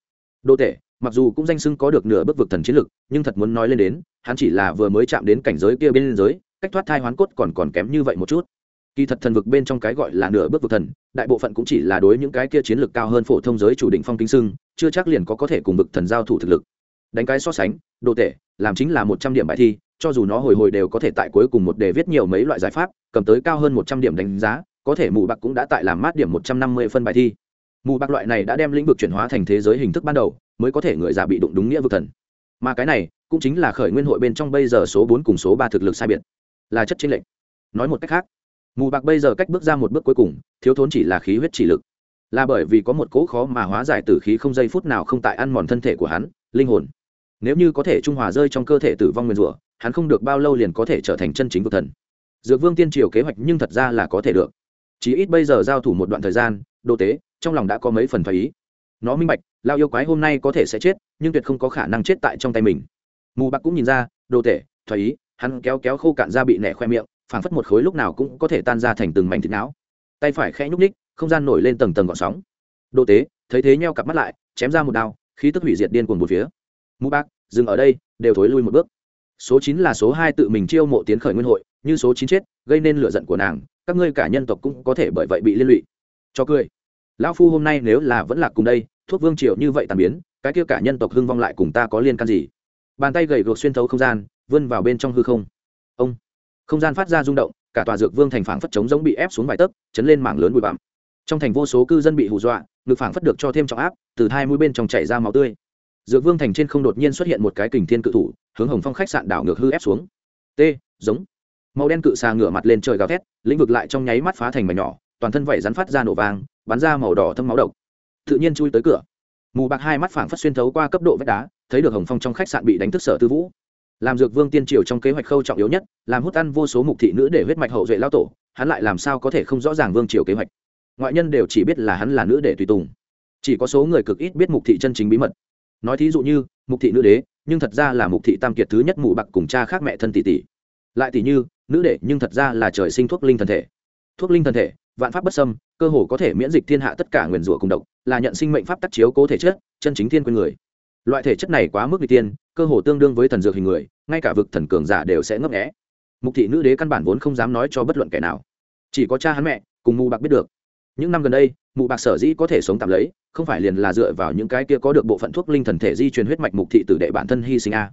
Đô tệ mặc dù cũng danh xưng có được nửa bước vực thần chiến lực, nhưng thật muốn nói lên đến, hắn chỉ là vừa mới chạm đến cảnh giới kia bên giới, cách thoát thai hoán cốt còn còn kém như vậy một chút. Kỳ thật thần vực bên trong cái gọi là nửa bước vực thần, đại bộ phận cũng chỉ là đối những cái kia chiến lược cao hơn phổ thông giới chủ định phong kính sưng chưa chắc liền có có thể cùng vực thần giao thủ thực lực đánh cái so sánh, đồ tệ làm chính là một trăm điểm bài thi, cho dù nó hồi hồi đều có thể tại cuối cùng một đề viết nhiều mấy loại giải pháp, cầm tới cao hơn một trăm điểm đánh giá, có thể mù bạc cũng đã tại làm mát điểm một trăm năm mươi phân bài thi. Mù bạc loại này đã đem lĩnh vực chuyển hóa thành thế giới hình thức ban đầu, mới có thể người già bị đụng đúng nghĩa vực thần. Mà cái này, cũng chính là khởi nguyên hội bên trong bây giờ số bốn cùng số ba thực lực sai biệt. Là chất chính lệnh nói một cách khác, mù bạc bây giờ cách bước ra một bước cuối cùng, thiếu thốn chỉ là khí huyết chỉ lực. Là bởi vì có một cỗ khó mà hóa giải tử khí không giây phút nào không tại ăn mòn thân thể của hắn, linh hồn nếu như có thể trung hòa rơi trong cơ thể tử vong nguyên rủa, hắn không được bao lâu liền có thể trở thành chân chính vực thần. Dược vương tiên triều kế hoạch nhưng thật ra là có thể được. Chỉ ít bây giờ giao thủ một đoạn thời gian đô tế, trong lòng đã có mấy phần phải ý. Nó minh bạch, lao yêu quái hôm nay có thể sẽ chết, nhưng tuyệt không có khả năng chết tại trong tay mình. Mù bạc cũng nhìn ra, đồ tể, thoái ý, hắn kéo kéo khô cạn ra bị nẻ khoe miệng, phảng phất một khối lúc nào cũng có thể tan ra thành từng mảnh thịt não. Tay phải khẽ nhúc ních không gian nổi lên tầng tầng gọn sóng. Đồ tế, thấy thế nheo cặp mắt lại, chém ra một đao, khí tức hủy diệt điên cuồng một phía mũ bạc dừng ở đây, đều thối lui một bước. Số chín là số hai tự mình chiêu mộ tiến khởi nguyên hội, như số chín chết, gây nên lửa giận của nàng, các ngươi cả nhân tộc cũng có thể bởi vậy bị liên lụy. Cho cười. Lão phu hôm nay nếu là vẫn lạc cùng đây, thuốc vương triều như vậy tàn biến, cái kia cả nhân tộc hưng vong lại cùng ta có liên can gì? Bàn tay gầy gược xuyên thấu không gian, vươn vào bên trong hư không. Ông. Không gian phát ra rung động, cả tòa dược vương thành phảng phất chống giống bị ép xuống vài tấc, chấn lên mảng lớn bụi bặm. Trong thành vô số cư dân bị hù dọa, ngực phảng phất được cho thêm trọng áp, từ hai mũi bên trong chảy ra máu tươi dược vương thành trên không đột nhiên xuất hiện một cái kình thiên cự thủ, hướng hồng phong khách sạn đảo ngược hư ép xuống. T, giống. Màu đen cự xà ngửa mặt lên trời gào thét, lĩnh vực lại trong nháy mắt phá thành mảnh nhỏ, toàn thân vẩy rắn phát ra nổ vàng bắn ra màu đỏ thâm máu độc. Tự nhiên chui tới cửa. Mù bạc hai mắt phảng phất xuyên thấu qua cấp độ vách đá, thấy được hồng phong trong khách sạn bị đánh thức sở tư vũ. Làm dược vương tiên triều trong kế hoạch khâu trọng yếu nhất, làm hút ăn vô số mục thị nữ để huyết mạch hậu duệ lao tổ, hắn lại làm sao có thể không rõ ràng vương triều kế hoạch. Ngoại nhân đều chỉ biết là hắn là nữ để tùy tùng. Chỉ có số người cực ít biết mục thị chân chính bí mật nói thí dụ như, mục thị nữ đế, nhưng thật ra là mục thị tam kiệt thứ nhất mụ bạc cùng cha khác mẹ thân tỷ tỷ. Lại tỷ như, nữ đệ nhưng thật ra là trời sinh thuốc linh thần thể. Thuốc linh thần thể, vạn pháp bất xâm, cơ hồ có thể miễn dịch thiên hạ tất cả nguyền rủa cùng độc, là nhận sinh mệnh pháp tác chiếu cố thể chất, chân chính thiên quên người. Loại thể chất này quá mức vị tiên, cơ hồ tương đương với thần dược hình người, ngay cả vực thần cường giả đều sẽ ngấp nghẽ mục thị nữ đế căn bản vốn không dám nói cho bất luận kẻ nào. Chỉ có cha hắn mẹ, cùng mù bạc biết được những năm gần đây, mụ bạc sở dĩ có thể sống tạm lấy, không phải liền là dựa vào những cái kia có được bộ phận thuốc linh thần thể di truyền huyết mạch mục thị tử đệ bản thân hy sinh a.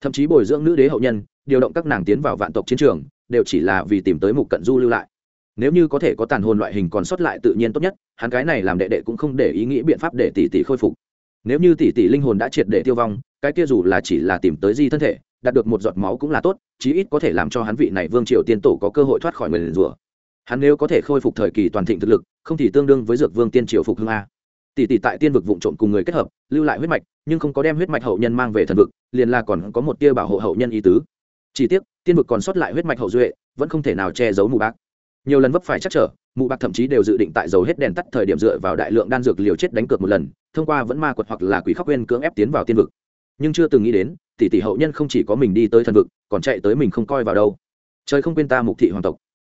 Thậm chí bồi dưỡng nữ đế hậu nhân, điều động các nàng tiến vào vạn tộc chiến trường, đều chỉ là vì tìm tới mục cận du lưu lại. Nếu như có thể có tàn hồn loại hình còn sót lại tự nhiên tốt nhất, hắn cái này làm đệ đệ cũng không để ý nghĩ biện pháp để tỷ tỷ khôi phục. Nếu như tỷ tỷ linh hồn đã triệt để tiêu vong, cái kia dù là chỉ là tìm tới di thân thể, đạt được một giọt máu cũng là tốt, chí ít có thể làm cho hắn vị này vương triều tiên tổ có cơ hội thoát khỏi người liền rủa hắn nếu có thể khôi phục thời kỳ toàn thịnh thực lực, không thì tương đương với dược vương tiên triều phục hương a. Tỷ tỷ tại tiên vực vụ trộm cùng người kết hợp, lưu lại huyết mạch, nhưng không có đem huyết mạch hậu nhân mang về thần vực, liền là còn có một tia bảo hộ hậu nhân ý tứ. Chỉ tiếc, tiên vực còn sót lại huyết mạch hậu duệ, vẫn không thể nào che giấu mù bác nhiều lần vấp phải chắc trở mù bạc thậm chí đều dự định tại dầu hết đèn tắt thời điểm dựa vào đại lượng đan dược liều chết đánh cược một lần, thông qua vẫn ma quật hoặc là quỷ khóc quên cưỡng ép tiến vào tiên vực. Nhưng chưa từng nghĩ đến, tỷ tỷ hậu nhân không chỉ có mình đi tới thần vực, còn chạy tới mình không coi vào đâu. Trời không quên ta mục thị hoàng tộc.